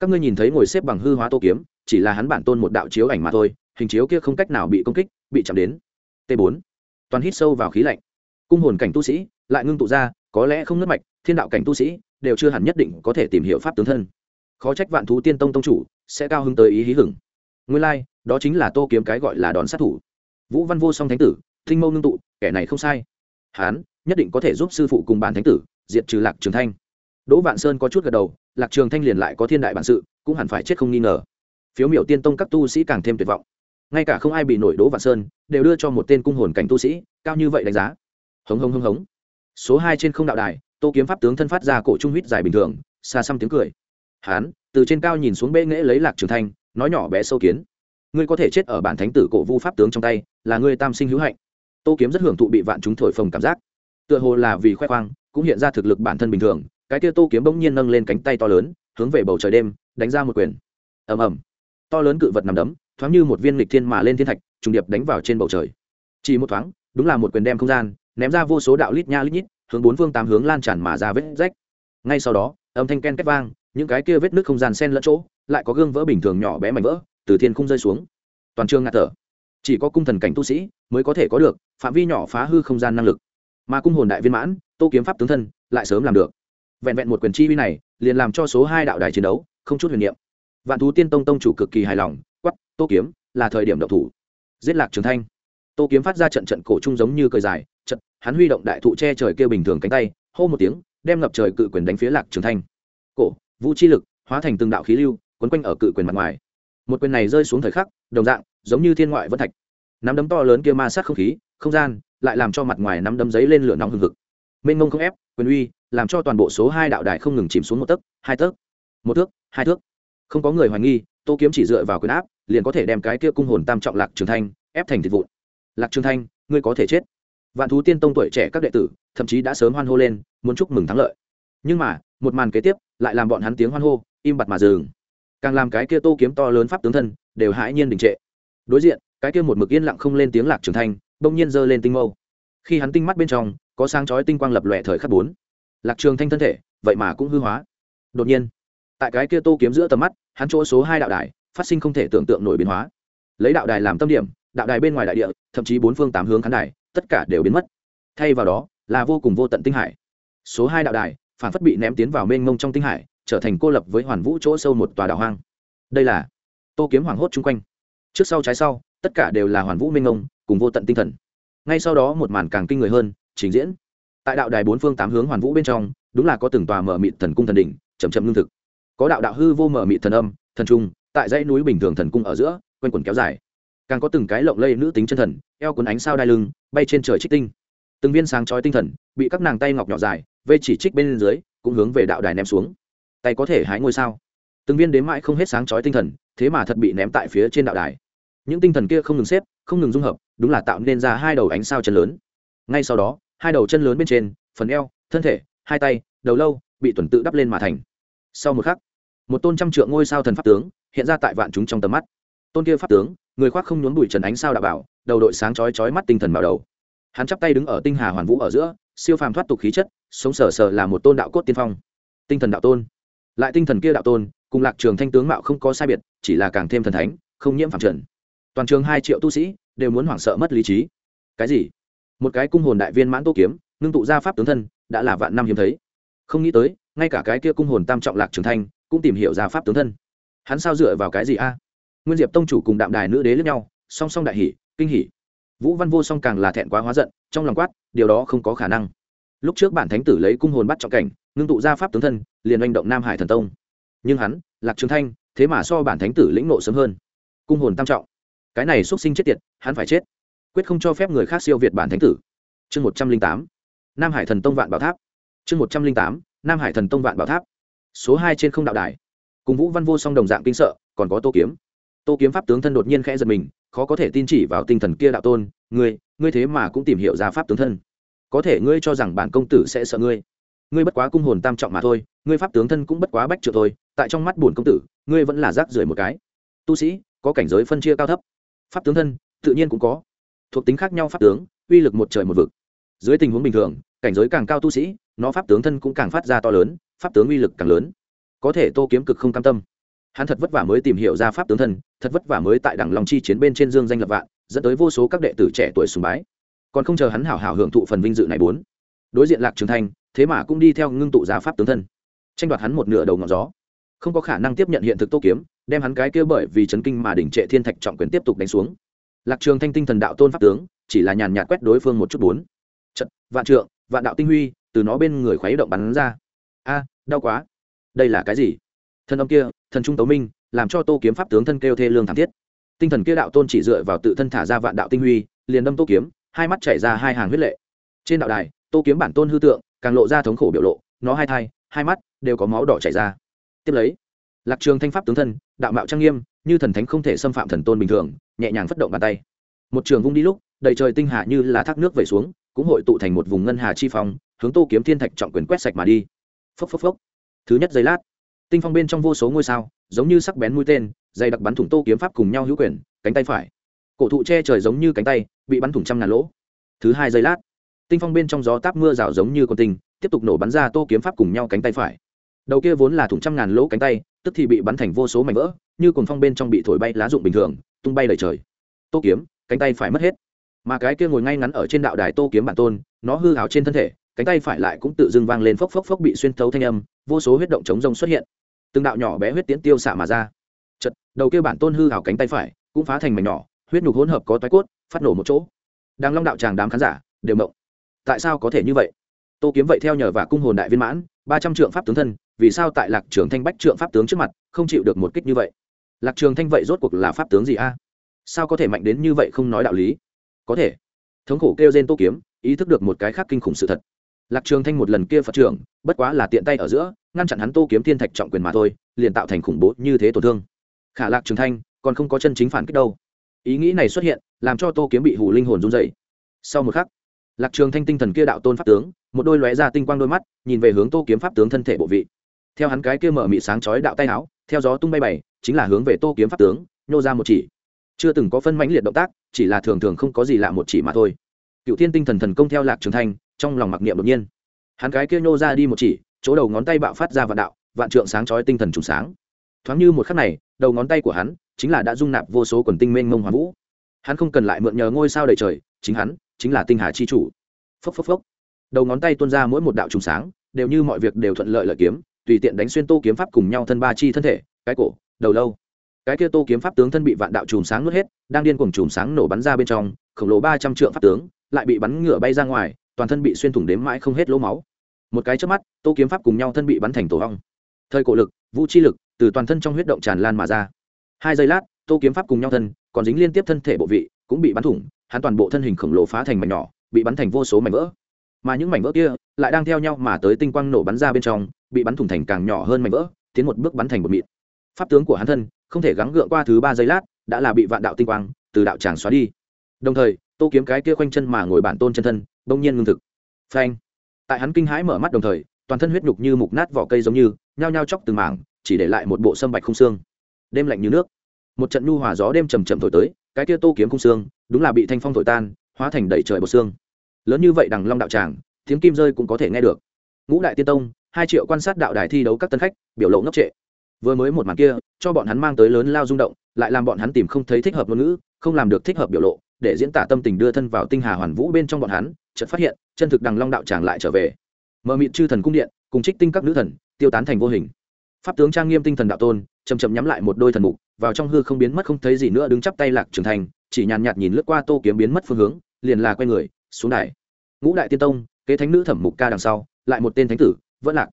Các ngươi nhìn thấy ngồi xếp bằng hư hóa tô kiếm, chỉ là hắn bản tôn một đạo chiếu ảnh mà thôi, hình chiếu kia không cách nào bị công kích, bị chạm đến. T 4 toàn hít sâu vào khí lạnh. Cung hồn cảnh tu sĩ lại ngưng tụ ra có lẽ không nứt mạch thiên đạo cảnh tu sĩ đều chưa hẳn nhất định có thể tìm hiểu pháp tướng thân. Khó trách vạn thú tiên tông tông chủ sẽ cao hứng tới ý hí hửng. Nguyên lai、like, đó chính là tô kiếm cái gọi là đòn sát thủ. Vũ văn vô song thánh tử thinh mâu ngưng tụ kẻ này không sai. Hán nhất định có thể giúp sư phụ cùng bản thánh tử diệt trừ lạc trường thanh. Đỗ vạn sơn có chút gật đầu lạc trường thanh liền lại có thiên đại bản sự cũng hẳn phải chết không nghi ngờ. Phiếu miểu tiên tông các tu sĩ càng thêm tuyệt vọng ngay cả không ai bị nổi đỗ vạn sơn, đều đưa cho một tên cung hồn cảnh tu sĩ, cao như vậy đánh giá. Hống hống hống hống. Số hai trên không đạo đài, tô kiếm pháp tướng thân phát ra cổ trung huýt dài bình thường, xa xăm tiếng cười. Hán, từ trên cao nhìn xuống bệ nghễ lấy lạc trường thanh, nói nhỏ bé sâu kiến. Ngươi có thể chết ở bản thánh tử cổ vu pháp tướng trong tay, là ngươi tam sinh hữu hạnh. Tô kiếm rất hưởng thụ bị vạn chúng thổi phồng cảm giác. Tựa hồ là vì khoe khoang, cũng hiện ra thực lực bản thân bình thường, cái kia tô kiếm bỗng nhiên nâng lên cánh tay to lớn, hướng về bầu trời đêm, đánh ra một quyền. Ầm ầm. To lớn cự vật nằm đấm thoáng như một viên lịch thiên mà lên thiên thạch, trùng điệp đánh vào trên bầu trời. Chỉ một thoáng, đúng là một quyền đem không gian, ném ra vô số đạo lít nha lít nhít, hướng bốn phương tám hướng lan tràn mà ra vết rách. Ngay sau đó, âm thanh ken kết vang, những cái kia vết nước không gian sen lẫn chỗ, lại có gương vỡ bình thường nhỏ bé mảnh vỡ, từ thiên không rơi xuống. Toàn trường ngạt thở. Chỉ có cung thần cảnh tu sĩ mới có thể có được, phạm vi nhỏ phá hư không gian năng lực. Mà cung hồn đại viên mãn, tô kiếm pháp tướng thân, lại sớm làm được. Vẹn vẹn một quyền chi vi này, liền làm cho số hai đạo đài chiến đấu, không chút huyền niệm. Vạn thú tiên tông tông chủ cực kỳ hài lòng tô kiếm là thời điểm động thủ. Giết lạc trường thanh. Tô kiếm phát ra trận trận cổ trung giống như cờ dài, trận, hắn huy động đại thụ che trời kêu bình thường cánh tay, hô một tiếng, đem ngập trời cự quyền đánh phía lạc trường thanh. Cổ, vũ chi lực, hóa thành từng đạo khí lưu, quấn quanh ở cự quyền mặt ngoài. Một quyền này rơi xuống thời khắc, đồng dạng, giống như thiên ngoại vân thạch. Nắm đấm to lớn kia ma sát không khí, không gian, lại làm cho mặt ngoài nắm đấm giấy lên lửa nóng hừng hực. Mênh mông không ép, quyền uy, làm cho toàn bộ số hai đạo đài không ngừng chìm xuống một tấc, hai tấc, một thước, hai thước. Không có người hoài nghi, tô kiếm chỉ dựa vào quyền áp liền có thể đem cái kia cung hồn tam trọng lạc trường thanh ép thành thịt vụn. Lạc trường thanh, ngươi có thể chết. Vạn thú tiên tông tuổi trẻ các đệ tử, thậm chí đã sớm hoan hô lên, muốn chúc mừng thắng lợi. Nhưng mà, một màn kế tiếp, lại làm bọn hắn tiếng hoan hô, im bặt mà dừng. Càng làm cái kia tô kiếm to lớn pháp tướng thân, đều hãi nhiên đình trệ. Đối diện, cái kia một mực yên lặng không lên tiếng lạc trường thanh, bỗng nhiên giơ lên tinh mâu. Khi hắn tinh mắt bên trong, có sáng chói tinh quang lập lòe thời khắc bốn. Lạc trường thanh thân thể, vậy mà cũng hư hóa. Đột nhiên, tại cái kia tô kiếm giữa tầm mắt, hắn chỗ số hai đạo đài phát sinh không thể tưởng tượng nổi biến hóa. Lấy đạo đài làm tâm điểm, đạo đài bên ngoài đại địa, thậm chí bốn phương tám hướng khán đài, tất cả đều biến mất. Thay vào đó, là vô cùng vô tận tinh hải. Số hai đạo đài, phản phất bị ném tiến vào mênh mông trong tinh hải, trở thành cô lập với hoàn vũ chỗ sâu một tòa đảo hoang. Đây là tô kiếm hoảng hốt chung quanh. Trước sau trái sau, tất cả đều là hoàn vũ mênh mông, cùng vô tận tinh thần. Ngay sau đó một màn càng kinh người hơn, trình diễn. Tại đạo đài bốn phương tám hướng hoàn vũ bên trong, đúng là có từng tòa mở mịt thần cung thần đỉnh chầm chậm lương thực. Có đạo đạo hư vô mở mịt thần âm, thần trung tại dãy núi bình thường thần cung ở giữa, quanh quần kéo dài. Càng có từng cái lộng lây nữ tính chân thần, eo cuốn ánh sao đai lưng, bay trên trời trích tinh. Từng viên sáng chói tinh thần bị các nàng tay ngọc nhỏ dài, vây chỉ trích bên dưới, cũng hướng về đạo đài ném xuống. Tay có thể hái ngôi sao. Từng viên đếm mãi không hết sáng chói tinh thần, thế mà thật bị ném tại phía trên đạo đài. Những tinh thần kia không ngừng xếp, không ngừng dung hợp, đúng là tạo nên ra hai đầu ánh sao chân lớn. Ngay sau đó, hai đầu chân lớn bên trên, phần eo, thân thể, hai tay, đầu lâu, bị tuần tự đắp lên mà thành. Sau một khắc một tôn trăm trượng ngôi sao thần pháp tướng hiện ra tại vạn chúng trong tầm mắt. Tôn kia pháp tướng, người khoác không nhốn bụi trần ánh sao đạo bảo, đầu đội sáng chói chói mắt tinh thần vào đầu. Hắn chắp tay đứng ở tinh hà hoàn vũ ở giữa, siêu phàm thoát tục khí chất, sống sờ sờ là một tôn đạo cốt tiên phong. Tinh thần đạo tôn. Lại tinh thần kia đạo tôn, cùng lạc trường thanh tướng mạo không có sai biệt, chỉ là càng thêm thần thánh, không nhiễm phạm trần. Toàn trường hai triệu tu sĩ đều muốn hoảng sợ mất lý trí. Cái gì? Một cái cung hồn đại viên mãn tô kiếm, ngưng tụ ra pháp tướng thân, đã là vạn năm hiếm thấy. Không nghĩ tới, ngay cả cái kia cung hồn tam trọng lạc trường thanh cũng tìm hiểu ra pháp tướng thân. Hắn sao dựa vào cái gì a? Nguyên diệp tông chủ cùng đạm đài nữ đế lẫn nhau, song song đại hỷ kinh hỷ vũ văn vô song càng là thẹn quá hóa giận, trong lòng quát, điều đó không có khả năng. Lúc trước bản thánh tử lấy cung hồn bắt trọng cảnh, ngưng tụ ra pháp tướng thân, liền manh động nam hải thần tông. Nhưng hắn, lạc trường thanh, thế mà so bản thánh tử lĩnh nộ sớm hơn. Cung hồn tam trọng. Cái này xuất sinh chết tiệt, hắn phải chết. Quyết không cho phép người khác siêu việt bản thánh tử. Chương một trăm linh tám. Nam hải thần tông vạn bảo tháp. Chương một trăm linh tám. Nam hải thần tông vạn bảo tháp số hai trên không đạo đài. Cùng vũ văn vô song đồng dạng kinh sợ, còn có tô kiếm. Tô kiếm pháp tướng thân đột nhiên khẽ giật mình, khó có thể tin chỉ vào tinh thần kia đạo tôn, ngươi ngươi thế mà cũng tìm hiểu ra pháp tướng thân. Có thể ngươi cho rằng bản công tử sẽ sợ ngươi. Ngươi bất quá cung hồn tam trọng mà thôi, ngươi pháp tướng thân cũng bất quá bách trượng thôi, tại trong mắt bổn công tử, ngươi vẫn là rác rưởi một cái. Tu sĩ, có cảnh giới phân chia cao thấp. Pháp tướng thân, tự nhiên cũng có. Thuộc tính khác nhau pháp tướng, uy lực một trời một vực. Dưới tình huống bình thường, cảnh giới càng cao tu sĩ, nó pháp tướng thân cũng càng phát ra to lớn pháp tướng uy lực càng lớn. Có thể tô kiếm cực không cam tâm. Hắn thật vất vả mới tìm hiểu ra pháp tướng thân, thật vất vả mới tại đẳng lòng chi chiến bên trên dương danh lập vạn, dẫn tới vô số các đệ tử trẻ tuổi sùng bái. Còn không chờ hắn hảo hảo hưởng thụ phần vinh dự này bốn, đối diện lạc trường thanh, thế mà cũng đi theo ngưng tụ ra pháp tướng thân. Tranh đoạt hắn một nửa đầu ngọn gió. Không có khả năng tiếp nhận hiện thực tô kiếm, đem hắn cái kia bởi vì chấn kinh mà đỉnh trệ thiên thạch trọng quyền tiếp tục đánh xuống. Lạc trường thanh tinh thần đạo tôn pháp tướng, chỉ là nhàn nhạt quét đối phương một chút bốn. Trận vạn trượng, vạn đạo tinh huy, từ nó bên người khuấy động bắn ra a, đau quá. Đây là cái gì? Thân âm kia, thần trung tấu minh, làm cho tô kiếm pháp tướng thân kêu thê lương thảm thiết. Tinh thần kia đạo tôn chỉ dựa vào tự thân thả ra vạn đạo tinh huy, liền đâm tô kiếm, hai mắt chảy ra hai hàng huyết lệ. Trên đạo đài, tô kiếm bản tôn hư tượng, càng lộ ra thống khổ biểu lộ, nó hai thai, hai mắt đều có máu đỏ chảy ra. Tiếp lấy, lạc trường thanh pháp tướng thân, đạo mạo trang nghiêm, như thần thánh không thể xâm phạm thần tôn bình thường, nhẹ nhàng phất động bàn tay. Một trường vung đi lúc, đầy trời tinh hạ như là thác nước về xuống, cũng hội tụ thành một vùng ngân hà chi phong, hướng tô kiếm thiên thạch trọng quyền quét sạch mà đi phốc phốc phốc. Thứ nhất giây lát, tinh phong bên trong vô số ngôi sao, giống như sắc bén mũi tên, dày đặc bắn thủng tô kiếm pháp cùng nhau hữu quyền, cánh tay phải. Cổ thụ che trời giống như cánh tay, bị bắn thủng trăm ngàn lỗ. Thứ hai giây lát, tinh phong bên trong gió táp mưa rào giống như con tinh, tiếp tục nổ bắn ra tô kiếm pháp cùng nhau cánh tay phải. Đầu kia vốn là thủng trăm ngàn lỗ cánh tay, tức thì bị bắn thành vô số mảnh vỡ, như cồn phong bên trong bị thổi bay lá dụng bình thường, tung bay đầy trời. Tô kiếm, cánh tay phải mất hết. Mà cái kia ngồi ngay ngắn ở trên đạo đài tô kiếm bản tôn, nó hư hào trên thân thể cánh tay phải lại cũng tự dưng vang lên phốc phốc phốc bị xuyên thấu thanh âm, vô số huyết động chống rông xuất hiện. Từng đạo nhỏ bé huyết tiễn tiêu xạ mà ra. Chật đầu kia bản tôn hư hào cánh tay phải cũng phá thành mảnh nhỏ, huyết nhục hỗn hợp có toái cốt, phát nổ một chỗ. Đang long đạo tràng đám khán giả đều mộng tại sao có thể như vậy? Tô kiếm vậy theo nhờ và cung hồn đại viên mãn, ba trăm trượng pháp tướng thân, vì sao tại lạc trường thanh bách trượng pháp tướng trước mặt không chịu được một kích như vậy? Lạc trường thanh vậy rốt cuộc là pháp tướng gì a? Sao có thể mạnh đến như vậy không nói đạo lý? Có thể. Thống khổ kêu trên tô kiếm, ý thức được một cái khác kinh khủng sự thật lạc trường thanh một lần kia phật trưởng, bất quá là tiện tay ở giữa, ngăn chặn hắn tô kiếm thiên thạch trọng quyền mà thôi, liền tạo thành khủng bố như thế tổn thương. Khả lạc trường thanh, còn không có chân chính phản kích đâu. Ý nghĩ này xuất hiện, làm cho tô kiếm bị hủ linh hồn run dậy sau một khắc, lạc trường thanh tinh thần kia đạo tôn pháp tướng, một đôi lóe ra tinh quang đôi mắt, nhìn về hướng tô kiếm pháp tướng thân thể bộ vị. Theo hắn cái kia mở mị sáng chói đạo tay áo, theo gió tung bay bày, chính là hướng về tô kiếm pháp tướng, nhô ra một chỉ. Chưa từng có phân mãnh liệt động tác, chỉ là thường thường không có gì lạ một chỉ mà thôi. Cựu thiên tinh thần thần công theo lạc trường thanh trong lòng mặc niệm đột nhiên. Hắn cái kia nhô ra đi một chỉ, chỗ đầu ngón tay bạo phát ra vạn đạo, vạn trượng sáng chói tinh thần trùng sáng. Thoáng như một khắc này, đầu ngón tay của hắn chính là đã dung nạp vô số quần tinh mênh mông hoàn vũ. Hắn không cần lại mượn nhờ ngôi sao đầy trời, chính hắn chính là tinh hà chi chủ. Phốc phốc phốc. Đầu ngón tay tuôn ra mỗi một đạo trùng sáng, đều như mọi việc đều thuận lợi lợi kiếm, tùy tiện đánh xuyên tô kiếm pháp cùng nhau thân ba chi thân thể, cái cổ, đầu lâu. Cái kia tô kiếm pháp tướng thân bị vạn đạo chùm sáng nuốt hết, đang điên cuồng chùm sáng nổ bắn ra bên trong, khổng lồ ba trăm trượng pháp tướng lại bị bắn ngựa bay ra ngoài toàn thân bị xuyên thủng đếm mãi không hết lỗ máu. Một cái trước mắt, tô kiếm pháp cùng nhau thân bị bắn thành tổ hong thời cổ lực, vũ chi lực, từ toàn thân trong huyết động tràn lan mà ra. Hai giây lát, tô kiếm pháp cùng nhau thân, còn dính liên tiếp thân thể bộ vị, cũng bị bắn thủng, hắn toàn bộ thân hình khổng lồ phá thành mảnh nhỏ, bị bắn thành vô số mảnh vỡ. Mà những mảnh vỡ kia lại đang theo nhau mà tới tinh quang nổ bắn ra bên trong, bị bắn thủng thành càng nhỏ hơn mảnh vỡ, tiến một bước bắn thành một mịn. Pháp tướng của hắn thân, không thể gắng gượng qua thứ ba giây lát, đã là bị vạn đạo tinh quang từ đạo tràng xóa đi. Đồng thời, tô kiếm cái kia khoanh chân mà ngồi bản tôn chân thân bỗng nhiên ngưng thực. Phanh. Tại hắn kinh hãi mở mắt đồng thời, toàn thân huyết nhục như mục nát vỏ cây giống như, nhao nhao chóc từng mảng, chỉ để lại một bộ sâm bạch không xương. Đêm lạnh như nước. Một trận nhu hòa gió đêm chầm chậm thổi tới, cái kia tô kiếm không xương, đúng là bị thanh phong thổi tan, hóa thành đầy trời bột xương. Lớn như vậy đằng long đạo tràng, tiếng kim rơi cũng có thể nghe được. Ngũ đại tiên tông, hai triệu quan sát đạo đài thi đấu các tân khách, biểu lộ ngốc trệ. Vừa mới một màn kia, cho bọn hắn mang tới lớn lao rung động, lại làm bọn hắn tìm không thấy thích hợp ngôn ngữ, không làm được thích hợp biểu lộ, để diễn tả tâm tình đưa thân vào tinh hà hoàn vũ bên trong bọn hắn chợt phát hiện, chân thực đằng long đạo tràng lại trở về. Mờ mịt chư thần cung điện, cùng trích tinh các nữ thần, tiêu tán thành vô hình. Pháp tướng trang nghiêm tinh thần đạo tôn chầm chậm nhắm lại một đôi thần mục, vào trong hư không biến mất không thấy gì nữa đứng chắp tay lạc trưởng thành, chỉ nhàn nhạt nhìn lướt qua tô kiếm biến mất phương hướng, liền là quay người, xuống đài. Ngũ đại tiên tông, kế thánh nữ thẩm mục ca đằng sau, lại một tên thánh tử, vẫn lạc.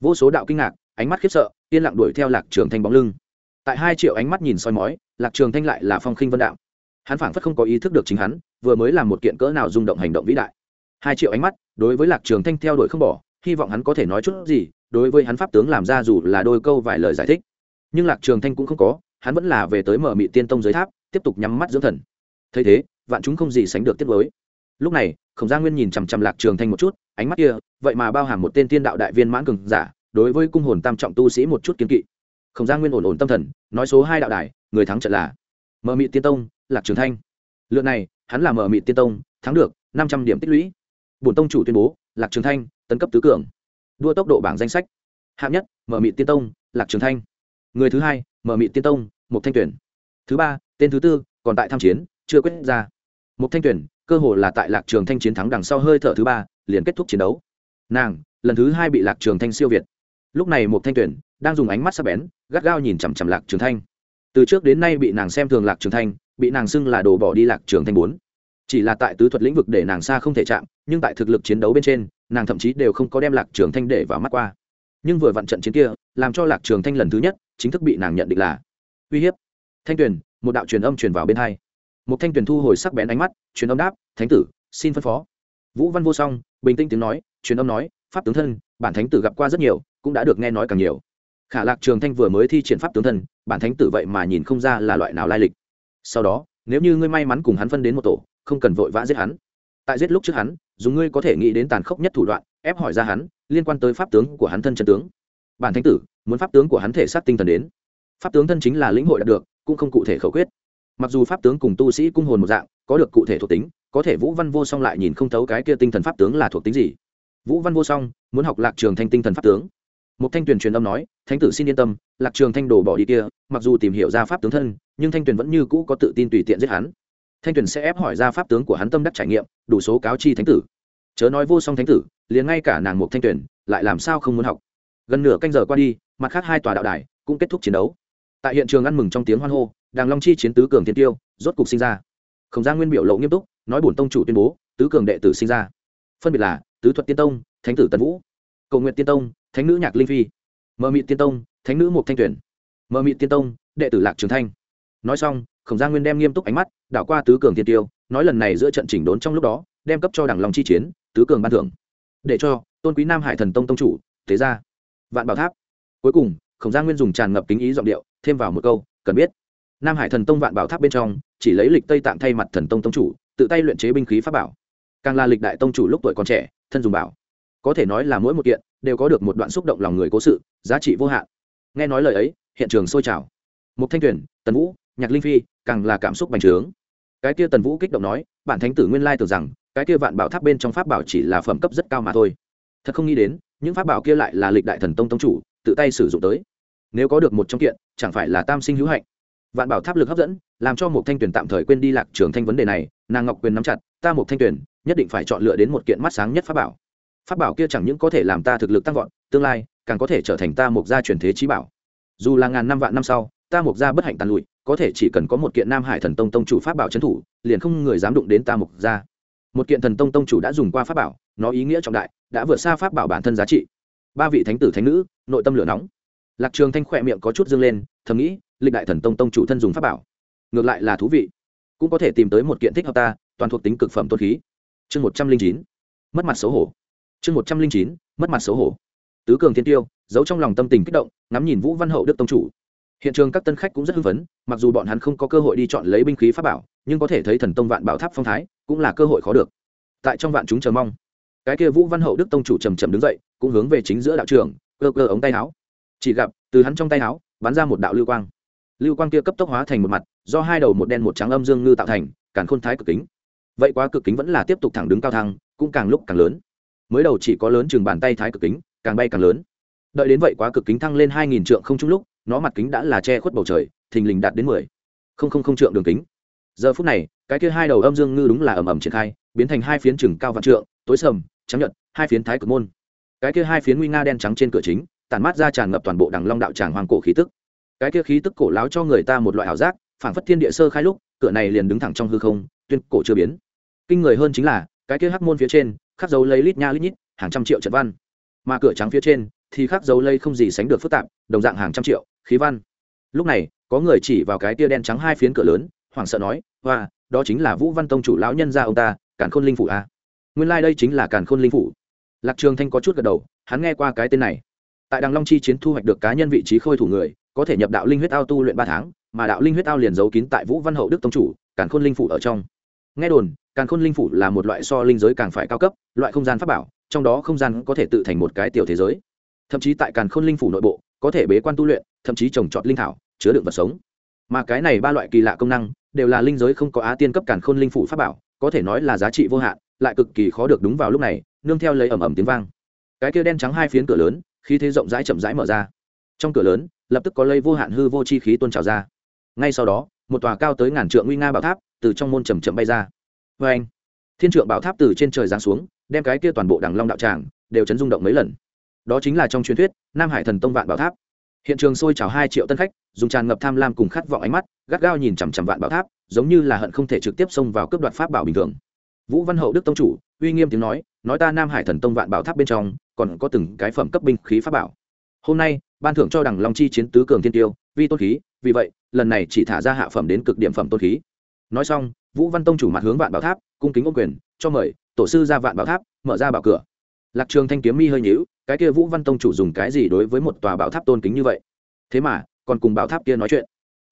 Vô số đạo kinh ngạc, ánh mắt khiếp sợ, yên lặng đuổi theo lạc trường thanh bóng lưng. Tại hai triệu ánh mắt nhìn soi mói, lạc trường thanh lại là phong khinh vân đạo. Hắn phảng phất không có ý thức được chính hắn, vừa mới làm một kiện cỡ nào rung động hành động vĩ đại hai triệu ánh mắt, đối với lạc trường thanh theo đuổi không bỏ, hy vọng hắn có thể nói chút gì, đối với hắn pháp tướng làm ra dù là đôi câu vài lời giải thích. Nhưng lạc trường thanh cũng không có, hắn vẫn là về tới mở mị tiên tông dưới tháp, tiếp tục nhắm mắt dưỡng thần. Thấy thế, vạn chúng không gì sánh được tiết với lúc này, khổng gia nguyên nhìn chằm chằm lạc trường thanh một chút, ánh mắt kia, vậy mà bao hàm một tên tiên đạo đại viên mãn cường giả, đối với cung hồn tam trọng tu sĩ một chút kiến kỵ. Khổng gia nguyên ổn ổn tâm thần, nói số hai đạo đài, người thắng trận là mở mị tiên tông, lạc trường thanh. Lượt này, hắn là mở mị tiên tông, thắng được năm trăm điểm tích lũy bổn tông chủ tuyên bố, lạc trường thanh, tấn cấp tứ cường. Đua tốc độ bảng danh sách. Hạng nhất, mở mị tiên tông, lạc trường thanh. Người thứ hai, mở mị tiên tông một thanh tuyển. Thứ ba, tên thứ tư, còn tại tham chiến, chưa quyết ra. Một thanh tuyển, cơ hồ là tại lạc trường thanh chiến thắng đằng sau hơi thở thứ ba, liền kết thúc chiến đấu. Nàng, lần thứ hai bị lạc trường thanh siêu việt. Lúc này một thanh tuyển đang dùng ánh mắt sắc bén, gắt gao nhìn chằm chằm lạc trường thanh. Từ trước đến nay bị nàng xem thường lạc trường thanh, bị nàng xưng là đồ bỏ đi lạc trường thanh bốn chỉ là tại tứ thuật lĩnh vực để nàng xa không thể chạm, nhưng tại thực lực chiến đấu bên trên, nàng thậm chí đều không có đem lạc trường thanh để vào mắt qua. Nhưng vừa vặn trận chiến kia, làm cho lạc trường thanh lần thứ nhất, chính thức bị nàng nhận định là uy hiếp. Thanh tuyền, một đạo truyền âm truyền vào bên hai. Một thanh tuyền thu hồi sắc bén ánh mắt, truyền âm đáp, thánh tử, xin phân phó. Vũ văn vô song, bình tĩnh tiếng nói, truyền âm nói, pháp tướng thân, bản thánh tử gặp qua rất nhiều, cũng đã được nghe nói càng nhiều. Khả lạc trường thanh vừa mới thi triển pháp tướng thân, bản thánh tử vậy mà nhìn không ra là loại nào lai lịch. Sau đó, nếu như ngươi may mắn cùng hắn phân đến một tổ không cần vội vã giết hắn. Tại giết lúc trước hắn dùng ngươi có thể nghĩ đến tàn khốc nhất thủ đoạn, ép hỏi ra hắn, liên quan tới pháp tướng của hắn thân chân tướng. Bản thánh tử, muốn pháp tướng của hắn thể sát tinh thần đến. Pháp tướng thân chính là lĩnh hội đạt được, cũng không cụ thể khẩu quyết. Mặc dù pháp tướng cùng tu sĩ cung hồn một dạng, có được cụ thể thuộc tính, có thể vũ văn vô song lại nhìn không thấu cái kia tinh thần pháp tướng là thuộc tính gì. Vũ văn vô song, muốn học lạc trường thanh tinh thần pháp tướng. Một thanh tuyền truyền âm nói, thánh tử xin yên tâm, lạc trường thanh đồ bỏ đi kia, mặc dù tìm hiểu ra pháp tướng thân, nhưng thanh tuyền vẫn như cũ có tự tin tùy tiện giết hắn thanh tuyền sẽ ép hỏi ra pháp tướng của hắn tâm đắc trải nghiệm, đủ số cáo chi thánh tử. Chớ nói vô song thánh tử, liền ngay cả nàng một thanh tuyền, lại làm sao không muốn học? Gần nửa canh giờ qua đi, mặt khác hai tòa đạo đài cũng kết thúc chiến đấu. Tại hiện trường ăn mừng trong tiếng hoan hô, đàng long chi chiến tứ cường Thiên tiêu, rốt cục sinh ra. Khổng gia nguyên biểu lộ nghiêm túc, nói bổn tông chủ tuyên bố, tứ cường đệ tử sinh ra. Phân biệt là, tứ thuật tiên tông, thánh tử tần vũ, cầu nguyện tiên tông, thánh nữ nhạc linh phi mờ mị tiên tông, thánh nữ mục thanh tuyển mờ mị tiên tông, đệ tử lạc trường thanh. Nói xong khổng gia nguyên đem nghiêm túc ánh mắt đảo qua tứ cường thiên tiêu, nói lần này giữa trận chỉnh đốn trong lúc đó, đem cấp cho đảng long chi chiến, tứ cường ban thưởng. Để cho tôn quý nam hải thần tông tông chủ, thế ra, vạn bảo tháp. Cuối cùng, khổng gia nguyên dùng tràn ngập kính ý giọng điệu, thêm vào một câu, cần biết, nam hải thần tông vạn bảo tháp bên trong, chỉ lấy lịch tây tạm thay mặt thần tông tông chủ, tự tay luyện chế binh khí pháp bảo. Càng là lịch đại tông chủ lúc tuổi còn trẻ, thân dùng bảo. Có thể nói là mỗi một kiện, đều có được một đoạn xúc động lòng người cố sự, giá trị vô hạn. Nghe nói lời ấy, hiện trường sôi trào. Một thanh tuyển tần vũ nhạc linh phi, càng là cảm xúc bành trướng. Cái kia tần vũ kích động nói, bản thánh tử nguyên lai tưởng rằng, cái kia vạn bảo tháp bên trong pháp bảo chỉ là phẩm cấp rất cao mà thôi. Thật không nghĩ đến, những pháp bảo kia lại là lịch đại thần tông tông chủ, tự tay sử dụng tới. Nếu có được một trong kiện, chẳng phải là tam sinh hữu hạnh. Vạn bảo tháp lực hấp dẫn, làm cho một thanh tuyển tạm thời quên đi lạc trường thanh vấn đề này, nàng ngọc quyền nắm chặt, ta một thanh tuyển nhất định phải chọn lựa đến một kiện mắt sáng nhất pháp bảo. Pháp bảo kia chẳng những có thể làm ta thực lực tăng vọt, tương lai càng có thể trở thành ta một gia truyền thế trí bảo. Dù là ngàn năm vạn năm sau, ta một gia bất hạnh tàn lụi có thể chỉ cần có một kiện nam hải thần tông tông chủ pháp bảo trấn thủ, liền không người dám đụng đến ta mục gia. Một kiện thần tông tông chủ đã dùng qua pháp bảo, nó ý nghĩa trọng đại, đã vượt xa pháp bảo bản thân giá trị. Ba vị thánh tử thánh nữ, nội tâm lửa nóng. Lạc trường thanh khỏe miệng có chút dương lên, thầm nghĩ, lịch đại thần tông tông chủ thân dùng pháp bảo, ngược lại là thú vị. Cũng có thể tìm tới một kiện thích hợp ta, toàn thuộc tính cực phẩm tôn khí. Chương một trăm linh chín, mất mặt xấu hổ. Chương một trăm linh chín, mất mặt xấu hổ. Tứ cường thiên tiêu, giấu trong lòng tâm tình kích động, ngắm nhìn vũ văn hậu đức tông chủ hiện trường các tân khách cũng rất hưng phấn, mặc dù bọn hắn không có cơ hội đi chọn lấy binh khí pháp bảo, nhưng có thể thấy thần tông vạn bảo tháp phong thái cũng là cơ hội khó được. Tại trong vạn chúng chờ mong, cái kia vũ văn hậu đức tông chủ trầm trầm đứng dậy, cũng hướng về chính giữa đạo trường cơ cơ ống tay áo. Chỉ gặp, từ hắn trong tay áo, bắn ra một đạo lưu quang. Lưu quang kia cấp tốc hóa thành một mặt, do hai đầu một đen một trắng âm dương ngư tạo thành, càn khôn thái cực kính. Vậy quá cực kính vẫn là tiếp tục thẳng đứng cao thăng, cũng càng lúc càng lớn. Mới đầu chỉ có lớn chừng bàn tay thái cực kính, càng bay càng lớn. Đợi đến vậy quá cực kính thăng lên hai nghìn trượng không chung lúc nó mặt kính đã là che khuất bầu trời, thình lình đạt đến mười. Không không không trượng đường kính. Giờ phút này, cái kia hai đầu âm dương ngư đúng là ầm ầm triển khai, biến thành hai phiến chừng cao vạn trượng, tối sầm, trắng nhật hai phiến thái cực môn. Cái kia hai phiến nguy nga đen trắng trên cửa chính, tản mát ra tràn ngập toàn bộ đằng long đạo tràng hoàng cổ khí tức. Cái kia khí tức cổ láo cho người ta một loại ảo giác, phảng phất thiên địa sơ khai lúc, cửa này liền đứng thẳng trong hư không, tuyên cổ chưa biến. Kinh người hơn chính là, cái kia hắc môn phía trên, khắc dấu lấy lít nha lít nhít, hàng trăm triệu trận văn. Mà cửa trắng phía trên, thì khắc dấu lấy không gì sánh được phức tạp, đồng dạng hàng trăm triệu khí văn. Lúc này, có người chỉ vào cái tia đen trắng hai phiến cửa lớn, hoảng sợ nói, hoa, đó chính là vũ văn tông chủ lão nhân gia ông ta, càn khôn linh phủ a à? nguyên lai、like、đây chính là càn khôn linh phủ. Lạc trường thanh có chút gật đầu, hắn nghe qua cái tên này. Tại đằng long chi chiến thu hoạch được cá nhân vị trí khôi thủ người, có thể nhập đạo linh huyết ao tu luyện ba tháng, mà đạo linh huyết ao liền giấu kín tại vũ văn hậu đức tông chủ, càn khôn linh phủ ở trong. Nghe đồn, càn khôn linh phủ là một loại so linh giới càng phải cao cấp, loại không gian pháp bảo, trong đó không gian có thể tự thành một cái tiểu thế giới. Thậm chí tại càn khôn linh phủ nội bộ có thể bế quan tu luyện, thậm chí trồng trọt linh thảo, chứa đựng vật sống. Mà cái này ba loại kỳ lạ công năng, đều là linh giới không có á tiên cấp cản khôn linh phủ pháp bảo, có thể nói là giá trị vô hạn, lại cực kỳ khó được đúng vào lúc này, nương theo lấy ẩm ẩm tiếng vang. Cái kia đen trắng hai phiến cửa lớn, khí thế rộng rãi chậm rãi mở ra. Trong cửa lớn, lập tức có lây vô hạn hư vô chi khí tôn trào ra. Ngay sau đó, một tòa cao tới ngàn trượng nguy nga bảo tháp từ trong môn chầm chậm bay ra. Vê anh thiên trượng bảo tháp từ trên trời giáng xuống, đem cái kia toàn bộ đằng long đạo tràng đều chấn rung động mấy lần đó chính là trong truyền thuyết, nam hải thần tông vạn bảo tháp. Hiện trường sôi trào hai triệu tân khách, dùng tràn ngập tham lam cùng khát vọng ánh mắt, gắt gao nhìn chằm chằm vạn bảo tháp, giống như là hận không thể trực tiếp xông vào cướp đoạt pháp bảo bình thường. Vũ văn hậu đức tông chủ, uy nghiêm tiếng nói nói ta nam hải thần tông vạn bảo tháp bên trong, còn có từng cái phẩm cấp binh khí pháp bảo. Hôm nay, ban thưởng cho đằng long chi chiến tứ cường thiên tiêu vi tôn khí, vì vậy, lần này chỉ thả ra hạ phẩm đến cực điểm phẩm tôn khí. Nói xong, vũ văn tông chủ mặt hướng vạn bảo tháp, cung kính ô quyền, cho mời, tổ sư ra vạn bảo tháp, mở ra bảo cửa. Lạc trường thanh kiếm mi hơi nhíu cái kia vũ văn tông chủ dùng cái gì đối với một tòa bảo tháp tôn kính như vậy? Thế mà, còn cùng bảo tháp kia nói chuyện.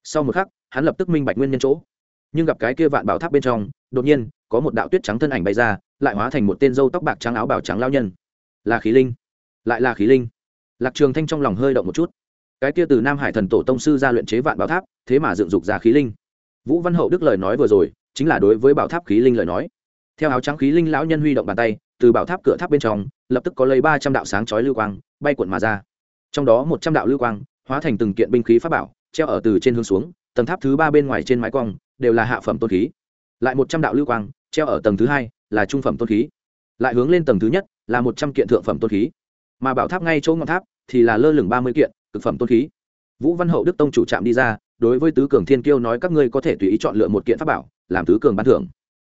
Sau một khắc, hắn lập tức minh bạch nguyên nhân chỗ. Nhưng gặp cái kia vạn bảo tháp bên trong, đột nhiên, có một đạo tuyết trắng thân ảnh bay ra, lại hóa thành một tên dâu tóc bạc trắng áo bào trắng lao nhân. Là khí linh. Lại là khí linh. Lạc trường thanh trong lòng hơi động một chút. Cái kia từ nam hải thần tổ tông sư ra luyện chế vạn bảo tháp, thế mà dựng dục ra khí linh. Vũ văn hậu đức lời nói vừa rồi, chính là đối với bảo tháp khí linh lời nói theo áo trắng khí linh lão nhân huy động bàn tay, từ bảo tháp cửa tháp bên trong, lập tức có lấy ba trăm đạo sáng chói lưu quang, bay cuộn mà ra. Trong đó một trăm đạo lưu quang, hóa thành từng kiện binh khí pháp bảo, treo ở từ trên hướng xuống, tầng tháp thứ ba bên ngoài trên mái quang đều là hạ phẩm tôn khí. Lại một trăm đạo lưu quang, treo ở tầng thứ hai, là trung phẩm tôn khí. Lại hướng lên tầng thứ nhất, là một trăm kiện thượng phẩm tôn khí. Mà bảo tháp ngay chỗ ngọn tháp, thì là lơ lửng ba mươi kiện, cực phẩm tôn khí. Vũ văn hậu đức tông chủ trạm đi ra, đối với tứ cường thiên kiêu nói các ngươi có thể tùy ý chọn lựa một kiện pháp bảo, làm tứ cường ban thưởng.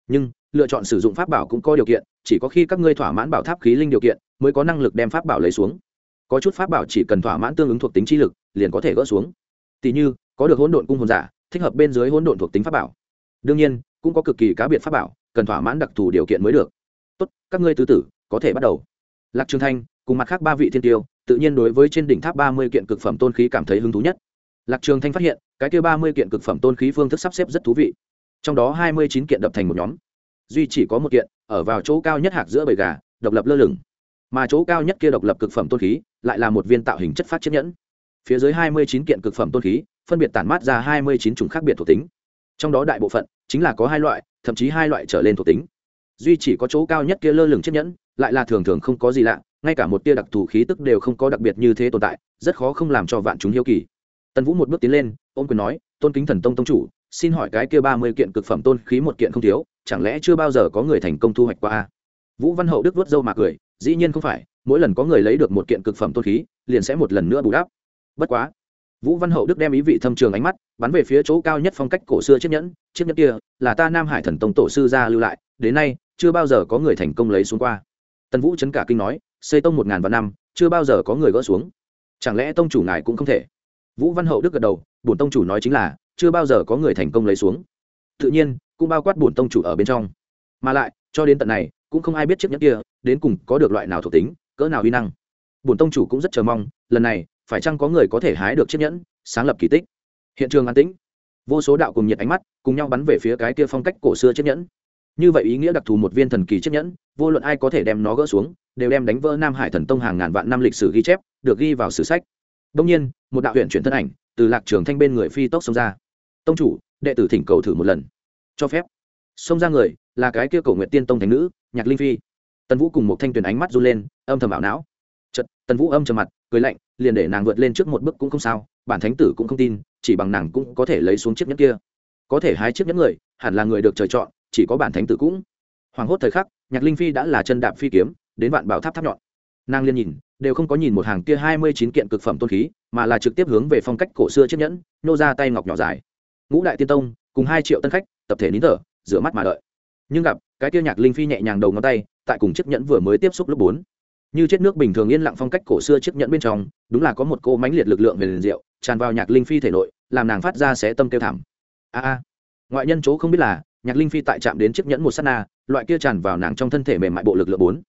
Nhưng lựa chọn sử dụng pháp bảo cũng có điều kiện, chỉ có khi các ngươi thỏa mãn bảo tháp khí linh điều kiện mới có năng lực đem pháp bảo lấy xuống. Có chút pháp bảo chỉ cần thỏa mãn tương ứng thuộc tính chi lực, liền có thể gỡ xuống. Tỷ như, có được hỗn độn cung hồn giả, thích hợp bên dưới hỗn độn thuộc tính pháp bảo. Đương nhiên, cũng có cực kỳ cá biệt pháp bảo, cần thỏa mãn đặc thù điều kiện mới được. Tốt, các ngươi tứ tử, có thể bắt đầu. Lạc trường thanh, cùng mặt khác ba vị thiên tiêu, tự nhiên đối với trên đỉnh tháp ba mươi kiện cực phẩm tôn khí cảm thấy hứng thú nhất. Lạc trường thanh phát hiện, cái kia ba mươi kiện cực phẩm tôn khí phương thức sắp xếp rất thú vị. Trong đó hai mươi chín kiện đập thành một nhóm duy chỉ có một kiện, ở vào chỗ cao nhất hạc giữa bầy gà, độc lập lơ lửng. Mà chỗ cao nhất kia độc lập cực phẩm tôn khí, lại là một viên tạo hình chất phát chiếc nhẫn. Phía dưới hai mươi chín kiện cực phẩm tôn khí, phân biệt tản mát ra hai mươi chín chủng khác biệt thuộc tính. Trong đó đại bộ phận chính là có hai loại, thậm chí hai loại trở lên thuộc tính. Duy chỉ có chỗ cao nhất kia lơ lửng chiếc nhẫn, lại là thường thường không có gì lạ, ngay cả một tia đặc thù khí tức đều không có đặc biệt như thế tồn tại, rất khó không làm cho vạn chúng hiếu kỳ. Tần vũ một bước tiến lên ôm quyền nói, tôn kính thần tông tông chủ, xin hỏi cái kia ba mươi kiện cực phẩm tôn khí một kiện không thiếu chẳng lẽ chưa bao giờ có người thành công thu hoạch qua vũ văn hậu đức vớt râu mà cười, dĩ nhiên không phải, mỗi lần có người lấy được một kiện cực phẩm tôn khí, liền sẽ một lần nữa bù đắp. Bất quá, vũ văn hậu đức đem ý vị thâm trường ánh mắt, bắn về phía chỗ cao nhất phong cách cổ xưa chiếc nhẫn chiếc nhẫn kia là ta nam hải thần tông tổ sư gia lưu lại, đến nay, chưa bao giờ có người thành công lấy xuống qua. Tần vũ chấn cả kinh nói, xây tông một ngàn vạn năm, chưa bao giờ có người gỡ xuống. Chẳng lẽ tông chủ ngài cũng không thể? Vũ văn hậu đức gật đầu, bổn tông chủ nói chính là, chưa bao giờ có người thành công lấy xuống. Tự nhiên cũng bao quát bổn tông chủ ở bên trong. Mà lại, cho đến tận này, cũng không ai biết chiếc nhẫn kia đến cùng có được loại nào thuộc tính, cỡ nào uy năng. Bổn tông chủ cũng rất chờ mong, lần này, phải chăng có người có thể hái được chiếc nhẫn, sáng lập kỳ tích. Hiện trường an tĩnh. Vô số đạo cùng nhiệt ánh mắt cùng nhau bắn về phía cái kia phong cách cổ xưa chiếc nhẫn. Như vậy ý nghĩa đặc thù một viên thần kỳ chiếc nhẫn, vô luận ai có thể đem nó gỡ xuống, đều đem đánh vỡ nam hải thần tông hàng ngàn vạn năm lịch sử ghi chép, được ghi vào sử sách. Đông nhiên, một đạo huyện chuyển thân ảnh từ lạc trường thanh bên người phi tốc xông ra. Tông chủ, đệ tử thỉnh cầu thử một lần cho phép. Xông ra người là cái kia cầu nguyện tiên tông thánh nữ, nhạc linh phi. Tần vũ cùng một thanh tuyền ánh mắt run lên, âm thầm ảo não. Chật tần vũ âm trầm mặt, cười lạnh, liền để nàng vượt lên trước một bước cũng không sao, bản thánh tử cũng không tin, chỉ bằng nàng cũng có thể lấy xuống chiếc nhẫn kia. Có thể hái chiếc nhẫn người, hẳn là người được trời chọn, chỉ có bản thánh tử cũng. Hoàng hốt thời khắc, nhạc linh phi đã là chân đạp phi kiếm, đến vạn bảo tháp tháp nhọn. Nàng liên nhìn, đều không có nhìn một hàng kia hai mươi chín kiện cực phẩm tôn khí, mà là trực tiếp hướng về phong cách cổ xưa chiếc nhẫn, nô ra tay ngọc nhỏ dài. Ngũ đại tiên tông, cùng hai triệu tân khách tập thể nín thở, rửa mắt mà đợi. Nhưng gặp, cái kia nhạc linh phi nhẹ nhàng đầu ngón tay, tại cùng chiếc nhẫn vừa mới tiếp xúc lúc bốn. Như chết nước bình thường yên lặng phong cách cổ xưa chiếc nhẫn bên trong, đúng là có một cô mãnh liệt lực lượng về liền rượu tràn vào nhạc linh phi thể nội, làm nàng phát ra xé tâm kêu thảm. A a. Ngoại nhân chỗ không biết là, nhạc linh phi tại chạm đến chiếc nhẫn một s á t na, loại kia tràn vào nàng trong thân thể mềm mại bộ lực lượng bốn.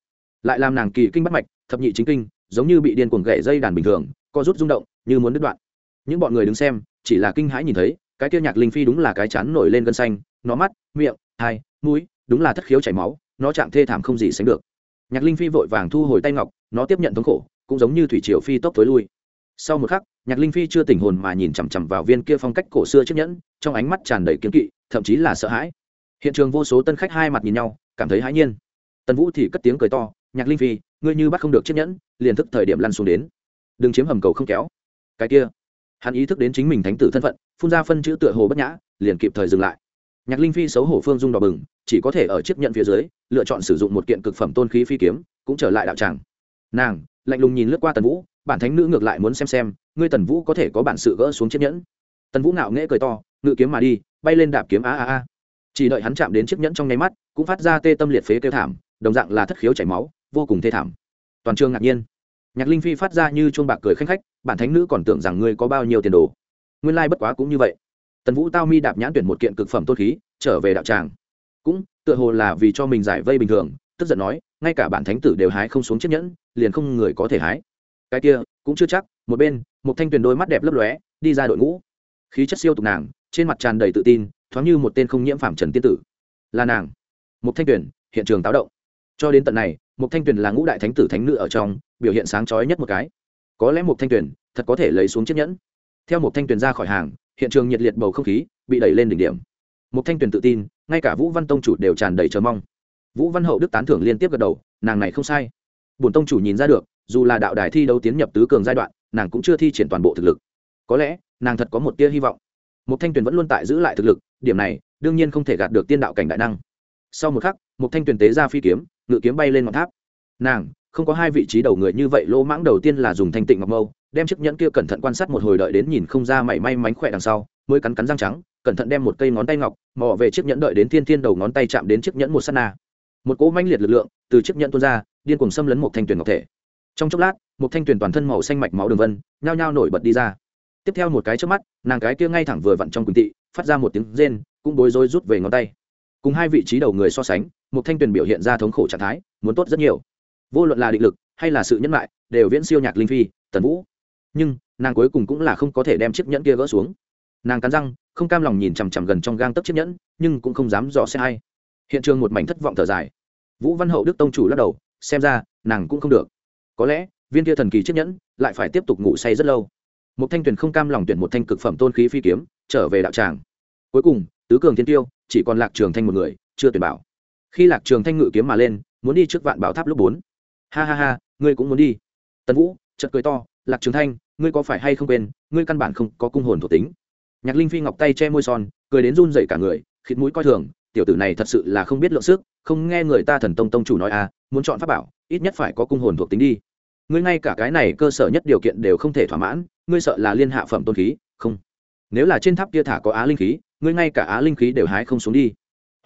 Lại làm nàng kỳ kinh bắt mạch, thập nhị chính kinh, giống như bị điên cuồng gậy dây đàn bình thường, co rút rung động, như muốn đứt đoạn. Những bọn người đứng xem, chỉ là kinh hãi nhìn thấy cái kia nhạc linh phi đúng là cái chán nổi lên gân xanh, nó mắt, miệng, hai, mũi, đúng là thất khiếu chảy máu, nó chạm thê thảm không gì sánh được. Nhạc linh phi vội vàng thu hồi tay ngọc, nó tiếp nhận thống khổ, cũng giống như thủy triều phi tốc tối lui. Sau một khắc, nhạc linh phi chưa tỉnh hồn mà nhìn chằm chằm vào viên kia phong cách cổ xưa chiếc nhẫn, trong ánh mắt tràn đầy kiếm kỵ, thậm chí là sợ hãi. Hiện trường vô số tân khách hai mặt nhìn nhau, cảm thấy hãi nhiên. Tần vũ thì cất tiếng cười to, nhạc linh phi, ngươi như bắt không được chiếc nhẫn, liền thức thời điểm lăn xuống đến. Đừng chiếm hầm cầu không kéo. Cái kia, hắn ý thức đến chính mình thánh tử thân phận phun ra phân chữ tựa hồ bất nhã, liền kịp thời dừng lại. Nhạc linh phi xấu hổ phương dung đỏ bừng, chỉ có thể ở chiếc nhận phía dưới, lựa chọn sử dụng một kiện cực phẩm tôn khí phi kiếm, cũng trở lại đạo tràng. Nàng, lạnh lùng nhìn lướt qua tần vũ, bản thánh nữ ngược lại muốn xem xem, ngươi tần vũ có thể có bản sự gỡ xuống chiếc nhẫn. Tần vũ ngạo nghễ cười to, ngự kiếm mà đi, bay lên đạp kiếm a a a. Chỉ đợi hắn chạm đến chiếc nhẫn trong nháy mắt, cũng phát ra tê tâm liệt phế kêu thảm, đồng dạng là thất khiếu chảy máu, vô cùng thê thảm. Toàn trường ngạc nhiên. Nhạc linh phi phát ra như chuông bạc cười khanh khách, bản thánh nữ còn tưởng rằng ngươi có bao nhiêu tiền đồ nguyên lai bất quá cũng như vậy. Tần vũ tao mi đạp nhãn tuyển một kiện cực phẩm tôn khí, trở về đạo tràng. Cũng, tựa hồ là vì cho mình giải vây bình thường, tức giận nói, ngay cả bản thánh tử đều hái không xuống chiếc nhẫn, liền không người có thể hái. Cái kia, cũng chưa chắc, một bên, một thanh tuyền đôi mắt đẹp lấp lóe, đi ra đội ngũ. Khí chất siêu tục nàng, trên mặt tràn đầy tự tin, thoáng như một tên không nhiễm phạm trần tiên tử. Là nàng. Một thanh tuyền, hiện trường táo động. Cho đến tận này, một thanh tuyền là ngũ đại thánh tử thánh nữ ở trong, biểu hiện sáng chói nhất một cái. Có lẽ một thanh tuyền, thật có thể lấy xuống chiếc nhẫn theo một thanh tuyền ra khỏi hàng, hiện trường nhiệt liệt bầu không khí bị đẩy lên đỉnh điểm. Một thanh tuyền tự tin, ngay cả vũ văn tông chủ đều tràn đầy chờ mong. Vũ văn hậu đức tán thưởng liên tiếp gật đầu, nàng này không sai. Bổn tông chủ nhìn ra được, dù là đạo đài thi đấu tiến nhập tứ cường giai đoạn, nàng cũng chưa thi triển toàn bộ thực lực. Có lẽ, nàng thật có một tia hy vọng. Một thanh tuyền vẫn luôn tại giữ lại thực lực, điểm này, đương nhiên không thể gạt được tiên đạo cảnh đại năng. Sau một khắc, một thanh tuyền tế ra phi kiếm, ngự kiếm bay lên ngọn tháp. Nàng, không có hai vị trí đầu người như vậy, lỗ mãng đầu tiên là dùng thanh tịnh ngọc mâu đem chiếc nhẫn kia cẩn thận quan sát một hồi đợi đến nhìn không ra mảy may mánh khỏe đằng sau, mới cắn cắn răng trắng, cẩn thận đem một cây ngón tay ngọc, mò về chiếc nhẫn đợi đến thiên thiên đầu ngón tay chạm đến chiếc nhẫn một s á t na. Một cỗ manh liệt lực lượng từ chiếc nhẫn tuôn ra, điên cùng xâm lấn một thanh tuyển ngọc thể. Trong chốc lát, một thanh tuyển toàn thân màu xanh mạch máu đường vân, nhao nhao nổi bật đi ra. Tiếp theo một cái trước mắt, nàng cái kia ngay thẳng vừa vặn trong quỳnh tị phát ra một tiếng rên, cũng bối rối rút về ngón tay. Cùng hai vị trí đầu người so sánh, một thanh tuyển biểu hiện ra thống khổ trạng thái, muốn tốt rất nhiều. Vô luận là định lực, hay là sự nhân lại đều viễn siêu nhạc linh phi, tần vũ nhưng nàng cuối cùng cũng là không có thể đem chiếc nhẫn kia gỡ xuống. Nàng cắn răng, không cam lòng nhìn chằm chằm gần trong gang tấc chiếc nhẫn, nhưng cũng không dám dò xe hay hiện trường một mảnh thất vọng thở dài. Vũ văn hậu đức tông chủ lắc đầu, xem ra, nàng cũng không được. Có lẽ, viên kia thần kỳ chiếc nhẫn lại phải tiếp tục ngủ say rất lâu. Một thanh tuyển không cam lòng tuyển một thanh cực phẩm tôn khí phi kiếm, trở về đạo tràng. Cuối cùng, tứ cường thiên tiêu, chỉ còn lạc trường thanh một người, chưa tuyển bảo. Khi lạc trường thanh ngự kiếm mà lên, muốn đi trước vạn bảo tháp lúc bốn. Ha ha ha, ngươi cũng muốn đi. Tần vũ, chợt cười to, lạc trường thanh ngươi có phải hay không quên, ngươi căn bản không có cung hồn thuộc tính. Nhạc linh phi ngọc tay che môi son, cười đến run rẩy cả người, khịt mũi coi thường, tiểu tử này thật sự là không biết lượng sức, không nghe người ta thần tông tông chủ nói à muốn chọn pháp bảo, ít nhất phải có cung hồn thuộc tính đi. Ngươi ngay cả cái này cơ sở nhất điều kiện đều không thể thỏa mãn, ngươi sợ là liên hạ phẩm tôn khí, không. Nếu là trên tháp kia thả có á linh khí, ngươi ngay cả á linh khí đều hái không xuống đi.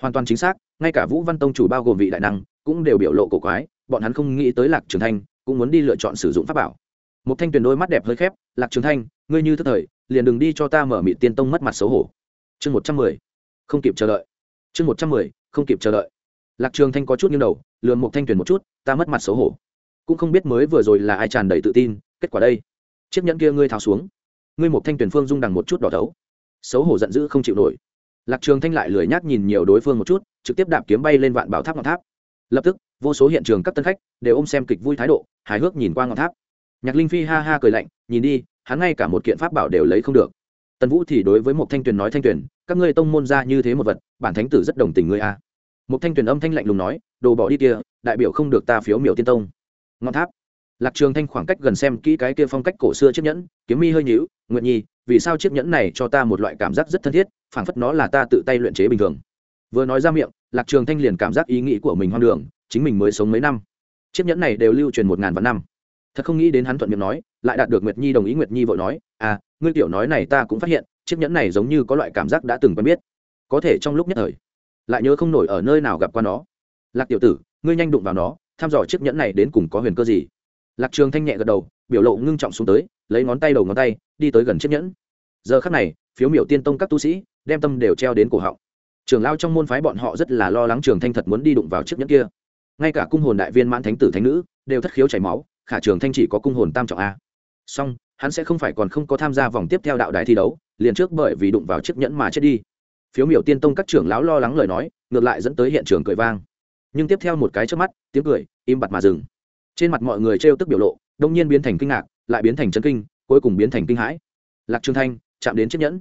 Hoàn toàn chính xác, ngay cả vũ văn tông chủ bao gồm vị đại năng, cũng đều biểu lộ cổ quái, bọn hắn không nghĩ tới lạc trường thanh, cũng muốn đi lựa chọn sử dụng pháp bảo một thanh tuyền đôi mắt đẹp hơi khép, lạc trường thanh, ngươi như thức thời, liền đừng đi cho ta mở mị tiên tông mất mặt xấu hổ. Chương một trăm mười, không kịp chờ đợi. Chương một trăm mười, không kịp chờ đợi. Lạc trường thanh có chút nghiêng đầu lườn một thanh tuyền một chút, ta mất mặt xấu hổ. Cũng không biết mới vừa rồi là ai tràn đầy tự tin, kết quả đây. Chiếc nhẫn kia ngươi tháo xuống. Ngươi một thanh tuyển phương dung đằng một chút đỏ thấu. Xấu hổ giận dữ không chịu nổi. Lạc trường thanh lại lười nhác nhìn nhiều đối phương một chút, trực tiếp đạp kiếm bay lên vạn bảo tháp ngọn tháp. Lập tức, vô số hiện trường các tân khách đều ôm xem kịch vui thái độ, hài hước nhìn qua ngọn tháp nhạc linh phi ha ha cười lạnh, nhìn đi, hắn ngay cả một kiện pháp bảo đều lấy không được. Tần vũ thì đối với một thanh tuyền nói thanh tuyền, các ngươi tông môn ra như thế một vật, bản thánh tử rất đồng tình ngươi a. Một thanh tuyền âm thanh lạnh lùng nói, đồ bỏ đi kia, đại biểu không được ta phiếu miểu tiên tông. Ngọn tháp. Lạc trường thanh khoảng cách gần xem kỹ cái kia phong cách cổ xưa chiếc nhẫn, kiếm mi hơi nhíu nguyện nhi, vì sao chiếc nhẫn này cho ta một loại cảm giác rất thân thiết, phảng phất nó là ta tự tay luyện chế bình thường. Vừa nói ra miệng, lạc trường thanh liền cảm giác ý nghĩ của mình hoang đường, chính mình mới sống mấy năm. Chiếc nhẫn này đều lưu truyền một ngàn vạn năm thật không nghĩ đến hắn thuận miệng nói, lại đạt được nguyệt nhi đồng ý nguyệt nhi vội nói à ngươi tiểu nói này ta cũng phát hiện, chiếc nhẫn này giống như có loại cảm giác đã từng quen biết. Có thể trong lúc nhất thời, lại nhớ không nổi ở nơi nào gặp qua nó. Lạc tiểu tử, ngươi nhanh đụng vào nó thăm dò chiếc nhẫn này đến cùng có huyền cơ gì? Lạc trường thanh nhẹ gật đầu, biểu lộ ngưng trọng xuống tới, lấy ngón tay đầu ngón tay, đi tới gần chiếc nhẫn. Giờ khắc này, phiếu miểu tiên tông các tu sĩ, đem tâm đều treo đến cổ họng. Trường lao trong môn phái bọn họ rất là lo lắng trường thanh thật muốn đi đụng vào chiếc nhẫn kia. Ngay cả cung hồn đại viên mãn thánh tử thánh nữ, đều thất khiếu chảy máu khả trường thanh chỉ có cung hồn tam trọng a. Song hắn sẽ không phải còn không có tham gia vòng tiếp theo đạo đài thi đấu, liền trước bởi vì đụng vào chiếc nhẫn mà chết đi. Phiếu miểu tiên tông các trưởng lão lo lắng lời nói, ngược lại dẫn tới hiện trường cười vang. Nhưng tiếp theo một cái trước mắt, tiếng cười, im bặt mà dừng. Trên mặt mọi người trêu tức biểu lộ, đông nhiên biến thành kinh ngạc, lại biến thành chấn kinh, cuối cùng biến thành kinh hãi. Lạc trường thanh, chạm đến chiếc nhẫn.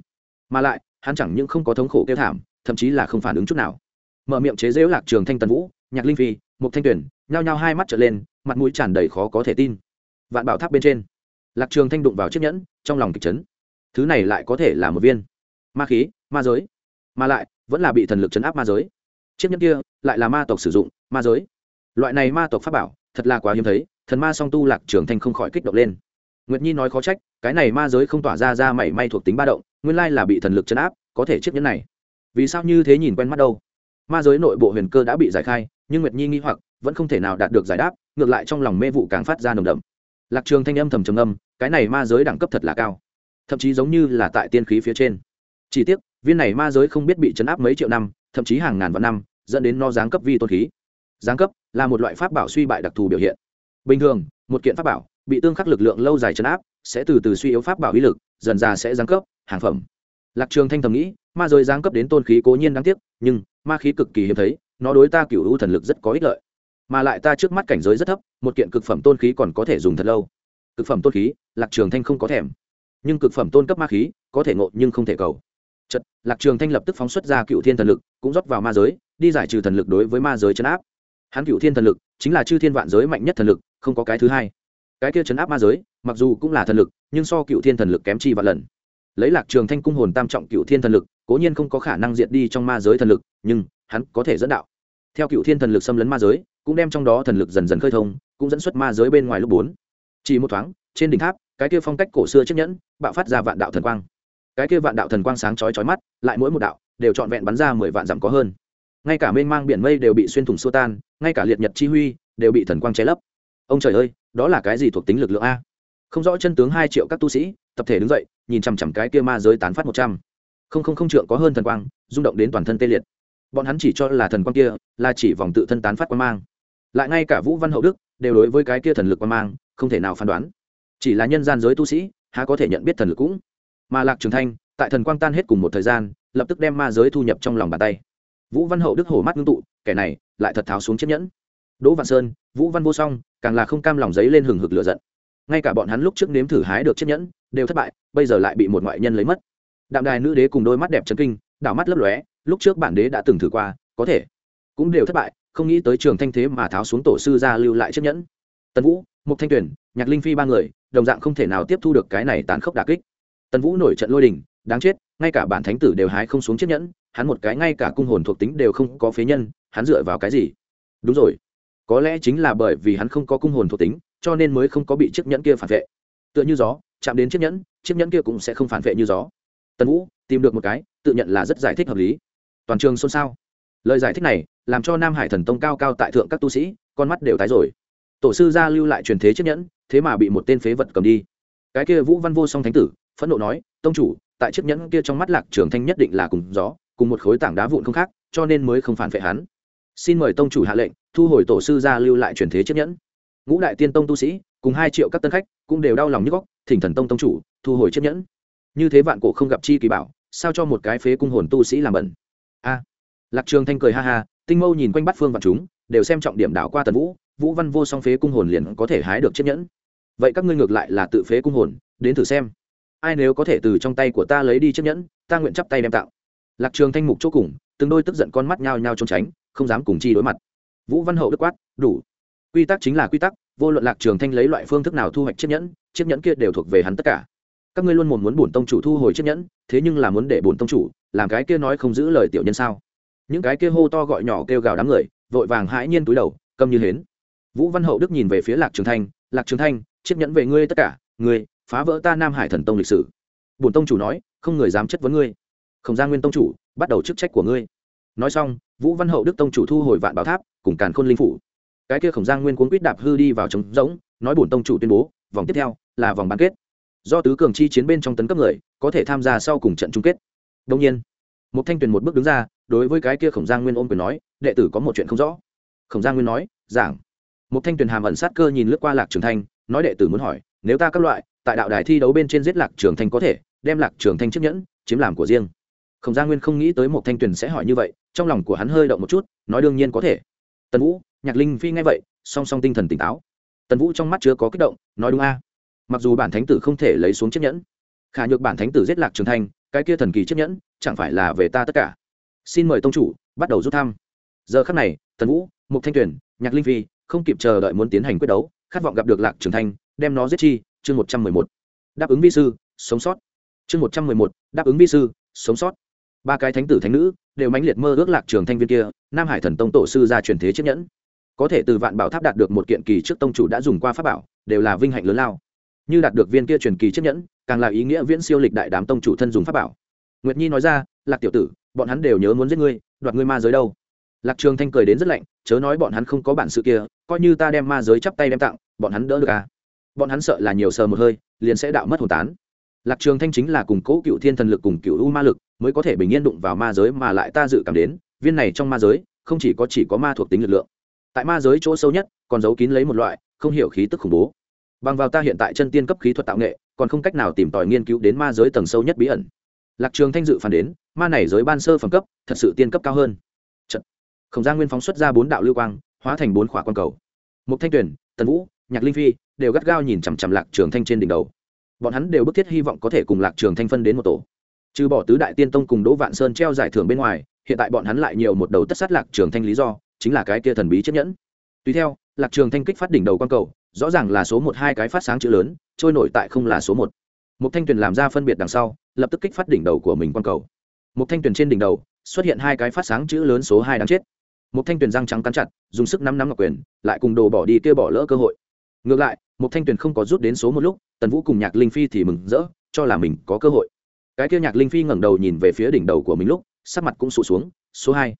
Mà lại, hắn chẳng những không có thống khổ kêu thảm, thậm chí là không phản ứng chút nào. Mở miệng chế giễu lạc trường thanh tần vũ, nhạc linh phi, mục thanh tuyển nhao nhao hai mắt trở lên mặt mũi tràn đầy khó có thể tin. Vạn bảo tháp bên trên, lạc trường thanh đụng vào chiếc nhẫn, trong lòng kịch chấn. Thứ này lại có thể là một viên. Ma khí, ma giới. Mà lại, vẫn là bị thần lực chấn áp ma giới. Chiếc nhẫn kia lại là ma tộc sử dụng, ma giới. Loại này ma tộc pháp bảo, thật là quá hiếm thấy, thần ma song tu lạc trường thanh không khỏi kích động lên. Nguyệt nhi nói khó trách, cái này ma giới không tỏa ra ra mảy may thuộc tính ba động, nguyên lai là bị thần lực chấn áp, có thể chiếc nhẫn này. Vì sao như thế nhìn quen mắt đâu? Ma giới nội bộ huyền cơ đã bị giải khai, nhưng nguyệt nhi nghi hoặc vẫn không thể nào đạt được giải đáp, ngược lại trong lòng mê vụ càng phát ra nồng đậm. Lạc trường thanh âm thầm trầm âm cái này ma giới đẳng cấp thật là cao. Thậm chí giống như là tại tiên khí phía trên. Chỉ tiếc, viên này ma giới không biết bị chấn áp mấy triệu năm, thậm chí hàng ngàn vạn năm, dẫn đến no giáng cấp vi tôn khí. Giáng cấp là một loại pháp bảo suy bại đặc thù biểu hiện. Bình thường, một kiện pháp bảo bị tương khắc lực lượng lâu dài chấn áp, sẽ từ từ suy yếu pháp bảo uy lực, dần ra sẽ giáng cấp, hàng phẩm. Lạc trường thanh thầm nghĩ, ma giới giáng cấp đến tôn khí cố nhiên đáng tiếc, nhưng ma khí cực kỳ hiếm thấy, nó đối ta cửu hữu thần lực rất có ích lợi mà lại ta trước mắt cảnh giới rất thấp, một kiện cực phẩm tôn khí còn có thể dùng thật lâu. Cực phẩm tôn khí, lạc trường thanh không có thèm. Nhưng cực phẩm tôn cấp ma khí, có thể ngộ nhưng không thể cầu. Chật lạc trường thanh lập tức phóng xuất ra cựu thiên thần lực, cũng rót vào ma giới, đi giải trừ thần lực đối với ma giới chấn áp. Hắn cựu thiên thần lực chính là chư thiên vạn giới mạnh nhất thần lực, không có cái thứ hai. Cái kia chấn áp ma giới, mặc dù cũng là thần lực, nhưng so cựu thiên thần lực kém chi vạn lần. Lấy lạc trường thanh cung hồn tam trọng cựu thiên thần lực, cố nhiên không có khả năng diệt đi trong ma giới thần lực, nhưng hắn có thể dẫn đạo theo cựu thiên thần lực xâm lấn ma giới, cũng đem trong đó thần lực dần dần khơi thông, cũng dẫn xuất ma giới bên ngoài lúc bốn. Chỉ một thoáng, trên đỉnh tháp, cái kia phong cách cổ xưa chiếc nhẫn bạo phát ra vạn đạo thần quang. Cái kia vạn đạo thần quang sáng chói chói mắt, lại mỗi một đạo đều trọn vẹn bắn ra mười vạn dặm có hơn. Ngay cả mênh mang biển mây đều bị xuyên thủng xô tan, ngay cả liệt nhật chi huy đều bị thần quang che lấp. Ông trời ơi, đó là cái gì thuộc tính lực lượng a? Không rõ chân tướng hai triệu các tu sĩ, tập thể đứng dậy, nhìn chằm chằm cái kia ma giới tán phát một trăm. Không không không trượng có hơn thần quang, rung động đến toàn thân tê liệt bọn hắn chỉ cho là thần quang kia là chỉ vòng tự thân tán phát quang mang. Lại ngay cả vũ văn hậu đức đều đối với cái kia thần lực quang mang không thể nào phán đoán. Chỉ là nhân gian giới tu sĩ, há có thể nhận biết thần lực cũng. Mà lạc trường thanh, tại thần quang tan hết cùng một thời gian, lập tức đem ma giới thu nhập trong lòng bàn tay. Vũ văn hậu đức hổ mắt ngưng tụ, kẻ này lại thật tháo xuống chiếc nhẫn. Đỗ văn sơn, vũ văn vô song, càng là không cam lòng giấy lên hừng hực lửa giận. Ngay cả bọn hắn lúc trước nếm thử hái được chiếc nhẫn, đều thất bại, bây giờ lại bị một ngoại nhân lấy mất. Đạm đài nữ đế cùng đôi mắt đẹp chấn kinh, đảo mắt lấp lóe lúc trước bản đế đã từng thử qua, có thể cũng đều thất bại, không nghĩ tới trường thanh thế mà tháo xuống tổ sư ra lưu lại chiếc nhẫn. Tần vũ mục thanh tuyển, nhạc linh phi ba người, đồng dạng không thể nào tiếp thu được cái này tàn khốc đà kích. Tần vũ nổi trận lôi đình, đáng chết, ngay cả bản thánh tử đều hái không xuống chiếc nhẫn, hắn một cái ngay cả cung hồn thuộc tính đều không có phế nhân, hắn dựa vào cái gì? Đúng rồi, có lẽ chính là bởi vì hắn không có cung hồn thuộc tính, cho nên mới không có bị chiếc nhẫn kia phản vệ. Tựa như gió, chạm đến chiếc nhẫn chiếc nhẫn kia cũng sẽ không phản vệ như gió. Tần vũ, tìm được một cái, tự nhận là rất giải thích hợp lý toàn trường xôn xao. Lời giải thích này làm cho nam hải thần tông cao cao tại thượng các tu sĩ, con mắt đều tái rồi. Tổ sư gia lưu lại truyền thế chiếc nhẫn, thế mà bị một tên phế vật cầm đi. Cái kia vũ văn vô song thánh tử, phẫn nộ nói, tông chủ, tại chiếc nhẫn kia trong mắt lạc trường thanh nhất định là cùng gió, cùng một khối tảng đá vụn không khác, cho nên mới không phản vệ hắn. Xin mời tông chủ hạ lệnh, thu hồi tổ sư gia lưu lại truyền thế chiếc nhẫn. Ngũ đại tiên tông tu sĩ, cùng hai triệu các tân khách, cũng đều đau lòng nhức góc, thỉnh thần tông tông chủ, thu hồi chiếc nhẫn. Như thế vạn cổ không gặp chi kỳ bảo, sao cho một cái phế cung hồn tu sĩ làm bẩn? Lạc trường thanh cười ha ha, tinh mâu nhìn quanh bắt phương và chúng, đều xem trọng điểm đảo qua tần vũ vũ văn vô song phế cung hồn liền có thể hái được chiếc nhẫn. Vậy các ngươi ngược lại là tự phế cung hồn, đến thử xem. Ai nếu có thể từ trong tay của ta lấy đi chiếc nhẫn, ta nguyện chắp tay đem tạo. Lạc trường thanh mục chỗ cùng, từng đôi tức giận con mắt nhao nhao trốn tránh, không dám cùng chi đối mặt. Vũ văn hậu đức quát, đủ. Quy tắc chính là quy tắc, vô luận lạc trường thanh lấy loại phương thức nào thu hoạch chiếc nhẫn chiếc nhẫn kia đều thuộc về hắn tất cả. Các ngươi luôn muốn muốn bổn tông chủ thu hồi chiếc nhẫn, thế nhưng là muốn để bổn tông chủ, làm cái kia nói không giữ lời tiểu nhân sao? Những cái kia hô to gọi nhỏ kêu gào đám người, vội vàng hãi nhiên túi đầu, câm như hến. Vũ văn hậu đức nhìn về phía lạc trường thanh, lạc trường thanh, chiếc nhẫn về ngươi tất cả, ngươi, phá vỡ ta nam hải thần tông lịch sử. Bổn tông chủ nói, không người dám chất vấn ngươi. Không gian nguyên tông chủ, bắt đầu chức trách của ngươi. Nói xong, vũ văn hậu đức tông chủ thu hồi vạn bảo tháp, cùng càn khôn linh phủ. Cái kia khổng giang nguyên cuốn quýt đạp hư đi vào trống rỗng, nói bổn tông chủ tuyên bố, vòng tiếp theo là vòng bán kết. Do tứ cường chi chiến bên trong tấn cấp người, có thể tham gia sau cùng trận chung kết. Đông nhiên, một thanh tuyền một bước đứng ra đối với cái kia khổng giang nguyên ôm quyền nói, đệ tử có một chuyện không rõ. Khổng giang nguyên nói, giảng. Một thanh tuyền hàm ẩn sát cơ nhìn lướt qua lạc trường thanh, nói đệ tử muốn hỏi, nếu ta các loại, tại đạo đài thi đấu bên trên giết lạc trường thanh có thể, đem lạc trường thanh chiếc nhẫn, chiếm làm của riêng? Khổng gia nguyên không nghĩ tới một thanh tuyền sẽ hỏi như vậy, trong lòng của hắn hơi động một chút, nói đương nhiên có thể. Tần vũ, nhạc linh phi nghe vậy, song song tinh thần tỉnh táo. Tần vũ trong mắt chưa có kích động, nói đúng a. Mặc dù bản thánh tử không thể lấy xuống chiếc nhẫn, khả nhược bản thánh tử giết lạc trường thanh, cái kia thần kỳ chiếc nhẫn, chẳng phải là về ta tất cả? Xin mời tông chủ, bắt đầu rút thăm. Giờ khắc này, tần vũ, mục thanh tuyển nhạc linh phi không kịp chờ đợi muốn tiến hành quyết đấu, khát vọng gặp được lạc trường thanh, đem nó giết chi, chương một trăm mười một. Đáp ứng vi sư, sống sót. Chương một trăm mười một, đáp ứng vi sư, sống sót. Ba cái thánh tử thánh nữ đều mãnh liệt mơ ước lạc trường thanh viên kia, nam hải thần tông tổ sư ra truyền thế chiếc nhẫn. Có thể từ vạn bảo tháp đạt được một kiện kỳ trước tông chủ đã dùng qua pháp bảo, đều là vinh hạnh lớn lao. Như đạt được viên kia truyền kỳ chiếc nhẫn, càng là ý nghĩa viễn siêu lịch đại đám tông chủ thân dùng pháp bảo. Nguyệt nhi nói ra, lạc tiểu tử bọn hắn đều nhớ muốn giết ngươi, đoạt ngươi ma giới đâu. Lạc trường thanh cười đến rất lạnh, chớ nói bọn hắn không có bản sự kia, coi như ta đem ma giới chắp tay đem tặng, bọn hắn đỡ được à? Bọn hắn sợ là nhiều sờ một hơi, liền sẽ đạo mất hồn tán. Lạc trường thanh chính là cùng cố cựu thiên thần lực cùng cựu u ma lực, mới có thể bình yên đụng vào ma giới mà lại ta dự cảm đến, viên này trong ma giới, không chỉ có chỉ có ma thuộc tính lực lượng. Tại ma giới chỗ sâu nhất, còn giấu kín lấy một loại, không hiểu khí tức khủng bố. Bằng vào ta hiện tại chân tiên cấp khí thuật tạo nghệ, còn không cách nào tìm tòi nghiên cứu đến ma giới tầng sâu nhất bí ẩn. Lạc trường thanh dự phản đến ma này giới ban sơ phẩm cấp, thật sự tiên cấp cao hơn. Trận. khổng gia nguyên phóng xuất ra bốn đạo lưu quang, hóa thành bốn khỏa quan cầu. Một thanh tuyển tần vũ, nhạc linh phi đều gắt gao nhìn chằm chằm lạc trường thanh trên đỉnh đầu. Bọn hắn đều bức thiết hy vọng có thể cùng lạc trường thanh phân đến một tổ. Trừ bỏ tứ đại tiên tông cùng đỗ vạn sơn treo giải thưởng bên ngoài, hiện tại bọn hắn lại nhiều một đầu tất sát lạc trường thanh lý do, chính là cái kia thần bí chiếc nhẫn. Tùy theo, lạc trường thanh kích phát đỉnh đầu quan cầu, rõ ràng là số một hai cái phát sáng chữ lớn, trôi nổi tại không là số một. Một thanh tuyền làm ra phân biệt đằng sau, lập tức kích phát đỉnh đầu của mình quan cầu một thanh tuyền trên đỉnh đầu, xuất hiện hai cái phát sáng chữ lớn số hai đáng chết. Một thanh tuyền răng trắng cắn chặt, dùng sức nắm nắm ngọc quyền, lại cùng đồ bỏ đi kia bỏ lỡ cơ hội. Ngược lại, một thanh tuyền không có rút đến số một lúc, tần vũ cùng nhạc linh phi thì mừng rỡ, cho là mình có cơ hội. Cái kia nhạc linh phi ngẩng đầu nhìn về phía đỉnh đầu của mình lúc, sắc mặt cũng sụt xuống, số hai.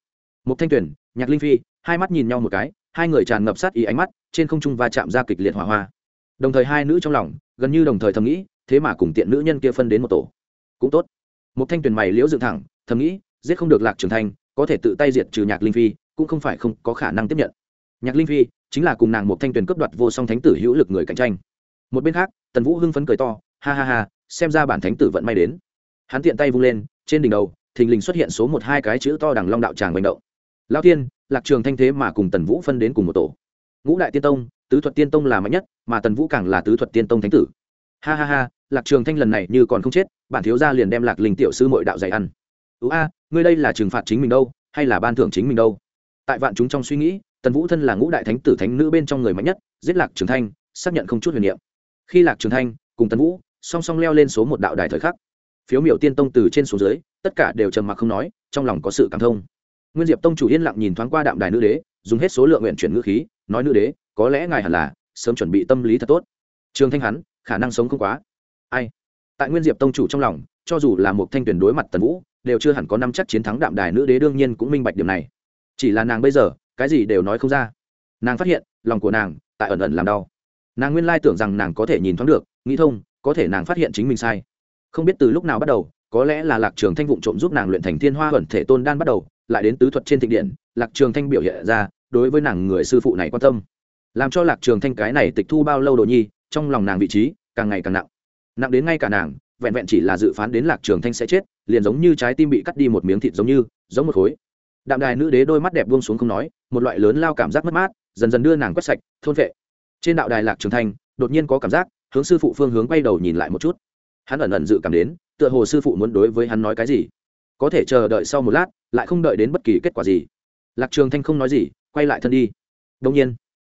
Một thanh tuyền nhạc linh phi, hai mắt nhìn nhau một cái, hai người tràn ngập sát ý ánh mắt, trên không trung va chạm ra kịch liệt hỏa hoa. Đồng thời hai nữ trong lòng, gần như đồng thời thầm nghĩ, thế mà cùng tiện nữ nhân kia phân đến một tổ. Cũng tốt một thanh tuyền mày liễu dựng thẳng, thầm nghĩ, giết không được lạc trường thanh, có thể tự tay diệt trừ nhạc linh phi, cũng không phải không có khả năng tiếp nhận. Nhạc linh phi chính là cùng nàng một thanh tuyền cấp đoạt vô song thánh tử hữu lực người cạnh tranh. Một bên khác, tần vũ hưng phấn cười to, ha ha ha, xem ra bản thánh tử vận may đến. Hắn tiện tay vung lên, trên đỉnh đầu, thình lình xuất hiện số một hai cái chữ to đằng long đạo tràng manh động. Lao tiên lạc trường thanh thế mà cùng tần vũ phân đến cùng một tổ. Ngũ đại tiên tông, tứ thuật tiên tông là mạnh nhất, mà tần vũ càng là tứ thuật tiên tông thánh tử. Ha ha ha lạc trường thanh lần này như còn không chết, bản thiếu gia liền đem lạc linh tiểu sư mội đạo dạy ăn. Ú a, ngươi đây là trừng phạt chính mình đâu, hay là ban thưởng chính mình đâu? Tại vạn chúng trong suy nghĩ, tần vũ thân là ngũ đại thánh tử thánh nữ bên trong người mạnh nhất, giết lạc trường thanh, xác nhận không chút huyền niệm. Khi lạc trường thanh cùng tần vũ song song leo lên số một đạo đài thời khắc, phiếu miểu tiên tông từ trên xuống dưới, tất cả đều trầm mặc không nói, trong lòng có sự cảm thông. Nguyên diệp tông chủ yên lặng nhìn thoáng qua đạm đài nữ đế, dùng hết số lượng nguyện chuyển ngữ khí, nói nữ đế, có lẽ ngài hẳn là sớm chuẩn bị tâm lý thật tốt. Trường thanh hắn, khả năng sống không quá ai? Tại nguyên diệp tông chủ trong lòng, cho dù là một thanh tuyển đối mặt tần vũ, đều chưa hẳn có năm chắc chiến thắng đạm đài nữ đế đương nhiên cũng minh bạch điểm này. Chỉ là nàng bây giờ, cái gì đều nói không ra. Nàng phát hiện, lòng của nàng, tại ẩn ẩn làm đau. Nàng nguyên lai tưởng rằng nàng có thể nhìn thoáng được, nghĩ thông, có thể nàng phát hiện chính mình sai. Không biết từ lúc nào bắt đầu, có lẽ là lạc trường thanh vụng trộm giúp nàng luyện thành thiên hoa ẩn thể tôn đan bắt đầu, lại đến tứ thuật trên thịnh điện, lạc trường thanh biểu hiện ra, đối với nàng người sư phụ này quan tâm. Làm cho lạc trường thanh cái này tịch thu bao lâu đồ nhi, trong lòng nàng vị trí, càng ngày càng nặng nặng đến ngay cả nàng, vẹn vẹn chỉ là dự phán đến lạc trường thanh sẽ chết, liền giống như trái tim bị cắt đi một miếng thịt giống như, giống một khối. Đạm đài nữ đế đôi mắt đẹp buông xuống không nói, một loại lớn lao cảm giác mất mát, dần dần đưa nàng quét sạch, thôn vệ. Trên đạo đài lạc trường thanh, đột nhiên có cảm giác, hướng sư phụ phương hướng quay đầu nhìn lại một chút. Hắn ẩn ẩn dự cảm đến, tựa hồ sư phụ muốn đối với hắn nói cái gì. Có thể chờ đợi sau một lát, lại không đợi đến bất kỳ kết quả gì. Lạc trường thanh không nói gì, quay lại thân đi. Đông nhiên,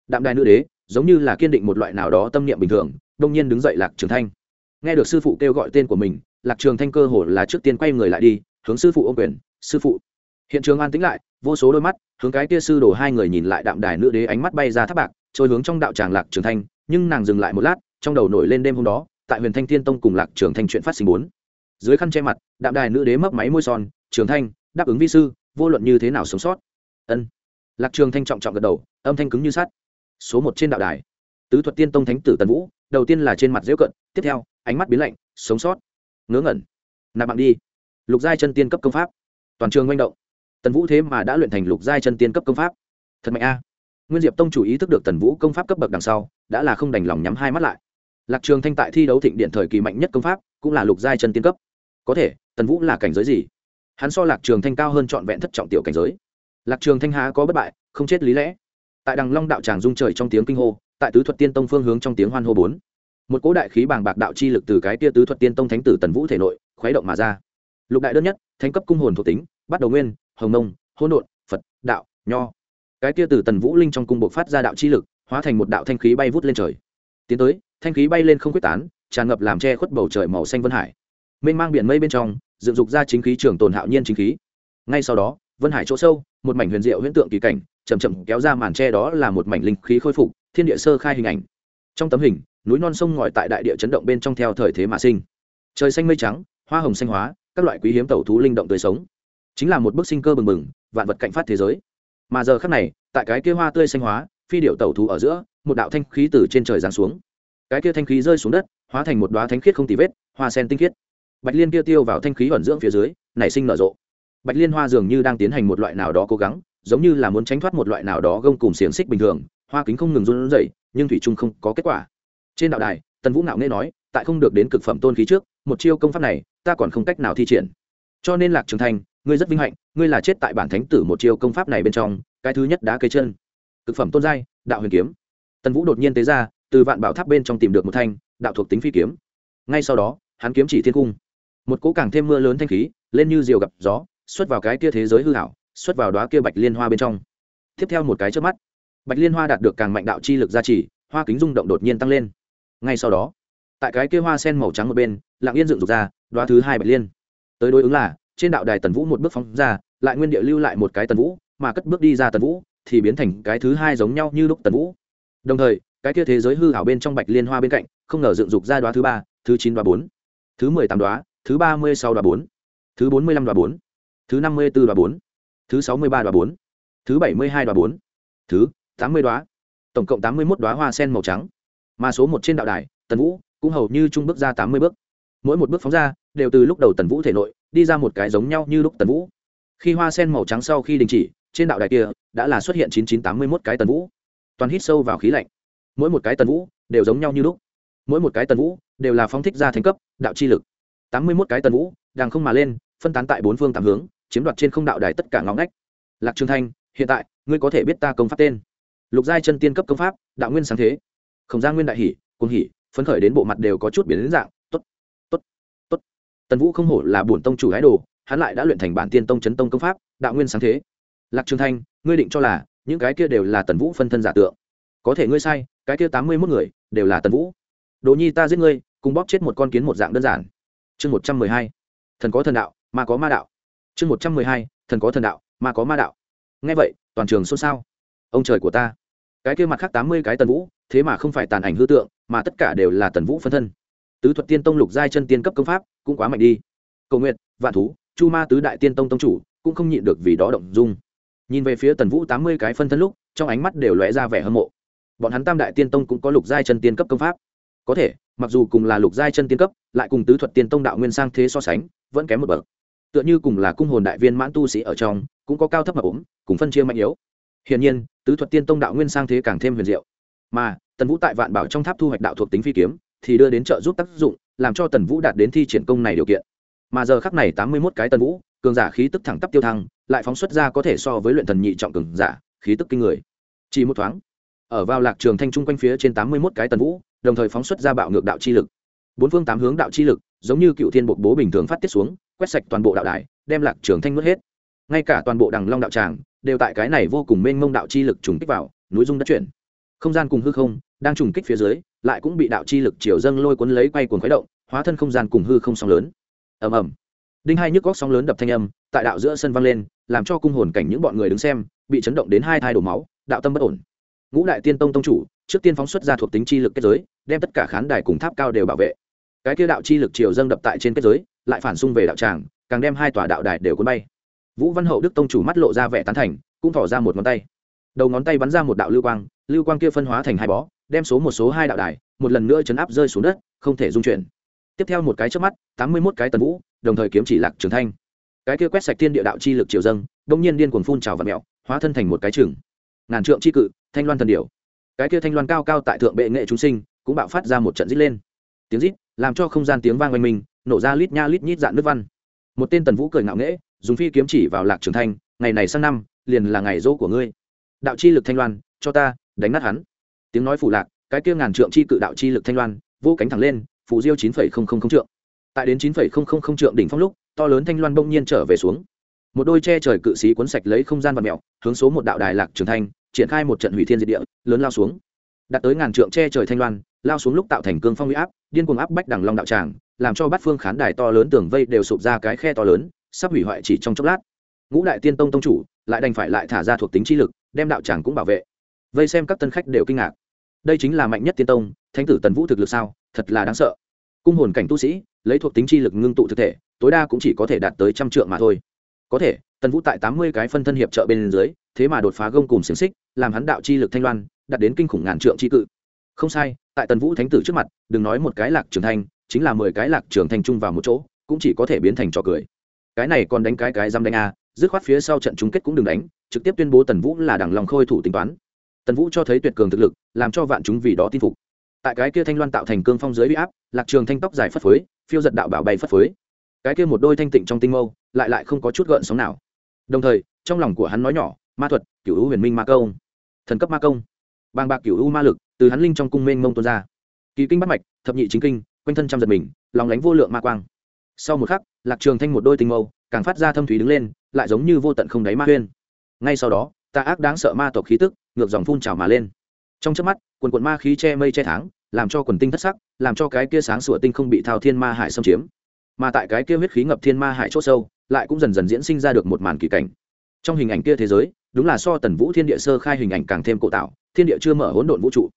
đạm đài nữ đế, giống như là kiên định một loại nào đó tâm niệm bình thường đông nhiên đứng dậy lạc trường thanh nghe được sư phụ kêu gọi tên của mình, lạc trường thanh cơ hồ là trước tiên quay người lại đi, hướng sư phụ ô quyền, sư phụ. Hiện trường an tĩnh lại, vô số đôi mắt, hướng cái kia sư đổ hai người nhìn lại đạm đài nữ đế ánh mắt bay ra tháp bạc, trôi hướng trong đạo tràng lạc trường thanh, nhưng nàng dừng lại một lát, trong đầu nổi lên đêm hôm đó, tại huyền thanh thiên tông cùng lạc trường thanh chuyện phát sinh bốn. Dưới khăn che mặt, đạm đài nữ đế mấp máy môi son, trường thanh, đáp ứng vi sư, vô luận như thế nào sống sót. Ân. Lạc trường thanh trọng trọng gật đầu, âm thanh cứng như sắt. Số một trên đạo đài tứ thuật tiên tông thánh tử tần vũ, đầu tiên là trên mặt dễu cận, tiếp theo, ánh mắt biến lạnh, sống sót. Ngớ ngẩn. Nạp mạng đi. Lục giai chân tiên cấp công pháp. Toàn trường manh động. Tần vũ thế mà đã luyện thành lục giai chân tiên cấp công pháp. Thật mạnh a. Nguyên diệp tông chủ ý thức được tần vũ công pháp cấp bậc đằng sau, đã là không đành lòng nhắm hai mắt lại. Lạc trường thanh tại thi đấu thịnh điện thời kỳ mạnh nhất công pháp, cũng là lục giai chân tiên cấp. Có thể, tần vũ là cảnh giới gì? Hắn so lạc trường thanh cao hơn trọn vẹn thất trọng tiểu cảnh giới. Lạc trường thanh há có bất bại, không chết lý lẽ. Tại đằng long đạo tràng dung trời trong tiếng kinh hô tại tứ thuật tiên tông phương hướng trong tiếng hoan hô bốn. Một cỗ đại khí bàng bạc đạo chi lực từ cái tia tứ thuật tiên tông thánh tử tần vũ thể nội khuấy động mà ra. Lục đại đơn nhất, thánh cấp cung hồn thuộc tính, bắt đầu nguyên, hồng nông hỗn độn, phật, đạo, nho. Cái tia từ tần vũ linh trong cung bộ phát ra đạo chi lực, hóa thành một đạo thanh khí bay vút lên trời. Tiến tới, thanh khí bay lên không quyết tán, tràn ngập làm che khuất bầu trời màu xanh vân hải. Mênh mang biển mây bên trong, dựng dục ra chính khí trường tồn hạo nhiên chính khí. Ngay sau đó, vân hải chỗ sâu, một mảnh huyền diệu huyễn tượng kỳ cảnh chầm chậm kéo ra màn tre đó là một mảnh linh khí khôi phục thiên địa sơ khai hình ảnh. Trong tấm hình, núi non sông ngòi tại đại địa chấn động bên trong theo thời thế mà sinh. Trời xanh mây trắng, hoa hồng xanh hóa, các loại quý hiếm tẩu thú linh động tươi sống. Chính là một bức sinh cơ bừng bừng, vạn vật cạnh phát thế giới. Mà giờ khắc này, tại cái kia hoa tươi xanh hóa, phi điệu tẩu thú ở giữa, một đạo thanh khí từ trên trời giáng xuống. Cái kia thanh khí rơi xuống đất, hóa thành một đoá thánh khiết không tì vết, hoa sen tinh khiết. Bạch liên kia tiêu vào thanh khí ẩn dưỡng phía dưới, nảy sinh nở rộ. Bạch liên hoa dường như đang tiến hành một loại nào đó cố gắng, giống như là muốn tránh thoát một loại nào đó gông cùng xiềng xích bình thường hoa kính không ngừng run rẩy, nhưng thủy trung không có kết quả. Trên đạo đài, tần vũ ngạo nghe nói, tại không được đến cực phẩm tôn khí trước, một chiêu công pháp này, ta còn không cách nào thi triển. Cho nên lạc trường thành, ngươi rất vinh hạnh, ngươi là chết tại bản thánh tử một chiêu công pháp này bên trong, cái thứ nhất đá cây chân. Cực phẩm tôn giai, đạo huyền kiếm. Tần vũ đột nhiên tế ra, từ vạn bảo tháp bên trong tìm được một thanh, đạo thuộc tính phi kiếm. Ngay sau đó, hắn kiếm chỉ thiên cung. Một cỗ càng thêm mưa lớn thanh khí, lên như diều gặp gió, xuất vào cái kia thế giới hư hảo xuất vào đóa kia bạch liên hoa bên trong. Tiếp theo một cái trước mắt bạch liên hoa đạt được càng mạnh đạo chi lực gia trì, hoa kính rung động đột nhiên tăng lên. Ngay sau đó, tại cái kia hoa sen màu trắng một bên, lặng yên dựng dục ra, đoá thứ hai bạch liên. Tới đối ứng là, trên đạo đài tần vũ một bước phóng ra, lại nguyên địa lưu lại một cái tần vũ, mà cất bước đi ra tần vũ, thì biến thành cái thứ hai giống nhau như lúc tần vũ. Đồng thời, cái kia thế giới hư hảo bên trong bạch liên hoa bên cạnh, không ngờ dựng dục ra đoá thứ ba, thứ chín đoá bốn, thứ mười tám đoá, thứ ba mươi sáu đoá bốn, thứ bốn mươi lăm đoá bốn, thứ năm mươi b ố đoá bốn, thứ sáu mươi ba đoá bốn, thứ bảy mươi hai đoá bốn, thứ tám mươi đoá. Tổng cộng tám mươi một đoá hoa sen màu trắng. Mà số một trên đạo đài, tần vũ cũng hầu như trung bước ra tám mươi bước. Mỗi một bước phóng ra, đều từ lúc đầu tần vũ thể nội, đi ra một cái giống nhau như lúc tần vũ. Khi hoa sen màu trắng sau khi đình chỉ, trên đạo đài kia đã là xuất hiện chín chín tám mươi một cái tần vũ. Toàn hít sâu vào khí lạnh. Mỗi một cái tần vũ đều giống nhau như lúc. Mỗi một cái tần vũ đều là phóng thích ra thành cấp, đạo chi lực. tám mươi một cái tần vũ, đang không mà lên, phân tán tại bốn phương tám hướng, chiếm đoạt trên không đạo đài tất cả ngõ ngách. Lạc trường thanh, hiện tại, ngươi có thể biết ta công pháp tên lục giai chân tiên cấp công pháp, đạo nguyên sáng thế. Không gian nguyên đại hỷ cuồng hỷ phấn khởi đến bộ mặt đều có chút biến đến dạng, tốt tần vũ không hổ là bổn tông chủ ái đồ, hắn lại đã luyện thành bản tiên tông chấn tông công pháp, đạo nguyên sáng thế. Lạc trường thanh, ngươi định cho là, những cái kia đều là tần vũ phân thân giả tượng. Có thể ngươi sai, cái kia tám mươi mốt người, đều là tần vũ. Đồ nhi ta giết ngươi, cùng bóp chết một con kiến một dạng đơn giản. Chương một trăm mười hai, thần có thần đạo mà có ma đạo. Chương một trăm mười hai, thần có thần đạo mà có ma đạo. Nghe vậy, toàn trường xôn xao ông trời của ta. Cái kia mặt khác tám mươi cái tần vũ, thế mà không phải tàn ảnh hư tượng, mà tất cả đều là tần vũ phân thân. Tứ thuật tiên tông lục giai chân tiên cấp công pháp cũng quá mạnh đi. Cầu nguyện, vạn thú, chu ma tứ đại tiên tông tông chủ cũng không nhịn được vì đó động dung. Nhìn về phía tần vũ tám mươi cái phân thân lúc, trong ánh mắt đều lóe ra vẻ hâm mộ. Bọn hắn tam đại tiên tông cũng có lục giai chân tiên cấp công pháp. Có thể, mặc dù cùng là lục giai chân tiên cấp, lại cùng tứ thuật tiên tông đạo nguyên sang thế so sánh, vẫn kém một bậc. Tựa như cùng là cung hồn đại viên mãn tu sĩ ở trong, cũng có cao thấp mà ốm, cùng phân chia mạnh yếu hiển nhiên, tứ thuật tiên tông đạo nguyên sang thế càng thêm huyền diệu. Mà, tần vũ tại vạn bảo trong tháp thu hoạch đạo thuộc tính phi kiếm, thì đưa đến trợ giúp tác dụng, làm cho tần vũ đạt đến thi triển công này điều kiện. Mà giờ khắc này tám mươi mốt cái tần vũ, cường giả khí tức thẳng tắp tiêu thăng, lại phóng xuất ra có thể so với luyện thần nhị trọng cường giả, khí tức kinh người. Chỉ một thoáng, ở vào lạc trường thanh trung quanh phía trên tám mươi mốt cái tần vũ, đồng thời phóng xuất ra bạo ngược đạo chi lực. Bốn phương tám hướng đạo chi lực, giống như cựu thiên bộ bố bình thường phát tiết xuống, quét sạch toàn bộ đạo đài, đem lạc trường thanh nuốt hết. Ngay cả toàn bộ đằng long đạo tràng đều tại cái này vô cùng mênh mông đạo chi lực trùng kích vào, núi dung đất chuyển. Không gian cùng hư không đang trùng kích phía dưới, lại cũng bị đạo chi lực chiều dâng lôi cuốn lấy quay cuồng khuấy động, hóa thân không gian cùng hư không sóng lớn. Ầm ầm. Đinh hai nhức góc sóng lớn đập thanh âm, tại đạo giữa sân vang lên, làm cho cung hồn cảnh những bọn người đứng xem, bị chấn động đến hai thai đổ máu, đạo tâm bất ổn. Ngũ đại tiên tông tông chủ, trước tiên phóng xuất ra thuộc tính chi lực kết giới, đem tất cả khán đài cùng tháp cao đều bảo vệ. Cái kia đạo chi lực chiều dâng đập tại trên kết giới, lại phản xung về đạo tràng, càng đem hai tòa đạo đài đều cuốn bay vũ văn hậu đức tông chủ mắt lộ ra vẻ tán thành, cũng thỏ ra một ngón tay. Đầu ngón tay bắn ra một đạo lưu quang lưu quang kia phân hóa thành hai bó, đem số một, số hai đạo đài, một lần nữa chấn áp rơi xuống đất, không thể dung chuyển. Tiếp theo một cái trước mắt, tám mươi mốt cái tần vũ, đồng thời kiếm chỉ lạc trường thanh. Cái kia quét sạch thiên địa đạo chi lực triều dâng, đông nhiên điên cuồng phun trào và mẹo hóa thân thành một cái chừng ngàn trượng chi cự, thanh loan thần điểu. Cái kia thanh loan cao cao tại thượng bệ nghệ chúng sinh, cũng bạo phát ra một trận rít lên. Tiếng rít, làm cho không gian tiếng vang oanh minh, nổ ra lít nha lít nhít dạn nước văn. Một tên tần vũ cười ngạo nghễ dùng phi kiếm chỉ vào lạc trường thanh, ngày này sang năm, liền là ngày dỗ của ngươi. Đạo chi lực thanh loan, cho ta, đánh nát hắn. Tiếng nói phủ lạc, cái kia ngàn trượng chi cự đạo chi lực thanh loan, vô cánh thẳng lên, phù diêu chín phẩy không không không trượng. Tại đến chín phẩy không không không trượng đỉnh phong lúc, to lớn thanh loan bỗng nhiên trở về xuống. Một đôi che trời cự sĩ cuốn sạch lấy không gian và mèo hướng số một đạo đài lạc trường thanh, triển khai một trận hủy thiên diệt địa, lớn lao xuống. Đạt tới ngàn trượng che trời thanh loan, lao xuống lúc tạo thành cương phong huy áp, điên cuồng áp bách đằng long đạo tràng, làm cho bát phương khán đài to lớn tường vây đều sụp ra cái khe to lớn sắp hủy hoại chỉ trong chốc lát. Ngũ đại tiên tông tông chủ lại đành phải lại thả ra thuộc tính chi lực, đem đạo tràng cũng bảo vệ. Vây xem các tân khách đều kinh ngạc. Đây chính là mạnh nhất tiên tông, thánh tử tần vũ thực lực sao? Thật là đáng sợ. Cung hồn cảnh tu sĩ, lấy thuộc tính chi lực ngưng tụ thực thể, tối đa cũng chỉ có thể đạt tới trăm trượng mà thôi. Có thể, tần vũ tại tám mươi cái phân thân hiệp trợ bên dưới, thế mà đột phá gông cùng xiềng xích, làm hắn đạo chi lực thanh loan, đạt đến kinh khủng ngàn trượng chi cự. Không sai, tại tần vũ thánh tử trước mặt, đừng nói một cái lạc trưởng thanh, chính là mười cái lạc trưởng thanh chung vào một chỗ, cũng chỉ có thể biến thành trò cười cái này còn đánh cái cái dám đánh a dứt khoát phía sau trận chung kết cũng đừng đánh, trực tiếp tuyên bố tần vũ là đảng lòng khôi thủ tính toán. Tần vũ cho thấy tuyệt cường thực lực, làm cho vạn chúng vì đó tin phục. Tại cái kia thanh loan tạo thành cương phong dưới bị áp, lạc trường thanh tóc dài phất phới, phiêu giật đạo bảo bay phất phới. Cái kia một đôi thanh tịnh trong tinh mâu, lại lại không có chút gợn sóng nào. Đồng thời, trong lòng của hắn nói nhỏ, ma thuật cựu u huyền minh ma công. Thần cấp ma công. Bàng bạc cựu u ma lực, từ hắn linh trong cung mênh mông tuôn ra. Kỳ kinh bắt mạch, thập nhị chính kinh, quanh thân trăm giật mình, lòng lánh vô lượng ma quang sau một khắc, lạc trường thanh một đôi tinh mâu, càng phát ra thâm thúy đứng lên, lại giống như vô tận không đáy ma huyên. Ngay sau đó, tà ác đáng sợ ma tộc khí tức, ngược dòng phun trào mà lên. Trong chớp mắt, quần quần ma khí che mây che tháng, làm cho quần tinh thất sắc, làm cho cái kia sáng sủa tinh không bị thao thiên ma hải xâm chiếm. Mà tại cái kia huyết khí ngập thiên ma hải chỗ sâu, lại cũng dần dần diễn sinh ra được một màn kỳ cảnh. Trong hình ảnh kia thế giới, đúng là so tần vũ thiên địa sơ khai hình ảnh càng thêm cổ tạo, thiên địa chưa mở hỗn độn vũ trụ.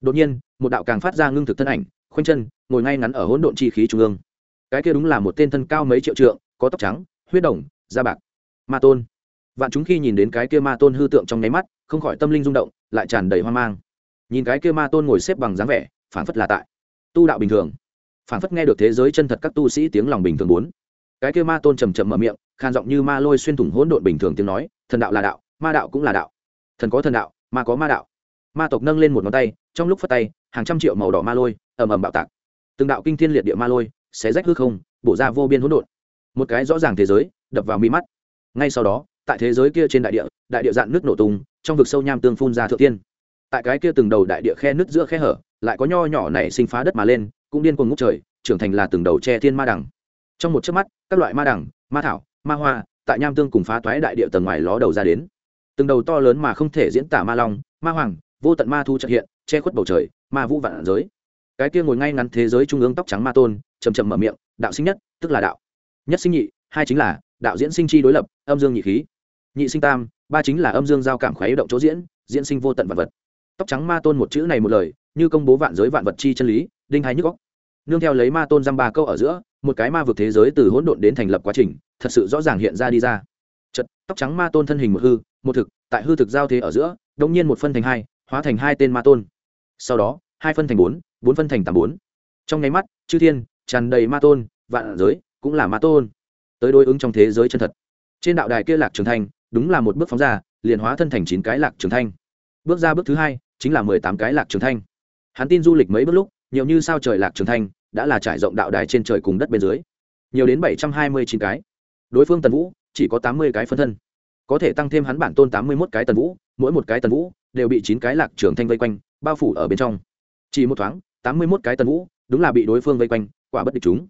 Đột nhiên, một đạo càng phát ra ngưng thực thân ảnh, khoanh chân, ngồi ngay ngắn ở hỗn độn chi khí trung ương cái kia đúng là một tên thân cao mấy triệu trượng, có tóc trắng, huyết đồng, da bạc. Ma tôn. Vạn chúng khi nhìn đến cái kia ma tôn hư tượng trong nháy mắt, không khỏi tâm linh rung động, lại tràn đầy hoang mang. Nhìn cái kia ma tôn ngồi xếp bằng dáng vẻ phản phất là tại tu đạo bình thường. Phản phất nghe được thế giới chân thật các tu sĩ tiếng lòng bình thường bốn. Cái kia ma tôn trầm trầm mở miệng, khan giọng như ma lôi xuyên thủng hỗn độn bình thường tiếng nói, thần đạo là đạo, ma đạo cũng là đạo. Thần có thần đạo, ma có ma đạo. Ma tộc nâng lên một ngón tay, trong lúc phất tay, hàng trăm triệu màu đỏ ma lôi, ầm ầm bạo tạc. Từng đạo kinh thiên liệt địa ma lôi xé rách hư không, bổ ra vô biên hỗn độn. Một cái rõ ràng thế giới đập vào mi mắt. Ngay sau đó, tại thế giới kia trên đại địa đại địa dạn nước nổ tung, trong vực sâu nham tương phun ra thượng tiên. Tại cái kia từng đầu đại địa khe nứt giữa khe hở, lại có nho nhỏ này sinh phá đất mà lên, cũng điên cuồng ngút trời, trưởng thành là từng đầu tre thiên ma đằng trong một chớp mắt, các loại ma đẳng, ma thảo, ma hoa, tại nham tương cùng phá toái đại địa tầng ngoài ló đầu ra đến. Từng đầu to lớn mà không thể diễn tả ma long, ma hoàng, vô tận ma thu trợ hiện, che khuất bầu trời, ma vũ vạn giới cái kia ngồi ngay ngắn thế giới trung ương tóc trắng ma tôn chầm chậm mở miệng, đạo sinh nhất, tức là đạo. Nhất sinh nhị, hai chính là đạo diễn sinh chi đối lập, âm dương nhị khí. Nhị sinh tam, ba chính là âm dương giao cảm khuấy động chỗ diễn diễn sinh vô tận vật vật. Tóc trắng ma tôn một chữ này một lời, như công bố vạn giới vạn vật chi chân lý, đinh hai nhức góc nương theo lấy ma tôn dăm ba câu ở giữa, một cái ma vực thế giới từ hỗn độn đến thành lập quá trình, thật sự rõ ràng hiện ra đi ra. Chật tóc trắng ma tôn thân hình một hư, một thực, tại hư thực giao thế ở giữa đông nhiên một phân thành hai, hóa thành hai tên ma tôn. Sau đó, hai phân thành bốn bốn phân thành tám bốn. Trong nháy mắt, chư thiên tràn đầy ma tôn, vạn giới cũng là ma tôn. Tới đối ứng trong thế giới chân thật. Trên đạo đài kia lạc trường thanh, đúng là một bước phóng ra, liền hóa thân thành chín cái lạc trường thanh. Bước ra bước thứ hai, chính là mười tám cái lạc trường thanh. Hắn tin du lịch mấy bước lúc, nhiều như sao trời lạc trường thanh đã là trải rộng đạo đài trên trời cùng đất bên dưới. Nhiều đến bảy trăm hai mươi chín cái. Đối phương tần vũ, chỉ có tám mươi cái phân thân. Có thể tăng thêm hắn bản tôn tám mươi mốt cái tần vũ, mỗi một cái tần vũ đều bị chín cái lạc trường thanh vây quanh, bao phủ ở bên trong. Chỉ một thoáng tám mươi mốt cái tần vũ đúng là bị đối phương vây quanh quả bất địch chúng.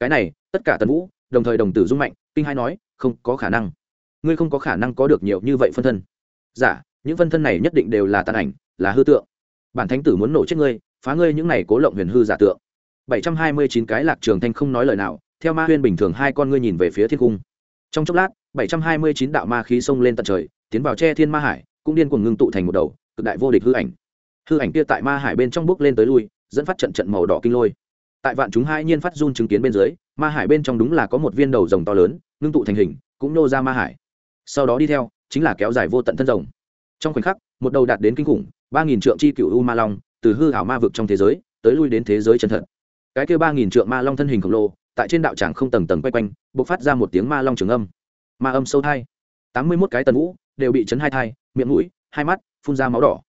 Cái này tất cả tần vũ đồng thời đồng tử dung mạnh kinh hai nói không có khả năng. Ngươi không có khả năng có được nhiều như vậy phân thân. Giả dạ, những phân thân này nhất định đều là tàn ảnh là hư tượng. Bản thánh tử muốn nổ chết ngươi phá ngươi những này cố lộng huyền hư giả tượng. bảy trăm hai mươi chín cái lạc trường thanh không nói lời nào theo ma huyên bình thường hai con ngươi nhìn về phía thiên cung. Trong chốc lát bảy trăm hai mươi chín đạo ma khí xông lên tận trời tiến vào che thiên ma hải cũng điên cuồng ngưng tụ thành một đầu cực đại vô địch hư ảnh. Hư ảnh kia tại ma hải bên trong bước lên tới lui dẫn phát trận trận màu đỏ kinh lôi. Tại vạn chúng hai nhiên phát run chứng kiến bên dưới, ma hải bên trong đúng là có một viên đầu rồng to lớn, ngưng tụ thành hình, cũng nô ra ma hải. Sau đó đi theo, chính là kéo dài vô tận thân rồng. Trong khoảnh khắc, một đầu đạt đến kinh khủng, ba nghìn trượng chi cựu u ma long, từ hư hảo ma vực trong thế giới, tới lui đến thế giới chân thật. Cái kêu ba nghìn trượng ma long thân hình khổng lồ, tại trên đạo tràng không tầng tầng quay quanh b ộ c phát ra một tiếng ma long trường âm. Ma âm sâu thai. Tám mươi mốt cái tần vũ, đều bị chấn hai thai, miệng mũi, hai mắt, phun ra máu đỏ.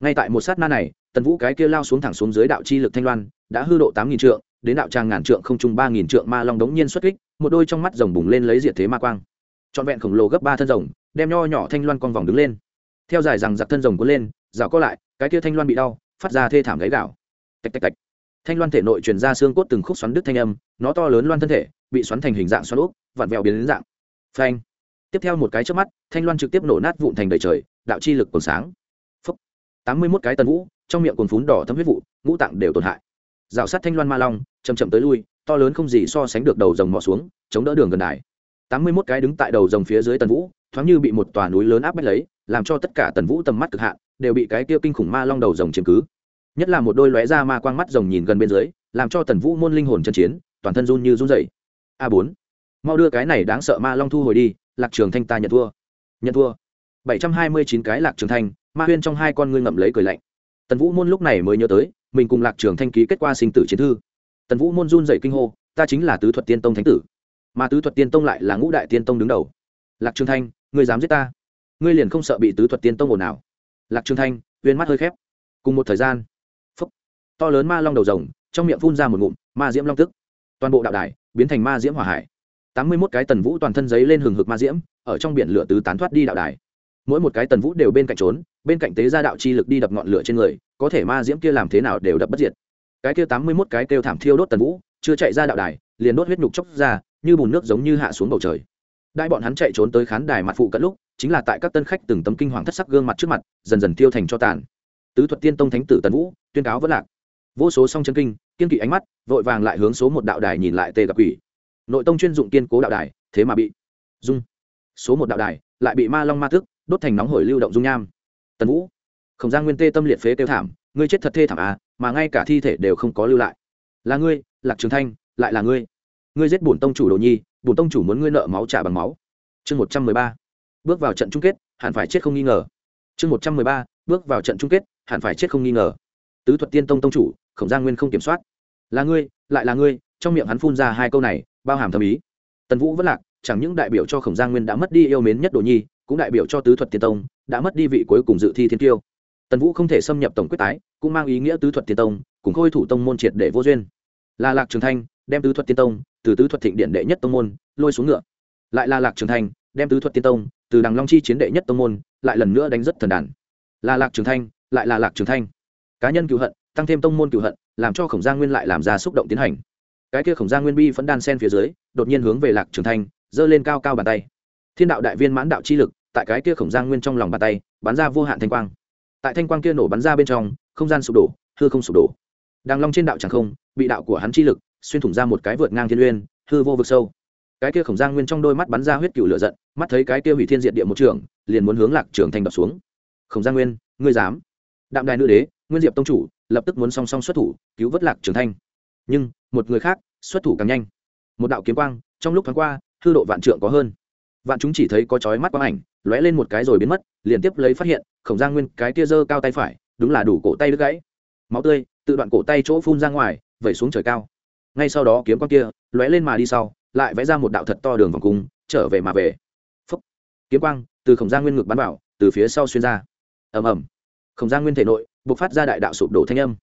Ngay tại một sát na này tần vũ cái kia lao xuống thẳng xuống dưới đạo chi lực thanh loan, đã hư độ tám nghìn trượng, đến đạo trang ngàn trượng không trung ba nghìn trượng ma long đống nhiên xuất kích, một đôi trong mắt rồng bùng lên lấy diệt thế ma quang. Trọn vẹn khổng lồ gấp ba thân rồng, đem nho nhỏ thanh loan con vòng đứng lên. Theo dài rằng giặc thân rồng cuốn lên, rào có lại, cái kia thanh loan bị đau, phát ra thê thảm gáy gạo. Tạch tạch tạch. Thanh loan thể nội truyền ra xương cốt từng khúc xoắn đứt thanh âm, nó to lớn loan thân thể, bị xoắn thành hình dạng xoắn úp, vặn vẹo biến đến dạng. Phanh. Tiếp theo một cái trước mắt, thanh loan trực tiếp nổ nát vụn thành đầy trời, đạo chi lực còn sáng. Phấp tám mươi mốt cái tần vũ trong miệng cồn phún đỏ thấm huyết vụ, ngũ tạng đều tổn hại. Rào sát thanh loan ma long chầm chậm tới lui, to lớn không gì so sánh được đầu rồng mò xuống, chống đỡ đường gần đài. Tám mươi mốt cái đứng tại đầu rồng phía dưới tần vũ, thoáng như bị một tòa núi lớn áp bách lấy, làm cho tất cả tần vũ tầm mắt cực hạn, đều bị cái kia kinh khủng ma long đầu rồng chiếm cứ. Nhất là một đôi lóe ra ma quang mắt rồng nhìn gần bên dưới, làm cho tần vũ môn linh hồn chân chiến, toàn thân run như run dậy a bốn. Mau đưa cái này đáng sợ ma long thu hồi đi, lạc trường thanh ta nhận thua. Nhận thua. Bảy trăm hai mươi chín cái lạc trường thanh, ma huyên trong hai con ngươi ngậm lấy cười lạnh tần vũ môn lúc này mới nhớ tới mình cùng lạc trường thanh ký kết quả sinh tử chiến thư. Tần vũ môn run dậy kinh hô ta chính là tứ thuật tiên tông thánh tử. Mà tứ thuật tiên tông lại là ngũ đại tiên tông đứng đầu. Lạc trường thanh ngươi dám giết ta? Ngươi liền không sợ bị tứ thuật tiên tông ồn nào lạc trường thanh uyên mắt hơi khép. Cùng một thời gian phúc, to lớn ma long đầu rồng trong miệng phun ra một ngụm ma diễm long tức. Toàn bộ đạo đài biến thành ma diễm hỏa hải. Tám mươi mốt cái tần vũ toàn thân giấy lên hừng hực ma diễm ở trong biển lửa tứ tán thoát đi đạo đài mỗi một cái tần vũ đều bên cạnh trốn, bên cạnh tế gia đạo chi lực đi đập ngọn lửa trên người, có thể ma diễm kia làm thế nào đều đập bất diệt. Cái kia tám mươi mốt cái kêu thảm thiêu đốt tần vũ, chưa chạy ra đạo đài, liền đốt huyết nhục chốc ra, như bùn nước giống như hạ xuống bầu trời. Đại bọn hắn chạy trốn tới khán đài mặt phụ cận lúc, chính là tại các tân khách từng tấm kinh hoàng thất sắc gương mặt trước mặt, dần dần tiêu thành cho tàn. Tứ thuật tiên tông thánh tử tần vũ, tuyên cáo vẫn lạc. Vô số song chân kinh, kiên kỵ ánh mắt, vội vàng lại hướng số một đạo đài nhìn lại tề gặp quỷ. Nội tông chuyên dụng kiên cố đạo đài, thế mà bị dung. Số một đạo đài, lại bị ma long ma thức đốt thành nóng hổi lưu động dung nham. Tần vũ Khổng Giang nguyên tê tâm liệt phế tiêu thảm, ngươi chết thật thê thảm à mà ngay cả thi thể đều không có lưu lại. Là ngươi, lạc trường thanh, lại là ngươi. Ngươi giết bổn tông chủ đồ nhi, bổn tông chủ muốn ngươi nợ máu trả bằng máu. Chương một trăm mười ba, bước vào trận chung kết, hẳn phải chết không nghi ngờ. Chương một trăm mười ba, bước vào trận chung kết, hẳn phải chết không nghi ngờ. Tứ thuật tiên tông tông chủ khổng Giang nguyên không kiểm soát. Là ngươi, lại là ngươi, trong miệng hắn phun ra hai câu này, bao hàm thâm ý. Tần vũ vẫn lạc, chẳng những đại biểu cho khổng Giang nguyên đã mất đi yêu mến nhất đồ nhi cũng đại biểu cho tứ thuật tiên tông, đã mất đi vị cuối cùng dự thi thiên tiêu tần vũ không thể xâm nhập tổng quyết tái, cũng mang ý nghĩa tứ thuật tiên tông, cùng khôi thủ tông môn triệt để vô duyên. Là lạc trường thanh đem tứ thuật tiên tông từ tứ thuật thịnh điện đệ nhất tông môn lôi xuống ngựa. Lại là lạc trường thanh đem tứ thuật tiên tông từ đằng long chi chiến đệ nhất tông môn lại lần nữa đánh rất thần đàn. Là lạc trường thanh, lại là lạc trường thanh. Cá nhân cựu hận, tăng thêm tông môn cựu hận, làm cho khổng gia nguyên lại làm ra xúc động tiến hành. Cái kia khổng gia nguyên bi vẫn đan sen phía dưới, đột nhiên hướng về lạc trường thanh, giơ lên cao cao bàn tay thiên đạo đại viên mãn đạo chi lực, tại cái kia khổng giang nguyên trong lòng bàn tay, bắn ra vô hạn thanh quang. Tại thanh quang kia nổ bắn ra bên trong, không gian sụp đổ, hư không sụp đổ. Đàng long trên đạo chẳng không, bị đạo của hắn chi lực xuyên thủng ra một cái vượt ngang thiên uyên, hư vô vực sâu. Cái kia khổng giang nguyên trong đôi mắt bắn ra huyết cựu lửa giận, mắt thấy cái kia hủy thiên diệt địa một trường, liền muốn hướng lạc trường thanh đập xuống. Khổng giang nguyên, ngươi dám? Đạm đài nữ đế, nguyên diệp tông chủ, lập tức muốn song song xuất thủ, cứu vớt lạc trường thanh nhưng, một người khác, xuất thủ càng nhanh. Một đạo kiếm quang, trong lúc thoáng qua, hư độ vạn trượng có hơn vạn chúng chỉ thấy có chói mắt quang ảnh, lóe lên một cái rồi biến mất, liền tiếp lấy phát hiện, khổng giang nguyên cái kia giơ cao tay phải, đúng là đủ cổ tay đứt gãy. Máu tươi tự đoạn cổ tay chỗ phun ra ngoài, vẩy xuống trời cao. Ngay sau đó kiếm quang kia lóe lên mà đi sau, lại vẽ ra một đạo thật to đường vòng cung, trở về mà về. Phúc. kiếm quang từ khổng giang nguyên ngực bắn vào, từ phía sau xuyên ra. Ầm ầm. Khổng giang nguyên thể nội bộc phát ra đại đạo sụp đổ thanh âm.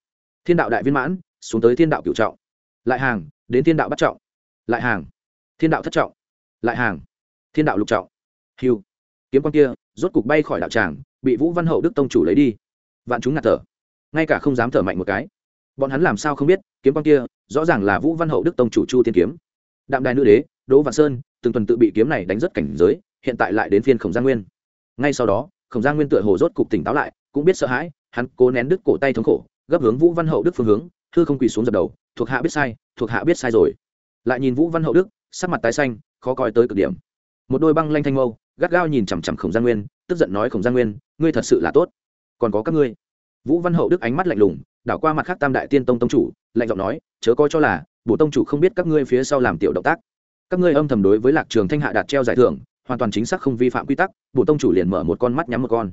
Thiên đạo đại viên mãn, xuống tới thiên đạo cửu trọng. Lại hàng, đến thiên đạo bắt trọng. Lại hàng, thiên đạo thất trọng. Lại hàng thiên đạo lục trọng. Hiu kiếm quan kia, rốt cục bay khỏi đạo tràng, bị vũ văn hậu đức tông chủ lấy đi. Vạn chúng ngạt thở. Ngay cả không dám thở mạnh một cái. Bọn hắn làm sao không biết, kiếm quan kia, rõ ràng là vũ văn hậu đức tông chủ chu tiên kiếm. Đạm đài nữ đế, đỗ vạn sơn, từng tuần tự bị kiếm này đánh rất cảnh giới, hiện tại lại đến phiên khổng gia nguyên. Ngay sau đó, khổng gia nguyên tựa hồ rốt cục tỉnh táo lại, cũng biết sợ hãi, hắn cố nén đứt cổ tay thống khổ, gấp hướng vũ văn hậu đức phương hướng thư không quỳ xuống dập đầu, thuộc hạ biết sai, thuộc hạ biết sai rồi. Lại nhìn vũ văn hậu đức, sắc mặt tái xanh, khó coi tới cực điểm một đôi băng lanh thanh mâu, gắt gao nhìn chằm chằm khổng gia nguyên, tức giận nói, khổng gia nguyên, ngươi thật sự là tốt. Còn có các ngươi. Vũ văn hậu đức ánh mắt lạnh lùng, đảo qua mặt khác tam đại tiên tông tông chủ, lạnh giọng nói, chớ coi cho là bộ tông chủ không biết các ngươi phía sau làm tiểu động tác. Các ngươi âm thầm đối với lạc trường thanh hạ đạt treo giải thưởng, hoàn toàn chính xác không vi phạm quy tắc bộ tông chủ liền mở một con mắt nhắm một con.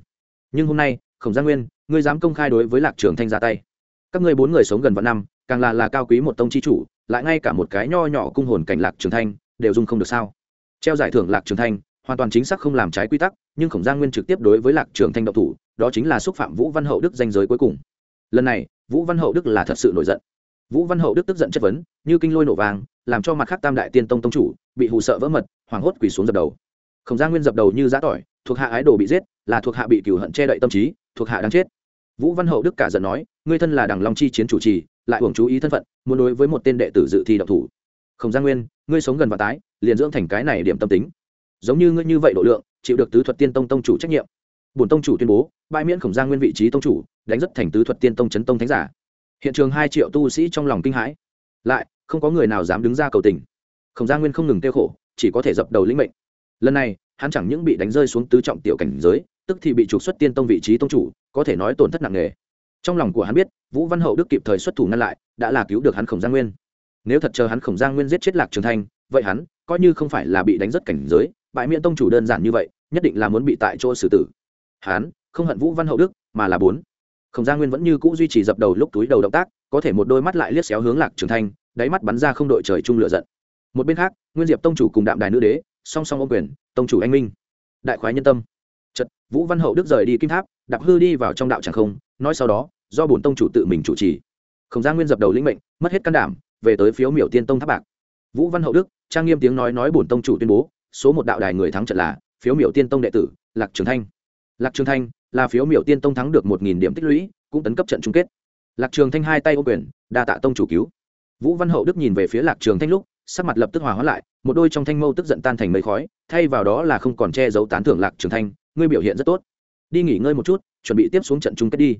Nhưng hôm nay, khổng gia nguyên, ngươi dám công khai đối với lạc trường thanh ra tay. Các ngươi bốn người sống gần vạn năm, càng là là cao quý một tông chi chủ, lại ngay cả một cái nho nhỏ cung hồn cảnh lạc trường thanh, đều dung không được sao? Treo giải thưởng lạc trường thanh, hoàn toàn chính xác không làm trái quy tắc, nhưng khổng giang nguyên trực tiếp đối với lạc trường thanh độc thủ, đó chính là xúc phạm vũ văn hậu đức danh giới cuối cùng. Lần này, vũ văn hậu đức là thật sự nổi giận. Vũ văn hậu đức tức giận chất vấn, như kinh lôi nổ vàng, làm cho mặt khác tam đại tiên tông tông chủ bị hù sợ vỡ mật, hoảng hốt quỳ xuống dập đầu. Khổng giang nguyên dập đầu như giã tỏi, thuộc hạ ái đồ bị giết, là thuộc hạ bị cửu hận che đậy tâm trí, thuộc hạ đang chết. Vũ văn hậu đức cả giận nói, ngươi thân là đằng long chi chiến chủ trì, lại hưởng chú ý thân phận, muốn đối với một tên đệ tử dự thi độc thủ khổng giang nguyên, ngươi sống gần và tái, liền dưỡng thành cái này điểm tâm tính. Giống như ngươi như vậy độ lượng, chịu được tứ thuật tiên tông tông chủ trách nhiệm. Bổn tông chủ tuyên bố, bãi miễn khổng giang nguyên vị trí tông chủ, đánh rất thành tứ thuật tiên tông chấn tông thánh giả. Hiện trường hai triệu tu sĩ trong lòng kinh hãi. Lại, không có người nào dám đứng ra cầu tình. Khổng giang nguyên không ngừng tiêu khổ, chỉ có thể dập đầu lĩnh mệnh. Lần này, hắn chẳng những bị đánh rơi xuống tứ trọng tiểu cảnh giới, tức thì bị trục xuất tiên tông vị trí tông chủ, có thể nói tổn thất nặng nề. Trong lòng của hắn biết, vũ văn hậu đức kịp thời xuất thủ ngăn lại, đã là cứu được hắn khổng giang nguyên nếu thật chờ hắn khổng giang nguyên giết chết lạc trường thanh, vậy hắn coi như không phải là bị đánh rất cảnh giới, bãi miễn tông chủ đơn giản như vậy, nhất định là muốn bị tại chỗ xử tử. Hắn không hận vũ văn hậu đức, mà là bốn. Khổng gia nguyên vẫn như cũ duy trì dập đầu lúc túi đầu động tác, có thể một đôi mắt lại liếc xéo hướng lạc trường thanh, đáy mắt bắn ra không đội trời chung lửa giận. Một bên khác, nguyên diệp tông chủ cùng đạm đài nữ đế, song song ô quyền, tông chủ anh minh. Đại khoái nhân tâm. Chật vũ văn hậu đức rời đi kim tháp, đạp hư đi vào trong đạo tràng không, nói sau đó, do bổn tông chủ tự mình chủ trì. Khổng gia nguyên dập đầu lĩnh mệnh, mất hết can đảm về tới phiếu miểu tiên tông tháp bạc. Vũ văn hậu đức, trang nghiêm tiếng nói nói bổn tông chủ tuyên bố, số một đạo đài người thắng trận là phiếu miểu tiên tông đệ tử, lạc trường thanh. Lạc trường thanh là phiếu miểu tiên tông thắng được một nghìn điểm tích lũy, cũng tấn cấp trận chung kết. Lạc trường thanh hai tay ô quyền, đa tạ tông chủ cứu. Vũ văn hậu đức nhìn về phía lạc trường thanh lúc, sắc mặt lập tức hòa hóa lại, một đôi trong thanh mâu tức giận tan thành mây khói, thay vào đó là không còn che giấu tán thưởng lạc trường thanh, ngươi biểu hiện rất tốt. Đi nghỉ ngơi một chút, chuẩn bị tiếp xuống trận chung kết đi.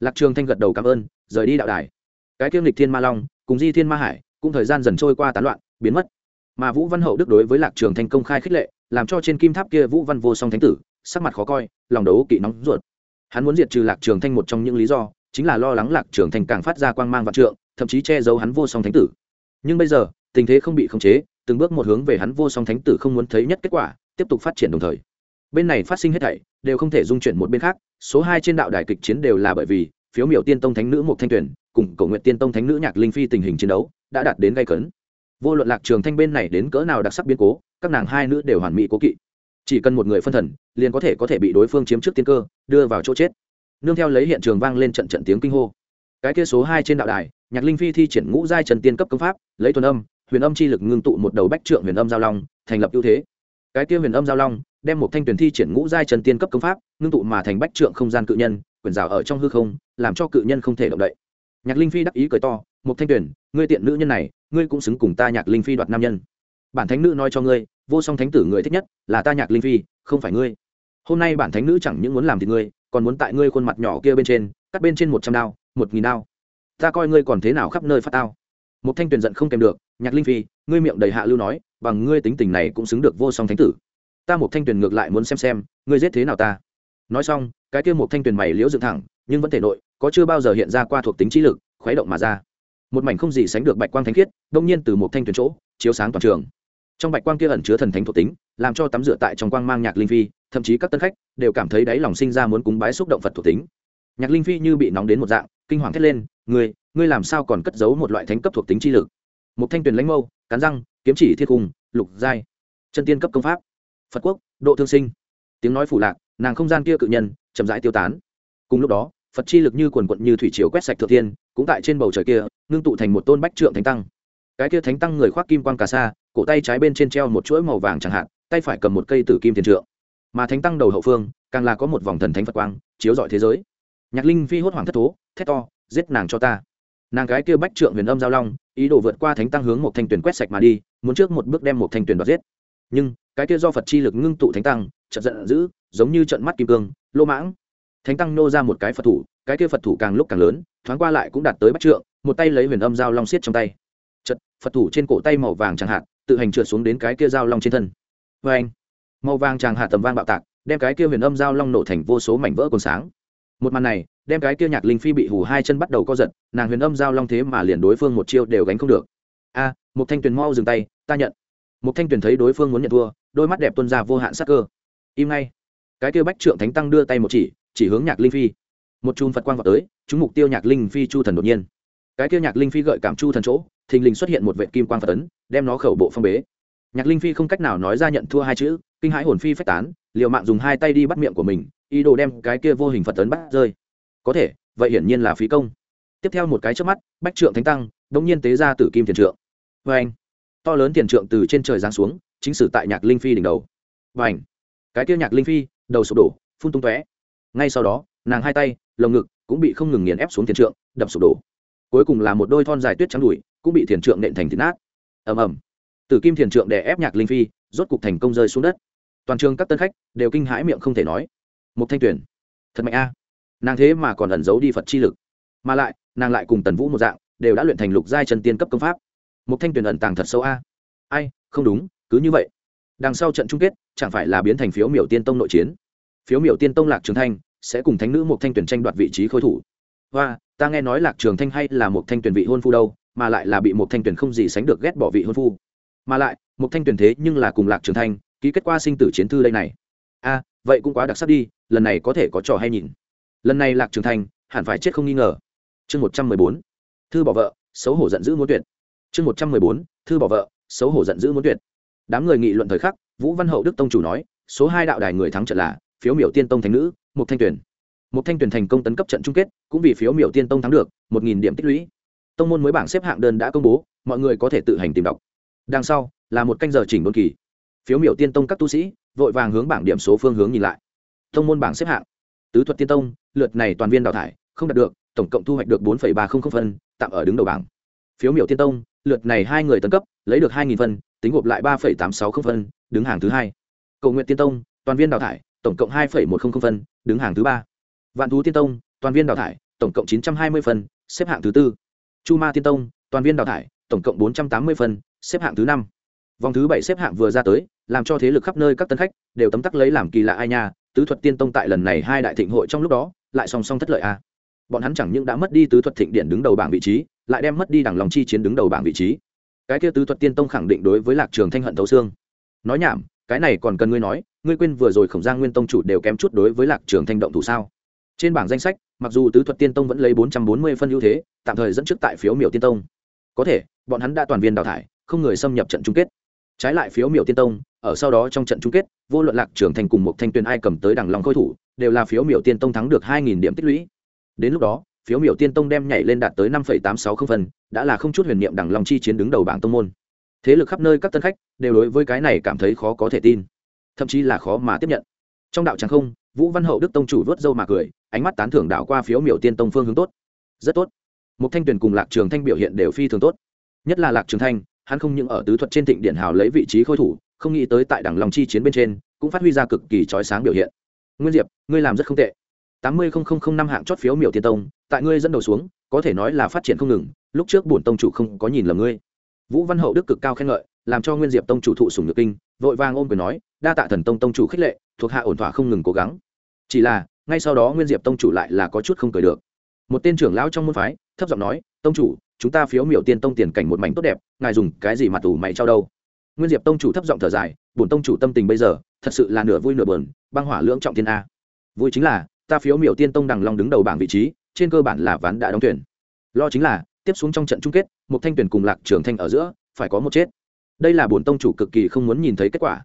Lạc trường thanh gật đầu cảm ơn, rời đi đạo đài. Cái kiêm lịch thiên ma long cùng di thiên ma hải, cũng thời gian dần trôi qua tán loạn, biến mất. Mà vũ văn hậu đức đối với lạc trường thanh công khai khích lệ, làm cho trên kim tháp kia vũ văn vô song thánh tử, sắc mặt khó coi, lòng đấu kỵ nóng ruột. Hắn muốn diệt trừ lạc trường thanh một trong những lý do, chính là lo lắng lạc trường thanh càng phát ra quang mang vạn trượng, thậm chí che giấu hắn vô song thánh tử. Nhưng bây giờ, tình thế không bị khống chế, từng bước một hướng về hắn vô song thánh tử không muốn thấy nhất kết quả, tiếp tục phát triển đồng thời. Bên này phát sinh hết thảy, đều không thể dung chuyển một bên khác, số hai trên đạo đài kịch chiến đều là bởi vì, phiếu miểu tiên tông thánh nữ một thanh tuyển cùng cầu nguyện tiên tông thánh nữ nhạc linh phi tình hình chiến đấu đã đạt đến gây cấn. Vô luận lạc trường thanh bên này đến cỡ nào đặc sắc biến cố, các nàng hai nữ đều hoàn mỹ cố kỵ. Chỉ cần một người phân thần, liền có thể có thể bị đối phương chiếm trước tiên cơ, đưa vào chỗ chết. Nương theo lấy hiện trường vang lên trận trận tiếng kinh hô. Cái kia số hai trên đạo đài, nhạc linh phi thi triển ngũ giai trần tiên cấp công pháp, lấy thuần âm, huyền âm chi lực ngưng tụ một đầu bách trượng huyền âm giao long, thành lập ưu thế. Cái kia huyền âm giao long, đem một thanh tuyển thi triển ngũ giai trần tiên cấp công pháp, ngưng tụ mà thành bách trượng không gian cự nhân quyền rào ở trong hư không, làm cho cự nhân không thể động đậy nhạc linh phi đắc ý cười to một thanh tuyển ngươi tiện nữ nhân này, ngươi cũng xứng cùng ta nhạc linh phi đoạt nam nhân. Bản thánh nữ nói cho ngươi, vô song thánh tử người thích nhất là ta nhạc linh phi, không phải ngươi. Hôm nay bản thánh nữ chẳng những muốn làm thì ngươi, còn muốn tại ngươi khuôn mặt nhỏ kia bên trên, cắt bên trên một trăm đao, một nghìn đao. Ta coi ngươi còn thế nào khắp nơi phát tao. Một thanh tuyển giận không kèm được, nhạc linh phi, ngươi miệng đầy hạ lưu nói, bằng ngươi tính tình này cũng xứng được vô song thánh tử. Ta một thanh tuyển ngược lại muốn xem xem, ngươi giết thế nào ta. Nói xong, cái kia một thanh tuyển mày liễu dựng thẳng nhưng vẫn thể nội có chưa bao giờ hiện ra qua thuộc tính trí lực, khuấy động mà ra. Một mảnh không gì sánh được bạch quang thánh khiết, đông nhiên từ một thanh tuyển chỗ chiếu sáng toàn trường. Trong bạch quang kia ẩn chứa thần thánh thuộc tính, làm cho tắm rửa tại trong quang mang nhạc linh phi, thậm chí các tân khách đều cảm thấy đáy lòng sinh ra muốn cúng bái xúc động phật thuộc tính. Nhạc linh phi như bị nóng đến một dạng, kinh hoàng thét lên, ngươi ngươi làm sao còn cất giấu một loại thánh cấp thuộc tính chi lực? Một thanh tuyền lãnh mâu, cắn răng, kiếm chỉ thiết hùng lục giai, chân tiên cấp công pháp. Phật quốc, độ thương sinh. Tiếng nói phủ lạc, nàng không gian kia cự nhân chậm rãi tiêu tán. Cùng lúc đó phật chi lực như quần quận như thủy chiều quét sạch thượng thiên, cũng tại trên bầu trời kia, ngưng tụ thành một tôn bách trượng thánh tăng. Cái kia thánh tăng người khoác kim quang cà sa, cổ tay trái bên trên treo một chuỗi màu vàng chẳng hạn, tay phải cầm một cây tử kim tiền trượng. Mà thánh tăng đầu hậu phương, càng là có một vòng thần thánh phật quang, chiếu rọi thế giới. Nhạc linh phi hốt hoảng thất thố, thét to, giết nàng cho ta. Nàng gái kia bách trượng huyền âm giao long, ý đồ vượt qua thánh tăng hướng một thanh tuyển quét sạch mà đi, muốn trước một bước đem một thanh tuyển đoạt giết. Nhưng, cái kia do phật chi lực ngưng tụ thánh tăng trận giận dữ, giống như trận mắt kim cương, lô mãng thánh tăng nô ra một cái phật thủ, cái kia phật thủ càng lúc càng lớn, thoáng qua lại cũng đạt tới bắt trượng, một tay lấy huyền âm dao long xiết trong tay. Chật phật thủ trên cổ tay màu vàng chẳng hạn tự hành trượt xuống đến cái kia dao long trên thân. Vê anh, màu vàng chàng hạ tầm vang bạo tạc, đem cái kia huyền âm dao long nổ thành vô số mảnh vỡ còn sáng. Một màn này, đem cái kia nhạc linh phi bị hù hai chân bắt đầu co giật, nàng huyền âm dao long thế mà liền đối phương một chiêu đều gánh không được. A một thanh tuyền mau dừng tay, ta nhận. Một thanh tuyền thấy đối phương muốn nhận thua, đôi mắt đẹp tuân ra vô hạn sắc cơ. Im ngay. Cái kia bách trượng thánh tăng đưa tay một chỉ chỉ hướng nhạc linh phi. Một chùm phật quang vào tới, chúng mục tiêu nhạc linh phi chu thần đột nhiên. Cái kia nhạc linh phi gợi cảm chu thần chỗ, thình lình xuất hiện một vệ kim quang phật ấn, đem nó khẩu bộ phong bế. Nhạc linh phi không cách nào nói ra nhận thua hai chữ, kinh hãi hồn phi phách tán, liều mạng dùng hai tay đi bắt miệng của mình, ý đồ đem cái kia vô hình phật ấn bắt rơi. Có thể, vậy hiển nhiên là phí công. Tiếp theo một cái trước mắt, bách trượng thánh tăng đông nhiên tế ra tử kim tiền trượng. Vê anh to lớn tiền trượng từ trên trời giáng xuống, chính sử tại nhạc linh phi đỉnh đầu. Và ảnh cái kia nhạc linh phi, đầu sụp đổ, phun tung tóe ngay sau đó, nàng hai tay, lồng ngực cũng bị không ngừng nghiền ép xuống thiền trượng, đập sụp đổ. Cuối cùng là một đôi thon dài tuyết trắng đùi cũng bị thiền trượng nện thành thịt nát. Ầm ầm. Tử kim thiền trượng đè ép nhạc linh phi, rốt cục thành công rơi xuống đất. Toàn trường các tân khách đều kinh hãi miệng không thể nói. Một thanh tuyển thật mạnh a. Nàng thế mà còn ẩn giấu đi phật chi lực. Mà lại, nàng lại cùng tần vũ một dạng, đều đã luyện thành lục giai chân tiên cấp công pháp. Một thanh tuyển ẩn tàng thật sâu a. Ai, không đúng, cứ như vậy. Đằng sau trận chung kết, chẳng phải là biến thành phiếu miểu tiên tông nội chiến? Phiếu miểu tiên tông lạc trường thanh sẽ cùng thánh nữ một thanh tuyển tranh đoạt vị trí khôi thủ. Và ta nghe nói lạc trường thanh hay là một thanh tuyển vị hôn phu đâu, mà lại là bị một thanh tuyển không gì sánh được ghét bỏ vị hôn phu. Mà lại một thanh tuyển thế nhưng là cùng lạc trường thanh ký kết qua sinh tử chiến thư đây này. A vậy cũng quá đặc sắc đi, lần này có thể có trò hay nhìn. Lần này lạc trường thanh hẳn phải chết không nghi ngờ. Chương một trăm mười bốn, thư bỏ vợ, xấu hổ giận dữ muốn tuyệt. Chương một trăm mười bốn, thư bỏ vợ, xấu hổ giận dữ muốn tuyệt. Đám người nghị luận thời khắc, vũ văn hậu đức tông chủ nói, số hai đạo đài người thắng trận là phiếu miểu tiên tông thánh nữ, một thanh tuyển. Một thanh tuyển thành công tấn cấp trận chung kết, cũng vì phiếu miểu tiên tông thắng được, một nghìn điểm tích lũy. Tông môn mới bảng xếp hạng đơn đã công bố, mọi người có thể tự hành tìm đọc. Đằng sau, là một canh giờ chỉnh đôn kỳ. Phiếu miểu tiên tông các tu sĩ, vội vàng hướng bảng điểm số phương hướng nhìn lại. Tông môn bảng xếp hạng. Tứ thuật tiên tông, lượt này toàn viên đào thải, không đạt được, tổng cộng thu hoạch được bốn ba trăm linh phân, tạm ở đứng đầu bảng. Phiếu miểu tiên tông, lượt này hai người tấn cấp, lấy được hai phân, tính gộp lại ba tám trăm sáu mươi phân, đứng hàng thứ hai. Cầu nguyện tiên tông, toàn viên đào thải tổng cộng hai một trăm linh phân, đứng hàng thứ ba. Vạn thú tiên tông, toàn viên đào thải, tổng cộng chín trăm hai mươi phân, xếp hạng thứ tư. Chu ma tiên tông, toàn viên đào thải, tổng cộng bốn trăm tám mươi phân, xếp hạng thứ năm. Vòng thứ bảy xếp hạng vừa ra tới, làm cho thế lực khắp nơi các tân khách đều tấm tắc lấy làm kỳ lạ ai nha, tứ thuật tiên tông tại lần này hai đại thịnh hội trong lúc đó, lại song song thất lợi a. Bọn hắn chẳng những đã mất đi tứ thuật thịnh điện đứng đầu bảng vị trí, lại đem mất đi đẳng lòng chi chiến đứng đầu bảng vị trí. Cái kia tứ thuật tiên tông khẳng định đối với lạc trường thanh hận thấu xương. Nói nhảm cái này còn cần ngươi nói, ngươi quên vừa rồi khổng giang nguyên tông chủ đều kém chút đối với lạc trường thanh động thủ sao? Trên bảng danh sách, mặc dù tứ thuật tiên tông vẫn lấy bốn trăm bốn mươi phân ưu thế, tạm thời dẫn trước tại phiếu miểu tiên tông. Có thể, bọn hắn đã toàn viên đào thải, không người xâm nhập trận chung kết. Trái lại phiếu miểu tiên tông, ở sau đó trong trận chung kết, vô luận lạc trường thành cùng một thanh tuyên ai cầm tới đằng lòng khôi thủ, đều là phiếu miểu tiên tông thắng được hai nghìn điểm tích lũy. Đến lúc đó, phiếu miểu tiên tông đem nhảy lên đạt tới năm tám sáu không phần đã là không chút huyền niệm đằng lòng chi chiến đứng đầu bảng tông môn thế lực khắp nơi các tân khách đều đối với cái này cảm thấy khó có thể tin, thậm chí là khó mà tiếp nhận. Trong đạo tràng không, vũ văn hậu đức tông chủ vớt râu mà cười, ánh mắt tán thưởng đạo qua phiếu miểu tiên tông phương hướng tốt. Rất tốt. Một thanh tuyển cùng lạc trường thanh biểu hiện đều phi thường tốt. Nhất là lạc trường thanh, hắn không những ở tứ thuật trên thịnh điện hào lấy vị trí khôi thủ, không nghĩ tới tại đẳng lòng chi chiến bên trên, cũng phát huy ra cực kỳ chói sáng biểu hiện. Nguyên diệp, ngươi làm rất không tệ. Tám mươi năm hạng chót phiếu miểu tiên tông, tại ngươi dẫn đầu xuống, có thể nói là phát triển không ngừng, lúc trước bổn tông chủ không có nhìn lầm ngươi vũ văn hậu đức cực cao khen ngợi, làm cho nguyên diệp tông chủ thụ sùng nhược kinh, vội vàng ôm quyền nói, đa tạ thần tông tông chủ khích lệ, thuộc hạ ổn thỏa không ngừng cố gắng. Chỉ là, ngay sau đó nguyên diệp tông chủ lại là có chút không cười được. Một tên trưởng lão trong môn phái, thấp giọng nói, tông chủ, chúng ta phiếu miểu tiên tông tiền cảnh một mảnh tốt đẹp, ngài dùng cái gì mà tủ mày trao đâu? Nguyên diệp tông chủ thấp giọng thở dài, bổn tông chủ tâm tình bây giờ, thật sự là nửa vui nửa buồn, băng hỏa lưỡng trọng thiên a. Vui chính là, ta phiếu miểu tiên tông đằng long đứng đầu bảng vị trí, trên cơ bản là ván đã đóng tuyển. Lo chính là tiếp xuống trong trận chung kết, một thanh tuyển cùng lạc trường thanh ở giữa, phải có một chết. Đây là bổn tông chủ cực kỳ không muốn nhìn thấy kết quả.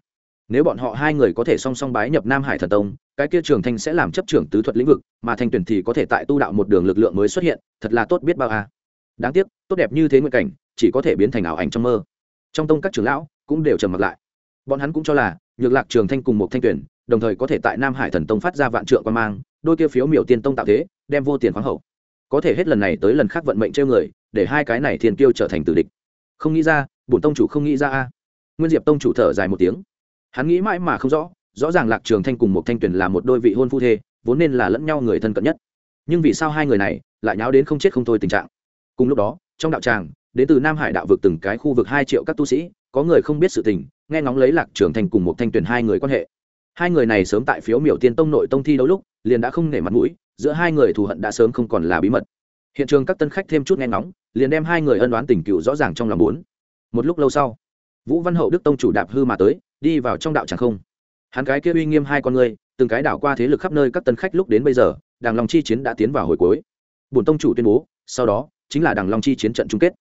Nếu bọn họ hai người có thể song song bái nhập nam hải thần tông, cái kia trường thanh sẽ làm chấp trưởng tứ thuật lĩnh vực, mà thanh tuyển thì có thể tại tu đạo một đường lực lượng mới xuất hiện, thật là tốt biết bao a. Đáng tiếc, tốt đẹp như thế nguyện cảnh, chỉ có thể biến thành ảo ảnh trong mơ. Trong tông các trưởng lão cũng đều trầm mặc lại. Bọn hắn cũng cho là, nhược lạc trường thanh cùng một thanh tuyển, đồng thời có thể tại nam hải thần tông phát ra vạn trượng quan mang, đôi kia phiếu miểu tiên tông tạo thế, đem vô tiền khoáng hậu có thể hết lần này tới lần khác vận mệnh trêu người, để hai cái này thiên kiêu trở thành tử địch. Không nghĩ ra, bổn tông chủ không nghĩ ra a. Nguyên diệp tông chủ thở dài một tiếng. Hắn nghĩ mãi mà không rõ rõ ràng lạc trường thanh cùng một thanh tuyển là một đôi vị hôn phu thê, vốn nên là lẫn nhau người thân cận nhất. Nhưng vì sao hai người này lại nháo đến không chết không thôi tình trạng? Cùng lúc đó, trong đạo tràng, đến từ nam hải đạo vực từng cái khu vực hai triệu các tu sĩ, có người không biết sự tình, nghe ngóng lấy lạc trường thanh cùng một thanh tuyển hai người quan hệ. Hai người này sớm tại phiếu miểu tiên tông nội tông thi đấu lúc, liền đã không nể mặt mũi giữa hai người thù hận đã sớm không còn là bí mật. Hiện trường các tân khách thêm chút nghe ngóng, liền đem hai người ân đoán tình cựu rõ ràng trong lòng bốn một lúc lâu sau, vũ văn hậu đức tông chủ đạp hư mà tới, đi vào trong đạo chẳng không. Hắn cái kia uy nghiêm hai con người, từng cái đảo qua thế lực khắp nơi các tân khách lúc đến bây giờ đàng long chi chiến đã tiến vào hồi cuối. Bổn tông chủ tuyên bố, sau đó, chính là đàng long chi chiến trận chung kết.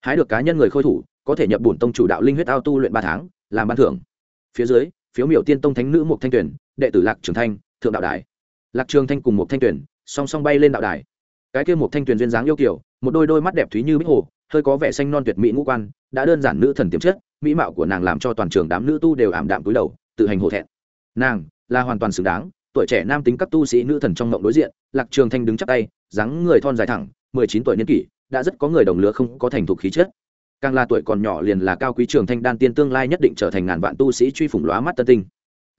Hái được cá nhân người khôi thủ, có thể nhập bổn tông chủ đạo linh huyết ao tu luyện ba tháng, làm ban thưởng. Phía dưới, phiếu miểu tiên tông thánh nữ Mục thanh tuyển đệ tử lạc trường thanh, thượng đạo đài lạc trường thanh cùng một thanh tuyển song song bay lên đạo đài. Cái kia một thanh tuyển duyên dáng yêu kiều, một đôi đôi mắt đẹp thúy như bích hồ hơi có vẻ xanh non tuyệt mỹ ngũ quan đã đơn giản nữ thần tiềm chất mỹ mạo của nàng làm cho toàn trường đám nữ tu đều ảm đạm cúi đầu tự hành hổ thẹn. Nàng là hoàn toàn xứng đáng tuổi trẻ nam tính các tu sĩ nữ thần trong ngộng đối diện lạc trường thanh đứng chắp tay dáng người thon dài thẳng mười chín tuổi niên kỷ đã rất có người đồng lứa không có thành thục khí chất. Càng là tuổi còn nhỏ liền là cao quý trường thanh đan tiên tương lai nhất định trở thành ngàn vạn tu sĩ truy phủng lóa mắt tân tinh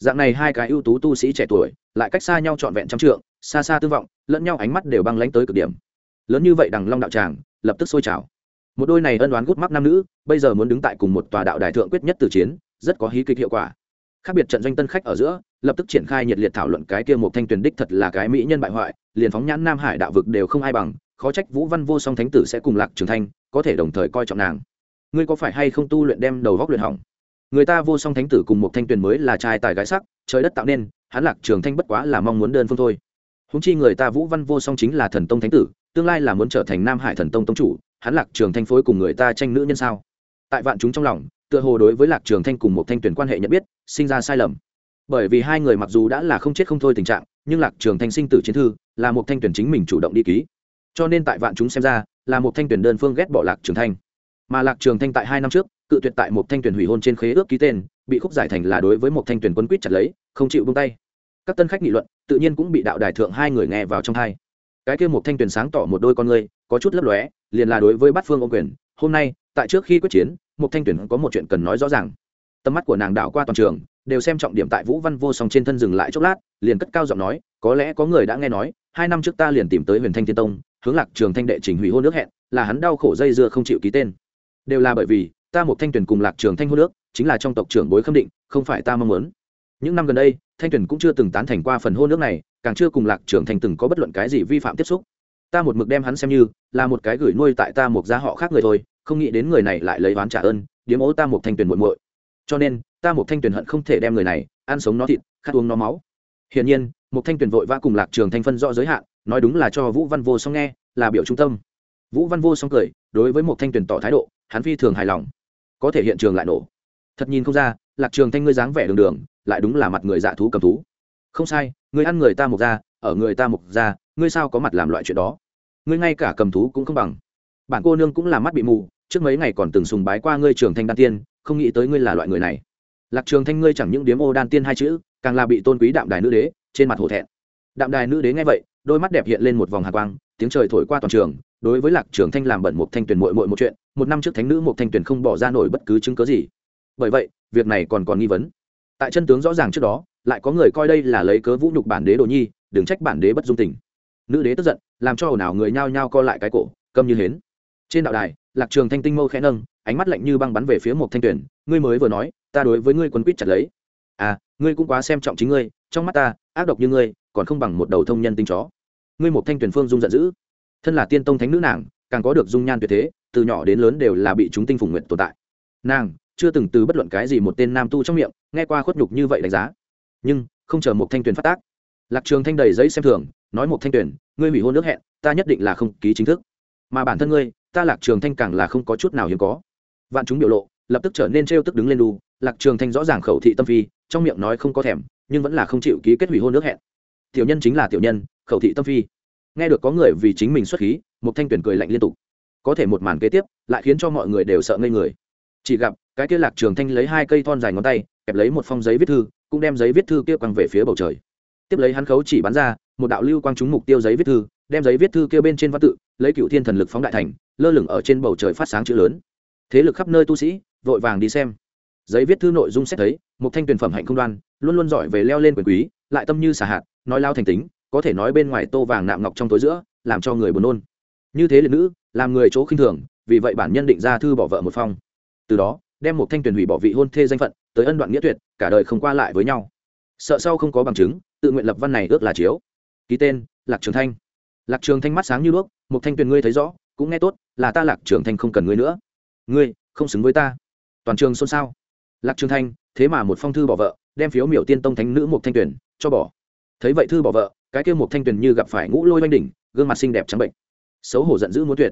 dạng này hai cái ưu tú tu sĩ trẻ tuổi, lại cách xa nhau trọn vẹn trăm trượng, xa xa tư vọng, lẫn nhau ánh mắt đều băng lánh tới cực điểm. Lớn như vậy đằng long đạo tràng, lập tức sôi trào. Một đôi này ân đoán gút mắt nam nữ, bây giờ muốn đứng tại cùng một tòa đạo đại thượng quyết nhất từ chiến, rất có hí kịch hiệu quả. Khác biệt trận doanh tân khách ở giữa, lập tức triển khai nhiệt liệt thảo luận cái kia một thanh tuyển đích thật là cái mỹ nhân bại hoại, liền phóng nhãn nam hải đạo vực đều không ai bằng, khó trách vũ văn vô song thánh tử sẽ cùng lạc trường thanh, có thể đồng thời coi trọng nàng. Ngươi có phải hay không tu luyện đem đầu góc luyện hỏng? Người ta vô song thánh tử cùng một thanh tuyền mới là trai tài gái sắc, trời đất tạo nên, hắn lạc trường thanh bất quá là mong muốn đơn phương thôi. Húng chi người ta vũ văn vô song chính là thần tông thánh tử, tương lai là muốn trở thành nam hải thần tông tông chủ, hắn lạc trường thanh phối cùng người ta tranh nữ nhân sao? Tại vạn chúng trong lòng, tựa hồ đối với lạc trường thanh cùng một thanh tuyển quan hệ nhận biết, sinh ra sai lầm. Bởi vì hai người mặc dù đã là không chết không thôi tình trạng, nhưng lạc trường thanh sinh tử chiến thư là một thanh tuyển chính mình chủ động đi ký. Cho nên tại vạn chúng xem ra, là một thanh tuyển đơn phương ghét bỏ lạc trường thanh. Mà lạc trường thanh tại hai năm trước cự tuyệt tại một thanh tuyển hủy hôn trên khế ước ký tên, bị khúc giải thành là đối với một thanh tuyển quân quýt chặt lấy, không chịu buông tay. Các tân khách nghị luận, tự nhiên cũng bị đạo đài thượng hai người nghe vào trong hai cái kia một thanh tuyển sáng tỏ một đôi con người, có chút lấp lóe, liền là đối với bát phương ô quyền. Hôm nay, tại trước khi quyết chiến, một thanh tuyển có một chuyện cần nói rõ ràng. Tầm mắt của nàng đảo qua toàn trường, đều xem trọng điểm tại vũ văn vô song trên thân dừng lại chốc lát, liền cất cao giọng nói, có lẽ có người đã nghe nói, hai năm trước ta liền tìm tới huyền thanh thiên tông, hướng lạc trường thanh đệ trình hủy hôn nước hẹn, là hắn đau khổ dây dưa không chịu ký tên. Đều là bởi vì ta một thanh tuyển cùng lạc trường thanh hôn nước, chính là trong tộc trưởng bối khâm định, không phải ta mong muốn. Những năm gần đây, thanh tuyển cũng chưa từng tán thành qua phần hôn nước này, càng chưa cùng lạc trường thanh từng có bất luận cái gì vi phạm tiếp xúc. Ta một mực đem hắn xem như là một cái gửi nuôi tại ta một gia họ khác người thôi, không nghĩ đến người này lại lấy oán trả ơn, điếm ố ta một thanh tuyển muội muội. Cho nên, ta một thanh tuyển hận không thể đem người này ăn sống nó thịt, khát uống nó máu. Hiển nhiên, một thanh tuyển vội vã cùng lạc trường thanh phân rõ giới hạn, nói đúng là cho vũ văn vô song nghe, là biểu trung tâm. Vũ văn vô song cười, đối với một thanh tuyển tỏ thái độ, hắn phi thường hài lòng có thể hiện trường lại nổ. Thật nhìn không ra, lạc trường thanh ngươi dáng vẻ đường đường, lại đúng là mặt người dạ thú cầm thú. Không sai, ngươi ăn người ta mục ra, ở người ta mục ra, ngươi sao có mặt làm loại chuyện đó? Ngươi ngay cả cầm thú cũng không bằng. Bản cô nương cũng là mắt bị mù, trước mấy ngày còn từng sùng bái qua ngươi trường thanh đan tiên, không nghĩ tới ngươi là loại người này. Lạc trường thanh ngươi chẳng những điếm ô đan tiên hai chữ, càng là bị tôn quý đạm đài nữ đế, trên mặt hổ thẹn. Đạm đài nữ đế nghe vậy, đôi mắt đẹp hiện lên một vòng hạ quang, tiếng trời thổi qua toàn trường, đối với lạc trường thanh làm bẩn một thanh tuyển muội muội một chuyện một năm trước thánh nữ một thanh tuyển không bỏ ra nổi bất cứ chứng cớ gì. Bởi vậy, việc này còn còn nghi vấn. Tại chân tướng rõ ràng trước đó, lại có người coi đây là lấy cớ vũ nhục bản đế đồ nhi, đừng trách bản đế bất dung tình. Nữ đế tức giận, làm cho ồn ào người nhao nhao co lại cái cổ, câm như hến. Trên đạo đài, lạc trường thanh tinh mâu khẽ nâng, ánh mắt lạnh như băng bắn về phía một thanh tuyển ngươi mới vừa nói, ta đối với ngươi quân quýt chặt lấy. À ngươi cũng quá xem trọng chính ngươi, trong mắt ta, ác độc như ngươi, còn không bằng một đầu thông nhân tinh chó. Ngươi một thanh tuyển phương dung giận dữ. Thân là tiên tông thánh nữ nàng càng có được dung nhan tuyệt thế, từ nhỏ đến lớn đều là bị chúng tinh phùng nguyện tồn tại. Nàng chưa từng từ bất luận cái gì một tên nam tu trong miệng nghe qua khuất nhục như vậy đánh giá. Nhưng không chờ một thanh tuyển phát tác, lạc trường thanh đầy giấy xem thường, nói một thanh tuyển ngươi hủy hôn nước hẹn, ta nhất định là không ký chính thức. Mà bản thân ngươi, ta lạc trường thanh càng là không có chút nào hiếm có. Vạn chúng biểu lộ lập tức trở nên trêu tức đứng lên đu, lạc trường thanh rõ ràng khẩu thị tâm phi, trong miệng nói không có thèm, nhưng vẫn là không chịu ký kết hủy hôn nước hẹn. Tiểu nhân chính là tiểu nhân, khẩu thị tâm phi nghe được có người vì chính mình xuất khí một thanh tuyển cười lạnh liên tục. Có thể một màn kế tiếp, lại khiến cho mọi người đều sợ ngây người. Chỉ gặp, cái kia lạc trường thanh lấy hai cây thon dài ngón tay, kẹp lấy một phong giấy viết thư, cũng đem giấy viết thư kia quăng về phía bầu trời. Tiếp lấy hắn khấu chỉ bắn ra, một đạo lưu quang trúng mục tiêu giấy viết thư, đem giấy viết thư kia bên trên văn tự, lấy cựu thiên thần lực phóng đại thành, lơ lửng ở trên bầu trời phát sáng chữ lớn. Thế lực khắp nơi tu sĩ, vội vàng đi xem. Giấy viết thư nội dung xét thấy một thanh tuyển phẩm hạnh không đoan, luôn luôn giỏi về leo lên quyền quý, lại tâm như xà hạt, nói lao thành tính có thể nói bên ngoài tô vàng nạm ngọc trong tối giữa, làm cho người buồn nôn. Như thế liệt nữ, làm người chỗ khinh thường, vì vậy bản nhân định ra thư bỏ vợ một phong. Từ đó, đem một thanh tuyển hủy bỏ vị hôn thê danh phận, tới ân đoạn nghĩa tuyệt, cả đời không qua lại với nhau. Sợ sau không có bằng chứng, tự nguyện lập văn này ước là chiếu. Ký tên, lạc trường thanh. Lạc trường thanh mắt sáng như đuốc, một thanh tuyển ngươi thấy rõ, cũng nghe tốt, là ta lạc trường thanh không cần ngươi nữa. Ngươi, không xứng với ta. Toàn trường xôn xao. Lạc trường thanh, thế mà một phong thư bỏ vợ, đem phiếu miểu tiên tông thánh nữ một thanh tuyển, cho bỏ. Thấy vậy thư bỏ vợ cái kia một thanh tuyển như gặp phải ngũ lôi oanh đỉnh, gương mặt xinh đẹp trắng bệnh. Xấu hổ giận dữ muốn tuyệt.